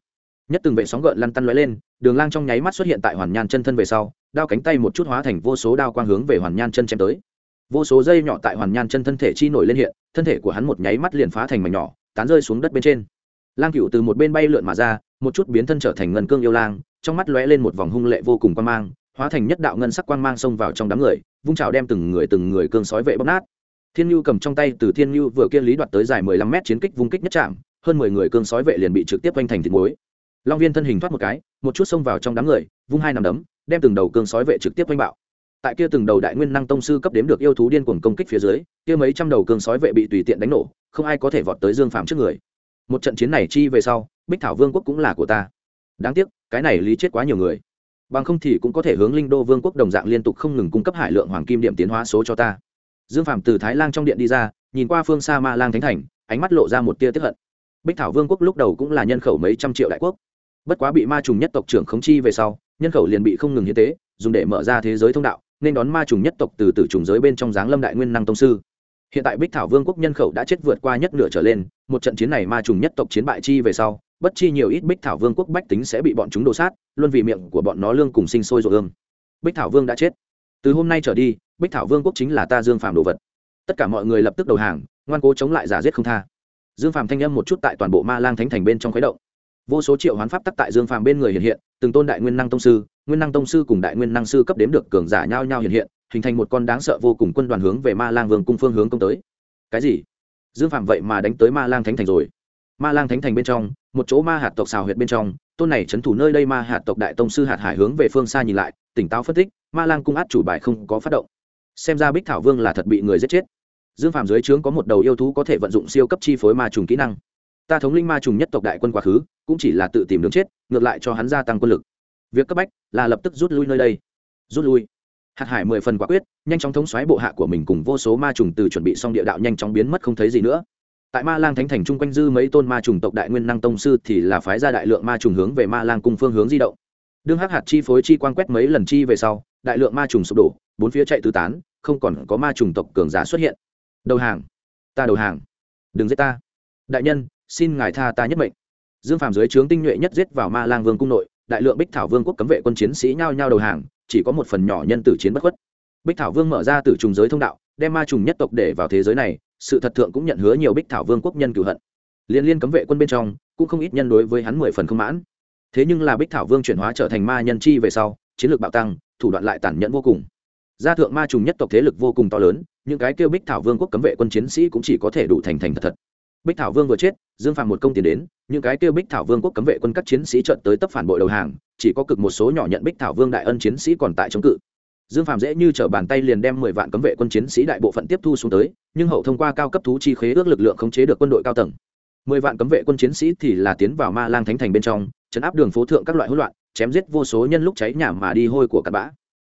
Nhất từng vệ sóng gợn lăn tăn lóe lên, đường lang trong nháy mắt xuất hiện tại hoàn nhan chân thân về sau, đao cánh tay một chút hóa thành vô số đao quang hướng về hoàn nhan chân chém tới vô số dây nhỏ tại hoàn nhan chân thân thể chi nổi lên hiện, thân thể của hắn một nháy mắt liền phá thành mảnh nhỏ, tán rơi xuống đất bên trên. Lang cựu từ một bên bay lượn mà ra, một chút biến thân trở thành ngân cương yêu lang, trong mắt lóe lên một vòng hung lệ vô cùng quan mang, hóa thành nhất đạo ngân sắc quang mang xông vào trong đám người, vung trào đem từng người từng người cương sói vệ bóc nát. Thiên nhu cầm trong tay từ thiên nhu vừa kia lý đoạt tới dài mười lăm mét chiến kích vung kích nhất chạm, hơn mười người cương sói vệ liền bị trực tiếp quanh thành thịt muối. Long viên thân hình thoát một cái, một chút xông vào trong đám người, vung hai nằm đấm, đem từng đầu cương sói vệ trực tiếp quanh bạo tại kia từng đầu đại nguyên năng tông sư cấp đếm được yêu thú điên cuồng công kích phía dưới, kia mấy trăm đầu cương sói vệ bị tùy tiện đánh nổ, không ai có thể vọt tới dương phàm trước người. Một trận chiến này chi về sau, bích thảo vương quốc cũng là của ta. Đáng tiếc, cái này lý chết quá nhiều người. Bằng không thì cũng có thể hướng linh đô vương quốc đồng dạng liên tục không ngừng cung cấp hải lượng hoàng kim điểm tiến hóa số cho ta. Dương phạm từ thái lan trong điện đi ra, nhìn qua phương xa ma lang thánh thành, ánh mắt lộ ra một tia tiếp hận. Bích thảo vương quốc lúc đầu cũng là nhân khẩu mấy trăm triệu đại quốc. Bất quá bị ma trùng nhất tộc trưởng khống chi về sau, nhân khẩu liền bị không ngừng hiến tế, dùng để mở ra thế giới thông đạo nên đón ma trùng nhất tộc từ tử trùng giới bên trong giáng lâm đại nguyên năng tông sư. Hiện tại bích thảo vương quốc nhân khẩu đã chết vượt qua nhất nửa trở lên, một trận chiến này ma trùng nhất tộc chiến bại chi về sau, bất chi nhiều ít bích thảo vương quốc bách tính sẽ bị bọn chúng đổ sát, luôn vì miệng của bọn nó lương cùng sinh sôi rồi ương bích thảo vương đã chết. Từ hôm nay trở đi, bích thảo vương quốc chính là ta dương phàm đồ vật. Tất cả mọi người lập tức đầu hàng, ngoan cố chống lại giả giết không tha. Dương phàm thanh âm một chút tại toàn bộ ma lang thánh thành bên trong khuấy động. Vô số triệu hoán pháp tắc tại dương phàm bên người hiện hiện, từng tôn đại nguyên năng tông sư nguyên năng tông sư cùng đại nguyên năng sư cấp đếm được cường giả nhau nhau hiện hiện, hình thành một con đáng sợ vô cùng quân đoàn hướng về ma lang vương cung phương hướng công tới. Cái gì? Dương phạm vậy mà đánh tới ma lang thánh thành rồi. Ma lang thánh thành bên trong, một chỗ ma hạt tộc xào huyệt bên trong, tôn này trấn thủ nơi đây ma hạt tộc đại tông sư hạt hải hướng về phương xa nhìn lại, tỉnh táo phân tích, ma lang cung át chủ bài không có phát động. Xem ra bích thảo vương là thật bị người giết chết. Dương phạm dưới trướng có một đầu yêu thú có thể vận dụng siêu cấp chi phối ma trùng kỹ năng. Ta thống linh ma trùng nhất tộc đại quân quá khứ, cũng chỉ là tự tìm đường chết, ngược lại cho hắn gia tăng quân lực việc cấp bách là lập tức rút lui nơi đây. Rút lui. Hạt hải mười phần quả quyết, nhanh chóng thống xoáy bộ hạ của mình cùng vô số ma trùng từ chuẩn bị xong địa đạo nhanh chóng biến mất không thấy gì nữa. Tại ma lang thánh thành chung quanh dư mấy tôn ma trùng tộc đại nguyên năng tông sư thì là phái ra đại lượng ma trùng hướng về ma lang cùng phương hướng di động. Đương hắc hạt chi phối chi quan quét mấy lần chi về sau, đại lượng ma trùng sụp đổ, bốn phía chạy tứ tán, không còn có ma trùng tộc cường giá xuất hiện. Đầu hàng. Ta đầu hàng. Đừng giết ta. Đại nhân, xin ngài tha ta nhất mệnh. Dương phàm dưới trướng tinh nhuệ nhất giết vào ma lang vương cung nội đại lượng bích thảo vương quốc cấm vệ quân chiến sĩ nhao nhao đầu hàng, chỉ có một phần nhỏ nhân tử chiến bất khuất. Bích thảo vương mở ra từ trùng giới thông đạo, đem ma trùng nhất tộc để vào thế giới này, sự thật thượng cũng nhận hứa nhiều bích thảo vương quốc nhân cửu hận. Liên liên cấm vệ quân bên trong, cũng không ít nhân đối với hắn mười phần không mãn. Thế nhưng là bích thảo vương chuyển hóa trở thành ma nhân chi về sau, chiến lược bạo tăng, thủ đoạn lại tàn nhẫn vô cùng. Gia thượng ma trùng nhất tộc thế lực vô cùng to lớn, những cái kêu bích thảo vương quốc cấm vệ quân chiến sĩ cũng chỉ có thể đủ thành thành thật thật bích thảo vương vừa chết, dương phàm một công tiền đến, những cái kêu bích thảo vương quốc cấm vệ quân các chiến sĩ trận tới tấp phản bội đầu hàng, chỉ có cực một số nhỏ nhận bích thảo vương đại ân chiến sĩ còn tại chống cự. Dương phàm dễ như t r ở bàn tay liền đem mười vạn cấm vệ quân chiến sĩ đại bộ phận tiếp thu xuống tới, nhưng hậu thông qua cao cấp thú chi khế ước lực lượng khống chế được quân đội cao tầng. Mười vạn cấm vệ quân chiến sĩ thì là tiến vào ma lang thánh thành bên trong, chấn áp đường phố thượng các loại hỗn loạn, chém giết vô số nhân lúc cháy nhà mà đi hôi của cặn bã.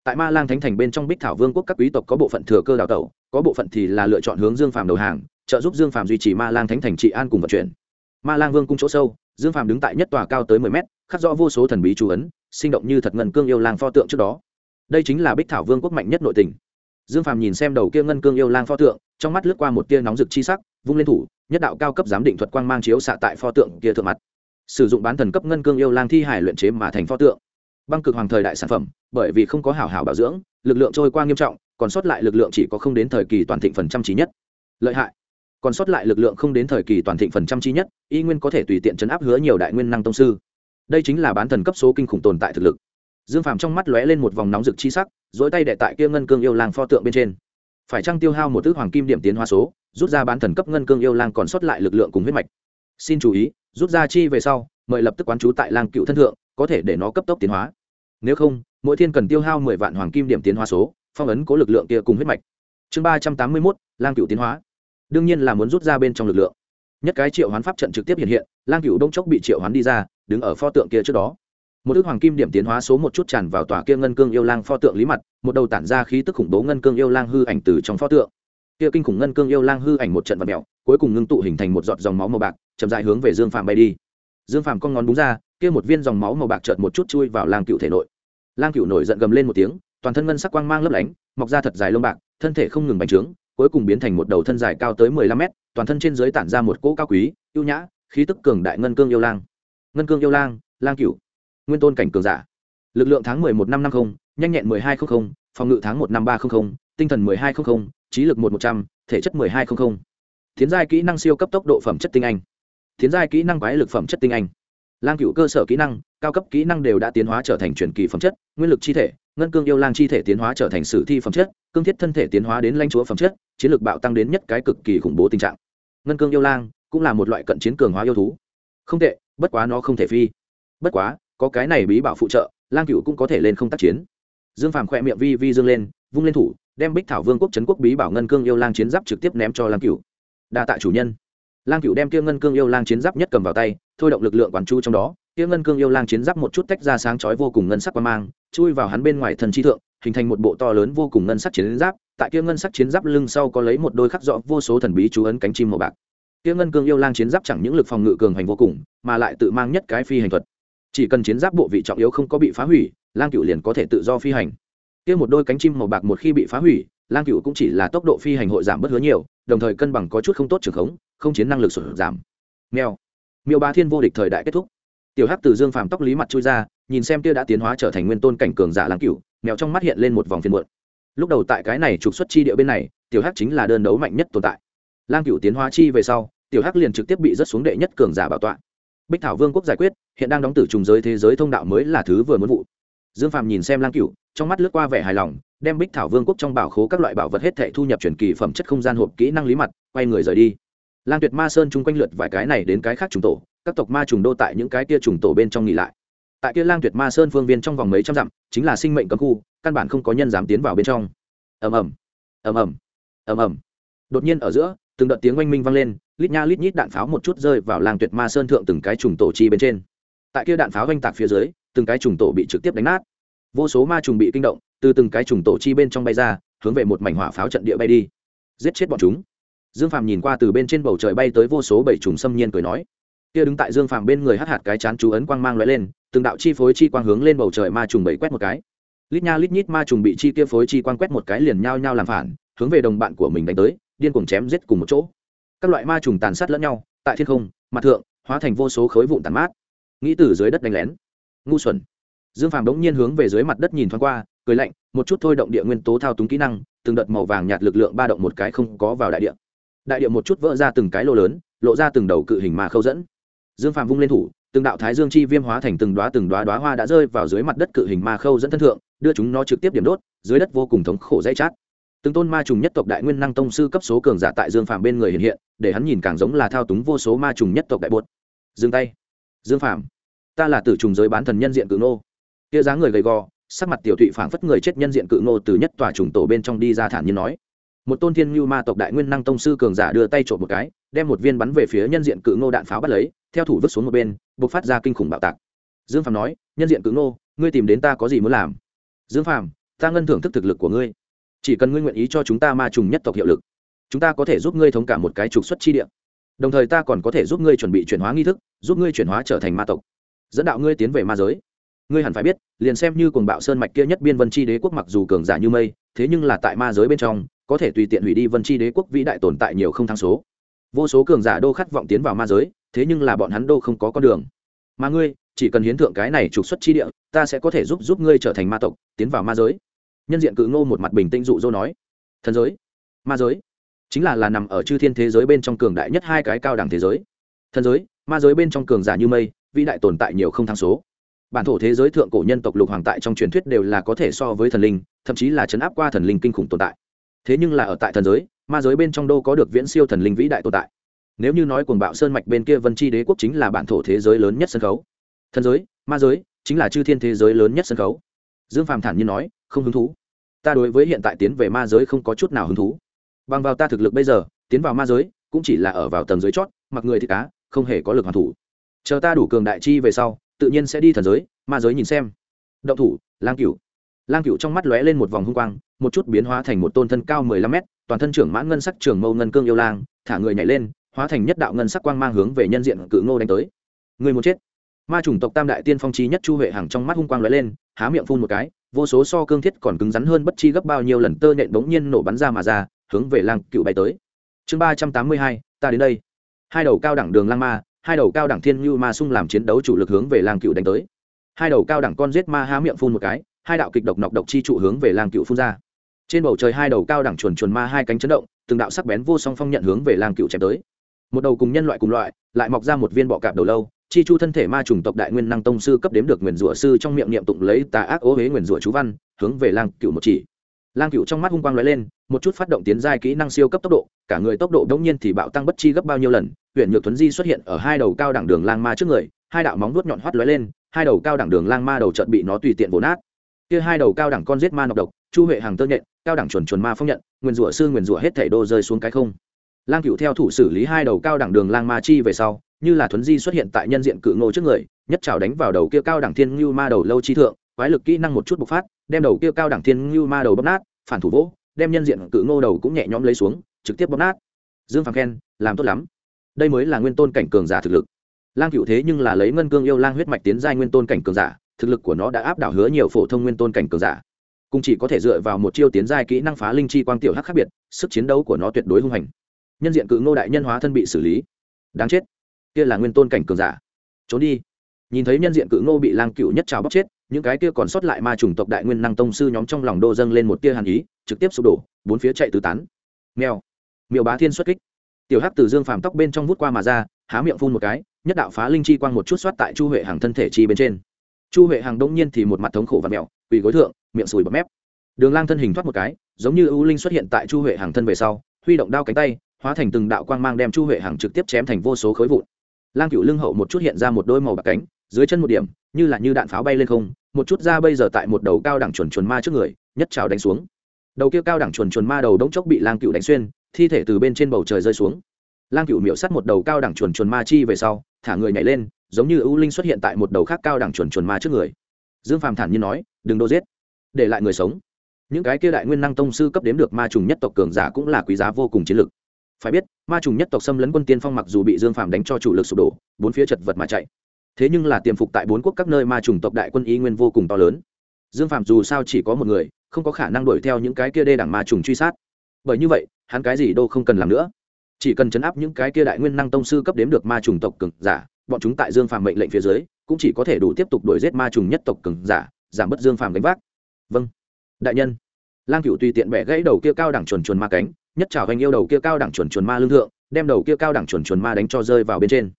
Tại ma lang thánh thành bên trong bích thảo vương quốc các quý tộc có bộ phận thừa cơ đào tẩu có bộ phận thì là lựa chọn hướng dương phàm đầu hàng, trợ giúp dương phàm duy trì ma lang thánh thành trị an cùng vận chuyển. Ma lang vương cung chỗ sâu, dương phàm đứng tại nhất tòa cao tới mười mét, khắc rõ vô số thần bí chú ấn, sinh động như thật ngân cương yêu lang pho tượng trước đó. Đây chính là bích thảo vương quốc mạnh nhất nội tình. Dương phàm nhìn xem đầu kia ngân cương yêu lang pho tượng, trong mắt lướt qua một tia nóng rực chi sắc, vung lên thủ, nhất đạo cao cấp giám định thuật quang mang chiếu xạ tại pho tượng kia thượng mặt. Sử dụng bán thần cấp ngân cương yêu lang thi hải luyện chế mà thành pho tượng. Băng cực hoàng thời đại sản phẩm, bởi vì không có hảo hảo bảo dưỡng, lực lượng trôi qua nghiêm trọng còn sót lại lực lượng chỉ có không đến thời kỳ toàn thịnh phần trăm trí nhất. Lợi hại. Còn sót lại lực lượng không đến thời kỳ toàn thịnh phần trăm trí nhất, y nguyên có thể tùy tiện chấn áp hứa nhiều đại nguyên năng tông sư. Đây chính là bán thần cấp số kinh khủng tồn tại thực lực. Dương phàm trong mắt lóe lên một vòng nóng rực chi sắc dỗi tay đệ tại kia ngân cương yêu lang pho tượng bên trên. Phải trăng tiêu hao một ước hoàng kim điểm tiến hóa số, rút ra bán thần cấp ngân cương yêu lang còn sót lại lực lượng cùng huyết mạch? Xin chú ý, rút ra chi về sau, mời lập tức quán chú tại lang cựu thân thượng, có thể để nó cấp tốc tiến hóa. Nếu không, mỗi thiên cần tiêu hao mười vạn hoàng kim điểm tiến hóa số phong ấn cố lực lượng kia cùng huyết mạch. Chương ba trăm tám mươi mốt, lang cựu tiến hóa. Đương nhiên là muốn rút ra bên trong lực lượng. Nhất cái triệu hoán pháp trận trực tiếp hiện hiện, lang cựu đông chốc bị triệu hoán đi ra, đứng ở pho tượng kia trước đó. Một ước hoàng kim điểm tiến hóa số một chút tràn vào tòa kia ngân cương yêu lang pho tượng lý mặt, một đầu tản ra khí tức khủng bố ngân cương yêu lang hư ảnh từ trong pho tượng. Kia kinh khủng ngân cương yêu lang hư ảnh một trận vật mèo, cuối cùng ngưng tụ hình thành một giọt dòng máu màu bạc, chậm rãi hướng về dương phàm bay đi. Dương phàm con ngón búng ra, kia một viên dòng máu màu bạc chợt một chút chui vào lang cựu thể nội. Lang cựu nổi giận gầm lên một tiếng toàn thân ngân sắc quang mang lấp lánh mọc ra thật dài lông bạc thân thể không ngừng bành trướng cuối cùng biến thành một đầu thân dài cao tới mười lăm mét toàn thân trên dưới tản ra một cỗ cao quý ưu nhã khí tức cường đại ngân cương yêu lang. Ngân cương yêu lang lang cựu nguyên tôn cảnh cường giả. Lực lượng tháng mười một năm năm không, nhanh nhẹn mười hai không không phòng ngự tháng một năm ba không không, tinh thần mười hai không không trí lực một một trăm thể chất mười hai không không. Tiến giai kỹ năng siêu cấp tốc độ phẩm chất tinh anh. Tiến giai kỹ năng quái lực phẩm chất tinh anh. Lang cựu cơ sở kỹ năng cao cấp kỹ năng đều đã tiến hóa trở thành truyền kỳ phẩm chất nguyên lực chi thể ngân cương yêu lang chi thể tiến hóa trở thành sử thi phẩm chất, cương thiết thân thể tiến hóa đến lãnh chúa phẩm chất, chiến lược bạo tăng đến nhất cái cực kỳ khủng bố tình trạng. Ngân cương yêu lang cũng là một loại cận chiến cường hóa yêu thú. Không tệ, bất quá nó không thể phi. Bất quá, có cái này bí bảo phụ trợ, lang cựu cũng có thể lên không tác chiến. Dương phàm khỏe miệng vi vi dương lên, vung lên thủ, đem bích thảo vương quốc trấn quốc bí bảo ngân cương yêu lang chiến giáp trực tiếp ném cho lang cựu đa tạ chủ nhân. Lang cựu đem kia ngân cương yêu lang chiến giáp nhất cầm vào tay, thôi động lực lượng quản chu trong đó, kia ngân cương yêu lang chiến giáp một chút tách ra sáng chói vô cùng ngân sắc qua mang chui vào hắn bên ngoài thần chi thượng, hình thành một bộ to lớn vô cùng ngân sắc chiến giáp. Tại kia ngân sắc chiến giáp lưng sau có lấy một đôi khắc rõ vô số thần bí chú ấn cánh chim màu bạc. Kia ngân cương yêu lang chiến giáp chẳng những lực phòng ngự cường hành vô cùng, mà lại tự mang nhất cái phi hành thuật. Chỉ cần chiến giáp bộ vị trọng yếu không có bị phá hủy, lang cựu liền có thể tự do phi hành. Kia một đôi cánh chim màu bạc một khi bị phá hủy, lang cựu cũng chỉ là tốc độ phi hành hội giảm bất hứa nhiều, đồng thời cân bằng có chút không tốt trường khống, không chiến năng lực sụt giảm. Mèo. Miêu bá thiên vô địch thời đại kết thúc. Tiểu hắc từ dương phàm tóc lý mặt chui ra nhìn xem kia đã tiến hóa trở thành nguyên tôn cảnh cường giả lang cửu, mèo trong mắt hiện lên một vòng phiền muộn. Lúc đầu tại cái này trục xuất chi địa bên này, tiểu hắc chính là đơn đấu mạnh nhất tồn tại. Lang cửu tiến hóa chi về sau, tiểu hắc liền trực tiếp bị rớt xuống đệ nhất cường giả bảo tọa. Bích thảo vương quốc giải quyết, hiện đang đóng tử trùng giới thế giới thông đạo mới là thứ vừa muốn vụ. Dương phạm nhìn xem lang cửu, trong mắt lướt qua vẻ hài lòng, đem bích thảo vương quốc trong bảo khố các loại bảo vật hết thệ thu nhập truyền kỳ phẩm chất không gian hộp kỹ năng lý mặt, quay người rời đi. Lang tuyệt ma sơn chung quanh lượt vài cái này đến cái khác trùng tổ, các tộc ma trùng đô tại những cái kia trùng tổ bên trong nghỉ lại tại kia lang tuyệt ma sơn phương viên trong vòng mấy trăm dặm, chính là sinh mệnh cấm khu, căn bản không có nhân dám tiến vào bên trong. Ầm ầm ầm ầm ầm ầm. Đột nhiên ở giữa, từng đợt tiếng oanh minh vang lên, lít nha lít nhít đạn pháo một chút rơi vào làng tuyệt ma sơn thượng từng cái trùng tổ chi bên trên. Tại kia đạn pháo oanh tạc phía dưới, từng cái trùng tổ bị trực tiếp đánh nát. Vô số ma trùng bị kinh động, từ từng cái trùng tổ chi bên trong bay ra, hướng về một mảnh hỏa pháo trận địa bay đi. Giết chết bọn chúng. Dương phàm nhìn qua từ bên trên bầu trời bay tới vô số bảy trùng xâm nhiên cười nói kia đứng tại dương phàm bên người hắt hạt cái chán chú ấn quang mang l lên, từng đạo chi phối chi quang hướng lên bầu trời ma trùng bảy quét một cái. Lít nha lít nhít ma trùng bị chi kia phối chi quang quét một cái liền nhao nhao làm phản, hướng về đồng bạn của mình đánh tới, điên cuồng chém giết cùng một chỗ. Các loại ma trùng tàn sát lẫn nhau, tại thiên không, mặt thượng, hóa thành vô số khối vụn tàn mát. Nghĩ từ dưới đất đánh lén. Ngu xuẩn. Dương phàm đống nhiên hướng về dưới mặt đất nhìn thoáng qua, cười lạnh, một chút thôi động địa nguyên tố thao túng kỹ năng, từng đợt màu vàng nhạt lực lượng ba động một cái không có vào đại địa. Đại địa một chút vỡ ra từng cái lô lớn, lộ ra từng đầu cự hình mà khâu dẫn dương phàm vung lên thủ, từng đạo thái dương chi viêm hóa thành từng đoá từng đoá đoá hoa đã rơi vào dưới mặt đất cự hình ma khâu dẫn thân thượng, đưa chúng nó trực tiếp điểm đốt, dưới đất vô cùng thống khổ dây chát. Từng tôn ma trùng nhất tộc đại nguyên năng tông sư cấp số cường giả tại dương phàm bên người hiện hiện, để hắn nhìn càng giống là thao túng vô số ma trùng nhất tộc đại bột dừng tay. Dương phàm, ta là tử trùng giới bán thần nhân diện cự nô. Kia dáng người gầy gò, sắc mặt tiểu thụy phảng phất người chết nhân diện cự nô từ nhất tòa trùng tổ bên trong đi ra thản nhiên nói một tôn thiên như ma tộc đại nguyên năng tông sư cường giả đưa tay trộm một cái, đem một viên bắn về phía nhân diện cự ngô đạn pháo bắt lấy, theo thủ vứt xuống một bên buộc phát ra kinh khủng bạo tạc. Dương phàm nói, nhân diện cự ngô, ngươi tìm đến ta có gì muốn làm? Dương phàm, ta ngân thưởng thức thực lực của ngươi. Chỉ cần ngươi nguyện ý cho chúng ta ma trùng nhất tộc hiệu lực, chúng ta có thể giúp ngươi thống cả một cái trục xuất chi địa. Đồng thời ta còn có thể giúp ngươi chuẩn bị chuyển hóa nghi thức, giúp ngươi chuyển hóa trở thành ma tộc. Dẫn đạo ngươi tiến về ma giới. Ngươi hẳn phải biết, liền xem như cuồng bạo sơn mạch kia nhất biên vân chi đế quốc mặc dù cường giả như mây, thế nhưng là tại ma giới bên trong có thể tùy tiện hủy đi vân chi đế quốc vĩ đại tồn tại nhiều không thắng số. Vô số cường giả đô khát vọng tiến vào ma giới, thế nhưng là bọn hắn đô không có con đường. Mà ngươi, chỉ cần hiến thượng cái này trục xuất chi địa, ta sẽ có thể giúp giúp ngươi trở thành ma tộc, tiến vào ma giới. Nhân diện cự ngô một mặt bình tĩnh dụ dỗ nói. Thần giới. Ma giới. Chính là là nằm ở chư thiên thế giới bên trong cường đại nhất hai cái cao đẳng thế giới. Thần giới, ma giới bên trong cường giả như mây, vĩ đại tồn tại nhiều không thắng số. Bản thổ thế giới thượng cổ nhân tộc lục hoàng tại trong truyền thuyết đều là có thể so với thần linh, thậm chí là chấn áp qua thần linh kinh khủng tồn tại thế nhưng là ở tại thần giới, ma giới bên trong đô có được viễn siêu thần linh vĩ đại tồn tại. Nếu như nói cuồng bạo sơn mạch bên kia vân chi đế quốc chính là bản thổ thế giới lớn nhất sân khấu. Thần giới, ma giới chính là chư thiên thế giới lớn nhất sân khấu. Dương phàm thản nhiên nói, không hứng thú. Ta đối với hiện tại tiến về ma giới không có chút nào hứng thú. Bằng vào ta thực lực bây giờ, tiến vào ma giới cũng chỉ là ở vào tầng giới chót, mặc người thì cá, không hề có lực hoàn thủ. Chờ ta đủ cường đại chi về sau, tự nhiên sẽ đi thần giới, ma giới nhìn xem. Động thủ, lang cựu lang cựu trong mắt lóe lên một vòng hung quang một chút biến hóa thành một tôn thân cao mười lăm mét, toàn thân trưởng mãn ngân sắc trường mâu ngân cương yêu lang, thả người nhảy lên, hóa thành nhất đạo ngân sắc quang mang hướng về nhân diện cự ngô đánh tới. Người một chết. Ma chủng tộc tam đại tiên phong trí nhất chu huệ hằng trong mắt hung quang lóe lên, há miệng phun một cái, vô số so cương thiết còn cứng rắn hơn bất chi gấp bao nhiêu lần tơ nhện bỗng nhiên nổ bắn ra mà ra, hướng về lang cựu bay tới. Chương ba trăm tám mươi hai, ta đến đây. Hai đầu cao đẳng đường lang ma, hai đầu cao đẳng thiên như ma sung làm chiến đấu chủ lực hướng về lang cựu đánh tới. Hai đầu cao đẳng con giết ma há miệng phun một cái, hai đạo kịch độc nọc độc chi trụ hướng về lang cựu phun ra trên bầu trời hai đầu cao đẳng chuồn chuồn ma hai cánh chấn động, từng đạo sắc bén vô song phong nhận hướng về làng cựu chém tới. Một đầu cùng nhân loại cùng loại, lại mọc ra một viên bọ cạp đầu lâu, chi chu thân thể ma chủng tộc đại nguyên năng tông sư cấp đếm được nguyền rủa sư trong miệng niệm tụng lấy tà ác ố huế nguyền rủa chú văn, hướng về lang cựu một chỉ. Lang cựu trong mắt hung quang lóe lên, một chút phát động tiến giai kỹ năng siêu cấp tốc độ, cả người tốc độ đống nhiên thì bạo tăng bất chi gấp bao nhiêu lần huyện nhược thuấn di xuất hiện ở hai đầu cao đẳng đường lang ma trước người, hai đạo móng vuốt nhọn hoắt lóe lên, hai đầu cao đẳng đường lang ma đầu chợt bị nó tùy tiện vồ nát. Kia hai đầu cao đẳng con giết ma nọc độc chu huệ hàng tơ nhện, cao đẳng chuẩn chuẩn ma phong nhận nguyền rủa sư nguyền rủa hết thảy đô rơi xuống cái không. Lang cựu theo thủ xử lý hai đầu cao đẳng đường lang ma chi về sau, như là thuấn di xuất hiện tại nhân diện cự ngô trước người, nhất trào đánh vào đầu kia cao đẳng thiên ngưu ma đầu lâu chi thượng, quái lực kỹ năng một chút bộc phát, đem đầu kia cao đẳng thiên ngưu ma đầu bóp nát, phản thủ vỗ, đem nhân diện cự ngô đầu cũng nhẹ nhõm lấy xuống, trực tiếp bóp nát. Dương phàm khen, làm tốt lắm. Đây mới là nguyên tôn cảnh cường giả thực lực. Lang cựu thế nhưng là lấy ngân cương yêu lang huyết mạch tiến giai nguyên tôn cảnh cường giả, thực lực của nó đã áp đảo hứa nhiều phổ thông nguyên tôn cảnh cường giả cùng chỉ có thể dựa vào một chiêu tiến giai kỹ năng phá linh chi quang tiểu hắc khác biệt, sức chiến đấu của nó tuyệt đối hung hành. Nhân diện cự ngô đại nhân hóa thân bị xử lý. Đáng chết. Kia là nguyên tôn cảnh cường giả. Trốn đi. Nhìn thấy nhân diện cự ngô bị lang cựu nhất trào bóc chết, những cái kia còn sót lại ma chủng tộc đại nguyên năng tông sư nhóm trong lòng đô dâng lên một tia hàn ý, trực tiếp sụp đổ, bốn phía chạy tứ tán. Mèo. Miêu bá thiên xuất kích. Tiểu hắc từ dương phàm tóc bên trong vút qua mà ra, há miệng phun một cái, nhất đạo phá linh chi quang một chút xoát tại chu huệ hàng thân thể chi bên trên chu huệ hàng đông nhiên thì một mặt thống khổ và mẹo, quỳ gối thượng, miệng sùi bọt mép. Đường lang thân hình thoát một cái, giống như ưu linh xuất hiện tại chu huệ hàng thân về sau, huy động đao cánh tay, hóa thành từng đạo quang mang đem chu huệ hàng trực tiếp chém thành vô số khối vụn. Lang cựu lưng hậu một chút hiện ra một đôi màu bạc cánh, dưới chân một điểm, như là như đạn pháo bay lên không, một chút ra bây giờ tại một đầu cao đẳng chuồn chuồn ma trước người, nhất trào đánh xuống. Đầu kia cao đẳng chuồn chuồn ma đầu đống chốc bị lang cựu đánh xuyên, thi thể từ bên trên bầu trời rơi xuống. Lang cựu miệu sắt một đầu cao đẳng chuồn chuồn ma chi về sau, thả người nhảy lên giống như ưu linh xuất hiện tại một đầu khác cao đẳng chuẩn chuẩn ma trước người. Dương phàm thản nhiên nói, đừng đô giết, để lại người sống. Những cái kia đại nguyên năng tông sư cấp đếm được ma trùng nhất tộc cường giả cũng là quý giá vô cùng chiến lực. Phải biết, ma trùng nhất tộc xâm lấn quân tiên phong mặc dù bị dương phàm đánh cho chủ lực sụp đổ, bốn phía chật vật mà chạy. Thế nhưng là tiềm phục tại bốn quốc các nơi ma trùng tộc đại quân ý nguyên vô cùng to lớn. Dương phàm dù sao chỉ có một người, không có khả năng đuổi theo những cái kia đê đẳng ma trùng truy sát. Bởi như vậy, hắn cái gì đâu không cần làm nữa. Chỉ cần chấn áp những cái kia đại nguyên năng tông sư cấp đếm được ma trùng tộc cường giả bọn chúng tại dương phàm mệnh lệnh phía dưới, cũng chỉ có thể đủ tiếp tục đuổi giết ma trùng nhất tộc cường giả, giảm bớt dương phàm đánh vác. Vâng. Đại nhân. Lang cựu tùy tiện bẻ gãy đầu kia cao đẳng chuẩn chuẩn ma cánh, nhất trào hành yêu đầu kia cao đẳng chuẩn chuẩn ma lương thượng, đem đầu kia cao đẳng chuẩn chuẩn ma đánh cho rơi vào bên trên.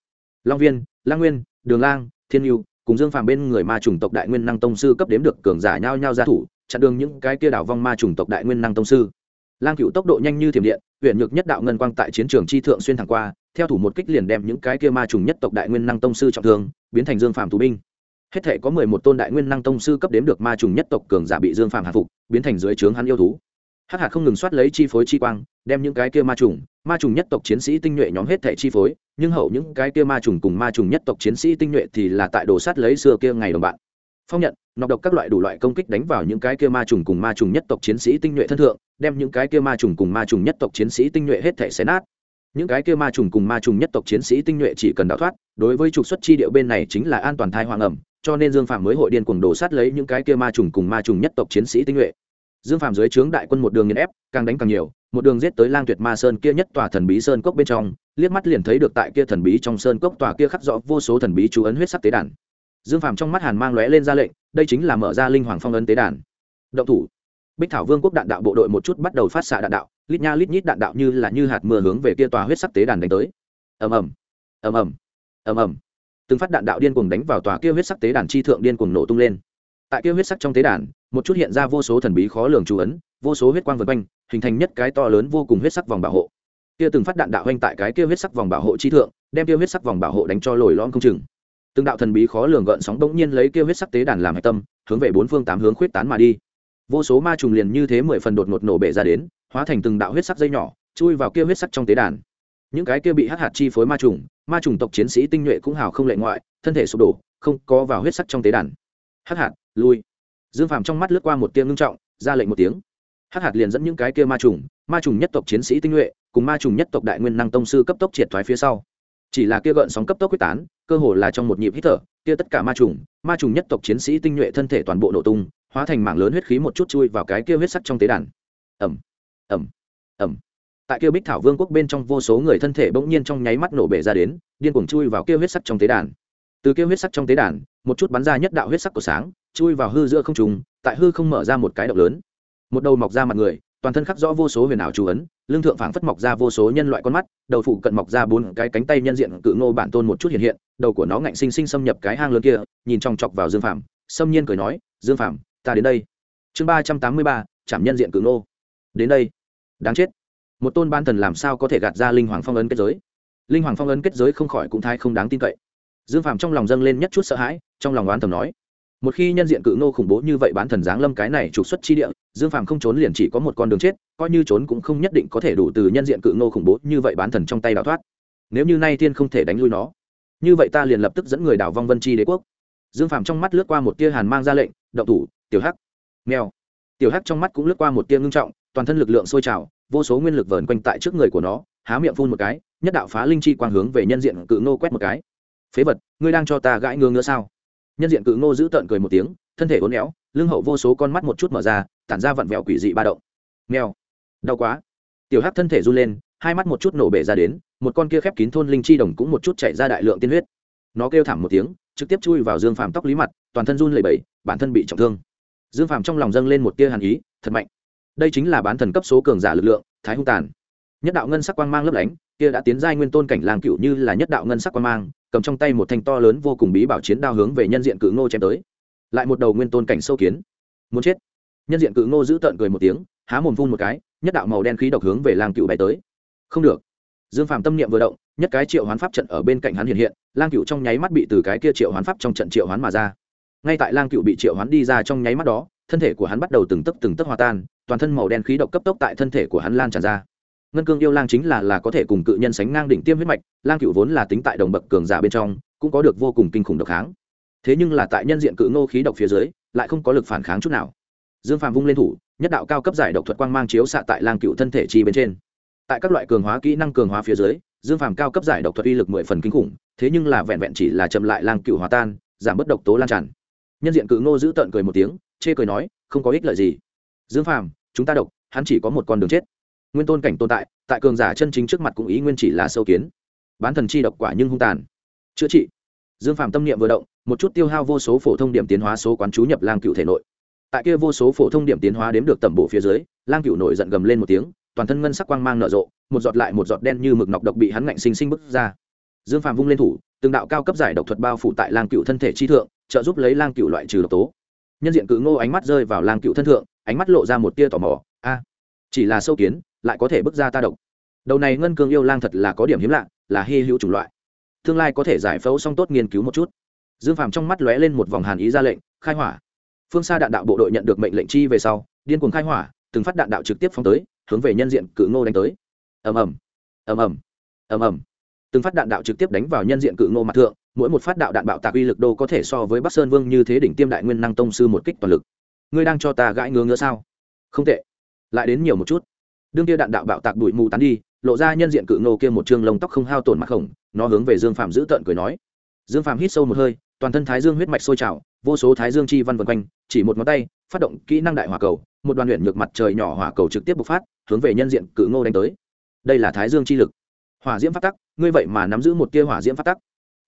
Long viên, lang nguyên, đường lang, thiên yêu cùng dương phàm bên người ma Trùng tộc đại nguyên năng tông sư cấp đếm được cường giả nhau nhau ra thủ, chặn đường những cái kia đảo vong ma Trùng tộc đại nguyên năng tông sư. Lang cựu tốc độ nhanh như thiểm điện huyện nhược nhất đạo ngân quang tại chiến trường chi thượng xuyên thẳng qua theo thủ một kích liền đem những cái kia ma trùng nhất tộc đại nguyên năng tông sư trọng thương, biến thành dương phàm tù binh. Hết thể có mười một tôn đại nguyên năng tông sư cấp đếm được ma trùng nhất tộc cường giả bị dương phàm hạ phục, biến thành dưới trướng hắn yêu thú. Hắc hạt không ngừng soát lấy chi phối chi quang, đem những cái kia ma trùng ma trùng nhất tộc chiến sĩ tinh nhuệ nhóm hết thể chi phối, nhưng hậu những cái kia ma trùng cùng ma trùng nhất tộc chiến sĩ tinh nhuệ thì là tại đồ sát lấy xưa kia ngày đồng bạn. Phong nhận, nọc độc các loại đủ loại công kích đánh vào những cái kia ma trùng cùng ma trùng nhất tộc chiến sĩ tinh nhuệ thân thượng, đem những cái kia ma trùng cùng ma trùng nhất tộc chiến sĩ tinh nhuệ hết thể xé nát những cái kia ma trùng cùng ma trùng nhất tộc chiến sĩ tinh nhuệ chỉ cần đào thoát, đối với trục xuất chi điệu bên này chính là an toàn thai hoàng ẩm, cho nên dương phạm mới hội điên cuồng đổ sát lấy những cái kia ma trùng cùng ma trùng nhất tộc chiến sĩ tinh nhuệ. Dương phạm dưới trướng đại quân một đường nghiền ép, càng đánh càng nhiều, một đường giết tới lang tuyệt ma sơn kia nhất tòa thần bí sơn cốc bên trong, liếc mắt liền thấy được tại kia thần bí trong sơn cốc tòa kia khắc rõ vô số thần bí chú ấn huyết sắc tế đàn. Dương phạm trong mắt hàn mang lóe lên ra lệnh, đây chính là mở ra linh hoàng phong ấn tế đàn. Động thủ. Bích thảo vương quốc đạn đạo bộ đội một chút bắt đầu phát xạ đạn đạo lít nha lít nhít đạn đạo như là như hạt mưa hướng về kia tòa huyết sắc tế đàn đánh tới. Ầm ầm ầm ầm ầm ầm. Từng phát đạn đạo điên cuồng đánh vào tòa kia huyết sắc tế đàn chi thượng điên cuồng nổ tung lên. Tại kia huyết sắc trong tế đàn, một chút hiện ra vô số thần bí khó lường chú ấn, vô số huyết quang vân quanh, hình thành nhất cái to lớn vô cùng huyết sắc vòng bảo hộ. Kia từng phát đạn đạo hoành tại cái kia huyết sắc vòng bảo hộ chi thượng, đem kia huyết sắc vòng bảo hộ đánh cho lồi lõm không chừng. Từng đạo thần bí khó lường gợn sóng bỗng nhiên lấy kia huyết sắc tế đàn làm hạch tâm, hướng về bốn phương tám hướng khuyết tán mà đi. Vô số ma trùng liền như thế mười phần đột ngột nổ bể ra đến hóa thành từng đạo huyết sắc dây nhỏ, chui vào kia huyết sắc trong tế đàn. Những cái kia bị hắc hạt chi phối ma trùng ma trùng tộc chiến sĩ tinh nhuệ cũng hào không lệ ngoại, thân thể sụp đổ, không có vào huyết sắc trong tế đàn. Hắc hạt, lui. Dương phàm trong mắt lướt qua một tiếng ngưng trọng, ra lệnh một tiếng. Hắc hạt liền dẫn những cái kia ma trùng ma trùng nhất tộc chiến sĩ tinh nhuệ, cùng ma trùng nhất tộc đại nguyên năng tông sư cấp tốc triệt thoái phía sau. Chỉ là kia gợn sóng cấp tốc quyết tán, cơ hồ là trong một nhịp hít thở, kia tất cả ma trùng ma trùng nhất tộc chiến sĩ tinh nhuệ thân thể toàn bộ nổ tung, hóa thành mảng lớn huyết khí một chút chui vào cái kia huyết sắc trong tế đàn. Ẩm ẩm. Ẩm. Tại kia bích thảo vương quốc bên trong, vô số người thân thể bỗng nhiên trong nháy mắt nổ bể ra đến, điên cuồng chui vào kia huyết sắc trong tế đàn. Từ kia huyết sắc trong tế đàn, một chút bắn ra nhất đạo huyết sắc của sáng, chui vào hư giữa không trùng tại hư không mở ra một cái động lớn. Một đầu mọc ra mặt người, toàn thân khắc rõ vô số huyền ảo chú ấn lương thượng phảng phất mọc ra vô số nhân loại con mắt, đầu phụ cận mọc ra bốn cái cánh tay nhân diện cự ngô bản tôn một chút hiện hiện, đầu của nó ngạnh sinh sinh xâm nhập cái hang lớn kia, nhìn trong chọc vào dương phạm xâm nhiên cười nói, dương phạm ta đến đây. Chương ba trăm tám mươi ba chạm nhân diện cự ngô. Đến đây đáng chết. Một tôn ban thần làm sao có thể gạt ra linh hoàng phong ấn kết giới? Linh hoàng phong ấn kết giới không khỏi cũng thai không đáng tin cậy. Dương phạm trong lòng dâng lên nhất chút sợ hãi, trong lòng oán thầm nói, một khi nhân diện cự ngô khủng bố như vậy bán thần giáng lâm cái này trục xuất chi địa, dương phàm không trốn liền chỉ có một con đường chết, coi như trốn cũng không nhất định có thể đủ từ nhân diện cự ngô khủng bố như vậy bán thần trong tay đào thoát. Nếu như nay tiên không thể đánh lui nó, như vậy ta liền lập tức dẫn người đào vong vân chi đế quốc. Dương phàm trong mắt lướt qua một tia hàn mang ra lệnh động thủ, tiểu hắc. Mèo. Tiểu hắc trong mắt cũng lướt qua một tia ngưng trọng toàn thân lực lượng sôi trào, vô số nguyên lực vờn quanh tại trước người của nó, há miệng phun một cái, nhất đạo phá linh chi quang hướng về nhân diện cự ngô quét một cái. Phế vật, ngươi đang cho ta gãi ngứa ngứa sao? Nhân diện cự ngô giữ tợn cười một tiếng, thân thể uốn éo, lưng hậu vô số con mắt một chút mở ra, tản ra vặn vẹo quỷ dị ba động. Mèo đau quá. Tiểu hắc thân thể run lên, hai mắt một chút nổ bể ra đến, một con kia khép kín thôn linh chi đồng cũng một chút chảy ra đại lượng tiên huyết. Nó kêu thảm một tiếng, trực tiếp chui vào dương phàm tóc lý mặt, toàn thân run lẩy bẩy, bản thân bị trọng thương. Dương phàm trong lòng dâng lên một tia hàn ý, thật mạnh đây chính là bán thần cấp số cường giả lực lượng, thái hung tàn. Nhất đạo ngân sắc quang mang lấp lánh, kia đã tiến giai nguyên tôn cảnh làng cựu như là nhất đạo ngân sắc quang mang, cầm trong tay một thanh to lớn vô cùng bí bảo chiến đao hướng về nhân diện cự ngô chém tới. Lại một đầu nguyên tôn cảnh sâu kiến. Muốn chết. Nhân diện cự ngô giữ tợn cười một tiếng, há mồm phun một cái, nhất đạo màu đen khí độc hướng về lang cựu bay tới. Không được. Dương phàm tâm niệm vừa động, nhất cái triệu hoán pháp trận ở bên cạnh hắn hiện hiện, lang cựu trong nháy mắt bị từ cái kia triệu hoán pháp trong trận triệu hoán mà ra. Ngay tại lang cựu bị triệu hoán đi ra trong nháy mắt đó, thân thể của hắn bắt đầu từng tấc từng tấc hòa tan toàn thân màu đen khí độc cấp tốc tại thân thể của hắn lan tràn ra. Ngân cương yêu lang chính là là có thể cùng cự nhân sánh ngang đỉnh tiêm huyết mạch, lang cựu vốn là tính tại đồng bậc cường giả bên trong, cũng có được vô cùng kinh khủng độc kháng. Thế nhưng là tại nhân diện cự ngô khí độc phía dưới, lại không có lực phản kháng chút nào. Dương phàm vung lên thủ, nhất đạo cao cấp giải độc thuật quang mang chiếu xạ tại lang cựu thân thể chi bên trên. Tại các loại cường hóa kỹ năng cường hóa phía dưới, dương phàm cao cấp giải độc thuật uy lực mười phần kinh khủng, thế nhưng là vẹn vẹn chỉ là chậm lại lang cựu hòa tan, giảm bớt độc tố lan tràn. Nhân diện cự ngô giữ tợn cười một tiếng, chê cười nói, không có ích lợi gì. Dương phàm chúng ta độc, hắn chỉ có một con đường chết. Nguyên tôn cảnh tồn tại tại cường giả chân chính trước mặt cũng ý nguyên chỉ là sâu kiến. Bán thần chi độc quả nhưng hung tàn. Chữa trị. Dương phạm tâm niệm vừa động, một chút tiêu hao vô số phổ thông điểm tiến hóa số quán chú nhập lang cựu thể nội. Tại kia vô số phổ thông điểm tiến hóa đếm được tẩm bộ phía dưới, lang cựu nổi giận gầm lên một tiếng, toàn thân ngân sắc quang mang nở rộ, một giọt lại một giọt đen như mực nọc độc bị hắn ngạnh sinh sinh bức ra. Dương phạm vung lên thủ, từng đạo cao cấp giải độc thuật bao phủ tại lang cựu thân thể chi thượng, trợ giúp lấy lang cựu loại trừ độc tố nhân diện cự ngô ánh mắt rơi vào lang cựu thân thượng, ánh mắt lộ ra một tia tò mò. A, chỉ là sâu kiến, lại có thể bước ra ta độc. Đầu này ngân cương yêu lang thật là có điểm hiếm lạ, là hy hữu chủng loại. Tương lai có thể giải phẫu xong tốt nghiên cứu một chút. Dương phàm trong mắt lóe lên một vòng hàn ý ra lệnh, khai hỏa. Phương xa đạn đạo bộ đội nhận được mệnh lệnh chi về sau, điên cuồng khai hỏa, từng phát đạn đạo trực tiếp phóng tới, hướng về nhân diện cự ngô đánh tới. Ầm ầm ầm ầm ầm ầm. Từng phát đạn đạo trực tiếp đánh vào nhân diện cự ngô mặt thượng mỗi một phát đạo đạn bạo tạc uy lực đô có thể so với bắc sơn vương như thế đỉnh tiêm đại nguyên năng tông sư một kích toàn lực. Ngươi đang cho ta gãi ngứa ngứa sao? Không tệ. Lại đến nhiều một chút. Đương kia đạn đạo bạo tạc bụi mù tán đi, lộ ra nhân diện cự ngô kia một trương lông tóc không hao tổn mặt khổng, nó hướng về dương phạm giữ tợn cười nói. Dương phạm hít sâu một hơi, toàn thân thái dương huyết mạch sôi trào, vô số thái dương chi văn vân quanh, chỉ một ngón tay, phát động kỹ năng đại hỏa cầu, một đoàn luyện nhược mặt trời nhỏ hỏa cầu trực tiếp bộc phát, hướng về nhân diện cự ngô đánh tới. Đây là thái dương chi lực. Hỏa diễm phát tắc, ngươi vậy mà nắm giữ một tia hỏa diễm phát tắc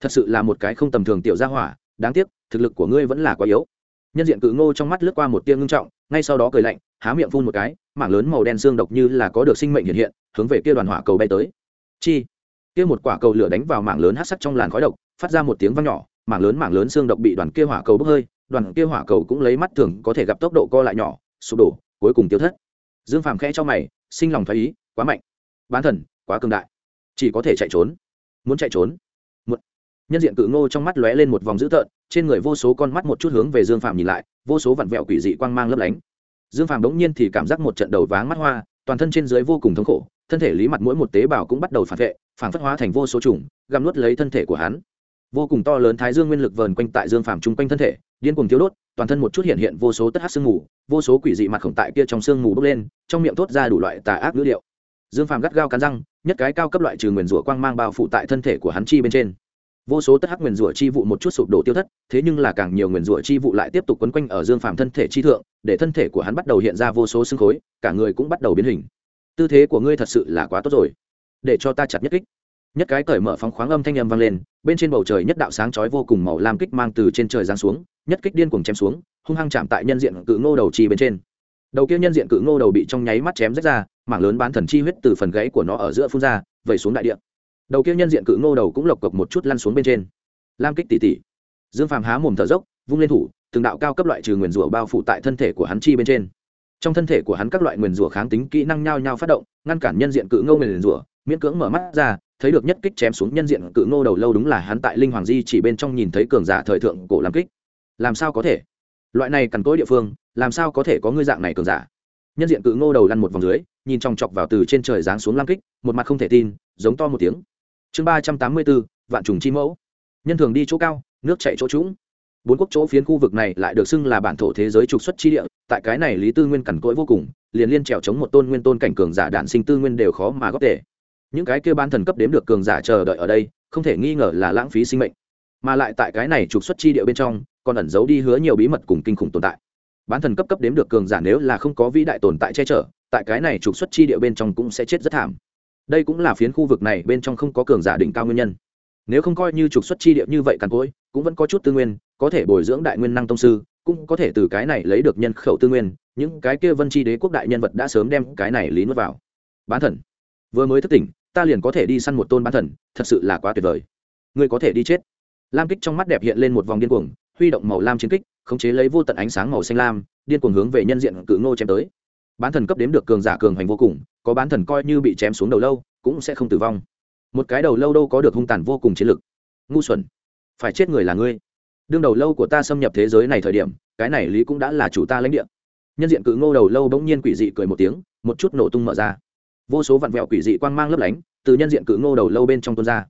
thật sự là một cái không tầm thường tiểu gia hỏa, đáng tiếc, thực lực của ngươi vẫn là quá yếu. Nhân diện cự ngô trong mắt lướt qua một tia ngưng trọng, ngay sau đó cười lạnh, há miệng phun một cái, mảng lớn màu đen xương độc như là có được sinh mệnh hiện hiện, hướng về kia đoàn hỏa cầu bay tới. Chi! Kia một quả cầu lửa đánh vào mảng lớn hát sắc trong làn khói độc, phát ra một tiếng vang nhỏ, mảng lớn mảng lớn xương độc bị đoàn kia hỏa cầu bốc hơi, đoàn kia hỏa cầu cũng lấy mắt thường có thể gặp tốc độ co lại nhỏ, sụp đổ, cuối cùng tiêu thất. Dương phàm khẽ cho mày, sinh lòng thái ý, quá mạnh. Bán thần, quá cường đại. Chỉ có thể chạy trốn. Muốn chạy trốn? Nhân diện cự ngô trong mắt lóe lên một vòng dữ tợn, trên người vô số con mắt một chút hướng về dương phàm nhìn lại, vô số vặn vẹo quỷ dị quang mang lấp lánh. Dương phàm đống nhiên thì cảm giác một trận đầu váng mắt hoa, toàn thân trên dưới vô cùng thống khổ, thân thể lý mặt mỗi một tế bào cũng bắt đầu phản vệ, phản phất hóa thành vô số trùng găm nuốt lấy thân thể của hắn. Vô cùng to lớn thái dương nguyên lực vờn quanh tại dương phàm chung quanh thân thể, điên cuồng thiếu đốt, toàn thân một chút hiện hiện vô số tất hát sương mù, vô số quỷ dị mặt khổng tại kia trong sương mù bốc lên, trong miệng thốt ra đủ loại tà ác ngữ liệu dương phàm gắt gao cắn răng, nhất cái cao cấp loại trừ nguyền rủa quang mang bao phủ tại thân thể của hắn chi bên trên vô số tất hắc nguyền rủa chi vụ một chút sụp đổ tiêu thất, thế nhưng là càng nhiều nguyền rủa chi vụ lại tiếp tục quấn quanh ở dương phàm thân thể chi thượng, để thân thể của hắn bắt đầu hiện ra vô số xương khối, cả người cũng bắt đầu biến hình. Tư thế của ngươi thật sự là quá tốt rồi. Để cho ta chặt nhất kích. Nhất cái cởi mở phóng khoáng âm thanh âm vang lên, bên trên bầu trời nhất đạo sáng chói vô cùng màu lam kích mang từ trên trời giáng xuống, nhất kích điên cuồng chém xuống, hung hăng chạm tại nhân diện cự ngô đầu chi bên trên. Đầu kia nhân diện cự ngô đầu bị trong nháy mắt chém rách ra, mảng lớn bán thần chi huyết từ phần gãy của nó ở giữa phun ra, vẩy xuống đại địa đầu kia nhân diện cự ngô đầu cũng lộc cộc một chút lăn xuống bên trên. Lam kích tỉ tỉ dương phàm há mồm thở dốc, vung lên thủ, từng đạo cao cấp loại trừ nguyền rủa bao phủ tại thân thể của hắn chi bên trên. Trong thân thể của hắn các loại nguyền rủa kháng tính kỹ năng nhao nhao phát động, ngăn cản nhân diện cự ngô nguyền rủa miễn cưỡng mở mắt ra, thấy được nhất kích chém xuống nhân diện cự ngô đầu lâu đúng là hắn tại linh hoàng di chỉ bên trong nhìn thấy cường giả thời thượng cổ làm kích. Làm sao có thể? Loại này cằn cỗi địa phương, làm sao có thể có ngư dạng này cường giả? Nhân diện cự ngô đầu lăn một vòng dưới, nhìn trong chọc vào từ trên trời giáng xuống lam kích, một mặt không thể tin, giống to một tiếng chương ba trăm tám mươi bốn, vạn trùng chi mẫu. Nhân thường đi chỗ cao, nước chạy chỗ trũng. Bốn quốc chỗ phiến khu vực này lại được xưng là bản thổ thế giới trục xuất chi địa, tại cái này lý tư nguyên cằn cỗi vô cùng, liền liên trèo chống một tôn nguyên tôn cảnh cường giả đạn sinh tư nguyên đều khó mà góp tể. Những cái kia ban thần cấp đếm được cường giả chờ đợi ở đây, không thể nghi ngờ là lãng phí sinh mệnh. Mà lại tại cái này trục xuất chi địa bên trong, còn ẩn giấu đi hứa nhiều bí mật cùng kinh khủng tồn tại. Bán thần cấp cấp đếm được cường giả nếu là không có vĩ đại tồn tại che chở, tại cái này trục xuất chi địa bên trong cũng sẽ chết rất thảm đây cũng là phiến khu vực này bên trong không có cường giả đỉnh cao nguyên nhân. Nếu không coi như trục xuất chi địa như vậy càn cối cũng vẫn có chút tư nguyên, có thể bồi dưỡng đại nguyên năng tông sư, cũng có thể từ cái này lấy được nhân khẩu tư nguyên, những cái kia vân chi đế quốc đại nhân vật đã sớm đem cái này lý nuốt vào. Bán thần. Vừa mới thức tỉnh, ta liền có thể đi săn một tôn bán thần, thật sự là quá tuyệt vời. Ngươi có thể đi chết. Lam kích trong mắt đẹp hiện lên một vòng điên cuồng, huy động màu lam chiến kích, khống chế lấy vô tận ánh sáng màu xanh lam, điên cuồng hướng về nhân diện cự ngô chém tới. Bán thần cấp đếm được cường giả cường hành vô cùng có bán thần coi như bị chém xuống đầu lâu, cũng sẽ không tử vong. Một cái đầu lâu đâu có được hung tàn vô cùng chiến lực. Ngu xuẩn. Phải chết người là ngươi. Đương đầu lâu của ta xâm nhập thế giới này thời điểm, cái này lý cũng đã là chủ ta lãnh địa. Nhân diện cự ngô đầu lâu bỗng nhiên quỷ dị cười một tiếng, một chút nổ tung mở ra. Vô số vặn vẹo quỷ dị quang mang lấp lánh, từ nhân diện cự ngô đầu lâu bên trong tuôn ra.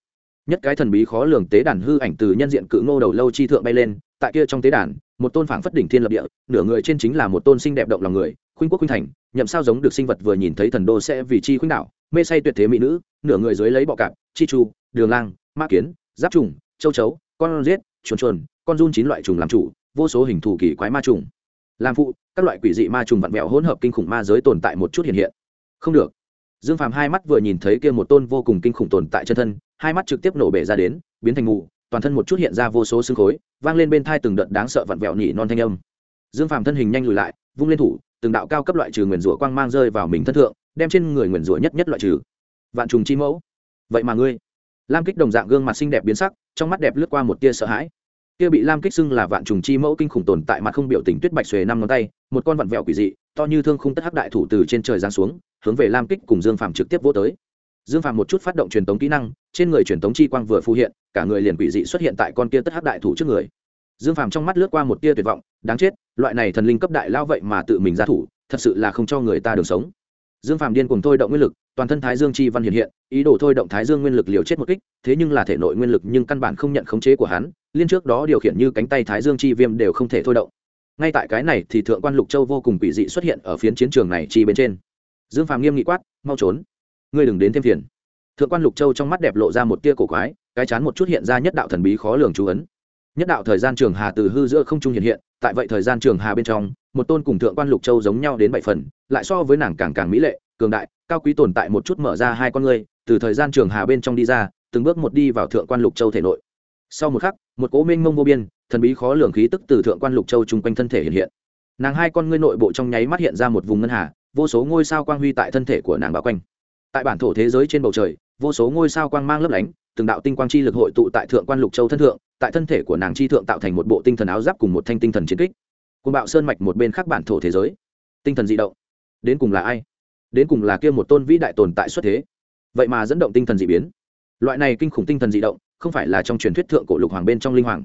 Nhất cái thần bí khó lường tế đàn hư ảnh từ nhân diện cự ngô đầu lâu chi thượng bay lên, tại kia trong tế đàn, một tôn phảng phất đỉnh thiên lập địa, nửa người trên chính là một tôn xinh đẹp động lòng người, khuynh quốc khuynh thành nhậm sao giống được sinh vật vừa nhìn thấy thần đô sẽ vì chi khuynh đảo, mê say tuyệt thế mỹ nữ nửa người dưới lấy bọ cạp chi chu đường lang ma kiến giáp trùng châu chấu con riết chuồn chuồn con run chín loại trùng làm chủ vô số hình thù kỳ quái ma trùng. Làm phụ các loại quỷ dị ma trùng vặn vẹo hỗn hợp kinh khủng ma giới tồn tại một chút hiện hiện. Không được. Dương phàm hai mắt vừa nhìn thấy kia một tôn vô cùng kinh khủng tồn tại chân thân hai mắt trực tiếp nổ bể ra đến biến thành mù toàn thân một chút hiện ra vô số xương khối vang lên bên thai từng đợt đáng sợ vặn vẹo nhị non thanh âm. Dương phàm thân hình nhanh lùi lại vung lên thủ từng đạo cao cấp loại trừ nguyền rủa quang mang rơi vào mình thân thượng, đem trên người nguyền rủa nhất nhất loại trừ. Vạn trùng chi mẫu. Vậy mà ngươi, lam kích đồng dạng gương mặt xinh đẹp biến sắc, trong mắt đẹp lướt qua một tia sợ hãi. Kia bị lam kích xưng là vạn trùng chi mẫu kinh khủng tồn tại mặt không biểu tình tuyết bạch xuề năm ngón tay, một con vặn vẹo quỷ dị, to như thương khung tất hắc đại thủ từ trên trời giáng xuống, hướng về lam kích cùng dương phàm trực tiếp vô tới. Dương phàm một chút phát động truyền tống kỹ năng, trên người truyền tống chi quang vừa phù hiện, cả người liền quỷ dị xuất hiện tại con kia tất hắc đại thủ trước người. Dương phàm trong mắt lướt qua một tia tuyệt vọng, đáng chết loại này thần linh cấp đại lao vậy mà tự mình ra thủ, thật sự là không cho người ta đường sống. Dương phàm điên cùng thôi động nguyên lực, toàn thân thái dương chi văn hiện hiện, ý đồ thôi động thái dương nguyên lực liều chết một kích, thế nhưng là thể nội nguyên lực nhưng căn bản không nhận khống chế của hắn, liên trước đó điều khiển như cánh tay thái dương chi viêm đều không thể thôi động. Ngay tại cái này thì thượng quan lục châu vô cùng quỷ dị xuất hiện ở phiến chiến trường này chi bên trên. Dương phàm nghiêm nghị quát, mau trốn. Ngươi đừng đến thêm phiền. Thượng quan lục châu trong mắt đẹp lộ ra một tia cổ quái, cái chán một chút hiện ra nhất đạo thần bí khó lường chú ấn nhất đạo thời gian trường hà từ hư giữa không trung hiện hiện, tại vậy thời gian trường hà bên trong, một tôn cùng thượng quan lục châu giống nhau đến bảy phần, lại so với nàng càng càng mỹ lệ, cường đại, cao quý tồn tại một chút mở ra hai con ngươi, từ thời gian trường hà bên trong đi ra, từng bước một đi vào thượng quan lục châu thể nội. Sau một khắc, một cố minh mông vô biên, thần bí khó lường khí tức từ thượng quan lục châu chung quanh thân thể hiện hiện. Nàng hai con ngươi nội bộ trong nháy mắt hiện ra một vùng ngân hà, vô số ngôi sao quang huy tại thân thể của nàng bao quanh. Tại bản thổ thế giới trên bầu trời, vô số ngôi sao quang mang lấp lánh từng đạo tinh quang chi lực hội tụ tại thượng quan lục châu thân thượng, tại thân thể của nàng chi thượng tạo thành một bộ tinh thần áo giáp cùng một thanh tinh thần chiến kích. Côn bạo sơn mạch một bên khác bản thổ thế giới. Tinh thần di động. Đến cùng là ai? Đến cùng là kia một tôn vĩ đại tồn tại xuất thế. Vậy mà dẫn động tinh thần dị biến. Loại này kinh khủng tinh thần dị động, không phải là trong truyền thuyết thượng cổ lục hoàng bên trong linh hoàng.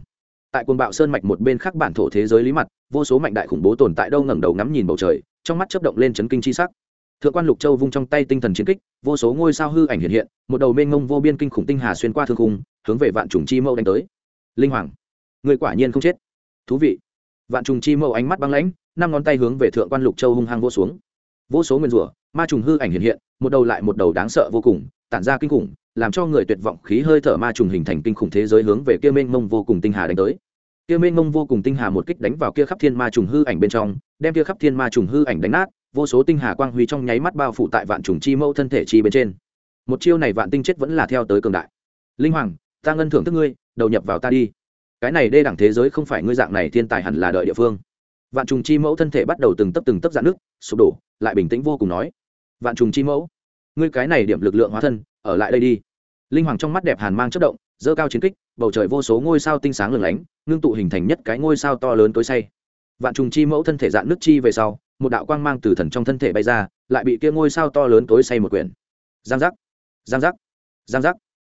Tại quần bạo sơn mạch một bên khác bản thổ thế giới lý mặt, vô số mạnh đại khủng bố tồn tại đâu ngẩng đầu ngắm nhìn bầu trời, trong mắt chấp động lên chấn kinh chi sắc thượng quan lục châu vung trong tay tinh thần chiến kích, vô số ngôi sao hư ảnh hiện hiện, một đầu mênh ngông vô biên kinh khủng tinh hà xuyên qua thương khung, hướng về vạn trùng chi mâu đánh tới. Linh hoàng, người quả nhiên không chết. Thú vị. Vạn trùng chi mâu ánh mắt băng lãnh, năm ngón tay hướng về thượng quan lục châu hung hăng vô xuống. Vô số nguyên rủa, ma trùng hư ảnh hiện hiện, một đầu lại một đầu đáng sợ vô cùng, tản ra kinh khủng, làm cho người tuyệt vọng khí hơi thở ma trùng hình thành kinh khủng thế giới hướng về kia mênh mông vô cùng tinh hà đánh tới. Kia mênh mông vô cùng tinh hà một kích đánh vào kia khắp thiên ma trùng hư ảnh bên trong, đem kia khắp thiên ma trùng hư ảnh đánh nát vô số tinh hà quang huy trong nháy mắt bao phủ tại vạn trùng chi mẫu thân thể chi bên trên. Một chiêu này vạn tinh chết vẫn là theo tới cường đại. Linh hoàng, ta ngân thưởng thức ngươi, đầu nhập vào ta đi. Cái này đê đẳng thế giới không phải ngươi dạng này thiên tài hẳn là đợi địa phương. Vạn trùng chi mẫu thân thể bắt đầu từng tấp từng tấp dạn nước sụp đổ, lại bình tĩnh vô cùng nói. Vạn trùng chi mẫu, ngươi cái này điểm lực lượng hóa thân, ở lại đây đi. Linh hoàng trong mắt đẹp hàn mang chất động dơ cao chiến kích, bầu trời vô số ngôi sao tinh sáng lừng lánh, ngưng tụ hình thành nhất cái ngôi sao to lớn tối say. Vạn trùng chi mẫu thân thể dạn nước chi về sau một đạo quang mang từ thần trong thân thể bay ra, lại bị kia ngôi sao to lớn tối say một quyển. Giang giác giang giác giang giác.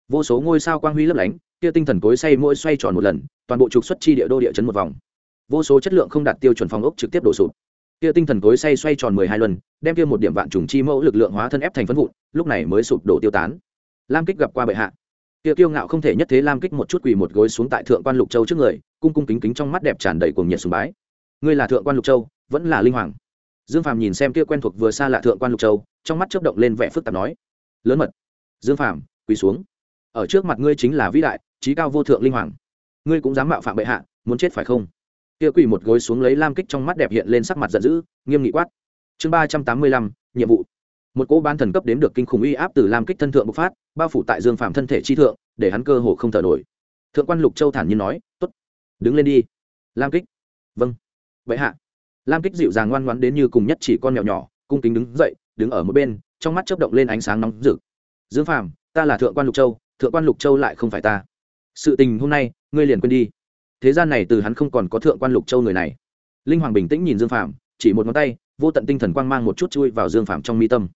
Vô số ngôi sao quang huy lấp lánh, kia tinh thần tối say mỗi xoay tròn một lần, toàn bộ trục xuất chi địa đô địa chấn một vòng. Vô số chất lượng không đạt tiêu chuẩn phòng ốc trực tiếp đổ sụp. Kia tinh thần tối say xoay tròn mười hai lần, đem kia một điểm vạn trùng chi mẫu lực lượng hóa thân ép thành phân vụn, lúc này mới sụp đổ tiêu tán. Lam kích gặp qua bệ hạ. Kia kiêu ngạo không thể nhất thế lam kích một chút quỳ một gối xuống tại thượng quan lục châu trước người, cung cung kính kính trong mắt đẹp tràn đầy cuồng nhiệt sùng bái. Ngươi là thượng quan lục châu, vẫn là linh hoàng dương phàm nhìn xem kia quen thuộc vừa xa lạ thượng quan lục châu, trong mắt chớp động lên vẻ phức tạp nói, lớn mật, dương phàm, quỳ xuống. Ở trước mặt ngươi chính là vĩ đại trí cao vô thượng linh hoàng. Ngươi cũng dám mạo phạm bệ hạ, muốn chết phải không? Kia quỳ một gối xuống lấy lam kích trong mắt đẹp hiện lên sắc mặt giận dữ, nghiêm nghị quát. Chương ba trăm tám mươi lăm, nhiệm vụ. Một cỗ ban thần cấp đến được kinh khủng uy áp từ lam kích thân thượng bộc phát, bao phủ tại dương phàm thân thể chi thượng, để hắn cơ hồ không thở nổi. Thượng quan lục châu thản nhiên nói t ố t đứng lên đi. Lam kích. Vâng. Bệ hạ lam kích dịu dàng ngoan ngoãn đến như cùng nhất chỉ con mèo nhỏ, cung kính đứng dậy, đứng ở một bên, trong mắt chớp động lên ánh sáng nóng rực. Dương phàm, ta là thượng quan lục châu, thượng quan lục châu lại không phải ta. Sự tình hôm nay, ngươi liền quên đi. Thế gian này từ hắn không còn có thượng quan lục châu người này. Linh hoàng bình tĩnh nhìn dương phàm, chỉ một ngón tay, vô tận tinh thần quang mang một chút chui vào dương phàm trong mi tâm.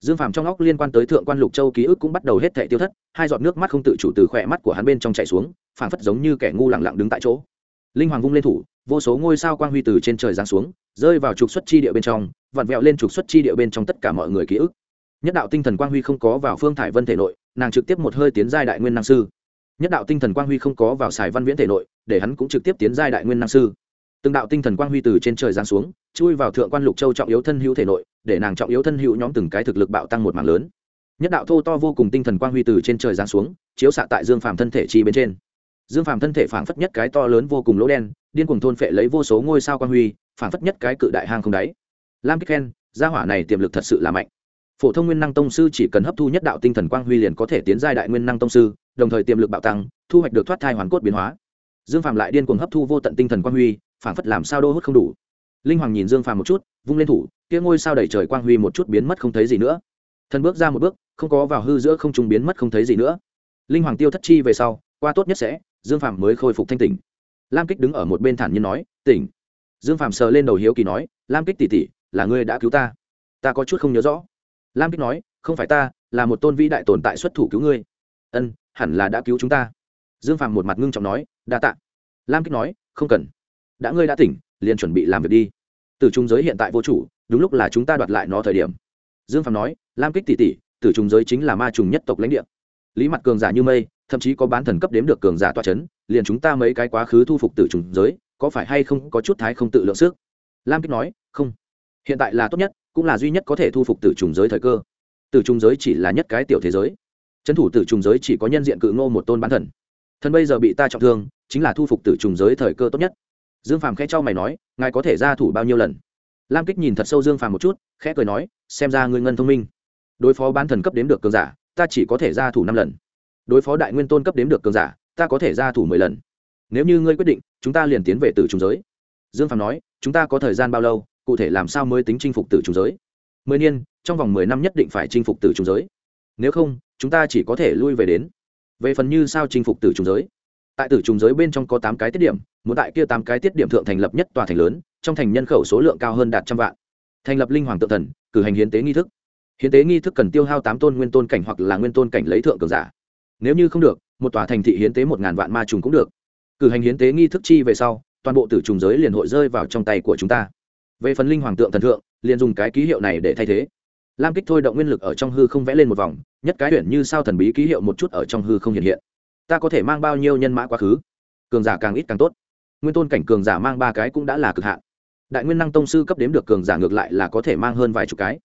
Dương phàm trong óc liên quan tới thượng quan lục châu ký ức cũng bắt đầu hết thệ tiêu thất, hai giọt nước mắt không tự chủ từ khỏe mắt của hắn bên trong chảy xuống, phảng phất giống như kẻ ngu lẳng lặng đứng tại chỗ linh hoàng vung lên thủ, vô số ngôi sao quang huy từ trên trời giáng xuống, rơi vào trục xuất chi địa bên trong, vặn vẹo lên trục xuất chi địa bên trong tất cả mọi người ký ức. Nhất đạo tinh thần quang huy không có vào phương thải vân thể nội, nàng trực tiếp một hơi tiến giai đại nguyên năng sư. Nhất đạo tinh thần quang huy không có vào xài văn viễn thể nội, để hắn cũng trực tiếp tiến giai đại nguyên năng sư. Từng đạo tinh thần quang huy từ trên trời giáng xuống, chui vào thượng quan lục châu trọng yếu thân hữu thể nội, để nàng trọng yếu thân hữu nhóm từng cái thực lực bạo tăng một mảng lớn. Nhất đạo thô to vô cùng tinh thần quang huy từ trên trời giáng xuống, chiếu xạ tại dương phàm thân thể chi bên trên dương phàm thân thể phảng phất nhất cái to lớn vô cùng lỗ đen, điên cuồng thôn phệ lấy vô số ngôi sao quang huy, phảng phất nhất cái cự đại hang không đáy. Lam kích khen, gia hỏa này tiềm lực thật sự là mạnh. Phổ thông nguyên năng tông sư chỉ cần hấp thu nhất đạo tinh thần quang huy liền có thể tiến giai đại nguyên năng tông sư, đồng thời tiềm lực bạo tăng, thu hoạch được thoát thai hoàn cốt biến hóa. Dương phàm lại điên cuồng hấp thu vô tận tinh thần quang huy, phảng phất làm sao đô hút không đủ. Linh hoàng nhìn dương phàm một chút, vung lên thủ, kia ngôi sao đẩy trời quang huy một chút biến mất không thấy gì nữa. Thần bước ra một bước, không có vào hư giữa không trung biến mất không thấy gì nữa. Linh hoàng tiêu thất chi về sau, qua tốt nhất sẽ dương phạm mới khôi phục thanh tỉnh. Lam kích đứng ở một bên thản nhiên nói, tỉnh. Dương phạm sờ lên đầu hiếu kỳ nói, lam kích tỉ tỉ là ngươi đã cứu ta? Ta có chút không nhớ rõ. Lam kích nói, không phải ta, là một tôn vĩ đại tồn tại xuất thủ cứu ngươi. Ân, hẳn là đã cứu chúng ta. Dương phạm một mặt ngưng trọng nói, đa tạ. Lam kích nói, không cần. Đã ngươi đã tỉnh, liền chuẩn bị làm việc đi. Từ trung giới hiện tại vô chủ, đúng lúc là chúng ta đoạt lại nó thời điểm. Dương phạm nói, lam kích tỷ tỷ, tử Trung giới chính là ma trùng nhất tộc lãnh địa. Lý mặt cường giả như mây thậm chí có bán thần cấp đếm được cường giả toa c h ấ n liền chúng ta mấy cái quá khứ thu phục tử trùng giới, có phải hay không có chút thái không tự lượng sức? Lam kích nói, không. Hiện tại là tốt nhất, cũng là duy nhất có thể thu phục tử trùng giới thời cơ. Tử trùng giới chỉ là nhất cái tiểu thế giới. Trấn thủ tử trùng giới chỉ có nhân diện cự ngô một tôn bán thần. Thần bây giờ bị ta trọng thương, chính là thu phục tử trùng giới thời cơ tốt nhất. Dương phàm khẽ cho mày nói, ngài có thể ra thủ bao nhiêu lần? Lam kích nhìn thật sâu dương phàm một chút, khẽ cười nói, xem ra ngươi ngân thông minh. Đối phó bán thần cấp đếm được cường giả, ta chỉ có thể ra thủ năm lần đối phó đại nguyên tôn cấp đếm được cường giả, ta có thể ra thủ mười lần. Nếu như ngươi quyết định, chúng ta liền tiến về tử trùng giới. Dương phạm nói, chúng ta có thời gian bao lâu, cụ thể làm sao mới tính chinh phục tử trùng giới? Mười niên, trong vòng mười năm nhất định phải chinh phục tử trùng giới. Nếu không, chúng ta chỉ có thể lui về đến. Về phần như sao chinh phục tử trùng giới. Tại tử trùng giới bên trong có tám cái tiết điểm, muốn tại kia tám cái tiết điểm thượng thành lập nhất tòa thành lớn, trong thành nhân khẩu số lượng cao hơn đạt trăm vạn. Thành lập linh hoàng tự thần, cử hành hiến tế nghi thức. Hiến tế nghi thức cần tiêu hao tám tôn nguyên tôn cảnh hoặc là nguyên tôn cảnh lấy thượng cường giả nếu như không được, một tòa thành thị hiến tế một ngàn vạn ma trùng cũng được. Cử hành hiến tế nghi thức chi về sau, toàn bộ tử trùng giới liền hội rơi vào trong tay của chúng ta. Về phần linh hoàng tượng thần thượng, liền dùng cái ký hiệu này để thay thế. Lam kích thôi động nguyên lực ở trong hư không vẽ lên một vòng, nhất cái tuyển như sao thần bí ký hiệu một chút ở trong hư không hiện hiện. Ta có thể mang bao nhiêu nhân mã quá khứ? Cường giả càng ít càng tốt. Nguyên tôn cảnh cường giả mang ba cái cũng đã là cực hạn. Đại nguyên năng tông sư cấp đếm được cường giả ngược lại là có thể mang hơn vài chục cái.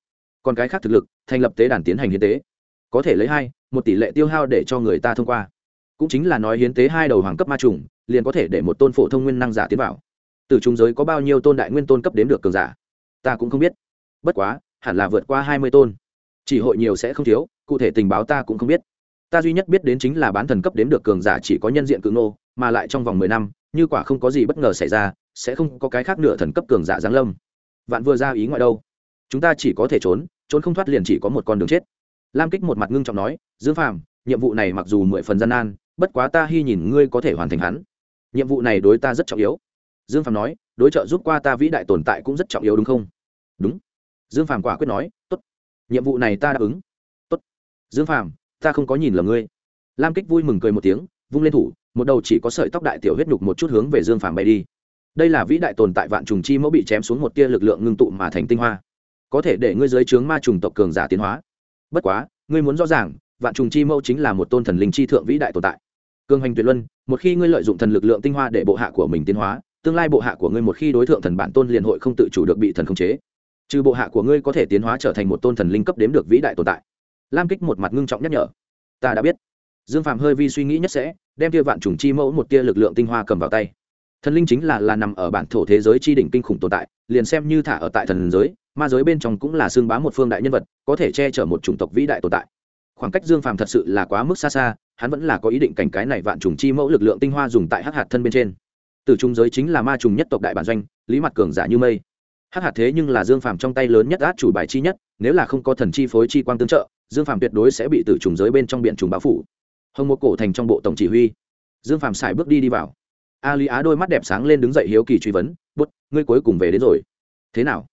Còn cái khác thực lực, thành lập tế đàn tiến hành hiến tế. Có thể lấy hai một tỷ lệ tiêu hao để cho người ta thông qua. Cũng chính là nói hiến tế hai đầu hoàng cấp ma trùng, liền có thể để một tôn phổ thông nguyên năng giả tiến vào. Từ trung giới có bao nhiêu tôn đại nguyên tôn cấp đếm được cường giả? Ta cũng không biết. Bất quá, hẳn là vượt qua hai mươi tôn. Chỉ hội nhiều sẽ không thiếu, cụ thể tình báo ta cũng không biết. Ta duy nhất biết đến chính là bán thần cấp đếm được cường giả chỉ có nhân diện cự nô mà lại trong vòng mười năm, như quả không có gì bất ngờ xảy ra, sẽ không có cái khác nửa thần cấp cường giả giáng lâm. Vạn vừa ra ý ngoại đâu? Chúng ta chỉ có thể trốn trốn không thoát liền chỉ có một con đường chết lam kích một mặt ngưng trọng nói, dương phàm, nhiệm vụ này mặc dù mười phần gian nan, bất quá ta hy nhìn ngươi có thể hoàn thành hắn. Nhiệm vụ này đối ta rất trọng yếu. Dương phàm nói, đối trợ giúp qua ta vĩ đại tồn tại cũng rất trọng yếu đúng không? Đúng. Dương phàm quả quyết nói, tốt. Nhiệm vụ này ta đáp ứng. Tốt. Dương phàm, ta không có nhìn lầm ngươi. Lam kích vui mừng cười một tiếng, vung lên thủ, một đầu chỉ có sợi tóc đại tiểu huyết nhục một chút hướng về dương phàm bay đi. Đây là vĩ đại tồn tại vạn trùng chi mẫu bị chém xuống một tia lực lượng ngưng tụ mà thành tinh hoa. Có thể để ngươi dưới trướng ma trùng tộc cường giả tiến hóa bất quá, ngươi muốn rõ ràng, vạn trùng chi mẫu chính là một tôn thần linh chi thượng vĩ đại tồn tại. Cường hành tuyệt luân, một khi ngươi lợi dụng thần lực lượng tinh hoa để bộ hạ của mình tiến hóa, tương lai bộ hạ của ngươi một khi đối tượng thần bản tôn liền hội không tự chủ được bị thần khống chế. Trừ bộ hạ của ngươi có thể tiến hóa trở thành một tôn thần linh cấp đếm được vĩ đại tồn tại. Lam kích một mặt ngưng trọng nhắc nhở. Ta đã biết. Dương phạm hơi vi suy nghĩ nhất sẽ, đem tia vạn trùng chi mẫu một tia lực lượng tinh hoa cầm vào tay. Thần linh chính là là nằm ở bản thổ thế giới chi đỉnh kinh khủng tồn tại, liền xem như thả ở tại thần giới ma giới bên trong cũng là xương bá một phương đại nhân vật, có thể che chở một chủng tộc vĩ đại tồn tại. Khoảng cách dương phàm thật sự là quá mức xa xa, hắn vẫn là có ý định cảnh cái này vạn trùng chi mẫu lực lượng tinh hoa dùng tại hắc hạt thân bên trên. Từ trung giới chính là ma trùng nhất tộc đại bản doanh, lý mặt cường giả như mây. Hắc hạt thế nhưng là dương phàm trong tay lớn nhất át chủ bài chi nhất, nếu là không có thần chi phối chi quang tương trợ, dương phàm tuyệt đối sẽ bị từ trùng giới bên trong biển trùng báo phủ. Hồng một cổ thành trong bộ tổng chỉ huy. Dương phàm xài bước đi đi vào. A lý á đôi mắt đẹp sáng lên đứng dậy hiếu kỳ truy vấn, bút, ngươi cuối cùng về đến rồi. Thế nào?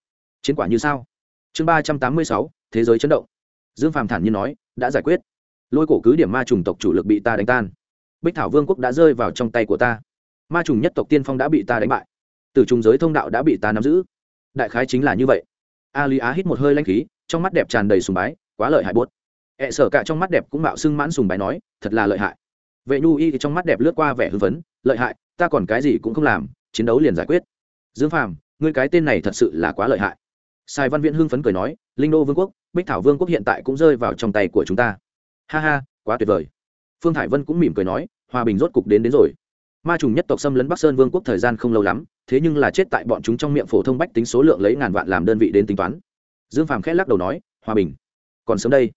Chiến quả như sao? Chương ba trăm tám mươi sáu, thế giới chấn động. Dương phàm thản nhiên nói, đã giải quyết. Lôi cổ cứ điểm ma trùng tộc chủ lực bị ta đánh tan. Bích thảo vương quốc đã rơi vào trong tay của ta. Ma trùng nhất tộc tiên phong đã bị ta đánh bại. Từ trùng giới thông đạo đã bị ta nắm giữ. Đại khái chính là như vậy. A lý á hít một hơi lanh khí, trong mắt đẹp tràn đầy sùng bái, quá lợi hại bốt ẹ e sở cả trong mắt đẹp cũng mạo xưng mãn sùng bái nói, thật là lợi hại. Vệ nhu y thì trong mắt đẹp lướt qua vẻ hưng phấn, lợi hại, ta còn cái gì cũng không làm, chiến đấu liền giải quyết. Dương phàm, ngươi cái tên này thật sự là quá lợi hại sai văn viễn hưng phấn cười nói, linh đô vương quốc, bích thảo vương quốc hiện tại cũng rơi vào trong tay của chúng ta. Ha ha, quá tuyệt vời. Phương thải vân cũng mỉm cười nói, hòa bình rốt cục đến đến rồi. Ma trùng nhất tộc xâm lấn bắc sơn vương quốc thời gian không lâu lắm, thế nhưng là chết tại bọn chúng trong miệng phổ thông bách tính số lượng lấy ngàn vạn làm đơn vị đến tính toán. Dương phàm khẽ lắc đầu nói, hòa bình. Còn sớm đây.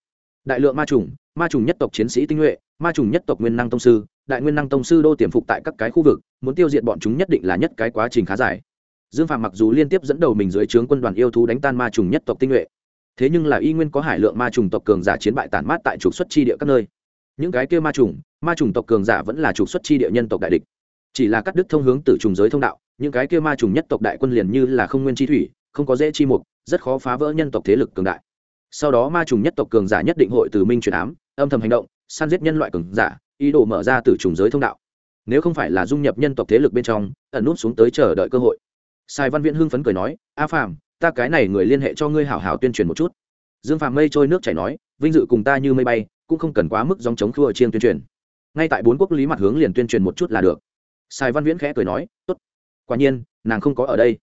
Đại lượng ma trùng ma trùng nhất tộc chiến sĩ tinh nhuệ, ma trùng nhất tộc nguyên năng tông sư, đại nguyên năng tông sư đô tiềm phục tại các cái khu vực, muốn tiêu diệt bọn chúng nhất định là nhất cái quá trình khá dài dương phạm mặc dù liên tiếp dẫn đầu mình dưới trướng quân đoàn yêu thú đánh tan ma trùng nhất tộc tinh nhuệ, thế nhưng là y nguyên có hải lượng ma trùng tộc cường giả chiến bại tản mát tại trục xuất chi địa các nơi. Những cái kia ma trùng ma trùng tộc cường giả vẫn là trục xuất chi địa nhân tộc đại địch. Chỉ là cắt đứt thông hướng từ trùng giới thông đạo, những cái kia ma trùng nhất tộc đại quân liền như là không nguyên chi thủy, không có dễ chi mục, rất khó phá vỡ nhân tộc thế lực cường đại. Sau đó ma trùng nhất tộc cường giả nhất định hội từ minh truyền ám, âm thầm hành động, săn giết nhân loại cường giả, ý đồ mở ra từ trùng giới thông đạo. Nếu không phải là dung nhập nhân tộc thế lực bên trong, ẩn nút xuống tới chờ đợi cơ hội sai văn viễn hưng phấn cười nói, a phàm, ta cái này người liên hệ cho ngươi hảo hảo tuyên truyền một chút. Dương phàm mây trôi nước chảy nói, vinh dự cùng ta như mây bay, cũng không cần quá mức dòng chống khua chiên tuyên truyền. Ngay tại bốn quốc lý mặt hướng liền tuyên truyền một chút là được. Sai văn viễn khẽ cười nói, tốt, quả nhiên, nàng không có ở đây.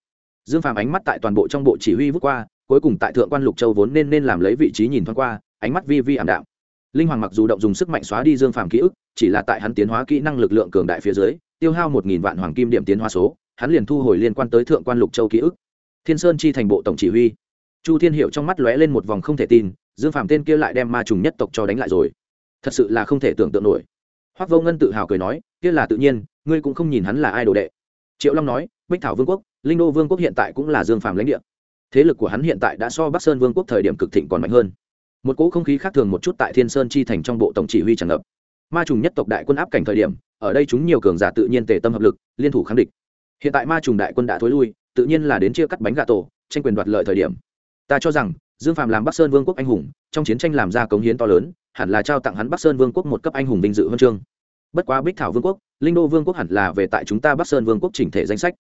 Dương phàm ánh mắt tại toàn bộ trong bộ chỉ huy vút qua, cuối cùng tại thượng quan lục châu vốn nên nên làm lấy vị trí nhìn thoáng qua, ánh mắt vi vi ảm đạm. Linh hoàng mặc dù động dùng sức mạnh xóa đi dương phàm ký ức, chỉ là tại hắn tiến hóa kỹ năng lực lượng cường đại phía dưới, tiêu hao một nghìn vạn hoàng kim điểm tiến hóa số hắn liền thu hồi liên quan tới thượng quan lục châu ký ức. Thiên sơn chi thành bộ tổng chỉ huy. Chu thiên hiệu trong mắt lóe lên một vòng không thể tin, dương phạm tên kia lại đem ma trùng nhất tộc cho đánh lại rồi. Thật sự là không thể tưởng tượng nổi. Hoác vô ngân tự hào cười nói, kia là tự nhiên, ngươi cũng không nhìn hắn là ai đồ đệ. Triệu long nói, bích thảo vương quốc, linh đô vương quốc hiện tại cũng là dương phạm lãnh địa. Thế lực của hắn hiện tại đã so bắc sơn vương quốc thời điểm cực thịnh còn mạnh hơn. Một cỗ không khí khác thường một chút tại thiên sơn chi thành trong bộ tổng chỉ huy tràn ngập. Ma trùng nhất tộc đại quân áp cảnh thời điểm, ở đây chúng nhiều cường giả tự nhiên tề tâm hợp lực, liên thủ kháng địch hiện tại ma trùng đại quân đã thối lui, tự nhiên là đến chia cắt bánh gà tổ, tranh quyền đoạt lợi thời điểm. Ta cho rằng, dương phàm làm bắc sơn vương quốc anh hùng, trong chiến tranh làm ra cống hiến to lớn, hẳn là trao tặng hắn bắc sơn vương quốc một cấp anh hùng vinh dự huân chương. Bất quá bích thảo vương quốc, linh đô vương quốc hẳn là về tại chúng ta bắc sơn vương quốc chỉnh thể danh sách.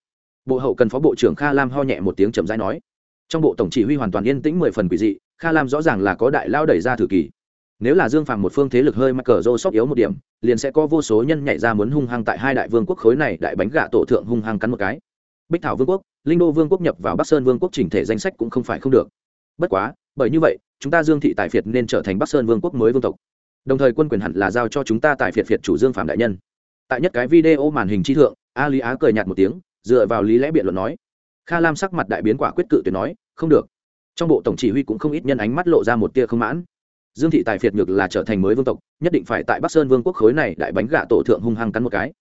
Bộ hậu cần phó bộ trưởng kha lam ho nhẹ một tiếng chậm rãi nói. Trong bộ tổng chỉ huy hoàn toàn yên tĩnh mười phần quỷ dị, kha lam rõ ràng là có đại lao đẩy ra thử kỳ nếu là dương phàm một phương thế lực hơi mắc cờ rô sóc yếu một điểm, liền sẽ có vô số nhân nhảy ra muốn hung hăng tại hai đại vương quốc khối này đại bánh gà tổ thượng hung hăng cắn một cái. Bích thảo vương quốc, linh đô vương quốc nhập vào bắc sơn vương quốc chỉnh thể danh sách cũng không phải không được. Bất quá, bởi như vậy, chúng ta dương thị tài phiệt nên trở thành bắc sơn vương quốc mới vương tộc. Đồng thời quân quyền hẳn là giao cho chúng ta tại phiệt phiệt chủ dương phạm đại nhân. Tại nhất cái video màn hình chi thượng a lý á cười nhạt một tiếng, dựa vào lý lẽ biện luận nói. Kha lam sắc mặt đại biến quả quyết cự tuyệt nói, không được. Trong bộ tổng chỉ huy cũng không ít nhân ánh mắt lộ ra một tia không mãn dương thị tài phiệt ngược là trở thành mới vương tộc, nhất định phải tại bắc sơn vương quốc khối này đại bánh gạ tổ thượng hung hăng cắn một cái.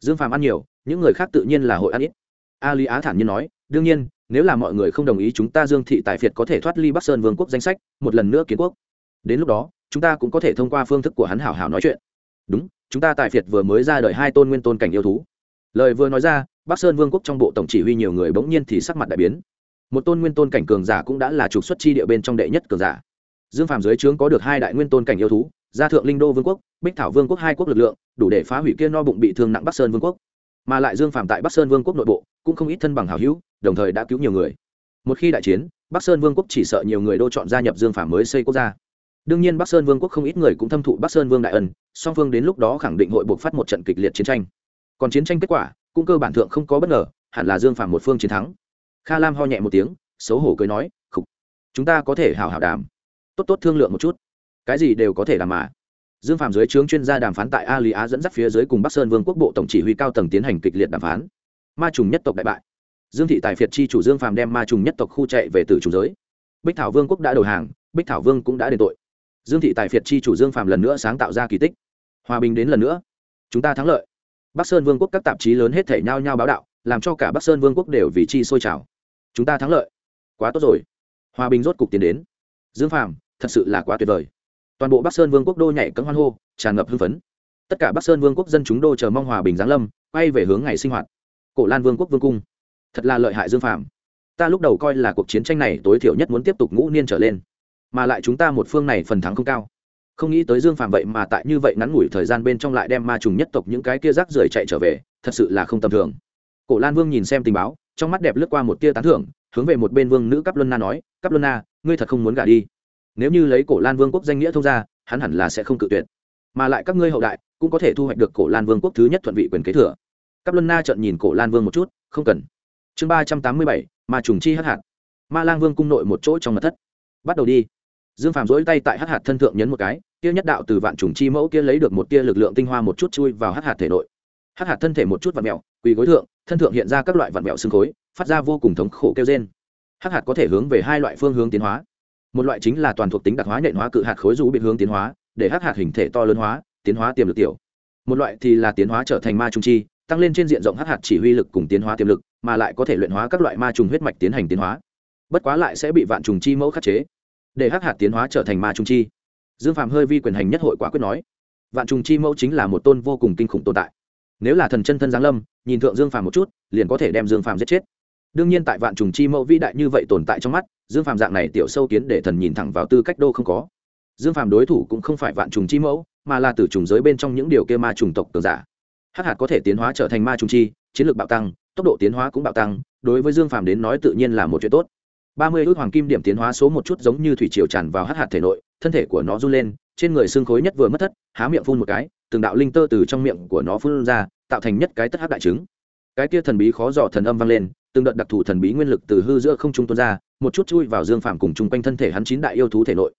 Dương phàm ăn nhiều, những người khác tự nhiên là hội ăn ít. A lý á thản nhiên nói, đương nhiên, nếu là mọi người không đồng ý chúng ta dương thị tài phiệt có thể thoát ly bắc sơn vương quốc danh sách, một lần nữa kiến quốc. Đến lúc đó, chúng ta cũng có thể thông qua phương thức của hắn hảo hảo nói chuyện. Đúng, chúng ta tài phiệt vừa mới ra đời hai tôn nguyên tôn cảnh yêu thú. Lời vừa nói ra, bắc sơn vương quốc trong bộ tổng chỉ huy nhiều người bỗng nhiên thì sắc mặt đại biến. Một tôn nguyên tôn cảnh cường giả cũng đã là trục xuất chi địa bên trong đệ nhất cường giả dương phàm dưới trướng có được hai đại nguyên tôn cảnh yêu thú, gia thượng linh đô vương quốc, bích thảo vương quốc hai quốc lực lượng, đủ để phá hủy kia no bụng bị thương nặng bắc sơn vương quốc. Mà lại dương phàm tại bắc sơn vương quốc nội bộ, cũng không ít thân bằng hảo hữu, đồng thời đã cứu nhiều người. Một khi đại chiến, bắc sơn vương quốc chỉ sợ nhiều người đô chọn gia nhập dương phàm mới xây quốc gia. Đương nhiên bắc sơn vương quốc không ít người cũng thâm thụ bắc sơn vương đại ân, song phương đến lúc đó khẳng định hội buộc phát một trận kịch liệt chiến tranh. Còn chiến tranh kết quả, cũng cơ bản thượng không có bất ngờ, hẳn là dương phàm một phương chiến thắng. Kha lam ho nhẹ một tiếng, xấu hổ cười nói, khục, chúng ta có thể hào hào đàm tốt tốt thương lượng một chút. Cái gì đều có thể làm mà. Dương Phạm dưới trướng chuyên gia đàm phán tại a lý á dẫn dắt phía dưới cùng bắc sơn vương quốc bộ tổng chỉ huy cao tầng tiến hành kịch liệt đàm phán. Ma trùng nhất tộc đại bại. Dương thị tài phiệt chi chủ dương Phạm đem ma trùng nhất tộc khu chạy về từ chủ giới. Bích thảo vương quốc đã đầu hàng, bích thảo vương cũng đã đền tội. Dương thị tài phiệt chi chủ dương Phạm lần nữa sáng tạo ra kỳ tích. Hòa bình đến lần nữa. Chúng ta thắng lợi. Bắc sơn vương quốc các tạp chí lớn hết thể nhao nhao báo đạo, làm cho cả bắc sơn vương quốc đều vì chi sôi trào. Chúng ta thắng lợi. Quá tốt rồi. Hòa bình rốt cục tiến đến. Dương Phạm thật sự là quá tuyệt vời. Toàn bộ bắc sơn vương quốc đô nhảy cấm hoan hô, tràn ngập hưng phấn. Tất cả bắc sơn vương quốc dân chúng đô chờ mong hòa bình giáng lâm, quay về hướng ngày sinh hoạt. Cổ lan vương quốc vương cung. Thật là lợi hại dương Phạm. ta lúc đầu coi là cuộc chiến tranh này tối thiểu nhất muốn tiếp tục ngũ niên trở lên, mà lại chúng ta một phương này phần thắng không cao. Không nghĩ tới dương Phạm vậy mà tại như vậy ngắn ngủi thời gian bên trong lại đem ma trùng nhất tộc những cái kia rác rưởi chạy trở về, thật sự là không tầm thường. Cổ lan vương nhìn xem tình báo, trong mắt đẹp lướt qua một tia tán thưởng, hướng về một bên vương nữ cắp luân na nói cắp luân na, ngươi thật không muốn gả đi? Nếu như lấy cổ lan vương quốc danh nghĩa thông ra hắn hẳn là sẽ không cự tuyệt. Mà lại các ngươi hậu đại cũng có thể thu hoạch được cổ lan vương quốc thứ nhất thuận vị quyền kế thừa. Cáp luân na trợn nhìn cổ lan vương một chút, không cần. Chương ba trăm tám mươi bảy, ma trùng chi hắc hạt. Ma lang vương cung nội một chỗ trong mật thất. Bắt đầu đi. Dương phàm dỗi tay tại hắc hạt thân thượng nhấn một cái, kia nhất đạo từ vạn trùng chi mẫu kia lấy được một tia lực lượng tinh hoa một chút chui vào hắc hạt thể nội. Hắc hạt thân thể một chút vặn mẹo quỳ gối thượng, thân thượng hiện ra các loại vặn mẹo xương khối, phát ra vô cùng thống khổ kêu trên hắc hạt có thể hướng về hai loại phương hướng tiến hóa một loại chính là toàn thuộc tính đặc hóa nhện hóa cự hạt khối rũ bị hướng tiến hóa, để hắc hạt hình thể to lớn hóa, tiến hóa tiềm lực tiểu. Một loại thì là tiến hóa trở thành ma trung chi, tăng lên trên diện rộng hắc hạt chỉ huy lực cùng tiến hóa tiềm lực, mà lại có thể luyện hóa các loại ma trùng huyết mạch tiến hành tiến hóa. Bất quá lại sẽ bị vạn trùng chi mẫu khắc chế, để hắc hạt tiến hóa trở thành ma trung chi. Dương phàm hơi vi quyền hành nhất hội quả quyết nói, vạn trùng chi mẫu chính là một tôn vô cùng kinh khủng tồn tại. Nếu là thần chân thân giáng lâm, nhìn thượng dương phàm một chút, liền có thể đem dương phàm giết chết. Đương nhiên tại vạn trùng chi mẫu vĩ đại như vậy tồn tại trong mắt dương phàm dạng này tiểu sâu kiến để thần nhìn thẳng vào tư cách đô không có. Dương phàm đối thủ cũng không phải vạn trùng chi mẫu, mà là từ trùng giới bên trong những điều kia ma trùng tộc cường giả. Hắc hạt có thể tiến hóa trở thành ma trùng chi, chiến lược bạo tăng, tốc độ tiến hóa cũng bạo tăng, đối với dương phàm đến nói tự nhiên là một chuyện tốt. Ba mươi ước hoàng kim điểm tiến hóa số một chút giống như thủy triều tràn vào hắc hạt thể nội, thân thể của nó run lên, trên người xương khối nhất vừa mất thất, há miệng phun một cái, từng đạo linh tơ từ trong miệng của nó phun ra, tạo thành nhất cái tất hắc đại trứng. Cái kia thần bí khó dò thần âm vang lên, từng đợt đặc thù thần bí nguyên lực từ hư giữa không trung tuôn ra một chút chui vào dương phàm cùng chung quanh thân thể hắn chín đại yêu thú thể nội.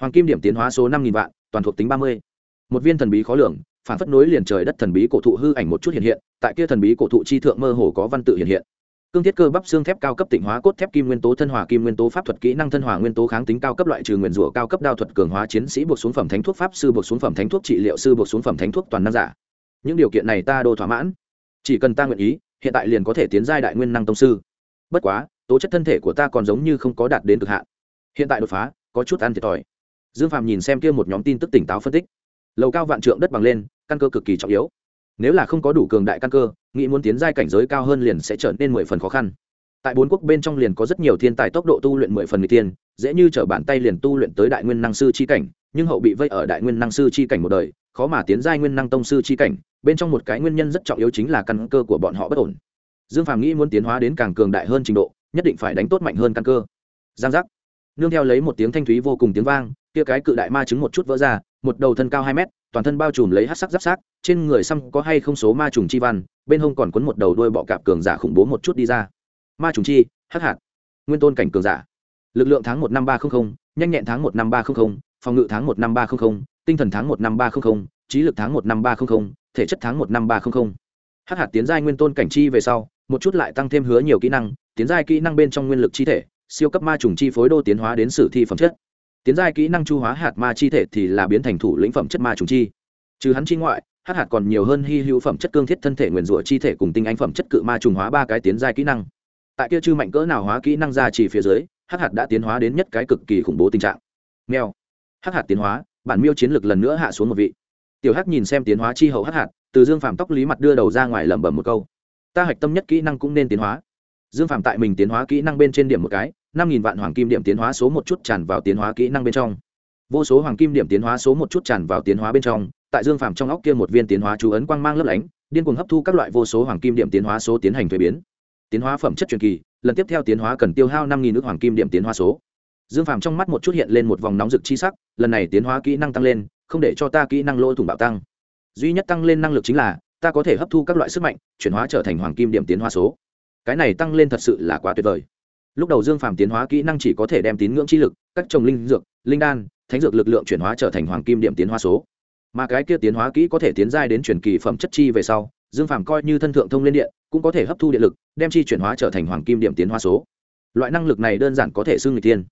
Hoàng kim điểm tiến hóa số năm nghìn vạn, toàn thuộc tính ba mươi. Một viên thần bí khó lường, phản phất nối liền trời đất thần bí cổ thụ hư ảnh một chút hiện hiện, tại kia thần bí cổ thụ chi thượng mơ hồ có văn tự hiện hiện. Cương thiết cơ bắp xương thép cao cấp tịnh hóa cốt thép kim nguyên tố thân hòa kim nguyên tố pháp thuật kỹ năng thân hòa nguyên tố kháng tính cao cấp loại trừ nguyên rủa cao cấp đao thuật cường hóa chiến sĩ buộc xuống phẩm thánh thuốc pháp sư buộc xuống phẩm thánh thuốc trị liệu sư buộc xuống phẩm thánh thuốc toàn năng giả. Những điều kiện này ta đô thỏa mãn. Chỉ cần ta nguyện ý, hiện tại liền có thể tiến giai đại nguyên năng tông sư. Bất quá tố chất thân thể của ta còn giống như không có đạt đến cực hạn. Hiện tại đột phá, có chút ăn thiệt thòi. Dương phàm nhìn xem kia một nhóm tin tức tỉnh táo phân tích. Lầu cao vạn trượng đất bằng lên, căn cơ cực kỳ trọng yếu. Nếu là không có đủ cường đại căn cơ, nghĩ muốn tiến giai cảnh giới cao hơn liền sẽ trở nên mười phần khó khăn. Tại bốn quốc bên trong liền có rất nhiều thiên tài tốc độ tu luyện mười phần người tiên, dễ như t r ở bàn tay liền tu luyện tới đại nguyên năng sư c h i cảnh, nhưng hậu bị vây ở đại nguyên năng sư c h i cảnh một đời, khó mà tiến giai nguyên năng tông sư c h i cảnh, bên trong một cái nguyên nhân rất trọng yếu chính là căn cơ của bọn họ bất ổn. Dương phàm nghĩ muốn tiến hóa đến càng cường đại hơn trình độ nhất định phải đánh tốt mạnh hơn căn cơ. Giang giác. Nương theo lấy một tiếng thanh thúy vô cùng tiếng vang, kia cái cự đại ma trứng một chút vỡ ra, một đầu thân cao hai mét, toàn thân bao trùm lấy hát sắc giáp sát trên người xăm có hay không số ma trùng chi văn, bên hông còn quấn một đầu đuôi bọ cạp cường giả khủng bố một chút đi ra. Ma trùng chi, hắc hạt. Nguyên tôn cảnh cường giả. Lực lượng tháng một năm ba trăm linh nhanh nhẹn tháng một năm ba trăm linh phòng ngự tháng một năm ba trăm linh tinh thần tháng một năm ba trăm linh trí lực tháng một năm ba trăm linh thể chất tháng một năm ba trăm linh hắc hạt tiến giai nguyên tôn cảnh chi về sau, một chút lại tăng thêm hứa nhiều kỹ năng tiến giai kỹ năng bên trong nguyên lực chi thể, siêu cấp ma trùng chi phối đô tiến hóa đến sử thi phẩm chất. Tiến giai kỹ năng chu hóa hạt ma chi thể thì là biến thành thủ lĩnh phẩm chất ma trùng chi. Trừ hắn chi ngoại hắc hạt còn nhiều hơn hy hữu phẩm chất cương thiết thân thể nguyền rủa chi thể cùng tinh anh phẩm chất cự ma trùng hóa ba cái tiến giai kỹ năng. Tại kia chư mạnh cỡ nào hóa kỹ năng ra chỉ phía dưới hắc hạt đã tiến hóa đến nhất cái cực kỳ khủng bố tình trạng. Nghèo hắc hạt tiến hóa, bản miêu chiến lược lần nữa hạ xuống một vị. Tiểu hắc nhìn xem tiến hóa chi hậu hắc hạt, từ dương phàm tóc lý mặt đưa đầu ra ngoài lẩm bẩm một câu. Ta hạch tâm nhất kỹ năng cũng nên tiến hóa dương Phạm tại mình tiến hóa kỹ năng bên trên điểm một cái năm nghìn vạn hoàng kim điểm tiến hóa số một chút tràn vào tiến hóa kỹ năng bên trong vô số hoàng kim điểm tiến hóa số một chút tràn vào tiến hóa bên trong tại dương Phạm trong óc kia một viên tiến hóa chú ấn quang mang lấp lánh điên cuồng hấp thu các loại vô số hoàng kim điểm tiến hóa số tiến hành thuế biến tiến hóa phẩm chất truyền kỳ lần tiếp theo tiến hóa cần tiêu hao năm nghìn nước hoàng kim điểm tiến hóa số dương Phạm trong mắt một chút hiện lên một vòng nóng rực chi sắc lần này tiến hóa kỹ năng tăng lên không để cho ta kỹ năng lỗ thủng bạo tăng duy nhất tăng lên năng lực chính là ta có thể hấp thu các loại sức mạnh chuyển hóa trở thành hoàng kim điểm tiến hóa số cái này tăng lên thật sự là quá tuyệt vời. Lúc đầu dương phàm tiến hóa kỹ năng chỉ có thể đem tín ngưỡng chi lực, các trồng linh dược, linh đan, thánh dược lực lượng chuyển hóa trở thành hoàng kim điểm tiến hóa số. Mà cái kia tiến hóa kỹ có thể tiến giai đến truyền kỳ phẩm chất chi về sau, dương phàm coi như thân thượng thông lên điện, cũng có thể hấp thu điện lực, đem chi chuyển hóa trở thành hoàng kim điểm tiến hóa số. Loại năng lực này đơn giản có thể xưng người tiên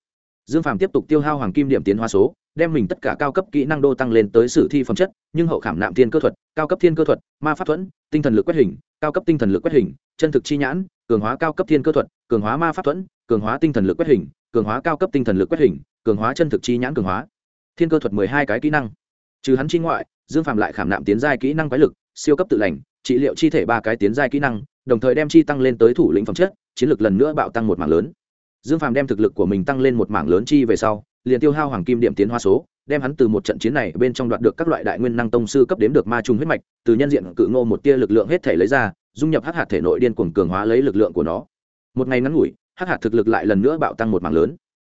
dương phàm tiếp tục tiêu hao hoàng kim điểm tiến hóa số, đem mình tất cả cao cấp kỹ năng đô tăng lên tới sử thi phẩm chất, nhưng hậu khảm nạm thiên cơ thuật, cao cấp thiên cơ thuật, ma pháp thuẫn, tinh thần lực quét hình, cao cấp tinh thần lực quét hình, chân thực chi nhãn cường hóa cao cấp thiên cơ thuật, cường hóa ma pháp thuẫn, cường hóa tinh thần lực quét hình, cường hóa cao cấp tinh thần lực quét hình, cường hóa chân thực chi nhãn cường hóa. Thiên cơ thuật mười hai cái kỹ năng. Trừ hắn chi ngoại, dương phạm lại khảm nạm tiến giai kỹ năng quái lực, siêu cấp tự lành, trị liệu chi thể ba cái tiến giai kỹ năng, đồng thời đem chi tăng lên tới thủ lĩnh phẩm chất, chiến lược lần nữa bạo tăng một mảng lớn. Dương phạm đem thực lực của mình tăng lên một mảng lớn chi về sau, liền tiêu hao hoàng kim điểm tiến hóa số, đem hắn từ một trận chiến này bên trong đoạt được các loại đại nguyên năng tông sư cấp đếm được ma trùng huyết mạch, từ nhân diện cự ngô một tia lực lượng hết thể lấy ra dung nhập hắc hạt thể nội điên cuồng cường hóa lấy lực lượng của nó. Một ngày ngắn ngủi, hắc hạt thực lực lại lần nữa bạo tăng một mảng lớn.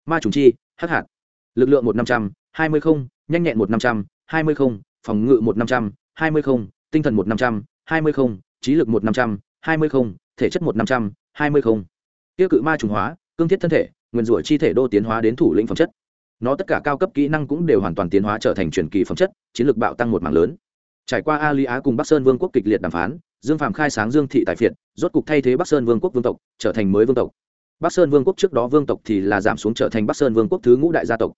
Ma trùng chi, hắc hạt. Lực lượng một năm trăm, hai mươi không, nhanh nhẹn một năm trăm, hai mươi không, phòng ngự một năm trăm, hai mươi không, tinh thần một năm trăm, hai mươi không, trí lực một năm trăm, hai mươi không, thể chất một năm trăm, hai mươi không. Tiêu cự ma trùng hóa, cương thiết thân thể, nguyên rủa chi thể đô tiến hóa đến thủ lĩnh phẩm chất. Nó tất cả cao cấp kỹ năng cũng đều hoàn toàn tiến hóa trở thành truyền kỳ phẩm chất, chiến lược bạo tăng một mảng lớn. Trải qua a lý á cùng bắc sơn vương quốc kịch liệt đàm phán dương phạm khai sáng dương thị tài phiệt, rốt cục thay thế bắc sơn vương quốc vương tộc, trở thành mới vương tộc. Bắc sơn vương quốc trước đó vương tộc thì là giảm xuống trở thành bắc sơn vương quốc thứ ngũ đại gia tộc.